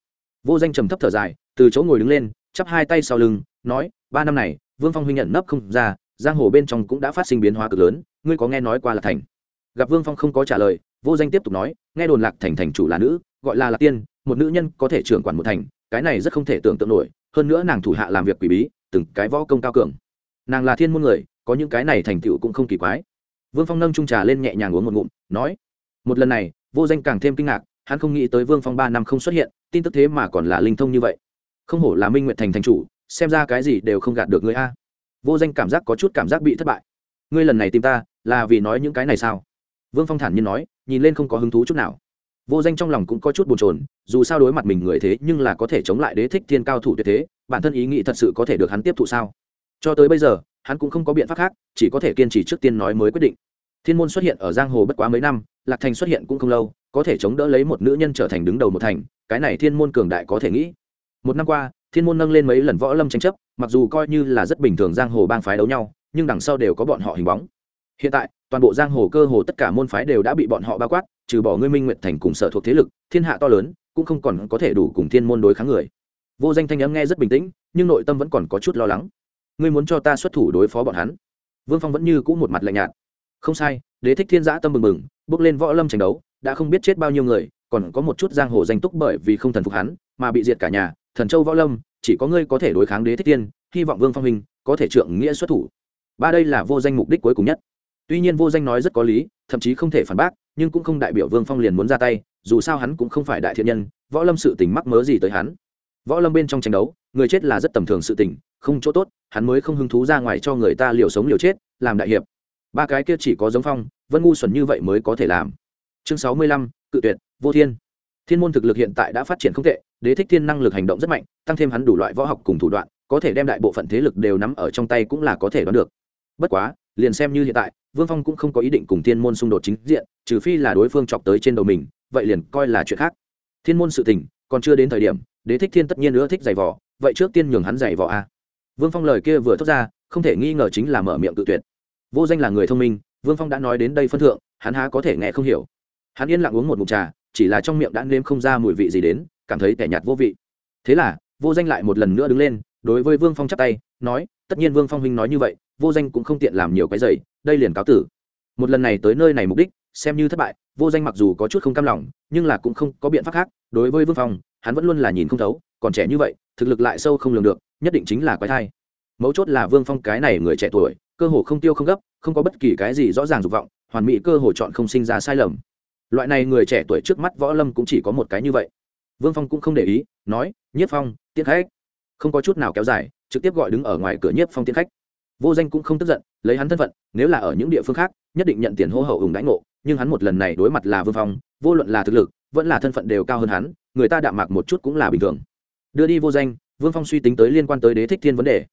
Vô danh trầm thấp thở dài, từ chỗ ngồi đứng lên, chắp hai tay sau lưng, nói, ba năm này, vương phong huynh nhận nấp không ra, giang hồ bên trong cũng đã phát sinh biến hóa cực lớn, ngươi có nghe nói qua lạc thành? Gặp vương phong không có trả lời, vô danh tiếp tục nói, nghe đồn lạc thành thành chủ là nữ, gọi là lạc tiên, một nữ nhân có thể trưởng quản một thành, cái này rất không thể tưởng tượng nổi, hơn nữa nàng thủ hạ làm việc quỷ bí, từng cái võ công cao cường. Nàng là thiên môn người, có những cái này thành tựu cũng không kỳ quái. Vương phong nâng trung trà lên nhẹ nhàng uống một ngụm, nói một lần này, vô danh càng thêm kinh ngạc, hắn không nghĩ tới vương phong ba năm không xuất hiện, tin tức thế mà còn là linh thông như vậy. Không hổ là minh nguyện thành thành chủ, xem ra cái gì đều không gạt được người a. Vô danh cảm giác có chút cảm giác bị thất bại. Ngươi lần này tìm ta, là vì nói những cái này sao? Vương phong thản nhiên nói, nhìn lên không có hứng thú chút nào. Vô danh trong lòng cũng có chút bồn chồn, dù sao đối mặt mình người thế nhưng là có thể chống lại đế thích thiên cao thủ tuyệt thế, bản thân ý nghĩ thật sự có thể được hắn tiếp thụ sao? Cho tới bây giờ, hắn cũng không có biện pháp khác, chỉ có thể kiên trì trước tiên nói mới quyết định. Thiên môn xuất hiện ở giang hồ bất quá mấy năm lạc thành xuất hiện cũng không lâu, có thể chống đỡ lấy một nữ nhân trở thành đứng đầu một thành, cái này thiên môn cường đại có thể nghĩ. Một năm qua, thiên môn nâng lên mấy lần võ lâm tranh chấp, mặc dù coi như là rất bình thường giang hồ bang phái đấu nhau, nhưng đằng sau đều có bọn họ hình bóng. Hiện tại, toàn bộ giang hồ cơ hồ tất cả môn phái đều đã bị bọn họ bao quát, trừ bỏ ngươi minh nguyện thành cùng sở thuộc thế lực, thiên hạ to lớn, cũng không còn có thể đủ cùng thiên môn đối kháng người. Vô danh thanh âm nghe rất bình tĩnh, nhưng nội tâm vẫn còn có chút lo lắng. Ngươi muốn cho ta xuất thủ đối phó bọn hắn? Vương phong vẫn như cũ một mặt lạnh nhạt. Không sai, đế thích thiên giã tâm mừng mừng bước lên võ lâm tranh đấu, đã không biết chết bao nhiêu người, còn có một chút giang hồ danh túc bởi vì không thần phục hắn, mà bị diệt cả nhà, thần châu võ lâm, chỉ có ngươi có thể đối kháng đế thích tiên hy vọng vương phong hình có thể trượng nghĩa xuất thủ. Ba đây là vô danh mục đích cuối cùng nhất. Tuy nhiên vô danh nói rất có lý, thậm chí không thể phản bác, nhưng cũng không đại biểu vương phong liền muốn ra tay, dù sao hắn cũng không phải đại thiện nhân, võ lâm sự tình mắc mớ gì tới hắn. Võ lâm bên trong tranh đấu, người chết là rất tầm thường sự tình, không chỗ tốt, hắn mới không hứng thú ra ngoài cho người ta liều sống liều chết, làm đại hiệp ba cái kia chỉ có giống phong, vân ngu xuẩn như vậy mới có thể làm. Chương sáu mươi lăm, cự tuyệt, vô thiên. Thiên môn thực lực hiện tại đã phát triển không tệ, đế thích thiên năng lực hành động rất mạnh, tăng thêm hắn đủ loại võ học cùng thủ đoạn, có thể đem đại bộ phận thế lực đều nắm ở trong tay cũng là có thể đoán được. Bất quá, liền xem như hiện tại, vương phong cũng không có ý định cùng thiên môn xung đột chính diện, trừ phi là đối phương chọc tới trên đầu mình, vậy liền coi là chuyện khác. Thiên môn sự tình, còn chưa đến thời điểm, đế thích thiên tất nhiên nữa thích giày vỏ vậy trước tiên nhường hắn giày vỏ a. Vương phong lời kia vừa thốt ra, không thể nghi ngờ chính là mở miệng tự tuyệt vô danh là người thông minh, vương phong đã nói đến đây phân thượng, hắn há có thể nghe không hiểu. Hắn yên lặng uống một mụn trà, chỉ là trong miệng đã nêm không ra mùi vị gì đến, cảm thấy tẻ nhạt vô vị. Thế là, vô danh lại một lần nữa đứng lên, đối với vương phong chắp tay, nói, tất nhiên vương phong huynh nói như vậy, vô danh cũng không tiện làm nhiều cái giày đây liền cáo tử. Một lần này tới nơi này mục đích, xem như thất bại, vô danh mặc dù có chút không cam lòng, nhưng là cũng không có biện pháp khác, đối với vương phong, hắn vẫn luôn là nhìn không thấu, còn trẻ như vậy, thực lực lại sâu không lường được, nhất định chính là quái thai mấu chốt là vương phong cái này người trẻ tuổi, cơ hồ không tiêu không gấp, không có bất kỳ cái gì rõ ràng dục vọng, hoàn mỹ cơ hồ chọn không sinh ra sai lầm. Loại này người trẻ tuổi trước mắt võ lâm cũng chỉ có một cái như vậy. Vương phong cũng không để ý, nói, nhiếp phong tiết khách. Không có chút nào kéo dài, trực tiếp gọi đứng ở ngoài cửa nhiếp phong tiết khách. Vô danh cũng không tức giận, lấy hắn thân phận, nếu là ở những địa phương khác, nhất định nhận tiền hô hậu ủng đãi ngộ, nhưng hắn một lần này đối mặt là vương phong, vô luận là thực lực, vẫn là thân phận đều cao hơn hắn, người ta đạm mạc một chút cũng là bình thường. Đưa đi vô danh, vương phong suy tính tới liên quan tới đế thích thiên vấn đề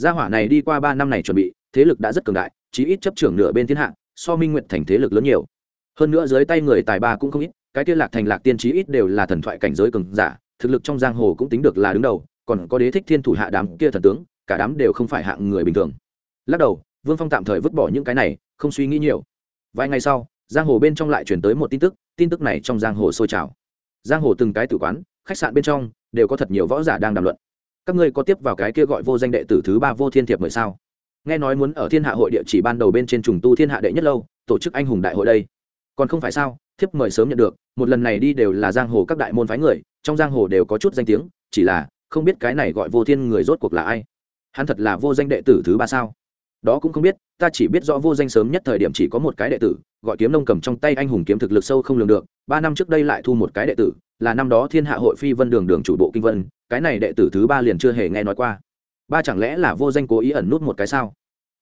gia hỏa này đi qua ba năm này chuẩn bị, thế lực đã rất cường đại, chí ít chấp trưởng nửa bên thiên hạ, so minh nguyện thành thế lực lớn nhiều. Hơn nữa dưới tay người tài ba cũng không ít, cái kia lạc thành, lạc tiên chí ít đều là thần thoại cảnh giới cường giả, thực lực trong giang hồ cũng tính được là đứng đầu, còn có đế thích thiên thủ hạ đám kia thần tướng, cả đám đều không phải hạng người bình thường. Lắc đầu, vương phong tạm thời vứt bỏ những cái này, không suy nghĩ nhiều. Vài ngày sau, giang hồ bên trong lại chuyển tới một tin tức tin tức này trong giang hồ sôi trào. Giang hồ từng cái tử quán, khách sạn bên trong, đều có thật nhiều võ giả đang đàm luận các ngươi có tiếp vào cái kia gọi vô danh đệ tử thứ ba vô thiên thiệp mời sao? Nghe nói muốn ở thiên hạ hội địa chỉ ban đầu bên trên trùng tu thiên hạ đệ nhất lâu, tổ chức anh hùng đại hội đây. Còn không phải sao, thiếp mời sớm nhận được, một lần này đi đều là giang hồ các đại môn phái người, trong giang hồ đều có chút danh tiếng, chỉ là không biết cái này gọi vô thiên người rốt cuộc là ai. Hắn thật là vô danh đệ tử thứ ba sao? Đó cũng không biết, ta chỉ biết rõ vô danh sớm nhất thời điểm chỉ có một cái đệ tử, gọi kiếm nông cầm trong tay anh hùng kiếm thực lực sâu không lường được, ba năm trước đây lại thu một cái đệ tử, là năm đó thiên hạ hội phi vân đường đường chủ bộ kinh vân, cái này đệ tử thứ ba liền chưa hề nghe nói qua. Ba chẳng lẽ là vô danh cố ý ẩn nút một cái sao?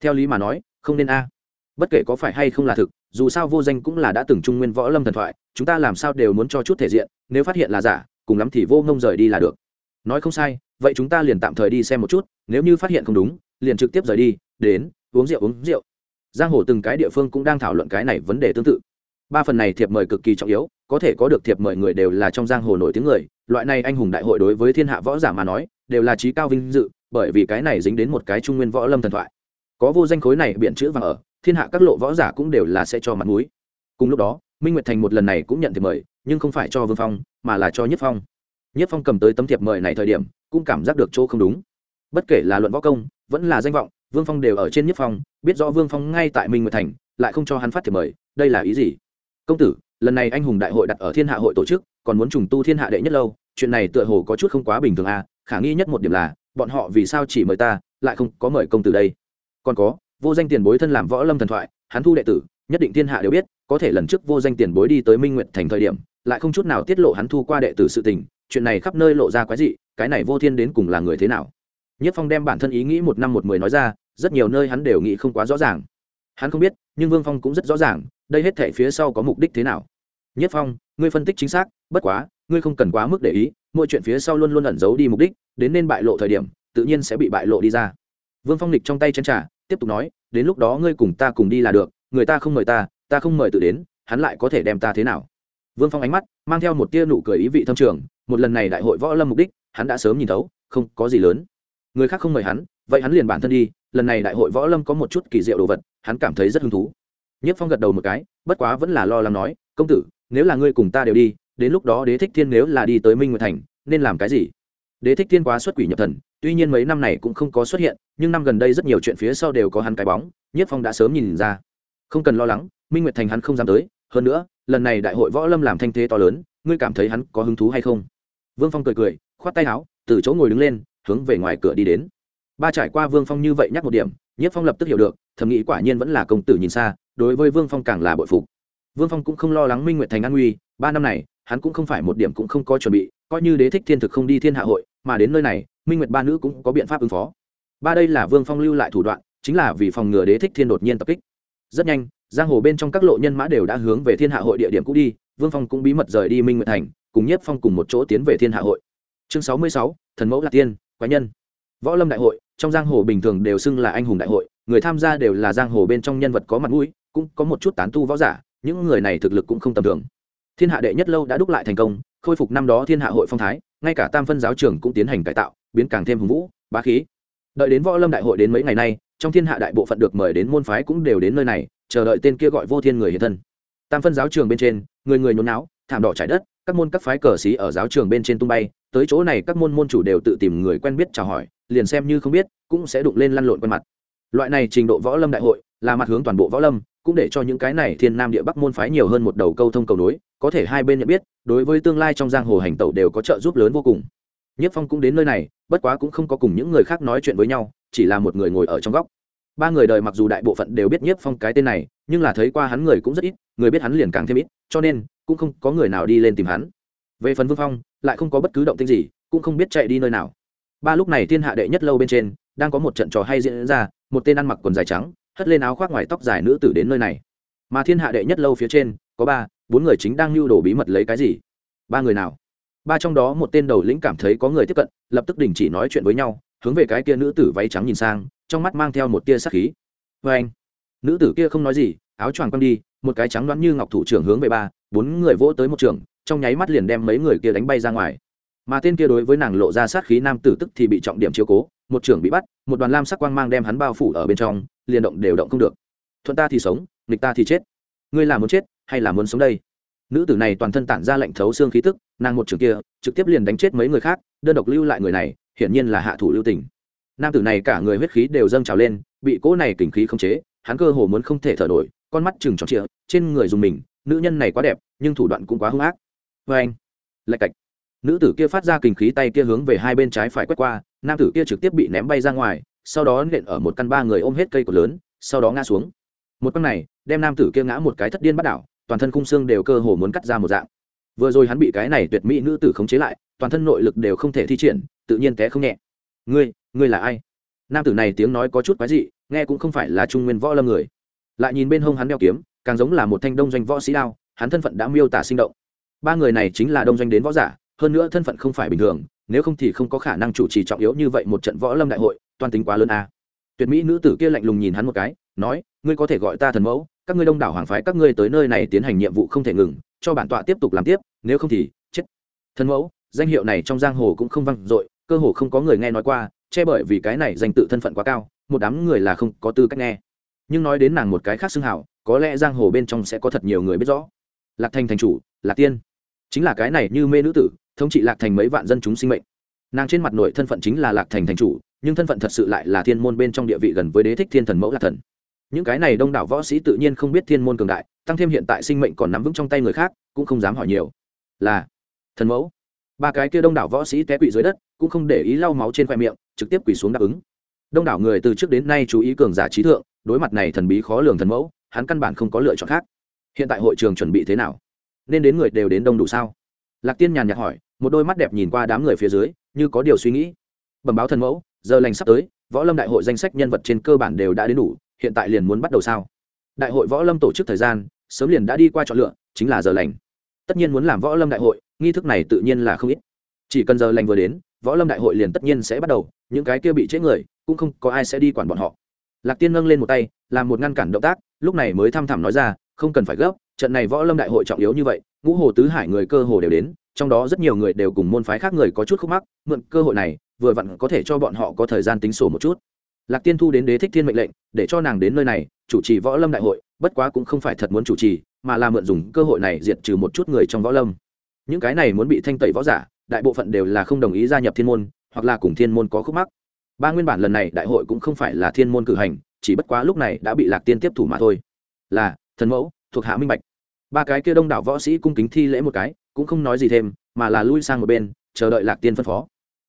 Theo lý mà nói, không nên a. Bất kể có phải hay không là thực, dù sao vô danh cũng là đã từng trung nguyên võ lâm thần thoại, chúng ta làm sao đều muốn cho chút thể diện, nếu phát hiện là giả, cùng lắm thì vô ngông rời đi là được. Nói không sai, vậy chúng ta liền tạm thời đi xem một chút, nếu như phát hiện không đúng liền trực tiếp rời đi, đến, uống rượu uống rượu. Giang hồ từng cái địa phương cũng đang thảo luận cái này vấn đề tương tự. Ba phần này thiệp mời cực kỳ trọng yếu, có thể có được thiệp mời người đều là trong giang hồ nổi tiếng người, loại này anh hùng đại hội đối với thiên hạ võ giả mà nói, đều là trí cao vinh dự, bởi vì cái này dính đến một cái trung nguyên võ lâm thần thoại. Có vô danh khối này biện chữ và ở, thiên hạ các lộ võ giả cũng đều là sẽ cho mặt mũi. Cùng lúc đó, minh nguyệt thành một lần này cũng nhận thiệp mời, nhưng không phải cho vương phong, mà là cho nhất phong. Nhất phong cầm tới tấm thiệp mời này thời điểm, cũng cảm giác được chỗ không đúng bất kể là luận võ công, vẫn là danh vọng, vương phong đều ở trên nhất phong, biết rõ vương phong ngay tại minh nguyệt thành, lại không cho hắn phát thiệp mời, đây là ý gì? Công tử, lần này anh hùng đại hội đặt ở thiên hạ hội tổ chức, còn muốn trùng tu thiên hạ đệ nhất lâu, chuyện này tựa hồ có chút không quá bình thường à khả nghi nhất một điểm là, bọn họ vì sao chỉ mời ta, lại không có mời công tử đây? Còn có, vô danh tiền bối thân làm võ lâm thần thoại, hắn thu đệ tử, nhất định thiên hạ đều biết, có thể lần trước vô danh tiền bối đi tới minh nguyệt thành thời điểm, lại không chút nào tiết lộ hắn thu qua đệ tử sự tình, chuyện này khắp nơi lộ ra quái dị, cái này vô thiên đến cùng là người thế nào? Nhất phong đem bản thân ý nghĩ một năm một mười nói ra, rất nhiều nơi hắn đều nghĩ không quá rõ ràng. Hắn không biết, nhưng vương phong cũng rất rõ ràng, đây hết thể phía sau có mục đích thế nào. Nhất phong, ngươi phân tích chính xác, bất quá, ngươi không cần quá mức để ý, mọi chuyện phía sau luôn luôn ẩn giấu đi mục đích, đến nên bại lộ thời điểm, tự nhiên sẽ bị bại lộ đi ra. Vương phong lịch trong tay chén t r à tiếp tục nói, đến lúc đó ngươi cùng ta cùng đi là được, người ta không mời ta ta không mời tự đến, hắn lại có thể đem ta thế nào? Vương phong ánh mắt, mang theo một tia nụ cười ý vị thâm trường, một lần này đại hội võ lâm mục đích, hắn đã sớm nhìn thấu, không có gì lớn người khác không mời hắn, vậy hắn liền bản thân đi, lần này đại hội võ lâm có một chút kỳ diệu đồ vật, hắn cảm thấy rất hứng thú. Nhất phong gật đầu một cái, bất quá vẫn là lo lắng nói, công tử, nếu là ngươi cùng ta đều đi, đến lúc đó đế thích thiên nếu là đi tới minh nguyệt thành, nên làm cái gì? Đế thích thiên quá xuất quỷ nhập thần, tuy nhiên mấy năm này cũng không có xuất hiện, nhưng năm gần đây rất nhiều chuyện phía sau đều có hắn cái bóng Nhất phong đã sớm nhìn ra. Không cần lo lắng, minh nguyệt thành hắn không dám tới, hơn nữa, lần này đại hội võ lâm làm thanh thế to lớn, ngươi cảm thấy hắn có hứng thú hay không? Vương phong cười cười, khoát tay áo, từ chỗ ngồi đứng lên hướng về ngoài cửa đi đến. Ba trải qua vương phong như vậy nhắc một điểm nhất phong lập tức hiểu được, thầm nghĩ quả nhiên vẫn là công tử nhìn xa, đối với vương phong càng là bội phục. Vương phong cũng không lo lắng minh nguyệt thành an nguy, ba năm này, hắn cũng không phải một điểm cũng không có chuẩn bị, coi như đế thích thiên thực không đi thiên hạ hội, mà đến nơi này, minh nguyệt ba nữ cũng có biện pháp ứng phó. Ba đây là vương phong lưu lại thủ đoạn, chính là vì phòng ngừa đế thích thiên đột nhiên tập kích. Rất nhanh, giang hồ bên trong các lộ nhân mã đều đã hướng về thiên hạ hội địa điểm cũ đi, vương phong cũng bí mật rời đi minh nguyệt thành, cùng nhiếp phong cùng một chỗ tiến về thiên hạ hội. Chương sáu mươi sáu, thần mẫu lạc tiên quái nhân. Võ lâm đại hội, trong giang hồ bình thường đều xưng là anh hùng đại hội, người tham gia đều là giang hồ bên trong nhân vật có mặt mũi, cũng có một chút tán tu võ giả, những người này thực lực cũng không tầm thường. Thiên hạ đệ nhất lâu đã đúc lại thành công, khôi phục năm đó thiên hạ hội phong thái, ngay cả tam phân giáo trường cũng tiến hành cải tạo, biến càng thêm hùng vũ, bá khí. Đợi đến võ lâm đại hội đến mấy ngày nay, trong thiên hạ đại bộ phận được mời đến môn phái cũng đều đến nơi này, chờ đợi tên kia gọi vô thiên người hiện thân. Tam phân giáo trường bên trên, người người nhốn náo thảm đỏ trải đất các môn các phái cờ xí ở giáo trường bên trên tung bay, tới chỗ này các môn môn chủ đều tự tìm người quen biết chào hỏi, liền xem như không biết, cũng sẽ đụng lên lăn lộn quen mặt. Loại này trình độ võ lâm đại hội, là mặt hướng toàn bộ võ lâm, cũng để cho những cái này thiên nam địa bắc môn phái nhiều hơn một đầu câu thông cầu nối, có thể hai bên nhận biết, đối với tương lai trong giang hồ hành tẩu đều có trợ giúp lớn vô cùng. Nhất phong cũng đến nơi này, bất quá cũng không có cùng những người khác nói chuyện với nhau, chỉ là một người ngồi ở trong góc. Ba người đời mặc dù đại bộ phận đều biết nhiếp phong cái tên này, nhưng là thấy qua hắn người cũng rất ít, người biết hắn liền càng thêm ít, cho nên cũng không có người nào đi lên tìm hắn. Về phần vương phong, lại không có bất cứ động tinh gì, cũng không biết chạy đi nơi nào. Ba lúc này thiên hạ đệ nhất lâu bên trên, đang có một trận trò hay diễn ra, một tên ăn mặc quần dài trắng, hất lên áo khoác ngoài tóc dài nữ tử đến nơi này. Mà thiên hạ đệ nhất lâu phía trên, có ba, bốn người chính đang lưu đồ bí mật lấy cái gì? Ba người nào? Ba trong đó một tên đầu lĩnh cảm thấy có người tiếp cận, lập tức đình chỉ nói chuyện với nhau, hướng về cái kia nữ tử váy trắng nhìn sang, trong mắt mang theo một tia sắc khí. Vê anh nữ tử kia không nói gì, áo choàng quăng đi, một cái trắng đoán như ngọc thủ trưởng hướng về ba bốn người vỗ tới một trường, trong nháy mắt liền đem mấy người kia đánh bay ra ngoài. Mà tên kia đối với nàng lộ ra sát khí nam tử tức thì bị trọng điểm chiếu cố, một trưởng bị bắt, một đoàn lam sắc quang mang đem hắn bao phủ ở bên trong, liền động đều động không được. Thuận ta thì sống, nghịch ta thì chết. Ngươi là muốn chết, hay là muốn sống đây? Nữ tử này toàn thân tản ra lệnh thấu xương khí tức, nàng một trường kia, trực tiếp liền đánh chết mấy người khác, đơn độc lưu lại người này, hiển nhiên là hạ thủ lưu tình. Nam tử này cả người huyết khí đều dâng trào lên, bị cỗ này kình khí không chế, hắn cơ hồ muốn không thể thở nổi, con mắt chừng tròn trịa, trên người dùng mình nữ nhân này quá đẹp, nhưng thủ đoạn cũng quá hung ác. Vê anh, lạch cạch. Nữ tử kia phát ra kình khí tay kia hướng về hai bên trái phải quét qua, nam tử kia trực tiếp bị ném bay ra ngoài, sau đó nện ở một căn ba người ôm hết cây cột lớn, sau đó ngã xuống. Một căn này, đem nam tử kia ngã một cái thất điên bắt đảo, toàn thân khung xương đều cơ hồ muốn cắt ra một dạng. Vừa rồi hắn bị cái này tuyệt mỹ nữ tử khống chế lại, toàn thân nội lực đều không thể thi triển, tự nhiên té không nhẹ. Ngươi ngươi là ai? Nam tử này tiếng nói có chút quái dị, nghe cũng không phải là trung nguyên võ lâm người. Lại nhìn bên hông hắn đeo kiếm càng giống là một thanh đông doanh võ sĩ đao, hắn thân phận đã miêu tả sinh động. Ba người này chính là đông doanh đến võ giả, hơn nữa thân phận không phải bình thường, nếu không thì không có khả năng chủ trì trọng yếu như vậy một trận võ lâm đại hội, toàn tính quá lớn à. tuyệt mỹ nữ tử kia lạnh lùng nhìn hắn một cái, nói, ngươi có thể gọi ta thần mẫu, các ngươi đông đảo hoàng phái các ngươi tới nơi này tiến hành nhiệm vụ không thể ngừng, cho bản tọa tiếp tục làm tiếp, nếu không thì, chết. Thần mẫu, danh hiệu này trong giang hồ cũng không vang dội, cơ hồ không có người nghe nói qua, che bởi vì cái này danh tự thân phận quá cao, một đám người là không có tư cách nghe. Nhưng nói đến nàng một cái khác xưng hảo có lẽ giang hồ bên trong sẽ có thật nhiều người biết rõ. Lạc thành thành chủ, lạc tiên. Chính là cái này như mê nữ tử, thống trị lạc thành mấy vạn dân chúng sinh mệnh. Nàng trên mặt nội thân phận chính là lạc thành thành chủ, nhưng thân phận thật sự lại là thiên môn bên trong địa vị gần với đế thích thiên thần mẫu lạc thần. Những cái này đông đảo võ sĩ tự nhiên không biết thiên môn cường đại, tăng thêm hiện tại sinh mệnh còn nắm vững trong tay người khác, cũng không dám hỏi nhiều. Là, thần mẫu. Ba cái kia đông đảo võ sĩ té quỵ dưới đất, cũng không để ý lau máu trên khoe miệng, trực tiếp quỳ xuống đáp ứng. Đông đảo người từ trước đến nay chú ý cường giả trí thượng, đối mặt này thần bí khó lường thần mẫu hắn căn bản không có lựa chọn khác. Hiện tại hội trường chuẩn bị thế nào? Nên đến người đều đến đông đủ sao? Lạc tiên nhàn nhạt hỏi, một đôi mắt đẹp nhìn qua đám người phía dưới, như có điều suy nghĩ. Bẩm báo thần mẫu, giờ lành sắp tới, võ lâm đại hội danh sách nhân vật trên cơ bản đều đã đến đủ, hiện tại liền muốn bắt đầu sao? Đại hội võ lâm tổ chức thời gian, sớm liền đã đi qua chọn lựa, chính là giờ lành. Tất nhiên muốn làm võ lâm đại hội, nghi thức này tự nhiên là không ít. Chỉ cần giờ lành vừa đến, võ lâm đại hội liền tất nhiên sẽ bắt đầu, những cái kia bị chết người, cũng không có ai sẽ đi quản bọn họ. Lạc tiên nâng lên một tay, làm một ngăn cản động tác lúc này mới thăm thẳm nói ra, không cần phải gấp, trận này võ lâm đại hội trọng yếu như vậy, ngũ hồ tứ hải người cơ hồ đều đến, trong đó rất nhiều người đều cùng môn phái khác người có chút khúc mắc, mượn cơ hội này, vừa vặn có thể cho bọn họ có thời gian tính sổ một chút. Lạc tiên thu đến đế thích thiên mệnh lệnh, để cho nàng đến nơi này, chủ trì võ lâm đại hội, bất quá cũng không phải thật muốn chủ trì, mà là mượn dùng cơ hội này diệt trừ một chút người trong võ lâm. Những cái này muốn bị thanh tẩy võ giả, đại bộ phận đều là không đồng ý gia nhập thiên môn, hoặc là cùng thiên môn có khúc mắc. Ba nguyên bản lần này đại hội cũng không phải là thiên môn cử hành chỉ bất quá lúc này đã bị lạc tiên tiếp thủ mà thôi. Là, thần mẫu, thuộc hạ minh bạch. Ba cái kia đông đảo võ sĩ cung kính thi lễ một cái, cũng không nói gì thêm, mà là lui sang một bên, chờ đợi lạc tiên phân phó.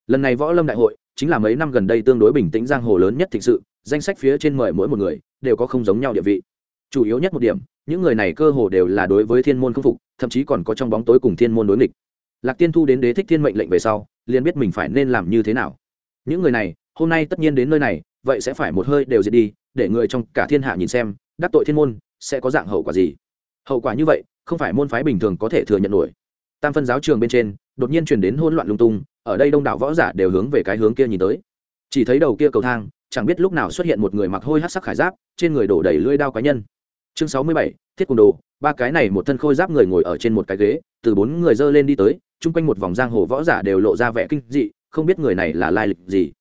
Lần này võ lâm đại hội, chính là mấy năm gần đây tương đối bình tĩnh giang hồ lớn nhất thịnh sự, danh sách phía trên mời mỗi một người, đều có không giống nhau địa vị. Chủ yếu nhất một điểm, những người này cơ hồ đều là đối với thiên môn không phục, thậm chí còn có trong bóng tối cùng thiên môn đối nghịch. Lạc tiên thu đến đế thích thiên mệnh lệnh về sau, liền biết mình phải nên làm như thế nào. Những người này, hôm nay tất nhiên đến nơi này vậy sẽ phải một hơi đều diệt đi, để người trong cả thiên hạ nhìn xem, đắc tội thiên môn, sẽ có dạng hậu quả gì? Hậu quả như vậy, không phải môn phái bình thường có thể thừa nhận nổi. Tam phân giáo trường bên trên, đột nhiên truyền đến hỗn loạn lung tung, ở đây đông đảo võ giả đều hướng về cái hướng kia nhìn tới. Chỉ thấy đầu kia cầu thang, chẳng biết lúc nào xuất hiện một người mặc hôi hát sắc khải giáp, trên người đổ đầy lưỡi đao cá nhân. Chương sáu mươi bảy, thiết cùng đồ, ba cái này một thân khôi giáp người ngồi ở trên một cái ghế, từ bốn người dơ lên đi tới, chung quanh một vòng giang hồ võ giả đều lộ ra vẻ kinh dị, không biết người này là lai lịch gì.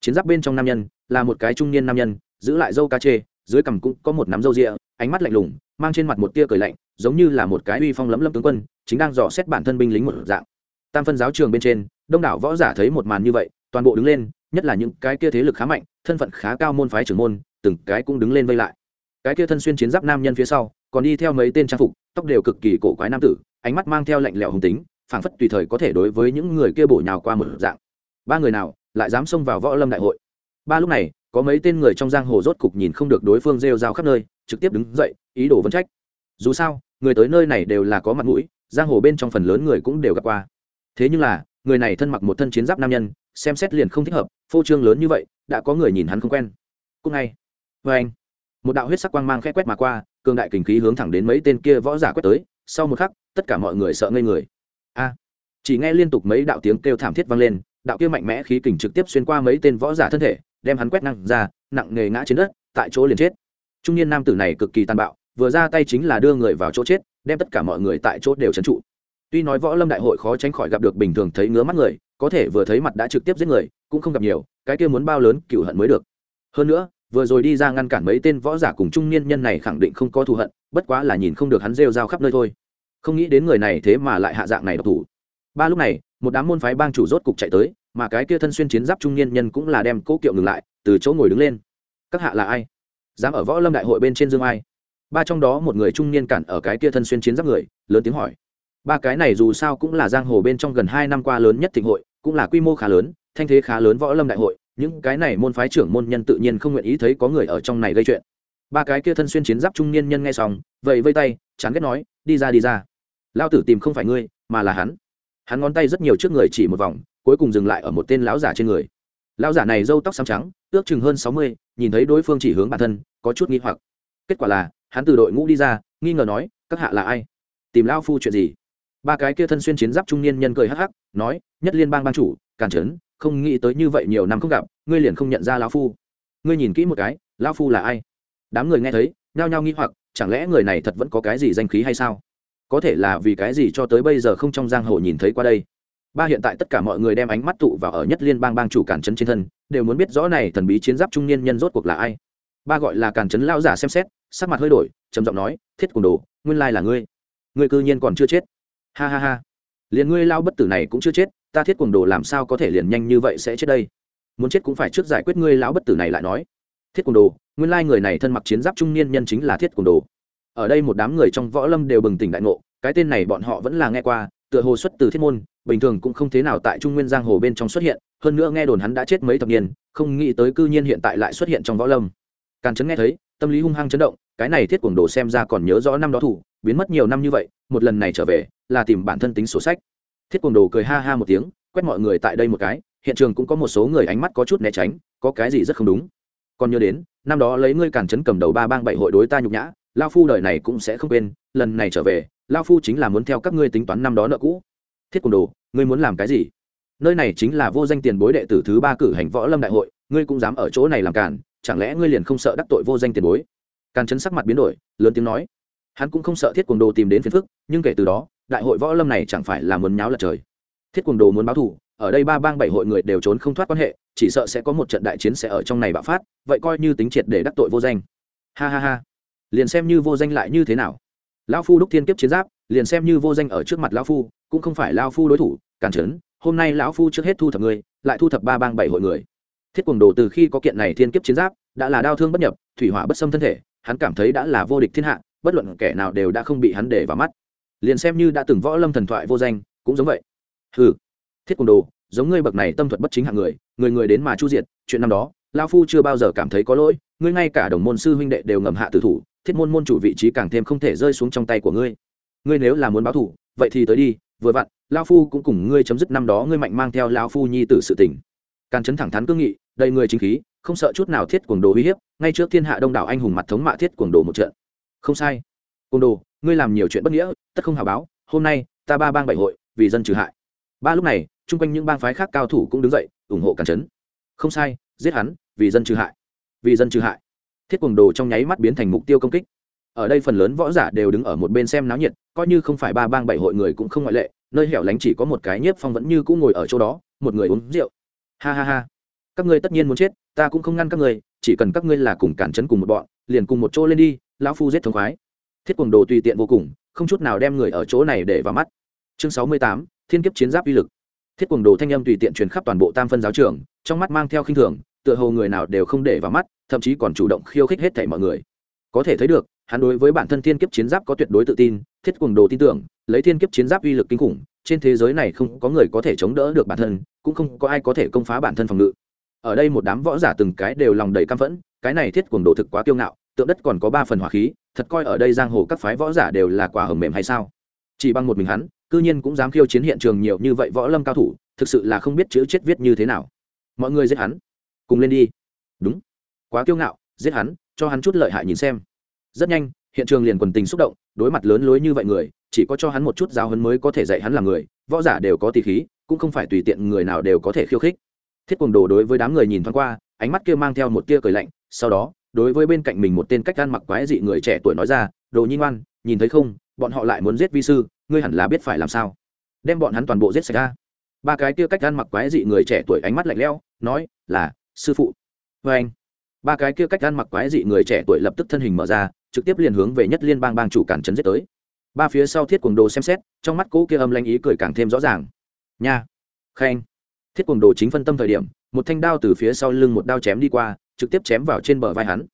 Chiến giáp bên trong nam nhân là một cái trung niên nam nhân, giữ lại dâu cá chê, dưới cằm cũng có một nắm dâu rịa, ánh mắt lạnh lùng, mang trên mặt một tia cười lạnh, giống như là một cái uy phong lấm lấm tướng quân, chính đang dò xét bản thân binh lính một dạng. Tam phân giáo trường bên trên, đông đảo võ giả thấy một màn như vậy, toàn bộ đứng lên, nhất là những cái kia thế lực khá mạnh, thân phận khá cao môn phái trưởng môn, từng cái cũng đứng lên vây lại. Cái kia thân xuyên chiến giáp nam nhân phía sau, còn đi theo mấy tên trang phục, tóc đều cực kỳ cổ quái nam tử, ánh mắt mang theo lạnh lẽo hùng tính, phảng phất tùy thời có thể đối với những người kia bổ nhào qua một dạng. Ba người nào, lại dám xông vào võ lâm đại hội? Ba lúc này, có mấy tên người trong giang hồ rốt cục nhìn không được đối phương rêu rao khắp nơi, trực tiếp đứng dậy, ý đồ vấn trách. Dù sao, người tới nơi này đều là có mặt mũi, giang hồ bên trong phần lớn người cũng đều gặp qua. Thế nhưng là, người này thân mặc một thân chiến giáp nam nhân, xem xét liền không thích hợp, phô trương lớn như vậy, đã có người nhìn hắn không quen. Cũng ngay. Vê anh, một đạo huyết sắc quang mang khẽ quét mà qua, cường đại kình khí hướng thẳng đến mấy tên kia võ giả quét tới, sau một khắc, tất cả mọi người sợ ngây người. A. Chỉ nghe liên tục mấy đạo tiếng kêu thảm thiết vang lên, đạo kia mạnh mẽ khí kình trực tiếp xuyên qua mấy tên võ giả thân thể đem hắn quét năng ra, nặng nề ngã trên đất, tại chỗ liền chết. Trung niên nam tử này cực kỳ tàn bạo, vừa ra tay chính là đưa người vào chỗ chết, đem tất cả mọi người tại chỗ đều trấn trụ. Tuy nói võ lâm đại hội khó tránh khỏi gặp được bình thường thấy ngứa mắt người, có thể vừa thấy mặt đã trực tiếp giết người, cũng không gặp nhiều, cái kia muốn bao lớn cựu hận mới được. Hơn nữa, vừa rồi đi ra ngăn cản mấy tên võ giả cùng trung niên nhân này khẳng định không có thù hận, bất quá là nhìn không được hắn rêu rao khắp nơi thôi. Không nghĩ đến người này thế mà lại hạ dạng này độc thủ. Ba lúc này một đám môn phái bang chủ rốt cục chạy tới, mà cái kia thân xuyên chiến giáp trung niên nhân cũng là đem cố kiệu ngừng lại, từ chỗ ngồi đứng lên. Các hạ là ai? Dám ở võ lâm đại hội bên trên dương ai? Ba trong đó một người trung niên cản ở cái kia thân xuyên chiến giáp người, lớn tiếng hỏi. Ba cái này dù sao cũng là giang hồ bên trong gần hai năm qua lớn nhất thịnh hội, cũng là quy mô khá lớn, thanh thế khá lớn võ lâm đại hội, những cái này môn phái trưởng môn nhân tự nhiên không nguyện ý thấy có người ở trong này gây chuyện. Ba cái kia thân xuyên chiến giáp trung niên nhân nghe xong vậy vây tay, chán ghét nói, đi ra đi ra. Lao tử tìm không phải ngươi, mà là hắn hắn ngón tay rất nhiều trước người chỉ một vòng, cuối cùng dừng lại ở một tên lão giả trên người. Lão giả này râu tóc xám trắng, ước chừng hơn sáu mươi, nhìn thấy đối phương chỉ hướng bản thân, có chút nghi hoặc. Kết quả là, hắn từ đội ngũ đi ra, nghi ngờ nói, các hạ là ai? Tìm lao phu chuyện gì? Ba cái kia thân xuyên chiến giáp trung niên nhân cười hắc hắc, nói, nhất liên bang ban chủ, càn trấn, không nghĩ tới như vậy nhiều năm không gặp, ngươi liền không nhận ra lão phu. Ngươi nhìn kỹ một cái, lão phu là ai? Đám người nghe thấy, nhao nhao nghi hoặc, chẳng lẽ người này thật vẫn có cái gì danh khí hay sao? Có thể là vì cái gì cho tới bây giờ không trong giang hồ nhìn thấy qua đây. Ba hiện tại tất cả mọi người đem ánh mắt tụ vào ở nhất liên bang bang chủ cản trấn trên thân, đều muốn biết rõ này thần bí chiến giáp trung niên nhân rốt cuộc là ai. Ba gọi là cản trấn lao giả xem xét, sắc mặt hơi đổi, trầm giọng nói, thiết cùng đồ, nguyên lai là ngươi. Ngươi cư nhiên còn chưa chết. Ha ha ha. Liền ngươi lao bất tử này cũng chưa chết, ta thiết cùng đồ làm sao có thể liền nhanh như vậy sẽ chết đây? Muốn chết cũng phải trước giải quyết ngươi lão bất tử này lại nói. Thiết cùng đồ, nguyên lai người này thân mặc chiến giáp trung niên nhân chính là thiết cùng đồ ở đây một đám người trong võ lâm đều bừng tỉnh đại ngộ, cái tên này bọn họ vẫn là nghe qua, tựa hồ xuất từ thiết môn, bình thường cũng không thế nào tại trung nguyên giang hồ bên trong xuất hiện, hơn nữa nghe đồn hắn đã chết mấy thập niên, không nghĩ tới cư nhiên hiện tại lại xuất hiện trong võ lâm. Càn chấn nghe thấy, tâm lý hung hăng chấn động, cái này thiết cuồng đồ xem ra còn nhớ rõ năm đó thủ, biến mất nhiều năm như vậy, một lần này trở về, là tìm bản thân tính sổ sách. Thiết cuồng đồ cười ha ha một tiếng, quét mọi người tại đây một cái, hiện trường cũng có một số người ánh mắt có chút né tránh, có cái gì rất không đúng. Còn nhớ đến, năm đó lấy ngươi càn chấn cầm đầu ba bang bảy hội đối ta nhục nhã lao phu đời này cũng sẽ không quên, lần này trở về, lao phu chính là muốn theo các ngươi tính toán năm đó nợ cũ. Thiết cuồng đồ, ngươi muốn làm cái gì? Nơi này chính là vô danh tiền bối đệ tử thứ ba cử hành võ lâm đại hội, ngươi cũng dám ở chỗ này làm cản? chẳng lẽ ngươi liền không sợ đắc tội vô danh tiền bối? Càn chấn sắc mặt biến đổi, lớn tiếng nói. Hắn cũng không sợ thiết cuồng đồ tìm đến phiền phức, nhưng kể từ đó, đại hội võ lâm này chẳng phải là muốn nháo lật trời. Thiết cuồng đồ muốn báo thù, ở đây ba bang bảy hội người đều trốn không thoát quan hệ, chỉ sợ sẽ có một trận đại chiến sẽ ở trong này bạo phát, vậy coi như tính triệt để đắc tội vô danh. Ha ha ha liền xem như vô danh lại như thế nào. Lão phu đúc thiên kiếp chiến giáp, liền xem như vô danh ở trước mặt lão phu, cũng không phải lao phu đối thủ, cản trấn, hôm nay lão phu trước hết thu thập ngươi lại thu thập ba bang bảy hội người. Thiết quần đồ từ khi có kiện này thiên kiếp chiến giáp, đã là đau thương bất nhập, thủy hỏa bất xâm thân thể, hắn cảm thấy đã là vô địch thiên hạ, bất luận kẻ nào đều đã không bị hắn để vào mắt. Liền xem như đã từng võ lâm thần thoại vô danh, cũng giống vậy. Ừ thiết quần đồ, giống ngươi bậc này tâm thuật bất chính hạng người người người đến mà chu diệt, chuyện năm đó lao phu chưa bao giờ cảm thấy có lỗi, ngươi ngay cả đồng môn sư huynh đệ đều ngầm hạ tử thủ thiết môn môn chủ vị trí càng thêm không thể rơi xuống trong tay của ngươi. Ngươi nếu là muốn báo thủ, vậy thì tới đi, vừa vặn lao phu cũng cùng ngươi chấm dứt năm đó ngươi mạnh mang theo lao phu nhi tử sự tỉnh càn chấn thẳng thắn cương nghị, đầy người chính khí, không sợ chút nào thiết cuồng đồ uy hiếp, ngay trước thiên hạ đông đảo anh hùng mặt thống mạ thiết cuồng đồ một trận. Không sai. Cuồng đồ, ngươi làm nhiều chuyện bất nghĩa, tất không hào báo, hôm nay, ta ba bang bảy hội, vì dân trừ hại. Ba lúc này, chung quanh những bang phái khác cao thủ cũng đứng dậy, ủng hộ càn chấn. Không sai, giết hắn, vì dân trừ hại. Vì dân trừ hại thiết cuồng đồ trong nháy mắt biến thành mục tiêu công kích. Ở đây phần lớn võ giả đều đứng ở một bên xem náo nhiệt, coi như không phải ba bang bảy hội người cũng không ngoại lệ, nơi hẻo lánh chỉ có một cái nhiếp phong vẫn như cũng ngồi ở chỗ đó, một người uống rượu. Ha ha ha. Các ngươi tất nhiên muốn chết, ta cũng không ngăn các ngươi, chỉ cần các ngươi là cùng cản chấn cùng một bọn, liền cùng một chỗ lên đi, lão phu giết thống khoái. Thiết quần đồ tùy tiện vô cùng, không chút nào đem người ở chỗ này để vào mắt. Chương sáu mươi tám, thiên kiếp chiến giáp uy lực. Thiết quần đồ thanh âm tùy tiện truyền khắp toàn bộ tam phân giáo trường, trong mắt mang theo khinh thường tựa hồ người nào đều không để vào mắt, thậm chí còn chủ động khiêu khích hết thảy mọi người. Có thể thấy được, hắn đối với bản thân thiên kiếp chiến giáp có tuyệt đối tự tin, thiết quần đồ tin tưởng, lấy thiên kiếp chiến giáp uy lực kinh khủng, trên thế giới này không có người có thể chống đỡ được bản thân, cũng không có ai có thể công phá bản thân phòng ngự. Ở đây một đám võ giả từng cái đều lòng đầy căm phẫn, cái này thiết quần đồ thực quá kiêu ngạo, tượng đất còn có ba phần hỏa khí, thật coi ở đây giang hồ các phái võ giả đều là quả hầm mềm hay sao? Chỉ bằng một mình hắn, cư nhiên cũng dám khiêu chiến hiện trường nhiều như vậy võ lâm cao thủ, thực sự là không biết chữ chết viết như thế nào. Mọi người giết hắn cùng lên đi. Đúng. Quá kiêu ngạo, giết hắn, cho hắn chút lợi hại nhìn xem. Rất nhanh, hiện trường liền quần tình xúc động, đối mặt lớn lối như vậy người, chỉ có cho hắn một chút giáo hấn mới có thể dạy hắn làm người, võ giả đều có tỷ khí, cũng không phải tùy tiện người nào đều có thể khiêu khích. Thiết quần đồ đối với đám người nhìn thoáng qua, ánh mắt kia mang theo một tia cười lạnh, sau đó, đối với bên cạnh mình một tên cách gan mặc quái dị người trẻ tuổi nói ra, đồ nhi ngoan, nhìn thấy không, bọn họ lại muốn giết vi sư, ngươi hẳn là biết phải làm sao. Đem bọn hắn toàn bộ giết sạch ra. Ba cái kia cách gan mặc quái dị người trẻ tuổi ánh mắt lạnh lẽo, nói, là sư phụ. Vê anh, ba cái kia cách ăn mặc quái dị người trẻ tuổi lập tức thân hình mở ra, trực tiếp liền hướng về nhất liên bang bang chủ cản trấn giết tới. Ba phía sau thiết quần đồ xem xét, trong mắt cỗ kia âm lanh ý cười càng thêm rõ ràng. Nha khen thiết quần đồ chính phân tâm thời điểm, một thanh đao từ phía sau lưng một đao chém đi qua, trực tiếp chém vào trên bờ vai hắn.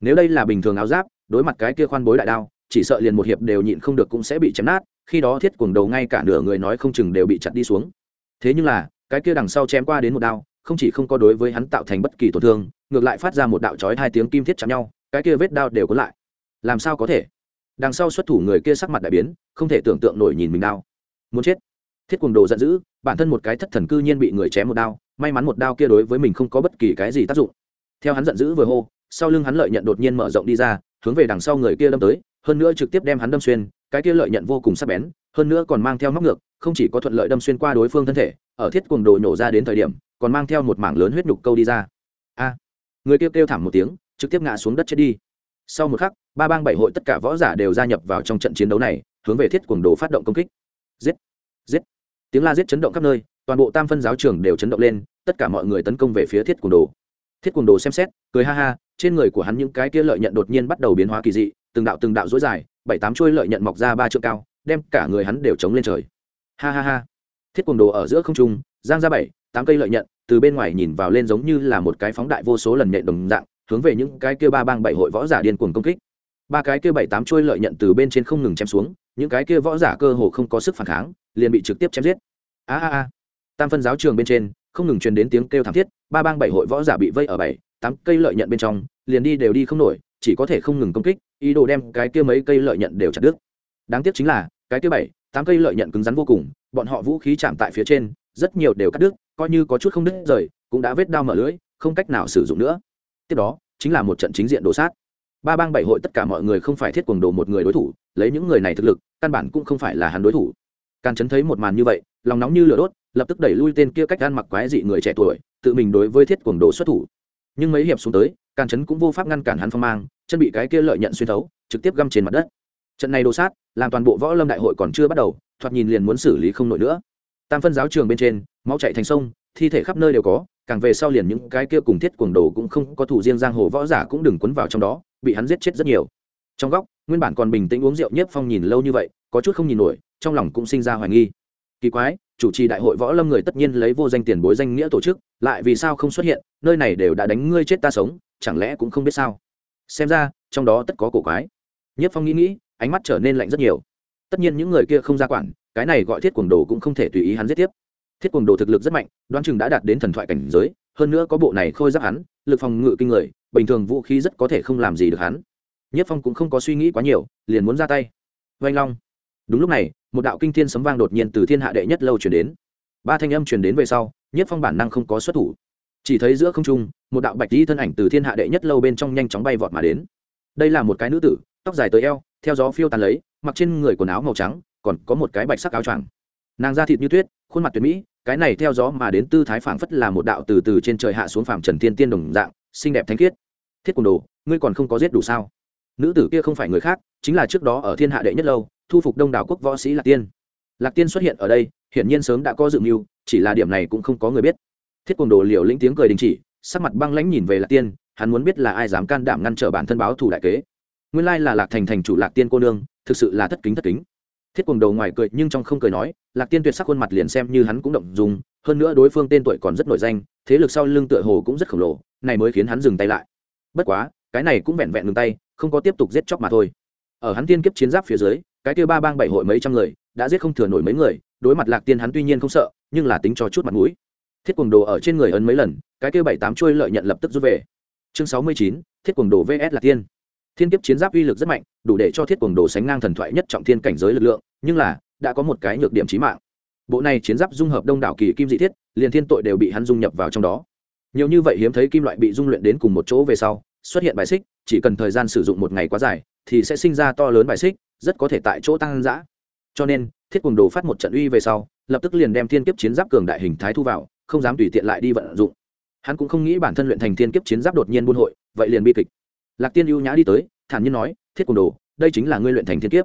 Nếu đây là bình thường áo giáp, đối mặt cái kia khoan bối đại đao, chỉ sợ liền một hiệp đều nhịn không được cũng sẽ bị chém nát, khi đó thiết quần đầu ngay cả nửa người nói không chừng đều bị chặt đi xuống. Thế nhưng là, cái kia đằng sau chém qua đến một đao không chỉ không có đối với hắn tạo thành bất kỳ tổn thương, ngược lại phát ra một đạo chói hai tiếng kim thiết chạm nhau, cái kia vết đao đều có lại. Làm sao có thể? Đằng sau xuất thủ người kia sắc mặt đại biến, không thể tưởng tượng nổi nhìn mình đao muốn chết. Thiết quần đồ giận dữ, bản thân một cái thất thần cư nhiên bị người chém một đao, may mắn một đao kia đối với mình không có bất kỳ cái gì tác dụng. Theo hắn giận dữ vừa hô, sau lưng hắn lợi nhận đột nhiên mở rộng đi ra, hướng về đằng sau người kia đâm tới, hơn nữa trực tiếp đem hắn đâm xuyên, cái kia lợi nhận vô cùng sắc bén, hơn nữa còn mang theo móc ngược, không chỉ có thuận lợi đâm xuyên qua đối phương thân thể, ở thiết cuồng đồ nhổ ra đến thời điểm còn mang theo một mảng lớn huyết nhục câu đi ra. A. Người kêu kêu thảm một tiếng, trực tiếp ngã xuống đất chết đi. Sau một khắc, ba bang bảy hội tất cả võ giả đều gia nhập vào trong trận chiến đấu này, hướng về thiết cuồng đồ phát động công kích. Giết! Giết! Tiếng la giết chấn động khắp nơi, toàn bộ tam phân giáo trường đều chấn động lên, tất cả mọi người tấn công về phía thiết cuồng đồ. Thiết cuồng đồ xem xét, cười ha ha, trên người của hắn những cái kia lợi nhận đột nhiên bắt đầu biến hóa kỳ dị, từng đạo từng đạo dối dài, bảy tám chuôi lợi nhận mọc ra ba trượng cao, đem cả người hắn đều chống lên trời. Ha ha ha! Thiết cuồng đồ ở giữa không trung, giang ra bảy, tám cây lợi nhận từ bên ngoài nhìn vào lên giống như là một cái phóng đại vô số lần nhện đồng dạng, hướng về những cái kia ba bang bảy hội võ giả điên cuồng công kích. Ba cái kia bảy tám chuôi lợi nhận từ bên trên không ngừng chém xuống, những cái kia võ giả cơ hồ không có sức phản kháng, liền bị trực tiếp chém giết. A a a. Tam phân giáo trường bên trên, không ngừng truyền đến tiếng kêu thảm thiết, ba bang bảy hội võ giả bị vây ở bảy, tám cây lợi nhận bên trong, liền đi đều đi không nổi, chỉ có thể không ngừng công kích, ý đồ đem cái kia mấy cây lợi nhận đều chặt đứt. Đáng tiếc chính là, cái kia bảy, tám cây lợi nhận cứng rắn vô cùng, bọn họ vũ khí chạm tại phía trên, rất nhiều đều cắt đứt coi như có chút không đứt rời, cũng đã vết đao mở lưỡi, không cách nào sử dụng nữa. Tiếp đó, chính là một trận chính diện đổ sát. Ba bang bảy hội tất cả mọi người không phải thiết quần đồ một người đối thủ, lấy những người này thực lực, căn bản cũng không phải là hắn đối thủ. Càn chấn thấy một màn như vậy, lòng nóng như lửa đốt, lập tức đẩy lui tên kia cách gan mặc quái dị người trẻ tuổi, tự mình đối với thiết quần đồ xuất thủ. Nhưng mấy hiệp xuống tới càn chấn cũng vô pháp ngăn cản hắn phong mang, chân bị cái kia lợi nhận xuyên thấu, trực tiếp găm trên mặt đất. Trận này đồ sát, làm toàn bộ võ lâm đại hội còn chưa bắt đầu, thoạt nhìn liền muốn xử lý không nổi nữa tam phân giáo trường bên trên, máu chạy thành sông, thi thể khắp nơi đều có, càng về sau liền những cái kia cùng thiết cuồng đồ cũng không có thủ riêng giang hồ võ giả cũng đừng quấn vào trong đó, bị hắn giết chết rất nhiều. Trong góc, nguyên bản còn bình tĩnh uống rượu nhất phong nhìn lâu như vậy, có chút không nhìn nổi, trong lòng cũng sinh ra hoài nghi. Kỳ quái, chủ trì đại hội võ lâm người tất nhiên lấy vô danh tiền bối danh nghĩa tổ chức, lại vì sao không xuất hiện, nơi này đều đã đánh ngươi chết ta sống, chẳng lẽ cũng không biết sao? Xem ra, trong đó tất có cổ quái. Nhất phong nghĩ nghĩ, ánh mắt trở nên lạnh rất nhiều. Tất nhiên những người kia không ra quản cái này gọi thiết quần đồ cũng không thể tùy ý hắn giết tiếp. Thiết quần đồ thực lực rất mạnh, đoán chừng đã đạt đến thần thoại cảnh giới, hơn nữa có bộ này khôi giáp hắn, lực phòng ngự kinh người, bình thường vũ khí rất có thể không làm gì được hắn. Nhất phong cũng không có suy nghĩ quá nhiều, liền muốn ra tay. Oanh long. Đúng lúc này, một đạo kinh thiên sấm vang đột nhiên từ thiên hạ đệ nhất lâu chuyển đến. Ba thanh âm chuyển đến về sau, nhất phong bản năng không có xuất thủ. Chỉ thấy giữa không trung, một đạo bạch di thân ảnh từ thiên hạ đệ nhất lâu bên trong nhanh chóng bay vọt mà đến. Đây là một cái nữ tử, tóc dài tới eo, theo gió phiêu tàn lấy, mặc trên người quần áo màu trắng còn có một cái bạch sắc áo choàng. Nàng da thịt như tuyết, khuôn mặt tuyệt mỹ, cái này theo gió mà đến tư thái phảng phất là một đạo từ từ trên trời hạ xuống phàm trần Thiên tiên đồng dạng, xinh đẹp thanh khiết. Thiết quần đồ, ngươi còn không có giết đủ sao? Nữ tử kia không phải người khác, chính là trước đó ở thiên hạ đệ nhất lâu, thu phục đông đảo quốc võ sĩ lạc tiên. Lạc tiên xuất hiện ở đây, hiển nhiên sớm đã có dự mưu, chỉ là điểm này cũng không có người biết. Thiết quần đồ liều lĩnh tiếng cười đình chỉ, sắc mặt băng lãnh nhìn về lạc tiên, hắn muốn biết là ai dám can đảm ngăn trở bản thân báo thủ đại kế. Nguyên lai là lạc thành thành chủ lạc tiên cô nương, thực sự là thất kính thất kính thiết quần đầu ngoài cười nhưng trong không cười nói, lạc tiên tuyệt sắc khuôn mặt liền xem như hắn cũng động dùng, hơn nữa đối phương tên tuổi còn rất nổi danh, thế lực sau lưng tựa hồ cũng rất khổng lồ, này mới khiến hắn dừng tay lại. Bất quá, cái này cũng vẹn vẹn ngừng tay, không có tiếp tục giết chóc mà thôi. Ở hắn tiên kiếp chiến giáp phía dưới, cái kia ba bang bảy hội mấy trăm người, đã giết không thừa nổi mấy người, đối mặt lạc tiên hắn tuy nhiên không sợ, nhưng là tính cho chút mặt mũi. Thiết quần đồ ở trên người ấn mấy lần, cái kia bảy tám chuôi lợi nhận lập tức rút về. Chương sáu mươi chín, thiết quần đồ vs lạc tiên thiên kiếp chiến giáp uy lực rất mạnh, đủ để cho thiết quần đồ sánh ngang thần thoại nhất trọng thiên cảnh giới lực lượng, nhưng là, đã có một cái nhược điểm trí mạng. Bộ này chiến giáp dung hợp đông đảo kỳ kim dị thiết, liền thiên tội đều bị hắn dung nhập vào trong đó. Nhiều như vậy hiếm thấy kim loại bị dung luyện đến cùng một chỗ về sau, xuất hiện bài xích, chỉ cần thời gian sử dụng một ngày quá dài, thì sẽ sinh ra to lớn bài xích, rất có thể tại chỗ tăng giã cho nên, thiết quần đồ phát một trận uy về sau, lập tức liền đem thiên kiếp chiến giáp cường đại hình thái thu vào, không dám tùy tiện lại đi vận dụng. Hắn cũng không nghĩ bản thân luyện thành thiên kiếp chiến giáp đột nhiên buôn hội, vậy liền bi kịch lạc tiên ưu nhã đi tới, thản nhiên nói, thiết cùng đồ, đây chính là ngươi luyện thành thiên kiếp.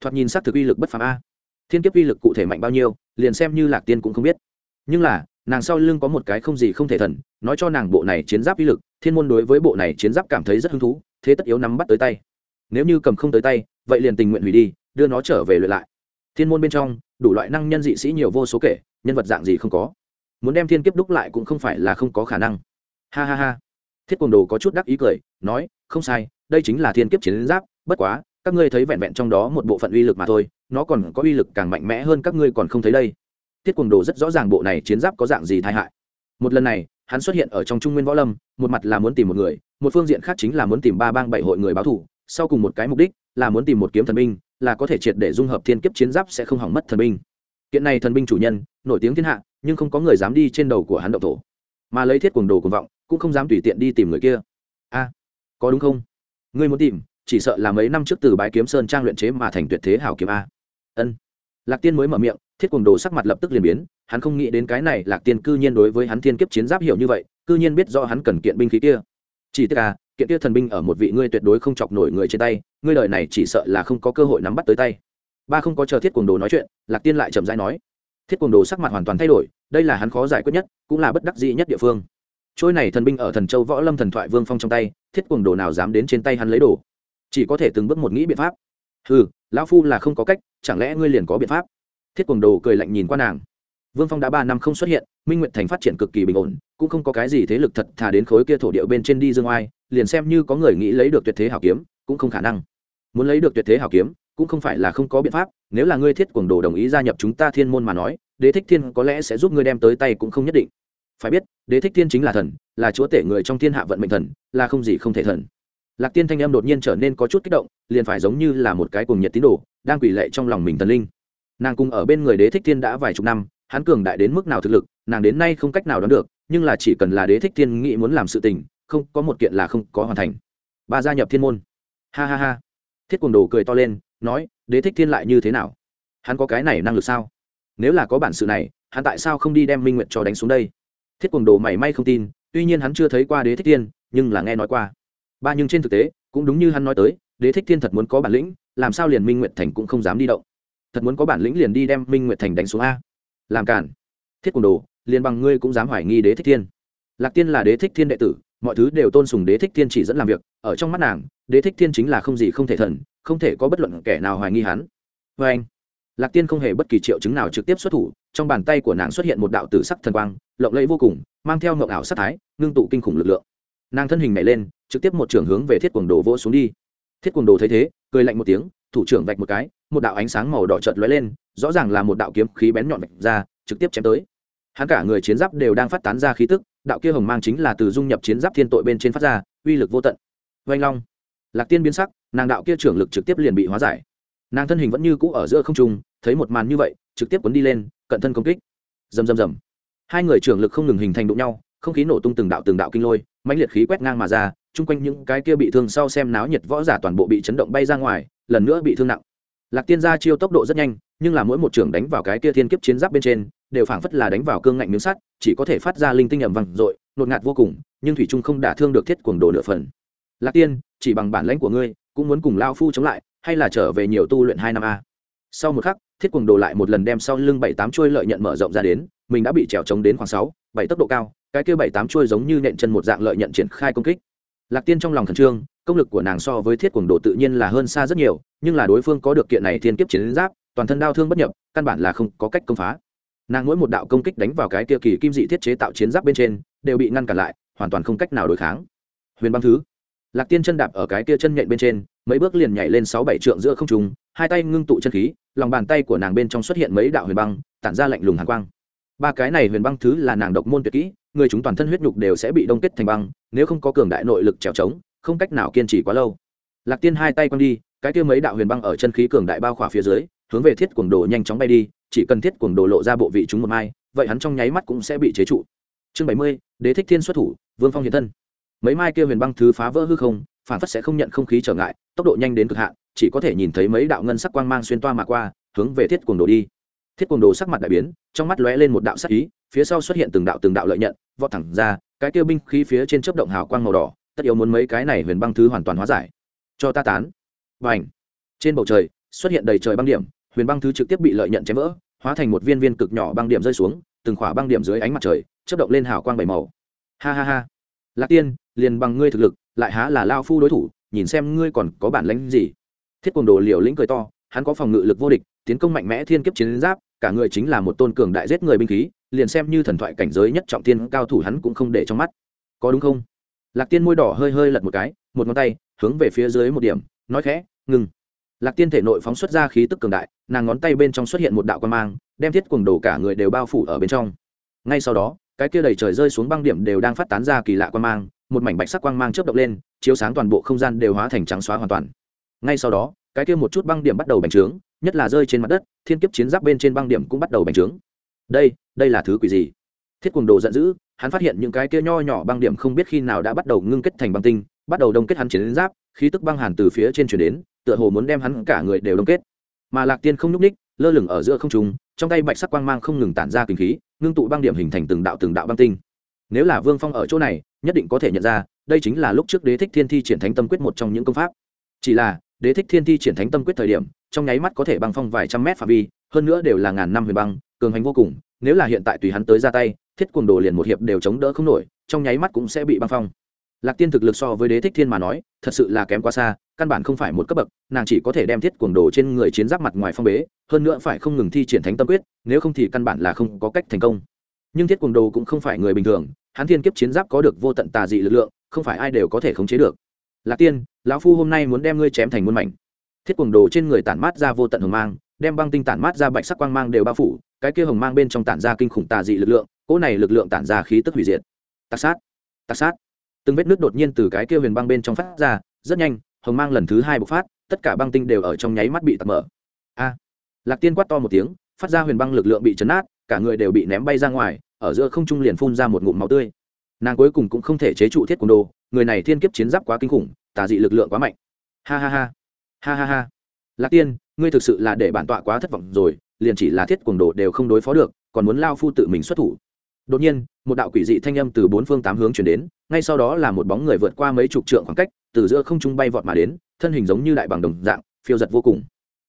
Thoạt nhìn sắc thực uy lực bất phàm a. Thiên kiếp uy lực cụ thể mạnh bao nhiêu, liền xem như lạc tiên cũng không biết. Nhưng là, nàng sau lưng có một cái không gì không thể thần, nói cho nàng bộ này chiến giáp uy lực, thiên môn đối với bộ này chiến giáp cảm thấy rất hứng thú, thế tất yếu nắm bắt tới tay. Nếu như cầm không tới tay, vậy liền tình nguyện hủy đi, đưa nó trở về luyện lại. Thiên môn bên trong, đủ loại năng nhân dị sĩ nhiều vô số kể, nhân vật dạng gì không có. Muốn đem thiên kiếp đúc lại cũng không phải là không có khả năng. Ha ha ha thiết quần đồ có chút đắc ý cười, nói, không sai, đây chính là thiên kiếp chiến giáp, bất quá, các ngươi thấy vẹn vẹn trong đó một bộ phận uy lực mà thôi, nó còn có uy lực càng mạnh mẽ hơn các ngươi còn không thấy đây. Thiết quần đồ rất rõ ràng bộ này chiến giáp có dạng gì tai hại. Một lần này, hắn xuất hiện ở trong trung nguyên võ lâm, một mặt là muốn tìm một người, một phương diện khác chính là muốn tìm ba bang bảy hội người báo thủ sau cùng một cái mục đích là muốn tìm một kiếm thần binh, là có thể triệt để dung hợp thiên kiếp chiến giáp sẽ không hỏng mất thần binh. Kiện này thần binh chủ nhân, nổi tiếng thiên hạ, nhưng không có người dám đi trên đầu của hắn động thổ. Mà lấy thiết cuồng đồ cuồng vọng cũng không dám tùy tiện đi tìm người kia. A, có đúng không? Ngươi muốn tìm, chỉ sợ là mấy năm trước từ bái kiếm sơn trang luyện chế mà thành tuyệt thế hảo kiếm a. Ân. Lạc tiên mới mở miệng, thiết cuồng đồ sắc mặt lập tức liền biến, hắn không nghĩ đến cái này lạc tiên cư nhiên đối với hắn thiên kiếp chiến giáp hiểu như vậy, cư nhiên biết do hắn cần kiện binh khí kia. Chỉ tức à kiện kia thần binh ở một vị ngươi tuyệt đối không chọc nổi người trên tay, ngươi đời này chỉ sợ là không có cơ hội nắm bắt tới tay. Ba không có chờ thiết cuồng đồ nói chuyện, lạc tiên lại chậm rãi nói, thiết cuồng đồ sắc mặt hoàn toàn thay đổi, đây là hắn khó giải quyết nhất, cũng là bất đắc dĩ nhất địa phương trôi này thần binh ở thần châu võ lâm thần thoại vương phong trong tay, thiết cuồng đồ nào dám đến trên tay hắn lấy đồ? Chỉ có thể từng bước một nghĩ biện pháp. Ừ lão phu là không có cách, chẳng lẽ ngươi liền có biện pháp? Thiết cuồng đồ cười lạnh nhìn qua nàng. Vương phong đã ba năm không xuất hiện, minh nguyện thành phát triển cực kỳ bình ổn, cũng không có cái gì thế lực thật thà đến khối kia thổ điệu bên trên đi dương oai, liền xem như có người nghĩ lấy được tuyệt thế hảo kiếm, cũng không khả năng. Muốn lấy được tuyệt thế hảo kiếm, cũng không phải là không có biện pháp, nếu là ngươi thiết cuồng đồ đồng ý gia nhập chúng ta thiên môn mà nói, đế thích thiên có lẽ sẽ giúp ngươi đem tới tay cũng không nhất định phải biết, đế thích thiên chính là thần, là chúa tể người trong thiên hạ vận mệnh thần, là không gì không thể thần. Lạc tiên thanh âm đột nhiên trở nên có chút kích động, liền phải giống như là một cái cuồng nhiệt tín đồ, đang quỷ lệ trong lòng mình thần linh. Nàng cùng ở bên người đế thích thiên đã vài chục năm, hắn cường đại đến mức nào thực lực, nàng đến nay không cách nào đoán được, nhưng là chỉ cần là đế thích thiên nghĩ muốn làm sự tình, không, có một kiện là không có hoàn thành. Ba gia nhập thiên môn. Ha ha ha. Thiết quần đồ cười to lên, nói, đế thích thiên lại như thế nào? Hắn có cái này năng lực sao? Nếu là có bản sự này, hắn tại sao không đi đem minh nguyện cho đánh xuống đây? Thiết quần đồ mảy may không tin, tuy nhiên hắn chưa thấy qua đế thích thiên, nhưng là nghe nói qua. Ba nhưng trên thực tế, cũng đúng như hắn nói tới, đế thích thiên thật muốn có bản lĩnh, làm sao liền minh Nguyệt thành cũng không dám đi động. Thật muốn có bản lĩnh liền đi đem minh Nguyệt thành đánh xuống a. Làm cản. Thiết quần đồ, liền bằng ngươi cũng dám hoài nghi đế thích thiên. Lạc tiên là đế thích thiên đệ tử, mọi thứ đều tôn sùng đế thích thiên chỉ dẫn làm việc, ở trong mắt nàng, đế thích thiên chính là không gì không thể thần, không thể có bất luận kẻ nào hoài nghi hắn. Vê anh lạc tiên không hề bất kỳ triệu chứng nào trực tiếp xuất thủ, trong bàn tay của nàng xuất hiện một đạo tử sắc thần quang, lộng lẫy vô cùng, mang theo ngộng ảo sắc thái, ngưng tụ kinh khủng lực lượng. Nàng thân hình nhảy lên, trực tiếp một trường hướng về thiết quần đồ vỗ xuống đi. Thiết quần đồ thấy thế, cười lạnh một tiếng, thủ trưởng vạch một cái, một đạo ánh sáng màu đỏ chợt lóe lên, rõ ràng là một đạo kiếm khí bén nhọn vạch ra, trực tiếp chém tới. Hắn cả người chiến giáp đều đang phát tán ra khí tức, đạo kia hồng mang chính là từ dung nhập chiến giáp thiên tội bên trên phát ra, uy lực vô tận. Vanh long. Lạc tiên biến sắc, nàng đạo kia trưởng lực trực tiếp liền bị hóa giải nàng thân hình vẫn như cũ ở giữa không trung, thấy một màn như vậy, trực tiếp quấn đi lên, cận thân công kích. Rầm rầm rầm. Hai người trưởng lực không ngừng hình thành đụng nhau, không khí nổ tung từng đạo từng đạo kinh lôi, mãnh liệt khí quét ngang mà ra, chung quanh những cái kia bị thương sau xem náo nhiệt võ giả toàn bộ bị chấn động bay ra ngoài, lần nữa bị thương nặng. Lạc tiên gia chiêu tốc độ rất nhanh, nhưng là mỗi một trưởng đánh vào cái kia thiên kiếp chiến giáp bên trên, đều phảng phất là đánh vào cương ngạnh miếng sắt, chỉ có thể phát ra linh tinh ẩm vàng dội, nột ngạt vô cùng, nhưng thủy trung không đả thương được thiết cuồng đồ nửa phần. Lạc tiên, chỉ bằng bản lãnh của ngươi, cũng muốn cùng lao phu chống lại hay là trở về nhiều tu luyện hai năm a? Sau một khắc, thiết cuồng đồ lại một lần đem sau lưng bảy tám chuôi lợi nhận mở rộng ra đến, mình đã bị trèo trống đến khoảng sáu, bảy tốc độ cao, cái kia bảy tám chuôi giống như nện chân một dạng lợi nhận triển khai công kích. Lạc tiên trong lòng khẩn trương, công lực của nàng so với thiết cuồng đồ tự nhiên là hơn xa rất nhiều, nhưng là đối phương có được kiện này thiên kiếp chiến giáp, toàn thân đau thương bất nhập, căn bản là không có cách công phá. Nàng mỗi một đạo công kích đánh vào cái kia kỳ kim dị thiết chế tạo chiến giáp bên trên, đều bị ngăn cản lại, hoàn toàn không cách nào đối kháng. Huyền băng thứ. Lạc tiên chân đạp ở cái kia chân nhện bên trên mấy bước liền nhảy lên sáu bảy trượng giữa không trung, hai tay ngưng tụ chân khí lòng bàn tay của nàng bên trong xuất hiện mấy đạo huyền băng tản ra lạnh lùng hàn quang. Ba cái này huyền băng thứ là nàng độc môn tuyệt kỹ người chúng toàn thân huyết nhục đều sẽ bị đông kết thành băng nếu không có cường đại nội lực trèo trống không cách nào kiên trì quá lâu. Lạc tiên hai tay quăng đi cái kia mấy đạo huyền băng ở chân khí cường đại bao khỏa phía dưới hướng về thiết cuồng đồ nhanh chóng bay đi chỉ cần thiết cuồng đồ lộ ra bộ vị chúng một mai vậy hắn trong nháy mắt cũng sẽ bị chế trụ. Chương bảy mươi đế thích thiên xuất thủ vương phong hiện thân. Mấy mai kia huyền băng thứ phá vỡ hư không phản phất sẽ không nhận không khí trở ngại, tốc độ nhanh đến cực hạn, chỉ có thể nhìn thấy mấy đạo ngân sắc quang mang xuyên toa mà qua, hướng về thiết cuồng đồ đi. Thiết cuồng đồ sắc mặt đại biến, trong mắt lóe lên một đạo sắc ý, phía sau xuất hiện từng đạo từng đạo lợi nhận, vọt thẳng ra, cái kia binh khí phía trên chớp động hào quang màu đỏ, tất yếu muốn mấy cái này huyền băng thứ hoàn toàn hóa giải. Cho ta tán. Và ảnh trên bầu trời, xuất hiện đầy trời băng điểm, huyền băng thứ trực tiếp bị lợi nhận chém vỡ, hóa thành một viên viên cực nhỏ băng điểm rơi xuống, từng khỏa băng điểm dưới ánh mặt trời, chớp động lên hào quang bảy màu. Ha ha ha lạc tiên, liền bằng ngươi thực lực, lại há là lao phu đối thủ, nhìn xem ngươi còn có bản lánh gì. Thiết quần đồ liều lĩnh cười to, hắn có phòng ngự lực vô địch, tiến công mạnh mẽ thiên kiếp chiến giáp, cả người chính là một tôn cường đại giết người binh khí, liền xem như thần thoại cảnh giới nhất trọng tiên cao thủ hắn cũng không để trong mắt. Có đúng không? Lạc tiên môi đỏ hơi hơi lật một cái, một ngón tay, hướng về phía dưới một điểm, nói khẽ, ngừng. Lạc tiên thể nội phóng xuất ra khí tức cường đại, nàng ngón tay bên trong xuất hiện một đạo quan mang, đem thiết quần đồ cả người đều bao phủ ở bên trong. Ngay sau đó cái kia đầy trời rơi xuống băng điểm đều đang phát tán ra kỳ lạ quan mang, một mảnh bạch sắc quang mang chớp động lên, chiếu sáng toàn bộ không gian đều hóa thành trắng xóa hoàn toàn. Ngay sau đó, cái kia một chút băng điểm bắt đầu bành trướng, nhất là rơi trên mặt đất, thiên kiếp chiến giáp bên trên băng điểm cũng bắt đầu bành trướng. Đây đây là thứ quỷ gì? Thiết quần đồ giận dữ, hắn phát hiện những cái kia nho nhỏ băng điểm không biết khi nào đã bắt đầu ngưng kết thành băng tinh, bắt đầu đông kết hắn chiến giáp, khí tức băng hàn từ phía trên chuyển đến, tựa hồ muốn đem hắn cả người đều đông kết. Mà lạc tiên không nhúc ních lơ lửng ở giữa không trung, trong tay bạch sắc quang mang không ngừng tản ra kinh khí ngưng tụ băng điểm hình thành từng đạo từng đạo băng tinh. Nếu là vương phong ở chỗ này, nhất định có thể nhận ra, đây chính là lúc trước đế thích thiên thi triển thánh tâm quyết một trong những công pháp. Chỉ là, đế thích thiên thi triển thánh tâm quyết thời điểm, trong nháy mắt có thể băng phong vài trăm mét phạm vi, hơn nữa đều là ngàn năm huyền băng, cường hành vô cùng, nếu là hiện tại tùy hắn tới ra tay, thiết cuồng đồ liền một hiệp đều chống đỡ không nổi, trong nháy mắt cũng sẽ bị băng phong lạc tiên thực lực so với đế thích thiên mà nói, thật sự là kém quá xa, căn bản không phải một cấp bậc, nàng chỉ có thể đem thiết cuồng đồ trên người chiến giáp mặt ngoài phong bế, hơn nữa phải không ngừng thi triển thánh tâm quyết, nếu không thì căn bản là không có cách thành công. Nhưng thiết cuồng đồ cũng không phải người bình thường, hắn thiên kiếp chiến giáp có được vô tận tà dị lực lượng, không phải ai đều có thể khống chế được. Lạc tiên, lão phu hôm nay muốn đem ngươi chém thành muôn mảnh. Thiết cuồng đồ trên người tản mát ra vô tận hồng mang, đem băng tinh tản mát ra bạch sắc quang mang đều bao phủ, cái kia hồng mang bên trong tản ra kinh khủng tà dị lực lượng, cỗ này lực lượng tản ra khí tức hủy diệt. Tạc sát tạc sát từng vết nước đột nhiên từ cái kia huyền băng bên trong phát ra, rất nhanh, hồng mang lần thứ hai bộc phát, tất cả băng tinh đều ở trong nháy mắt bị tạt mở. A! Lạc tiên quát to một tiếng, phát ra huyền băng lực lượng bị chấn át, cả người đều bị ném bay ra ngoài, ở giữa không trung liền phun ra một ngụm máu tươi. Nàng cuối cùng cũng không thể chế trụ thiết quần đồ, người này thiên kiếp chiến giáp quá kinh khủng, tà dị lực lượng quá mạnh. Ha ha ha! Ha ha ha! Lạc tiên, ngươi thực sự là để bản tọa quá thất vọng rồi, liền chỉ là thiết quần đồ đều không đối phó được, còn muốn lao phu tự mình xuất thủ đột nhiên, một đạo quỷ dị thanh âm từ bốn phương tám hướng chuyển đến, ngay sau đó là một bóng người vượt qua mấy chục trượng khoảng cách, từ giữa không trung bay vọt mà đến, thân hình giống như đại bằng đồng dạng, phiêu giật vô cùng.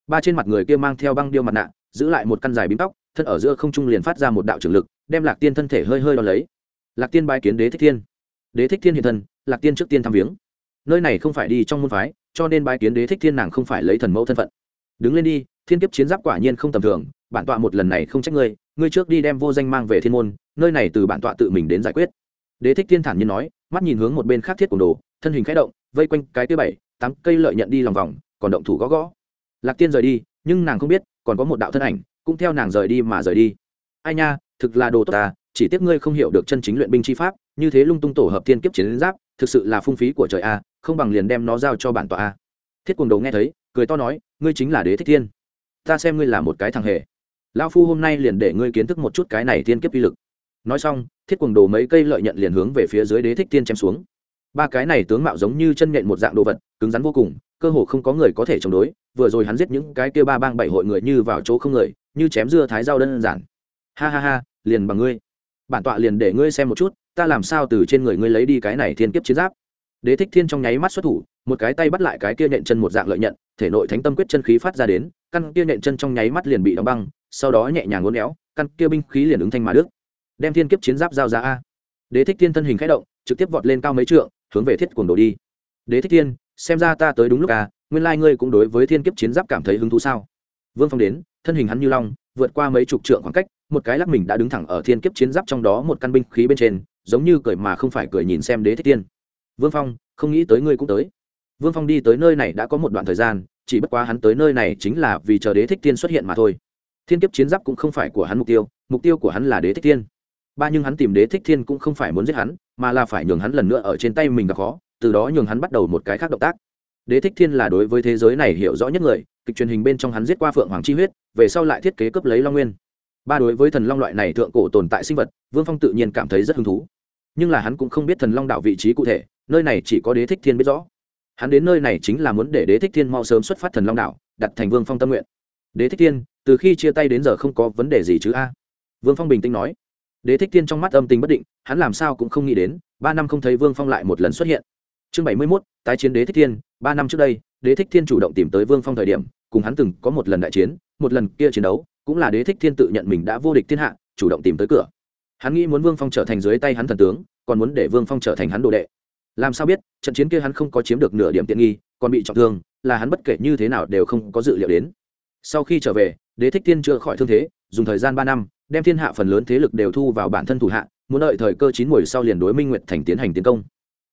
Ba trên mặt người kia mang theo băng điêu mặt nạ, giữ lại một căn dài bím tóc, thân ở giữa không trung liền phát ra một đạo trường lực, đem lạc tiên thân thể hơi hơi đo lấy. Lạc tiên bái kiến đế thích thiên. Đế thích thiên hiện thân, lạc tiên trước tiên thăm viếng. Nơi này không phải đi trong môn phái, cho nên bái kiến đế thích thiên nàng không phải lấy thần mẫu thân phận. Đứng lên đi, thiên kiếp chiến giáp quả nhiên không tầm thường bản tọa một lần này không trách ngươi ngươi trước đi đem vô danh mang về thiên môn, nơi này từ bản tọa tự mình đến giải quyết. Đế thích thiên thản nhiên nói, mắt nhìn hướng một bên khác thiết cùng đồ, thân hình khẽ động, vây quanh cái tia bảy, tám cây lợi nhận đi lòng vòng, còn động thủ gõ gõ. Lạc tiên rời đi, nhưng nàng không biết, còn có một đạo thân ảnh, cũng theo nàng rời đi mà rời đi. Ai nha, thực là đồ tốt ta, chỉ tiếc ngươi không hiểu được chân chính luyện binh chi pháp, như thế lung tung tổ hợp thiên kiếp chiến giáp, thực sự là phung phí của trời a, không bằng liền đem nó giao cho bản tọa a. Thiết cùng đầu nghe thấy, cười to nói, ngươi chính là đế thích thiên. Ta xem ngươi là một cái thằng hề lao phu hôm nay liền để ngươi kiến thức một chút cái này thiên kiếp uy lực. Nói xong, thiết quần đồ mấy cây lợi nhận liền hướng về phía dưới đế thích thiên chém xuống. Ba cái này tướng mạo giống như chân nhện một dạng đồ vật, cứng rắn vô cùng, cơ hồ không có người có thể chống đối. Vừa rồi hắn giết những cái kia ba bang bảy hội người như vào chỗ không người, như chém dưa thái rau đơn giản. Ha ha ha, liền bằng ngươi. Bản tọa liền để ngươi xem một chút, ta làm sao từ trên người ngươi lấy đi cái này thiên kiếp chiến giáp. Đế thích thiên trong nháy mắt xuất thủ, một cái tay bắt lại cái kia nện chân một dạng lợi nhận, thể nội thánh tâm quyết chân khí phát ra đến, căn kia nện chân trong nháy mắt liền bị đóng băng sau đó nhẹ nhàng ngốn éo, căn kia binh khí liền ứng thanh mà đức. Đem thiên kiếp chiến giáp giao ra a. Đế thích thiên thân hình khẽ động, trực tiếp vọt lên cao mấy trượng, hướng về thiết cuồng đồ đi. Đế thích thiên, xem ra ta tới đúng lúc à nguyên lai ngươi cũng đối với thiên kiếp chiến giáp cảm thấy hứng thú sao? Vương phong đến, thân hình hắn như long, vượt qua mấy chục trượng khoảng cách, một cái lắc mình đã đứng thẳng ở thiên kiếp chiến giáp trong đó một căn binh khí bên trên, giống như cười mà không phải cười nhìn xem đế thích thiên. Vương phong, không nghĩ tới ngươi cũng tới. Vương phong đi tới nơi này đã có một đoạn thời gian, chỉ bất quá hắn tới nơi này chính là vì chờ đế thích thiên xuất hiện mà thôi thiên kiếp chiến giáp cũng không phải của hắn mục tiêu mục tiêu của hắn là đế thích thiên. Ba nhưng hắn tìm đế thích thiên cũng không phải muốn giết hắn, mà là phải nhường hắn lần nữa ở trên tay mình gặp khó, từ đó nhường hắn bắt đầu một cái khác động tác. Đế thích thiên là đối với thế giới này hiểu rõ nhất người, kịch truyền hình bên trong hắn giết qua phượng hoàng chi huyết, về sau lại thiết kế cấp lấy long nguyên. Ba đối với thần long loại này thượng cổ tồn tại sinh vật, vương phong tự nhiên cảm thấy rất hứng thú. Nhưng là hắn cũng không biết thần long đạo vị trí cụ thể, nơi này chỉ có đế thích thiên biết rõ. Hắn đến nơi này chính là muốn để đế thích thiên mau sớm xuất phát thần long đạo, đặt thành vương phong tâm nguyện. Đế thích thiên từ khi chia tay đến giờ không có vấn đề gì chứ a. Vương phong bình tĩnh nói. Đế thích thiên trong mắt âm tình bất định, hắn làm sao cũng không nghĩ đến, ba năm không thấy vương phong lại một lần xuất hiện. Chương bảy mươi mốt, tái chiến đế thích thiên, ba năm trước đây, đế thích thiên chủ động tìm tới vương phong thời điểm, cùng hắn từng có một lần đại chiến, một lần kia chiến đấu, cũng là đế thích thiên tự nhận mình đã vô địch thiên hạ, chủ động tìm tới cửa. Hắn nghĩ muốn vương phong trở thành dưới tay hắn thần tướng, còn muốn để vương phong trở thành hắn đồ đệ. Làm sao biết, trận chiến kia hắn không có chiếm được nửa điểm tiện nghi, còn bị trọng thương, là hắn bất kể như thế nào đều không có dự liệu đến. Sau khi trở về đế thích thiên chữa khỏi thương thế, dùng thời gian ba năm, đem thiên hạ phần lớn thế lực đều thu vào bản thân thủ hạ, muốn đợi thời cơ chín mùi sau liền đối minh nguyệt thành tiến hành tiến công.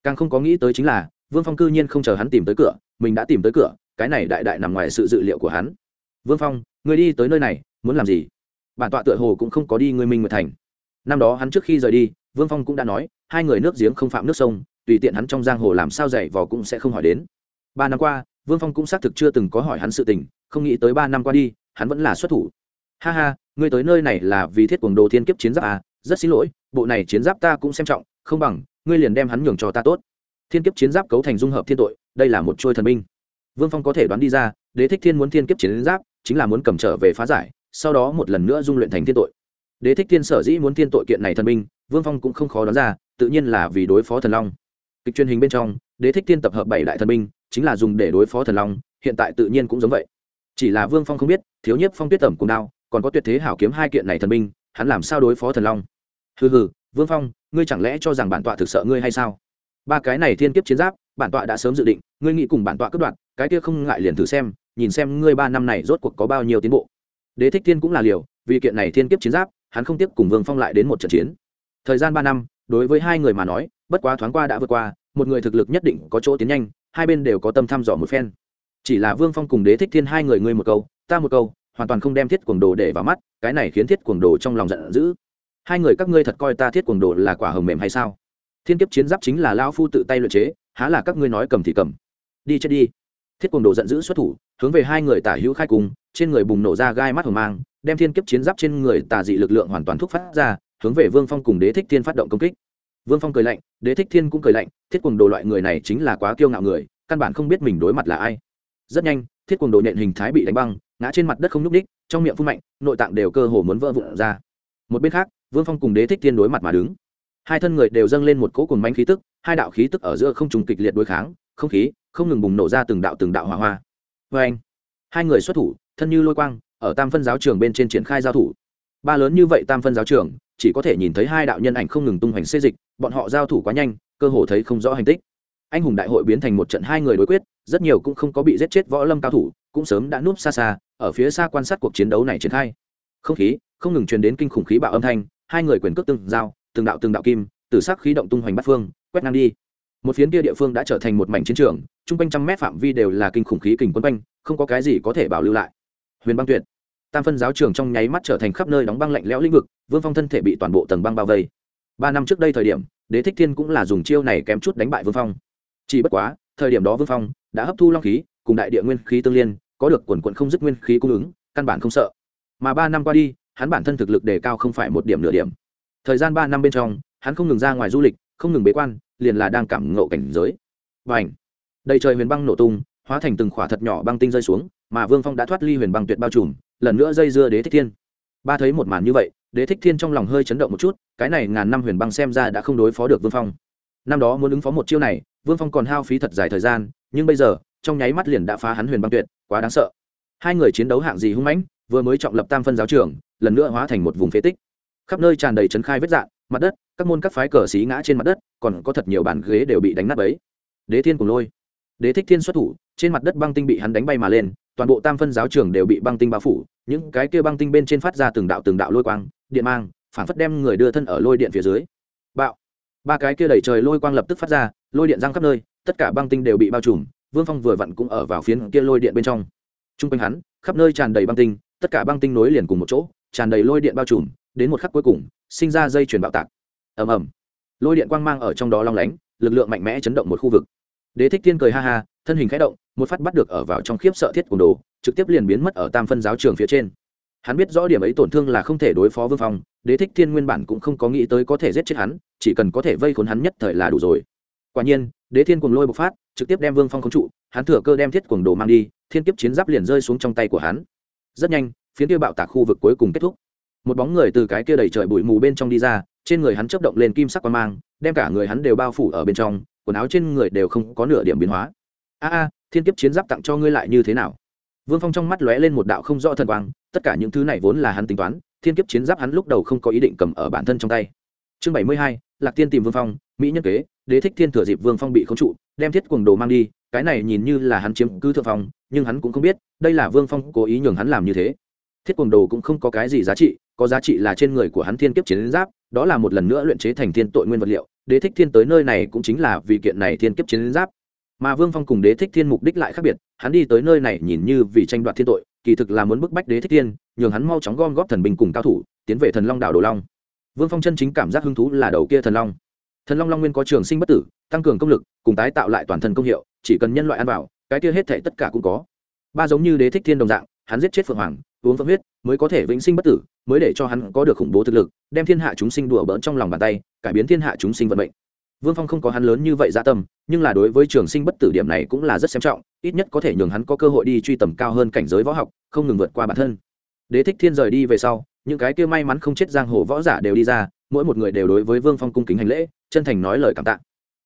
Càng không có nghĩ tới chính là, vương phong cư nhiên không chờ hắn tìm tới cửa, mình đã tìm tới cửa, cái này đại đại nằm ngoài sự dự liệu của hắn. Vương phong người đi tới nơi này, muốn làm gì? Bản tọa tựa hồ cũng không có đi người minh nguyệt thành. Năm đó hắn trước khi rời đi, vương phong cũng đã nói, hai người nước giếng không phạm nước sông, tùy tiện hắn trong giang hồ làm sao dạy vò cũng sẽ không hỏi đến. Ba năm qua, vương phong cũng xác thực chưa từng có hỏi hắn sự tình, không nghĩ tới ba năm qua đi hắn vẫn là xuất thủ. Ha ha ngươi tới nơi này là vì thiết quần đồ thiên kiếp chiến giáp à rất xin lỗi bộ này chiến giáp ta cũng xem trọng không bằng ngươi liền đem hắn nhường cho ta tốt. Thiên kiếp chiến giáp cấu thành dung hợp thiên tội đây là một trôi thần minh. vương phong có thể đoán đi ra đế thích thiên muốn thiên kiếp chiến giáp chính là muốn cầm trở về phá giải sau đó một lần nữa dung luyện thành thiên tội. Đế thích thiên sở dĩ muốn thiên tội kiện này thần minh, vương phong cũng không khó đoán ra tự nhiên là vì đối phó thần long. Kịch truyền hình bên trong đế thích thiên tập hợp bảy đại thần minh, chính là dùng để đối phó thần long hiện tại tự nhiên cũng giống vậy chỉ là vương phong không biết, thiếu nhất phong tuyết tẩm cùng đao, còn có tuyệt thế hảo kiếm hai kiện này thần binh, hắn làm sao đối phó thần long? Hừ hừ, vương phong, ngươi chẳng lẽ cho rằng bản tọa thực sợ ngươi hay sao? Ba cái này thiên kiếp chiến giáp, bản tọa đã sớm dự định, ngươi nghĩ cùng bản tọa cướp đoạt, cái kia không ngại liền thử xem, nhìn xem ngươi ba năm này rốt cuộc có bao nhiêu tiến bộ. Đế thích thiên cũng là liều, vì kiện này thiên kiếp chiến giáp, hắn không tiếp cùng vương phong lại đến một trận chiến. Thời gian ba năm, đối với hai người mà nói, bất quá thoáng qua đã vượt qua, một người thực lực nhất định có chỗ tiến nhanh, hai bên đều có tâm thăm dò một phen chỉ là vương phong cùng đế thích thiên hai người ngươi một câu, ta một câu, hoàn toàn không đem thiết cuồng đồ để vào mắt, cái này khiến thiết cuồng đồ trong lòng giận dữ. Hai người các ngươi thật coi ta thiết cuồng đồ là quả hồng mềm hay sao? Thiên kiếp chiến giáp chính là lao phu tự tay luyện chế, há là các ngươi nói cầm thì cầm. Đi chết đi. Thiết cuồng đồ giận dữ xuất thủ, hướng về hai người tả hữu khai cùng, trên người bùng nổ ra gai mắt hồng mang, đem thiên kiếp chiến giáp trên người tà dị lực lượng hoàn toàn thúc phát ra, hướng về vương phong cùng đế thích thiên phát động công kích. Vương phong cười lạnh, đế thích thiên cũng cười lạnh, thiết cuồng đồ loại người này chính là quá kiêu ngạo người, căn bản không biết mình đối mặt là ai rất nhanh, thiết cuồng đồ nhện hình thái bị đánh băng, ngã trên mặt đất không nhúc ních trong miệng phun mạnh, nội tạng đều cơ hồ muốn vỡ vụn ra. Một bên khác, vương phong cùng đế thích tiên đối mặt mà đứng. Hai thân người đều dâng lên một cỗ cồn manh khí tức, hai đạo khí tức ở giữa không trùng kịch liệt đối kháng, không khí không ngừng bùng nổ ra từng đạo từng đạo hỏa hoa. Vê anh, hai người xuất thủ, thân như lôi quang, ở tam phân giáo trường bên trên triển khai giao thủ. Ba lớn như vậy tam phân giáo trường, chỉ có thể nhìn thấy hai đạo nhân ảnh không ngừng tung hoành xê dịch, bọn họ giao thủ quá nhanh, cơ hồ thấy không rõ hành tích anh hùng đại hội biến thành một trận hai người đối quyết, rất nhiều cũng không có bị giết chết võ lâm cao thủ, cũng sớm đã núp xa xa, ở phía xa quan sát cuộc chiến đấu này triển khai. Không khí, không ngừng truyền đến kinh khủng khí bạo âm thanh, hai người quyền cước từng dao từng đạo từng đạo kim từ sắc khí động tung hoành bắt phương, quét ngang đi. Một phiến kia địa phương đã trở thành một mảnh chiến trường, chung quanh trăm mét phạm vi đều là kinh khủng khí kình quân quanh, không có cái gì có thể bảo lưu lại. Huyền băng tuyệt. Tam phân giáo trường trong nháy mắt trở thành khắp nơi đóng băng lạnh lẽo lĩnh vực, vương phong thân thể bị toàn bộ tầng băng bao vây. Ba năm trước đây thời điểm, đế thích thiên cũng là dùng chiêu này kém chút đánh bại vương phong chỉ bất quá, thời điểm đó vương phong đã hấp thu long khí, cùng đại địa nguyên khí tương liên, có được quần quận không dứt nguyên khí cung ứng, căn bản không sợ. Mà ba năm qua đi, hắn bản thân thực lực đề cao không phải một điểm nửa điểm. Thời gian ba năm bên trong, hắn không ngừng ra ngoài du lịch, không ngừng bế quan, liền là đang cảm ngộ cảnh giới. Và ảnh đầy trời huyền băng nổ tung, hóa thành từng khỏa thật nhỏ băng tinh rơi xuống, mà vương phong đã thoát ly huyền băng tuyệt bao trùm, lần nữa dây dưa đế thích thiên. Ba thấy một màn như vậy, đế thích thiên trong lòng hơi chấn động một chút, cái này ngàn năm huyền băng xem ra đã không đối phó được vương phong. Năm đó muốn ứng phó một chiêu này vương phong còn hao phí thật dài thời gian, nhưng bây giờ, trong nháy mắt liền đã phá hắn huyền băng tuyệt, quá đáng sợ. Hai người chiến đấu hạng gì hung mãnh, vừa mới trọng lập tam phân giáo trường, lần nữa hóa thành một vùng phế tích. Khắp nơi tràn đầy trấn khai vết dạn, mặt đất, các môn các phái cờ xí ngã trên mặt đất, còn có thật nhiều bàn ghế đều bị đánh nát ấy đế thiên cùng lôi. Đế thích thiên xuất thủ, trên mặt đất băng tinh bị hắn đánh bay mà lên, toàn bộ tam phân giáo trường đều bị băng tinh bao phủ, những cái kia băng tinh bên trên phát ra từng đạo từng đạo lôi quang, điện mang phản phất đem người đưa thân ở lôi điện phía dưới. Bạo ba cái kia đẩy trời lôi quang lập tức phát ra, lôi điện răng khắp nơi, tất cả băng tinh đều bị bao trùm, vương phong vừa vặn cũng ở vào phiến kia lôi điện bên trong. T r u n g quanh hắn, khắp nơi tràn đầy băng tinh, tất cả băng tinh nối liền cùng một chỗ, tràn đầy lôi điện bao trùm, đến một khắc cuối cùng, sinh ra dây chuyển bạo tạc. Ầm ầm. Lôi điện quang mang ở trong đó long lánh, lực lượng mạnh mẽ chấn động một khu vực. Đế thích thiên cười ha ha, thân hình khẽ động, một phát bắt được ở vào trong khiếp sợ thiết cùng đồ, trực tiếp liền biến mất ở tam phân giáo trường phía trên hắn biết rõ điểm ấy tổn thương là không thể đối phó vương phong, đế thích thiên nguyên bản cũng không có nghĩ tới có thể giết chết hắn, chỉ cần có thể vây khốn hắn nhất thời là đủ rồi. Quả nhiên, đế thiên cùng lôi bộc phát, trực tiếp đem vương phong khống trụ, hắn thừa cơ đem thiết cuồng đồ mang đi, thiên kiếp chiến giáp liền rơi xuống trong tay của hắn. Rất nhanh, phiến tiêu bạo tạc khu vực cuối cùng kết thúc. Một bóng người từ cái kia đầy trời bụi mù bên trong đi ra, trên người hắn chấp động lên kim sắc quan mang, đem cả người hắn đều bao phủ ở bên trong, quần áo trên người đều không có nửa điểm biến hóa. A a, thiên kiếp chiến giáp tặng cho ngươi lại như thế nào? Vương phong trong mắt lóe lên một đạo không rõ thần quang, tất cả những thứ này vốn là hắn tính toán, thiên kiếp chiến giáp hắn lúc đầu không có ý định cầm ở bản thân trong tay. Chương bảy mươi hai, lạc tiên tìm vương phong, mỹ nhân kế, đế thích thiên thừa dịp vương phong bị khống trụ, đem thiết Cuồng đồ mang đi, cái này nhìn như là hắn chiếm cứ thượng phong, nhưng hắn cũng không biết, đây là vương phong cố ý nhường hắn làm như thế. Thiết Cuồng đồ cũng không có cái gì giá trị, có giá trị là trên người của hắn thiên kiếp chiến giáp, đó là một lần nữa luyện chế thành thiên tội nguyên vật liệu, đế thích thiên tới nơi này cũng chính là vì kiện này thiên kiếp chiến giáp mà vương phong cùng đế thích thiên mục đích lại khác biệt, hắn đi tới nơi này nhìn như vì tranh đoạt thiên tội, kỳ thực là muốn bức bách đế thích thiên, nhường hắn mau chóng gom góp thần binh cùng cao thủ, tiến về thần long đảo đồ long. Vương phong chân chính cảm giác hứng thú là đầu kia thần long. Thần long long nguyên có trường sinh bất tử, tăng cường công lực, cùng tái tạo lại toàn thân công hiệu, chỉ cần nhân loại ăn vào, cái kia hết thể tất cả cũng có. Ba giống như đế thích thiên đồng dạng, hắn giết chết phượng hoàng, uống phượng huyết, mới có thể vĩnh sinh bất tử, mới để cho hắn có được khủng bố thực lực, đem thiên hạ chúng sinh đùa bỡn trong lòng bàn tay, cải biến thiên hạ chúng sinh vận mệnh vương phong không có hắn lớn như vậy dạ tâm, nhưng là đối với trường sinh bất tử điểm này cũng là rất xem trọng, ít nhất có thể nhường hắn có cơ hội đi truy tầm cao hơn cảnh giới võ học, không ngừng vượt qua bản thân. Đế thích thiên rời đi về sau, những cái kia may mắn không chết giang hồ võ giả đều đi ra, mỗi một người đều đối với vương phong cung kính hành lễ, chân thành nói lời cảm tạ.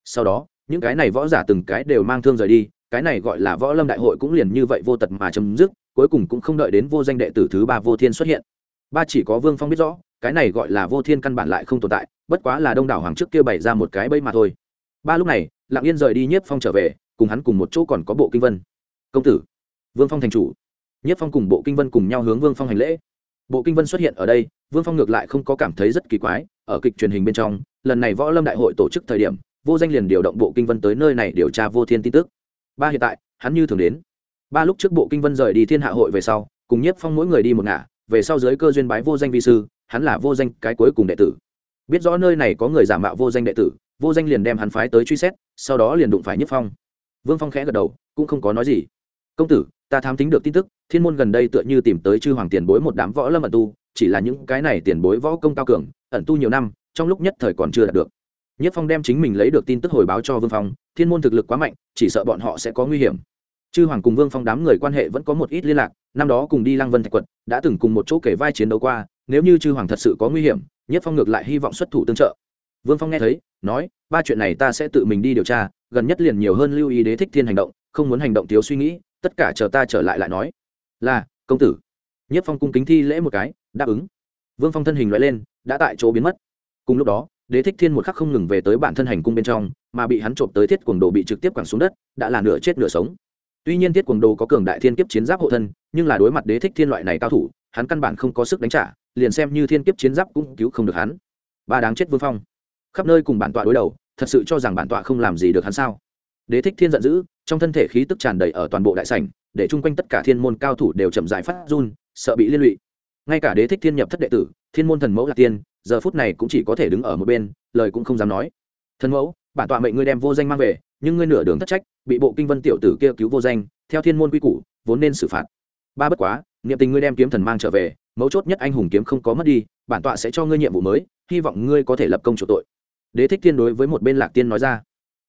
Sau đó, những cái này võ giả từng cái đều mang thương rời đi, cái này gọi là võ lâm đại hội cũng liền như vậy vô tật mà chấm dứt, cuối cùng cũng không đợi đến vô danh đệ tử thứ ba vô thiên xuất hiện. Ba chỉ có vương phong biết rõ cái này gọi là vô thiên căn bản lại không tồn tại, bất quá là đông đảo hoàng trước kia bày ra một cái bẫy mà thôi. Ba lúc này, lặng yên rời đi nhiếp phong trở về, cùng hắn cùng một chỗ còn có bộ kinh vân. Công tử, vương phong thành chủ. Nhiếp phong cùng bộ kinh vân cùng nhau hướng vương phong hành lễ. Bộ kinh vân xuất hiện ở đây, vương phong ngược lại không có cảm thấy rất kỳ quái, ở kịch truyền hình bên trong, lần này võ lâm đại hội tổ chức thời điểm, vô danh liền điều động bộ kinh vân tới nơi này điều tra vô thiên tin tức. Ba hiện tại, hắn như thường đến. Ba lúc trước bộ kinh vân rời đi thiên hạ hội về sau, cùng nhiếp phong mỗi người đi một ngả, về sau giới cơ duyên bái vô danh vi sư hắn là vô danh cái cuối cùng đệ tử. Biết rõ nơi này có người giả mạo vô danh đệ tử, vô danh liền đem hắn phái tới truy xét, sau đó liền đụng phải nhất phong. Vương phong khẽ gật đầu, cũng không có nói gì. Công tử, ta thám tính được tin tức, thiên môn gần đây tựa như tìm tới chư hoàng tiền bối một đám võ lâm ẩn tu, chỉ là những cái này tiền bối võ công cao cường, ẩn tu nhiều năm, trong lúc nhất thời còn chưa đạt được. Nhất phong đem chính mình lấy được tin tức hồi báo cho vương phong, thiên môn thực lực quá mạnh, chỉ sợ bọn họ sẽ có nguy hiểm chư hoàng cùng vương phong đám người quan hệ vẫn có một ít liên lạc, năm đó cùng đi lăng vân thạch quật, đã từng cùng một chỗ kể vai chiến đấu qua, nếu như chư hoàng thật sự có nguy hiểm, nhất phong ngược lại hy vọng xuất thủ tương trợ. Vương phong nghe thấy, nói, ba chuyện này ta sẽ tự mình đi điều tra, gần nhất liền nhiều hơn lưu ý đế thích thiên hành động, không muốn hành động thiếu suy nghĩ, tất cả chờ ta trở lại lại nói. Là, công tử. Nhất phong cung kính thi lễ một cái, đáp ứng. Vương phong thân hình loại lên, đã tại chỗ biến mất. Cùng lúc đó, đế thích thiên một khắc không ngừng về tới bản thân hành cung bên trong, mà bị hắn trộm tới thiết quần đồ bị trực tiếp quẳng xuống đất, đã là nửa chết nửa sống tuy nhiên thiết quần đồ có cường đại thiên kiếp chiến giáp hộ thân, nhưng là đối mặt đế thích thiên loại này cao thủ, hắn căn bản không có sức đánh trả, liền xem như thiên kiếp chiến giáp cũng cứu không được hắn. Ba đáng chết vương phong. Khắp nơi cùng bản tọa đối đầu, thật sự cho rằng bản tọa không làm gì được hắn sao? Đế thích thiên giận dữ, trong thân thể khí tức tràn đầy ở toàn bộ đại sảnh, để chung quanh tất cả thiên môn cao thủ đều chậm dại phát run, sợ bị liên lụy. Ngay cả đế thích thiên nhập thất đệ tử, thiên môn thần mẫu lạc tiên, giờ phút này cũng chỉ có thể đứng ở một bên, lời cũng không dám nói. Thần mẫu, bản tọa mệnh ngươi đem vô danh mang về nhưng ngươi nửa đường thất trách, bị bộ kinh vân tiểu tử kia cứu vô danh, theo thiên môn quy củ, vốn nên xử phạt. Ba bất quá, niệm tình ngươi đem kiếm thần mang trở về, mấu chốt nhất anh hùng kiếm không có mất đi, bản tọa sẽ cho ngươi nhiệm vụ mới, hy vọng ngươi có thể lập công chủ tội. Đế thích tiên đối với một bên lạc tiên nói ra.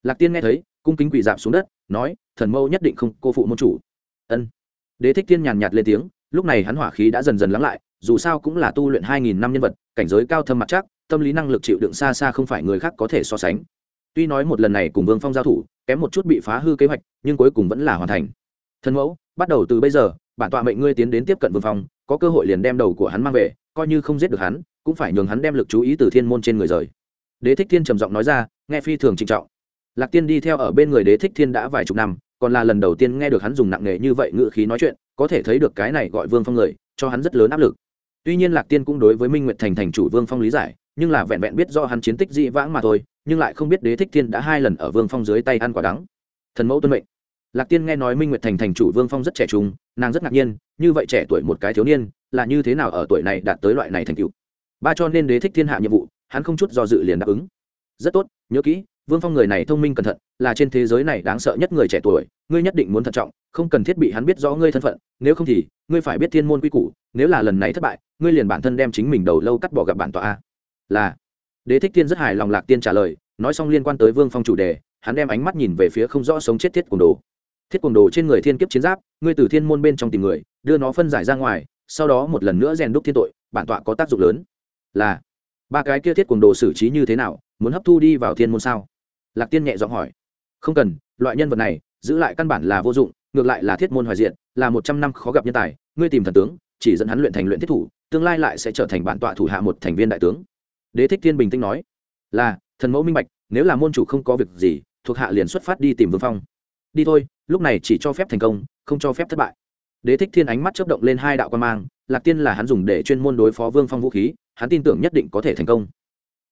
Lạc tiên nghe thấy, cung kính quỳ dạp xuống đất, nói, thần mâu nhất định không cô phụ môn chủ. Ân. Đế thích tiên nhàn nhạt lên tiếng, lúc này hắn hỏa khí đã dần dần lắng lại, dù sao cũng là tu luyện hai nghìn năm nhân vật, cảnh giới cao thâm mặt chắc, tâm lý năng lực chịu đựng xa xa không phải người khác có thể so sánh tuy nói một lần này cùng vương phong giao thủ, kém một chút bị phá hư kế hoạch, nhưng cuối cùng vẫn là hoàn thành. Thân mẫu, bắt đầu từ bây giờ, bản tọa mệnh ngươi tiến đến tiếp cận vương phong, có cơ hội liền đem đầu của hắn mang về, coi như không giết được hắn, cũng phải nhường hắn đem lực chú ý từ thiên môn trên người rời. Đế thích thiên trầm giọng nói ra, nghe phi thường trịnh trọng. Lạc tiên đi theo ở bên người đế thích thiên đã vài chục năm, còn là lần đầu tiên nghe được hắn dùng nặng nề như vậy ngự khí nói chuyện, có thể thấy được cái này gọi vương phong người, cho hắn rất lớn áp lực. Tuy nhiên lạc tiên cũng đối với minh nguyệt thành thành chủ vương phong lý giải nhưng là vẹn vẹn biết do hắn chiến tích dị vãng mà thôi, nhưng lại không biết đế thích thiên đã hai lần ở vương phong dưới tay ăn quả đắng. Thần mẫu tuân mệnh. Lạc tiên nghe nói minh nguyệt thành thành chủ vương phong rất trẻ trung, nàng rất ngạc nhiên, như vậy trẻ tuổi một cái thiếu niên, là như thế nào ở tuổi này đạt tới loại này thành cựu ba cho nên đế thích thiên hạ nhiệm vụ, hắn không chút do dự liền đáp ứng. Rất tốt, nhớ kỹ, vương phong người này thông minh cẩn thận, là trên thế giới này đáng sợ nhất người trẻ tuổi, ngươi nhất định muốn thận trọng, không cần thiết bị hắn biết rõ ngươi thân phận, nếu không thì, ngươi phải biết thiên môn quy củ, nếu là lần này thất bại, ngươi liền bản thân đem chính mình đầu lâu cắt bỏ gặp bản tọa a là, đế thích tiên rất hài lòng lạc tiên trả lời, nói xong liên quan tới vương phong chủ đề, hắn đem ánh mắt nhìn về phía không rõ sống chết thiết cuồng đồ. Thiết cuồng đồ trên người thiên kiếp chiến giáp, ngươi từ thiên môn bên trong tìm người, đưa nó phân giải ra ngoài, sau đó một lần nữa rèn đúc thiên tội, bản tọa có tác dụng lớn. Là, ba cái kia thiết cuồng đồ xử trí như thế nào, muốn hấp thu đi vào thiên môn sao? Lạc tiên nhẹ giọng hỏi. Không cần, loại nhân vật này, giữ lại căn bản là vô dụng, ngược lại là thiết môn hoài diện là một trăm năm khó gặp nhân tài, ngươi tìm thần tướng, chỉ dẫn hắn luyện thành luyện thiết thủ, tương lai lại sẽ trở thành bản tọa thủ hạ một thành viên đại tướng đế thích thiên bình tĩnh nói, là, thần mẫu minh bạch, nếu là môn chủ không có việc gì, thuộc hạ liền xuất phát đi tìm vương phong. Đi thôi, lúc này chỉ cho phép thành công, không cho phép thất bại. Đế thích thiên ánh mắt chớp động lên hai đạo quan mang, lạc tiên là hắn dùng để chuyên môn đối phó vương phong vũ khí, hắn tin tưởng nhất định có thể thành công.